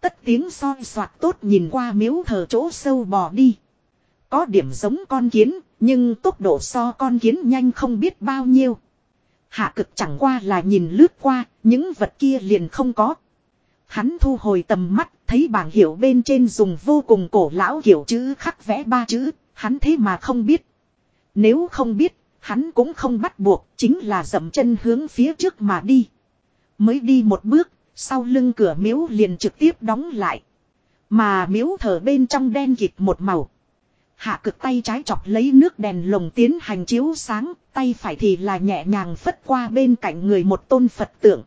Tất tiếng soi soạt tốt nhìn qua miếu thờ chỗ sâu bò đi. Có điểm giống con kiến, nhưng tốc độ so con kiến nhanh không biết bao nhiêu. Hạ cực chẳng qua là nhìn lướt qua, những vật kia liền không có. Hắn thu hồi tầm mắt, thấy bảng hiệu bên trên dùng vô cùng cổ lão kiểu chữ khắc vẽ ba chữ, hắn thế mà không biết. Nếu không biết, hắn cũng không bắt buộc, chính là dậm chân hướng phía trước mà đi. Mới đi một bước, sau lưng cửa miếu liền trực tiếp đóng lại. Mà miếu thờ bên trong đen kịt một màu. Hạ cực tay trái chọc lấy nước đèn lồng tiến hành chiếu sáng, tay phải thì là nhẹ nhàng phất qua bên cạnh người một tôn Phật tượng.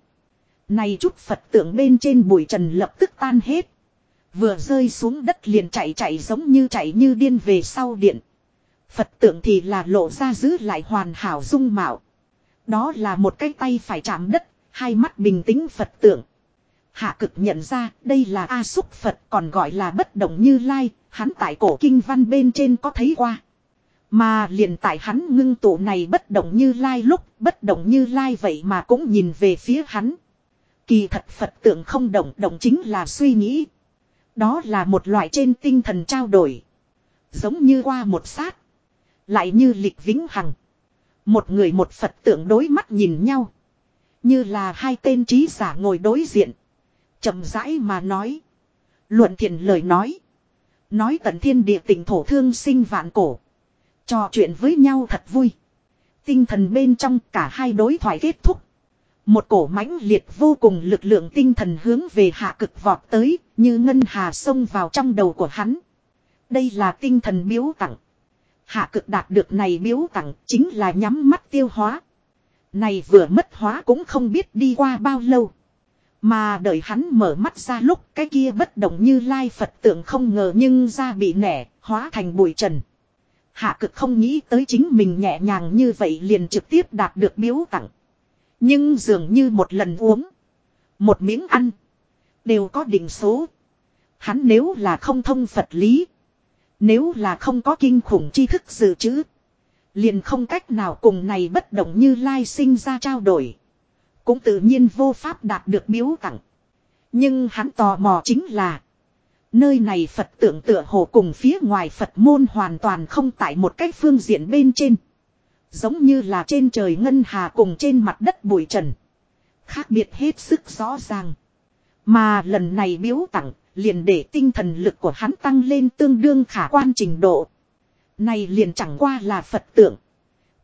Này chút Phật tượng bên trên bụi trần lập tức tan hết. Vừa rơi xuống đất liền chạy chạy giống như chạy như điên về sau điện. Phật tượng thì là lộ ra giữ lại hoàn hảo dung mạo. Đó là một cái tay phải chạm đất, hai mắt bình tĩnh Phật tượng. Hạ cực nhận ra đây là A Xúc Phật còn gọi là bất động như lai, hắn tại cổ kinh văn bên trên có thấy qua. Mà liền tại hắn ngưng tụ này bất động như lai lúc, bất động như lai vậy mà cũng nhìn về phía hắn. Kỳ thật Phật tượng không động động chính là suy nghĩ. Đó là một loại trên tinh thần trao đổi. Giống như qua một sát. Lại như lịch vĩnh hằng. Một người một Phật tượng đối mắt nhìn nhau. Như là hai tên trí giả ngồi đối diện chậm rãi mà nói. Luận thiện lời nói. Nói tận thiên địa tỉnh thổ thương sinh vạn cổ. Trò chuyện với nhau thật vui. Tinh thần bên trong cả hai đối thoại kết thúc. Một cổ mãnh liệt vô cùng lực lượng tinh thần hướng về hạ cực vọt tới, như ngân hà xông vào trong đầu của hắn. Đây là tinh thần biếu tặng. Hạ cực đạt được này biếu tặng chính là nhắm mắt tiêu hóa. Này vừa mất hóa cũng không biết đi qua bao lâu. Mà đợi hắn mở mắt ra lúc cái kia bất động như lai Phật tượng không ngờ nhưng ra bị nẻ, hóa thành bụi trần. Hạ cực không nghĩ tới chính mình nhẹ nhàng như vậy liền trực tiếp đạt được biếu tặng. Nhưng dường như một lần uống, một miếng ăn, đều có định số. Hắn nếu là không thông Phật lý, nếu là không có kinh khủng tri thức dự trữ, liền không cách nào cùng này bất động như lai sinh ra trao đổi. Cũng tự nhiên vô pháp đạt được biếu tặng. Nhưng hắn tò mò chính là. Nơi này Phật tượng tựa hồ cùng phía ngoài Phật môn hoàn toàn không tại một cái phương diện bên trên. Giống như là trên trời ngân hà cùng trên mặt đất bụi trần. Khác biệt hết sức rõ ràng. Mà lần này biếu tặng liền để tinh thần lực của hắn tăng lên tương đương khả quan trình độ. Này liền chẳng qua là Phật tượng.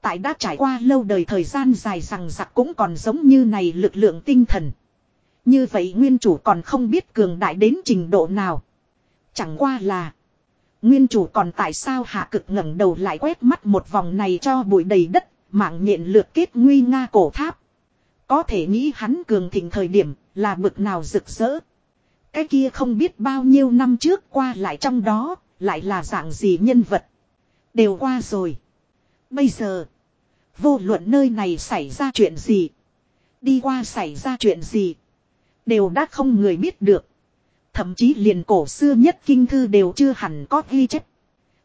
Tại đã trải qua lâu đời thời gian dài rằng giặc cũng còn giống như này lực lượng tinh thần. Như vậy nguyên chủ còn không biết cường đại đến trình độ nào. Chẳng qua là. Nguyên chủ còn tại sao hạ cực ngẩng đầu lại quét mắt một vòng này cho bụi đầy đất, mạng nhện lượt kết nguy nga cổ tháp. Có thể nghĩ hắn cường thịnh thời điểm là bực nào rực rỡ. Cái kia không biết bao nhiêu năm trước qua lại trong đó, lại là dạng gì nhân vật. Đều qua rồi. Bây giờ, vô luận nơi này xảy ra chuyện gì, đi qua xảy ra chuyện gì, đều đã không người biết được. Thậm chí liền cổ xưa nhất kinh thư đều chưa hẳn có ghi chép.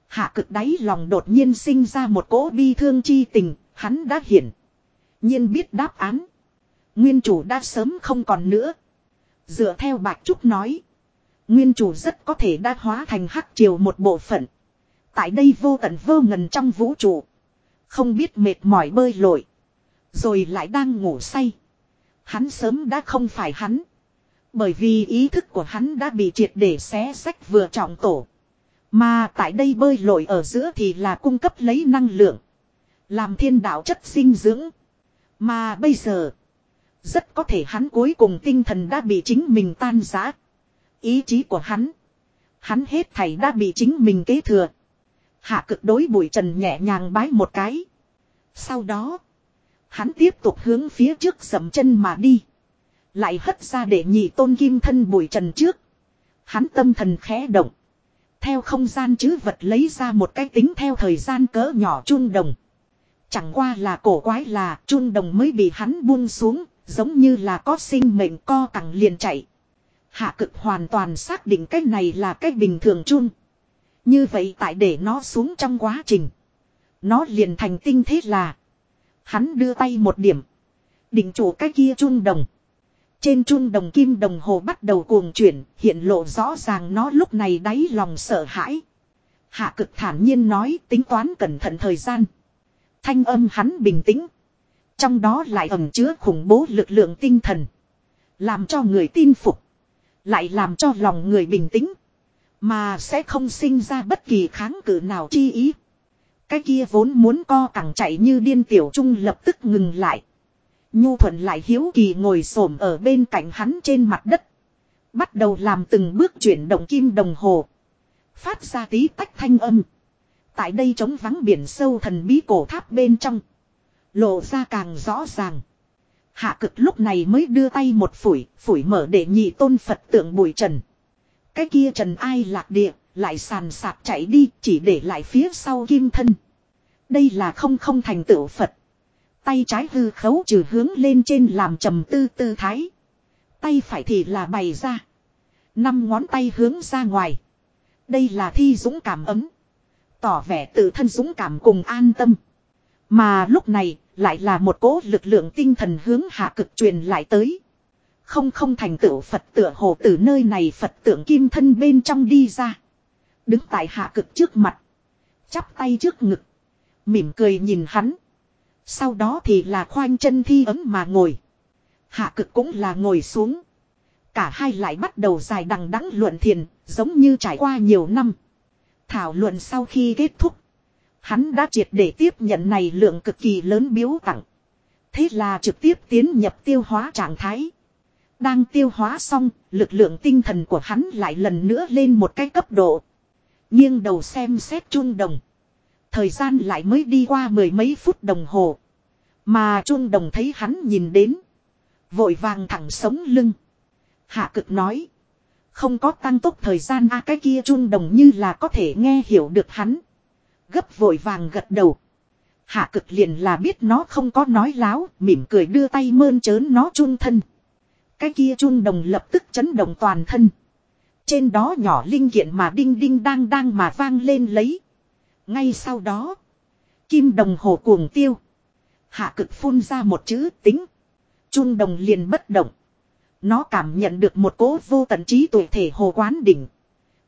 Hạ cực đáy lòng đột nhiên sinh ra một cỗ bi thương chi tình, hắn đã hiển. nhiên biết đáp án. Nguyên chủ đã sớm không còn nữa. Dựa theo Bạch Trúc nói. Nguyên chủ rất có thể đã hóa thành hắc triều một bộ phận. Tại đây vô tận vô ngần trong vũ trụ. Không biết mệt mỏi bơi lội. Rồi lại đang ngủ say. Hắn sớm đã không phải hắn. Bởi vì ý thức của hắn đã bị triệt để xé sách vừa trọng tổ. Mà tại đây bơi lội ở giữa thì là cung cấp lấy năng lượng. Làm thiên đạo chất sinh dưỡng. Mà bây giờ. Rất có thể hắn cuối cùng tinh thần đã bị chính mình tan rã, Ý chí của hắn. Hắn hết thảy đã bị chính mình kế thừa. Hạ cực đối bụi trần nhẹ nhàng bái một cái. Sau đó. Hắn tiếp tục hướng phía trước dầm chân mà đi. Lại hất ra để nhị tôn kim thân bụi trần trước. Hắn tâm thần khẽ động. Theo không gian chứ vật lấy ra một cái tính theo thời gian cỡ nhỏ chun đồng. Chẳng qua là cổ quái là chun đồng mới bị hắn buông xuống, giống như là có sinh mệnh co cẳng liền chạy. Hạ cực hoàn toàn xác định cái này là cái bình thường chun. Như vậy tại để nó xuống trong quá trình. Nó liền thành tinh thế là. Hắn đưa tay một điểm. Định chủ cái kia chun đồng. Trên chun đồng kim đồng hồ bắt đầu cuồng chuyển, hiện lộ rõ ràng nó lúc này đáy lòng sợ hãi. Hạ cực thản nhiên nói tính toán cẩn thận thời gian. Thanh âm hắn bình tĩnh. Trong đó lại ẩm chứa khủng bố lực lượng tinh thần. Làm cho người tin phục. Lại làm cho lòng người bình tĩnh. Mà sẽ không sinh ra bất kỳ kháng cự nào chi ý. Cái kia vốn muốn co cẳng chạy như điên tiểu trung lập tức ngừng lại. Nhu thuận lại hiếu kỳ ngồi xổm ở bên cạnh hắn trên mặt đất. Bắt đầu làm từng bước chuyển động kim đồng hồ. Phát ra tí tách thanh âm. Tại đây trống vắng biển sâu thần bí cổ tháp bên trong. Lộ ra càng rõ ràng. Hạ cực lúc này mới đưa tay một phủi, phủi mở để nhị tôn Phật tượng bụi trần. Cái kia trần ai lạc địa, lại sàn sạp chạy đi, chỉ để lại phía sau kim thân. Đây là không không thành tựu Phật. Tay trái hư khấu trừ hướng lên trên làm trầm tư tư thái. Tay phải thì là bày ra. Năm ngón tay hướng ra ngoài. Đây là thi dũng cảm ấm. Tỏ vẻ tự thân dũng cảm cùng an tâm. Mà lúc này lại là một cỗ lực lượng tinh thần hướng hạ cực truyền lại tới. Không không thành tựu Phật tựa hồ từ nơi này Phật tượng kim thân bên trong đi ra. Đứng tại hạ cực trước mặt. Chắp tay trước ngực. Mỉm cười nhìn hắn. Sau đó thì là khoanh chân thi ấm mà ngồi. Hạ cực cũng là ngồi xuống. Cả hai lại bắt đầu dài đằng đẵng luận thiền, giống như trải qua nhiều năm. Thảo luận sau khi kết thúc. Hắn đã triệt để tiếp nhận này lượng cực kỳ lớn biếu tặng. Thế là trực tiếp tiến nhập tiêu hóa trạng thái. Đang tiêu hóa xong, lực lượng tinh thần của hắn lại lần nữa lên một cái cấp độ. nghiêng đầu xem xét chun đồng. Thời gian lại mới đi qua mười mấy phút đồng hồ. Mà chun đồng thấy hắn nhìn đến. Vội vàng thẳng sống lưng. Hạ cực nói. Không có tăng tốc thời gian a cái kia chun đồng như là có thể nghe hiểu được hắn. Gấp vội vàng gật đầu. Hạ cực liền là biết nó không có nói láo, mỉm cười đưa tay mơn trớn nó chun thân. Cái kia chun đồng lập tức chấn động toàn thân. Trên đó nhỏ linh kiện mà đinh đinh đang đang mà vang lên lấy. Ngay sau đó, kim đồng hồ cuồng tiêu. Hạ cực phun ra một chữ tính. Chun đồng liền bất động. Nó cảm nhận được một cố vô tận trí tuổi thể hồ quán đỉnh.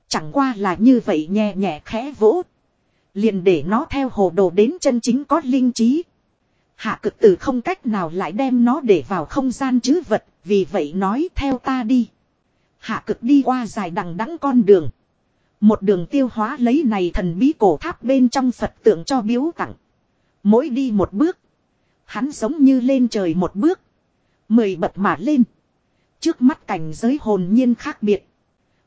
Chẳng qua là như vậy nhẹ nhẹ khẽ vỗ. Liền để nó theo hồ đồ đến chân chính có linh trí. Hạ cực tử không cách nào lại đem nó để vào không gian chứ vật, vì vậy nói theo ta đi. Hạ cực đi qua dài đằng đẵng con đường. Một đường tiêu hóa lấy này thần bí cổ tháp bên trong Phật tượng cho biếu tặng. Mỗi đi một bước. Hắn giống như lên trời một bước. Mười bật mà lên. Trước mắt cảnh giới hồn nhiên khác biệt.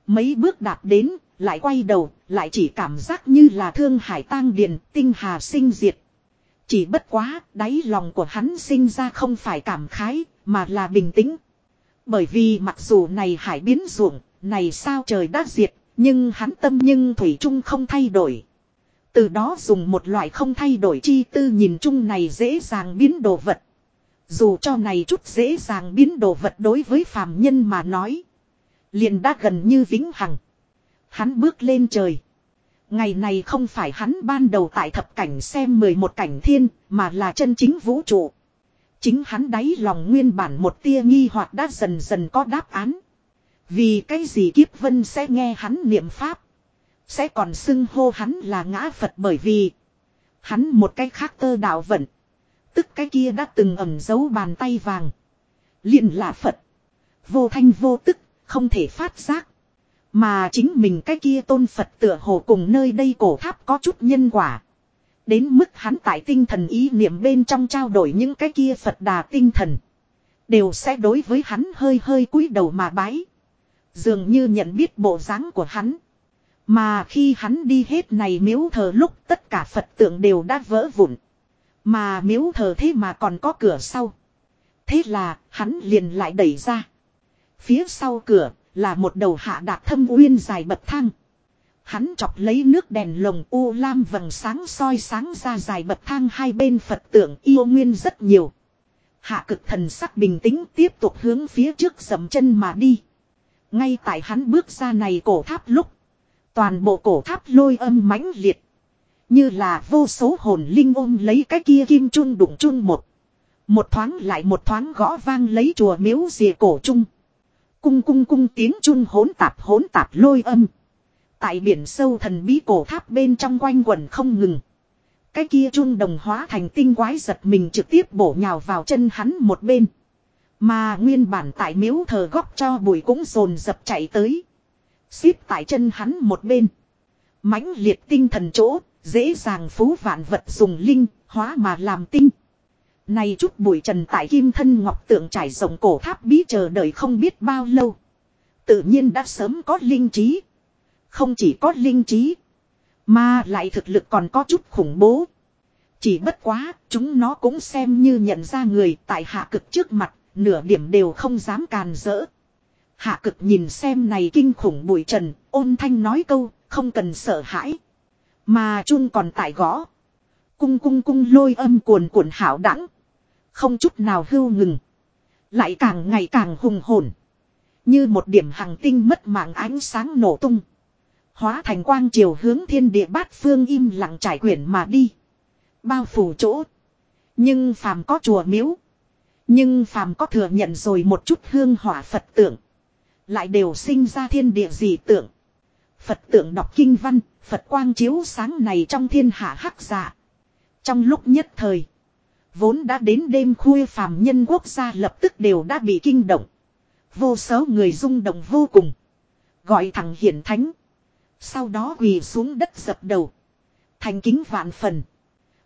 Mấy bước đạt đến, lại quay đầu, lại chỉ cảm giác như là thương hải tang điền, tinh hà sinh diệt. Chỉ bất quá, đáy lòng của hắn sinh ra không phải cảm khái, mà là bình tĩnh. Bởi vì mặc dù này hải biến ruộng, này sao trời đã diệt, nhưng hắn tâm nhưng Thủy Trung không thay đổi. Từ đó dùng một loại không thay đổi chi tư nhìn chung này dễ dàng biến đồ vật. Dù cho này chút dễ dàng biến đồ vật đối với phàm nhân mà nói. Liền đã gần như vĩnh hằng. Hắn bước lên trời. Ngày này không phải hắn ban đầu tại thập cảnh xem 11 cảnh thiên, mà là chân chính vũ trụ. Chính hắn đáy lòng nguyên bản một tia nghi hoặc đã dần dần có đáp án. Vì cái gì kiếp vân sẽ nghe hắn niệm pháp. Sẽ còn xưng hô hắn là ngã Phật bởi vì. Hắn một cái khác tơ đạo vận. Tức cái kia đã từng ẩm giấu bàn tay vàng. liền là Phật. Vô thanh vô tức, không thể phát giác. Mà chính mình cái kia tôn Phật tựa hồ cùng nơi đây cổ tháp có chút nhân quả. Đến mức hắn tại tinh thần ý niệm bên trong trao đổi những cái kia Phật đà tinh thần. Đều sẽ đối với hắn hơi hơi cúi đầu mà bái. Dường như nhận biết bộ dáng của hắn. Mà khi hắn đi hết này miếu thờ lúc tất cả Phật tượng đều đã vỡ vụn. Mà miếu thờ thế mà còn có cửa sau. Thế là hắn liền lại đẩy ra. Phía sau cửa là một đầu hạ đạt thâm uyên dài bậc thang. Hắn chọc lấy nước đèn lồng u lam vầng sáng soi sáng ra dài bậc thang hai bên Phật tượng yêu nguyên rất nhiều. Hạ cực thần sắc bình tĩnh tiếp tục hướng phía trước dầm chân mà đi. Ngay tại hắn bước ra này cổ tháp lúc. Toàn bộ cổ tháp lôi âm mãnh liệt. Như là vô số hồn linh ôm lấy cái kia kim chun đụng chun một. Một thoáng lại một thoáng gõ vang lấy chùa miếu rìa cổ chung. Cung cung cung tiếng chun hỗn tạp hỗn tạp lôi âm. Tại biển sâu thần bí cổ tháp bên trong quanh quẩn không ngừng. Cái kia chun đồng hóa thành tinh quái giật mình trực tiếp bổ nhào vào chân hắn một bên. Mà nguyên bản tại miếu thờ góc cho bụi cũng rồn dập chạy tới. Xíp tại chân hắn một bên. mãnh liệt tinh thần chỗ, dễ dàng phú vạn vật dùng linh, hóa mà làm tinh. Này chút bụi trần tại kim thân ngọc tượng trải rộng cổ tháp bí chờ đợi không biết bao lâu. Tự nhiên đã sớm có linh trí. Không chỉ có linh trí. Mà lại thực lực còn có chút khủng bố. Chỉ bất quá, chúng nó cũng xem như nhận ra người tại hạ cực trước mặt, nửa điểm đều không dám càn rỡ. Hạ cực nhìn xem này kinh khủng bụi trần, ôn thanh nói câu, không cần sợ hãi. Mà chung còn tại gõ. Cung cung cung lôi âm cuồn cuộn hảo đẳng. Không chút nào hưu ngừng. Lại càng ngày càng hùng hồn. Như một điểm hàng tinh mất mạng ánh sáng nổ tung. Hóa thành quang chiều hướng thiên địa bát phương im lặng trải quyển mà đi. Bao phủ chỗ. Nhưng phàm có chùa miếu. Nhưng phàm có thừa nhận rồi một chút hương hỏa Phật tượng. Lại đều sinh ra thiên địa dị tượng. Phật tượng đọc kinh văn, Phật quang chiếu sáng này trong thiên hạ hắc dạ. Trong lúc nhất thời. Vốn đã đến đêm khuya phàm nhân quốc gia lập tức đều đã bị kinh động. Vô số người rung động vô cùng. Gọi thằng hiển thánh. Sau đó quỳ xuống đất dập đầu. Thành kính vạn phần.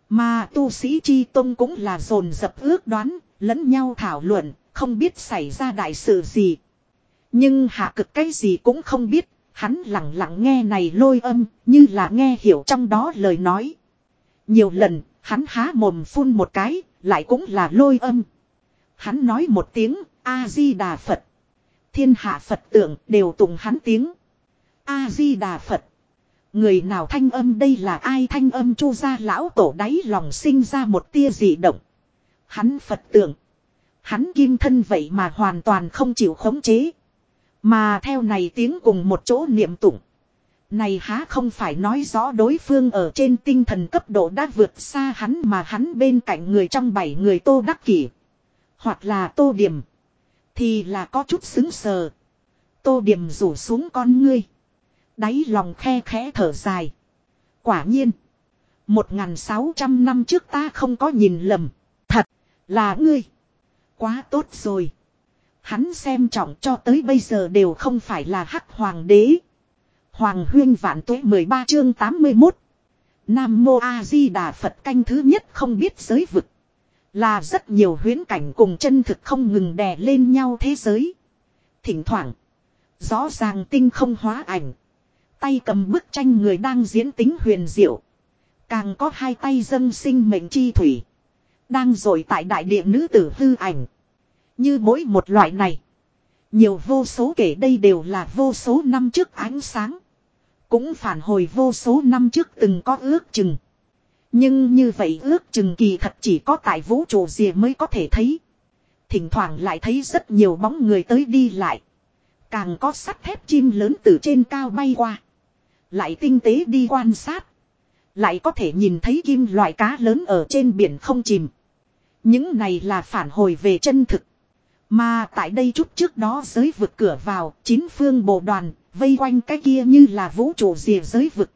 Mà tu sĩ chi tông cũng là dồn dập ước đoán, lẫn nhau thảo luận, không biết xảy ra đại sự gì. Nhưng hạ cực cái gì cũng không biết, hắn lặng lặng nghe này lôi âm, như là nghe hiểu trong đó lời nói. Nhiều lần, hắn há mồm phun một cái, lại cũng là lôi âm. Hắn nói một tiếng, A-di-đà Phật. Thiên hạ Phật tượng đều tùng hắn tiếng. A-di-đà Phật. Người nào thanh âm đây là ai thanh âm chu ra lão tổ đáy lòng sinh ra một tia dị động. Hắn Phật tượng. Hắn kim thân vậy mà hoàn toàn không chịu khống chế. Mà theo này tiếng cùng một chỗ niệm tụng. Này há không phải nói rõ đối phương ở trên tinh thần cấp độ đã vượt xa hắn mà hắn bên cạnh người trong bảy người tô đắc kỷ. Hoặc là tô điểm. Thì là có chút xứng sờ. Tô điểm rủ xuống con ngươi. Đáy lòng khe khẽ thở dài. Quả nhiên. Một ngàn sáu trăm năm trước ta không có nhìn lầm. Thật là ngươi. Quá tốt rồi. Hắn xem trọng cho tới bây giờ đều không phải là hắc hoàng đế. Hoàng huyên vạn tuế 13 chương 81. Nam Mô A Di Đà Phật canh thứ nhất không biết giới vực. Là rất nhiều huyến cảnh cùng chân thực không ngừng đè lên nhau thế giới. Thỉnh thoảng. Rõ ràng tinh không hóa ảnh. Tay cầm bức tranh người đang diễn tính huyền diệu. Càng có hai tay dâng sinh mệnh chi thủy. Đang rồi tại đại địa nữ tử hư ảnh. Như mỗi một loại này. Nhiều vô số kể đây đều là vô số năm trước ánh sáng. Cũng phản hồi vô số năm trước từng có ước chừng. Nhưng như vậy ước chừng kỳ thật chỉ có tại vũ trụ rìa mới có thể thấy. Thỉnh thoảng lại thấy rất nhiều bóng người tới đi lại. Càng có sắt thép chim lớn từ trên cao bay qua. Lại tinh tế đi quan sát. Lại có thể nhìn thấy kim loại cá lớn ở trên biển không chìm. Những này là phản hồi về chân thực. Mà tại đây chút trước đó giới vực cửa vào, chín phương bộ đoàn, vây quanh cái kia như là vũ trụ rìa giới vực.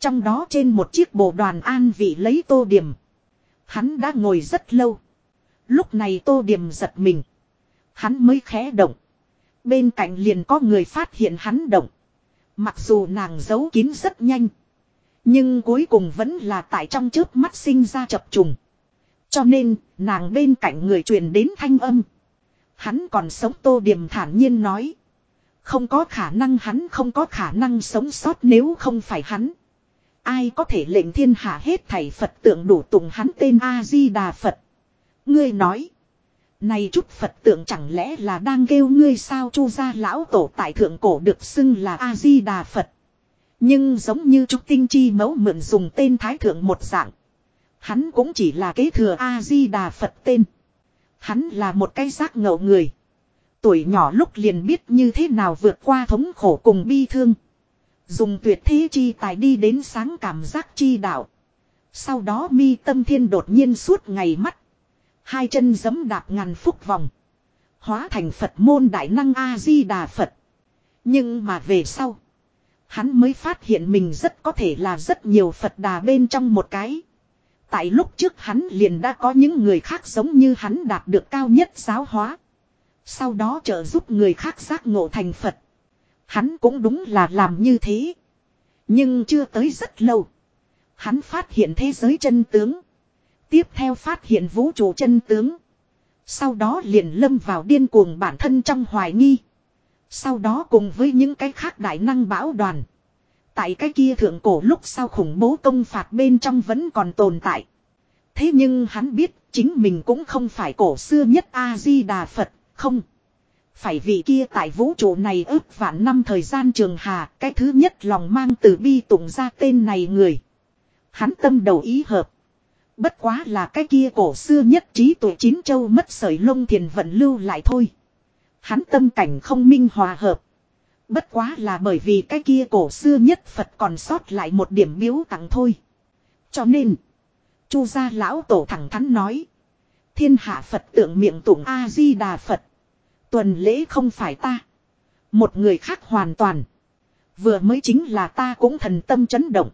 Trong đó trên một chiếc bộ đoàn an vị lấy tô điểm. Hắn đã ngồi rất lâu. Lúc này tô điểm giật mình. Hắn mới khẽ động. Bên cạnh liền có người phát hiện hắn động. Mặc dù nàng giấu kín rất nhanh. Nhưng cuối cùng vẫn là tại trong trước mắt sinh ra chập trùng. Cho nên, nàng bên cạnh người truyền đến thanh âm. Hắn còn sống tô điểm thản nhiên nói. Không có khả năng hắn không có khả năng sống sót nếu không phải hắn. Ai có thể lệnh thiên hạ hết thảy Phật tượng đủ tùng hắn tên A-di-đà Phật. Ngươi nói. Này chút Phật tượng chẳng lẽ là đang kêu ngươi sao chu gia lão tổ tại thượng cổ được xưng là A-di-đà Phật. Nhưng giống như trúc tinh chi mẫu mượn dùng tên thái thượng một dạng. Hắn cũng chỉ là kế thừa A-di-đà Phật tên. Hắn là một cái giác ngậu người. Tuổi nhỏ lúc liền biết như thế nào vượt qua thống khổ cùng bi thương. Dùng tuyệt thế chi tài đi đến sáng cảm giác chi đạo. Sau đó mi tâm thiên đột nhiên suốt ngày mắt. Hai chân giấm đạp ngàn phúc vòng. Hóa thành Phật môn đại năng A-di-đà Phật. Nhưng mà về sau. Hắn mới phát hiện mình rất có thể là rất nhiều Phật đà bên trong một cái. Tại lúc trước hắn liền đã có những người khác giống như hắn đạt được cao nhất giáo hóa. Sau đó trợ giúp người khác giác ngộ thành Phật. Hắn cũng đúng là làm như thế. Nhưng chưa tới rất lâu. Hắn phát hiện thế giới chân tướng. Tiếp theo phát hiện vũ trụ chân tướng. Sau đó liền lâm vào điên cuồng bản thân trong hoài nghi. Sau đó cùng với những cái khác đại năng bão đoàn. Tại cái kia thượng cổ lúc sau khủng bố công phạt bên trong vẫn còn tồn tại. Thế nhưng hắn biết chính mình cũng không phải cổ xưa nhất A-di-đà Phật, không. Phải vì kia tại vũ trụ này ước vạn năm thời gian trường hà, cái thứ nhất lòng mang từ bi tụng ra tên này người. Hắn tâm đầu ý hợp. Bất quá là cái kia cổ xưa nhất trí tuổi chín châu mất sợi lông thiền vận lưu lại thôi. Hắn tâm cảnh không minh hòa hợp. Bất quá là bởi vì cái kia cổ xưa nhất Phật còn sót lại một điểm biếu tặng thôi. Cho nên, Chu gia lão tổ thẳng thắn nói. Thiên hạ Phật tượng miệng tụng A-di-đà Phật. Tuần lễ không phải ta. Một người khác hoàn toàn. Vừa mới chính là ta cũng thần tâm chấn động.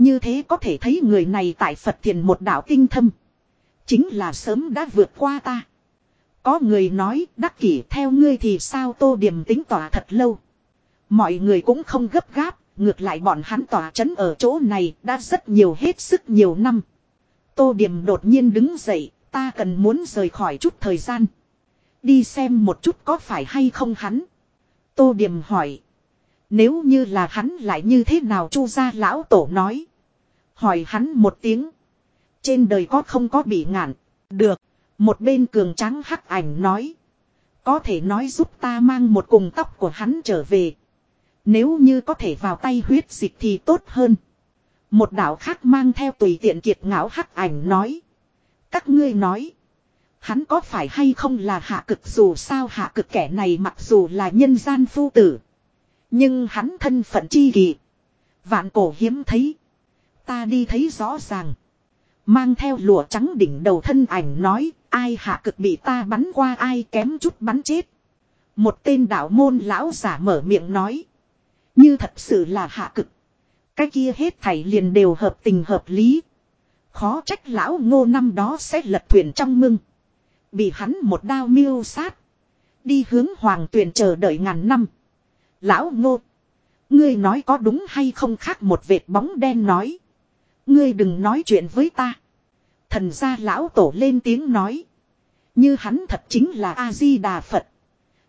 Như thế có thể thấy người này tại Phật thiền một đạo tinh thâm. Chính là sớm đã vượt qua ta. Có người nói đắc kỷ theo ngươi thì sao tô điểm tính tỏa thật lâu. Mọi người cũng không gấp gáp, ngược lại bọn hắn tỏa chấn ở chỗ này đã rất nhiều hết sức nhiều năm. Tô điểm đột nhiên đứng dậy, ta cần muốn rời khỏi chút thời gian. Đi xem một chút có phải hay không hắn. Tô điểm hỏi. Nếu như là hắn lại như thế nào chu gia lão tổ nói. Hỏi hắn một tiếng. Trên đời có không có bị ngạn. Được. Một bên cường trắng hắc ảnh nói. Có thể nói giúp ta mang một cùng tóc của hắn trở về. Nếu như có thể vào tay huyết dịch thì tốt hơn. Một đạo khác mang theo tùy tiện kiệt ngạo hắc ảnh nói. Các ngươi nói. Hắn có phải hay không là hạ cực dù sao hạ cực kẻ này mặc dù là nhân gian phu tử. Nhưng hắn thân phận chi kỳ. Vạn cổ hiếm thấy. Ta đi thấy rõ ràng. Mang theo lụa trắng đỉnh đầu thân ảnh nói. Ai hạ cực bị ta bắn qua, ai kém chút bắn chết. Một tên đạo môn lão giả mở miệng nói. Như thật sự là hạ cực. Cái kia hết thảy liền đều hợp tình hợp lý. Khó trách lão ngô năm đó sẽ lật thuyền trong mưng. Bị hắn một đao miêu sát. Đi hướng hoàng tuyển chờ đợi ngàn năm. Lão ngô. Ngươi nói có đúng hay không khác một vệt bóng đen nói. Ngươi đừng nói chuyện với ta. Thần gia lão tổ lên tiếng nói. Như hắn thật chính là A-di-đà Phật.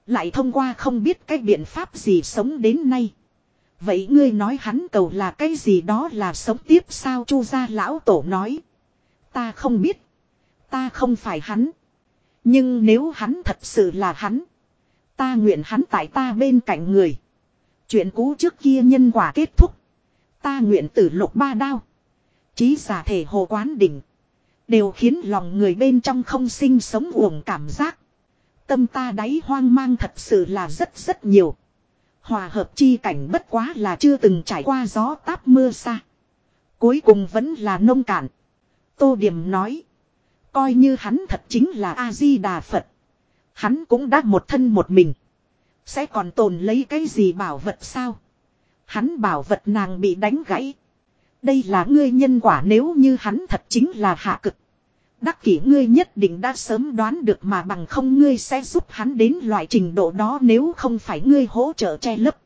Lại thông qua không biết cái biện pháp gì sống đến nay. Vậy ngươi nói hắn cầu là cái gì đó là sống tiếp sao chu gia lão tổ nói. Ta không biết. Ta không phải hắn. Nhưng nếu hắn thật sự là hắn. Ta nguyện hắn tại ta bên cạnh người. Chuyện cũ trước kia nhân quả kết thúc. Ta nguyện tử lục ba đao. Chí giả thể hồ quán đỉnh. Đều khiến lòng người bên trong không sinh sống uổng cảm giác. Tâm ta đáy hoang mang thật sự là rất rất nhiều. Hòa hợp chi cảnh bất quá là chưa từng trải qua gió táp mưa xa. Cuối cùng vẫn là nông cạn. Tô Điểm nói. Coi như hắn thật chính là A-di-đà Phật. Hắn cũng đã một thân một mình. Sẽ còn tồn lấy cái gì bảo vật sao? Hắn bảo vật nàng bị đánh gãy. Đây là ngươi nhân quả nếu như hắn thật chính là hạ cực. Đắc kỷ ngươi nhất định đã sớm đoán được mà bằng không ngươi sẽ giúp hắn đến loại trình độ đó nếu không phải ngươi hỗ trợ che lấp.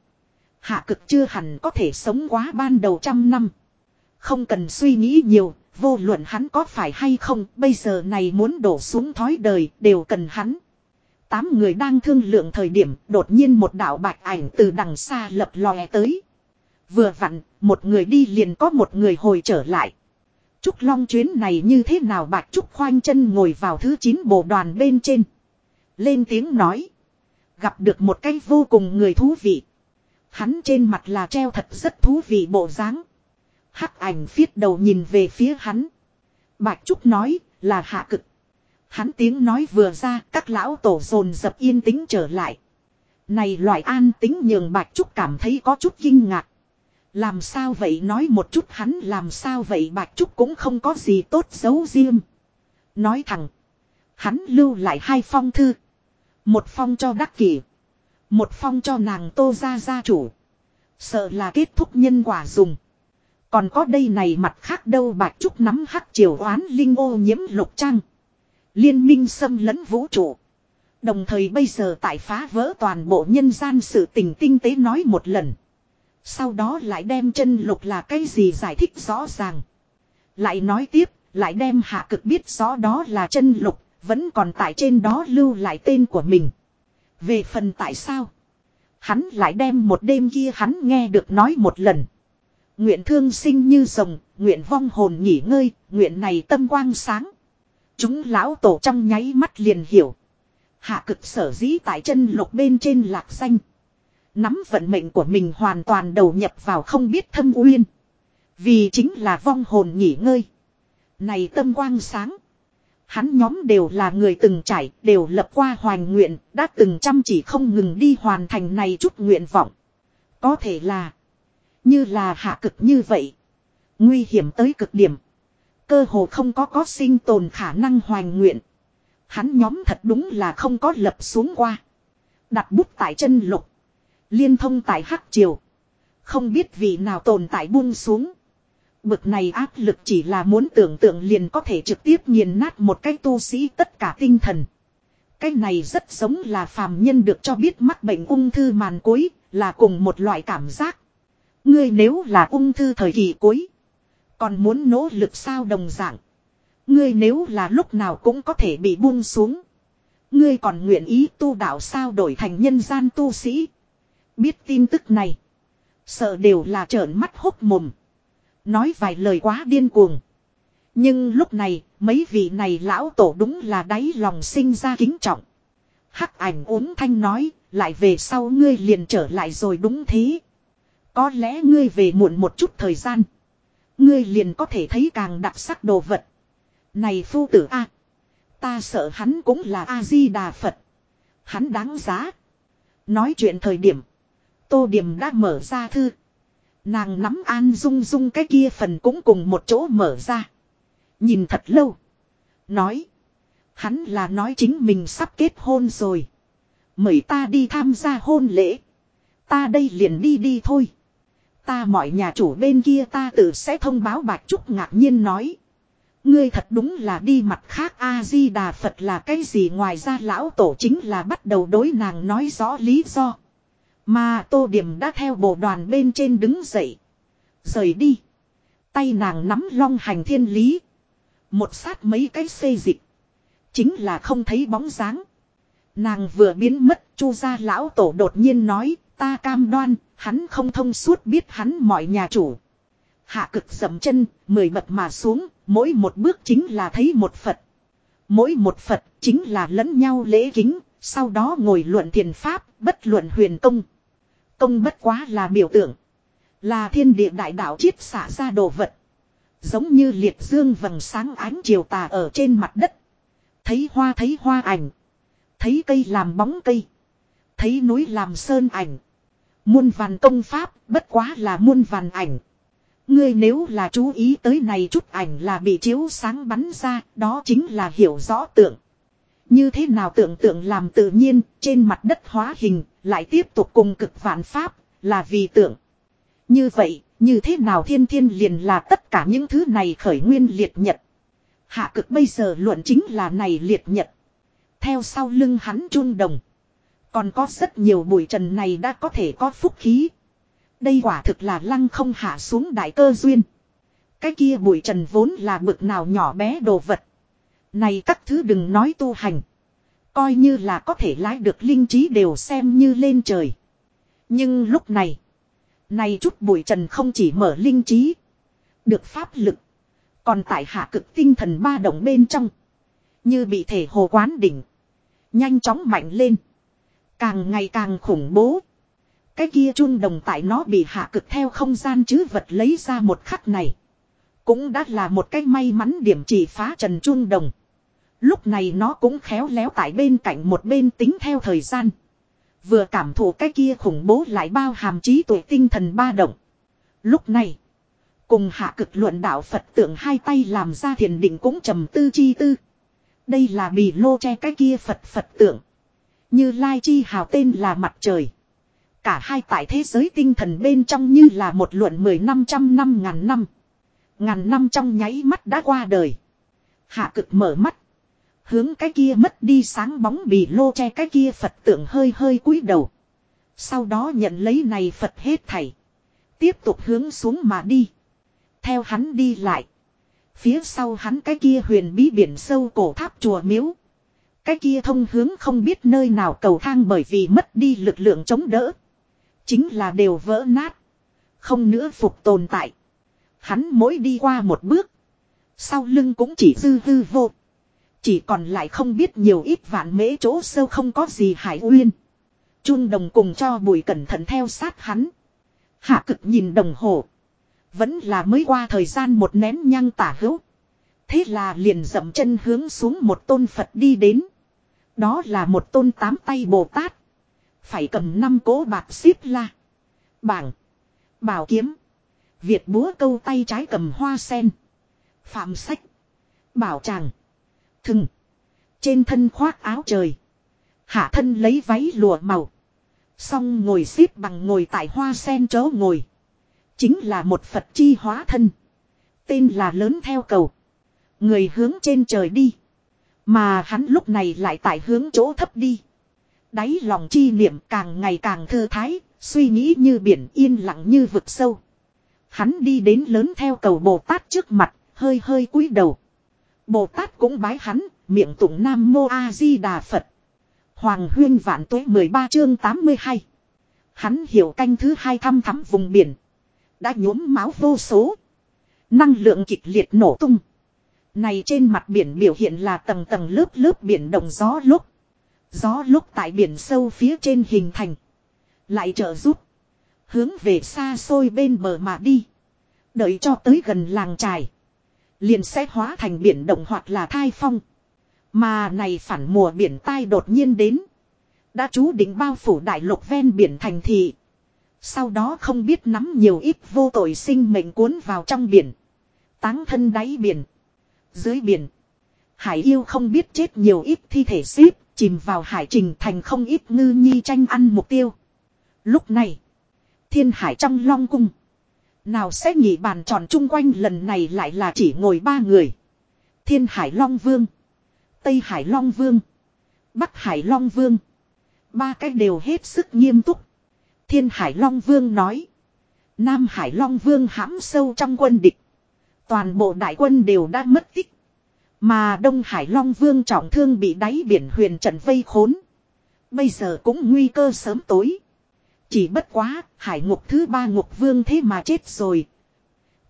Hạ cực chưa hẳn có thể sống quá ban đầu trăm năm. Không cần suy nghĩ nhiều, vô luận hắn có phải hay không, bây giờ này muốn đổ xuống thói đời, đều cần hắn. Tám người đang thương lượng thời điểm, đột nhiên một đạo bạch ảnh từ đằng xa lập lòe tới. Vừa vặn, một người đi liền có một người hồi trở lại. Trúc Long chuyến này như thế nào bạch Trúc khoanh chân ngồi vào thứ chín bộ đoàn bên trên. Lên tiếng nói. Gặp được một cái vô cùng người thú vị. Hắn trên mặt là treo thật rất thú vị bộ dáng. Hắc ảnh phiết đầu nhìn về phía hắn. Bạch Trúc nói là hạ cực. Hắn tiếng nói vừa ra các lão tổ rồn dập yên tĩnh trở lại. Này loại an tính nhường Bạch Trúc cảm thấy có chút kinh ngạc. Làm sao vậy nói một chút hắn làm sao vậy Bạch Trúc cũng không có gì tốt giấu riêng. Nói thẳng. Hắn lưu lại hai phong thư. Một phong cho Đắc Kỷ. Một phong cho nàng Tô Gia Gia chủ. Sợ là kết thúc nhân quả dùng. Còn có đây này mặt khác đâu Bạch Trúc nắm hắc triều oán linh ô nhiễm lục trang. Liên minh xâm lấn vũ trụ. Đồng thời bây giờ tại phá vỡ toàn bộ nhân gian sự tình tinh tế nói một lần. Sau đó lại đem chân lục là cái gì giải thích rõ ràng. Lại nói tiếp, lại đem hạ cực biết rõ đó là chân lục, vẫn còn tại trên đó lưu lại tên của mình. Về phần tại sao? Hắn lại đem một đêm kia hắn nghe được nói một lần. Nguyện thương sinh như rồng, nguyện vong hồn nghỉ ngơi, nguyện này tâm quang sáng. Chúng lão tổ trong nháy mắt liền hiểu. Hạ cực sở dĩ tại chân lục bên trên lạc xanh. Nắm vận mệnh của mình hoàn toàn đầu nhập vào không biết thâm uyên. Vì chính là vong hồn nghỉ ngơi. Này tâm quang sáng. Hắn nhóm đều là người từng trải, đều lập qua hoàn nguyện, đã từng chăm chỉ không ngừng đi hoàn thành này chút nguyện vọng. Có thể là, như là hạ cực như vậy. Nguy hiểm tới cực điểm. Cơ hồ không có có sinh tồn khả năng hoàn nguyện. Hắn nhóm thật đúng là không có lập xuống qua. Đặt bút tại chân lục. Liên thông tại hắc triều. Không biết vị nào tồn tại buông xuống. Bực này áp lực chỉ là muốn tưởng tượng liền có thể trực tiếp nghiền nát một cái tu sĩ tất cả tinh thần. Cái này rất giống là phàm nhân được cho biết mắc bệnh ung thư màn cuối, là cùng một loại cảm giác. Ngươi nếu là ung thư thời kỳ cuối, còn muốn nỗ lực sao đồng dạng. Ngươi nếu là lúc nào cũng có thể bị buông xuống. Ngươi còn nguyện ý tu đạo sao đổi thành nhân gian tu sĩ. Biết tin tức này. Sợ đều là trợn mắt hốc mồm. Nói vài lời quá điên cuồng. Nhưng lúc này, mấy vị này lão tổ đúng là đáy lòng sinh ra kính trọng. Hắc ảnh uống thanh nói, lại về sau ngươi liền trở lại rồi đúng thế. Có lẽ ngươi về muộn một chút thời gian. Ngươi liền có thể thấy càng đặc sắc đồ vật. Này phu tử A. Ta sợ hắn cũng là A-di-đà Phật. Hắn đáng giá. Nói chuyện thời điểm. Tô Điểm đã mở ra thư. Nàng nắm an dung dung cái kia phần cũng cùng một chỗ mở ra. Nhìn thật lâu. Nói. Hắn là nói chính mình sắp kết hôn rồi. Mời ta đi tham gia hôn lễ. Ta đây liền đi đi thôi. Ta mọi nhà chủ bên kia ta tự sẽ thông báo Bạch Trúc ngạc nhiên nói. Ngươi thật đúng là đi mặt khác A-di-đà Phật là cái gì ngoài ra lão tổ chính là bắt đầu đối nàng nói rõ lý do. Mà tô điểm đã theo bộ đoàn bên trên đứng dậy. Rời đi. Tay nàng nắm long hành thiên lý. Một sát mấy cái xê dịch. Chính là không thấy bóng dáng. Nàng vừa biến mất chu gia lão tổ đột nhiên nói ta cam đoan hắn không thông suốt biết hắn mọi nhà chủ. Hạ cực dậm chân, mười bậc mà xuống, mỗi một bước chính là thấy một Phật. Mỗi một Phật chính là lẫn nhau lễ kính, sau đó ngồi luận thiền pháp, bất luận huyền công. Công bất quá là biểu tượng. Là thiên địa đại đạo chiết xả ra đồ vật. Giống như liệt dương vầng sáng ánh chiều tà ở trên mặt đất. Thấy hoa thấy hoa ảnh. Thấy cây làm bóng cây. Thấy núi làm sơn ảnh. Muôn vàn công pháp bất quá là muôn vàn ảnh. Ngươi nếu là chú ý tới này chút ảnh là bị chiếu sáng bắn ra, đó chính là hiểu rõ tượng. Như thế nào tưởng tượng làm tự nhiên, trên mặt đất hóa hình, lại tiếp tục cùng cực vạn pháp, là vì tượng. Như vậy, như thế nào thiên thiên liền là tất cả những thứ này khởi nguyên liệt nhật. Hạ cực bây giờ luận chính là này liệt nhật. Theo sau lưng hắn chun đồng. Còn có rất nhiều bụi trần này đã có thể có phúc khí. Đây quả thực là lăng không hạ xuống đại cơ duyên. Cái kia bụi trần vốn là bực nào nhỏ bé đồ vật. Này các thứ đừng nói tu hành. Coi như là có thể lái được linh trí đều xem như lên trời. Nhưng lúc này. Này chút bụi trần không chỉ mở linh trí. Được pháp lực. Còn tại hạ cực tinh thần ba động bên trong. Như bị thể hồ quán đỉnh. Nhanh chóng mạnh lên. Càng ngày càng khủng bố. Cái kia chun đồng tại nó bị hạ cực theo không gian chứ vật lấy ra một khắc này. Cũng đã là một cái may mắn điểm chỉ phá trần chun đồng. Lúc này nó cũng khéo léo tại bên cạnh một bên tính theo thời gian. Vừa cảm thụ cái kia khủng bố lại bao hàm trí tuệ tinh thần ba động. Lúc này. Cùng hạ cực luận đạo Phật tượng hai tay làm ra thiền định cũng trầm tư chi tư. Đây là bì lô che cái kia Phật Phật tượng. Như Lai Chi hào tên là mặt trời. Cả hai tại thế giới tinh thần bên trong như là một luận mười năm trăm năm ngàn năm. Ngàn năm trong nháy mắt đã qua đời. Hạ cực mở mắt. Hướng cái kia mất đi sáng bóng bị lô che cái kia Phật tượng hơi hơi cúi đầu. Sau đó nhận lấy này Phật hết thảy. Tiếp tục hướng xuống mà đi. Theo hắn đi lại. Phía sau hắn cái kia huyền bí biển sâu cổ tháp chùa miếu. Cái kia thông hướng không biết nơi nào cầu thang bởi vì mất đi lực lượng chống đỡ. Chính là đều vỡ nát. Không nữa phục tồn tại. Hắn mỗi đi qua một bước. Sau lưng cũng chỉ dư hư vô. Chỉ còn lại không biết nhiều ít vạn mễ chỗ sâu không có gì hải uyên. Chun đồng cùng cho bùi cẩn thận theo sát hắn. Hạ cực nhìn đồng hồ. Vẫn là mới qua thời gian một nén nhang tả hữu. Thế là liền dậm chân hướng xuống một tôn Phật đi đến. Đó là một tôn tám tay Bồ Tát. Phải cầm năm cố bạc xíp la. Bảng. Bảo kiếm. Việt búa câu tay trái cầm hoa sen. Phạm sách. Bảo tràng. Thừng. Trên thân khoác áo trời. Hạ thân lấy váy lụa màu. Xong ngồi xếp bằng ngồi tại hoa sen chỗ ngồi. Chính là một Phật chi hóa thân. Tên là lớn theo cầu. Người hướng trên trời đi. Mà hắn lúc này lại tại hướng chỗ thấp đi. Đáy lòng chi niệm càng ngày càng thư thái, suy nghĩ như biển yên lặng như vực sâu. Hắn đi đến lớn theo cầu Bồ Tát trước mặt, hơi hơi cúi đầu. Bồ Tát cũng bái hắn, miệng tụng Nam Mô A Di Đà Phật. Hoàng huyên vạn tuế 13 chương 82. Hắn hiểu canh thứ hai thăm thắm vùng biển. Đã nhuốm máu vô số. Năng lượng kịch liệt nổ tung. Này trên mặt biển biểu hiện là tầng tầng lớp lớp biển động gió lúc. Gió lúc tại biển sâu phía trên hình thành. Lại trợ giúp. Hướng về xa xôi bên bờ mà đi. Đợi cho tới gần làng trài. Liền sẽ hóa thành biển động hoặc là thai phong. Mà này phản mùa biển tai đột nhiên đến. Đã chú định bao phủ đại lục ven biển thành thị. Sau đó không biết nắm nhiều ít vô tội sinh mệnh cuốn vào trong biển. Táng thân đáy biển. Dưới biển. Hải yêu không biết chết nhiều ít thi thể xếp. Chìm vào hải trình thành không ít ngư nhi tranh ăn mục tiêu. Lúc này. Thiên hải trong long cung. Nào sẽ nhị bàn tròn chung quanh lần này lại là chỉ ngồi ba người. Thiên hải long vương. Tây hải long vương. Bắc hải long vương. Ba cái đều hết sức nghiêm túc. Thiên Hải Long Vương nói. Nam Hải Long Vương hãm sâu trong quân địch. Toàn bộ đại quân đều đã mất tích. Mà Đông Hải Long Vương trọng thương bị đáy biển huyền trận vây khốn. Bây giờ cũng nguy cơ sớm tối. Chỉ bất quá, hải ngục thứ ba ngục vương thế mà chết rồi.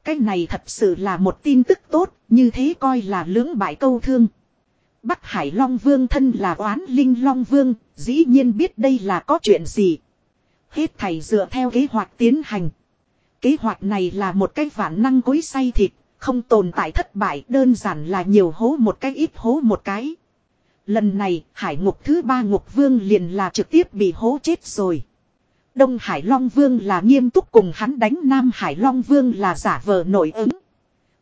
Cái này thật sự là một tin tức tốt, như thế coi là lưỡng bại câu thương. Bắc Hải Long Vương thân là oán linh Long Vương, dĩ nhiên biết đây là có chuyện gì. Hết thầy dựa theo kế hoạch tiến hành. Kế hoạch này là một cái vạn năng cối say thịt, không tồn tại thất bại đơn giản là nhiều hố một cái ít hố một cái. Lần này hải ngục thứ ba ngục vương liền là trực tiếp bị hố chết rồi. Đông Hải Long Vương là nghiêm túc cùng hắn đánh Nam Hải Long Vương là giả vờ nổi ứng.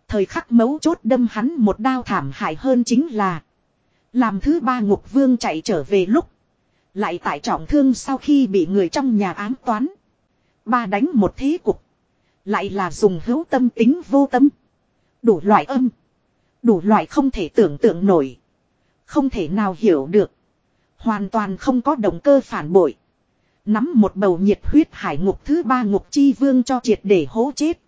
Thời khắc mấu chốt đâm hắn một đao thảm hại hơn chính là, Làm thứ ba ngục vương chạy trở về lúc, lại tại trọng thương sau khi bị người trong nhà ám toán. Ba đánh một thế cục. Lại là dùng hữu tâm tính vô tâm. Đủ loại âm. Đủ loại không thể tưởng tượng nổi. Không thể nào hiểu được. Hoàn toàn không có động cơ phản bội. Nắm một bầu nhiệt huyết hải ngục thứ ba ngục chi vương cho triệt để hố chết.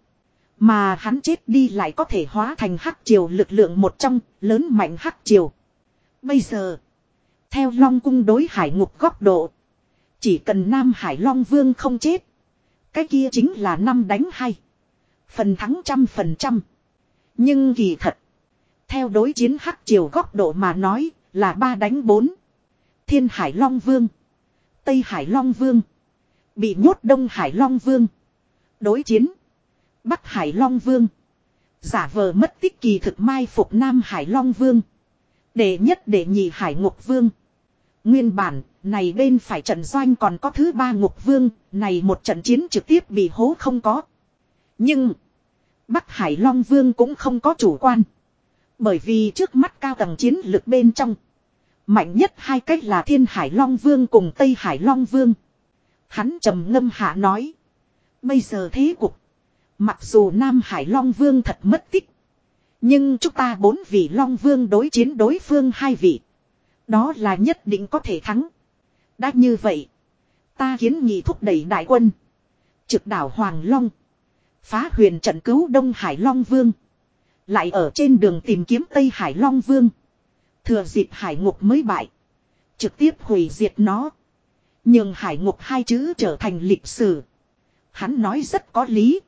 Mà hắn chết đi lại có thể hóa thành hắc triều lực lượng một trong, lớn mạnh hắc triều. Bây giờ, theo Long cung đối hải ngục góc độ. Chỉ cần Nam Hải Long Vương không chết. Cái kia chính là năm đánh hay. Phần thắng trăm phần trăm. Nhưng kỳ thật. Theo đối chiến hắc triều góc độ mà nói là ba đánh bốn. Thiên Hải Long Vương. Tây Hải Long Vương. Bị nhốt Đông Hải Long Vương. Đối chiến. Bắc Hải Long Vương. Giả vờ mất tích kỳ thực mai phục Nam Hải Long Vương. Đệ nhất đệ nhị Hải Ngục Vương. Nguyên bản, này bên phải trận doanh còn có thứ ba Ngục Vương, này một trận chiến trực tiếp bị hố không có. Nhưng, Bắc Hải Long Vương cũng không có chủ quan. Bởi vì trước mắt cao tầng chiến lực bên trong. Mạnh nhất hai cách là Thiên Hải Long Vương cùng Tây Hải Long Vương. Hắn trầm ngâm hạ nói. Bây giờ thế cục. Mặc dù Nam Hải Long Vương thật mất tích. Nhưng chúng ta bốn vị Long Vương đối chiến đối phương hai vị. Đó là nhất định có thể thắng. Đã như vậy. Ta kiến nghị thúc đẩy đại quân. Trực đảo Hoàng Long. Phá huyền trận cứu Đông Hải Long Vương. Lại ở trên đường tìm kiếm Tây Hải Long Vương. Thừa dịp hải ngục mới bại. Trực tiếp hủy diệt nó. Nhưng hải ngục hai chữ trở thành lịch sử. Hắn nói rất có lý.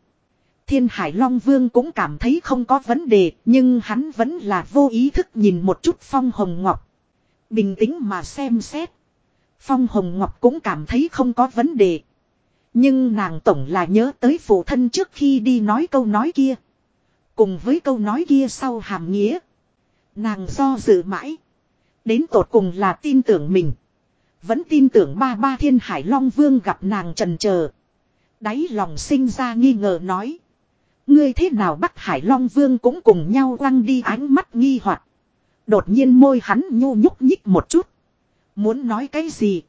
Thiên Hải Long Vương cũng cảm thấy không có vấn đề, nhưng hắn vẫn là vô ý thức nhìn một chút Phong Hồng Ngọc. Bình tĩnh mà xem xét. Phong Hồng Ngọc cũng cảm thấy không có vấn đề. Nhưng nàng tổng là nhớ tới phụ thân trước khi đi nói câu nói kia. Cùng với câu nói kia sau hàm nghĩa. Nàng do dự mãi. Đến tột cùng là tin tưởng mình. Vẫn tin tưởng ba ba thiên hải long vương gặp nàng trần chờ Đáy lòng sinh ra nghi ngờ nói. Ngươi thế nào bắt hải long vương cũng cùng nhau quăng đi ánh mắt nghi hoặc Đột nhiên môi hắn nhô nhúc nhích một chút. Muốn nói cái gì.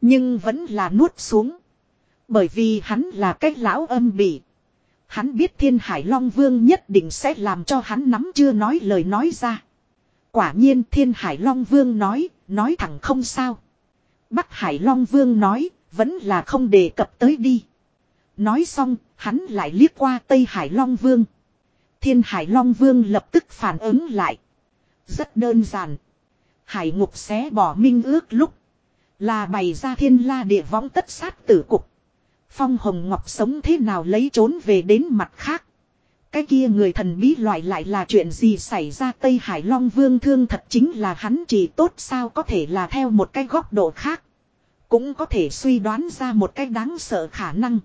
Nhưng vẫn là nuốt xuống. Bởi vì hắn là cái lão âm bị. Hắn biết thiên hải long vương nhất định sẽ làm cho hắn nắm chưa nói lời nói ra. Quả nhiên thiên hải long vương nói, nói thẳng không sao. Bắc hải long vương nói, vẫn là không đề cập tới đi. Nói xong, hắn lại liếc qua Tây Hải Long Vương. Thiên Hải Long Vương lập tức phản ứng lại. Rất đơn giản. Hải ngục xé bỏ minh ước lúc. Là bày ra thiên la địa võng tất sát tử cục. Phong Hồng Ngọc sống thế nào lấy trốn về đến mặt khác. Cái kia người thần bí loại lại là chuyện gì xảy ra Tây Hải Long Vương thương thật chính là hắn chỉ tốt sao có thể là theo một cái góc độ khác. Cũng có thể suy đoán ra một cái đáng sợ khả năng.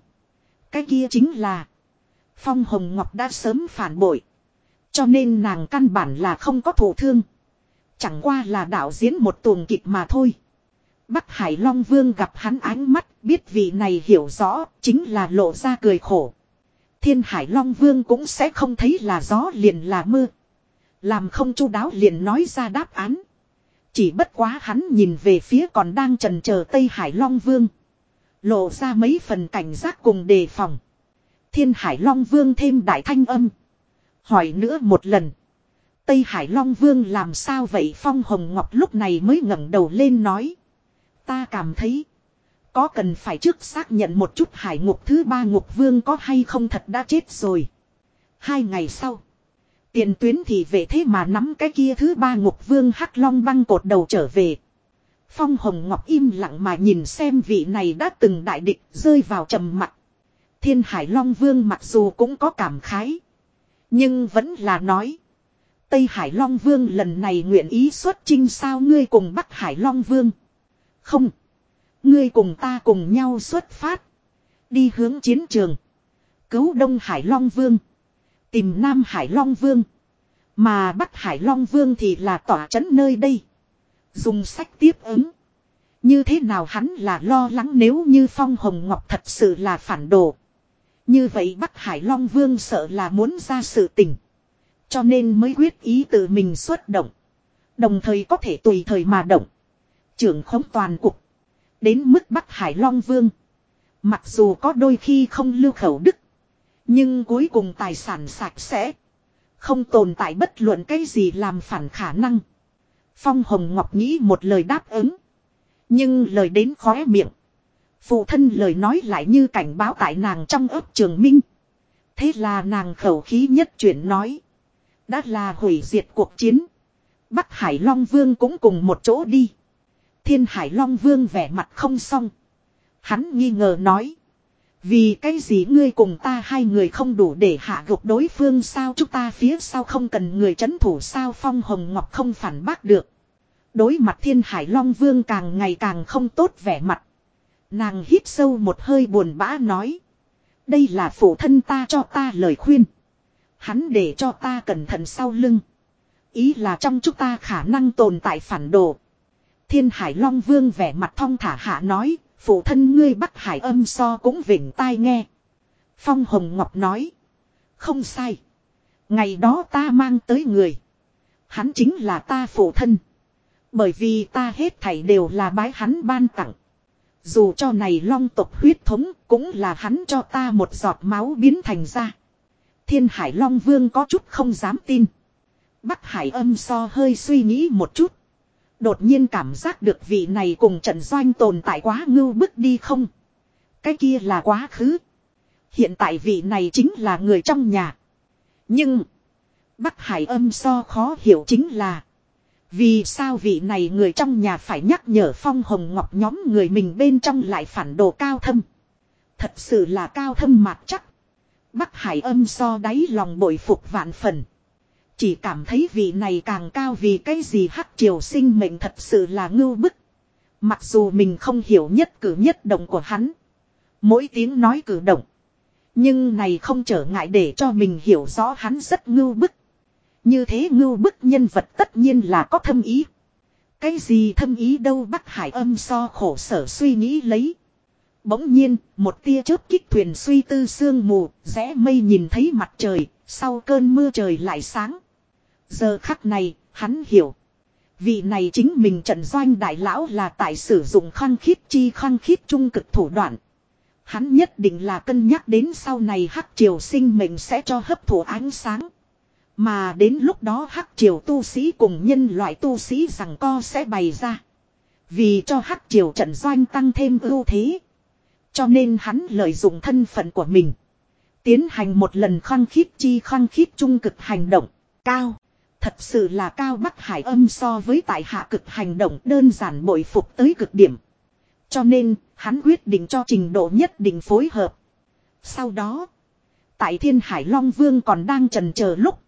Cái kia chính là. Phong Hồng Ngọc đã sớm phản bội. Cho nên nàng căn bản là không có thổ thương. Chẳng qua là đạo diễn một tuồng kịch mà thôi. Bắc Hải Long Vương gặp hắn ánh mắt, biết vị này hiểu rõ, chính là lộ ra cười khổ. Thiên Hải Long Vương cũng sẽ không thấy là gió liền là mưa. Làm không chu đáo liền nói ra đáp án. Chỉ bất quá hắn nhìn về phía còn đang trần chờ Tây Hải Long Vương. Lộ ra mấy phần cảnh giác cùng đề phòng. Thiên Hải Long Vương thêm đại thanh âm. Hỏi nữa một lần. Tây Hải Long Vương làm sao vậy Phong Hồng Ngọc lúc này mới ngẩng đầu lên nói. Ta cảm thấy. Có cần phải trước xác nhận một chút hải ngục thứ ba ngục vương có hay không thật đã chết rồi. Hai ngày sau. Tiền tuyến thì về thế mà nắm cái kia thứ ba ngục vương hắc long băng cột đầu trở về. Phong Hồng Ngọc im lặng mà nhìn xem vị này đã từng đại địch rơi vào trầm mặt. Thiên Hải Long Vương mặc dù cũng có cảm khái. Nhưng vẫn là nói. Tây Hải Long Vương lần này nguyện ý xuất chinh sao ngươi cùng Bắc Hải Long Vương. Không. Ngươi cùng ta cùng nhau xuất phát. Đi hướng chiến trường. Cứu Đông Hải Long Vương. Tìm Nam Hải Long Vương. Mà Bắc Hải Long Vương thì là tỏa trấn nơi đây. Dùng sách tiếp ứng. Như thế nào hắn là lo lắng nếu như Phong Hồng Ngọc thật sự là phản đồ. Như vậy Bắc Hải Long Vương sợ là muốn ra sự tình. Cho nên mới quyết ý tự mình xuất động. Đồng thời có thể tùy thời mà động. Trưởng khống toàn cục. Đến mức Bắc Hải Long Vương. Mặc dù có đôi khi không lưu khẩu đức. Nhưng cuối cùng tài sản sạch sẽ. Không tồn tại bất luận cái gì làm phản khả năng. Phong Hồng Ngọc nghĩ một lời đáp ứng. Nhưng lời đến khóe miệng. Phụ thân lời nói lại như cảnh báo tại nàng trong ấp trường minh. Thế là nàng khẩu khí nhất chuyển nói. Đã là hủy diệt cuộc chiến. Bắc Hải Long Vương cũng cùng một chỗ đi. Thiên Hải Long Vương vẻ mặt không xong. Hắn nghi ngờ nói. Vì cái gì ngươi cùng ta hai người không đủ để hạ gục đối phương sao chúng ta phía sau không cần người chấn thủ sao Phong Hồng Ngọc không phản bác được. Đối mặt thiên hải long vương càng ngày càng không tốt vẻ mặt. Nàng hít sâu một hơi buồn bã nói. Đây là phụ thân ta cho ta lời khuyên. Hắn để cho ta cẩn thận sau lưng. Ý là trong chúng ta khả năng tồn tại phản đồ. Thiên hải long vương vẻ mặt thong thả hạ nói. Phụ thân ngươi bắt hải âm so cũng vỉnh tai nghe. Phong Hồng Ngọc nói. Không sai. Ngày đó ta mang tới người. Hắn chính là ta phụ thân. Bởi vì ta hết thảy đều là bái hắn ban tặng. Dù cho này long tộc huyết thống cũng là hắn cho ta một giọt máu biến thành ra. Thiên hải long vương có chút không dám tin. Bắc hải âm so hơi suy nghĩ một chút. Đột nhiên cảm giác được vị này cùng trận doanh tồn tại quá ngưu bức đi không. Cái kia là quá khứ. Hiện tại vị này chính là người trong nhà. Nhưng. Bắc hải âm so khó hiểu chính là. Vì sao vị này người trong nhà phải nhắc nhở phong hồng ngọc nhóm người mình bên trong lại phản đồ cao thâm. Thật sự là cao thâm mạc chắc. Bắc hải âm so đáy lòng bội phục vạn phần. Chỉ cảm thấy vị này càng cao vì cái gì hắc triều sinh mệnh thật sự là ngưu bức. Mặc dù mình không hiểu nhất cử nhất động của hắn. Mỗi tiếng nói cử động. Nhưng này không trở ngại để cho mình hiểu rõ hắn rất ngưu bức. Như thế ngưu bức nhân vật tất nhiên là có thâm ý. Cái gì thâm ý đâu Bắc Hải âm so khổ sở suy nghĩ lấy. Bỗng nhiên, một tia chớp kích thuyền suy tư sương mù, rẽ mây nhìn thấy mặt trời, sau cơn mưa trời lại sáng. Giờ khắc này, hắn hiểu. Vị này chính mình Trần Doanh Đại Lão là tại sử dụng khăng khít chi khăng khít trung cực thủ đoạn. Hắn nhất định là cân nhắc đến sau này hắc triều sinh mệnh sẽ cho hấp thụ ánh sáng. Mà đến lúc đó hắc triều tu sĩ cùng nhân loại tu sĩ rằng co sẽ bày ra. Vì cho hắc triều trận doanh tăng thêm ưu thế. Cho nên hắn lợi dụng thân phận của mình. Tiến hành một lần khăng khít chi khăng khít trung cực hành động. Cao. Thật sự là cao bắc hải âm so với tại hạ cực hành động đơn giản bội phục tới cực điểm. Cho nên, hắn quyết định cho trình độ nhất định phối hợp. Sau đó, tại thiên hải Long Vương còn đang trần chờ lúc.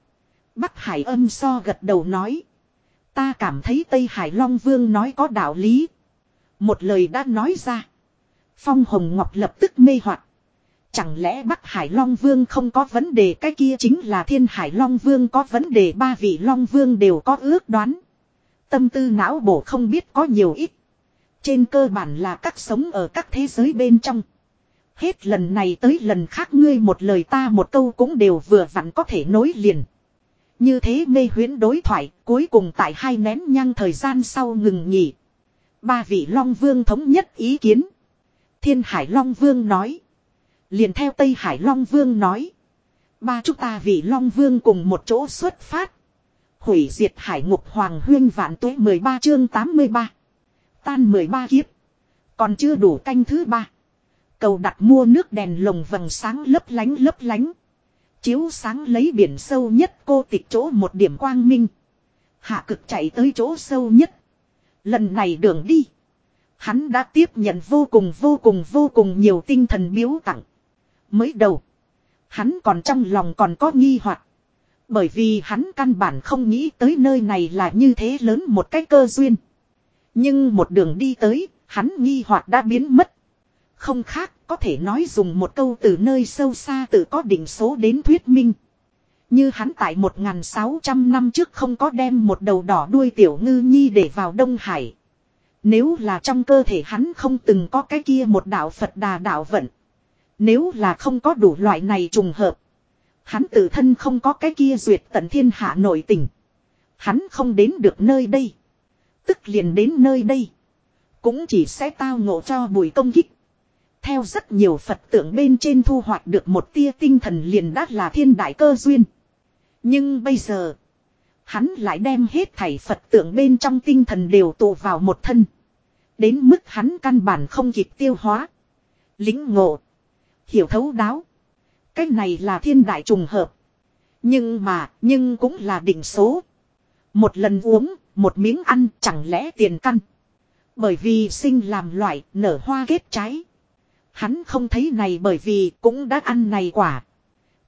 Bắc hải âm so gật đầu nói. Ta cảm thấy Tây Hải Long Vương nói có đạo lý. Một lời đã nói ra. Phong Hồng Ngọc lập tức mê hoặc. Chẳng lẽ Bắc Hải Long Vương không có vấn đề cái kia chính là Thiên Hải Long Vương có vấn đề, ba vị Long Vương đều có ước đoán. Tâm tư não bổ không biết có nhiều ít. Trên cơ bản là các sống ở các thế giới bên trong. Hết lần này tới lần khác ngươi một lời ta một câu cũng đều vừa vặn có thể nối liền. Như thế mê huyến đối thoại, cuối cùng tại hai nén nhang thời gian sau ngừng nghỉ. Ba vị Long Vương thống nhất ý kiến. Thiên Hải Long Vương nói. Liền theo Tây Hải Long Vương nói. Ba chúng ta vị Long Vương cùng một chỗ xuất phát. Hủy diệt hải ngục hoàng huyên vạn tuế 13 chương 83. Tan 13 kiếp. Còn chưa đủ canh thứ ba. Cầu đặt mua nước đèn lồng vầng sáng lấp lánh lấp lánh. Chiếu sáng lấy biển sâu nhất cô tịch chỗ một điểm quang minh. Hạ cực chạy tới chỗ sâu nhất. Lần này đường đi. Hắn đã tiếp nhận vô cùng vô cùng vô cùng nhiều tinh thần biếu tặng. Mới đầu. Hắn còn trong lòng còn có nghi hoặc Bởi vì hắn căn bản không nghĩ tới nơi này là như thế lớn một cái cơ duyên. Nhưng một đường đi tới, hắn nghi hoặc đã biến mất. Không khác, có thể nói dùng một câu từ nơi sâu xa tự có định số đến thuyết minh. Như hắn tại 1.600 năm trước không có đem một đầu đỏ đuôi tiểu ngư nhi để vào Đông Hải. Nếu là trong cơ thể hắn không từng có cái kia một đạo Phật đà đạo vận. Nếu là không có đủ loại này trùng hợp. Hắn tự thân không có cái kia duyệt tận thiên hạ nội tình. Hắn không đến được nơi đây. Tức liền đến nơi đây. Cũng chỉ sẽ tao ngộ cho bùi công kích. Theo rất nhiều Phật tượng bên trên thu hoạch được một tia tinh thần liền đắt là thiên đại cơ duyên. Nhưng bây giờ. Hắn lại đem hết thảy Phật tượng bên trong tinh thần đều tụ vào một thân. Đến mức hắn căn bản không kịp tiêu hóa. Lính ngộ. Hiểu thấu đáo. Cái này là thiên đại trùng hợp. Nhưng mà, nhưng cũng là đỉnh số. Một lần uống, một miếng ăn chẳng lẽ tiền căn. Bởi vì sinh làm loại nở hoa kết trái. Hắn không thấy này bởi vì cũng đã ăn này quả.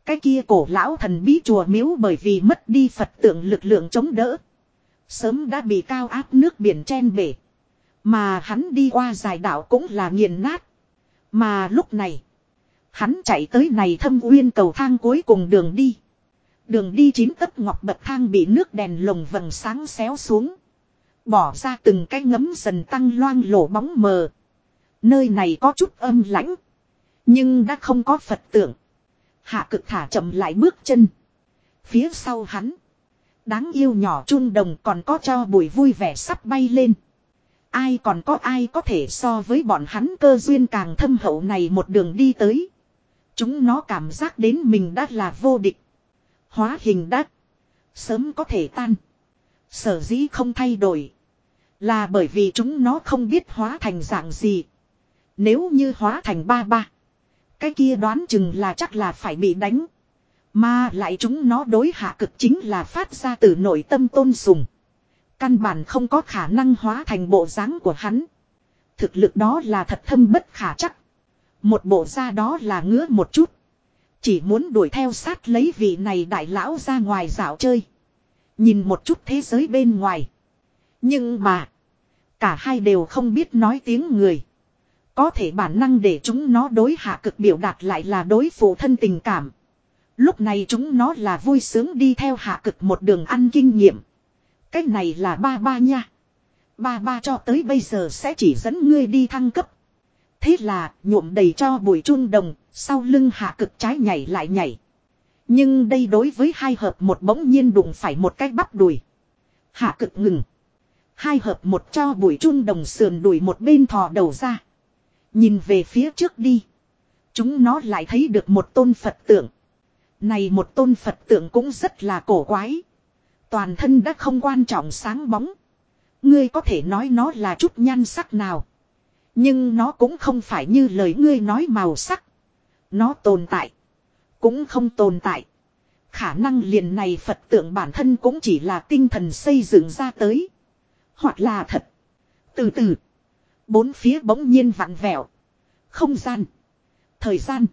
Cái kia cổ lão thần bí chùa miếu bởi vì mất đi Phật tượng lực lượng chống đỡ. Sớm đã bị cao áp nước biển chen bể. Mà hắn đi qua dài đảo cũng là nghiền nát. Mà lúc này. Hắn chạy tới này thâm uyên cầu thang cuối cùng đường đi. Đường đi chín tấc ngọc bậc thang bị nước đèn lồng vầng sáng xéo xuống. Bỏ ra từng cái ngấm dần tăng loang lổ bóng mờ. Nơi này có chút âm lãnh. Nhưng đã không có Phật tượng. Hạ cực thả chậm lại bước chân. Phía sau hắn. Đáng yêu nhỏ chun đồng còn có cho buổi vui vẻ sắp bay lên. Ai còn có ai có thể so với bọn hắn cơ duyên càng thâm hậu này một đường đi tới. Chúng nó cảm giác đến mình đã là vô địch. Hóa hình đắt. Sớm có thể tan. Sở dĩ không thay đổi. Là bởi vì chúng nó không biết hóa thành dạng gì. Nếu như hóa thành ba ba. Cái kia đoán chừng là chắc là phải bị đánh. Mà lại chúng nó đối hạ cực chính là phát ra từ nội tâm tôn sùng. Căn bản không có khả năng hóa thành bộ dáng của hắn. Thực lực đó là thật thâm bất khả chắc. Một bộ da đó là ngứa một chút. Chỉ muốn đuổi theo sát lấy vị này đại lão ra ngoài dạo chơi. Nhìn một chút thế giới bên ngoài. Nhưng mà. Cả hai đều không biết nói tiếng người. Có thể bản năng để chúng nó đối hạ cực biểu đạt lại là đối phụ thân tình cảm. Lúc này chúng nó là vui sướng đi theo hạ cực một đường ăn kinh nghiệm. Cái này là ba ba nha. Ba ba cho tới bây giờ sẽ chỉ dẫn ngươi đi thăng cấp. Thế là nhuộm đầy cho bụi chun đồng, sau lưng hạ cực trái nhảy lại nhảy. Nhưng đây đối với hai hợp một bỗng nhiên đụng phải một cái bắp đùi. Hạ cực ngừng. Hai hợp một cho bụi chun đồng sườn đùi một bên thò đầu ra. Nhìn về phía trước đi. Chúng nó lại thấy được một tôn Phật tượng. Này một tôn Phật tượng cũng rất là cổ quái. Toàn thân đã không quan trọng sáng bóng. Ngươi có thể nói nó là chút nhan sắc nào. Nhưng nó cũng không phải như lời ngươi nói màu sắc. Nó tồn tại. Cũng không tồn tại. Khả năng liền này Phật tượng bản thân cũng chỉ là tinh thần xây dựng ra tới. Hoặc là thật. Từ từ. Bốn phía bỗng nhiên vặn vẹo. Không gian. Thời gian.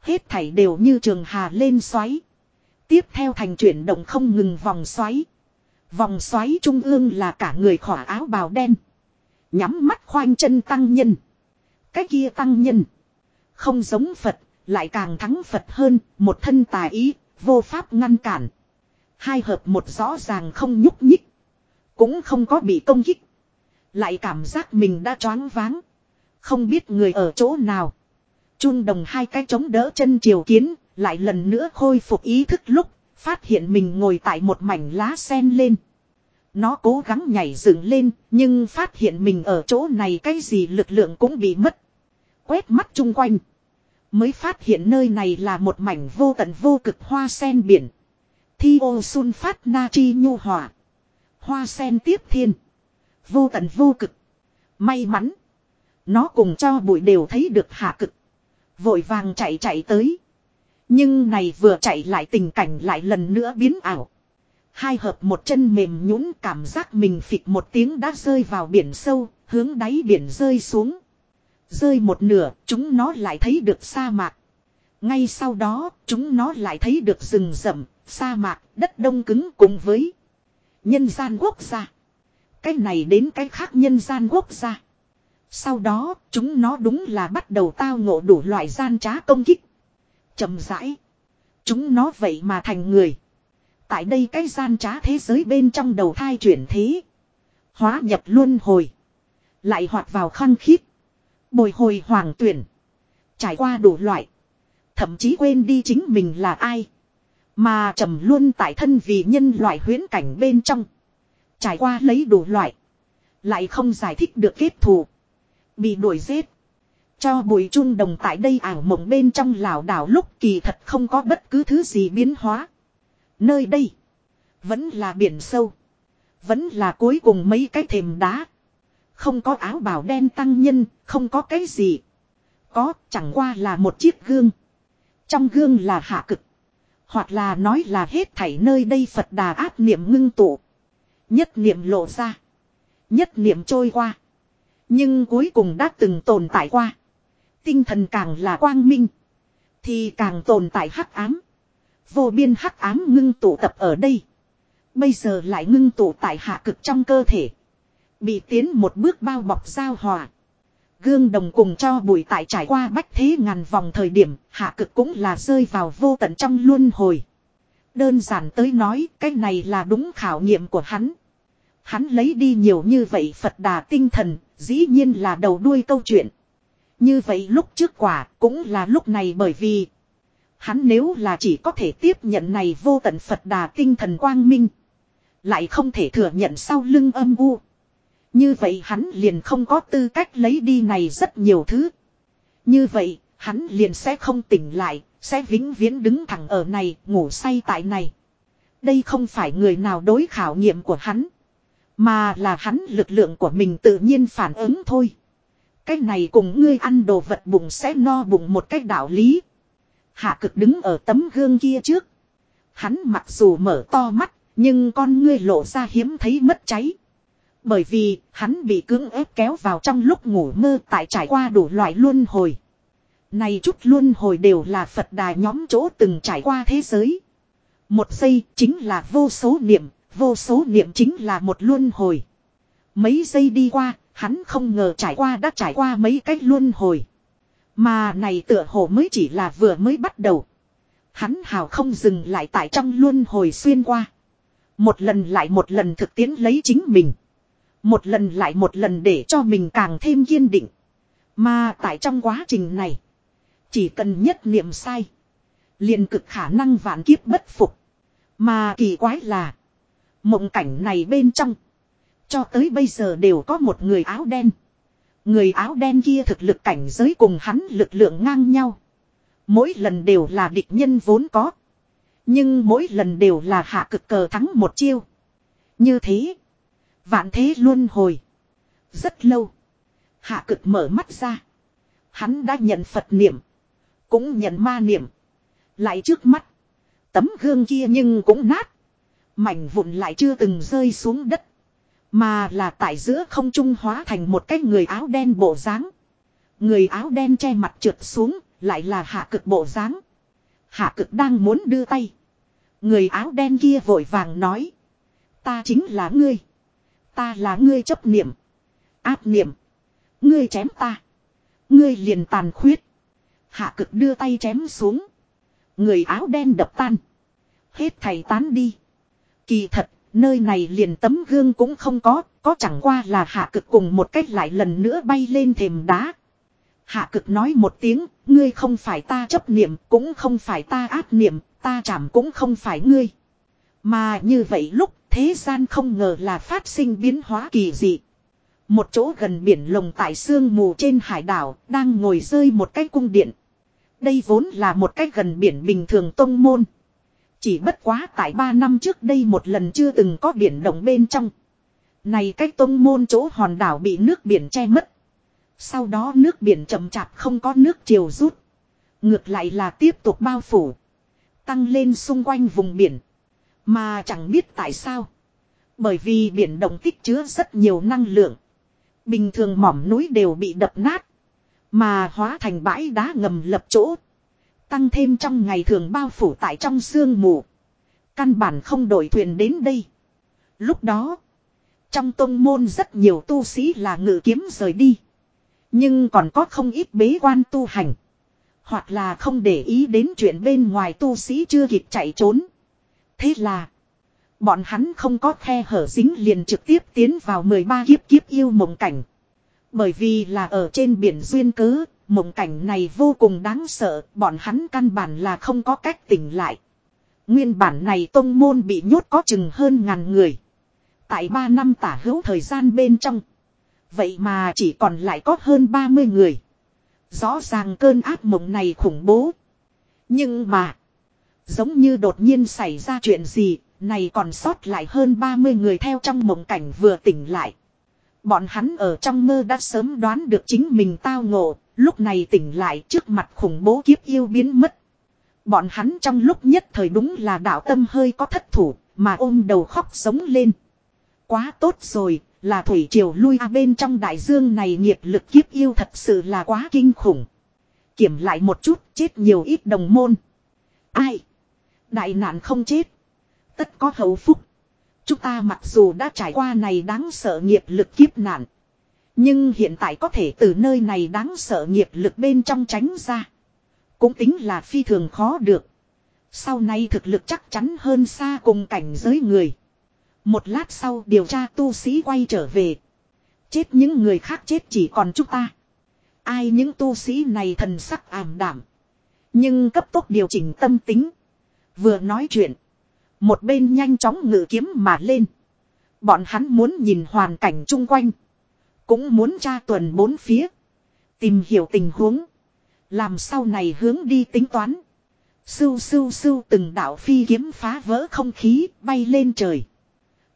Hết thảy đều như trường hà lên xoáy. Tiếp theo thành chuyển động không ngừng vòng xoáy. Vòng xoáy trung ương là cả người khỏa áo bào đen. Nhắm mắt khoanh chân tăng nhân. Cái kia tăng nhân. Không giống Phật, lại càng thắng Phật hơn, một thân tà ý, vô pháp ngăn cản. Hai hợp một rõ ràng không nhúc nhích. Cũng không có bị công kích. Lại cảm giác mình đã choáng váng. Không biết người ở chỗ nào. Chun đồng hai cái chống đỡ chân triều kiến, lại lần nữa khôi phục ý thức lúc, phát hiện mình ngồi tại một mảnh lá sen lên. Nó cố gắng nhảy dựng lên, nhưng phát hiện mình ở chỗ này cái gì lực lượng cũng bị mất. Quét mắt chung quanh. Mới phát hiện nơi này là một mảnh vô tận vô cực hoa sen biển. Thi ô sun phát na chi nhu hòa. Hoa sen tiếp thiên. Vô tận vô cực. May mắn. Nó cùng cho bụi đều thấy được hạ cực. Vội vàng chạy chạy tới. Nhưng này vừa chạy lại tình cảnh lại lần nữa biến ảo. Hai hợp một chân mềm nhũn cảm giác mình phịch một tiếng đã rơi vào biển sâu, hướng đáy biển rơi xuống. Rơi một nửa, chúng nó lại thấy được sa mạc. Ngay sau đó, chúng nó lại thấy được rừng rậm, sa mạc, đất đông cứng cùng với nhân gian quốc gia. Cái này đến cái khác nhân gian quốc gia. Sau đó, chúng nó đúng là bắt đầu tao ngộ đủ loại gian trá công kích. chậm rãi. Chúng nó vậy mà thành người. Tại đây cái gian trá thế giới bên trong đầu thai chuyển thế. Hóa nhập luân hồi. Lại hoạt vào khăng khít. Bồi hồi hoàng tuyển. Trải qua đủ loại. Thậm chí quên đi chính mình là ai. Mà trầm luôn tại thân vì nhân loại huyễn cảnh bên trong. Trải qua lấy đủ loại. Lại không giải thích được kết thù. Bị đuổi giết. Cho bụi trung đồng tại đây ảo mộng bên trong lảo đảo lúc kỳ thật không có bất cứ thứ gì biến hóa. Nơi đây. Vẫn là biển sâu. Vẫn là cuối cùng mấy cái thềm đá. Không có áo bào đen tăng nhân, không có cái gì. Có, chẳng qua là một chiếc gương. Trong gương là hạ cực. Hoặc là nói là hết thảy nơi đây Phật đà áp niệm ngưng tụ. Nhất niệm lộ ra. Nhất niệm trôi qua. Nhưng cuối cùng đã từng tồn tại qua. Tinh thần càng là quang minh. Thì càng tồn tại hắc ám. Vô biên hắc ám ngưng tụ tập ở đây. Bây giờ lại ngưng tụ tại hạ cực trong cơ thể. Bị tiến một bước bao bọc giao hòa. Gương đồng cùng cho bụi tại trải qua bách thế ngàn vòng thời điểm, hạ cực cũng là rơi vào vô tận trong luân hồi. Đơn giản tới nói, cái này là đúng khảo nghiệm của hắn. Hắn lấy đi nhiều như vậy Phật đà tinh thần, dĩ nhiên là đầu đuôi câu chuyện. Như vậy lúc trước quả cũng là lúc này bởi vì hắn nếu là chỉ có thể tiếp nhận này vô tận Phật đà tinh thần quang minh. Lại không thể thừa nhận sau lưng âm u. Như vậy hắn liền không có tư cách lấy đi này rất nhiều thứ. Như vậy, hắn liền sẽ không tỉnh lại, sẽ vĩnh viễn đứng thẳng ở này, ngủ say tại này. Đây không phải người nào đối khảo nghiệm của hắn. Mà là hắn lực lượng của mình tự nhiên phản ứng thôi. Cái này cùng ngươi ăn đồ vật bụng sẽ no bụng một cách đạo lý. Hạ cực đứng ở tấm gương kia trước. Hắn mặc dù mở to mắt, nhưng con ngươi lộ ra hiếm thấy mất cháy. Bởi vì, hắn bị cưỡng ép kéo vào trong lúc ngủ mơ tại trải qua đủ loại luân hồi. Này chút luân hồi đều là Phật đà nhóm chỗ từng trải qua thế giới. Một giây chính là vô số niệm, vô số niệm chính là một luân hồi. Mấy giây đi qua, hắn không ngờ trải qua đã trải qua mấy cách luân hồi. Mà này tựa hồ mới chỉ là vừa mới bắt đầu. Hắn hào không dừng lại tại trong luân hồi xuyên qua. Một lần lại một lần thực tiến lấy chính mình. Một lần lại một lần để cho mình càng thêm kiên định. Mà tại trong quá trình này. Chỉ cần nhất niệm sai. liền cực khả năng vạn kiếp bất phục. Mà kỳ quái là. Mộng cảnh này bên trong. Cho tới bây giờ đều có một người áo đen. Người áo đen kia thực lực cảnh giới cùng hắn lực lượng ngang nhau. Mỗi lần đều là địch nhân vốn có. Nhưng mỗi lần đều là hạ cực cờ thắng một chiêu. Như thế. Vạn thế luôn hồi. Rất lâu. Hạ cực mở mắt ra. Hắn đã nhận Phật niệm. Cũng nhận ma niệm. Lại trước mắt. Tấm gương kia nhưng cũng nát. Mảnh vụn lại chưa từng rơi xuống đất. Mà là tại giữa không trung hóa thành một cái người áo đen bộ dáng. Người áo đen che mặt trượt xuống, lại là hạ cực bộ dáng. Hạ cực đang muốn đưa tay. Người áo đen kia vội vàng nói. Ta chính là ngươi. Ta là ngươi chấp niệm. Áp niệm. Ngươi chém ta. Ngươi liền tàn khuyết. Hạ cực đưa tay chém xuống. Người áo đen đập tan. Hết thầy tán đi. Kỳ thật, nơi này liền tấm gương cũng không có, có chẳng qua là hạ cực cùng một cách lại lần nữa bay lên thềm đá. Hạ cực nói một tiếng, ngươi không phải ta chấp niệm, cũng không phải ta áp niệm, ta chảm cũng không phải ngươi. Mà như vậy lúc thế gian không ngờ là phát sinh biến hóa kỳ dị. Một chỗ gần biển lồng tại sương mù trên hải đảo, đang ngồi rơi một cái cung điện. Đây vốn là một cái gần biển bình thường tông môn. Chỉ bất quá tại ba năm trước đây một lần chưa từng có biển động bên trong. Này cái tông môn chỗ hòn đảo bị nước biển che mất. Sau đó nước biển chậm chạp không có nước chiều rút. Ngược lại là tiếp tục bao phủ. Tăng lên xung quanh vùng biển. Mà chẳng biết tại sao. Bởi vì biển động tích chứa rất nhiều năng lượng. Bình thường mỏm núi đều bị đập nát. Mà hóa thành bãi đá ngầm lập chỗ. Tăng thêm trong ngày thường bao phủ tại trong sương mù. Căn bản không đổi thuyền đến đây. Lúc đó. Trong tông môn rất nhiều tu sĩ là ngự kiếm rời đi. Nhưng còn có không ít bế quan tu hành. Hoặc là không để ý đến chuyện bên ngoài tu sĩ chưa kịp chạy trốn. Thế là. Bọn hắn không có khe hở dính liền trực tiếp tiến vào 13 kiếp kiếp yêu mộng cảnh. Bởi vì là ở trên biển duyên cớ, mộng cảnh này vô cùng đáng sợ, bọn hắn căn bản là không có cách tỉnh lại. Nguyên bản này tông môn bị nhốt có chừng hơn ngàn người. Tại 3 năm tả hữu thời gian bên trong. Vậy mà chỉ còn lại có hơn 30 người. Rõ ràng cơn áp mộng này khủng bố. Nhưng mà. Giống như đột nhiên xảy ra chuyện gì. Này còn sót lại hơn 30 người theo trong mộng cảnh vừa tỉnh lại. Bọn hắn ở trong mơ đã sớm đoán được chính mình tao ngộ. Lúc này tỉnh lại trước mặt khủng bố kiếp yêu biến mất. Bọn hắn trong lúc nhất thời đúng là đạo tâm hơi có thất thủ. Mà ôm đầu khóc sống lên. Quá tốt rồi, là thủy triều lui à bên trong đại dương này nghiệp lực kiếp yêu thật sự là quá kinh khủng. Kiểm lại một chút chết nhiều ít đồng môn. Ai? Đại nạn không chết. Tất có hậu phúc. Chúng ta mặc dù đã trải qua này đáng sợ nghiệp lực kiếp nạn. Nhưng hiện tại có thể từ nơi này đáng sợ nghiệp lực bên trong tránh ra. Cũng tính là phi thường khó được. Sau này thực lực chắc chắn hơn xa cùng cảnh giới người. Một lát sau điều tra tu sĩ quay trở về. Chết những người khác chết chỉ còn chúng ta. Ai những tu sĩ này thần sắc ảm đảm. Nhưng cấp tốc điều chỉnh tâm tính. Vừa nói chuyện. Một bên nhanh chóng ngự kiếm mà lên. Bọn hắn muốn nhìn hoàn cảnh chung quanh. Cũng muốn tra tuần bốn phía. Tìm hiểu tình huống. Làm sau này hướng đi tính toán. Sưu sưu sưu từng đạo phi kiếm phá vỡ không khí bay lên trời.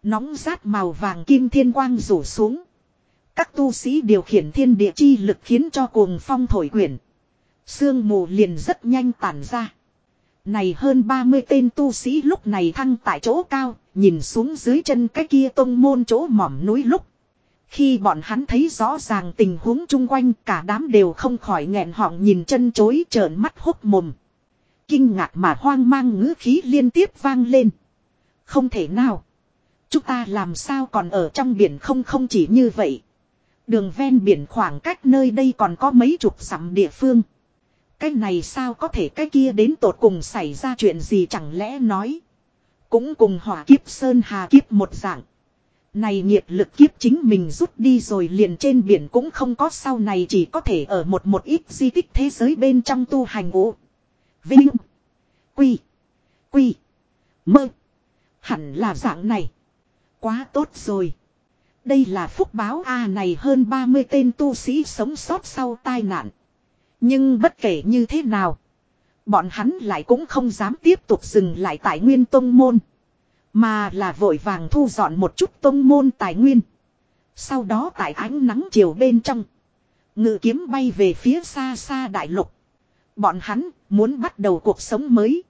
Nóng rát màu vàng kim thiên quang rủ xuống. Các tu sĩ điều khiển thiên địa chi lực khiến cho cuồng phong thổi quyển. Sương mù liền rất nhanh tản ra. Này hơn 30 tên tu sĩ lúc này thăng tại chỗ cao, nhìn xuống dưới chân cái kia tông môn chỗ mỏm núi lúc. Khi bọn hắn thấy rõ ràng tình huống chung quanh, cả đám đều không khỏi nghẹn họng nhìn chân chối, trợn mắt hốc mồm. Kinh ngạc mà hoang mang ngữ khí liên tiếp vang lên. Không thể nào. Chúng ta làm sao còn ở trong biển không không chỉ như vậy. Đường ven biển khoảng cách nơi đây còn có mấy chục dặm địa phương. Cái này sao có thể cái kia đến tột cùng xảy ra chuyện gì chẳng lẽ nói. Cũng cùng hỏa kiếp sơn hà kiếp một dạng. Này nghiệp lực kiếp chính mình rút đi rồi liền trên biển cũng không có sau này chỉ có thể ở một một ít di tích thế giới bên trong tu hành ủ. Vinh. Quy. Quy. Mơ. Hẳn là dạng này. Quá tốt rồi. Đây là phúc báo A này hơn 30 tên tu sĩ sống sót sau tai nạn. Nhưng bất kể như thế nào. Bọn hắn lại cũng không dám tiếp tục dừng lại tại nguyên tông môn. Mà là vội vàng thu dọn một chút tông môn tài nguyên. Sau đó tại ánh nắng chiều bên trong. Ngự kiếm bay về phía xa xa đại lục. Bọn hắn muốn bắt đầu cuộc sống mới.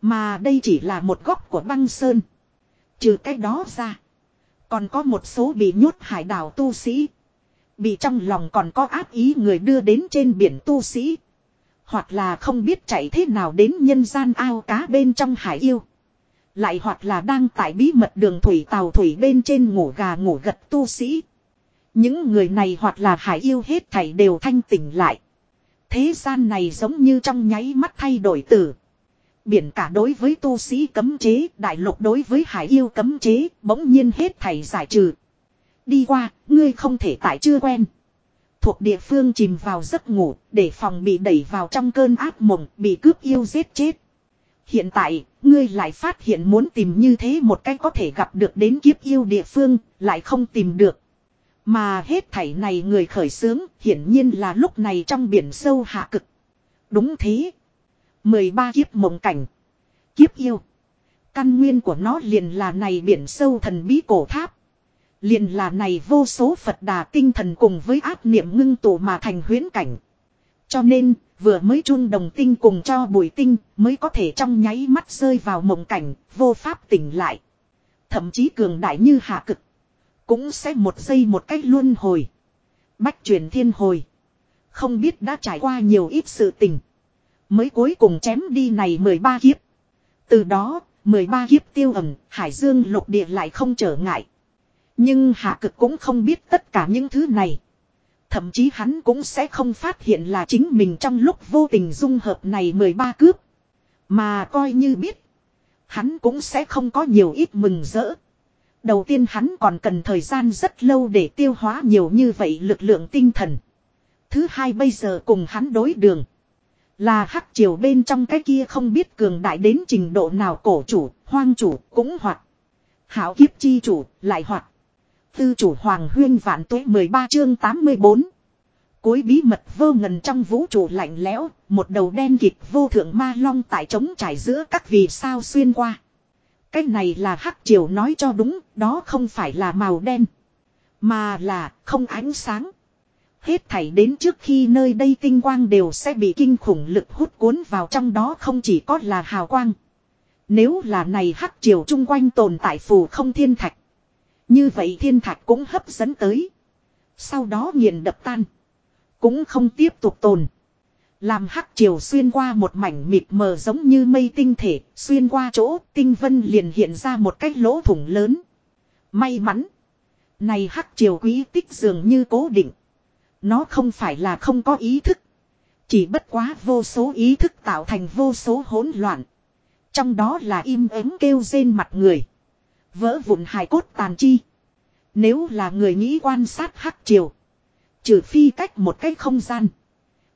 Mà đây chỉ là một góc của băng sơn. Trừ cái đó ra. Còn có một số bị nhốt hải đảo tu sĩ. Bị trong lòng còn có áp ý người đưa đến trên biển tu sĩ. Hoặc là không biết chạy thế nào đến nhân gian ao cá bên trong hải yêu. Lại hoặc là đang tại bí mật đường thủy tàu thủy bên trên ngủ gà ngủ gật tu sĩ. Những người này hoặc là hải yêu hết thảy đều thanh tỉnh lại. Thế gian này giống như trong nháy mắt thay đổi từ. Biển cả đối với tu sĩ cấm chế, đại lục đối với hải yêu cấm chế, bỗng nhiên hết thảy giải trừ. Đi qua, ngươi không thể tại chưa quen. Thuộc địa phương chìm vào giấc ngủ, để phòng bị đẩy vào trong cơn ác mộng, bị cướp yêu giết chết. Hiện tại, ngươi lại phát hiện muốn tìm như thế một cách có thể gặp được đến kiếp yêu địa phương, lại không tìm được. Mà hết thảy này người khởi sướng, hiển nhiên là lúc này trong biển sâu hạ cực. Đúng thế. 13 kiếp mộng cảnh. Kiếp yêu. Căn nguyên của nó liền là này biển sâu thần bí cổ tháp. Liền là này vô số Phật đà tinh thần cùng với áp niệm ngưng tụ mà thành huyến cảnh. Cho nên, vừa mới chun đồng tinh cùng cho bùi tinh mới có thể trong nháy mắt rơi vào mộng cảnh, vô pháp tỉnh lại. Thậm chí cường đại như hạ cực. Cũng sẽ một giây một cách luân hồi. Bách truyền thiên hồi. Không biết đã trải qua nhiều ít sự tình. Mới cuối cùng chém đi này 13 kiếp. Từ đó, 13 kiếp tiêu ẩm, hải dương lục địa lại không trở ngại. Nhưng hạ cực cũng không biết tất cả những thứ này. Thậm chí hắn cũng sẽ không phát hiện là chính mình trong lúc vô tình dung hợp này 13 cướp. Mà coi như biết. Hắn cũng sẽ không có nhiều ít mừng rỡ. Đầu tiên hắn còn cần thời gian rất lâu để tiêu hóa nhiều như vậy lực lượng tinh thần. Thứ hai bây giờ cùng hắn đối đường. Là hắc triều bên trong cái kia không biết cường đại đến trình độ nào cổ chủ, hoang chủ, cũng hoặc. Hảo kiếp chi chủ, lại hoặc. Tư chủ Hoàng Huyên Vạn Tuế 13 chương 84. Cuối bí mật vô ngần trong vũ trụ lạnh lẽo, một đầu đen kịt vô thượng ma long tại trống trải giữa các vì sao xuyên qua. Cái này là hắc triều nói cho đúng, đó không phải là màu đen. Mà là không ánh sáng. Hết thảy đến trước khi nơi đây tinh quang đều sẽ bị kinh khủng lực hút cuốn vào trong đó không chỉ có là hào quang. Nếu là này hắc triều chung quanh tồn tại phù không thiên thạch. Như vậy thiên thạch cũng hấp dẫn tới. Sau đó nghiền đập tan. Cũng không tiếp tục tồn. Làm hắc triều xuyên qua một mảnh mịt mờ giống như mây tinh thể, xuyên qua chỗ tinh vân liền hiện ra một cái lỗ thủng lớn. May mắn. Này hắc triều quý tích dường như cố định. Nó không phải là không có ý thức. Chỉ bất quá vô số ý thức tạo thành vô số hỗn loạn. Trong đó là im ắng kêu rên mặt người. Vỡ vụn hài cốt tàn chi. Nếu là người nghĩ quan sát hắc triều. Trừ phi cách một cái không gian.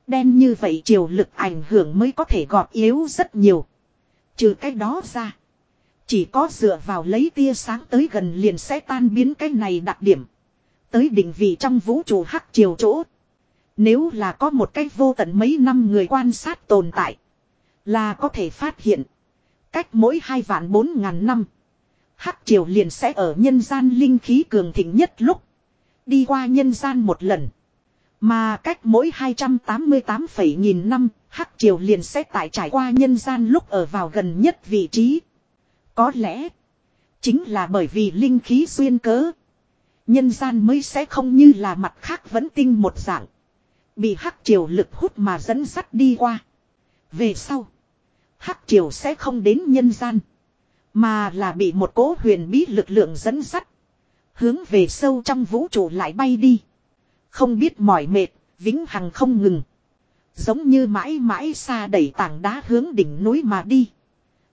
Đen như vậy triều lực ảnh hưởng mới có thể gọt yếu rất nhiều. Trừ cái đó ra. Chỉ có dựa vào lấy tia sáng tới gần liền sẽ tan biến cái này đặc điểm. Tới định vị trong vũ trụ hắc triều chỗ. Nếu là có một cái vô tận mấy năm người quan sát tồn tại. Là có thể phát hiện. Cách mỗi hai vạn bốn ngàn năm. Hắc triều liền sẽ ở nhân gian linh khí cường thịnh nhất lúc. Đi qua nhân gian một lần. Mà cách mỗi 288 phẩy nghìn năm, Hắc triều liền sẽ tại trải qua nhân gian lúc ở vào gần nhất vị trí. Có lẽ, chính là bởi vì linh khí xuyên cớ. Nhân gian mới sẽ không như là mặt khác vẫn tinh một dạng. Bị hắc triều lực hút mà dẫn dắt đi qua. Về sau, hắc triều sẽ không đến nhân gian. Mà là bị một cố huyền bí lực lượng dẫn dắt. Hướng về sâu trong vũ trụ lại bay đi. Không biết mỏi mệt, vĩnh hằng không ngừng. Giống như mãi mãi xa đẩy tảng đá hướng đỉnh núi mà đi.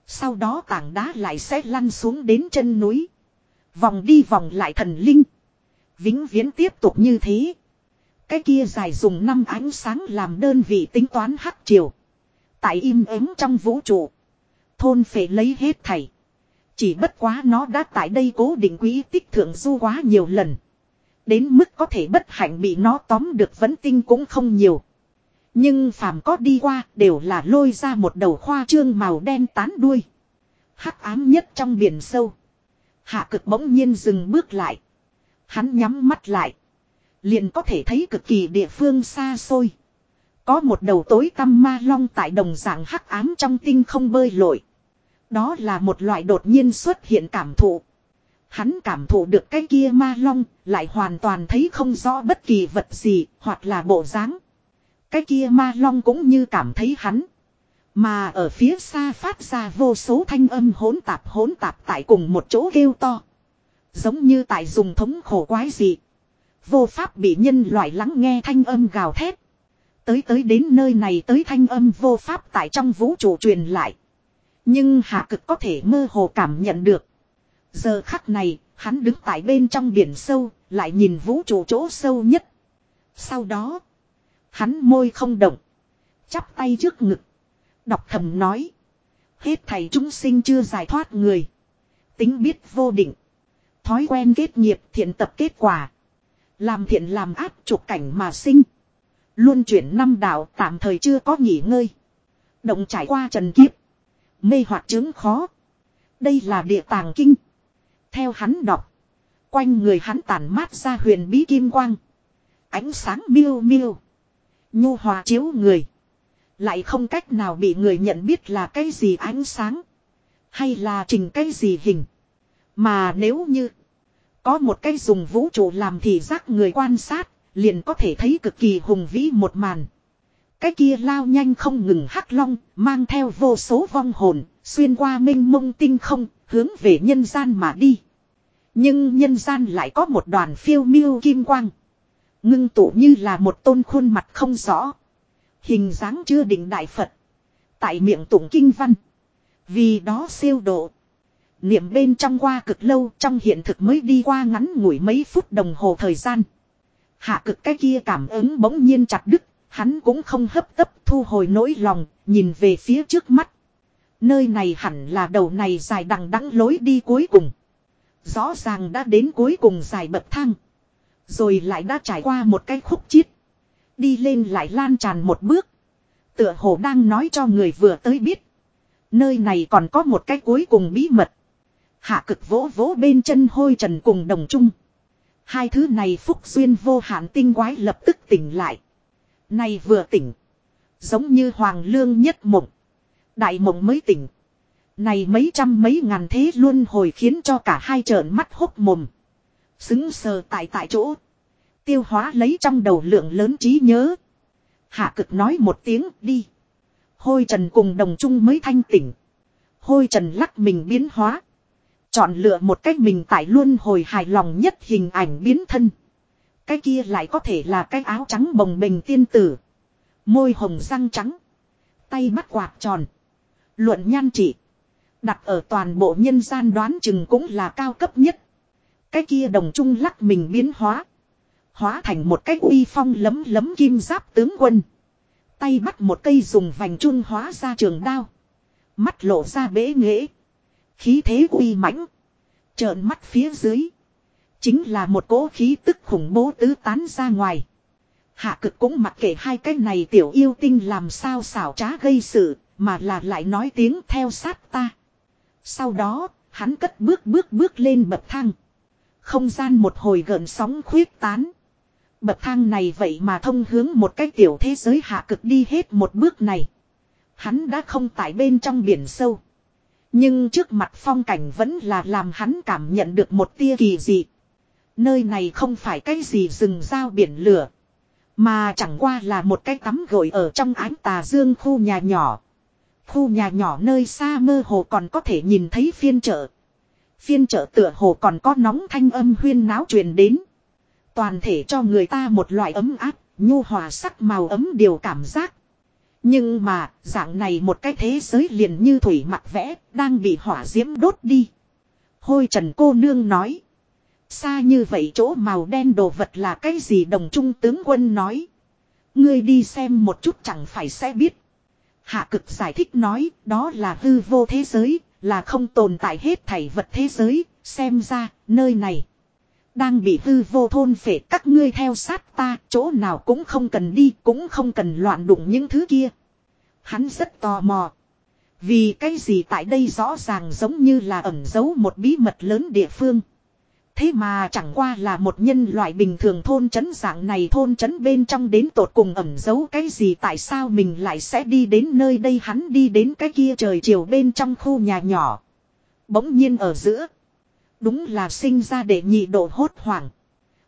Sau đó tảng đá lại sẽ lăn xuống đến chân núi. Vòng đi vòng lại thần linh. Vĩnh viễn tiếp tục như thế. Cái kia dài dùng năm ánh sáng làm đơn vị tính toán hắc triều. Tại im ắng trong vũ trụ. Thôn phải lấy hết thảy. Chỉ bất quá nó đã tại đây cố định quý tích thượng du quá nhiều lần. Đến mức có thể bất hạnh bị nó tóm được vẫn tinh cũng không nhiều. Nhưng phàm có đi qua đều là lôi ra một đầu khoa trương màu đen tán đuôi. hắc ám nhất trong biển sâu. Hạ cực bỗng nhiên dừng bước lại. Hắn nhắm mắt lại. Liền có thể thấy cực kỳ địa phương xa xôi. Có một đầu tối tăm ma long tại đồng dạng hắc ám trong tinh không bơi lội. Đó là một loại đột nhiên xuất hiện cảm thụ. Hắn cảm thụ được cái kia ma long, lại hoàn toàn thấy không rõ bất kỳ vật gì, hoặc là bộ dáng. Cái kia ma long cũng như cảm thấy hắn. Mà ở phía xa phát ra vô số thanh âm hỗn tạp hỗn tạp tại cùng một chỗ kêu to. Giống như tại dùng thống khổ quái gì. Vô pháp bị nhân loại lắng nghe thanh âm gào thét. Tới tới đến nơi này tới thanh âm vô pháp tại trong vũ trụ truyền lại. Nhưng hạ cực có thể mơ hồ cảm nhận được. Giờ khắc này, hắn đứng tại bên trong biển sâu, lại nhìn vũ trụ chỗ sâu nhất. Sau đó, hắn môi không động. Chắp tay trước ngực. Đọc thầm nói. Hết thầy chúng sinh chưa giải thoát người. Tính biết vô định. Thói quen kết nghiệp thiện tập kết quả. Làm thiện làm ác trục cảnh mà sinh. Luôn chuyển năm đạo tạm thời chưa có nghỉ ngơi. Động trải qua trần kiếp. Mê hoặc chứng khó. Đây là địa tàng kinh. Theo hắn đọc. Quanh người hắn tản mát ra huyền bí kim quang. Ánh sáng miêu miêu. Nhu hòa chiếu người. Lại không cách nào bị người nhận biết là cái gì ánh sáng. Hay là trình cái gì hình. Mà nếu như. Có một cái dùng vũ trụ làm thì giác người quan sát. Liền có thể thấy cực kỳ hùng vĩ một màn. Cái kia lao nhanh không ngừng hắc long, mang theo vô số vong hồn, xuyên qua minh mông tinh không, hướng về nhân gian mà đi. Nhưng nhân gian lại có một đoàn phiêu miêu kim quang. Ngưng tụ như là một tôn khuôn mặt không rõ. Hình dáng chưa định đại Phật. Tại miệng tụng kinh văn. Vì đó siêu độ. Niệm bên trong qua cực lâu trong hiện thực mới đi qua ngắn ngủi mấy phút đồng hồ thời gian. Hạ cực cái kia cảm ứng bỗng nhiên chặt đứt Hắn cũng không hấp tấp thu hồi nỗi lòng, nhìn về phía trước mắt. Nơi này hẳn là đầu này dài đằng đắng lối đi cuối cùng. Rõ ràng đã đến cuối cùng dài bậc thang. Rồi lại đã trải qua một cái khúc chiết. Đi lên lại lan tràn một bước. Tựa hồ đang nói cho người vừa tới biết. Nơi này còn có một cái cuối cùng bí mật. Hạ cực vỗ vỗ bên chân hôi trần cùng đồng trung. Hai thứ này phúc duyên vô hạn tinh quái lập tức tỉnh lại nay vừa tỉnh. Giống như hoàng lương nhất mộng. Đại mộng mới tỉnh. Này mấy trăm mấy ngàn thế luôn hồi khiến cho cả hai trợn mắt hốc mồm. Xứng sờ tại tại chỗ. Tiêu hóa lấy trong đầu lượng lớn trí nhớ. Hạ cực nói một tiếng đi. Hôi trần cùng đồng trung mới thanh tỉnh. Hôi trần lắc mình biến hóa. Chọn lựa một cách mình tại luôn hồi hài lòng nhất hình ảnh biến thân. Cái kia lại có thể là cái áo trắng bồng bềnh tiên tử. Môi hồng răng trắng. Tay bắt quạt tròn. Luận nhan trị. Đặt ở toàn bộ nhân gian đoán chừng cũng là cao cấp nhất. Cái kia đồng trung lắc mình biến hóa. Hóa thành một cái uy phong lấm lấm kim giáp tướng quân. Tay bắt một cây dùng vành trung hóa ra trường đao. Mắt lộ ra bế nghệ, Khí thế uy mãnh. Trợn mắt phía dưới. Chính là một cỗ khí tức khủng bố tứ tán ra ngoài. Hạ cực cũng mặc kệ hai cái này tiểu yêu tinh làm sao xảo trá gây sự, mà là lại nói tiếng theo sát ta. Sau đó, hắn cất bước bước bước lên bậc thang. Không gian một hồi gợn sóng khuyết tán. Bậc thang này vậy mà thông hướng một cái tiểu thế giới hạ cực đi hết một bước này. Hắn đã không tại bên trong biển sâu. Nhưng trước mặt phong cảnh vẫn là làm hắn cảm nhận được một tia kỳ dị. Nơi này không phải cái gì rừng giao biển lửa. Mà chẳng qua là một cái tắm gội ở trong ánh tà dương khu nhà nhỏ. Khu nhà nhỏ nơi xa mơ hồ còn có thể nhìn thấy phiên chợ. Phiên chợ tựa hồ còn có nóng thanh âm huyên náo truyền đến. Toàn thể cho người ta một loại ấm áp, nhu hòa sắc màu ấm điều cảm giác. Nhưng mà, dạng này một cái thế giới liền như thủy mặt vẽ, đang bị hỏa diễm đốt đi. Hôi trần cô nương nói. Xa như vậy chỗ màu đen đồ vật là cái gì đồng trung tướng quân nói. Ngươi đi xem một chút chẳng phải sẽ biết. Hạ cực giải thích nói đó là hư vô thế giới, là không tồn tại hết thảy vật thế giới, xem ra, nơi này. Đang bị hư vô thôn phệ các ngươi theo sát ta, chỗ nào cũng không cần đi, cũng không cần loạn đụng những thứ kia. Hắn rất tò mò. Vì cái gì tại đây rõ ràng giống như là ẩn giấu một bí mật lớn địa phương. Thế mà chẳng qua là một nhân loại bình thường thôn trấn dạng này thôn trấn bên trong đến tột cùng ẩn giấu cái gì tại sao mình lại sẽ đi đến nơi đây hắn đi đến cái kia trời chiều bên trong khu nhà nhỏ. Bỗng nhiên ở giữa. Đúng là sinh ra để nhị độ hốt hoảng.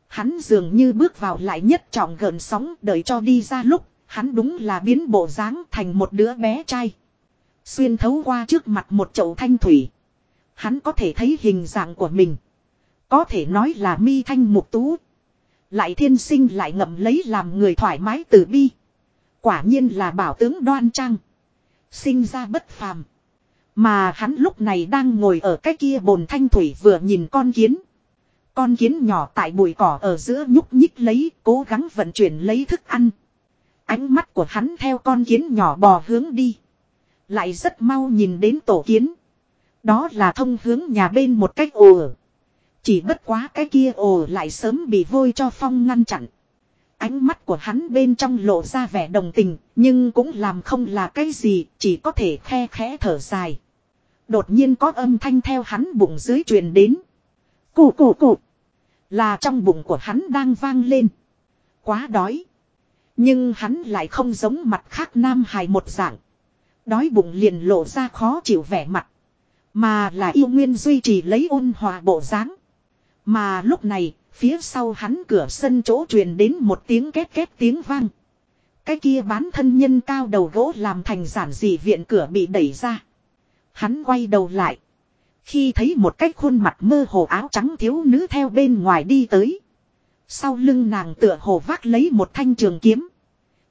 Hắn dường như bước vào lại nhất trọng gần sóng đợi cho đi ra lúc, hắn đúng là biến bộ dáng thành một đứa bé trai. Xuyên thấu qua trước mặt một chậu thanh thủy. Hắn có thể thấy hình dạng của mình. Có thể nói là mi thanh mục tú. Lại thiên sinh lại ngậm lấy làm người thoải mái từ bi. Quả nhiên là bảo tướng đoan trang. Sinh ra bất phàm. Mà hắn lúc này đang ngồi ở cái kia bồn thanh thủy vừa nhìn con kiến. Con kiến nhỏ tại bụi cỏ ở giữa nhúc nhích lấy, cố gắng vận chuyển lấy thức ăn. Ánh mắt của hắn theo con kiến nhỏ bò hướng đi. Lại rất mau nhìn đến tổ kiến. Đó là thông hướng nhà bên một cách ồ. Chỉ bất quá cái kia ồ lại sớm bị vôi cho phong ngăn chặn. Ánh mắt của hắn bên trong lộ ra vẻ đồng tình, nhưng cũng làm không là cái gì, chỉ có thể khe khẽ thở dài. Đột nhiên có âm thanh theo hắn bụng dưới truyền đến. Cụ cụ cụ. Là trong bụng của hắn đang vang lên. Quá đói. Nhưng hắn lại không giống mặt khác nam hài một dạng. Đói bụng liền lộ ra khó chịu vẻ mặt. Mà là yêu nguyên duy trì lấy ôn hòa bộ dáng. Mà lúc này, phía sau hắn cửa sân chỗ truyền đến một tiếng két két tiếng vang. Cái kia bán thân nhân cao đầu gỗ làm thành giản dị viện cửa bị đẩy ra. Hắn quay đầu lại. Khi thấy một cái khuôn mặt mơ hồ áo trắng thiếu nữ theo bên ngoài đi tới. Sau lưng nàng tựa hồ vác lấy một thanh trường kiếm.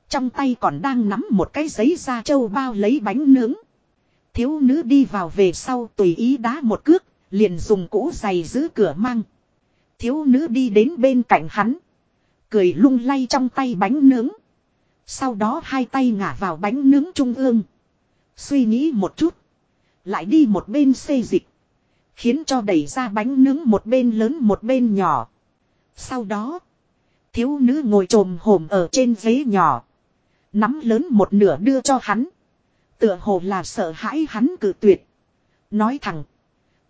Trong tay còn đang nắm một cái giấy da trâu bao lấy bánh nướng. Thiếu nữ đi vào về sau tùy ý đá một cước, liền dùng cũ giày giữ cửa mang. Thiếu nữ đi đến bên cạnh hắn. Cười lung lay trong tay bánh nướng. Sau đó hai tay ngả vào bánh nướng trung ương. Suy nghĩ một chút. Lại đi một bên xây dịch. Khiến cho đẩy ra bánh nướng một bên lớn một bên nhỏ. Sau đó. Thiếu nữ ngồi trồm hổm ở trên ghế nhỏ. Nắm lớn một nửa đưa cho hắn. Tựa hồ là sợ hãi hắn cử tuyệt. Nói thẳng.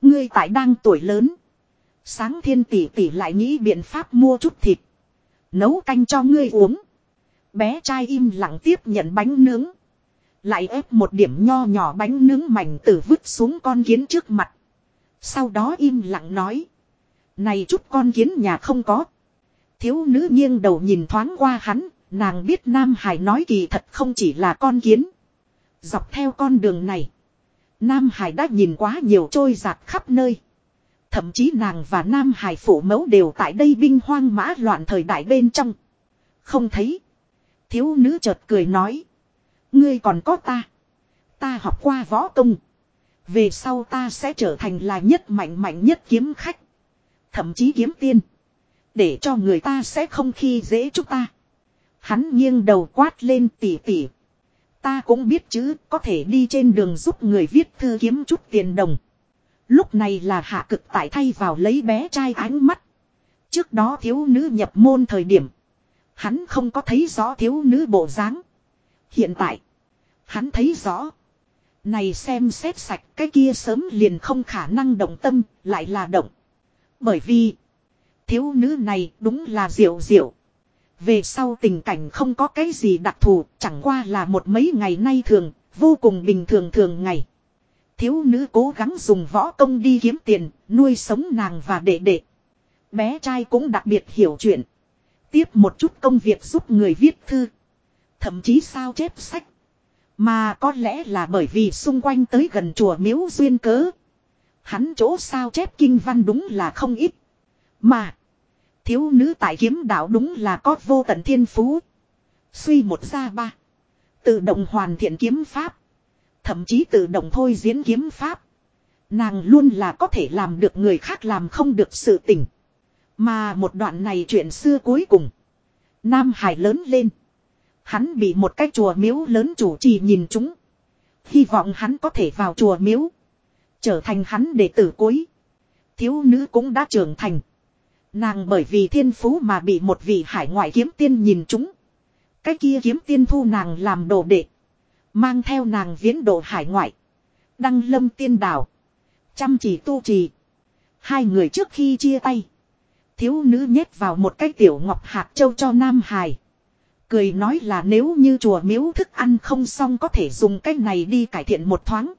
Ngươi tại đang tuổi lớn. Sáng thiên tỷ tỷ lại nghĩ biện pháp mua chút thịt. Nấu canh cho ngươi uống. Bé trai im lặng tiếp nhận bánh nướng. Lại ép một điểm nho nhỏ bánh nướng mảnh tử vứt xuống con kiến trước mặt. Sau đó im lặng nói. Này chút con kiến nhà không có. Thiếu nữ nghiêng đầu nhìn thoáng qua hắn. Nàng biết Nam Hải nói kỳ thật không chỉ là con kiến. Dọc theo con đường này. Nam Hải đã nhìn quá nhiều trôi giạt khắp nơi. Thậm chí nàng và Nam Hải phủ mẫu đều tại đây binh hoang mã loạn thời đại bên trong. Không thấy. Thiếu nữ chợt cười nói. Ngươi còn có ta. Ta học qua võ công. Về sau ta sẽ trở thành là nhất mạnh mạnh nhất kiếm khách. Thậm chí kiếm tiên. Để cho người ta sẽ không khi dễ chúng ta. Hắn nghiêng đầu quát lên tỉ tỉ. Ta cũng biết chứ, có thể đi trên đường giúp người viết thư kiếm chút tiền đồng. Lúc này là hạ cực tại thay vào lấy bé trai ánh mắt. Trước đó thiếu nữ nhập môn thời điểm. Hắn không có thấy rõ thiếu nữ bộ dáng. Hiện tại, hắn thấy rõ. Này xem xét sạch cái kia sớm liền không khả năng động tâm, lại là động. Bởi vì, thiếu nữ này đúng là diệu diệu. Về sau tình cảnh không có cái gì đặc thù, chẳng qua là một mấy ngày nay thường, vô cùng bình thường thường ngày. Thiếu nữ cố gắng dùng võ công đi kiếm tiền, nuôi sống nàng và đệ đệ. Bé trai cũng đặc biệt hiểu chuyện. Tiếp một chút công việc giúp người viết thư. Thậm chí sao chép sách. Mà có lẽ là bởi vì xung quanh tới gần chùa miếu duyên cớ. Hắn chỗ sao chép kinh văn đúng là không ít. Mà. Thiếu nữ tại kiếm đạo đúng là có vô tận thiên phú. Suy một ra ba. Tự động hoàn thiện kiếm pháp. Thậm chí tự động thôi diễn kiếm pháp. Nàng luôn là có thể làm được người khác làm không được sự tình. Mà một đoạn này chuyện xưa cuối cùng. Nam Hải lớn lên. Hắn bị một cái chùa miếu lớn chủ trì nhìn chúng. Hy vọng hắn có thể vào chùa miếu. Trở thành hắn đệ tử cuối. Thiếu nữ cũng đã trưởng thành. Nàng bởi vì thiên phú mà bị một vị hải ngoại kiếm tiên nhìn chúng. Cái kia kiếm tiên thu nàng làm đồ đệ. Mang theo nàng viễn độ hải ngoại. Đăng lâm tiên đảo. Chăm chỉ tu trì. Hai người trước khi chia tay. Thiếu nữ nhét vào một cái tiểu ngọc hạt châu cho Nam Hải. Cười nói là nếu như chùa miếu thức ăn không xong có thể dùng cái này đi cải thiện một thoáng.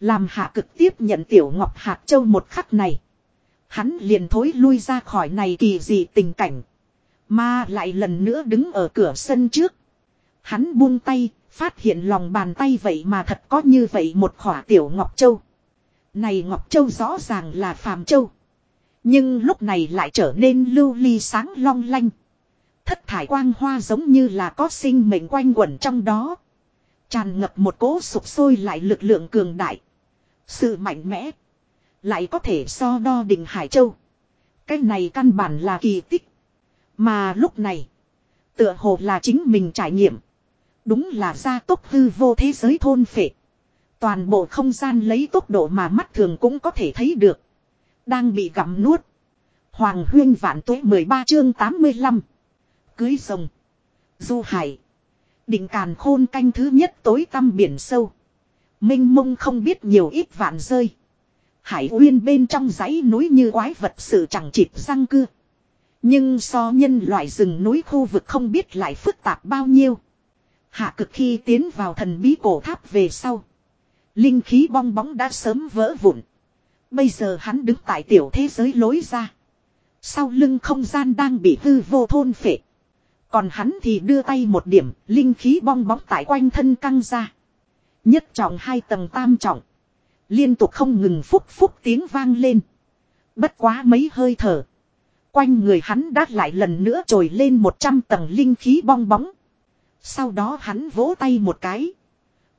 Làm hạ cực tiếp nhận tiểu ngọc hạt châu một khắc này. Hắn liền thối lui ra khỏi này kỳ dị tình cảnh. Mà lại lần nữa đứng ở cửa sân trước. Hắn buông tay, phát hiện lòng bàn tay vậy mà thật có như vậy một khỏa tiểu Ngọc Châu. Này Ngọc Châu rõ ràng là phàm châu. Nhưng lúc này lại trở nên lưu ly sáng long lanh. Thất thải quang hoa giống như là có sinh mệnh quanh quẩn trong đó. Tràn ngập một cỗ sụp sôi lại lực lượng cường đại. Sự mạnh mẽ. Lại có thể so đo đỉnh Hải Châu. Cái này căn bản là kỳ tích. Mà lúc này. Tựa hồ là chính mình trải nghiệm. Đúng là gia tốc hư vô thế giới thôn phệ. Toàn bộ không gian lấy tốc độ mà mắt thường cũng có thể thấy được. Đang bị gặm nuốt. Hoàng huyên vạn tuế 13 chương 85. Cưới rồng. Du hải. Định càn khôn canh thứ nhất tối tăm biển sâu. Minh mông không biết nhiều ít vạn rơi. Hải uyên bên trong dãy núi như quái vật sự chẳng chịp răng cưa. Nhưng so nhân loại rừng núi khu vực không biết lại phức tạp bao nhiêu. Hạ cực khi tiến vào thần bí cổ tháp về sau. Linh khí bong bóng đã sớm vỡ vụn. Bây giờ hắn đứng tại tiểu thế giới lối ra. Sau lưng không gian đang bị hư vô thôn phệ. Còn hắn thì đưa tay một điểm, linh khí bong bóng tại quanh thân căng ra. Nhất trọng hai tầng tam trọng. Liên tục không ngừng phúc phúc tiếng vang lên. Bất quá mấy hơi thở. Quanh người hắn đã lại lần nữa trồi lên một trăm tầng linh khí bong bóng. Sau đó hắn vỗ tay một cái.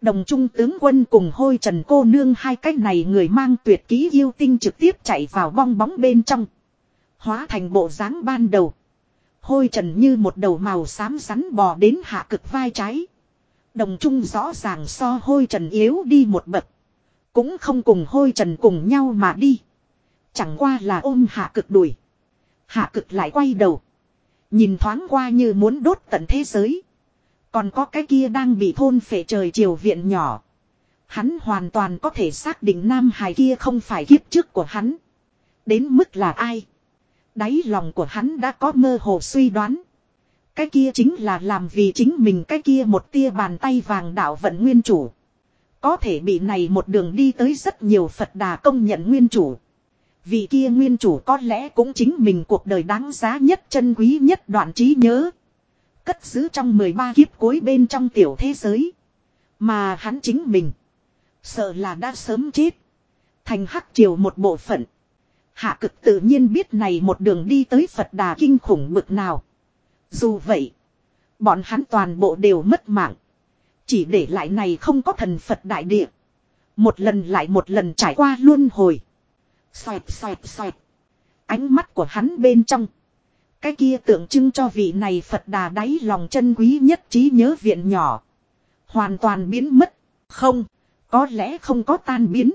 Đồng trung tướng quân cùng hôi trần cô nương hai cách này người mang tuyệt ký yêu tinh trực tiếp chạy vào bong bóng bên trong. Hóa thành bộ dáng ban đầu. Hôi trần như một đầu màu xám rắn bò đến hạ cực vai trái. Đồng trung rõ ràng so hôi trần yếu đi một bậc. Cũng không cùng hôi trần cùng nhau mà đi. Chẳng qua là ôm hạ cực đuổi. Hạ cực lại quay đầu. Nhìn thoáng qua như muốn đốt tận thế giới. Còn có cái kia đang bị thôn phệ trời chiều viện nhỏ. Hắn hoàn toàn có thể xác định Nam hài kia không phải kiếp trước của hắn. Đến mức là ai? Đáy lòng của hắn đã có mơ hồ suy đoán. Cái kia chính là làm vì chính mình cái kia một tia bàn tay vàng đạo vận nguyên chủ. Có thể bị này một đường đi tới rất nhiều Phật đà công nhận nguyên chủ. Vị kia nguyên chủ có lẽ cũng chính mình cuộc đời đáng giá nhất chân quý nhất đoạn trí nhớ. Cất giữ trong 13 kiếp cuối bên trong tiểu thế giới. Mà hắn chính mình. Sợ là đã sớm chết. Thành hắc triều một bộ phận. Hạ cực tự nhiên biết này một đường đi tới Phật đà kinh khủng bực nào. Dù vậy, bọn hắn toàn bộ đều mất mạng. Chỉ để lại này không có thần Phật đại địa. Một lần lại một lần trải qua luôn hồi. Xoẹt xoẹt xoẹt. Ánh mắt của hắn bên trong. Cái kia tượng trưng cho vị này Phật đà đáy lòng chân quý nhất trí nhớ viện nhỏ. Hoàn toàn biến mất. Không, có lẽ không có tan biến.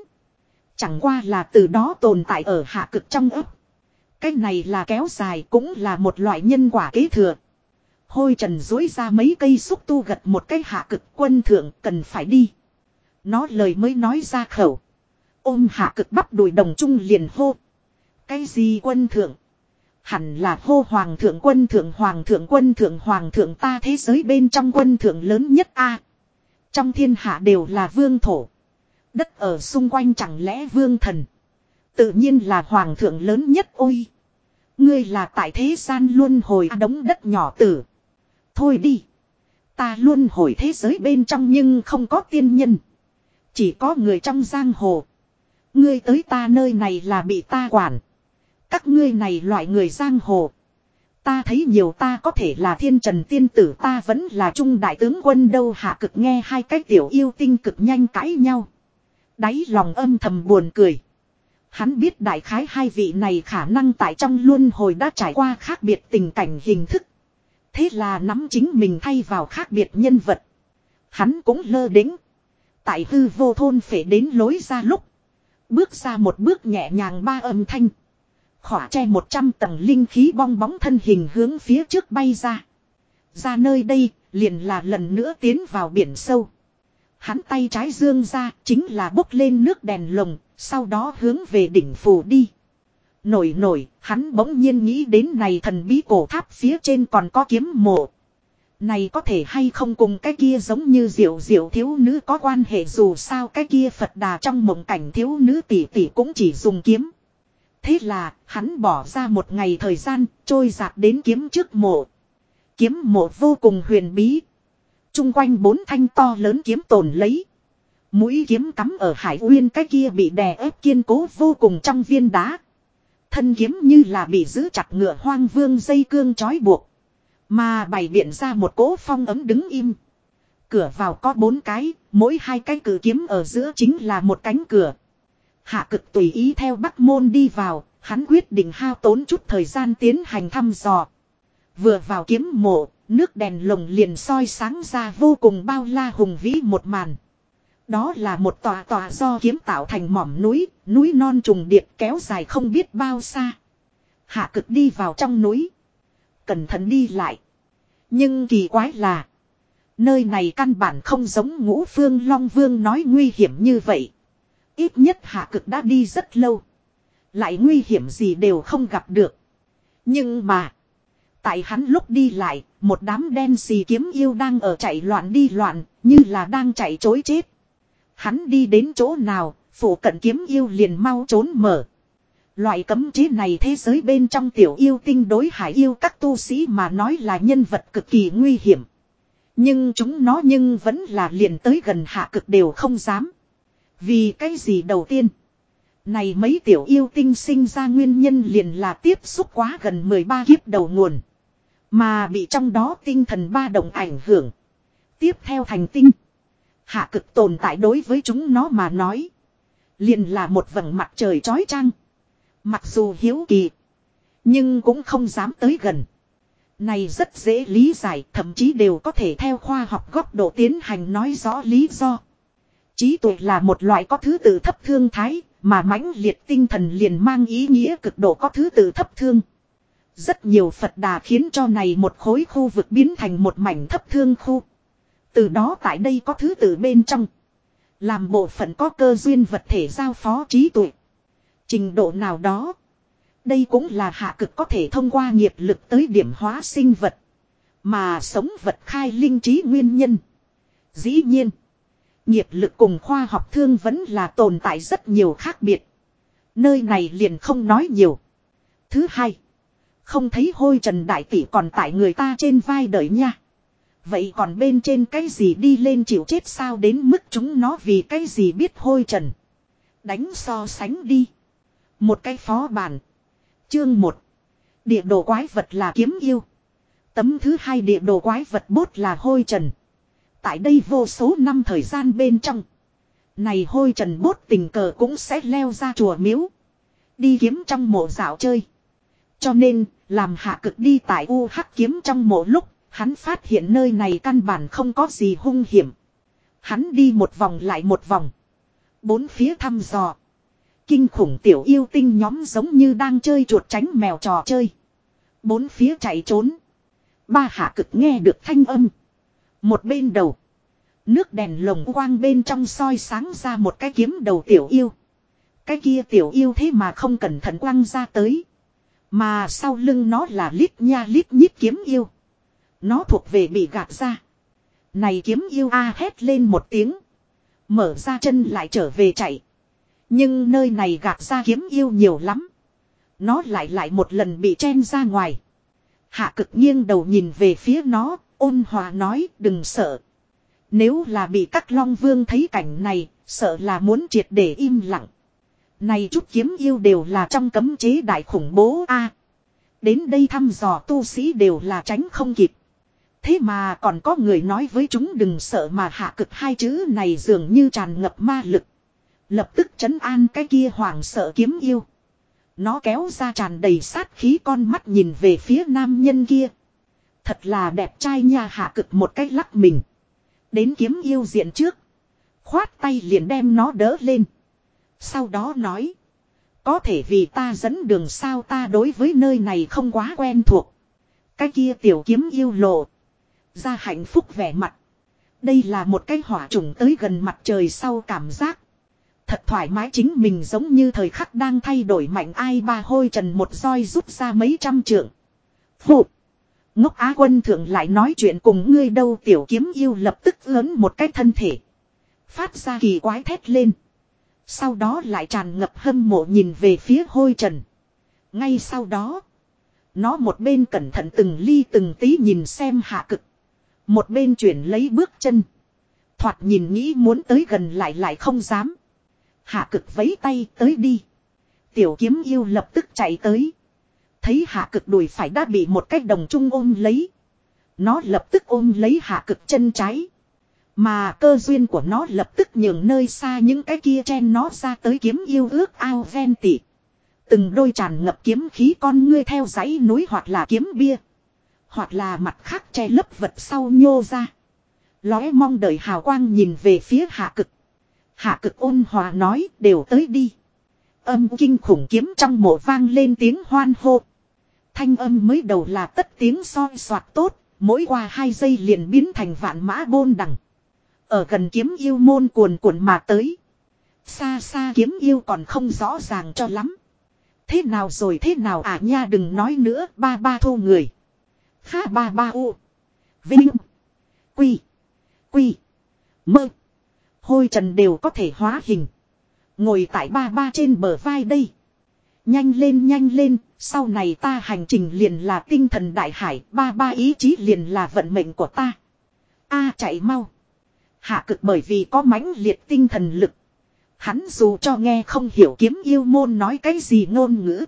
Chẳng qua là từ đó tồn tại ở hạ cực trong ấp. Cái này là kéo dài cũng là một loại nhân quả kế thừa. Hôi trần dối ra mấy cây xúc tu gật một cái hạ cực quân thượng cần phải đi. Nó lời mới nói ra khẩu. Ôm hạ cực bắp đùi đồng trung liền hô. Cái gì quân thượng? Hẳn là hô hoàng thượng quân thượng hoàng thượng quân thượng hoàng thượng ta thế giới bên trong quân thượng lớn nhất a Trong thiên hạ đều là vương thổ. Đất ở xung quanh chẳng lẽ vương thần. Tự nhiên là hoàng thượng lớn nhất ôi. Ngươi là tại thế gian luôn hồi đống đất nhỏ tử. Thôi đi. Ta luôn hồi thế giới bên trong nhưng không có tiên nhân. Chỉ có người trong giang hồ. Ngươi tới ta nơi này là bị ta quản. Các ngươi này loại người giang hồ. Ta thấy nhiều ta có thể là thiên trần tiên tử, ta vẫn là trung đại tướng quân đâu hạ cực nghe hai cái tiểu yêu tinh cực nhanh cãi nhau. Đáy lòng âm thầm buồn cười. Hắn biết đại khái hai vị này khả năng tại trong luân hồi đã trải qua khác biệt tình cảnh hình thức. Thế là nắm chính mình thay vào khác biệt nhân vật. Hắn cũng lơ đính. Tại hư vô thôn phải đến lối ra lúc. Bước ra một bước nhẹ nhàng ba âm thanh. Khỏa tre một trăm tầng linh khí bong bóng thân hình hướng phía trước bay ra. Ra nơi đây, liền là lần nữa tiến vào biển sâu. Hắn tay trái dương ra, chính là bốc lên nước đèn lồng, sau đó hướng về đỉnh phù đi. Nổi nổi, hắn bỗng nhiên nghĩ đến này thần bí cổ tháp phía trên còn có kiếm mộ. Này có thể hay không cùng cái kia giống như diệu diệu thiếu nữ có quan hệ dù sao cái kia Phật đà trong mộng cảnh thiếu nữ tỷ tỷ cũng chỉ dùng kiếm. Thế là, hắn bỏ ra một ngày thời gian, trôi giạt đến kiếm trước mộ. Kiếm mộ vô cùng huyền bí. Trung quanh bốn thanh to lớn kiếm tồn lấy. Mũi kiếm cắm ở hải uyên cái kia bị đè ép kiên cố vô cùng trong viên đá. Thân kiếm như là bị giữ chặt ngựa hoang vương dây cương trói buộc. Mà bày biện ra một cỗ phong ấm đứng im. Cửa vào có bốn cái, mỗi hai cái cử kiếm ở giữa chính là một cánh cửa. Hạ cực tùy ý theo Bắc Môn đi vào, hắn quyết định hao tốn chút thời gian tiến hành thăm dò. Vừa vào kiếm mộ, nước đèn lồng liền soi sáng ra vô cùng bao la hùng vĩ một màn. Đó là một tòa tòa do kiếm tạo thành mỏm núi, núi non trùng điệp kéo dài không biết bao xa. Hạ cực đi vào trong núi. Cẩn thận đi lại. Nhưng kỳ quái là. Nơi này căn bản không giống ngũ phương long vương nói nguy hiểm như vậy. Ít nhất hạ cực đã đi rất lâu. Lại nguy hiểm gì đều không gặp được. Nhưng mà. Tại hắn lúc đi lại, một đám đen xì kiếm yêu đang ở chạy loạn đi loạn, như là đang chạy chối chết. Hắn đi đến chỗ nào, phủ cận kiếm yêu liền mau trốn mở. Loại cấm chế này thế giới bên trong tiểu yêu tinh đối hải yêu các tu sĩ mà nói là nhân vật cực kỳ nguy hiểm. Nhưng chúng nó nhưng vẫn là liền tới gần hạ cực đều không dám. Vì cái gì đầu tiên? Này mấy tiểu yêu tinh sinh ra nguyên nhân liền là tiếp xúc quá gần 13 kiếp đầu nguồn. Mà bị trong đó tinh thần ba động ảnh hưởng. Tiếp theo thành tinh. Hạ cực tồn tại đối với chúng nó mà nói. Liền là một vầng mặt trời trói trăng. Mặc dù hiếu kỳ. Nhưng cũng không dám tới gần. Này rất dễ lý giải, thậm chí đều có thể theo khoa học góc độ tiến hành nói rõ lý do. Trí tuệ là một loại có thứ tự thấp thương thái, mà mãnh liệt tinh thần liền mang ý nghĩa cực độ có thứ tự thấp thương. Rất nhiều Phật đà khiến cho này một khối khu vực biến thành một mảnh thấp thương khu. Từ đó tại đây có thứ tự bên trong. Làm bộ phận có cơ duyên vật thể giao phó trí tuệ. Trình độ nào đó. Đây cũng là hạ cực có thể thông qua nghiệp lực tới điểm hóa sinh vật. Mà sống vật khai linh trí nguyên nhân. Dĩ nhiên. Nghiệp lực cùng khoa học thương vẫn là tồn tại rất nhiều khác biệt. Nơi này liền không nói nhiều. Thứ hai. Không thấy hôi trần đại tỷ còn tại người ta trên vai đợi nha. Vậy còn bên trên cái gì đi lên chịu chết sao đến mức chúng nó vì cái gì biết hôi trần. Đánh so sánh đi. Một cái phó bản. Chương 1. Địa đồ quái vật là kiếm yêu. Tấm thứ hai địa đồ quái vật bốt là hôi trần. Tại đây vô số năm thời gian bên trong. Này hôi trần bốt tình cờ cũng sẽ leo ra chùa miếu. Đi kiếm trong mộ dạo chơi. Cho nên, làm hạ cực đi tại U hắc kiếm trong mộ lúc, hắn phát hiện nơi này căn bản không có gì hung hiểm. Hắn đi một vòng lại một vòng. Bốn phía thăm dò. Kinh khủng tiểu yêu tinh nhóm giống như đang chơi chuột tránh mèo trò chơi. Bốn phía chạy trốn. Ba hạ cực nghe được thanh âm. Một bên đầu. Nước đèn lồng quang bên trong soi sáng ra một cái kiếm đầu tiểu yêu. Cái kia tiểu yêu thế mà không cẩn thận quăng ra tới. Mà sau lưng nó là lít nha lít nhít kiếm yêu. Nó thuộc về bị gạt ra. Này kiếm yêu a hét lên một tiếng. Mở ra chân lại trở về chạy. Nhưng nơi này gạt ra kiếm yêu nhiều lắm. Nó lại lại một lần bị chen ra ngoài. Hạ cực nghiêng đầu nhìn về phía nó, ôn hòa nói đừng sợ. Nếu là bị các long vương thấy cảnh này, sợ là muốn triệt để im lặng. Này chút kiếm yêu đều là trong cấm chế đại khủng bố a. đến đây thăm dò tu sĩ đều là tránh không kịp. Thế mà còn có người nói với chúng đừng sợ mà hạ cực hai chữ này dường như tràn ngập ma lực. Lập tức chấn an cái kia hoàng sợ kiếm yêu. Nó kéo ra tràn đầy sát khí con mắt nhìn về phía nam nhân kia. Thật là đẹp trai nha hạ cực một cách lắc mình. Đến kiếm yêu diện trước. Khoát tay liền đem nó đỡ lên. Sau đó nói. Có thể vì ta dẫn đường sao ta đối với nơi này không quá quen thuộc. Cái kia tiểu kiếm yêu lộ. Ra hạnh phúc vẻ mặt. Đây là một cái hỏa trùng tới gần mặt trời sau cảm giác. Thật thoải mái chính mình giống như thời khắc đang thay đổi mạnh ai ba hôi trần một roi rút ra mấy trăm trượng. Phụ. Ngốc Á quân thượng lại nói chuyện cùng ngươi đâu tiểu kiếm yêu lập tức lớn một cái thân thể. Phát ra kỳ quái thét lên. Sau đó lại tràn ngập hâm mộ nhìn về phía hôi trần. Ngay sau đó. Nó một bên cẩn thận từng ly từng tí nhìn xem hạ cực. Một bên chuyển lấy bước chân. Thoạt nhìn nghĩ muốn tới gần lại lại không dám. Hạ cực vấy tay tới đi. Tiểu kiếm yêu lập tức chạy tới. Thấy hạ cực đùi phải đã bị một cái đồng trung ôm lấy. Nó lập tức ôm lấy hạ cực chân trái. Mà cơ duyên của nó lập tức nhường nơi xa những cái kia chen nó ra tới kiếm yêu ước ao ven tỉ. Từng đôi tràn ngập kiếm khí con ngươi theo dãy núi hoặc là kiếm bia. Hoặc là mặt khác che lấp vật sau nhô ra. Lóe mong đợi hào quang nhìn về phía hạ cực. Hạ cực ôn hòa nói, đều tới đi. Âm kinh khủng kiếm trong mộ vang lên tiếng hoan hô. Thanh âm mới đầu là tất tiếng soi soạt tốt, mỗi qua hai giây liền biến thành vạn mã bôn đằng. Ở gần kiếm yêu môn cuồn cuộn mà tới. Xa xa kiếm yêu còn không rõ ràng cho lắm. Thế nào rồi thế nào à nha đừng nói nữa ba ba thu người. Ha ba ba u. Vinh. Quy. Quy. Mơ. Hôi trần đều có thể hóa hình. Ngồi tại ba ba trên bờ vai đây. Nhanh lên nhanh lên, sau này ta hành trình liền là tinh thần đại hải, ba ba ý chí liền là vận mệnh của ta. A chạy mau. Hạ cực bởi vì có mãnh liệt tinh thần lực. Hắn dù cho nghe không hiểu kiếm yêu môn nói cái gì ngôn ngữ.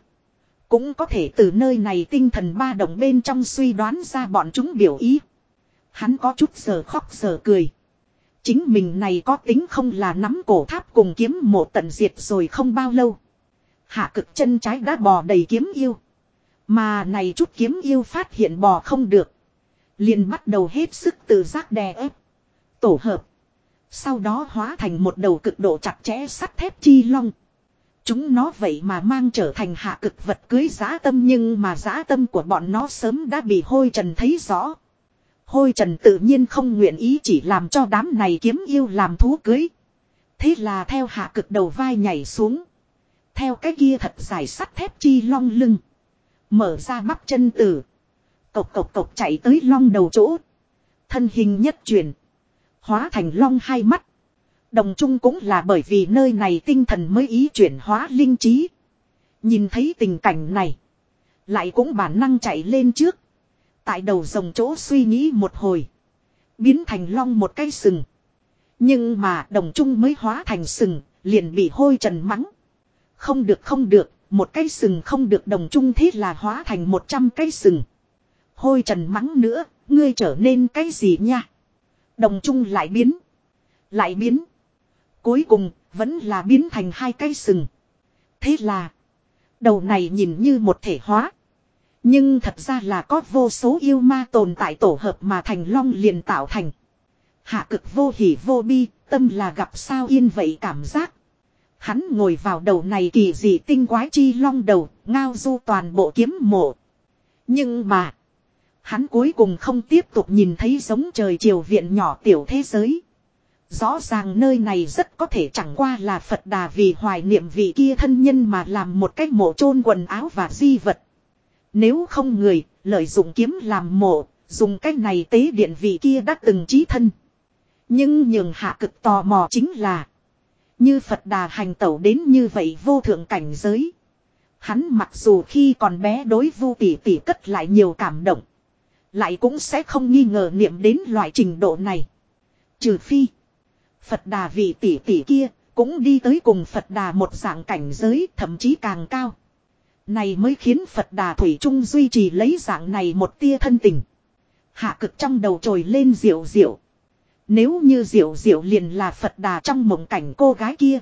Cũng có thể từ nơi này tinh thần ba đồng bên trong suy đoán ra bọn chúng biểu ý. Hắn có chút giờ khóc giờ cười. Chính mình này có tính không là nắm cổ tháp cùng kiếm một tận diệt rồi không bao lâu. Hạ cực chân trái đã bò đầy kiếm yêu. Mà này chút kiếm yêu phát hiện bò không được. Liền bắt đầu hết sức tự giác đè ép. Tổ hợp. Sau đó hóa thành một đầu cực độ chặt chẽ sắt thép chi long. Chúng nó vậy mà mang trở thành hạ cực vật cưới giá tâm nhưng mà giá tâm của bọn nó sớm đã bị hôi trần thấy rõ. Hôi trần tự nhiên không nguyện ý chỉ làm cho đám này kiếm yêu làm thú cưới. Thế là theo hạ cực đầu vai nhảy xuống. Theo cái kia thật dài sắt thép chi long lưng. Mở ra bắp chân tử. Cộc cộc cộc chạy tới long đầu chỗ. Thân hình nhất chuyển. Hóa thành long hai mắt. Đồng chung cũng là bởi vì nơi này tinh thần mới ý chuyển hóa linh trí. Nhìn thấy tình cảnh này. Lại cũng bản năng chạy lên trước. Tại đầu rồng chỗ suy nghĩ một hồi. Biến thành long một cái sừng. Nhưng mà đồng chung mới hóa thành sừng. Liền bị hôi trần mắng. Không được không được. một cái sừng không được đồng chung thế là hóa thành một trăm cái sừng. Hôi trần mắng nữa, ngươi trở nên cái gì nha? Đồng chung lại biến. Lại biến. Cuối cùng, vẫn là biến thành hai cái sừng. Thế là, đầu này nhìn như một thể hóa. Nhưng thật ra là có vô số yêu ma tồn tại tổ hợp mà thành long liền tạo thành. Hạ cực vô hỉ vô bi, tâm là gặp sao yên vậy cảm giác. Hắn ngồi vào đầu này kỳ dị tinh quái chi long đầu, ngao du toàn bộ kiếm mộ. Nhưng mà, hắn cuối cùng không tiếp tục nhìn thấy giống trời chiều viện nhỏ tiểu thế giới. Rõ ràng nơi này rất có thể chẳng qua là Phật đà vì hoài niệm vị kia thân nhân mà làm một cách mộ chôn quần áo và di vật. Nếu không người, lợi dụng kiếm làm mộ, dùng cách này tế điện vị kia đã từng trí thân. Nhưng nhường hạ cực tò mò chính là như Phật đà hành tẩu đến như vậy vô thượng cảnh giới Hắn mặc dù khi còn bé đối vu tỷ tỷ cất lại nhiều cảm động, Lại cũng sẽ không nghi ngờ niệm đến loại trình độ này Trừ phi, Phật đà vị tỷ tỷ kia cũng đi tới cùng Phật đà một dạng cảnh giới, thậm chí càng cao này mới khiến Phật Đà Thủy Trung duy trì lấy dạng này một tia thân tình. Hạ cực trong đầu trồi lên diệu diệu. Nếu như diệu diệu liền là Phật Đà trong mộng cảnh cô gái kia.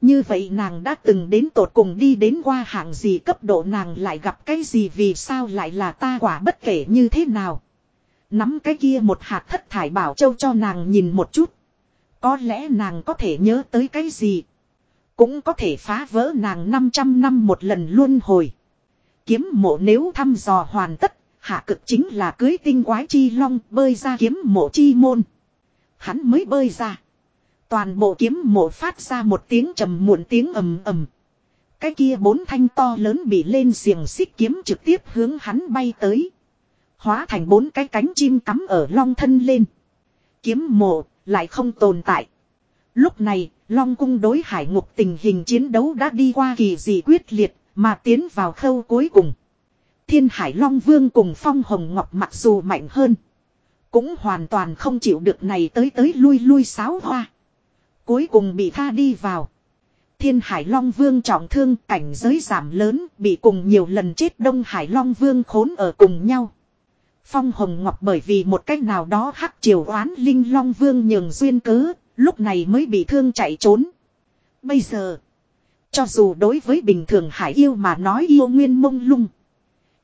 Như vậy nàng đã từng đến tột cùng đi đến qua hạng gì cấp độ nàng lại gặp cái gì vì sao lại là ta quả bất kể như thế nào. Nắm cái kia một hạt thất thải bảo châu cho nàng nhìn một chút. Có lẽ nàng có thể nhớ tới cái gì. Cũng có thể phá vỡ nàng 500 năm một lần luôn hồi. Kiếm mộ nếu thăm dò hoàn tất, hạ cực chính là cưới tinh quái chi long bơi ra kiếm mộ chi môn. Hắn mới bơi ra. Toàn bộ kiếm mộ phát ra một tiếng trầm muộn tiếng ầm ầm. Cái kia bốn thanh to lớn bị lên xiềng xích kiếm trực tiếp hướng hắn bay tới. Hóa thành bốn cái cánh chim cắm ở long thân lên. Kiếm mộ lại không tồn tại. Lúc này, Long cung đối hải ngục tình hình chiến đấu đã đi qua kỳ dị quyết liệt, mà tiến vào khâu cuối cùng. Thiên Hải Long Vương cùng Phong Hồng Ngọc mặc dù mạnh hơn. Cũng hoàn toàn không chịu được này tới tới lui lui sáo hoa. Cuối cùng bị tha đi vào. Thiên Hải Long Vương trọng thương cảnh giới giảm lớn, bị cùng nhiều lần chết Đông Hải Long Vương khốn ở cùng nhau. Phong Hồng Ngọc bởi vì một cách nào đó hắc triều oán Linh Long Vương nhường duyên cớ, Lúc này mới bị thương chạy trốn. Bây giờ. Cho dù đối với bình thường hải yêu mà nói yêu nguyên mông lung.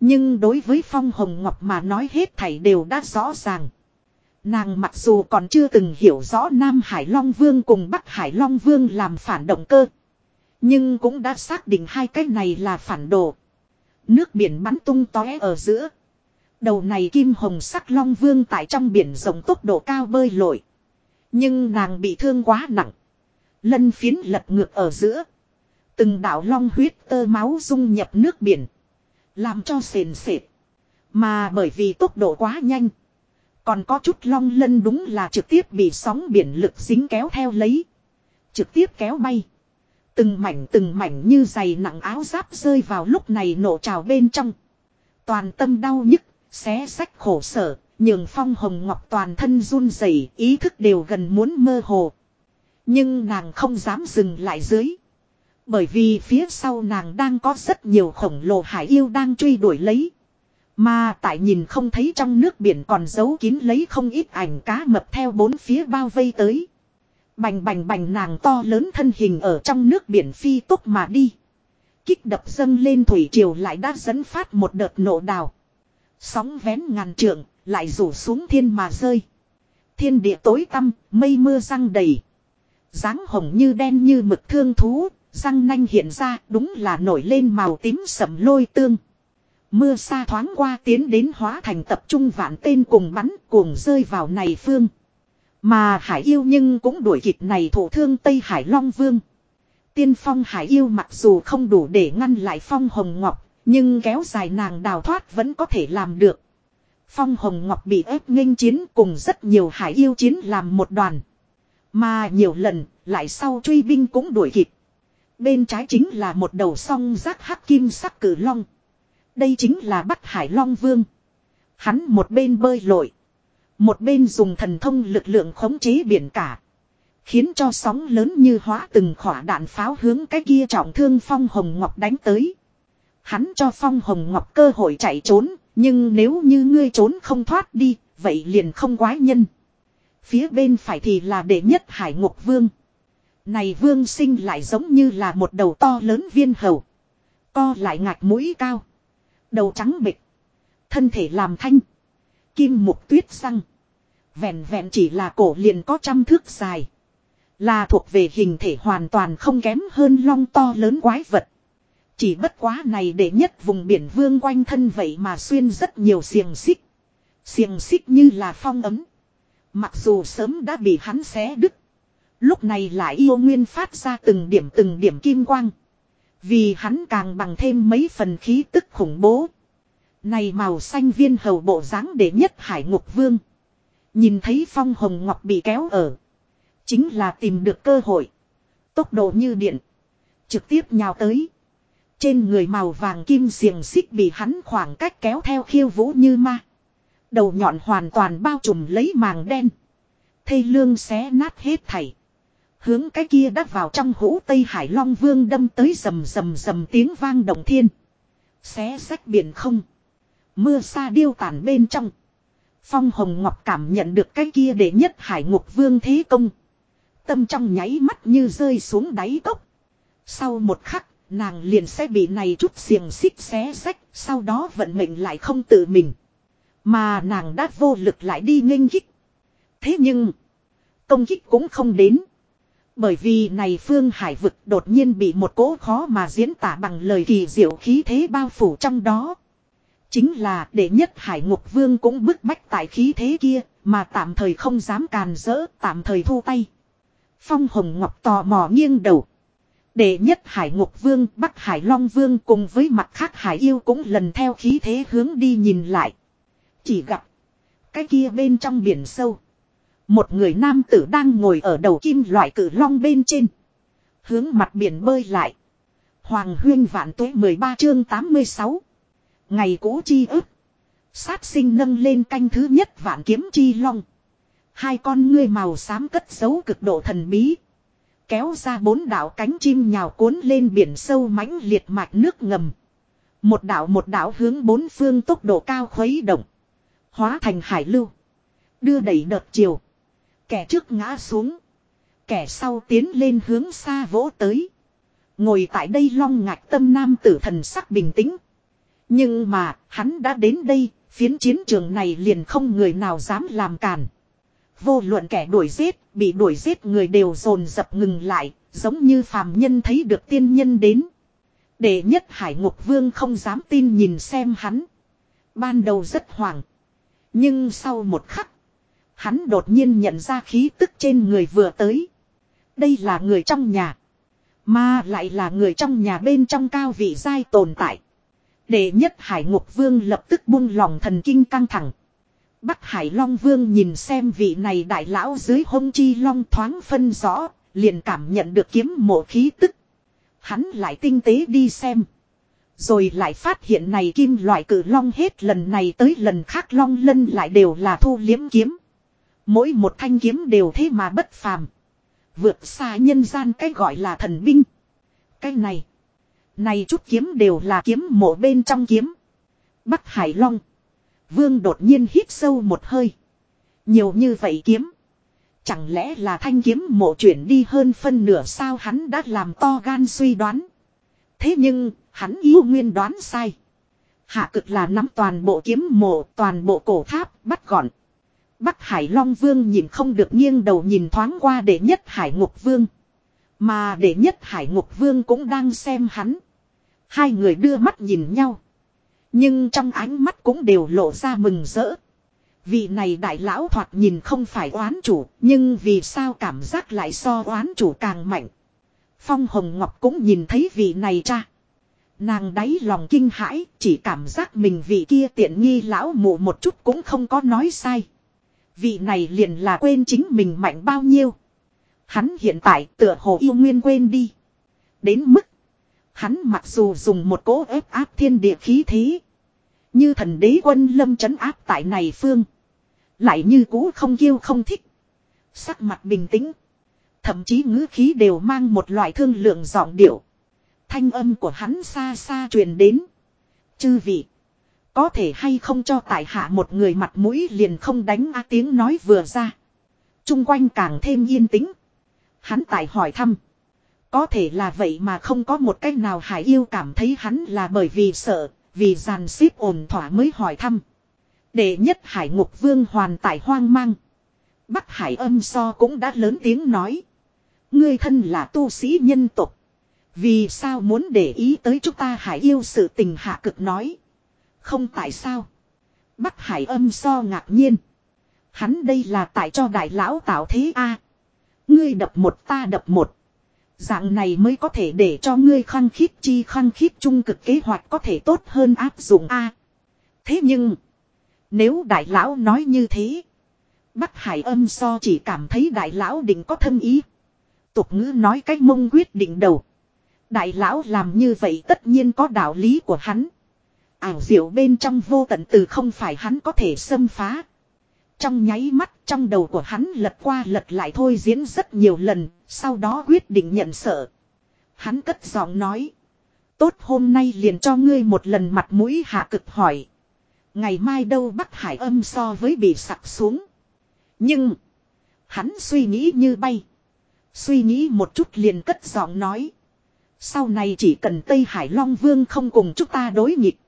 Nhưng đối với Phong Hồng Ngọc mà nói hết thảy đều đã rõ ràng. Nàng mặc dù còn chưa từng hiểu rõ Nam Hải Long Vương cùng Bắc Hải Long Vương làm phản động cơ. Nhưng cũng đã xác định hai cái này là phản đồ. Nước biển bắn tung tóe ở giữa. Đầu này kim hồng sắc Long Vương tại trong biển rộng tốc độ cao bơi lội. Nhưng nàng bị thương quá nặng. Lân phiến lật ngược ở giữa. Từng đạo long huyết tơ máu dung nhập nước biển. Làm cho sền sệt. Mà bởi vì tốc độ quá nhanh. Còn có chút long lân đúng là trực tiếp bị sóng biển lực dính kéo theo lấy. Trực tiếp kéo bay. Từng mảnh từng mảnh như giày nặng áo giáp rơi vào lúc này nổ trào bên trong. Toàn tâm đau nhức, xé sách khổ sở, Nhường phong hồng ngọc toàn thân run rẩy ý thức đều gần muốn mơ hồ. Nhưng nàng không dám dừng lại dưới. Bởi vì phía sau nàng đang có rất nhiều khổng lồ hải yêu đang truy đuổi lấy. Mà tại nhìn không thấy trong nước biển còn giấu kín lấy không ít ảnh cá mập theo bốn phía bao vây tới. Bành bành bành nàng to lớn thân hình ở trong nước biển phi tốc mà đi. Kích đập dâng lên thủy triều lại đã dẫn phát một đợt nổ đào. Sóng vén ngàn trượng, lại rủ xuống thiên mà rơi. Thiên địa tối tăm, mây mưa răng đầy. dáng hồng như đen như mực thương thú, răng nanh hiện ra đúng là nổi lên màu tím sầm lôi tương. Mưa xa thoáng qua tiến đến hóa thành tập trung vạn tên cùng bắn cuồng rơi vào này phương. Mà hải yêu nhưng cũng đuổi kịp này thủ thương Tây Hải Long Vương. Tiên phong hải yêu mặc dù không đủ để ngăn lại phong hồng ngọc, nhưng kéo dài nàng đào thoát vẫn có thể làm được. Phong Hồng Ngọc bị ép nghênh chiến cùng rất nhiều hải yêu chiến làm một đoàn. Mà nhiều lần, lại sau truy binh cũng đuổi kịp. Bên trái chính là một đầu song giác hắc kim sắc cử long. Đây chính là Bắc Hải Long Vương. Hắn một bên bơi lội. Một bên dùng thần thông lực lượng khống chế biển cả. Khiến cho sóng lớn như hóa từng khỏa đạn pháo hướng cái kia trọng thương Phong Hồng Ngọc đánh tới. Hắn cho Phong Hồng Ngọc cơ hội chạy trốn, nhưng nếu như ngươi trốn không thoát đi, vậy liền không quái nhân. Phía bên phải thì là đệ nhất hải ngục vương. Này vương sinh lại giống như là một đầu to lớn viên hầu. Co lại ngạch mũi cao. Đầu trắng bịch. Thân thể làm thanh. Kim mục tuyết răng. Vẹn vẹn chỉ là cổ liền có trăm thước dài. Là thuộc về hình thể hoàn toàn không kém hơn long to lớn quái vật. Chỉ bất quá này để nhất vùng biển vương quanh thân vậy mà xuyên rất nhiều xiềng xích. Xiềng xích như là phong ấm. Mặc dù sớm đã bị hắn xé đứt. Lúc này lại yêu nguyên phát ra từng điểm từng điểm kim quang. Vì hắn càng bằng thêm mấy phần khí tức khủng bố. Này màu xanh viên hầu bộ dáng để nhất hải ngục vương. Nhìn thấy phong hồng ngọc bị kéo ở. Chính là tìm được cơ hội. Tốc độ như điện. Trực tiếp nhào tới. Trên người màu vàng kim xiềng xích bị hắn khoảng cách kéo theo khiêu vũ như ma. Đầu nhọn hoàn toàn bao trùm lấy màng đen. Thây lương xé nát hết thảy. Hướng cái kia đắt vào trong hũ Tây Hải Long Vương đâm tới rầm rầm rầm tiếng vang động thiên. Xé sách biển không. Mưa xa điêu tàn bên trong. Phong Hồng Ngọc cảm nhận được cái kia để nhất hải ngục vương thế công. Tâm trong nháy mắt như rơi xuống đáy cốc. Sau một khắc, nàng liền sẽ bị này chút xiềng xích xé sách, sau đó vận mệnh lại không tự mình. Mà nàng đã vô lực lại đi nghênh kích. Thế nhưng, công kích cũng không đến. Bởi vì này phương hải vực đột nhiên bị một cỗ khó mà diễn tả bằng lời kỳ diệu khí thế bao phủ trong đó. Chính là đệ nhất hải ngục vương cũng bức bách tại khí thế kia, mà tạm thời không dám càn rỡ, tạm thời thu tay. Phong Hồng Ngọc tò mò nghiêng đầu. đệ nhất hải ngục vương, bắc hải long vương cùng với mặt khác hải yêu cũng lần theo khí thế hướng đi nhìn lại. Chỉ gặp, cái kia bên trong biển sâu. Một người nam tử đang ngồi ở đầu kim loại cử long bên trên. Hướng mặt biển bơi lại. Hoàng huyên vạn tuế 13 chương 86. Ngày cũ chi ức. Sát sinh nâng lên canh thứ nhất vạn kiếm chi long. Hai con ngươi màu xám cất giấu cực độ thần bí. Kéo ra bốn đạo cánh chim nhào cuốn lên biển sâu mãnh liệt mạch nước ngầm. Một đạo một đạo hướng bốn phương tốc độ cao khuấy động. Hóa thành hải lưu. Đưa đẩy đợt chiều. Kẻ trước ngã xuống. Kẻ sau tiến lên hướng xa vỗ tới. Ngồi tại đây long ngạch tâm nam tử thần sắc bình tĩnh. Nhưng mà, hắn đã đến đây, phiến chiến trường này liền không người nào dám làm cản. Vô luận kẻ đuổi giết, bị đuổi giết người đều dồn dập ngừng lại, giống như phàm nhân thấy được tiên nhân đến. Để nhất hải ngục vương không dám tin nhìn xem hắn. Ban đầu rất hoảng. Nhưng sau một khắc, hắn đột nhiên nhận ra khí tức trên người vừa tới. Đây là người trong nhà. Mà lại là người trong nhà bên trong cao vị giai tồn tại. Đệ nhất hải ngục vương lập tức buông lòng thần kinh căng thẳng. Bắc hải long vương nhìn xem vị này đại lão dưới hông chi long thoáng phân rõ, liền cảm nhận được kiếm mộ khí tức. Hắn lại tinh tế đi xem. Rồi lại phát hiện này kim loại cử long hết lần này tới lần khác long lân lại đều là thu liếm kiếm. Mỗi một thanh kiếm đều thế mà bất phàm. Vượt xa nhân gian cái gọi là thần binh. Cái này. Này chút kiếm đều là kiếm mộ bên trong kiếm. Bắc Hải Long. Vương đột nhiên hít sâu một hơi. Nhiều như vậy kiếm. Chẳng lẽ là thanh kiếm mộ chuyển đi hơn phân nửa sao hắn đã làm to gan suy đoán. Thế nhưng, hắn yêu nguyên đoán sai. Hạ cực là nắm toàn bộ kiếm mộ, toàn bộ cổ tháp, bắt gọn. Bắc Hải Long Vương nhìn không được nghiêng đầu nhìn thoáng qua để nhất Hải Ngục Vương. Mà để nhất Hải Ngục Vương cũng đang xem hắn. Hai người đưa mắt nhìn nhau. Nhưng trong ánh mắt cũng đều lộ ra mừng rỡ. Vị này đại lão thoạt nhìn không phải oán chủ, nhưng vì sao cảm giác lại so oán chủ càng mạnh. Phong Hồng Ngọc cũng nhìn thấy vị này cha. Nàng đáy lòng kinh hãi, chỉ cảm giác mình vị kia tiện nghi lão mụ một chút cũng không có nói sai. Vị này liền là quên chính mình mạnh bao nhiêu. Hắn hiện tại tựa hồ yêu nguyên quên đi. Đến mức. Hắn mặc dù dùng một cỗ ép áp thiên địa khí thế. Như thần đế quân lâm chấn áp tại này phương. Lại như cũ không yêu không thích. Sắc mặt bình tĩnh. Thậm chí ngữ khí đều mang một loại thương lượng giọng điệu. Thanh âm của hắn xa xa truyền đến. Chư vị. Có thể hay không cho tại hạ một người mặt mũi liền không đánh a tiếng nói vừa ra. Trung quanh càng thêm yên tĩnh. Hắn tại hỏi thăm. Có thể là vậy mà không có một cách nào hải yêu cảm thấy hắn là bởi vì sợ, vì giàn xếp ổn thỏa mới hỏi thăm. Đệ nhất hải ngục vương hoàn tại hoang mang. Bắc hải âm so cũng đã lớn tiếng nói. Ngươi thân là tu sĩ nhân tục. Vì sao muốn để ý tới chúng ta hải yêu sự tình hạ cực nói. Không tại sao. Bắc hải âm so ngạc nhiên. Hắn đây là tại cho đại lão tạo thế a Ngươi đập một ta đập một. Dạng này mới có thể để cho ngươi khăng khít chi khăng khít trung cực kế hoạch có thể tốt hơn áp dụng A. thế nhưng. Nếu đại lão nói như thế. Bắc Hải âm so chỉ cảm thấy đại lão định có thâm ý. Tục ngữ nói cách mông quyết định đầu. Đại lão làm như vậy tất nhiên có đạo lý của hắn. Ảo diệu bên trong vô tận từ không phải hắn có thể xâm phá. Trong nháy mắt trong đầu của hắn lật qua lật lại thôi diễn rất nhiều lần, sau đó quyết định nhận sợ. Hắn cất giọng nói. Tốt hôm nay liền cho ngươi một lần mặt mũi hạ cực hỏi. Ngày mai đâu Bắc Hải âm so với bị sặc xuống. Nhưng. Hắn suy nghĩ như bay. Suy nghĩ một chút liền cất giọng nói. Sau này chỉ cần Tây Hải Long Vương không cùng chúng ta đối nghịch.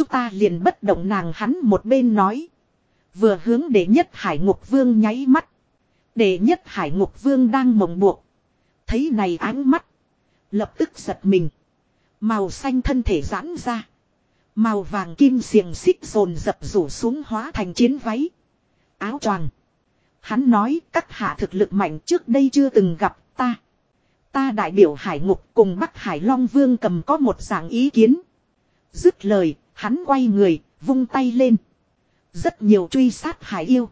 Chúng ta liền bất động nàng hắn một bên nói. Vừa hướng để nhất hải ngục vương nháy mắt. Để nhất hải ngục vương đang mộng buộc. Thấy này ánh mắt. Lập tức giật mình. Màu xanh thân thể giãn ra. Màu vàng kim xiềng xích rồn dập rủ xuống hóa thành chiến váy. Áo choàng. Hắn nói các hạ thực lực mạnh trước đây chưa từng gặp ta. Ta đại biểu hải ngục cùng Bắc Hải Long Vương cầm có một dạng ý kiến. Dứt lời, hắn quay người, vung tay lên. Rất nhiều truy sát hải yêu.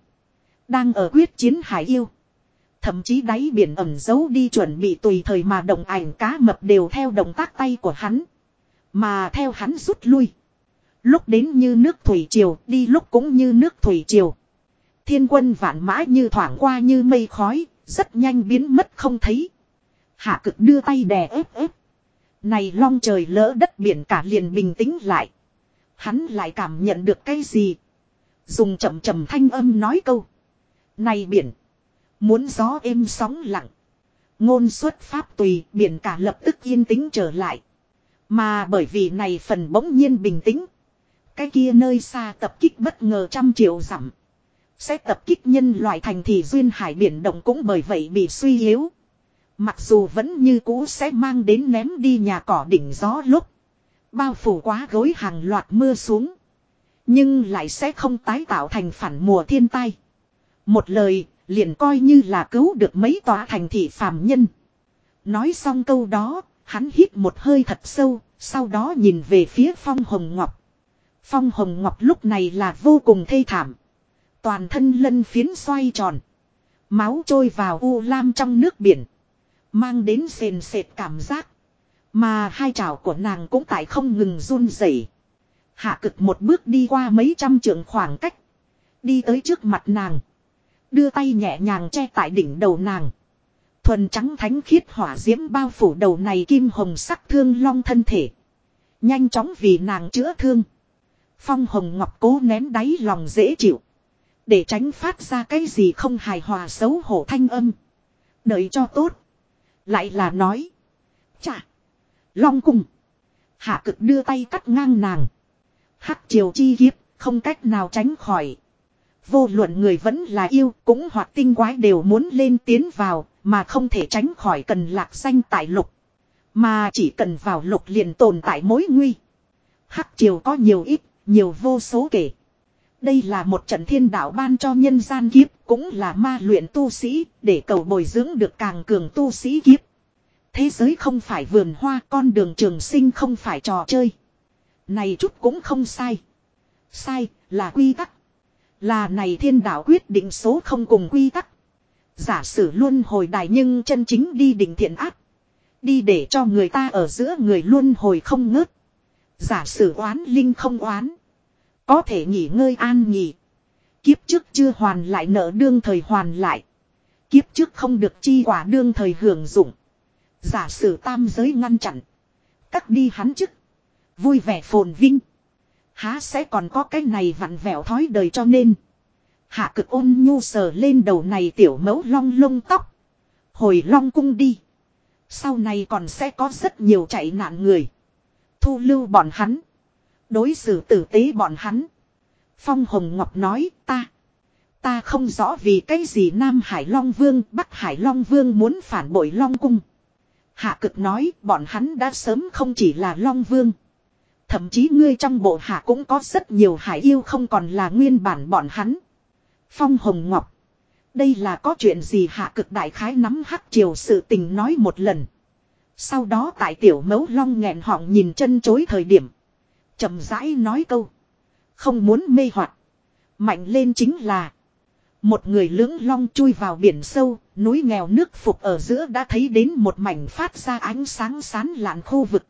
Đang ở quyết chiến hải yêu. Thậm chí đáy biển ẩm giấu đi chuẩn bị tùy thời mà động ảnh cá mập đều theo động tác tay của hắn. Mà theo hắn rút lui. Lúc đến như nước thủy triều, đi lúc cũng như nước thủy triều. Thiên quân vạn mã như thoảng qua như mây khói, rất nhanh biến mất không thấy. Hạ cực đưa tay đè ép ép. Này long trời lỡ đất biển cả liền bình tĩnh lại. Hắn lại cảm nhận được cái gì? Dùng chậm chậm thanh âm nói câu. Này biển. Muốn gió êm sóng lặng. Ngôn xuất pháp tùy, biển cả lập tức yên tĩnh trở lại. Mà bởi vì này phần bỗng nhiên bình tĩnh. Cái kia nơi xa tập kích bất ngờ trăm triệu dặm Sẽ tập kích nhân loại thành thì duyên hải biển động cũng bởi vậy bị suy yếu. Mặc dù vẫn như cũ sẽ mang đến ném đi nhà cỏ đỉnh gió lúc. Bao phủ quá gối hàng loạt mưa xuống. Nhưng lại sẽ không tái tạo thành phản mùa thiên tai. Một lời, liền coi như là cứu được mấy tòa thành thị phàm nhân. Nói xong câu đó, hắn hít một hơi thật sâu, sau đó nhìn về phía Phong Hồng Ngọc. Phong Hồng Ngọc lúc này là vô cùng thê thảm. Toàn thân lân phiến xoay tròn. Máu trôi vào u lam trong nước biển. Mang đến sền sệt cảm giác. Mà hai chảo của nàng cũng tại không ngừng run rẩy. Hạ cực một bước đi qua mấy trăm trượng khoảng cách. Đi tới trước mặt nàng. Đưa tay nhẹ nhàng che tại đỉnh đầu nàng. Thuần trắng thánh khiết hỏa diễm bao phủ đầu này kim hồng sắc thương long thân thể. Nhanh chóng vì nàng chữa thương. Phong hồng ngọc cố nén đáy lòng dễ chịu. Để tránh phát ra cái gì không hài hòa xấu hổ thanh âm. Đợi cho tốt. Lại là nói. Chà. Long cung. Hạ cực đưa tay cắt ngang nàng. Hắc triều chi kiếp, không cách nào tránh khỏi. Vô luận người vẫn là yêu, cũng hoặc tinh quái đều muốn lên tiến vào, mà không thể tránh khỏi cần lạc xanh tại lục. Mà chỉ cần vào lục liền tồn tại mối nguy. Hắc triều có nhiều ít, nhiều vô số kể. Đây là một trận thiên đạo ban cho nhân gian kiếp, cũng là ma luyện tu sĩ, để cầu bồi dưỡng được càng cường tu sĩ kiếp. Thế giới không phải vườn hoa, con đường trường sinh không phải trò chơi. Này chút cũng không sai. Sai, là quy tắc. Là này thiên đạo quyết định số không cùng quy tắc. Giả sử luôn hồi đài nhưng chân chính đi định thiện ác. Đi để cho người ta ở giữa người luôn hồi không ngớt. Giả sử oán linh không oán. Có thể nghỉ ngơi an nghỉ. Kiếp trước chưa hoàn lại nợ đương thời hoàn lại. Kiếp trước không được chi quả đương thời hưởng dụng. Giả sử tam giới ngăn chặn. Cắt đi hắn chức. Vui vẻ phồn vinh. Há sẽ còn có cái này vặn vẹo thói đời cho nên. Hạ cực ôn nhu sờ lên đầu này tiểu mẫu long lông tóc. Hồi long cung đi. Sau này còn sẽ có rất nhiều chạy nạn người. Thu lưu bọn hắn. Đối xử tử tế bọn hắn. Phong Hồng Ngọc nói ta. Ta không rõ vì cái gì Nam Hải Long Vương, Bắc Hải Long Vương muốn phản bội Long Cung. Hạ cực nói, bọn hắn đã sớm không chỉ là Long Vương. Thậm chí ngươi trong bộ hạ cũng có rất nhiều hải yêu không còn là nguyên bản bọn hắn. Phong Hồng Ngọc. Đây là có chuyện gì hạ cực đại khái nắm hắc triều sự tình nói một lần. Sau đó tại tiểu mấu long nghẹn họng nhìn chân chối thời điểm. chậm rãi nói câu. Không muốn mê hoặc Mạnh lên chính là. Một người lưỡng long chui vào biển sâu, núi nghèo nước phục ở giữa đã thấy đến một mảnh phát ra ánh sáng sán lạn khu vực.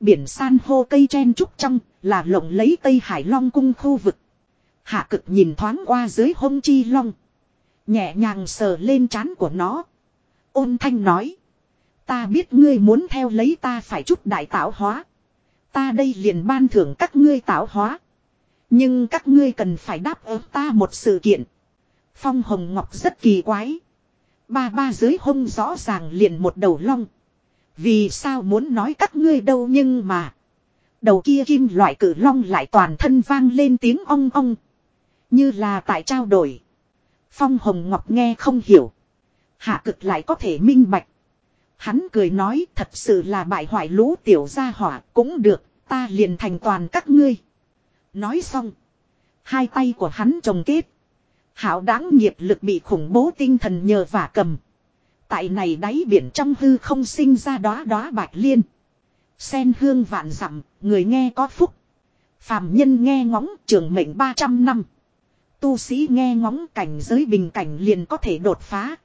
Biển san hô cây chen trúc trong, là lộng lấy Tây Hải Long cung khu vực. Hạ cực nhìn thoáng qua dưới hông chi long. Nhẹ nhàng sờ lên trán của nó. Ôn thanh nói. Ta biết ngươi muốn theo lấy ta phải chút đại tạo hóa. Ta đây liền ban thưởng các ngươi tạo hóa. Nhưng các ngươi cần phải đáp ứng ta một sự kiện. Phong Hồng Ngọc rất kỳ quái. Ba ba dưới hông rõ ràng liền một đầu long. Vì sao muốn nói các ngươi đâu nhưng mà. Đầu kia kim loại cử long lại toàn thân vang lên tiếng ong ong. Như là tại trao đổi. Phong Hồng Ngọc nghe không hiểu. Hạ cực lại có thể minh bạch. Hắn cười nói thật sự là bại hoại lũ tiểu gia hỏa cũng được, ta liền thành toàn các ngươi. Nói xong. Hai tay của hắn trồng kết. Hảo đáng nghiệp lực bị khủng bố tinh thần nhờ vả cầm. Tại này đáy biển trong hư không sinh ra đóa đóa bạch liên. Sen hương vạn dặm, người nghe có phúc. Phàm nhân nghe ngóng trường mệnh 300 năm. Tu sĩ nghe ngóng cảnh giới bình cảnh liền có thể đột phá.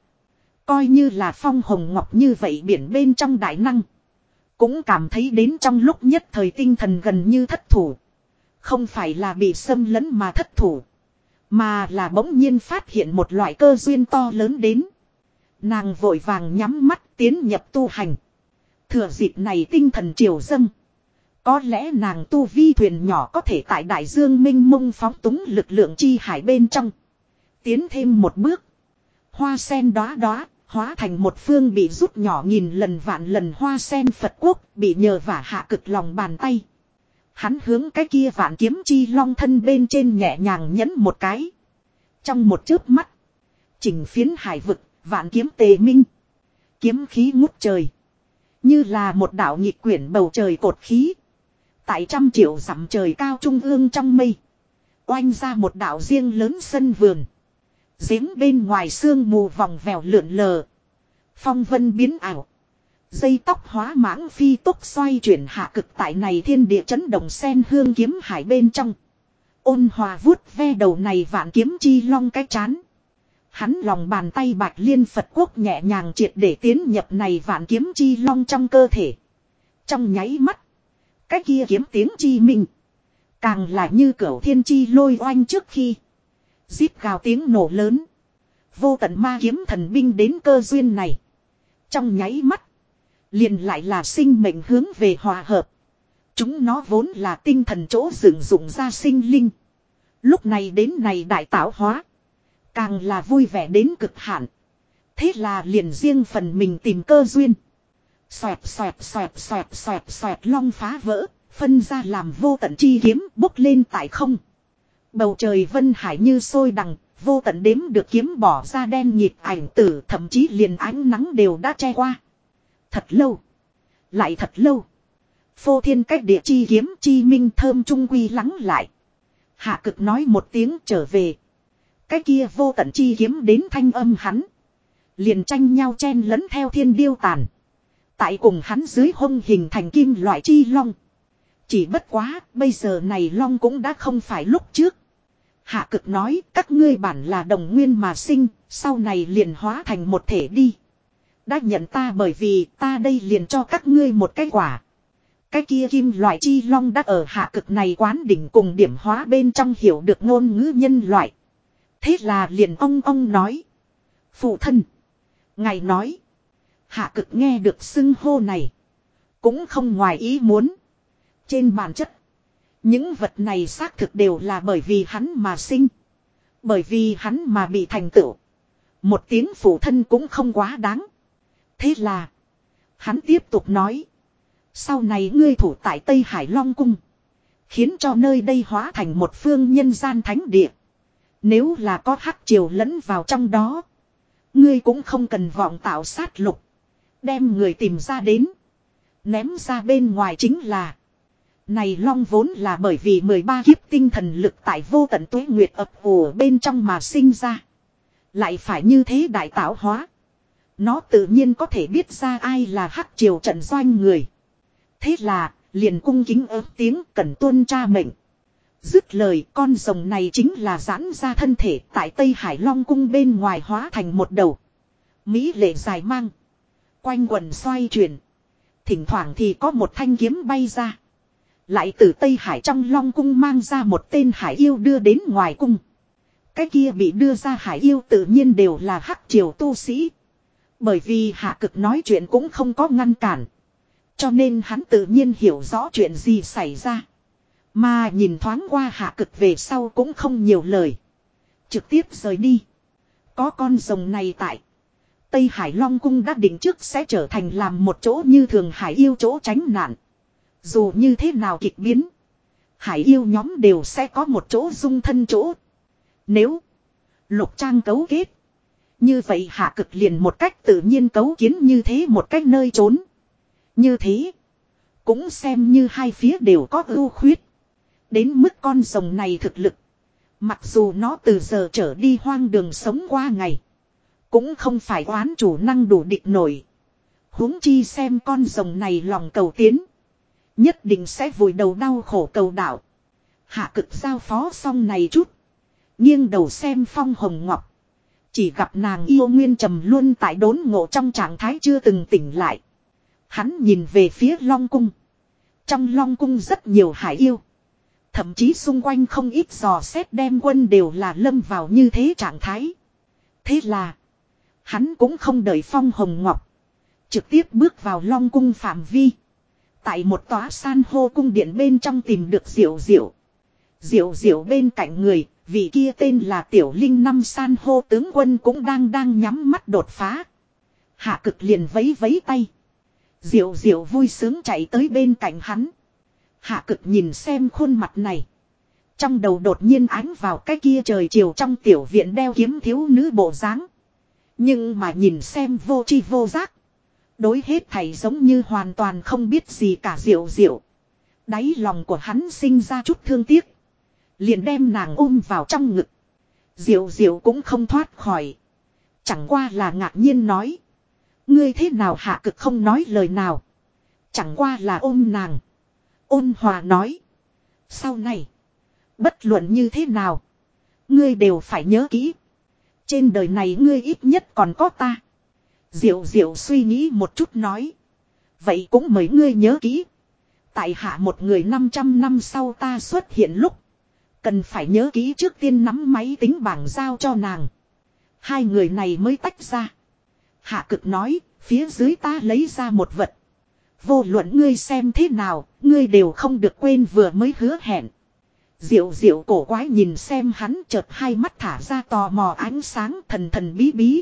Coi như là phong hồng ngọc như vậy biển bên trong đại năng. Cũng cảm thấy đến trong lúc nhất thời tinh thần gần như thất thủ. Không phải là bị xâm lấn mà thất thủ. Mà là bỗng nhiên phát hiện một loại cơ duyên to lớn đến. Nàng vội vàng nhắm mắt tiến nhập tu hành. Thừa dịp này tinh thần triều dâng. Có lẽ nàng tu vi thuyền nhỏ có thể tại đại dương minh mông phóng túng lực lượng chi hải bên trong. Tiến thêm một bước. Hoa sen đóa đóa, hóa thành một phương bị rút nhỏ nghìn lần vạn lần hoa sen Phật quốc bị nhờ vả hạ cực lòng bàn tay. Hắn hướng cái kia vạn kiếm chi long thân bên trên nhẹ nhàng nhấn một cái. Trong một chớp mắt. Chỉnh phiến hải vực, vạn kiếm tề minh. Kiếm khí ngút trời. Như là một đạo nhị quyển bầu trời cột khí. Tại trăm triệu dặm trời cao trung ương trong mây. Oanh ra một đạo riêng lớn sân vườn. Giếng bên ngoài sương mù vòng vèo lượn lờ. Phong vân biến ảo. Dây tóc hóa mãng phi tốc xoay chuyển hạ cực tại này thiên địa chấn động sen hương kiếm hải bên trong. Ôn hòa vuốt ve đầu này vạn kiếm chi long cái chán. Hắn lòng bàn tay bạch liên Phật quốc nhẹ nhàng triệt để tiến nhập này vạn kiếm chi long trong cơ thể. Trong nháy mắt. Cái kia kiếm tiếng chi mình Càng là như cửu thiên chi lôi oanh trước khi. díp gào tiếng nổ lớn. Vô tận ma kiếm thần binh đến cơ duyên này. Trong nháy mắt. Liền lại là sinh mệnh hướng về hòa hợp. Chúng nó vốn là tinh thần chỗ dựng dụng ra sinh linh. Lúc này đến này đại tạo hóa. Càng là vui vẻ đến cực hạn. Thế là liền riêng phần mình tìm cơ duyên. Xoẹt xoẹt xoẹt xoẹt xoẹt xoẹt long phá vỡ. Phân ra làm vô tận chi kiếm bốc lên tại không. Bầu trời vân hải như sôi đằng. Vô tận đếm được kiếm bỏ ra đen nhịp ảnh tử, thậm chí liền ánh nắng đều đã che qua. Thật lâu. Lại thật lâu. Phô thiên cách địa chi kiếm chi minh thơm trung quy lắng lại. Hạ cực nói một tiếng trở về. Cái kia vô tận chi kiếm đến thanh âm hắn. Liền tranh nhau chen lẫn theo thiên điêu tàn. Tại cùng hắn dưới hông hình thành kim loại chi long. Chỉ bất quá, bây giờ này long cũng đã không phải lúc trước. Hạ cực nói, các ngươi bản là đồng nguyên mà sinh, sau này liền hóa thành một thể đi. Đã nhận ta bởi vì ta đây liền cho các ngươi một cái quả. Cái kia kim loại chi long đã ở hạ cực này quán đỉnh cùng điểm hóa bên trong hiểu được ngôn ngữ nhân loại. Thế là liền ông ông nói. Phụ thân. Ngài nói. Hạ cực nghe được xưng hô này. Cũng không ngoài ý muốn. Trên bản chất. Những vật này xác thực đều là bởi vì hắn mà sinh. Bởi vì hắn mà bị thành tựu. Một tiếng phụ thân cũng không quá đáng. Thế là. Hắn tiếp tục nói. Sau này ngươi thủ tại Tây Hải Long Cung. Khiến cho nơi đây hóa thành một phương nhân gian thánh địa. Nếu là có hắc triều lẫn vào trong đó. Ngươi cũng không cần vọng tạo sát lục. Đem người tìm ra đến. Ném ra bên ngoài chính là. Này long vốn là bởi vì 13 kiếp tinh thần lực tại vô tận tuế nguyệt ập ủ bên trong mà sinh ra. Lại phải như thế đại tạo hóa. Nó tự nhiên có thể biết ra ai là hắc triều trận doanh người. Thế là, liền cung kính ớt tiếng cần tuân cha mệnh. Dứt lời con rồng này chính là giãn ra thân thể tại Tây Hải Long cung bên ngoài hóa thành một đầu. Mỹ lệ dài mang. Quanh quần xoay chuyển. Thỉnh thoảng thì có một thanh kiếm bay ra. Lại từ Tây Hải trong Long cung mang ra một tên Hải yêu đưa đến ngoài cung. Cái kia bị đưa ra Hải yêu tự nhiên đều là hắc triều tu sĩ. Bởi vì hạ cực nói chuyện cũng không có ngăn cản. Cho nên hắn tự nhiên hiểu rõ chuyện gì xảy ra. Mà nhìn thoáng qua hạ cực về sau cũng không nhiều lời. Trực tiếp rời đi. Có con rồng này tại. Tây Hải Long Cung đã định trước sẽ trở thành làm một chỗ như thường Hải yêu chỗ tránh nạn. Dù như thế nào kịch biến. Hải yêu nhóm đều sẽ có một chỗ dung thân chỗ. Nếu lục trang cấu kết. Như vậy hạ cực liền một cách tự nhiên cấu kiến như thế một cách nơi trốn. Như thế. Cũng xem như hai phía đều có ưu khuyết. Đến mức con rồng này thực lực. Mặc dù nó từ giờ trở đi hoang đường sống qua ngày. Cũng không phải oán chủ năng đủ địch nổi. huống chi xem con rồng này lòng cầu tiến. Nhất định sẽ vùi đầu đau khổ cầu đạo. Hạ cực giao phó xong này chút. nghiêng đầu xem phong hồng ngọc. Chỉ gặp nàng yêu nguyên trầm luôn tại đốn ngộ trong trạng thái chưa từng tỉnh lại. Hắn nhìn về phía long cung. Trong long cung rất nhiều hải yêu. Thậm chí xung quanh không ít dò xét đem quân đều là lâm vào như thế trạng thái. Thế là. Hắn cũng không đợi phong hồng ngọc. Trực tiếp bước vào long cung phạm vi. Tại một tòa san hô cung điện bên trong tìm được diệu diệu. Diệu diệu bên cạnh người, vị kia tên là Tiểu Linh năm san hô tướng quân cũng đang đang nhắm mắt đột phá. Hạ cực liền vấy vấy tay. Diệu diệu vui sướng chạy tới bên cạnh hắn. Hạ cực nhìn xem khuôn mặt này. Trong đầu đột nhiên ánh vào cái kia trời chiều trong tiểu viện đeo kiếm thiếu nữ bộ dáng. Nhưng mà nhìn xem vô chi vô giác. Đối hết thầy giống như hoàn toàn không biết gì cả diệu diệu. Đáy lòng của hắn sinh ra chút thương tiếc. Liền đem nàng ôm vào trong ngực. Diệu diệu cũng không thoát khỏi. Chẳng qua là ngạc nhiên nói. Ngươi thế nào hạ cực không nói lời nào. Chẳng qua là ôm nàng. Ôn hòa nói. Sau này. Bất luận như thế nào. Ngươi đều phải nhớ kỹ. Trên đời này ngươi ít nhất còn có ta. Diệu diệu suy nghĩ một chút nói. Vậy cũng mấy ngươi nhớ kỹ. Tại hạ một người 500 năm sau ta xuất hiện lúc. Cần phải nhớ kỹ trước tiên nắm máy tính bảng giao cho nàng. Hai người này mới tách ra. Hạ cực nói, phía dưới ta lấy ra một vật. Vô luận ngươi xem thế nào, ngươi đều không được quên vừa mới hứa hẹn. Diệu diệu cổ quái nhìn xem hắn chợt hai mắt thả ra tò mò ánh sáng thần thần bí bí.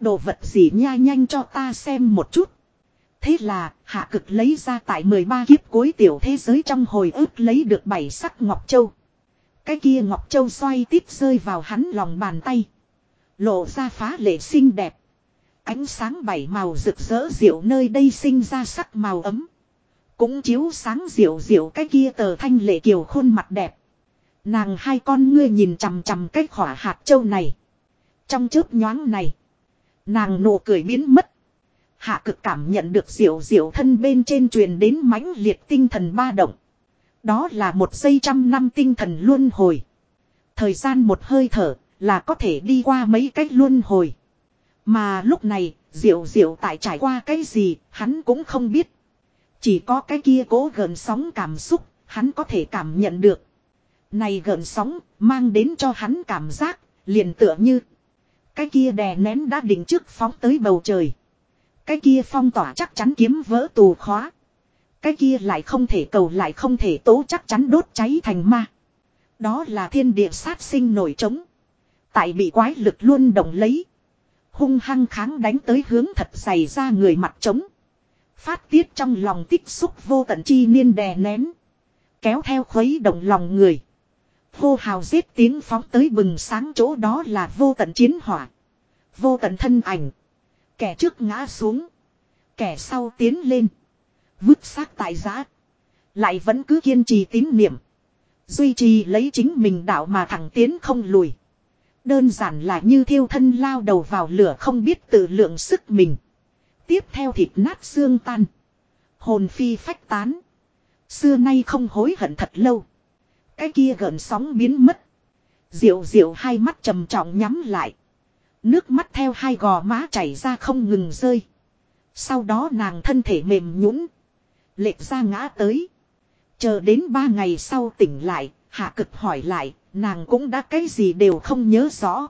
Đồ vật gì nha nhanh cho ta xem một chút. Thế là, hạ cực lấy ra tại 13 kiếp cuối tiểu thế giới trong hồi ức lấy được bảy sắc Ngọc Châu. Cái kia Ngọc Châu xoay tít rơi vào hắn lòng bàn tay. Lộ ra phá lệ xinh đẹp. Ánh sáng bảy màu rực rỡ diệu nơi đây sinh ra sắc màu ấm. Cũng chiếu sáng diệu diệu cái kia tờ thanh lệ kiều khuôn mặt đẹp. Nàng hai con ngươi nhìn chằm chằm cái khỏa hạt châu này. Trong chớp nhoáng này. Nàng nụ cười biến mất. Hạ cực cảm nhận được diệu diệu thân bên trên truyền đến mãnh liệt tinh thần ba động. Đó là một giây trăm năm tinh thần luân hồi. Thời gian một hơi thở là có thể đi qua mấy cách luân hồi. Mà lúc này, diệu diệu tại trải qua cái gì, hắn cũng không biết. Chỉ có cái kia cố gần sóng cảm xúc, hắn có thể cảm nhận được. Này gần sóng, mang đến cho hắn cảm giác, liền tựa như Cái kia đè nén đã đỉnh trước phóng tới bầu trời. Cái kia phong tỏa chắc chắn kiếm vỡ tù khóa. Cái kia lại không thể cầu lại không thể tố chắc chắn đốt cháy thành ma. Đó là thiên địa sát sinh nổi trống. Tại bị quái lực luôn động lấy. Hung hăng kháng đánh tới hướng thật dày ra người mặt trống. Phát tiết trong lòng tích xúc vô tận chi niên đè nén. Kéo theo khuấy động lòng người. Hô hào giết tiếng phóng tới bừng sáng chỗ đó là vô tận chiến hỏa. Vô tận thân ảnh. Kẻ trước ngã xuống. Kẻ sau tiến lên. Vứt xác tại giã. Lại vẫn cứ kiên trì tín niệm. Duy trì lấy chính mình đạo mà thẳng tiến không lùi. Đơn giản là như thiêu thân lao đầu vào lửa không biết tự lượng sức mình. Tiếp theo thịt nát xương tan. Hồn phi phách tán. Xưa nay không hối hận thật lâu. Cái kia gần sóng biến mất. Diệu diệu hai mắt trầm trọng nhắm lại. Nước mắt theo hai gò má chảy ra không ngừng rơi. Sau đó nàng thân thể mềm nhũn Lệch ra ngã tới. Chờ đến ba ngày sau tỉnh lại, hạ cực hỏi lại, nàng cũng đã cái gì đều không nhớ rõ.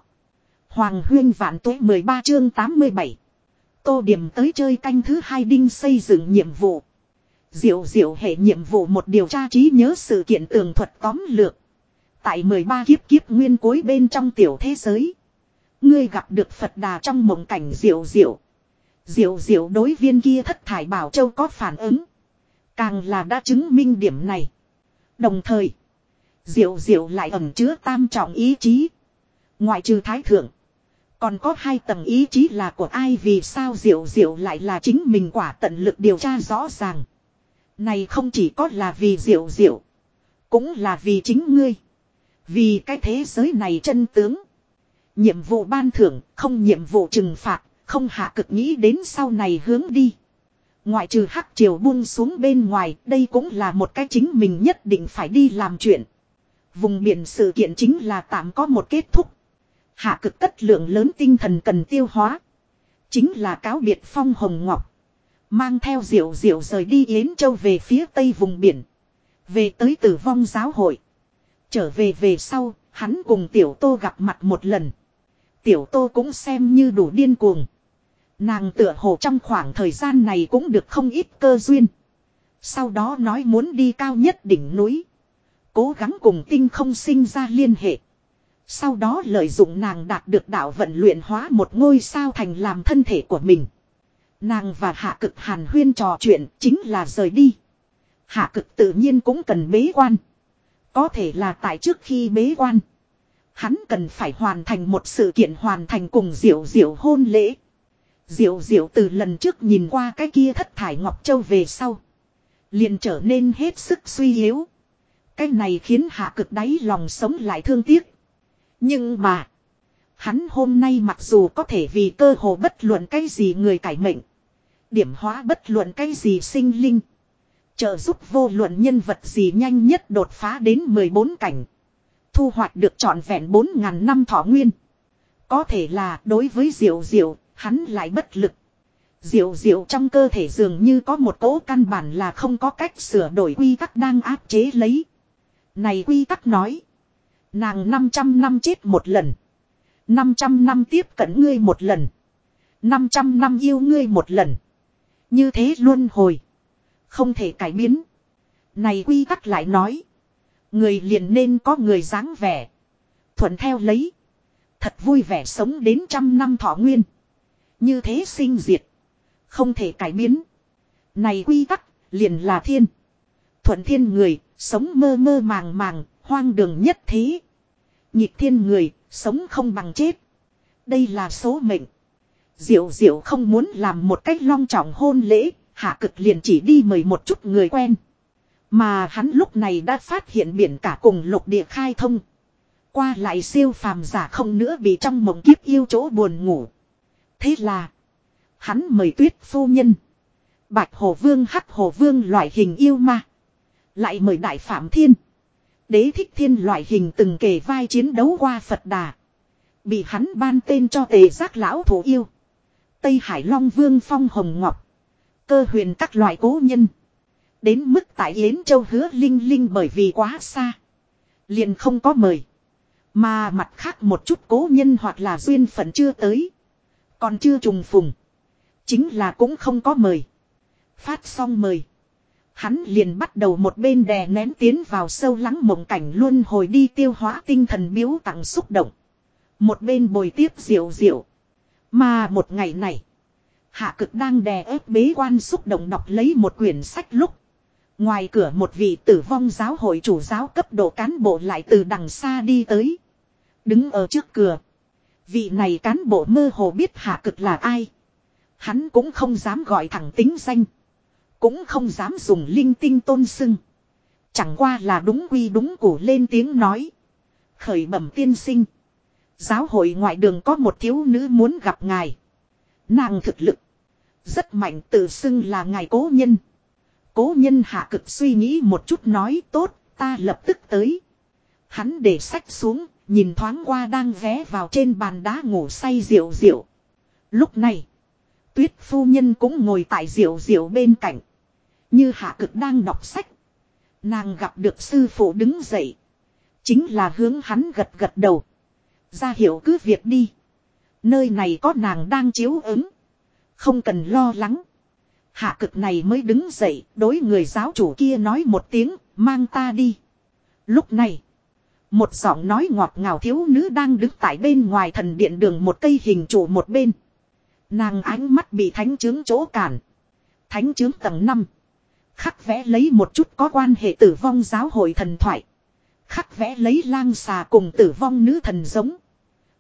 Hoàng huyên vạn tuế 13 chương 87. Tô điểm tới chơi canh thứ hai đinh xây dựng nhiệm vụ. Diệu diệu hệ nhiệm vụ một điều tra trí nhớ sự kiện tường thuật tóm lược. Tại 13 kiếp kiếp nguyên cuối bên trong tiểu thế giới. Ngươi gặp được Phật đà trong mộng cảnh diệu diệu. Diệu diệu đối viên kia thất thải bảo châu có phản ứng. Càng là đã chứng minh điểm này. Đồng thời. Diệu diệu lại ẩn chứa tam trọng ý chí. Ngoại trừ thái thượng. Còn có hai tầng ý chí là của ai vì sao diệu diệu lại là chính mình quả tận lực điều tra rõ ràng. Này không chỉ có là vì diệu diệu. Cũng là vì chính ngươi. Vì cái thế giới này chân tướng. Nhiệm vụ ban thưởng, không nhiệm vụ trừng phạt, không hạ cực nghĩ đến sau này hướng đi. Ngoại trừ hắc triều buông xuống bên ngoài, đây cũng là một cái chính mình nhất định phải đi làm chuyện. Vùng biển sự kiện chính là tạm có một kết thúc. Hạ cực tất lượng lớn tinh thần cần tiêu hóa. Chính là cáo biệt phong hồng ngọc. Mang theo diệu diệu rời đi Yến Châu về phía tây vùng biển. Về tới tử vong giáo hội. Trở về về sau, hắn cùng tiểu tô gặp mặt một lần. Tiểu tô cũng xem như đủ điên cuồng. Nàng tựa hồ trong khoảng thời gian này cũng được không ít cơ duyên. Sau đó nói muốn đi cao nhất đỉnh núi. Cố gắng cùng tinh không sinh ra liên hệ. Sau đó lợi dụng nàng đạt được đạo vận luyện hóa một ngôi sao thành làm thân thể của mình. Nàng và hạ cực hàn huyên trò chuyện chính là rời đi. Hạ cực tự nhiên cũng cần bế quan. Có thể là tại trước khi bế quan. Hắn cần phải hoàn thành một sự kiện hoàn thành cùng diệu diệu hôn lễ. Diệu diệu từ lần trước nhìn qua cái kia thất thải Ngọc Châu về sau. Liền trở nên hết sức suy yếu. Cái này khiến hạ cực đáy lòng sống lại thương tiếc. Nhưng mà. Hắn hôm nay mặc dù có thể vì cơ hồ bất luận cái gì người cải mệnh. Điểm hóa bất luận cái gì sinh linh. Trợ giúp vô luận nhân vật gì nhanh nhất đột phá đến 14 cảnh. Thu hoạch được trọn vẹn 4.000 năm thọ nguyên. Có thể là đối với diệu diệu, hắn lại bất lực. Diệu diệu trong cơ thể dường như có một cỗ căn bản là không có cách sửa đổi quy tắc đang áp chế lấy. Này quy tắc nói. Nàng 500 năm chết một lần. 500 năm tiếp cận ngươi một lần. 500 năm yêu ngươi một lần. Như thế luôn hồi. Không thể cải biến. Này quy tắc lại nói. Người liền nên có người dáng vẻ. Thuận theo lấy. Thật vui vẻ sống đến trăm năm thọ nguyên. Như thế sinh diệt. Không thể cải biến. Này quy tắc, liền là thiên. Thuận thiên người, sống mơ mơ màng màng, hoang đường nhất thế. Nhịp thiên người, sống không bằng chết. Đây là số mệnh. Diệu diệu không muốn làm một cách long trọng hôn lễ, hạ cực liền chỉ đi mời một chút người quen. Mà hắn lúc này đã phát hiện biển cả cùng lục địa khai thông. Qua lại siêu phàm giả không nữa bị trong mộng kiếp yêu chỗ buồn ngủ. Thế là. Hắn mời tuyết phu nhân. Bạch hồ vương, hắc hồ vương loại hình yêu ma. Lại mời đại phạm thiên. Đế thích thiên loại hình từng kề vai chiến đấu qua Phật đà. Bị hắn ban tên cho tề giác lão thủ yêu. Tây Hải Long Vương Phong Hồng Ngọc. Cơ huyền các loại cố nhân. Đến mức tại Yến Châu hứa Linh Linh bởi vì quá xa. Liền không có mời. Mà mặt khác một chút cố nhân hoặc là duyên phận chưa tới. Còn chưa trùng phùng. Chính là cũng không có mời. Phát xong mời. Hắn liền bắt đầu một bên đè nén tiến vào sâu lắng mộng cảnh luôn hồi đi tiêu hóa tinh thần biếu tặng xúc động. Một bên bồi tiếp diệu diệu. Mà một ngày này. Hạ cực đang đè ép bế quan xúc động đọc lấy một quyển sách lúc. Ngoài cửa một vị tử vong giáo hội chủ giáo cấp độ cán bộ lại từ đằng xa đi tới. Đứng ở trước cửa. Vị này cán bộ mơ hồ biết hạ cực là ai. Hắn cũng không dám gọi thẳng tính danh. Cũng không dám dùng linh tinh tôn sưng. Chẳng qua là đúng quy đúng củ lên tiếng nói. Khởi bẩm tiên sinh. Giáo hội ngoại đường có một thiếu nữ muốn gặp ngài. Nàng thực lực. Rất mạnh tự xưng là ngài cố nhân. Cố nhân hạ cực suy nghĩ một chút nói tốt, ta lập tức tới. Hắn để sách xuống, nhìn thoáng qua đang ghé vào trên bàn đá ngủ say rượu rượu. Lúc này, tuyết phu nhân cũng ngồi tại rượu rượu bên cạnh. Như hạ cực đang đọc sách. Nàng gặp được sư phụ đứng dậy. Chính là hướng hắn gật gật đầu. Ra hiểu cứ việc đi. Nơi này có nàng đang chiếu ứng. Không cần lo lắng. Hạ cực này mới đứng dậy, đối người giáo chủ kia nói một tiếng, mang ta đi. Lúc này, một giọng nói ngọt ngào thiếu nữ đang đứng tại bên ngoài thần điện đường một cây hình trụ một bên. Nàng ánh mắt bị thánh chứng chỗ cản. Thánh chứng tầng 5. Khắc vẽ lấy một chút có quan hệ tử vong giáo hội thần thoại. Khắc vẽ lấy lang xà cùng tử vong nữ thần giống.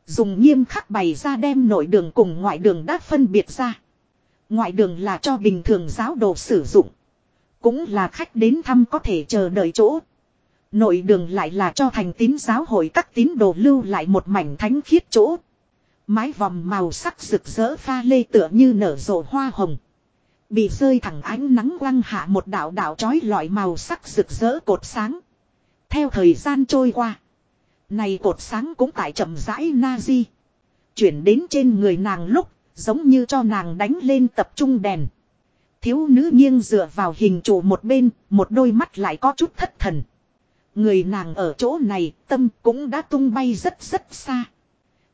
Dùng nghiêm khắc bày ra đem nội đường cùng ngoại đường đã phân biệt ra. Ngoại đường là cho bình thường giáo đồ sử dụng. Cũng là khách đến thăm có thể chờ đợi chỗ. Nội đường lại là cho thành tín giáo hội các tín đồ lưu lại một mảnh thánh khiết chỗ. Mái vòng màu sắc rực rỡ pha lê tựa như nở rộ hoa hồng. Bị rơi thẳng ánh nắng quăng hạ một đạo đạo trói lọi màu sắc rực rỡ cột sáng. Theo thời gian trôi qua. Này cột sáng cũng tại chậm rãi na di. Chuyển đến trên người nàng lúc Giống như cho nàng đánh lên tập trung đèn. Thiếu nữ nghiêng dựa vào hình trụ một bên, một đôi mắt lại có chút thất thần. Người nàng ở chỗ này, tâm cũng đã tung bay rất rất xa.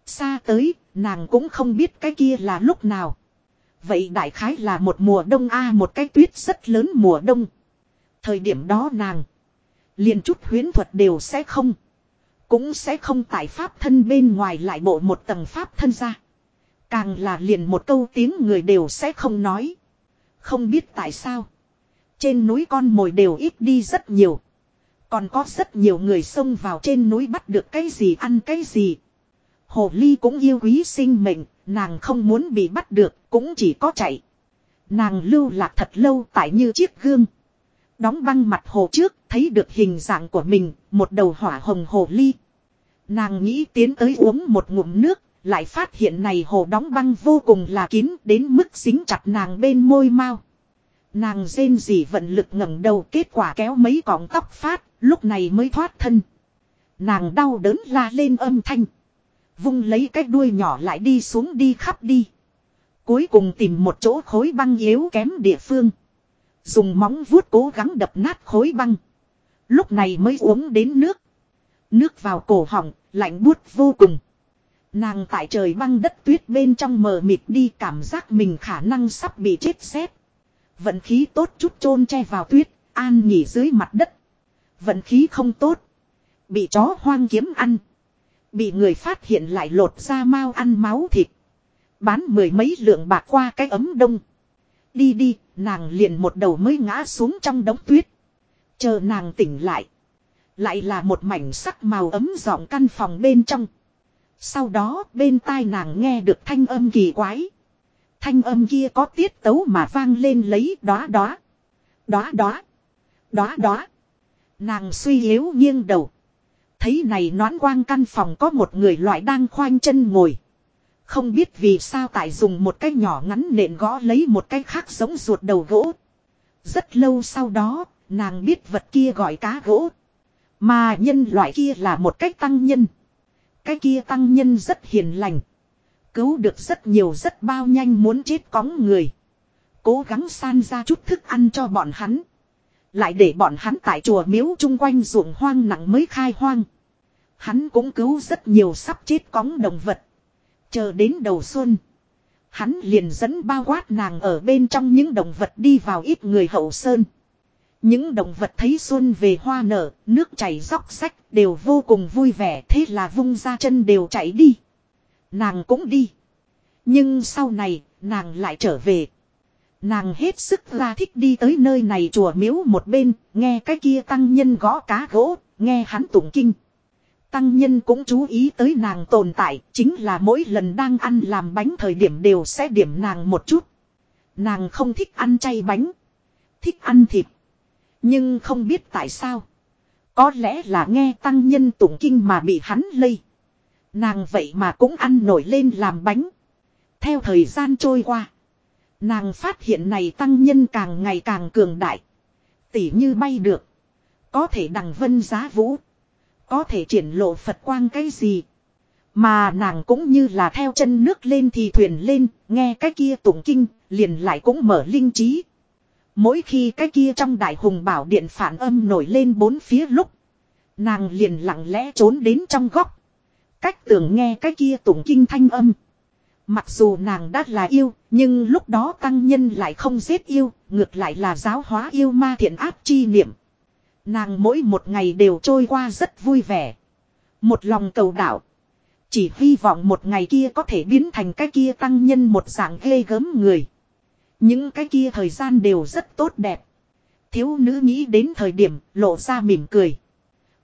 Xa tới, nàng cũng không biết cái kia là lúc nào. Vậy đại khái là một mùa đông a một cái tuyết rất lớn mùa đông. Thời điểm đó nàng, liền chút huyến thuật đều sẽ không. Cũng sẽ không tại pháp thân bên ngoài lại bộ một tầng pháp thân ra. Càng là liền một câu tiếng người đều sẽ không nói. Không biết tại sao. Trên núi con mồi đều ít đi rất nhiều. Còn có rất nhiều người xông vào trên núi bắt được cái gì ăn cái gì. Hồ ly cũng yêu quý sinh mệnh, nàng không muốn bị bắt được, cũng chỉ có chạy. Nàng lưu lạc thật lâu tại như chiếc gương. Đóng băng mặt hồ trước, thấy được hình dạng của mình, một đầu hỏa hồng hồ ly. Nàng nghĩ tiến tới uống một ngụm nước, lại phát hiện này hồ đóng băng vô cùng là kín đến mức dính chặt nàng bên môi mau. Nàng rên rỉ vận lực ngẩng đầu kết quả kéo mấy cọng tóc phát, lúc này mới thoát thân. Nàng đau đớn la lên âm thanh. Vung lấy cái đuôi nhỏ lại đi xuống đi khắp đi. Cuối cùng tìm một chỗ khối băng yếu kém địa phương. Dùng móng vuốt cố gắng đập nát khối băng. Lúc này mới uống đến nước. Nước vào cổ họng, lạnh buốt vô cùng. Nàng tại trời băng đất tuyết bên trong mờ mịt đi cảm giác mình khả năng sắp bị chết xét. Vận khí tốt chút chôn che vào tuyết, an nghỉ dưới mặt đất. Vận khí không tốt. Bị chó hoang kiếm ăn. Bị người phát hiện lại lột ra mau ăn máu thịt. Bán mười mấy lượng bạc qua cái ấm đông. Đi đi, nàng liền một đầu mới ngã xuống trong đống tuyết. Chờ nàng tỉnh lại. Lại là một mảnh sắc màu ấm giọng căn phòng bên trong. Sau đó bên tai nàng nghe được thanh âm kỳ quái. Thanh âm kia có tiết tấu mà vang lên lấy đó đó. Đó đó. Đó đó. Nàng suy yếu nghiêng đầu. Thấy này nón quang căn phòng có một người loại đang khoanh chân ngồi. Không biết vì sao tại dùng một cái nhỏ ngắn nện gõ lấy một cái khác giống ruột đầu gỗ. Rất lâu sau đó, nàng biết vật kia gọi cá gỗ. Mà nhân loại kia là một cách tăng nhân. Cái kia tăng nhân rất hiền lành. Cứu được rất nhiều rất bao nhanh muốn chết cóng người. Cố gắng san ra chút thức ăn cho bọn hắn. Lại để bọn hắn tại chùa miếu chung quanh ruộng hoang nặng mới khai hoang. Hắn cũng cứu rất nhiều sắp chết cóng động vật. Chờ đến đầu xuân. Hắn liền dẫn bao quát nàng ở bên trong những động vật đi vào ít người hậu sơn. Những động vật thấy xuân về hoa nở, nước chảy róc sách đều vô cùng vui vẻ thế là vung ra chân đều chạy đi. Nàng cũng đi. Nhưng sau này, nàng lại trở về. Nàng hết sức ra thích đi tới nơi này chùa miếu một bên, nghe cái kia tăng nhân gõ cá gỗ, nghe hắn tụng kinh. Tăng nhân cũng chú ý tới nàng tồn tại, chính là mỗi lần đang ăn làm bánh thời điểm đều sẽ điểm nàng một chút. Nàng không thích ăn chay bánh, thích ăn thịt. Nhưng không biết tại sao. Có lẽ là nghe tăng nhân tụng kinh mà bị hắn lây. Nàng vậy mà cũng ăn nổi lên làm bánh. Theo thời gian trôi qua. Nàng phát hiện này tăng nhân càng ngày càng cường đại. Tỉ như bay được. Có thể đằng vân giá vũ. Có thể triển lộ Phật quang cái gì. Mà nàng cũng như là theo chân nước lên thì thuyền lên, nghe cái kia tụng kinh, liền lại cũng mở linh trí. Mỗi khi cái kia trong đại hùng bảo điện phản âm nổi lên bốn phía lúc. Nàng liền lặng lẽ trốn đến trong góc. Cách tưởng nghe cái kia tụng kinh thanh âm. Mặc dù nàng đã là yêu, nhưng lúc đó tăng nhân lại không giết yêu, ngược lại là giáo hóa yêu ma thiện áp chi niệm. Nàng mỗi một ngày đều trôi qua rất vui vẻ. Một lòng cầu đạo. Chỉ hy vọng một ngày kia có thể biến thành cái kia tăng nhân một dạng ghê gớm người. Những cái kia thời gian đều rất tốt đẹp. Thiếu nữ nghĩ đến thời điểm lộ ra mỉm cười.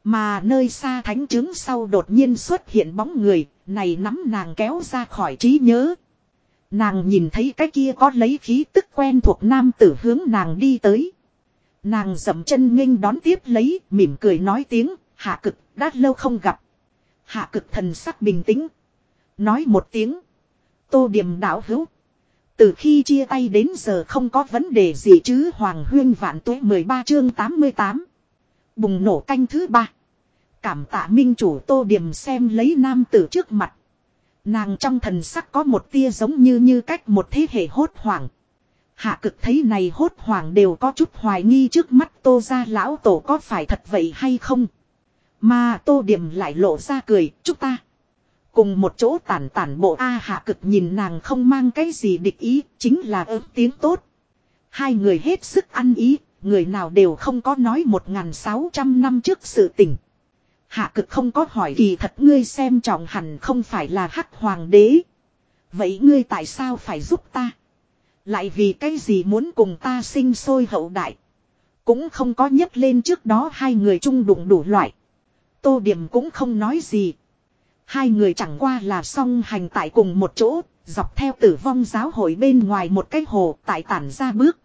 Mà nơi xa thánh chứng sau đột nhiên xuất hiện bóng người, này nắm nàng kéo ra khỏi trí nhớ. Nàng nhìn thấy cái kia có lấy khí tức quen thuộc nam tử hướng nàng đi tới. Nàng dậm chân nghênh đón tiếp lấy, mỉm cười nói tiếng, hạ cực, đã lâu không gặp. Hạ cực thần sắc bình tĩnh. Nói một tiếng. Tô điểm đạo hữu. Từ khi chia tay đến giờ không có vấn đề gì chứ Hoàng Huyên vạn tuế 13 chương 88. Bùng nổ canh thứ ba. Cảm tạ minh chủ tô điểm xem lấy nam tử trước mặt. Nàng trong thần sắc có một tia giống như như cách một thế hệ hốt hoảng. Hạ cực thấy này hốt hoảng đều có chút hoài nghi trước mắt tô ra lão tổ có phải thật vậy hay không. Mà tô điểm lại lộ ra cười, chúc ta. Cùng một chỗ tản tản bộ A hạ cực nhìn nàng không mang cái gì địch ý, chính là ớt tiếng tốt. Hai người hết sức ăn ý, người nào đều không có nói một ngàn sáu trăm năm trước sự tình. Hạ cực không có hỏi kỳ thật ngươi xem trọng hẳn không phải là hắc hoàng đế. Vậy ngươi tại sao phải giúp ta? Lại vì cái gì muốn cùng ta sinh sôi hậu đại? Cũng không có nhấc lên trước đó hai người chung đụng đủ loại. Tô điểm cũng không nói gì. Hai người chẳng qua là song hành tại cùng một chỗ, dọc theo tử vong giáo hội bên ngoài một cái hồ tại tản ra bước.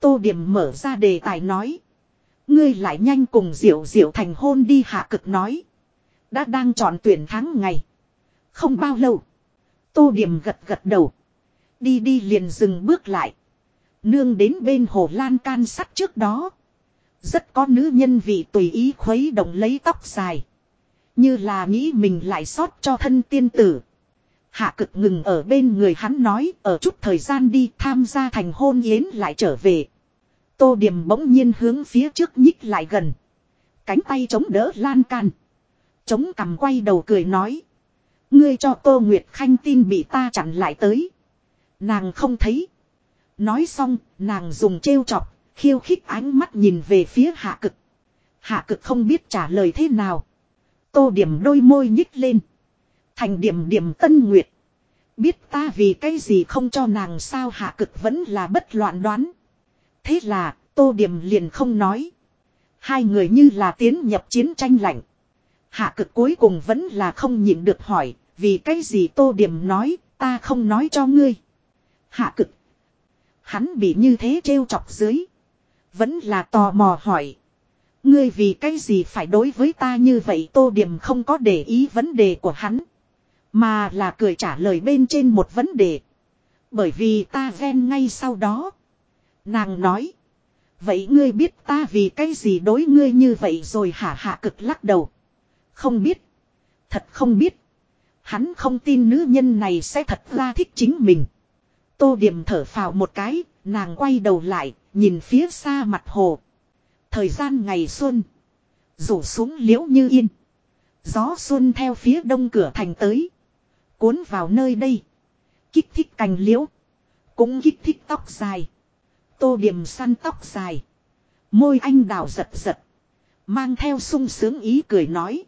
Tô điểm mở ra đề tài nói. Ngươi lại nhanh cùng diệu diệu thành hôn đi hạ cực nói. Đã đang chọn tuyển tháng ngày. Không bao lâu. Tô điểm gật gật đầu. Đi đi liền dừng bước lại. Nương đến bên hồ lan can sắt trước đó. Rất có nữ nhân vị tùy ý khuấy động lấy tóc dài. Như là nghĩ mình lại sót cho thân tiên tử. Hạ cực ngừng ở bên người hắn nói, ở chút thời gian đi, tham gia thành hôn yến lại trở về. Tô điểm bỗng nhiên hướng phía trước nhích lại gần. Cánh tay chống đỡ lan can. Chống cằm quay đầu cười nói. Ngươi cho Tô Nguyệt Khanh tin bị ta chặn lại tới. Nàng không thấy. Nói xong, nàng dùng trêu chọc, khiêu khích ánh mắt nhìn về phía hạ cực. Hạ cực không biết trả lời thế nào. Tô điểm đôi môi nhích lên. Thành điểm điểm tân nguyệt. Biết ta vì cái gì không cho nàng sao hạ cực vẫn là bất loạn đoán. Thế là, tô điểm liền không nói. Hai người như là tiến nhập chiến tranh lạnh. Hạ cực cuối cùng vẫn là không nhịn được hỏi, vì cái gì tô điểm nói, ta không nói cho ngươi. Hạ cực. Hắn bị như thế trêu chọc dưới. Vẫn là tò mò hỏi. Ngươi vì cái gì phải đối với ta như vậy tô điểm không có để ý vấn đề của hắn. Mà là cười trả lời bên trên một vấn đề. Bởi vì ta ven ngay sau đó. Nàng nói. Vậy ngươi biết ta vì cái gì đối ngươi như vậy rồi hả hạ cực lắc đầu. Không biết. Thật không biết. Hắn không tin nữ nhân này sẽ thật ra thích chính mình. Tô điểm thở phào một cái, nàng quay đầu lại, nhìn phía xa mặt hồ. Thời gian ngày xuân. Rủ xuống liễu như yên. Gió xuân theo phía đông cửa thành tới. Cuốn vào nơi đây. Kích thích cành liễu. Cũng kích thích tóc dài. Tô điểm săn tóc dài. Môi anh đào giật giật. Mang theo sung sướng ý cười nói.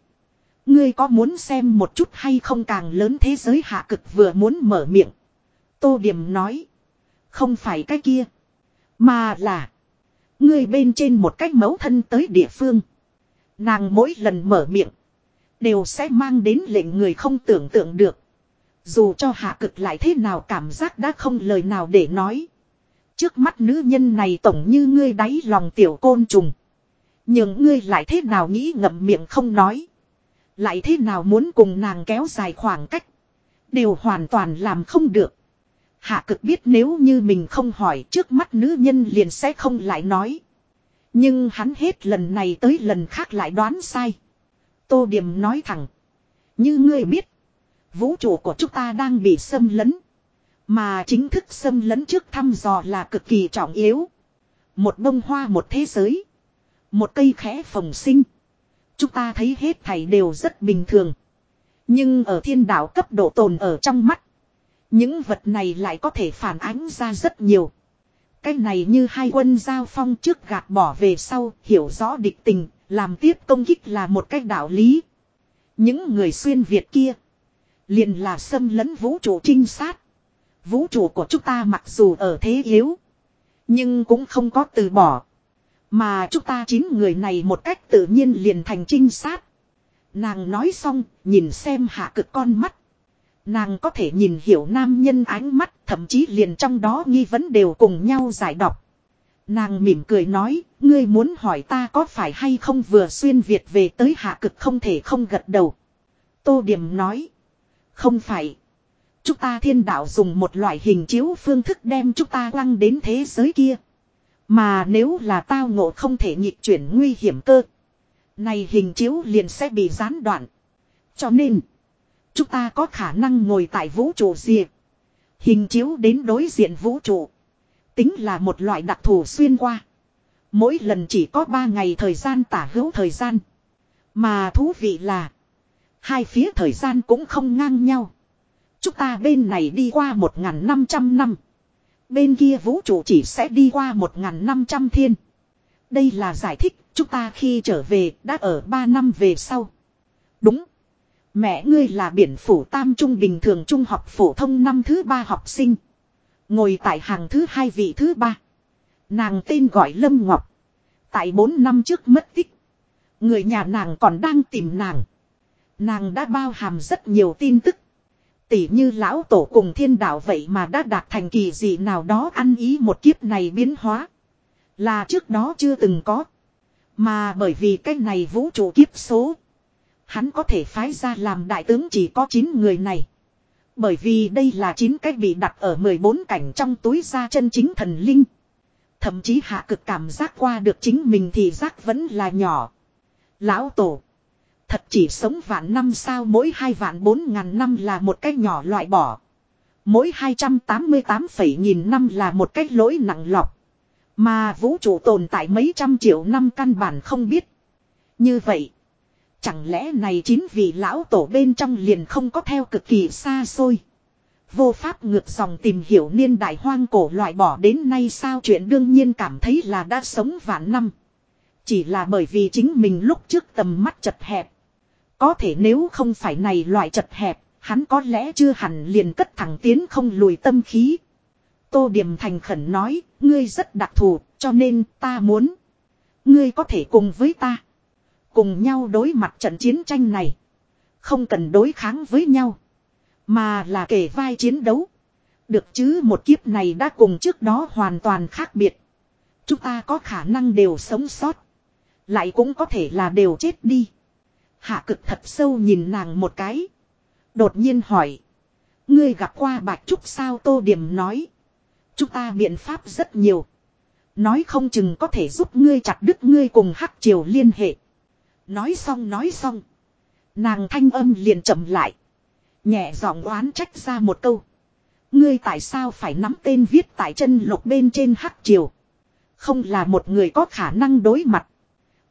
Ngươi có muốn xem một chút hay không càng lớn thế giới hạ cực vừa muốn mở miệng. Tô điểm nói. Không phải cái kia. Mà là. Ngươi bên trên một cách mấu thân tới địa phương. Nàng mỗi lần mở miệng. Đều sẽ mang đến lệnh người không tưởng tượng được. Dù cho hạ cực lại thế nào cảm giác đã không lời nào để nói. Trước mắt nữ nhân này tổng như ngươi đáy lòng tiểu côn trùng. Nhưng ngươi lại thế nào nghĩ ngậm miệng không nói. Lại thế nào muốn cùng nàng kéo dài khoảng cách. Đều hoàn toàn làm không được. Hạ cực biết nếu như mình không hỏi trước mắt nữ nhân liền sẽ không lại nói. Nhưng hắn hết lần này tới lần khác lại đoán sai. Tô Điểm nói thẳng. Như ngươi biết. Vũ trụ của chúng ta đang bị xâm lấn. Mà chính thức xâm lấn trước thăm dò là cực kỳ trọng yếu. Một bông hoa một thế giới. Một cây khẽ phồng sinh. Chúng ta thấy hết thảy đều rất bình thường. Nhưng ở thiên đạo cấp độ tồn ở trong mắt. Những vật này lại có thể phản ánh ra rất nhiều. Cái này như hai quân giao phong trước gạt bỏ về sau, hiểu rõ địch tình, làm tiếp công kích là một cách đạo lý. Những người xuyên Việt kia, liền là xâm lấn vũ trụ trinh sát. Vũ trụ của chúng ta mặc dù ở thế yếu, nhưng cũng không có từ bỏ. Mà chúng ta chín người này một cách tự nhiên liền thành trinh sát. Nàng nói xong, nhìn xem hạ cực con mắt. Nàng có thể nhìn hiểu nam nhân ánh mắt, thậm chí liền trong đó nghi vấn đều cùng nhau giải đọc. Nàng mỉm cười nói, ngươi muốn hỏi ta có phải hay không vừa xuyên Việt về tới hạ cực không thể không gật đầu. Tô Điểm nói, không phải. Chúng ta thiên đạo dùng một loại hình chiếu phương thức đem chúng ta quăng đến thế giới kia. Mà nếu là tao ngộ không thể nhịp chuyển nguy hiểm cơ. Này hình chiếu liền sẽ bị gián đoạn. Cho nên. Chúng ta có khả năng ngồi tại vũ trụ diệt. Hình chiếu đến đối diện vũ trụ. Tính là một loại đặc thù xuyên qua. Mỗi lần chỉ có 3 ngày thời gian tả hữu thời gian. Mà thú vị là. Hai phía thời gian cũng không ngang nhau. Chúng ta bên này đi qua 1.500 năm. Bên kia vũ trụ chỉ sẽ đi qua 1.500 thiên. Đây là giải thích chúng ta khi trở về đã ở 3 năm về sau. Đúng. Mẹ ngươi là biển phủ tam trung bình thường trung học phổ thông năm thứ ba học sinh. Ngồi tại hàng thứ hai vị thứ ba. Nàng tên gọi Lâm Ngọc. Tại 4 năm trước mất tích. Người nhà nàng còn đang tìm nàng. Nàng đã bao hàm rất nhiều tin tức. Tỷ như lão tổ cùng thiên đạo vậy mà đã đạt thành kỳ gì nào đó ăn ý một kiếp này biến hóa. Là trước đó chưa từng có. Mà bởi vì cái này vũ trụ kiếp số. Hắn có thể phái ra làm đại tướng chỉ có 9 người này. Bởi vì đây là 9 cái bị đặt ở 14 cảnh trong túi ra chân chính thần linh. Thậm chí hạ cực cảm giác qua được chính mình thì giác vẫn là nhỏ. Lão tổ. Thật chỉ sống vạn năm sao mỗi hai vạn bốn ngàn năm là một cái nhỏ loại bỏ. Mỗi 288 phẩy nghìn năm là một cái lỗi nặng lọc. Mà vũ trụ tồn tại mấy trăm triệu năm căn bản không biết. Như vậy. Chẳng lẽ này chính vị lão tổ bên trong liền không có theo cực kỳ xa xôi. Vô pháp ngược dòng tìm hiểu niên đại hoang cổ loại bỏ đến nay sao chuyện đương nhiên cảm thấy là đã sống vạn năm. Chỉ là bởi vì chính mình lúc trước tầm mắt chật hẹp. Có thể nếu không phải này loại chật hẹp, hắn có lẽ chưa hẳn liền cất thẳng tiến không lùi tâm khí. Tô Điềm thành khẩn nói, ngươi rất đặc thù, cho nên ta muốn. Ngươi có thể cùng với ta. Cùng nhau đối mặt trận chiến tranh này. Không cần đối kháng với nhau. Mà là kể vai chiến đấu. Được chứ một kiếp này đã cùng trước đó hoàn toàn khác biệt. Chúng ta có khả năng đều sống sót. Lại cũng có thể là đều chết đi. Hạ cực thật sâu nhìn nàng một cái. Đột nhiên hỏi. Ngươi gặp qua Bạch Trúc sao Tô Điểm nói. Chúng ta biện pháp rất nhiều. Nói không chừng có thể giúp ngươi chặt đứt ngươi cùng hắc triều liên hệ. Nói xong nói xong. Nàng thanh âm liền chậm lại. Nhẹ giọng oán trách ra một câu. Ngươi tại sao phải nắm tên viết tại chân lục bên trên hắc triều. Không là một người có khả năng đối mặt.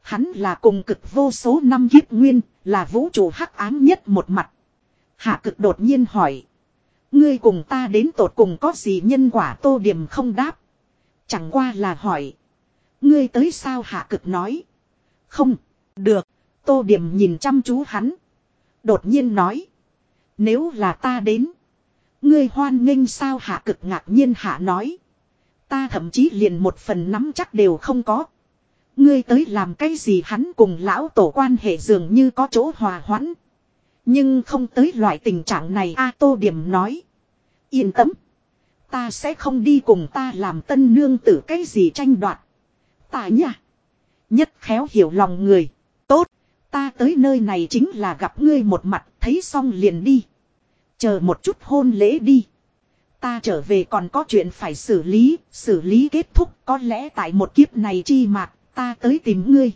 Hắn là cùng cực vô số năm kiếp nguyên, là vũ trụ hắc ám nhất một mặt. Hạ cực đột nhiên hỏi. Ngươi cùng ta đến tột cùng có gì nhân quả tô điểm không đáp. Chẳng qua là hỏi. Ngươi tới sao hạ cực nói. Không, được. Tô điểm nhìn chăm chú hắn. Đột nhiên nói. Nếu là ta đến. Ngươi hoan nghênh sao hạ cực ngạc nhiên hạ nói. Ta thậm chí liền một phần nắm chắc đều không có. Ngươi tới làm cái gì hắn cùng lão tổ quan hệ dường như có chỗ hòa hoãn. Nhưng không tới loại tình trạng này A Tô Điểm nói. Yên tâm. Ta sẽ không đi cùng ta làm tân nương tử cái gì tranh đoạt. Ta nha. Nhất khéo hiểu lòng người. Tốt. Ta tới nơi này chính là gặp ngươi một mặt thấy xong liền đi. Chờ một chút hôn lễ đi. Ta trở về còn có chuyện phải xử lý, xử lý kết thúc có lẽ tại một kiếp này chi mạc, ta tới tìm ngươi.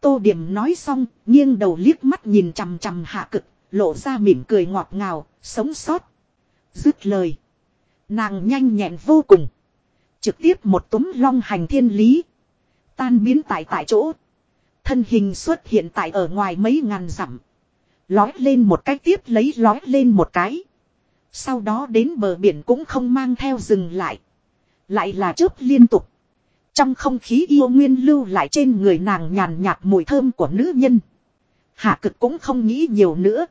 Tô Điểm nói xong, nghiêng đầu liếc mắt nhìn chằm chằm hạ cực, lộ ra mỉm cười ngọt ngào, sống sót. Dứt lời. Nàng nhanh nhẹn vô cùng. Trực tiếp một túm long hành thiên lý. Tan biến tại tại chỗ. Thân hình xuất hiện tại ở ngoài mấy ngàn dặm. Lói lên một cái tiếp lấy lói lên một cái. Sau đó đến bờ biển cũng không mang theo dừng lại. Lại là chớp liên tục. Trong không khí yêu nguyên lưu lại trên người nàng nhàn nhạt mùi thơm của nữ nhân. Hạ cực cũng không nghĩ nhiều nữa.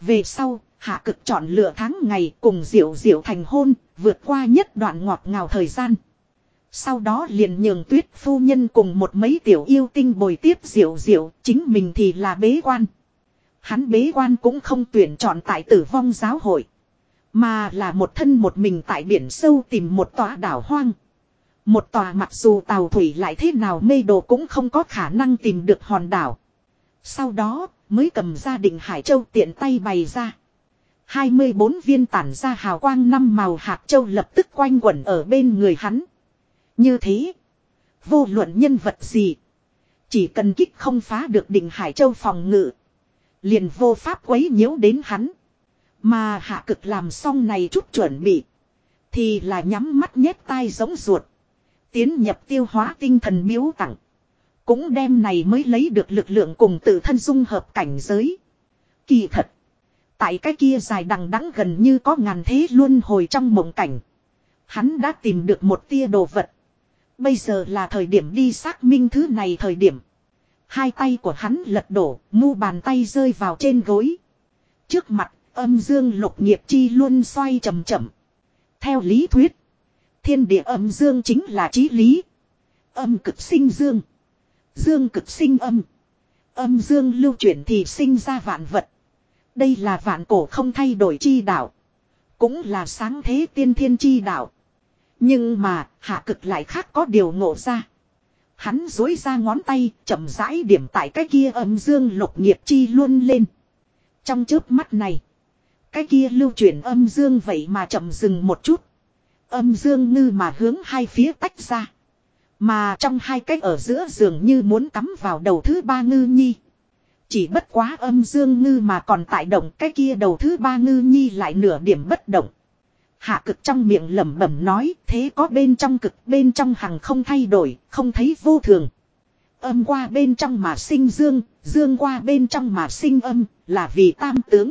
Về sau, hạ cực chọn lựa tháng ngày cùng diệu diệu thành hôn, vượt qua nhất đoạn ngọt ngào thời gian. Sau đó liền nhường tuyết phu nhân cùng một mấy tiểu yêu tinh bồi tiếp diệu diệu, chính mình thì là bế quan. Hắn bế quan cũng không tuyển chọn tại tử vong giáo hội. Mà là một thân một mình tại biển sâu tìm một tòa đảo hoang. Một tòa mặc dù tàu thủy lại thế nào mê đồ cũng không có khả năng tìm được hòn đảo. Sau đó mới cầm ra định Hải Châu tiện tay bày ra. 24 viên tản ra hào quang năm màu hạt châu lập tức quanh quẩn ở bên người hắn. Như thế, vô luận nhân vật gì, chỉ cần kích không phá được đỉnh Hải Châu phòng ngự, liền vô pháp quấy nhiễu đến hắn. Mà hạ cực làm xong này chút chuẩn bị, thì là nhắm mắt nhét tai giống ruột. Tiến nhập tiêu hóa tinh thần miếu tặng. Cũng đem này mới lấy được lực lượng cùng tự thân dung hợp cảnh giới. Kỳ thật. Tại cái kia dài đằng đẵng gần như có ngàn thế luôn hồi trong mộng cảnh. Hắn đã tìm được một tia đồ vật. Bây giờ là thời điểm đi xác minh thứ này thời điểm. Hai tay của hắn lật đổ, mu bàn tay rơi vào trên gối. Trước mặt, âm dương lục nghiệp chi luôn xoay chậm chậm. Theo lý thuyết, thiên địa âm dương chính là trí lý. Âm cực sinh dương. Dương cực sinh âm. Âm dương lưu chuyển thì sinh ra vạn vật. Đây là vạn cổ không thay đổi chi đạo. Cũng là sáng thế tiên thiên chi đạo. Nhưng mà, hạ cực lại khác có điều ngộ ra. Hắn dối ra ngón tay, chậm rãi điểm tại cái kia âm dương lục nghiệp chi luôn lên. Trong chớp mắt này, cái kia lưu chuyển âm dương vậy mà chậm dừng một chút. Âm dương ngư mà hướng hai phía tách ra. Mà trong hai cái ở giữa dường như muốn cắm vào đầu thứ ba ngư nhi. Chỉ bất quá âm dương ngư mà còn tại động cái kia đầu thứ ba ngư nhi lại nửa điểm bất động. Hạ cực trong miệng lẩm bẩm nói thế có bên trong cực bên trong hằng không thay đổi, không thấy vô thường. Âm qua bên trong mà sinh dương, dương qua bên trong mà sinh âm, là vì tam tướng.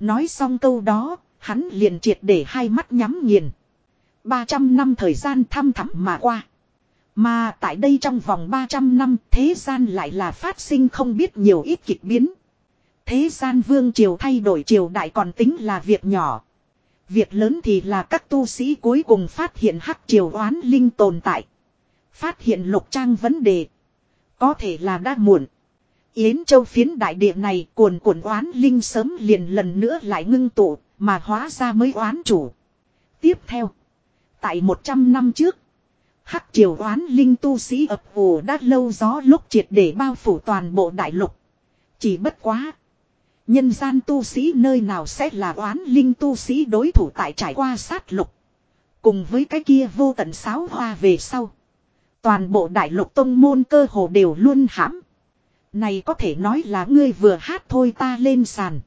Nói xong câu đó, hắn liền triệt để hai mắt nhắm nghiền. 300 năm thời gian thăm thẳm mà qua. Mà tại đây trong vòng 300 năm, thế gian lại là phát sinh không biết nhiều ít kịch biến. Thế gian vương triều thay đổi triều đại còn tính là việc nhỏ. Việc lớn thì là các tu sĩ cuối cùng phát hiện hắc triều oán linh tồn tại. Phát hiện lục trang vấn đề. Có thể là đã muộn. Yến châu phiến đại địa này cuồn cuộn oán linh sớm liền lần nữa lại ngưng tụ, mà hóa ra mới oán chủ. Tiếp theo. Tại 100 năm trước. Hắc triều oán linh tu sĩ ập hồ đã lâu gió lúc triệt để bao phủ toàn bộ đại lục. Chỉ bất quá. Nhân gian tu sĩ nơi nào sẽ là oán linh tu sĩ đối thủ tại trải qua sát lục. Cùng với cái kia vô tận sáo hoa về sau. Toàn bộ đại lục tông môn cơ hồ đều luôn hãm. Này có thể nói là ngươi vừa hát thôi ta lên sàn.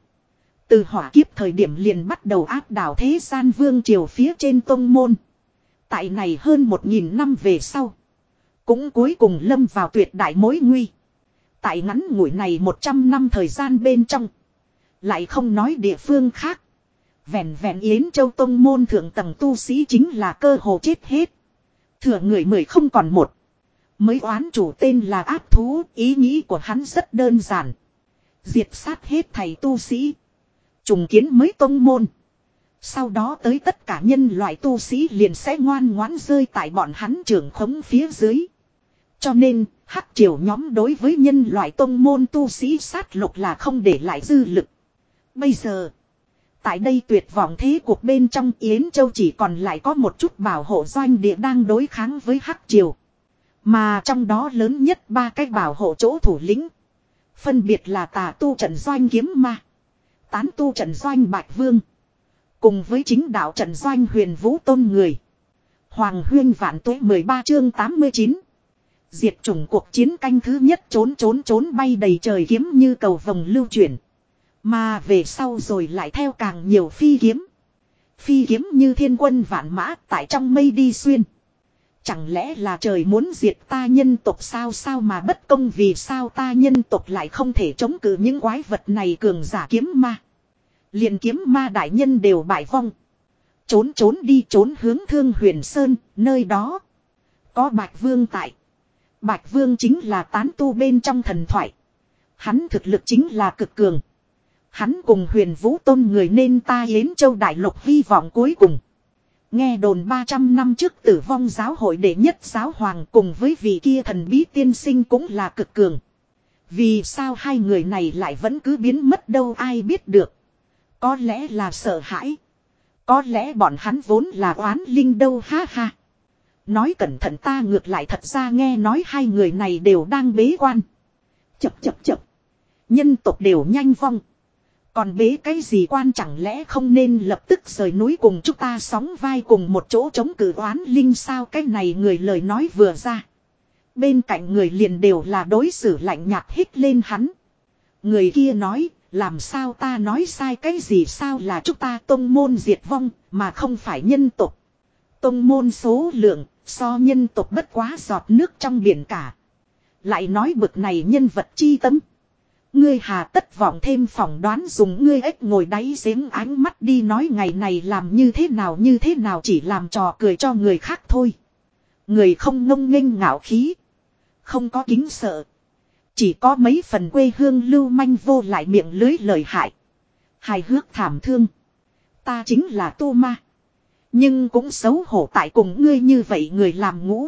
Từ hỏa kiếp thời điểm liền bắt đầu áp đảo thế gian vương triều phía trên tông môn. Tại này hơn một nghìn năm về sau. Cũng cuối cùng lâm vào tuyệt đại mối nguy. Tại ngắn ngủi này 100 năm thời gian bên trong. Lại không nói địa phương khác. Vẹn vẹn Yến Châu Tông môn thượng tầng tu sĩ chính là cơ hồ chết hết. Thừa người mười không còn một. Mới oán chủ tên là áp thú, ý nghĩ của hắn rất đơn giản. Diệt sát hết thầy tu sĩ. Trùng kiến mới tông môn. Sau đó tới tất cả nhân loại tu sĩ liền sẽ ngoan ngoãn rơi tại bọn hắn trưởng khống phía dưới. Cho nên, hắc triều nhóm đối với nhân loại tông môn tu sĩ sát lục là không để lại dư lực. Bây giờ, tại đây tuyệt vọng thế cuộc bên trong Yến Châu chỉ còn lại có một chút bảo hộ doanh địa đang đối kháng với hắc triều. Mà trong đó lớn nhất ba cái bảo hộ chỗ thủ lĩnh. Phân biệt là tà tu trận doanh kiếm ma. Tán tu trận doanh bạch vương. Cùng với chính đạo trận doanh huyền vũ tôn người. Hoàng huyên vạn tuế 13 chương 89. Diệt chủng cuộc chiến canh thứ nhất trốn trốn trốn bay đầy trời kiếm như cầu vòng lưu chuyển. Mà về sau rồi lại theo càng nhiều phi kiếm. Phi kiếm như thiên quân vạn mã tại trong mây đi xuyên. Chẳng lẽ là trời muốn diệt ta nhân tộc sao sao mà bất công vì sao ta nhân tộc lại không thể chống cự những quái vật này cường giả kiếm ma liền kiếm ma đại nhân đều bại vong. Trốn trốn đi trốn hướng thương huyền sơn, nơi đó. Có bạch vương tại. Bạch vương chính là tán tu bên trong thần thoại. Hắn thực lực chính là cực cường. Hắn cùng huyền vũ tôn người nên ta yến châu đại lục hy vọng cuối cùng. Nghe đồn 300 năm trước tử vong giáo hội đệ nhất giáo hoàng cùng với vị kia thần bí tiên sinh cũng là cực cường. Vì sao hai người này lại vẫn cứ biến mất đâu ai biết được. Có lẽ là sợ hãi. Có lẽ bọn hắn vốn là oán linh đâu ha ha. Nói cẩn thận ta ngược lại thật ra nghe nói hai người này đều đang bế quan. Chập chập chập. Nhân tộc đều nhanh vong. Còn bế cái gì quan chẳng lẽ không nên lập tức rời núi cùng chúng ta sóng vai cùng một chỗ chống cử oán linh sao cái này người lời nói vừa ra. Bên cạnh người liền đều là đối xử lạnh nhạt hít lên hắn. Người kia nói, làm sao ta nói sai cái gì sao là chúng ta tông môn diệt vong, mà không phải nhân tộc. Tông môn số lượng, so nhân tộc bất quá giọt nước trong biển cả. Lại nói bực này nhân vật chi tấm. Ngươi hà tất vọng thêm phỏng đoán dùng ngươi ếch ngồi đáy giếng ánh mắt đi nói ngày này làm như thế nào như thế nào chỉ làm trò cười cho người khác thôi. Người không ngông nghênh ngạo khí. Không có kính sợ. Chỉ có mấy phần quê hương lưu manh vô lại miệng lưới lời hại. Hài hước thảm thương. Ta chính là tu ma. Nhưng cũng xấu hổ tại cùng ngươi như vậy người làm ngũ.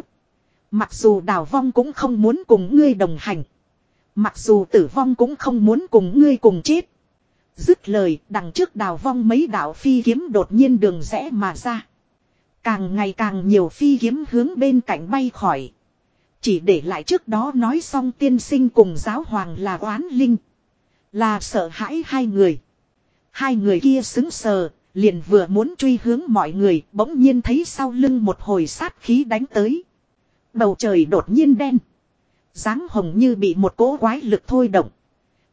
Mặc dù đào vong cũng không muốn cùng ngươi đồng hành. Mặc dù tử vong cũng không muốn cùng ngươi cùng chết. Dứt lời, đằng trước đào vong mấy đạo phi kiếm đột nhiên đường rẽ mà ra. Càng ngày càng nhiều phi kiếm hướng bên cạnh bay khỏi. Chỉ để lại trước đó nói xong tiên sinh cùng giáo hoàng là oán linh. Là sợ hãi hai người. Hai người kia xứng sờ, liền vừa muốn truy hướng mọi người, bỗng nhiên thấy sau lưng một hồi sát khí đánh tới. Bầu trời đột nhiên đen dáng hồng như bị một cỗ quái lực thôi động.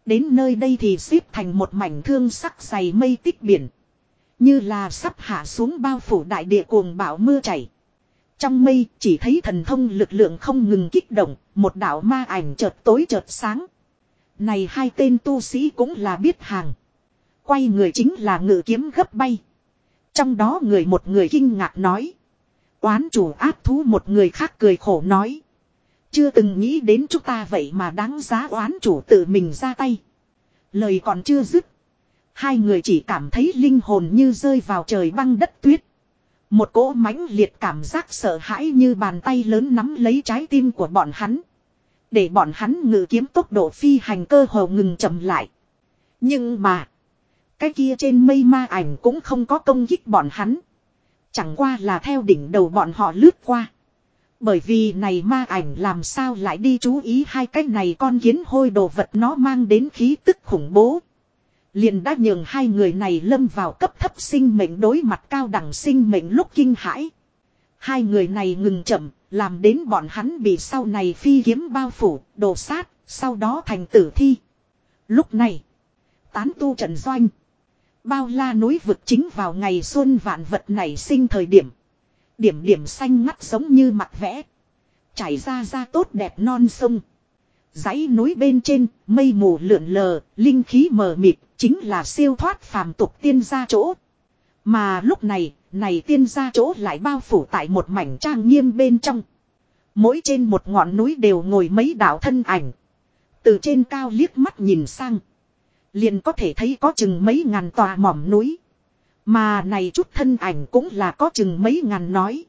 Đến nơi đây thì xếp thành một mảnh thương sắc dày mây tích biển. Như là sắp hạ xuống bao phủ đại địa cuồng bão mưa chảy. Trong mây chỉ thấy thần thông lực lượng không ngừng kích động, một đạo ma ảnh chợt tối chợt sáng. Này hai tên tu sĩ cũng là biết hàng. Quay người chính là ngự kiếm gấp bay. Trong đó người một người kinh ngạc nói. Quán chủ áp thú một người khác cười khổ nói. Chưa từng nghĩ đến chúng ta vậy mà đáng giá oán chủ tự mình ra tay. Lời còn chưa dứt. Hai người chỉ cảm thấy linh hồn như rơi vào trời băng đất tuyết. Một cỗ mãnh liệt cảm giác sợ hãi như bàn tay lớn nắm lấy trái tim của bọn hắn. Để bọn hắn ngự kiếm tốc độ phi hành cơ hồ ngừng chậm lại. Nhưng mà. Cái kia trên mây ma ảnh cũng không có công kích bọn hắn. Chẳng qua là theo đỉnh đầu bọn họ lướt qua. Bởi vì này ma ảnh làm sao lại đi chú ý hai cái này con kiến hôi đồ vật nó mang đến khí tức khủng bố. Liền đã nhường hai người này lâm vào cấp thấp sinh mệnh đối mặt cao đẳng sinh mệnh lúc kinh hãi. Hai người này ngừng chậm, làm đến bọn hắn bị sau này phi kiếm bao phủ, đổ sát, sau đó thành tử thi. Lúc này, tán tu trần doanh. Bao la núi vực chính vào ngày xuân vạn vật này sinh thời điểm. Điểm điểm xanh ngắt giống như mặt vẽ. Chảy ra ra tốt đẹp non sông. dãy núi bên trên, mây mù lượn lờ, linh khí mờ mịt, chính là siêu thoát phàm tục tiên gia chỗ. Mà lúc này, này tiên gia chỗ lại bao phủ tại một mảnh trang nghiêm bên trong. Mỗi trên một ngọn núi đều ngồi mấy đạo thân ảnh. Từ trên cao liếc mắt nhìn sang. Liền có thể thấy có chừng mấy ngàn tòa mỏm núi. Mà này chút thân ảnh cũng là có chừng mấy ngàn nói.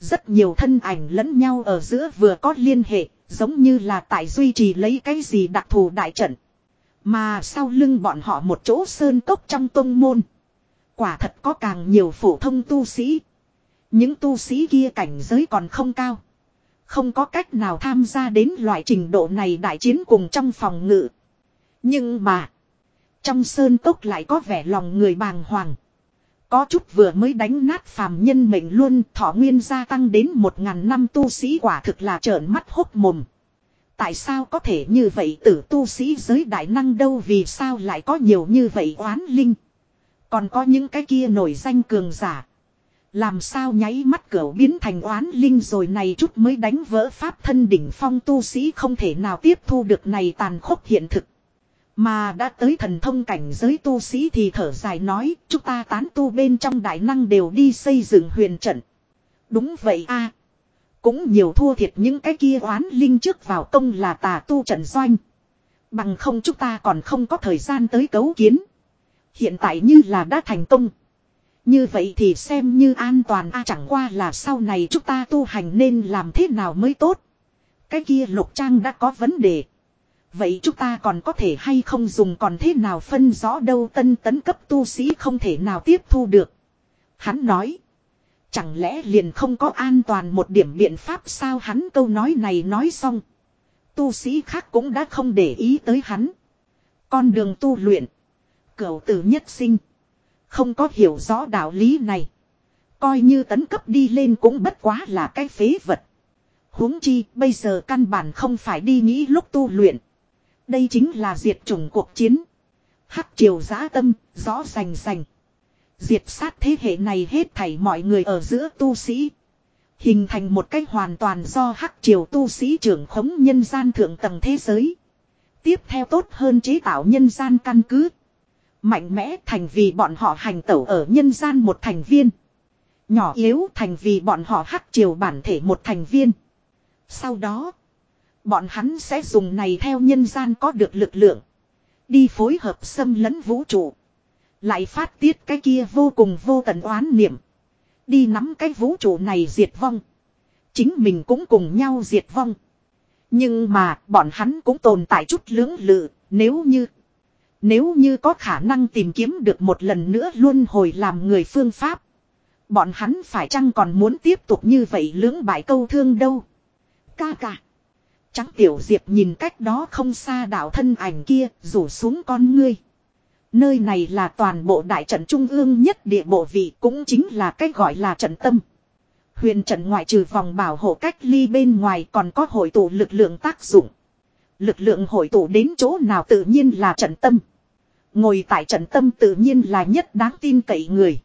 Rất nhiều thân ảnh lẫn nhau ở giữa vừa có liên hệ, giống như là tại duy trì lấy cái gì đặc thù đại trận. Mà sau lưng bọn họ một chỗ sơn cốc trong tông môn. Quả thật có càng nhiều phổ thông tu sĩ. Những tu sĩ kia cảnh giới còn không cao. Không có cách nào tham gia đến loại trình độ này đại chiến cùng trong phòng ngự. Nhưng mà. Trong sơn cốc lại có vẻ lòng người bàng hoàng. Có chút vừa mới đánh nát phàm nhân mệnh luôn, thọ nguyên gia tăng đến một ngàn năm tu sĩ quả thực là trợn mắt hốt mồm. Tại sao có thể như vậy tử tu sĩ giới đại năng đâu vì sao lại có nhiều như vậy oán linh. Còn có những cái kia nổi danh cường giả. Làm sao nháy mắt cửa biến thành oán linh rồi này chút mới đánh vỡ pháp thân đỉnh phong tu sĩ không thể nào tiếp thu được này tàn khốc hiện thực. Mà đã tới thần thông cảnh giới tu sĩ thì thở dài nói, chúng ta tán tu bên trong đại năng đều đi xây dựng huyền trận. Đúng vậy a cũng nhiều thua thiệt những cái kia oán linh trước vào công là tà tu trận doanh. Bằng không chúng ta còn không có thời gian tới cấu kiến. Hiện tại như là đã thành công. Như vậy thì xem như an toàn a chẳng qua là sau này chúng ta tu hành nên làm thế nào mới tốt. Cái kia lục trang đã có vấn đề. Vậy chúng ta còn có thể hay không dùng còn thế nào phân rõ đâu, tân tấn cấp tu sĩ không thể nào tiếp thu được. Hắn nói. Chẳng lẽ liền không có an toàn một điểm biện pháp sao hắn câu nói này nói xong. Tu sĩ khác cũng đã không để ý tới hắn. Con đường tu luyện. Cầu tử nhất sinh. Không có hiểu rõ đạo lý này. Coi như tấn cấp đi lên cũng bất quá là cái phế vật. huống chi bây giờ căn bản không phải đi nghĩ lúc tu luyện. Đây chính là diệt chủng cuộc chiến. Hắc triều giã tâm, rõ rành rành. Diệt sát thế hệ này hết thảy mọi người ở giữa tu sĩ. Hình thành một cách hoàn toàn do hắc triều tu sĩ trưởng khống nhân gian thượng tầng thế giới. Tiếp theo tốt hơn chế tạo nhân gian căn cứ. Mạnh mẽ thành vì bọn họ hành tẩu ở nhân gian một thành viên. Nhỏ yếu thành vì bọn họ hắc triều bản thể một thành viên. Sau đó, bọn hắn sẽ dùng này theo nhân gian có được lực lượng. Đi phối hợp xâm lấn vũ trụ. Lại phát tiết cái kia vô cùng vô tận oán niệm. Đi nắm cái vũ trụ này diệt vong. Chính mình cũng cùng nhau diệt vong. Nhưng mà, bọn hắn cũng tồn tại chút lưỡng lự, nếu như nếu như có khả năng tìm kiếm được một lần nữa luôn hồi làm người phương pháp. Bọn hắn phải chăng còn muốn tiếp tục như vậy lưỡng bại câu thương đâu. Ca ca. Trắng tiểu diệp nhìn cách đó không xa đảo thân ảnh kia, rủ xuống con ngươi. Nơi này là toàn bộ đại trận trung ương nhất địa bộ vị cũng chính là cách gọi là trận tâm. Huyền trận ngoại trừ vòng bảo hộ cách ly bên ngoài còn có hội tụ lực lượng tác dụng. Lực lượng hội tụ đến chỗ nào tự nhiên là trận tâm. Ngồi tại trận tâm tự nhiên là nhất đáng tin cậy người.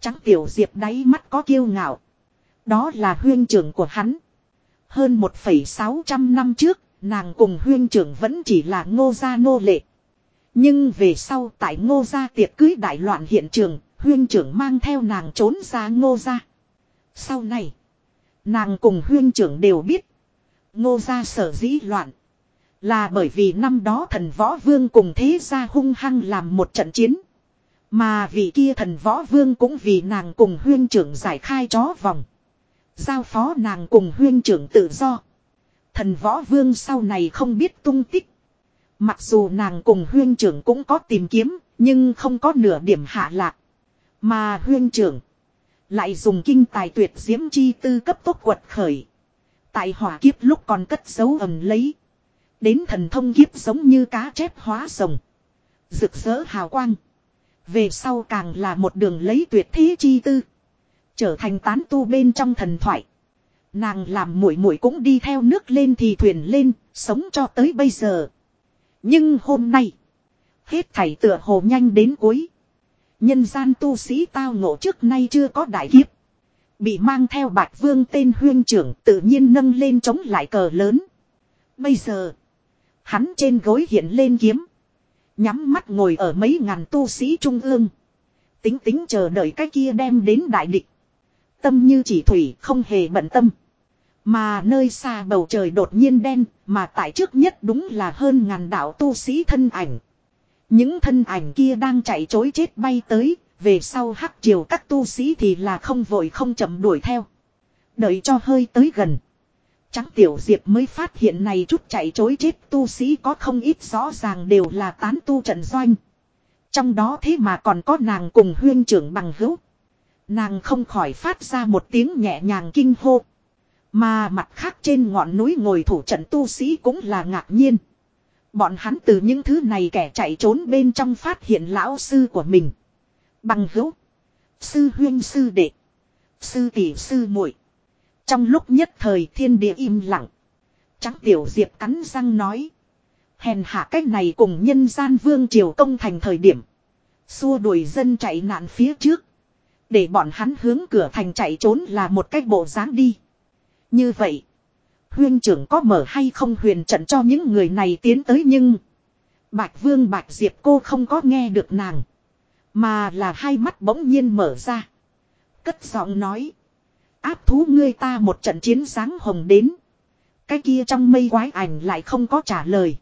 Trắng tiểu diệp đáy mắt có kiêu ngạo. Đó là huyên trưởng của hắn. Hơn 1,600 năm trước, nàng cùng huyên trưởng vẫn chỉ là ngô gia nô lệ. Nhưng về sau tại ngô gia tiệc cưới đại loạn hiện trường, huyên trưởng mang theo nàng trốn ra ngô gia. Sau này, nàng cùng huyên trưởng đều biết. Ngô gia sở dĩ loạn. Là bởi vì năm đó thần võ vương cùng thế gia hung hăng làm một trận chiến. Mà vị kia thần võ vương cũng vì nàng cùng huyên trưởng giải khai chó vòng. Giao phó nàng cùng huyên trưởng tự do. Thần võ vương sau này không biết tung tích. Mặc dù nàng cùng huyên trưởng cũng có tìm kiếm, nhưng không có nửa điểm hạ lạc. Mà huyên trưởng lại dùng kinh tài tuyệt diễm chi tư cấp tốc quật khởi. Tại hỏa kiếp lúc còn cất dấu ẩm lấy. Đến thần thông kiếp giống như cá chép hóa rồng. Rực rỡ hào quang. Về sau càng là một đường lấy tuyệt thế chi tư. Trở thành tán tu bên trong thần thoại. Nàng làm muội muội cũng đi theo nước lên thì thuyền lên, sống cho tới bây giờ. Nhưng hôm nay, hết thảy tựa hồ nhanh đến cuối. Nhân gian tu sĩ tao ngộ trước nay chưa có đại kiếp. Bị mang theo bạch vương tên huyên trưởng tự nhiên nâng lên chống lại cờ lớn. Bây giờ, Hắn trên gối hiện lên kiếm. Nhắm mắt ngồi ở mấy ngàn tu sĩ trung ương. Tính tính chờ đợi cái kia đem đến đại địch. Tâm như chỉ thủy không hề bận tâm. Mà nơi xa bầu trời đột nhiên đen, mà tại trước nhất đúng là hơn ngàn đạo tu sĩ thân ảnh. Những thân ảnh kia đang chạy chối chết bay tới, về sau hắc chiều các tu sĩ thì là không vội không chậm đuổi theo. Đợi cho hơi tới gần. Trắng tiểu diệp mới phát hiện này chút chạy chối chết tu sĩ có không ít rõ ràng đều là tán tu trận doanh. Trong đó thế mà còn có nàng cùng huyên trưởng bằng hữu. Nàng không khỏi phát ra một tiếng nhẹ nhàng kinh hô. Mà mặt khác trên ngọn núi ngồi thủ trận tu sĩ cũng là ngạc nhiên. Bọn hắn từ những thứ này kẻ chạy trốn bên trong phát hiện lão sư của mình. Bằng hữu. Sư huyên sư đệ. Sư tỷ sư muội Trong lúc nhất thời thiên địa im lặng. Trắng tiểu diệp cắn răng nói. Hèn hạ cách này cùng nhân gian vương triều công thành thời điểm. Xua đuổi dân chạy nạn phía trước. Để bọn hắn hướng cửa thành chạy trốn là một cách bộ dáng đi. Như vậy. Huyên trưởng có mở hay không huyền trận cho những người này tiến tới nhưng. Bạch vương bạch diệp cô không có nghe được nàng. Mà là hai mắt bỗng nhiên mở ra. Cất giọng nói. Áp thú ngươi ta một trận chiến sáng hồng đến. Cái kia trong mây quái ảnh lại không có trả lời.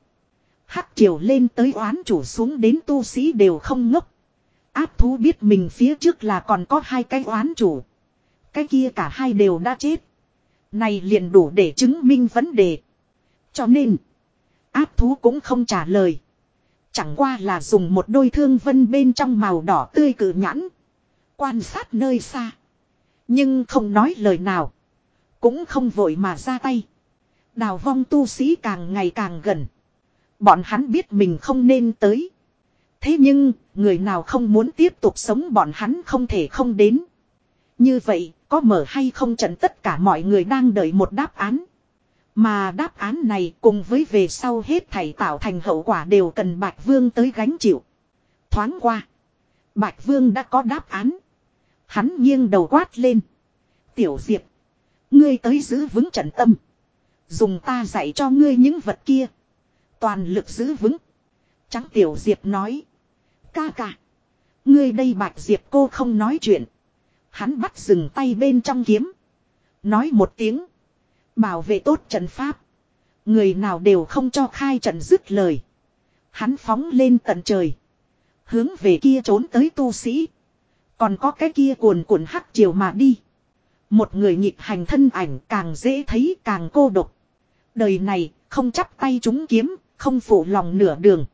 Hắc triều lên tới oán chủ xuống đến tu sĩ đều không ngốc. Áp thú biết mình phía trước là còn có hai cái oán chủ. Cái kia cả hai đều đã chết. Này liền đủ để chứng minh vấn đề. Cho nên. Áp thú cũng không trả lời. Chẳng qua là dùng một đôi thương vân bên trong màu đỏ tươi cử nhãn. Quan sát nơi xa. Nhưng không nói lời nào. Cũng không vội mà ra tay. Đào vong tu sĩ càng ngày càng gần. Bọn hắn biết mình không nên tới. Thế nhưng, người nào không muốn tiếp tục sống bọn hắn không thể không đến. Như vậy, có mở hay không trận tất cả mọi người đang đợi một đáp án. Mà đáp án này cùng với về sau hết thảy tạo thành hậu quả đều cần Bạch Vương tới gánh chịu. Thoáng qua. Bạch Vương đã có đáp án. Hắn nghiêng đầu quát lên. Tiểu Diệp. Ngươi tới giữ vững trận tâm. Dùng ta dạy cho ngươi những vật kia. Toàn lực giữ vững. Trắng Tiểu Diệp nói. Ca ca. Ngươi đây Bạch Diệp cô không nói chuyện. Hắn bắt dừng tay bên trong kiếm. Nói một tiếng. Bảo vệ tốt trận pháp. Người nào đều không cho khai trận dứt lời. Hắn phóng lên tận trời. Hướng về kia trốn tới tu sĩ. Còn có cái kia cuồn cuộn hắc chiều mà đi. Một người nhịp hành thân ảnh càng dễ thấy càng cô độc. Đời này không chắp tay chúng kiếm, không phụ lòng nửa đường.